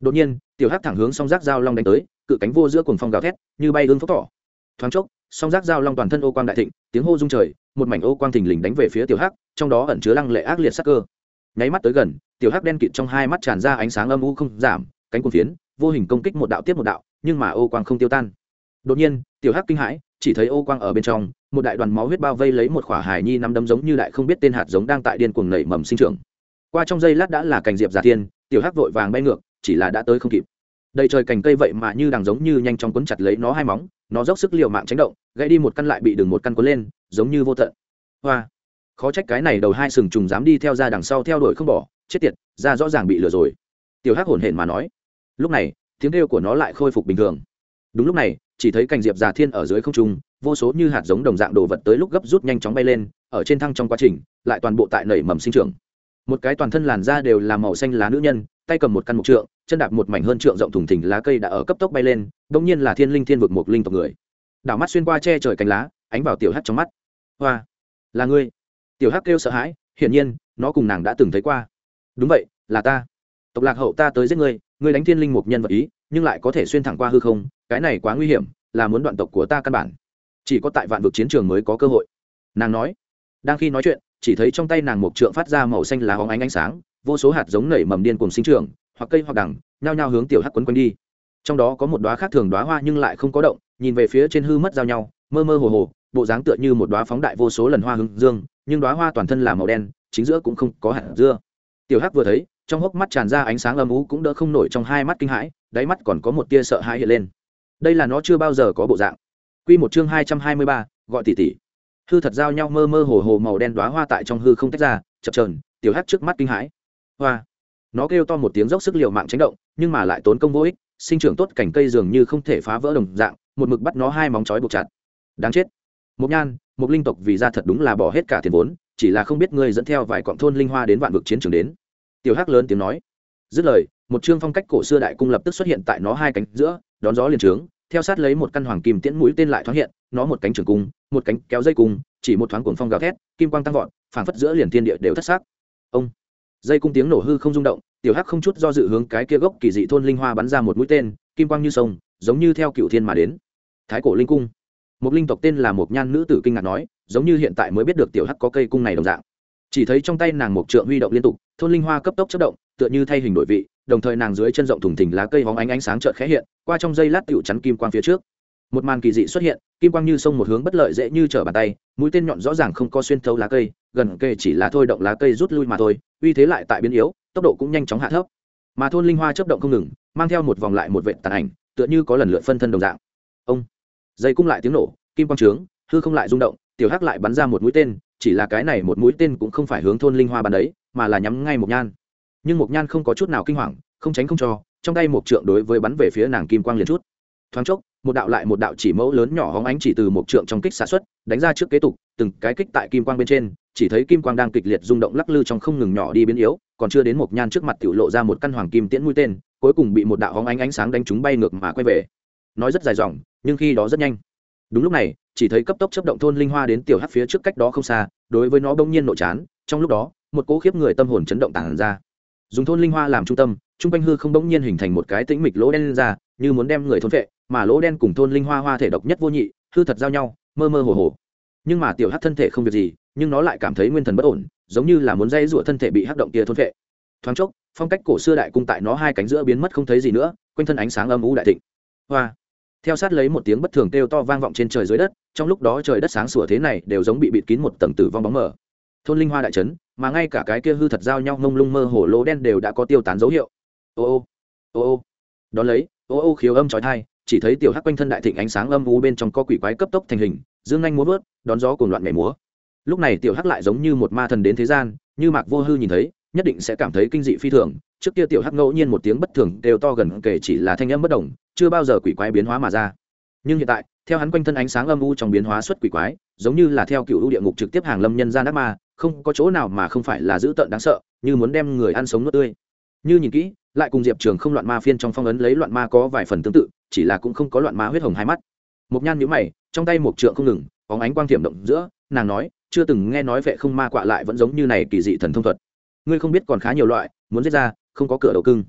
Đột nhiên, tiểu hắc thẳng hướng song giác dao long đánh tới, cự cánh vô giữa cuồng phong gào thét, như bay ương phốc tỏ thoáng chốc, song giác dao long toàn thân ô quang đại thịnh, tiếng hô rung trời, một mảnh ô quang thình lình đánh về phía tiểu hắc, trong đó ẩn chứa lăng lệ ác liệt sắc cơ. Nháy mắt tới gần, tiểu hắc đen kịt trong hai mắt tràn ra ánh sáng âm u không giảm, cánh cuồng phiến, vô hình công kích một đạo tiếp một đạo, nhưng mà ô quang không tiêu tan. Đột nhiên, tiểu hắc kinh hãi, chỉ thấy ô quang ở bên trong một đại đoàn máu huyết bao vây lấy một khỏa hải nhi nắm đấm giống như đại không biết tên hạt giống đang tại điên cuồng nảy mầm sinh trưởng. Qua trong giây lát đã là cành diệp giả thiên, tiểu hắc vội vàng bay ngược, chỉ là đã tới không kịp. Đầy trời cành cây vậy mà như đằng giống như nhanh chóng quấn chặt lấy nó hai móng, nó dốc sức liều mạng tránh động, gãy đi một căn lại bị đường một căn quấn lên, giống như vô tận. Hoa! Khó trách cái này đầu hai sừng trùng dám đi theo ra đằng sau theo đuổi không bỏ, chết tiệt, ra rõ ràng bị lừa rồi. Tiểu hắc hổn hển mà nói. Lúc này, tiếng kêu của nó lại khôi phục bình thường. Đúng lúc này, chỉ thấy cành diệp già thiên ở dưới không trung vô số như hạt giống đồng dạng đồ vật tới lúc gấp rút nhanh chóng bay lên, ở trên thăng trong quá trình, lại toàn bộ tại nảy mầm sinh trưởng. Một cái toàn thân làn da đều là màu xanh lá nữ nhân, tay cầm một căn mục trượng, chân đạp một mảnh hơn trượng rộng thùng thỉnh lá cây đã ở cấp tốc bay lên đông nhiên là thiên linh thiên vực một linh tộc người. Đảo mắt xuyên qua che trời cánh lá, ánh vào tiểu hát trong mắt. Hoa, là ngươi. Tiểu hắc kêu sợ hãi, hiển nhiên, nó cùng nàng đã từng thấy qua. Đúng vậy, là ta. Tộc lạc hậu ta tới giết ngươi ngươi đánh thiên linh một nhân vật ý, nhưng lại có thể xuyên thẳng qua hư không, cái này quá nguy hiểm, là muốn đoạn tộc của ta căn bản chỉ có tại vạn vực chiến trường mới có cơ hội. Nàng nói, đang khi nói chuyện, chỉ thấy trong tay nàng một trượng phát ra màu xanh lá hóng ánh ánh sáng, vô số hạt giống nảy mầm điên cùng sinh trường hoặc cây hoặc đằng, nhao nhao hướng tiểu hắc quấn quanh đi. Trong đó có một đoá khác thường đoá hoa nhưng lại không có động, nhìn về phía trên hư mất giao nhau, mơ mơ hồ hồ, bộ dáng tựa như một đoá phóng đại vô số lần hoa hướng dương, nhưng đoá hoa toàn thân là màu đen, chính giữa cũng không có hạt dưa. Tiểu hắc vừa thấy, trong hốc mắt tràn ra ánh sáng âm ú cũng đỡ không nổi trong hai mắt kinh hãi, đáy mắt còn có một tia sợ hãi hiện lên. Đây là nó chưa bao giờ có bộ dạng quy một chương hai trăm hai mươi ba gọi tỷ tỷ, hư thật giao nhau mơ mơ hồ hồ màu đen đóa hoa tại trong hư không tách ra chập chờn, tiểu hắc trước mắt kinh hãi. Hoa. Nó kêu to một tiếng dốc sức liều mạng tránh động nhưng mà lại tốn công vô ích sinh trưởng tốt cảnh cây dường như không thể phá vỡ đồng dạng một mực bắt nó hai móng chói buộc chặt. Đáng chết. Một nhan một linh tộc vì ra thật đúng là bỏ hết cả tiền vốn chỉ là không biết ngươi dẫn theo vài quặng thôn linh hoa đến vạn vực chiến trường đến. Tiểu hắc lớn tiếng nói. Dứt lời một chương phong cách cổ xưa đại cung lập tức xuất hiện tại nó hai cánh giữa đón gió liền trướng theo sát lấy một căn hoàng kim tiễn mũi tên lại thoáng hiện, nó một cánh trường cung, một cánh kéo dây cung, chỉ một thoáng cuồng phong gào thét, kim quang tăng vọt, phảng phất giữa liền thiên địa đều thất xác ông! Dây cung tiếng nổ hư không rung động, tiểu hắc không chút do dự hướng cái kia gốc kỳ dị thôn linh hoa bắn ra một mũi tên, kim quang như sông, giống như theo cựu thiên mà đến. Thái cổ linh cung. Một linh tộc tên là một nhan nữ tử kinh ngạc nói, giống như hiện tại mới biết được tiểu hắc có cây cung này đồng dạng. Chỉ thấy trong tay nàng một trượng huy động liên tục, thôn linh hoa cấp tốc chất động, tựa như thay hình đổi vị đồng thời nàng dưới chân rộng thùng thình lá cây hóng ánh ánh sáng chợt khẽ hiện, qua trong dây lát tựu chắn kim quang phía trước. Một màn kỳ dị xuất hiện, kim quang như sông một hướng bất lợi dễ như trở bàn tay, mũi tên nhọn rõ ràng không có xuyên thấu lá cây, gần kề chỉ là thôi động lá cây rút lui mà thôi, uy thế lại tại biến yếu, tốc độ cũng nhanh chóng hạ thấp. Mà thôn linh hoa chấp động không ngừng, mang theo một vòng lại một vệ tàn ảnh, tựa như có lần lượt phân thân đồng dạng. Ông! Dây cung lại tiếng nổ, kim quang trướng, hư không lại rung động, tiểu hắc lại bắn ra một mũi tên, chỉ là cái này một mũi tên cũng không phải hướng thôn linh hoa bắn đấy, mà là nhắm ngay một nhan nhưng Mộc nhan không có chút nào kinh hoàng, không tránh không cho, trong tay một trượng đối với bắn về phía nàng kim quang liền chút. Thoáng chốc, một đạo lại một đạo chỉ mẫu lớn nhỏ hóng ánh chỉ từ một trượng trong kích xả xuất, đánh ra trước kế tục, từng cái kích tại kim quang bên trên, chỉ thấy kim quang đang kịch liệt rung động lắc lư trong không ngừng nhỏ đi biến yếu, còn chưa đến một nhan trước mặt tiểu lộ ra một căn hoàng kim tiễn mũi tên, cuối cùng bị một đạo hóng ánh ánh sáng đánh trúng bay ngược mà quay về. Nói rất dài dòng, nhưng khi đó rất nhanh. Đúng lúc này, chỉ thấy cấp tốc chấp động thôn linh hoa đến tiểu hát phía trước cách đó không xa, đối với nó bỗng nhiên nội chán, trong lúc đó, một cỗ khiếp người tâm hồn chấn động tản ra dùng thôn linh hoa làm trung tâm trung quanh hư không bỗng nhiên hình thành một cái tĩnh mịch lỗ đen lên ra, như muốn đem người thôn vệ, mà lỗ đen cùng thôn linh hoa hoa thể độc nhất vô nhị, hư thật giao nhau, mơ mơ hồ hồ. Nhưng mà tiểu hắc thân thể không việc gì, nhưng nó lại cảm thấy nguyên thần bất ổn, giống như là muốn dây rụa thân thể bị hắc động kia thôn vệ. Thoáng chốc, phong cách cổ xưa đại cung tại nó hai cánh giữa biến mất không thấy gì nữa, quanh thân ánh sáng âm u đại thịnh. Hoa. Theo sát lấy một tiếng bất thường kêu to vang vọng trên trời dưới đất, trong lúc đó trời đất sáng sủa thế này đều giống bị bịt kín một tầng tử vong bóng mờ thôn linh hoa đại trấn, mà ngay cả cái kia hư thật giao nhau mông lung mơ hồ lỗ đen đều đã có tiêu tán dấu hiệu. Ô ô ô ô. Đón lấy, ô ô khiếu âm trói thai chỉ thấy tiểu hắc quanh thân đại thịnh ánh sáng âm u bên trong có quỷ quái cấp tốc thành hình, dương nhanh múa vớt, đón gió cùng loạn nhảy múa. Lúc này tiểu hắc lại giống như một ma thần đến thế gian, như mạc vô hư nhìn thấy, nhất định sẽ cảm thấy kinh dị phi thường. Trước kia tiểu hắc ngẫu nhiên một tiếng bất thường đều to gần kể chỉ là thanh âm bất đồng chưa bao giờ quỷ quái biến hóa mà ra. Nhưng hiện tại, theo hắn quanh thân ánh sáng âm u trong biến hóa xuất quỷ quái, giống như là theo cựu ưu địa ngục trực tiếp hàng lâm nhân gian ác ma không có chỗ nào mà không phải là dữ tợn đáng sợ, như muốn đem người ăn sống nuốt tươi. Như nhìn kỹ, lại cùng diệp trường không loạn ma phiên trong phong ấn lấy loạn ma có vài phần tương tự, chỉ là cũng không có loạn ma huyết hồng hai mắt. Một nhan nhíu mày, trong tay một trượng không ngừng có ánh quang thiểm động giữa, nàng nói, chưa từng nghe nói vệ không ma quạ lại vẫn giống như này kỳ dị thần thông thuật. Ngươi không biết còn khá nhiều loại, muốn giết ra, không có cửa đầu cưng.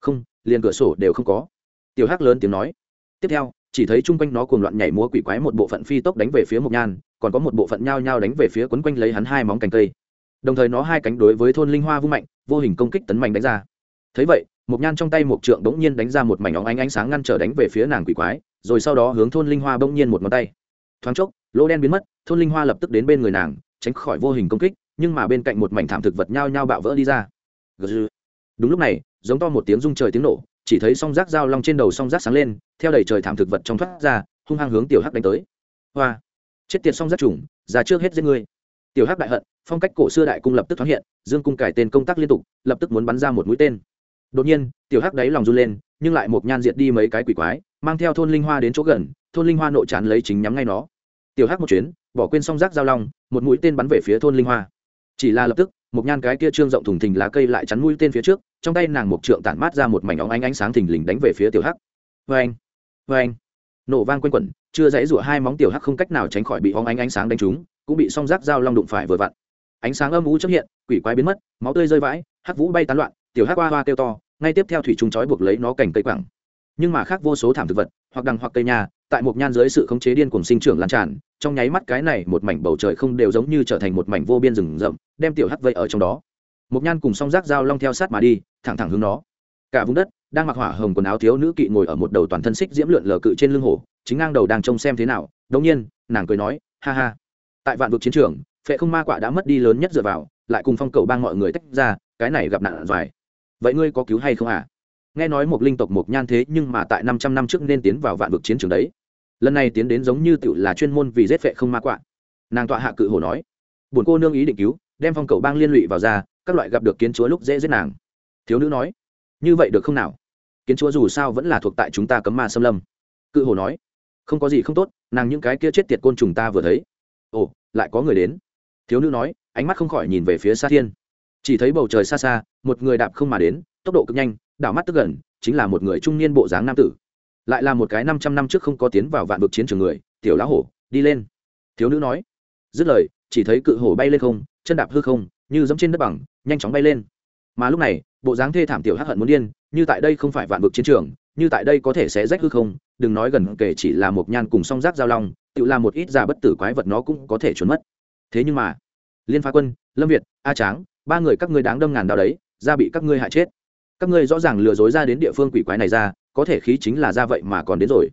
Không, liền cửa sổ đều không có. Tiểu hắc lớn tiếng nói. Tiếp theo chỉ thấy chung quanh nó cuồng loạn nhảy múa quỷ quái một bộ phận phi tốc đánh về phía mộc nhan, còn có một bộ phận nhao nhao đánh về phía quấn quanh lấy hắn hai móng cành cây. Đồng thời nó hai cánh đối với thôn linh hoa vung mạnh, vô hình công kích tấn mạnh đánh ra. Thấy vậy, mộc nhan trong tay một trượng bỗng nhiên đánh ra một mảnh óng ánh ánh sáng ngăn trở đánh về phía nàng quỷ quái, rồi sau đó hướng thôn linh hoa bỗng nhiên một ngón tay. Thoáng chốc, lỗ đen biến mất, thôn linh hoa lập tức đến bên người nàng, tránh khỏi vô hình công kích, nhưng mà bên cạnh một mảnh thảm thực vật nhao nhao bạo vỡ đi ra. Đúng lúc này, giống to một tiếng rung trời tiếng nổ, chỉ thấy song rác dao long trên đầu song rác sáng lên theo đầy trời thảm thực vật trong thoát ra, hung hăng hướng tiểu hắc đánh tới. Hoa! Chết tiệt xong rất trùng, ra trước hết giết ngươi. Tiểu hắc đại hận, phong cách cổ xưa đại cung lập tức thoáng hiện, dương cung cải tên công tác liên tục, lập tức muốn bắn ra một mũi tên. Đột nhiên, tiểu hắc đáy lòng run lên, nhưng lại một nhan diệt đi mấy cái quỷ quái, mang theo thôn linh hoa đến chỗ gần, thôn linh hoa nội chán lấy chính nhắm ngay nó. Tiểu hắc một chuyến, bỏ quên song rác giao long, một mũi tên bắn về phía thôn linh hoa. Chỉ là lập tức, một nhan cái kia trương rộng thùng thình lá cây lại chắn mũi tên phía trước, trong tay nàng một trượng tản mát ra một mảnh óng ánh ánh sáng thình lình đánh về phía tiểu hắc. Vê anh vê anh. Nổ vang quanh quẩn, chưa dãy rủa hai móng tiểu hắc không cách nào tránh khỏi bị hóng ánh ánh sáng đánh trúng, cũng bị song rác dao long đụng phải vừa vặn. Ánh sáng âm u chấp hiện, quỷ quái biến mất, máu tươi rơi vãi, hắc vũ bay tán loạn, tiểu hắc hoa hoa kêu to, ngay tiếp theo thủy trùng trói buộc lấy nó cành cây quẳng. Nhưng mà khác vô số thảm thực vật, hoặc đằng hoặc cây nhà, tại một nhan dưới sự khống chế điên cuồng sinh trưởng lan tràn, trong nháy mắt cái này một mảnh bầu trời không đều giống như trở thành một mảnh vô biên rừng rậm, đem tiểu hắc vây ở trong đó. Một nhan cùng song rác dao long theo sát mà đi, thẳng thẳng hướng nó. Cả vùng đất đang mặc hỏa hồng quần áo thiếu nữ kỵ ngồi ở một đầu toàn thân xích diễm lượn lờ cự trên lưng hổ chính ngang đầu đang trông xem thế nào. Đống nhiên, nàng cười nói, ha ha. Tại vạn vực chiến trường, phệ không ma quạ đã mất đi lớn nhất dựa vào, lại cùng phong cầu bang mọi người tách ra, cái này gặp nạn dài. Vậy ngươi có cứu hay không à? Nghe nói một linh tộc một nhan thế, nhưng mà tại năm trăm năm trước nên tiến vào vạn vực chiến trường đấy. Lần này tiến đến giống như tự là chuyên môn vì giết phệ không ma quạ. Nàng tọa hạ cự hổ nói, buồn cô nương ý định cứu, đem phong cầu bang liên lụy vào ra, các loại gặp được kiến chúa lúc dễ giết nàng. Thiếu nữ nói, như vậy được không nào? Kiến chúa dù sao vẫn là thuộc tại chúng ta cấm ma xâm lâm. Cự hồ nói, không có gì không tốt, nàng những cái kia chết tiệt côn trùng ta vừa thấy. Ồ, lại có người đến. Thiếu nữ nói, ánh mắt không khỏi nhìn về phía xa thiên. Chỉ thấy bầu trời xa xa, một người đạp không mà đến, tốc độ cực nhanh, đảo mắt tức gần, chính là một người trung niên bộ dáng nam tử. Lại là một cái năm trăm năm trước không có tiến vào vạn vực chiến trường người, tiểu lá hổ, đi lên. Thiếu nữ nói, dứt lời, chỉ thấy cự hổ bay lên không, chân đạp hư không, như giống trên đất bằng, nhanh chóng bay lên. Mà lúc này, bộ dáng thê thảm tiểu hắc hận muốn điên như tại đây không phải vạn vực chiến trường, như tại đây có thể sẽ rách hư không, đừng nói gần kể chỉ là một nhan cùng song giác giao long, tự làm một ít già bất tử quái vật nó cũng có thể trốn mất. Thế nhưng mà, liên phá quân, lâm việt, a tráng, ba người các ngươi đáng đâm ngàn đao đấy, ra bị các ngươi hại chết. Các ngươi rõ ràng lừa dối ra đến địa phương quỷ quái này ra, có thể khí chính là ra vậy mà còn đến rồi.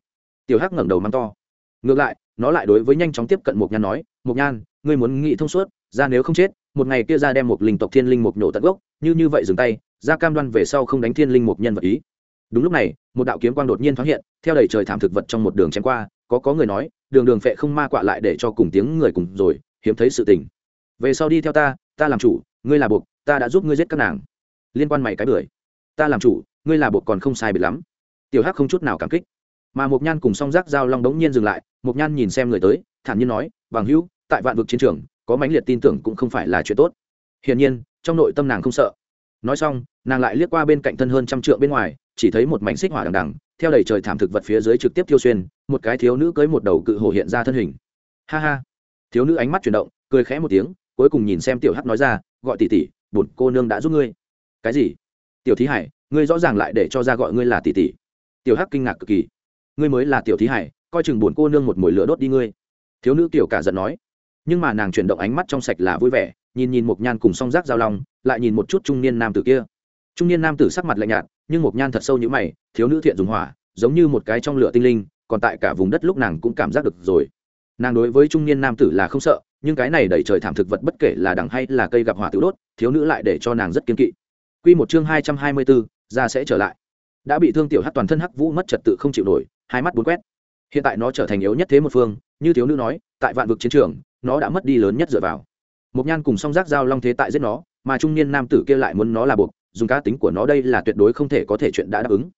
Tiểu hắc ngẩng đầu mắng to. Ngược lại, nó lại đối với nhanh chóng tiếp cận một nhan nói một nhan, ngươi muốn nghĩ thông suốt, ra nếu không chết một ngày kia ra đem một linh tộc thiên linh một nhổ tận gốc, như như vậy dừng tay, ra cam đoan về sau không đánh thiên linh một nhân vật ý. Đúng lúc này, một đạo kiếm quang đột nhiên thoáng hiện, theo đầy trời thảm thực vật trong một đường chém qua, có có người nói, đường đường phệ không ma quạ lại để cho cùng tiếng người cùng rồi, hiếm thấy sự tình. Về sau đi theo ta ta làm chủ, ngươi là buộc, ta đã giúp ngươi giết các nàng. Liên quan mày cái bưởi. Ta làm chủ, ngươi là buộc còn không sai biệt lắm. Tiểu hắc không chút nào cảm kích. Mà một nhan cùng song giác giao long đống nhiên dừng lại một nhan nhìn xem người tới, thản nhiên nói, bằng hữu, tại vạn vực chiến trường có mãnh liệt tin tưởng cũng không phải là chuyện tốt. Hiển nhiên, trong nội tâm nàng không sợ. Nói xong, nàng lại liếc qua bên cạnh thân hơn trăm trượng bên ngoài, chỉ thấy một mảnh xích hỏa đằng đằng, theo đầy trời thảm thực vật phía dưới trực tiếp tiêu xuyên, một cái thiếu nữ cưới một đầu cự hổ hiện ra thân hình. Ha ha. Thiếu nữ ánh mắt chuyển động, cười khẽ một tiếng, cuối cùng nhìn xem tiểu hắc nói ra, gọi tỷ tỷ, bổn cô nương đã giúp ngươi. Cái gì? Tiểu thí hải, ngươi rõ ràng lại để cho ra gọi ngươi là tỷ tỷ. Tiểu hắc kinh ngạc cực kỳ. Ngươi mới là tiểu thí hải, coi chừng bổn cô nương một mồi lửa đốt đi ngươi. Thiếu nữ tiểu cả giận nói nhưng mà nàng chuyển động ánh mắt trong sạch là vui vẻ, nhìn nhìn một nhan cùng song giác giao long, lại nhìn một chút trung niên nam tử kia. Trung niên nam tử sắc mặt lạnh nhạt, nhưng một nhan thật sâu như mày, thiếu nữ thiện dùng hỏa, giống như một cái trong lửa tinh linh, còn tại cả vùng đất lúc nàng cũng cảm giác được rồi. Nàng đối với trung niên nam tử là không sợ, nhưng cái này đẩy trời thảm thực vật bất kể là đằng hay là cây gặp hỏa tự đốt, thiếu nữ lại để cho nàng rất kiên kỵ. Quy một chương hai trăm hai mươi bốn, ra sẽ trở lại. Đã bị thương tiểu hắc toàn thân hắc vũ mất trật tự không chịu nổi, hai mắt bốn quét. Hiện tại nó trở thành yếu nhất thế một phương, như thiếu nữ nói, tại vạn vực chiến trường nó đã mất đi lớn nhất dựa vào. Một nhan cùng song giác giao long thế tại giết nó, mà trung niên nam tử kia lại muốn nó là buộc, dùng cá tính của nó đây là tuyệt đối không thể có thể chuyện đã đáp ứng.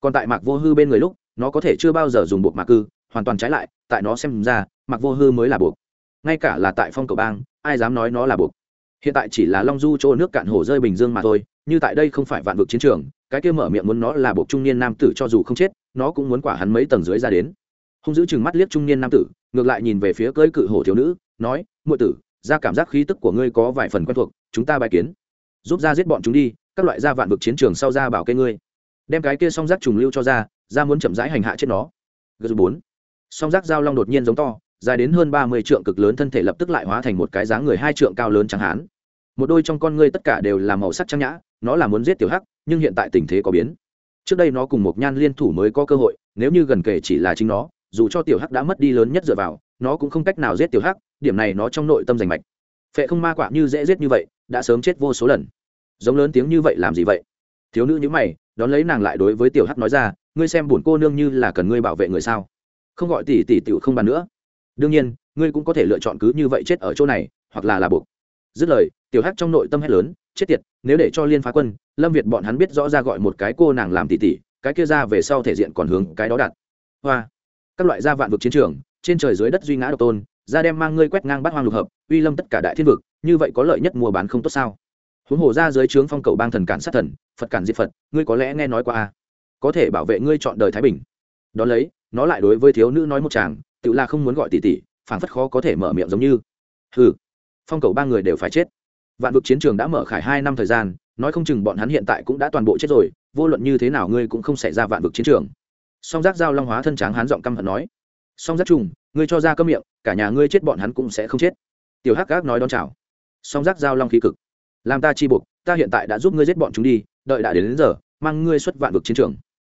Còn tại mạc vô hư bên người lúc, nó có thể chưa bao giờ dùng buộc mạc cư, hoàn toàn trái lại, tại nó xem ra, mạc vô hư mới là buộc. Ngay cả là tại phong cầu bang, ai dám nói nó là buộc? Hiện tại chỉ là long du chỗ nước cạn hồ rơi bình dương mà thôi, như tại đây không phải vạn vực chiến trường, cái kia mở miệng muốn nó là buộc trung niên nam tử cho dù không chết, nó cũng muốn quả hắn mấy tầng dưới ra đến. Hung giữ chừng mắt liếc trung niên nam tử, ngược lại nhìn về phía cưỡi cự hổ thiếu nữ nói, muội tử, ra cảm giác khí tức của ngươi có vài phần quen thuộc, chúng ta bài kiến. Giúp ra giết bọn chúng đi, các loại gia vạn vực chiến trường sau ra bảo kê ngươi. Đem cái kia song giác trùng lưu cho ra ra muốn chậm rãi hành hạ chết nó. Gờ bốn. Song giác giao long đột nhiên giống to, dài đến hơn ba mươi trượng cực lớn thân thể lập tức lại hóa thành một cái dáng người hai trượng cao lớn chẳng hán. Một đôi trong con ngươi tất cả đều là màu sắc trắng nhã, nó là muốn giết tiểu hắc, nhưng hiện tại tình thế có biến. Trước đây nó cùng một nhan liên thủ mới có cơ hội, nếu như gần kể chỉ là chính nó dù cho tiểu hắc đã mất đi lớn nhất dựa vào, nó cũng không cách nào giết tiểu hắc, điểm này nó trong nội tâm giành mạch. Phệ không ma quạ như dễ giết như vậy, đã sớm chết vô số lần. Giống lớn tiếng như vậy làm gì vậy? Thiếu nữ như mày, đón lấy nàng lại đối với tiểu hắc nói ra, ngươi xem bổn cô nương như là cần ngươi bảo vệ người sao? Không gọi tỷ tỷ tiểu không bàn nữa. Đương nhiên, ngươi cũng có thể lựa chọn cứ như vậy chết ở chỗ này, hoặc là là buộc. Dứt lời, tiểu hắc trong nội tâm hét lớn, chết tiệt, nếu để cho liên phá quân, lâm việt bọn hắn biết rõ ra gọi một cái cô nàng làm tỷ tỷ, cái kia ra về sau thể diện còn hướng cái đó đặt. Hoa các loại gia vạn vực chiến trường, trên trời dưới đất duy ngã độc tôn ra đem mang ngươi quét ngang bắt hoang lục hợp, uy lâm tất cả đại thiên vực, như vậy có lợi nhất mua bán không tốt sao? Huống hồ ra dưới trướng phong cầu bang thần cản sát thần, phật cản diệt phật, ngươi có lẽ nghe nói qua a. Có thể bảo vệ ngươi chọn đời thái bình. Đ ó lấy, nó lại đối với thiếu nữ nói một chàng tự là không muốn gọi tỷ tỷ phảng phất khó có thể mở miệng giống như. Ừ phong cầu ba người đều phải chết. Vạn vực chiến trường đã mở khải hai năm thời gian, nói không chừng bọn hắn hiện tại cũng đã toàn bộ chết rồi, vô luận như thế nào ngươi cũng không xảy ra vạn vực chiến trường song giác giao long hóa thân tráng hán giọng căm hận nói song giác trùng ngươi cho ra cơm miệng cả nhà ngươi chết bọn hắn cũng sẽ không chết. Tiểu hắc gác nói đón chào. Song giác giao long khí cực làm ta chi buộc ta hiện tại đã giúp ngươi giết bọn chúng đi đợi đã đến, đến giờ mang ngươi xuất vạn vực chiến trường.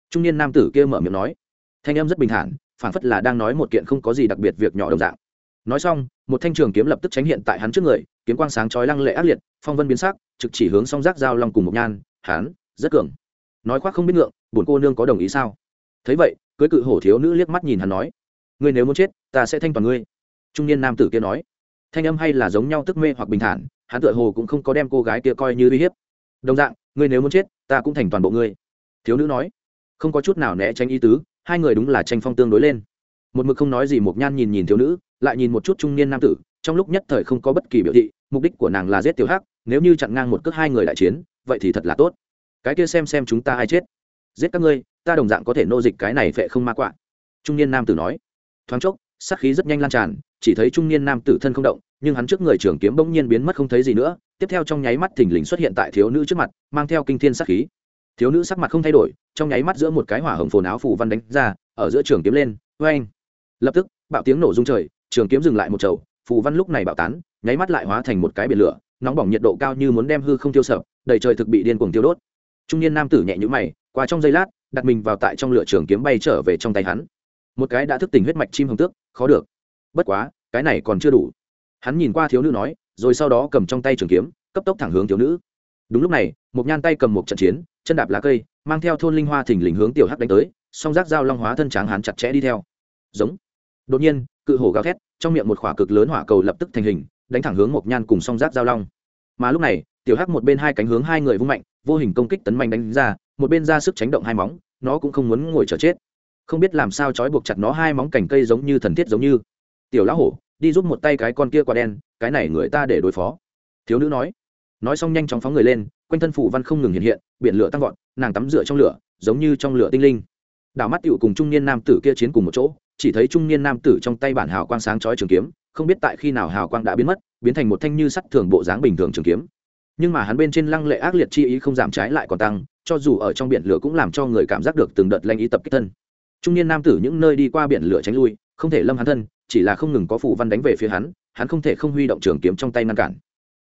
Trung niên nam tử kia mở miệng nói thanh em rất bình thản phảng phất là đang nói một kiện không có gì đặc biệt việc nhỏ đồng dạng. Nói xong một thanh trường kiếm lập tức tránh hiện tại hắn trước người kiếm quang sáng chói lăng lệ ác liệt phong vân biến sắc trực chỉ hướng song giác giao long cùng một nhan hắn rất cường. Nói khoác không biết ngượng bổn cô nương có đồng ý sao? Thấy vậy, cưới cự hổ thiếu nữ liếc mắt nhìn hắn nói, ngươi nếu muốn chết, ta sẽ thanh toàn ngươi. Trung niên nam tử kia nói. Thanh âm hay là giống nhau tức mê hoặc bình thản, hắn tựa hồ cũng không có đem cô gái kia coi như uy hiếp. Đồng dạng, ngươi nếu muốn chết, ta cũng thành toàn bộ ngươi. Thiếu nữ nói. Không có chút nào né tránh ý tứ, hai người đúng là tranh phong tương đối lên. Một mực không nói gì một nhan nhìn nhìn thiếu nữ, lại nhìn một chút trung niên nam tử, trong lúc nhất thời không có bất kỳ biểu thị, mục đích của nàng là giết tiểu hắc, nếu như chặn ngang một cước hai người đại chiến, vậy thì thật là tốt. Cái kia xem xem chúng ta ai chết giết các ngươi, ta đồng dạng có thể nô dịch cái này phệ không ma quạ. Trung niên nam tử nói. Thoáng chốc, sát khí rất nhanh lan tràn, chỉ thấy trung niên nam tử thân không động, nhưng hắn trước người trường kiếm bỗng nhiên biến mất không thấy gì nữa, tiếp theo trong nháy mắt thình lình xuất hiện tại thiếu nữ trước mặt, mang theo kinh thiên sát khí. Thiếu nữ sắc mặt không thay đổi, trong nháy mắt giữa một cái hỏa hồng phồn áo phủ văn đánh ra, ở giữa trường kiếm lên vê anh lập tức, bạo tiếng nổ rung trời, trường kiếm dừng lại một chầu, phù văn lúc này bạo tán, nháy mắt lại hóa thành một cái biển lửa, nóng bỏng nhiệt độ cao như muốn đem hư không tiêu sợ đầy trời thực bị điên cuồng tiêu đốt. Trung niên nam tử nhẹ nhũ mày qua trong giây lát, đặt mình vào tại trong lửa trường kiếm bay trở về trong tay hắn. Một cái đã thức tỉnh huyết mạch chim hồng tước, khó được. Bất quá, cái này còn chưa đủ. Hắn nhìn qua thiếu nữ nói, rồi sau đó cầm trong tay trường kiếm, cấp tốc thẳng hướng thiếu nữ. Đúng lúc này, một nhan tay cầm một trận chiến, chân đạp lá cây, mang theo thôn linh hoa thỉnh lình hướng tiểu hắc đánh tới, song giác dao long hóa thân tráng hắn chặt chẽ đi theo. Giống. Đột nhiên, cự hổ gào thét, trong miệng một khỏa cực lớn hỏa cầu lập tức thành hình, đánh thẳng hướng một nhan cùng song giác dao long. Mà lúc này, tiểu hắc một bên hai cánh hướng hai người vung mạnh, vô hình công kích tấn mạnh đánh ra một bên ra sức tránh động hai móng, nó cũng không muốn ngồi chờ chết. Không biết làm sao trói buộc chặt nó hai móng cành cây giống như thần thiết giống như. Tiểu lão hổ, đi giúp một tay cái con kia quả đen, cái này người ta để đối phó. Thiếu nữ nói. Nói xong nhanh chóng phóng người lên, quanh thân phủ văn không ngừng hiện hiện, biển lửa tăng vọt, nàng tắm rửa trong lửa, giống như trong lửa tinh linh. Đảo mắt tựu cùng trung niên nam tử kia chiến cùng một chỗ, chỉ thấy trung niên nam tử trong tay bản hào quang sáng chói trường kiếm, không biết tại khi nào hào quang đã biến mất, biến thành một thanh như sắt thường bộ dáng bình thường trường kiếm nhưng mà hắn bên trên lăng lệ ác liệt chi ý không giảm trái lại còn tăng, cho dù ở trong biển lửa cũng làm cho người cảm giác được từng đợt lanh ý tập kích thân. Trung niên nam tử những nơi đi qua biển lửa tránh lui, không thể lâm hắn thân, chỉ là không ngừng có phủ văn đánh về phía hắn hắn không thể không huy động trường kiếm trong tay ngăn cản.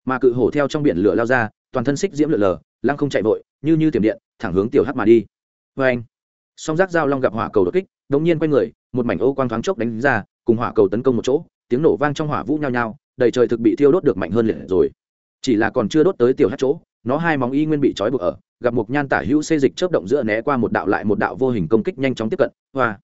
Mà cự hổ theo trong biển lửa lao ra, toàn thân xích diễm lửa lờ, lăng không chạy vội, như như tiềm điện, thẳng hướng tiểu hắc mà đi. Vê anh, song giác giao long gặp hỏa cầu đột kích đống nhiên quay người, một mảnh ô quang thoáng chốc đánh ra, cùng hỏa cầu tấn công một chỗ, tiếng nổ vang trong hỏa vũ nhao nhao, đầy trời thực bị thiêu đốt được mạnh hơn liệt rồi chỉ là còn chưa đốt tới tiểu hắc chỗ, nó hai móng y nguyên bị trói buộc ở, gặp một nhan tả hữu xê dịch chớp động giữa né qua một đạo lại một đạo vô hình công kích nhanh chóng tiếp cận, hoa.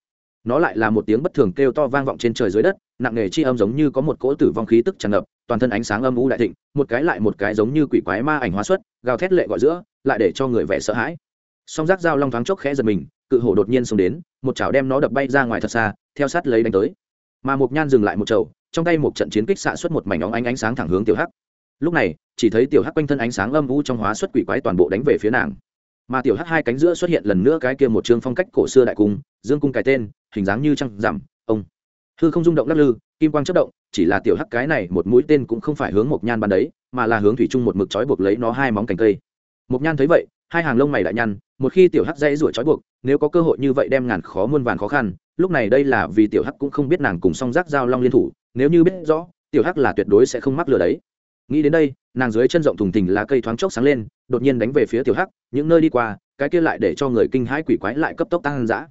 Nó lại là một tiếng bất thường kêu to vang vọng trên trời dưới đất, nặng nề chi âm giống như có một cỗ tử vong khí tức tràn ngập, toàn thân ánh sáng âm u đại thịnh, một cái lại một cái giống như quỷ quái ma ảnh hóa xuất, gào thét lệ gọi giữa, lại để cho người vẻ sợ hãi. Song giác dao long thoáng chốc khẽ giật mình, cự hổ đột nhiên xông đến, một chảo đem nó đập bay ra ngoài thật xa, theo sát lấy đánh tới. Mà một nhan dừng lại một chậu trong tay một trận chiến kích xạ xuất một mảnh óng ánh ánh sáng thẳng hướng tiểu hắc lúc này, chỉ thấy tiểu hắc quanh thân ánh sáng âm u trong hóa xuất quỷ quái toàn bộ đánh về phía nàng. Mà tiểu hắc hai cánh giữa xuất hiện lần nữa cái kia một chương phong cách cổ xưa đại cung, dương cung cái tên, hình dáng như trăng giảm ông. Hư không rung động lắc lư, kim quang chất động, chỉ là tiểu hắc cái này một mũi tên cũng không phải hướng một nhan ban đấy, mà là hướng thủy trung một mực trói buộc lấy nó hai móng cành cây. Một nhan thấy vậy, hai hàng lông mày lại nhăn, một khi tiểu hắc dãy ruổi trói buộc, nếu có cơ hội như vậy đem ngàn khó muôn vàn khó khăn, lúc này đây là vì tiểu hắc cũng không biết nàng cùng song giác giao long liên thủ, nếu như biết rõ, tiểu hắc là tuyệt đối sẽ không mắc lừa đấy nghĩ đến đây, nàng dưới chân rộng thùng thình lá cây thoáng chốc sáng lên, đột nhiên đánh về phía tiểu hắc, những nơi đi qua, cái kia lại để cho người kinh hãi quỷ quái lại cấp tốc tăng dã.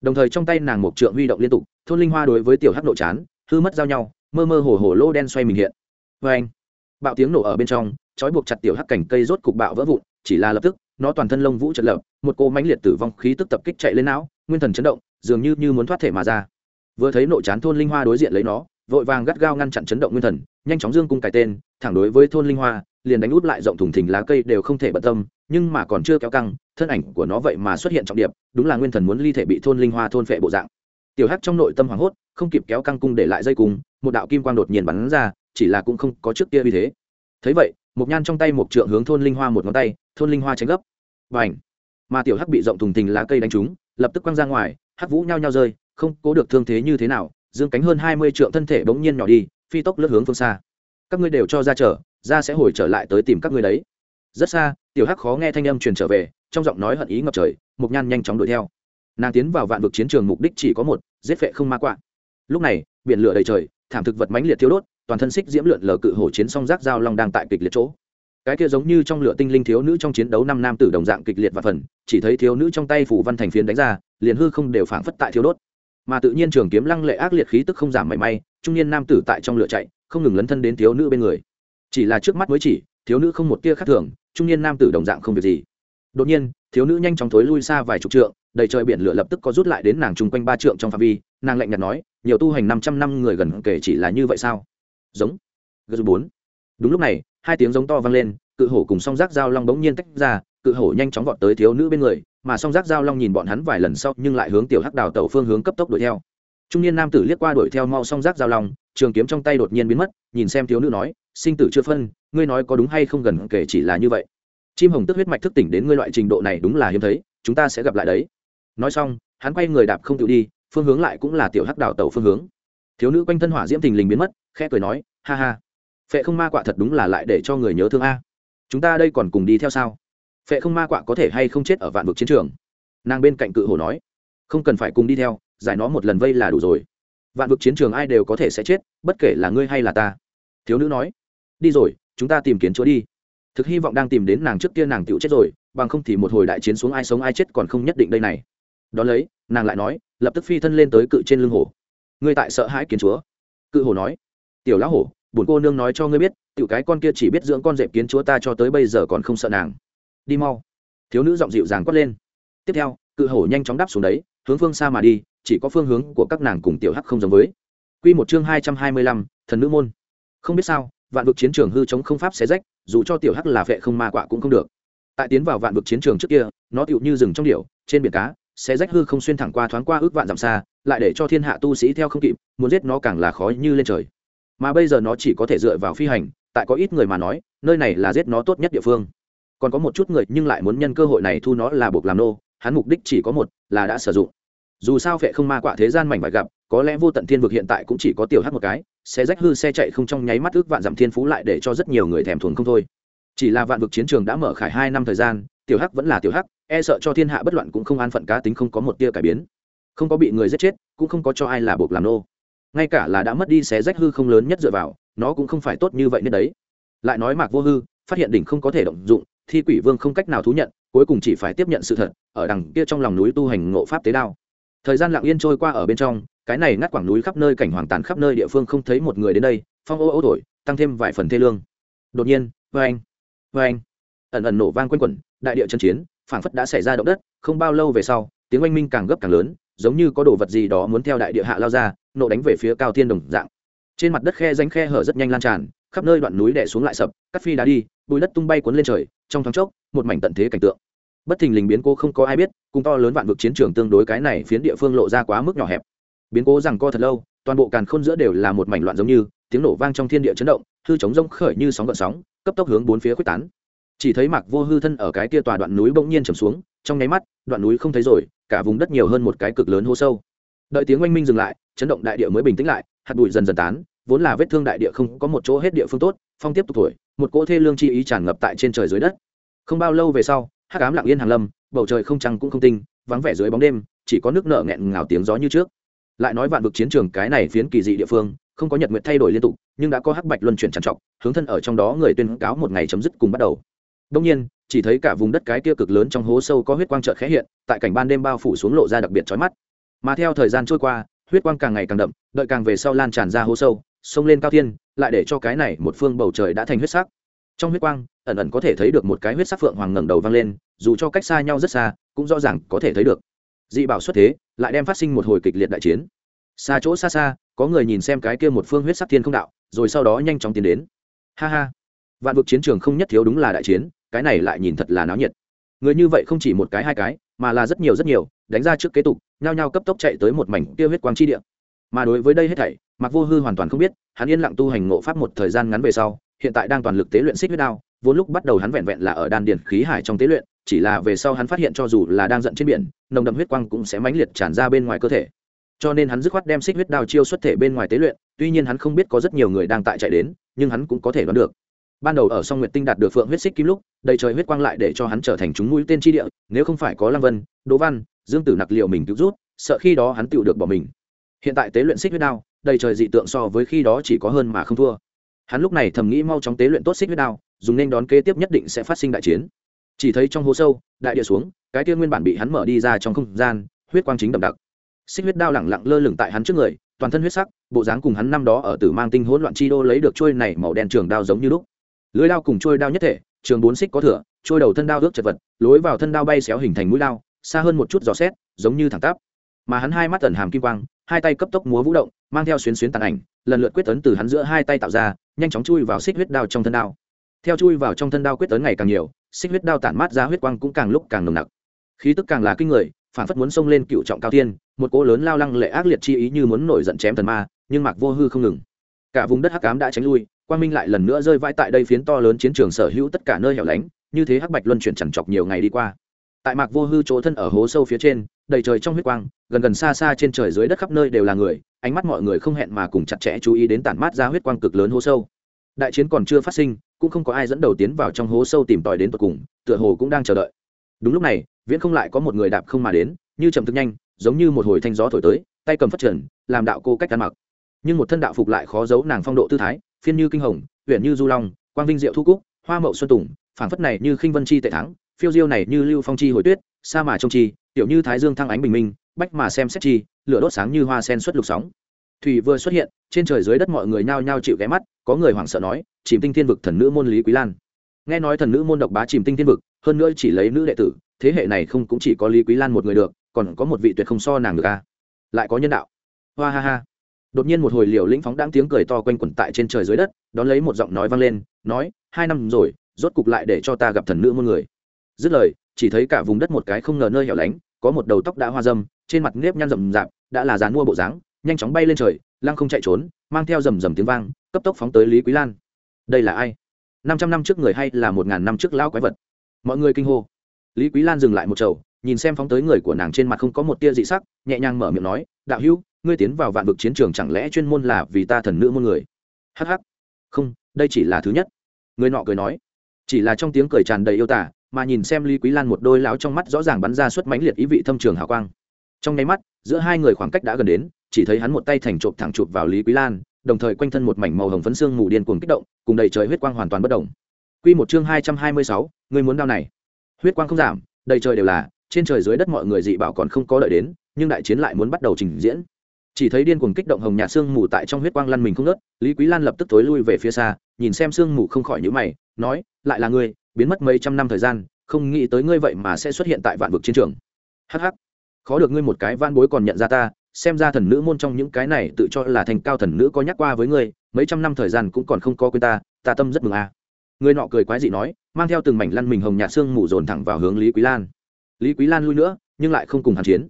Đồng thời trong tay nàng một trượng huy động liên tục, thôn linh hoa đối với tiểu hắc nộ chán, hư mất giao nhau, mơ mơ hồ hồ lô đen xoay mình hiện. Vê anh, bạo tiếng nổ ở bên trong, trói buộc chặt tiểu hắc cảnh cây rốt cục bạo vỡ vụn, chỉ là lập tức, nó toàn thân lông vũ chật lập, một cô mãnh liệt tử vong khí tức tập kích chạy lên não, nguyên thần chấn động, dường như như muốn thoát thể mà ra. Vừa thấy nộ chán thôn linh hoa đối diện lấy nó vội vàng gắt gao ngăn chặn chấn động nguyên thần, nhanh chóng dương cung cài tên, thẳng đối với thôn linh hoa, liền đánh út lại rộng thùng thình lá cây đều không thể bận tâm, nhưng mà còn chưa kéo căng, thân ảnh của nó vậy mà xuất hiện trọng điệp, đúng là nguyên thần muốn ly thể bị thôn linh hoa thôn phệ bộ dạng. Tiểu hắc trong nội tâm hoảng hốt, không kịp kéo căng cung để lại dây cung, một đạo kim quang đột nhiên bắn ra, chỉ là cũng không có trước kia vì thế. Thấy vậy một nhan trong tay một trượng hướng thôn linh hoa một ngón tay, thôn linh hoa tránh gấp. Và ảnh mà tiểu hắc bị rộng thùng thình lá cây đánh trúng, lập tức quăng ra ngoài, hắc vũ nhao nhao rơi, không cố được thương thế như thế nào dương cánh hơn hai mươi trượng thân thể bỗng nhiên nhỏ đi, phi tốc lướt hướng phương xa. Các ngươi đều cho ra trở ra sẽ hồi trở lại tới tìm các ngươi đấy. Rất xa, tiểu hắc khó nghe thanh âm truyền trở về, trong giọng nói hận ý ngập trời, mục nhan nhanh chóng đuổi theo. Nàng tiến vào vạn vực chiến trường mục đích chỉ có một, giết phệ không ma quạ. Lúc này, biển lửa đầy trời, thảm thực vật mãnh liệt thiếu đốt, toàn thân xích diễm lượn lờ cự hổ chiến song giác giao long đang tại kịch liệt chỗ. Cái kia giống như trong lửa tinh linh thiếu nữ trong chiến đấu năm nam tử đồng dạng kịch liệt và phần, chỉ thấy thiếu nữ trong tay phủ văn thành phiến đánh ra, liền hư không đều phảng phất tại thiếu đốt mà tự nhiên trường kiếm lăng lệ ác liệt khí tức không giảm mảy may, trung niên nam tử tại trong lửa chạy, không ngừng lấn thân đến thiếu nữ bên người. Chỉ là trước mắt mới chỉ, thiếu nữ không một tia khác thường, trung niên nam tử đồng dạng không việc gì. Đột nhiên, thiếu nữ nhanh chóng thối lui xa vài chục trượng, đầy trời biển lửa lập tức có rút lại đến nàng chung quanh ba trượng trong phạm vi, nàng lạnh nhạt nói, nhiều tu hành năm trăm năm người gần kể chỉ là như vậy sao? Giống. Gờ bốn. Đúng lúc này, hai tiếng giống to vang lên, cự hổ cùng song giác dao long bỗng nhiên tách ra, cự hổ nhanh chóng vọt tới thiếu nữ bên người mà song giác giao long nhìn bọn hắn vài lần sau nhưng lại hướng tiểu hắc đào tẩu phương hướng cấp tốc đuổi theo. Trung niên nam tử liếc qua đuổi theo mau song giác giao long, trường kiếm trong tay đột nhiên biến mất, nhìn xem thiếu nữ nói, sinh tử chưa phân, ngươi nói có đúng hay không gần kể chỉ là như vậy. Chim hồng tức huyết mạch thức tỉnh đến ngươi loại trình độ này đúng là hiếm thấy, chúng ta sẽ gặp lại đấy. Nói xong, hắn quay người đạp không tự đi, phương hướng lại cũng là tiểu hắc đào tẩu phương hướng. Thiếu nữ quanh thân hỏa diễm tình lình biến mất, khẽ cười nói, ha ha, phệ không ma quạ thật đúng là lại để cho người nhớ thương a. Chúng ta đây còn cùng đi theo sao? Phệ không ma quạ có thể hay không chết ở vạn vực chiến trường? Nàng bên cạnh cự hồ nói. Không cần phải cùng đi theo, giải nó một lần vây là đủ rồi. Vạn vực chiến trường ai đều có thể sẽ chết, bất kể là ngươi hay là ta. Thiếu nữ nói. Đi rồi, chúng ta tìm kiến chúa đi. Thực hy vọng đang tìm đến nàng trước kia nàng tựu chết rồi, bằng không thì một hồi đại chiến xuống ai sống ai chết còn không nhất định đây này. Đ ó lấy, nàng lại nói, lập tức phi thân lên tới cự trên lưng hổ. Ngươi tại sợ hãi kiến chúa. Cự hổ nói. Tiểu lão hổ, bổn cô nương nói cho ngươi biết, tiểu cái con kia chỉ biết dưỡng con dẹp kiến chúa ta cho tới bây giờ còn không sợ nàng đi mau. Thiếu nữ giọng dịu dàng quát lên. Tiếp theo, cự hổ nhanh chóng đáp xuống đấy, hướng phương xa mà đi, chỉ có phương hướng của các nàng cùng tiểu hắc không giống với. Quy một chương hai trăm hai mươi lăm, thần nữ môn. Không biết sao, vạn vực chiến trường hư chống không pháp xé rách, dù cho tiểu hắc là vệ không ma quạ cũng không được. Tại tiến vào vạn vực chiến trường trước kia, nó tựu như rừng trong điểu, trên biển cá, xé rách hư không xuyên thẳng qua thoáng qua ước vạn dặm xa, lại để cho thiên hạ tu sĩ theo không kịp, muốn giết nó càng là khó như lên trời. Mà bây giờ nó chỉ có thể dựa vào phi hành, tại có ít người mà nói, nơi này là giết nó tốt nhất địa phương còn có một chút người nhưng lại muốn nhân cơ hội này thu nó là buộc làm nô, hắn mục đích chỉ có một, là đã sử dụng. Dù sao phệ không ma quạ thế gian mảnh vải gặp, có lẽ vô tận thiên vực hiện tại cũng chỉ có tiểu hát một cái, xe rách hư xe chạy không trong nháy mắt ước vạn dặm thiên phú lại để cho rất nhiều người thèm thuồng không thôi. Chỉ là vạn vực chiến trường đã mở khải hai năm thời gian, tiểu hắc vẫn là tiểu hắc e sợ cho thiên hạ bất loạn cũng không an phận cá tính không có một tia cải biến. Không có bị người giết chết, cũng không có cho ai là buộc làm nô. Ngay cả là đã mất đi xé rách hư không lớn nhất dựa vào, nó cũng không phải tốt như vậy nên đấy. Lại nói mạc vô hư, phát hiện đỉnh không có thể động dụng thi quỷ vương không cách nào thú nhận, cuối cùng chỉ phải tiếp nhận sự thật, ở đằng kia trong lòng núi tu hành ngộ pháp tế đao. Thời gian lặng yên trôi qua ở bên trong, cái này ngắt quảng núi khắp nơi, cảnh hoàng tàn khắp nơi địa phương không thấy một người đến đây, phong ô ô thổi, tăng thêm vài phần thê lương. Đột nhiên vê anh vê anh. Ẩn ẩn nổ vang q u a n quẩn, đại địa chân chiến, phảng phất đã xảy ra động đất, không bao lâu về sau, tiếng oanh minh càng gấp càng lớn, giống như có đồ vật gì đó muốn theo đại địa hạ lao ra nổ đánh về phía cao thiên đồng dạng. Trên mặt đất khe danh khe hở rất nhanh lan tràn khắp nơi đoạn núi đè xuống lại sập, cắt phi đá đi bùi đất tung bay cuốn lên trời, trong thoáng chốc, một mảnh tận thế cảnh tượng. Bất thình lình biến cố không có ai biết, cùng to lớn vạn vực chiến trường tương đối cái này phiến địa phương lộ ra quá mức nhỏ hẹp. Biến cố rằng co thật lâu, toàn bộ càn khôn giữa đều là một mảnh loạn giống như, tiếng nổ vang trong thiên địa chấn động, hư chống rông khởi như sóng gợn sóng, cấp tốc hướng bốn phía quyết tán. Chỉ thấy mạc vô hư thân ở cái kia tòa đoạn núi bỗng nhiên trầm xuống, trong nháy mắt, đoạn núi không thấy rồi, cả vùng đất nhiều hơn một cái cực lớn hô sâu. Đợi tiếng oanh minh dừng lại, chấn động đại địa mới bình tĩnh lại, hạt bụi dần dần tán vốn là vết thương đại địa không có một chỗ hết địa phương tốt, phong tiếp tục thổi, một cỗ thê lương chi ý tràn ngập tại trên trời dưới đất. Không bao lâu về sau, hắc ám lặng yên hàng lâm, bầu trời không trăng cũng không tinh, vắng vẻ dưới bóng đêm, chỉ có nước nợ nghẹn ngào tiếng gió như trước. Lại nói vạn vực chiến trường cái này phiến kỳ dị địa phương, không có nhật nguyện thay đổi liên tục, nhưng đã có hắc bạch luân chuyển trằn trọc, hướng thân ở trong đó người tuyên cáo một ngày chấm dứt cùng bắt đầu. Đông nhiên, chỉ thấy cả vùng đất cái kia cực lớn trong hố sâu có huyết quang trợt khẽ hiện, tại cảnh ban đêm bao phủ xuống lộ ra đặc biệt chói mắt. Mà theo thời gian trôi qua, huyết quang càng ngày càng đậm, đợi càng về sau lan tràn ra hố sâu xông lên cao thiên, lại để cho cái này một phương bầu trời đã thành huyết sắc. Trong huyết quang, ẩn ẩn có thể thấy được một cái huyết sắc phượng hoàng ngẩng đầu vang lên, dù cho cách xa nhau rất xa, cũng rõ ràng có thể thấy được. Dị bảo xuất thế, lại đem phát sinh một hồi kịch liệt đại chiến. Xa chỗ xa xa, có người nhìn xem cái kia một phương huyết sắc thiên không đạo, rồi sau đó nhanh chóng tiến đến. Ha ha. Vạn vực chiến trường không nhất thiếu đúng là đại chiến, cái này lại nhìn thật là náo nhiệt. Người như vậy không chỉ một cái hai cái, mà là rất nhiều rất nhiều, đánh ra trước kế tục, nhao nhao cấp tốc chạy tới một mảnh kia huyết quang chi địa. Mà đối với đây hết thảy mặc vô hư hoàn toàn không biết, hắn yên lặng tu hành ngộ pháp một thời gian ngắn về sau, hiện tại đang toàn lực tế luyện xích huyết đao, vốn lúc bắt đầu hắn vẹn vẹn là ở đan điển khí hải trong tế luyện, chỉ là về sau hắn phát hiện cho dù là đang giận trên biển, nồng đậm huyết quang cũng sẽ mãnh liệt tràn ra bên ngoài cơ thể. Cho nên hắn dứt khoát đem xích huyết đao chiêu xuất thể bên ngoài tế luyện, tuy nhiên hắn không biết có rất nhiều người đang tại chạy đến, nhưng hắn cũng có thể đoán được. Ban đầu ở song nguyệt tinh đạt được phượng huyết xích kim lúc, đầy trời huyết quang lại để cho hắn trở thành chúng mũi tên tri địa, nếu không phải có lăng vân, đỗ văn, dương tử nặc liệu mình cứu rút, sợ khi đó hắn tựu được bỏ mình. Hiện tại tế luyện xích huyết đao đầy trời dị tượng so với khi đó chỉ có hơn mà không thua. Hắn lúc này thầm nghĩ mau chóng tế luyện tốt xích huyết đao, dùng nên đón kế tiếp nhất định sẽ phát sinh đại chiến. Chỉ thấy trong hố sâu, đại địa xuống, cái tiên nguyên bản bị hắn mở đi ra trong không gian, huyết quang chính đậm đặc. Xích huyết đao lẳng lặng lơ lửng tại hắn trước người, toàn thân huyết sắc, bộ dáng cùng hắn năm đó ở tử mang tinh hỗn loạn chi đô lấy được trôi này màu đen trường đao giống như lúc. Lưới đao cùng trôi đao nhất thể, trường bốn xích có thửa trôi đầu thân đao ước chật vật, lối vào thân đao bay xéo hình thành mũi đao, xa hơn một chút gió xét giống như thẳng tắp. Mà hắn hai mắt tần hàm kim quang hai tay cấp tốc múa vũ động, mang theo xuyến xuyến tàn ảnh, lần lượt quyết tấn từ hắn giữa hai tay tạo ra, nhanh chóng chui vào xích huyết đao trong thân đao. Theo chui vào trong thân đao quyết tấn ngày càng nhiều, xích huyết đao tản mát ra huyết quang cũng càng lúc càng nồng nặc. Khí tức càng là kinh người, phản phất muốn xông lên cựu trọng cao tiên, một cỗ lớn lao lăng lệ ác liệt chi ý như muốn nổi giận chém thần ma, nhưng mạc vô hư không ngừng. Cả vùng đất hắc ám đã tránh lui, quang minh lại lần nữa rơi vãi tại đây phiến to lớn chiến trường sở hữu tất cả nơi hẻo lánh, như thế hắc bạch luân chuyển chẳng chọc nhiều ngày đi qua tại mạc vô hư chỗ thân ở hố sâu phía trên đầy trời trong huyết quang gần gần xa xa trên trời dưới đất khắp nơi đều là người ánh mắt mọi người không hẹn mà cùng chặt chẽ chú ý đến tản mát ra huyết quang cực lớn hố sâu. Đại chiến còn chưa phát sinh cũng không có ai dẫn đầu tiến vào trong hố sâu tìm tòi đến tận cùng tựa hồ cũng đang chờ đợi. Đúng lúc này viễn không lại có một người đạp không mà đến như chậm thức nhanh giống như một hồi thanh gió thổi tới tay cầm phát triển, làm đạo cô cách ăn mặc. Nhưng một thân đạo phục lại khó giấu nàng phong độ tư thái phiên như kinh hồng huyện như du long quang vinh diệu thu cúc hoa mậu xuân tùng phảng phất này như khinh vân chi tệ thắng phiêu diêu này như lưu phong chi hồi tuyết, sa mà trông chi, tiểu như thái dương thăng ánh bình minh, bách mà xem xét chi, lửa đốt sáng như hoa sen xuất lục sóng. Thủy vừa xuất hiện, trên trời dưới đất mọi người nhao nhao chịu ghé mắt, có người hoảng sợ nói, chìm tinh thiên vực thần nữ môn lý quý lan. Nghe nói thần nữ môn độc bá chìm tinh thiên vực, hơn nữa chỉ lấy nữ đệ tử, thế hệ này không cũng chỉ có lý quý lan một người được, còn có một vị tuyệt không so nàng được a. À? lại có nhân đạo. Hoa ha ha. Đột nhiên một hồi liều lĩnh phóng đáng tiếng cười to quanh quẩn tại trên trời dưới đất, đón lấy một giọng nói vang lên, nói, hai năm rồi, rốt cục lại để cho ta gặp thần nữ môn người dứt lời, chỉ thấy cả vùng đất một cái không ngờ nơi hẻo lánh, có một đầu tóc đã hoa dâm, trên mặt nếp nhăn rậm rạp, đã là dàn mua bộ dáng, nhanh chóng bay lên trời, lăng không chạy trốn, mang theo rầm rầm tiếng vang, cấp tốc phóng tới lý quý lan. Đây là ai? Năm trăm năm trước người hay là một ngàn năm trước lão quái vật? Mọi người kinh hô. Lý quý lan dừng lại một chầu, nhìn xem phóng tới người của nàng trên mặt không có một tia dị sắc, nhẹ nhàng mở miệng nói, đạo hữu, ngươi tiến vào vạn vực chiến trường chẳng lẽ chuyên môn là vì ta thần nữ môn người? Hh không, đây chỉ là thứ nhất. Người nọ cười nói. Chỉ là trong tiếng cười tràn đầy yêu tả mà nhìn xem lý quý lan một đôi láo trong mắt rõ ràng bắn ra suất mãnh liệt ý vị thâm trường hào quang. Trong nháy mắt, giữa hai người khoảng cách đã gần đến, chỉ thấy hắn một tay thành trộm thẳng chụp vào lý quý lan, đồng thời quanh thân một mảnh màu hồng phấn xương mù điên cuồng kích động, cùng đầy trời huyết quang hoàn toàn bất động. Quy một chương hai trăm hai mươi sáu người muốn đau này. Huyết quang không giảm, đầy trời đều là, trên trời dưới đất mọi người dị bảo còn không có đợi đến, nhưng đại chiến lại muốn bắt đầu trình diễn. Chỉ thấy điên cuồng kích động hồng nhạt xương mù tại trong huyết quang lăn mình không ngớt, lý quý lan lập tức tối lui về phía xa, nhìn xem xương mù không khỏi nhữ mày, nói, lại là ngươi biến mất mấy trăm năm thời gian, không nghĩ tới ngươi vậy mà sẽ xuất hiện tại vạn vực chiến trường. Hh khó được ngươi một cái van bối còn nhận ra ta, xem ra thần nữ môn trong những cái này tự cho là thành cao thần nữ có nhắc qua với ngươi, mấy trăm năm thời gian cũng còn không có quên ta ta tâm rất mừng à. người nọ cười quái dị nói, mang theo từng mảnh lăn mình hồng nhạt xương mù dồn thẳng vào hướng lý quý lan. Lý quý lan lui nữa, nhưng lại không cùng hàn chiến.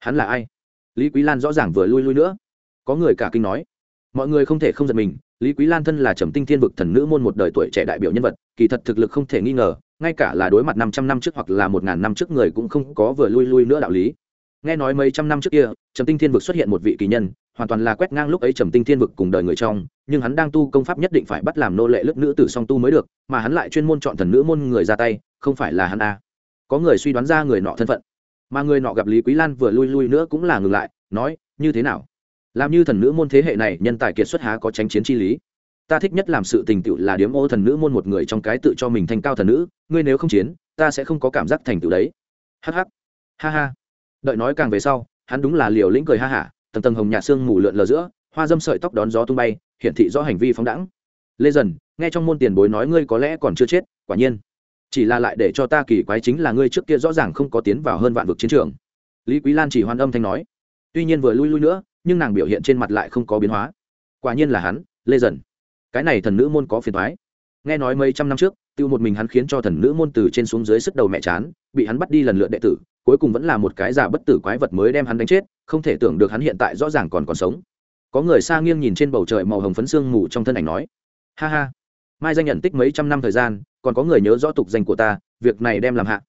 Hắn là ai? Lý quý lan rõ ràng vừa lui lui nữa. Có người cả kinh nói. Mọi người không thể không giật mình lý quý lan thân là trầm tinh thiên vực thần nữ môn một đời tuổi trẻ đại biểu nhân vật, kỳ thật thực lực không thể nghi ngờ, ngay cả là đối mặt năm trăm năm trước hoặc là một ngàn năm trước người cũng không có vừa lui lui nữa đạo lý. Nghe nói mấy trăm năm trước kia, trầm tinh thiên vực xuất hiện một vị kỳ nhân, hoàn toàn là quét ngang lúc ấy trầm tinh thiên vực cùng đời người trong, nhưng hắn đang tu công pháp nhất định phải bắt làm nô lệ lớp nữ tử song tu mới được, mà hắn lại chuyên môn chọn thần nữ môn người ra tay, không phải là hắn a. Có người suy đoán ra người nọ thân phận, mà người nọ gặp lý quý lan vừa lui lui nữa cũng là ngừng lại, nói, như thế nào? Làm như thần nữ môn thế hệ này, nhân tài kiệt xuất há có tránh chiến chi lý. Ta thích nhất làm sự tình tựu là điếm ô thần nữ môn một người trong cái tự cho mình thành cao thần nữ, ngươi nếu không chiến, ta sẽ không có cảm giác thành tựu đấy. Hh ha ha. Đợi nói càng về sau, hắn đúng là liều lĩnh cười ha hả, tầng tầng hồng nhạt xương mù lượn lờ giữa, hoa dâm sợi tóc đón gió tung bay, hiển thị rõ hành vi phóng đẳng lê dần, nghe trong môn tiền bối nói ngươi có lẽ còn chưa chết, quả nhiên. Chỉ là lại để cho ta kỳ quái chính là ngươi trước kia rõ ràng không có tiến vào hơn vạn vực chiến trường. Lý quý lan chỉ hoan âm thanh nói. Tuy nhiên vừa lui lui nữa nhưng nàng biểu hiện trên mặt lại không có biến hóa. Quả nhiên là hắn, lê dần. Cái này thần nữ môn có phiền thoái nghe nói mấy trăm năm trước, tiêu một mình hắn khiến cho thần nữ môn từ trên xuống dưới sức đầu mẹ chán, bị hắn bắt đi lần lượt đệ tử, cuối cùng vẫn là một cái giả bất tử quái vật mới đem hắn đánh chết, không thể tưởng được hắn hiện tại rõ ràng còn còn sống. Có người xa nghiêng nhìn trên bầu trời màu hồng phấn sương mù trong thân ảnh nói, ha ha, mai danh nhận tích mấy trăm năm thời gian, còn có người nhớ rõ tục danh của ta, việc này đem làm hạ.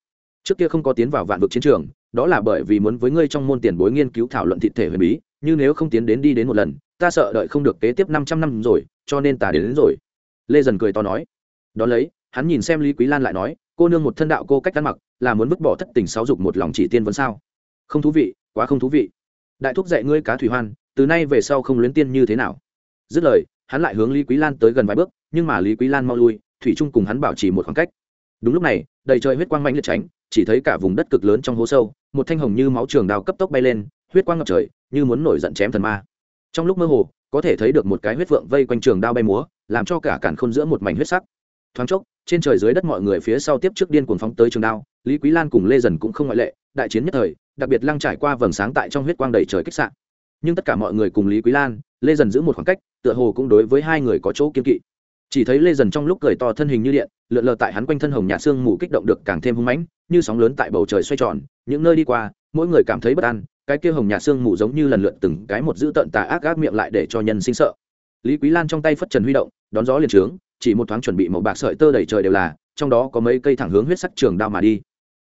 Trước kia không có tiến vào vạn vực chiến trường, đó là bởi vì muốn với ngươi trong môn tiền bối nghiên cứu thảo luận thị thể huyền bí như nếu không tiến đến đi đến một lần ta sợ đợi không được kế tiếp năm trăm năm rồi cho nên ta đến, đến rồi. Lê dần cười to nói. Đón lấy hắn nhìn xem lý quý lan lại nói cô nương một thân đạo cô cách ăn mặc là muốn vứt bỏ thất tình sáu dục một lòng chỉ tiên vẫn sao? Không thú vị quá không thú vị. Đại thúc dạy ngươi cá thủy hoan từ nay về sau không luyến tiên như thế nào? Dứt lời hắn lại hướng lý quý lan tới gần vài bước nhưng mà lý quý lan mau lui thủy trung cùng hắn bảo trì một khoảng cách. Đúng lúc này đầy trời huyết quang mạnh liệt tránh chỉ thấy cả vùng đất cực lớn trong hố sâu một thanh hồng như máu trường đào cấp tốc bay lên huyết quang ngập trời như muốn nổi giận chém thần ma. Trong lúc mơ hồ, có thể thấy được một cái huyết vượng vây quanh trường đao bay múa, làm cho cả cản khôn giữa một mảnh huyết sắc. Thoáng chốc, trên trời dưới đất mọi người phía sau tiếp trước điên cuồng phóng tới trường đao, lý quý lan cùng lê dần cũng không ngoại lệ, đại chiến nhất thời, đặc biệt lăng trải qua vầng sáng tại trong huyết quang đầy trời kích sạn nhưng tất cả mọi người cùng lý quý lan, lê dần giữ một khoảng cách, tựa hồ cũng đối với hai người có chỗ kiên kỵ. Chỉ thấy lê dần trong lúc cười to thân hình như điện, lượn lờ tại hắn quanh thân hồng nhạt xương mù kích động được càng thêm hung mãnh, như sóng lớn tại bầu trời xoay tròn, những nơi đi qua, mỗi người cảm thấy bất an cái kia hồng nhà xương mù giống như lần lượt từng cái một giữ tận tà ác ác miệng lại để cho nhân sinh sợ. Lý quý lan trong tay phất trần huy động, đón gió liền trướng, chỉ một thoáng chuẩn bị màu bạc sợi tơ đầy trời đều là, trong đó có mấy cây thẳng hướng huyết sắc trường đao mà đi.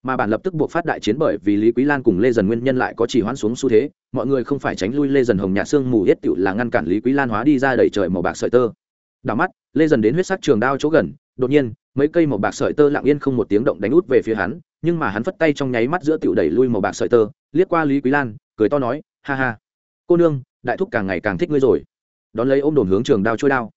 Mà bản lập tức buộc phát đại chiến bởi vì lý quý lan cùng lê dần nguyên nhân lại có chỉ hoãn xuống xu thế, mọi người không phải tránh lui lê dần hồng nhà xương mù yết tựu là ngăn cản lý quý lan hóa đi ra đầy trời màu bạc sợi tơ. Đảo mắt, lê dần đến huyết sắc trường đao chỗ gần, đột nhiên mấy cây màu bạc sợi tơ lặng yên không một tiếng động đánh út về phía hắn, nhưng mà hắn phất tay trong nháy mắt giữa tựu đẩy lui màu bạc sợi tơ, liếc qua lý quý lan, cười to nói, ha ha, cô nương, đại thúc càng ngày càng thích ngươi rồi. Đón lấy ôm đồn hướng trường đao trôi đao.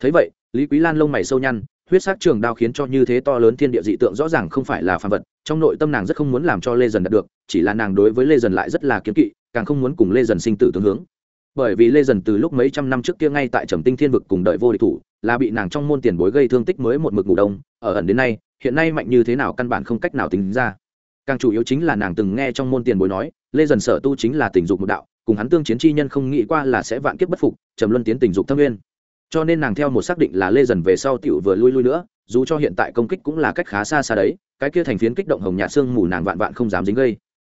Thấy vậy, lý quý lan lông mày sâu nhăn, huyết sắc trường đao khiến cho như thế to lớn thiên địa dị tượng rõ ràng không phải là phàm vật, trong nội tâm nàng rất không muốn làm cho lê dần đạt được, chỉ là nàng đối với lê dần lại rất là kiếm kỵ, càng không muốn cùng lê dần sinh tử tương hướng bởi vì lê dần từ lúc mấy trăm năm trước kia ngay tại trầm tinh thiên vực cùng đợi vô địch thủ, là bị nàng trong môn tiền bối gây thương tích mới một mực ngủ đông, ở ẩn đến nay, hiện nay mạnh như thế nào căn bản không cách nào tính ra. Càng chủ yếu chính là nàng từng nghe trong môn tiền bối nói, lê dần sở tu chính là tình dục một đạo, cùng hắn tương chiến chi nhân không nghĩ qua là sẽ vạn kiếp bất phục, trầm luân tiến tình dục thâm nguyên. Cho nên nàng theo một xác định là lê dần về sau tiểu vừa lui lui nữa, dù cho hiện tại công kích cũng là cách khá xa xa đấy, cái kia thành phiến kích động hồng nhạt xương mù nàng vạn vạn không dám dính gây.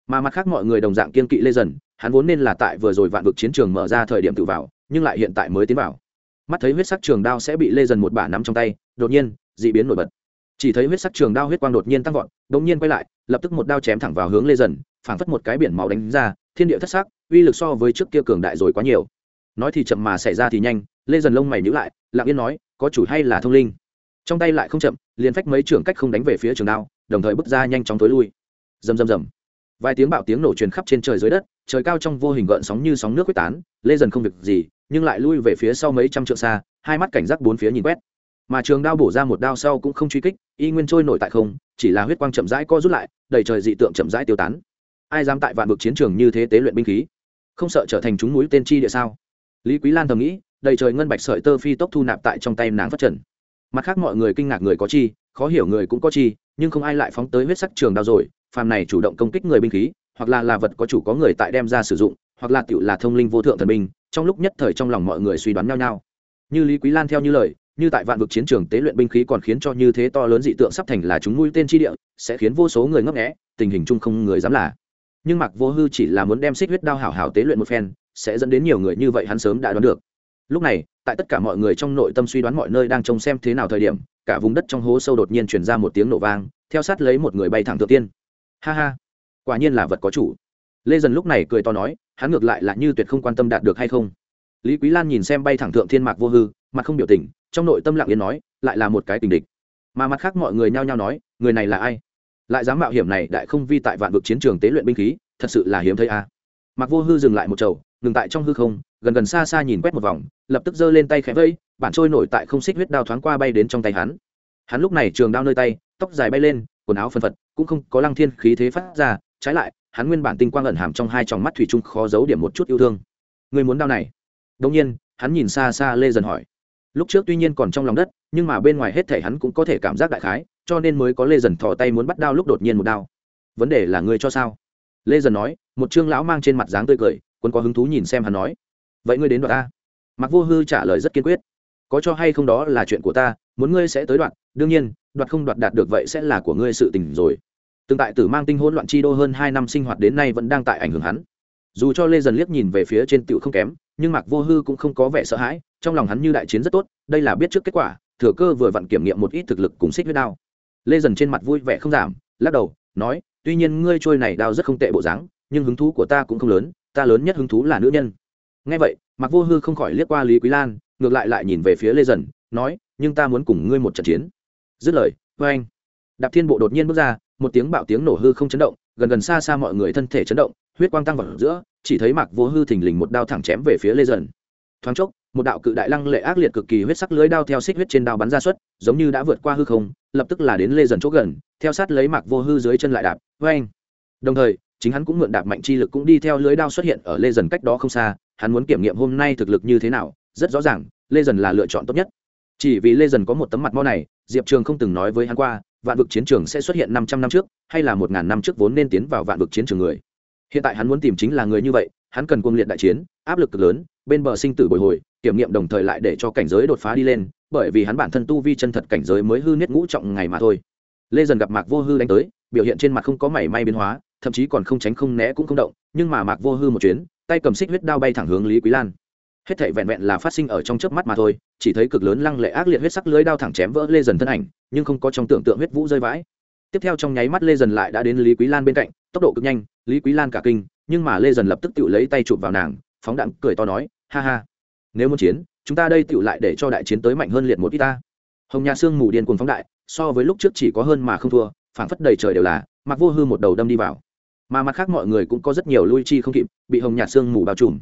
Mà mặt khác mọi người đồng dạng kiên kỵ lê dần hắn vốn nên là tại vừa rồi vạn vực chiến trường mở ra thời điểm tự vào, nhưng lại hiện tại mới tiến vào. Mắt thấy huyết sắc trường đao sẽ bị lê dần một bả nắm trong tay, đột nhiên d ị biến nổi bật. Chỉ thấy huyết sắc trường đao huyết quang đột nhiên tăng vọt đ ỗ n g nhiên quay lại, lập tức một đao chém thẳng vào hướng lê dần, phảng phất một cái biển máu đánh ra, thiên địa thất sắc, uy lực so với trước kia cường đại rồi quá nhiều. Nói thì chậm mà xảy ra thì nhanh, lê dần lông mày nhữ lại, lặng yên nói, có chủ hay là thông linh? Trong tay lại không chậm, liền phách mấy trưởng cách không đánh về phía trường đao, đồng thời bước ra nhanh chóng tối lui. Rầm rầm rầm. Vài tiếng bạo tiếng nổ truyền khắp trên trời dưới đất trời cao trong vô hình gợn sóng như sóng nước quyết tán, lê dần không việc gì, nhưng lại lui về phía sau mấy trăm trượng xa, hai mắt cảnh giác bốn phía nhìn quét. Mà trường đao bổ ra một đao sau cũng không truy kích, y nguyên trôi nổi tại không, chỉ là huyết quang chậm rãi co rút lại, đầy trời dị tượng chậm rãi tiêu tán. Ai dám tại vạn vực chiến trường như thế tế luyện binh khí? Không sợ trở thành chúng núi tên chi địa sao? Lý quý lan thầm nghĩ, đầy trời ngân bạch sợi tơ phi tốc thu nạp tại trong tay nàng phát trần. Mặt khác mọi người kinh ngạc người có chi, khó hiểu người cũng có chi, nhưng không ai lại phóng tới huyết sắc trường đao rồi, phàm này chủ động công kích người binh khí hoặc là là vật có chủ có người tại đem ra sử dụng, hoặc là tựu là thông linh vô thượng thần minh, trong lúc nhất thời trong lòng mọi người suy đoán nhau nhau. Như lý quý lan theo như lời, như tại vạn vực chiến trường tế luyện binh khí còn khiến cho như thế to lớn dị tượng sắp thành là chúng mũi tên chi địa, sẽ khiến vô số người ngấp nghẽ tình hình chung không người dám là. Nhưng mặc vô hư chỉ là muốn đem xích huyết đao hảo hảo tế luyện một phen, sẽ dẫn đến nhiều người như vậy hắn sớm đã đoán được. Lúc này, tại tất cả mọi người trong nội tâm suy đoán mọi nơi đang trông xem thế nào thời điểm, cả vùng đất trong hố sâu đột nhiên truyền ra một tiếng nổ vang, theo sát lấy một người bay thẳng tự tiên. Ha ha quả nhiên là vật có chủ. Lê dần lúc này cười to nói, hắn ngược lại là như tuyệt không quan tâm đạt được hay không. Lý quý lan nhìn xem bay thẳng thượng thiên mạc vô hư, mặt không biểu tình, trong nội tâm lặng yên nói, lại là một cái tình địch. Mà mặt khác mọi người nhao nhao nói, người này là ai? Lại dám mạo hiểm này đại không vi tại vạn vực chiến trường tế luyện binh khí, thật sự là hiếm thấy a. À. mạc vô hư dừng lại một chầu, ngừng tại trong hư không, gần gần xa xa nhìn quét một vòng, lập tức giơ lên tay khẽ vây, bản trôi nổi tại không xích huyết đao thoáng qua bay đến trong tay hắn. Hắn lúc này trường đao nơi tay, tóc dài bay lên, quần áo phân phật, cũng không có lăng thiên khí thế phát ra trái lại, hắn nguyên bản tinh quang ẩn hàm trong hai tròng mắt thủy chung khó giấu điểm một chút yêu thương. Người muốn đao này. Đông nhiên, hắn nhìn xa xa lê dần hỏi. Lúc trước tuy nhiên còn trong lòng đất, nhưng mà bên ngoài hết thể hắn cũng có thể cảm giác đại khái, cho nên mới có lê dần thò tay muốn bắt đao lúc đột nhiên một đao. Vấn đề là ngươi cho sao? Lê dần nói, một trương lão mang trên mặt dáng tươi cười quân có hứng thú nhìn xem hắn nói. Vậy ngươi đến đoạn ta mặc vô hư trả lời rất kiên quyết. Có cho hay không đó là chuyện của ta, muốn ngươi sẽ tới đoạn, đương nhiên đoạt không đoạt đạt được vậy sẽ là của ngươi sự tình rồi từng tại tử mang tinh hỗn loạn chi đô hơn hai năm sinh hoạt đến nay vẫn đang tại ảnh hưởng hắn. Dù cho lê dần liếc nhìn về phía trên tựu không kém, nhưng mạc vô hư cũng không có vẻ sợ hãi, trong lòng hắn như đại chiến rất tốt, đây là biết trước kết quả, thừa cơ vừa vặn kiểm nghiệm một ít thực lực cùng xích huyết đao. Lê dần trên mặt vui vẻ không giảm, lắc đầu, nói, tuy nhiên ngươi trôi này đao rất không tệ bộ dáng, nhưng hứng thú của ta cũng không lớn, ta lớn nhất hứng thú là nữ nhân. Ngay vậy, mạc vô hư không khỏi liếc qua lý quý lan, ngược lại lại nhìn về phía lê dần, nói, nhưng ta muốn cùng ngươi một trận chiến. Dứt lời vê anh đạp thiên bộ đột nhiên bước ra một tiếng bạo tiếng nổ hư không chấn động, gần gần xa xa mọi người thân thể chấn động, huyết quang tăng vào giữa, chỉ thấy mạc vô hư thình lình một đao thẳng chém về phía lê dần. Thoáng chốc, một đạo cự đại lăng lệ ác liệt cực kỳ huyết sắc lưới đao theo xích huyết trên đao bắn ra xuất, giống như đã vượt qua hư không, lập tức là đến lê dần chỗ gần, theo sát lấy mạc vô hư dưới chân lại đạp vê anh đồng thời, chính hắn cũng mượn đạp mạnh chi lực cũng đi theo lưới đao xuất hiện ở lê dần cách đó không xa, hắn muốn kiểm nghiệm hôm nay thực lực như thế nào, rất rõ ràng, lê dần là lựa chọn tốt nhất. Chỉ vì lê dần có một tấm mặt mau này, diệp trường không từng nói với hắn qua vạn vực chiến trường sẽ xuất hiện năm trăm năm trước, hay là một ngàn năm trước vốn nên tiến vào vạn vực chiến trường người. Hiện tại hắn muốn tìm chính là người như vậy, hắn cần quân liệt đại chiến, áp lực cực lớn, bên bờ sinh tử bồi hồi, kiểm nghiệm đồng thời lại để cho cảnh giới đột phá đi lên, bởi vì hắn bản thân tu vi chân thật cảnh giới mới hư niết ngũ trọng ngày mà thôi. Lê dần gặp mạc vô hư đánh tới, biểu hiện trên mặt không có mảy may biến hóa, thậm chí còn không tránh không né cũng không động, nhưng mà mạc vô hư một chuyến, tay cầm xích huyết đao bay thẳng hướng lý quý lan hết thảy vẹn vẹn là phát sinh ở trong chớp mắt mà thôi, chỉ thấy cực lớn lăng lệ ác liệt huyết sắc lưới đao thẳng chém vỡ lê dần thân ảnh, nhưng không có trong tưởng tượng huyết vũ rơi vãi. Tiếp theo trong nháy mắt lê dần lại đã đến lý quý lan bên cạnh, tốc độ cực nhanh, lý quý lan cả kinh, nhưng mà lê dần lập tức tự lấy tay chụp vào nàng, phóng đạn cười to nói, ha ha, nếu muốn chiến, chúng ta đây tự lại để cho đại chiến tới mạnh hơn liệt một ít ta. Hồng nhà sương mù điên cuồng phóng đại, so với lúc trước chỉ có hơn mà không thua, phảng phất đầy trời đều là, mặc vô hư một đầu đâm đi vào. Mà mặt khác mọi người cũng có rất nhiều lui chi không kịp, bị hồng nhà sương mù bao trùm.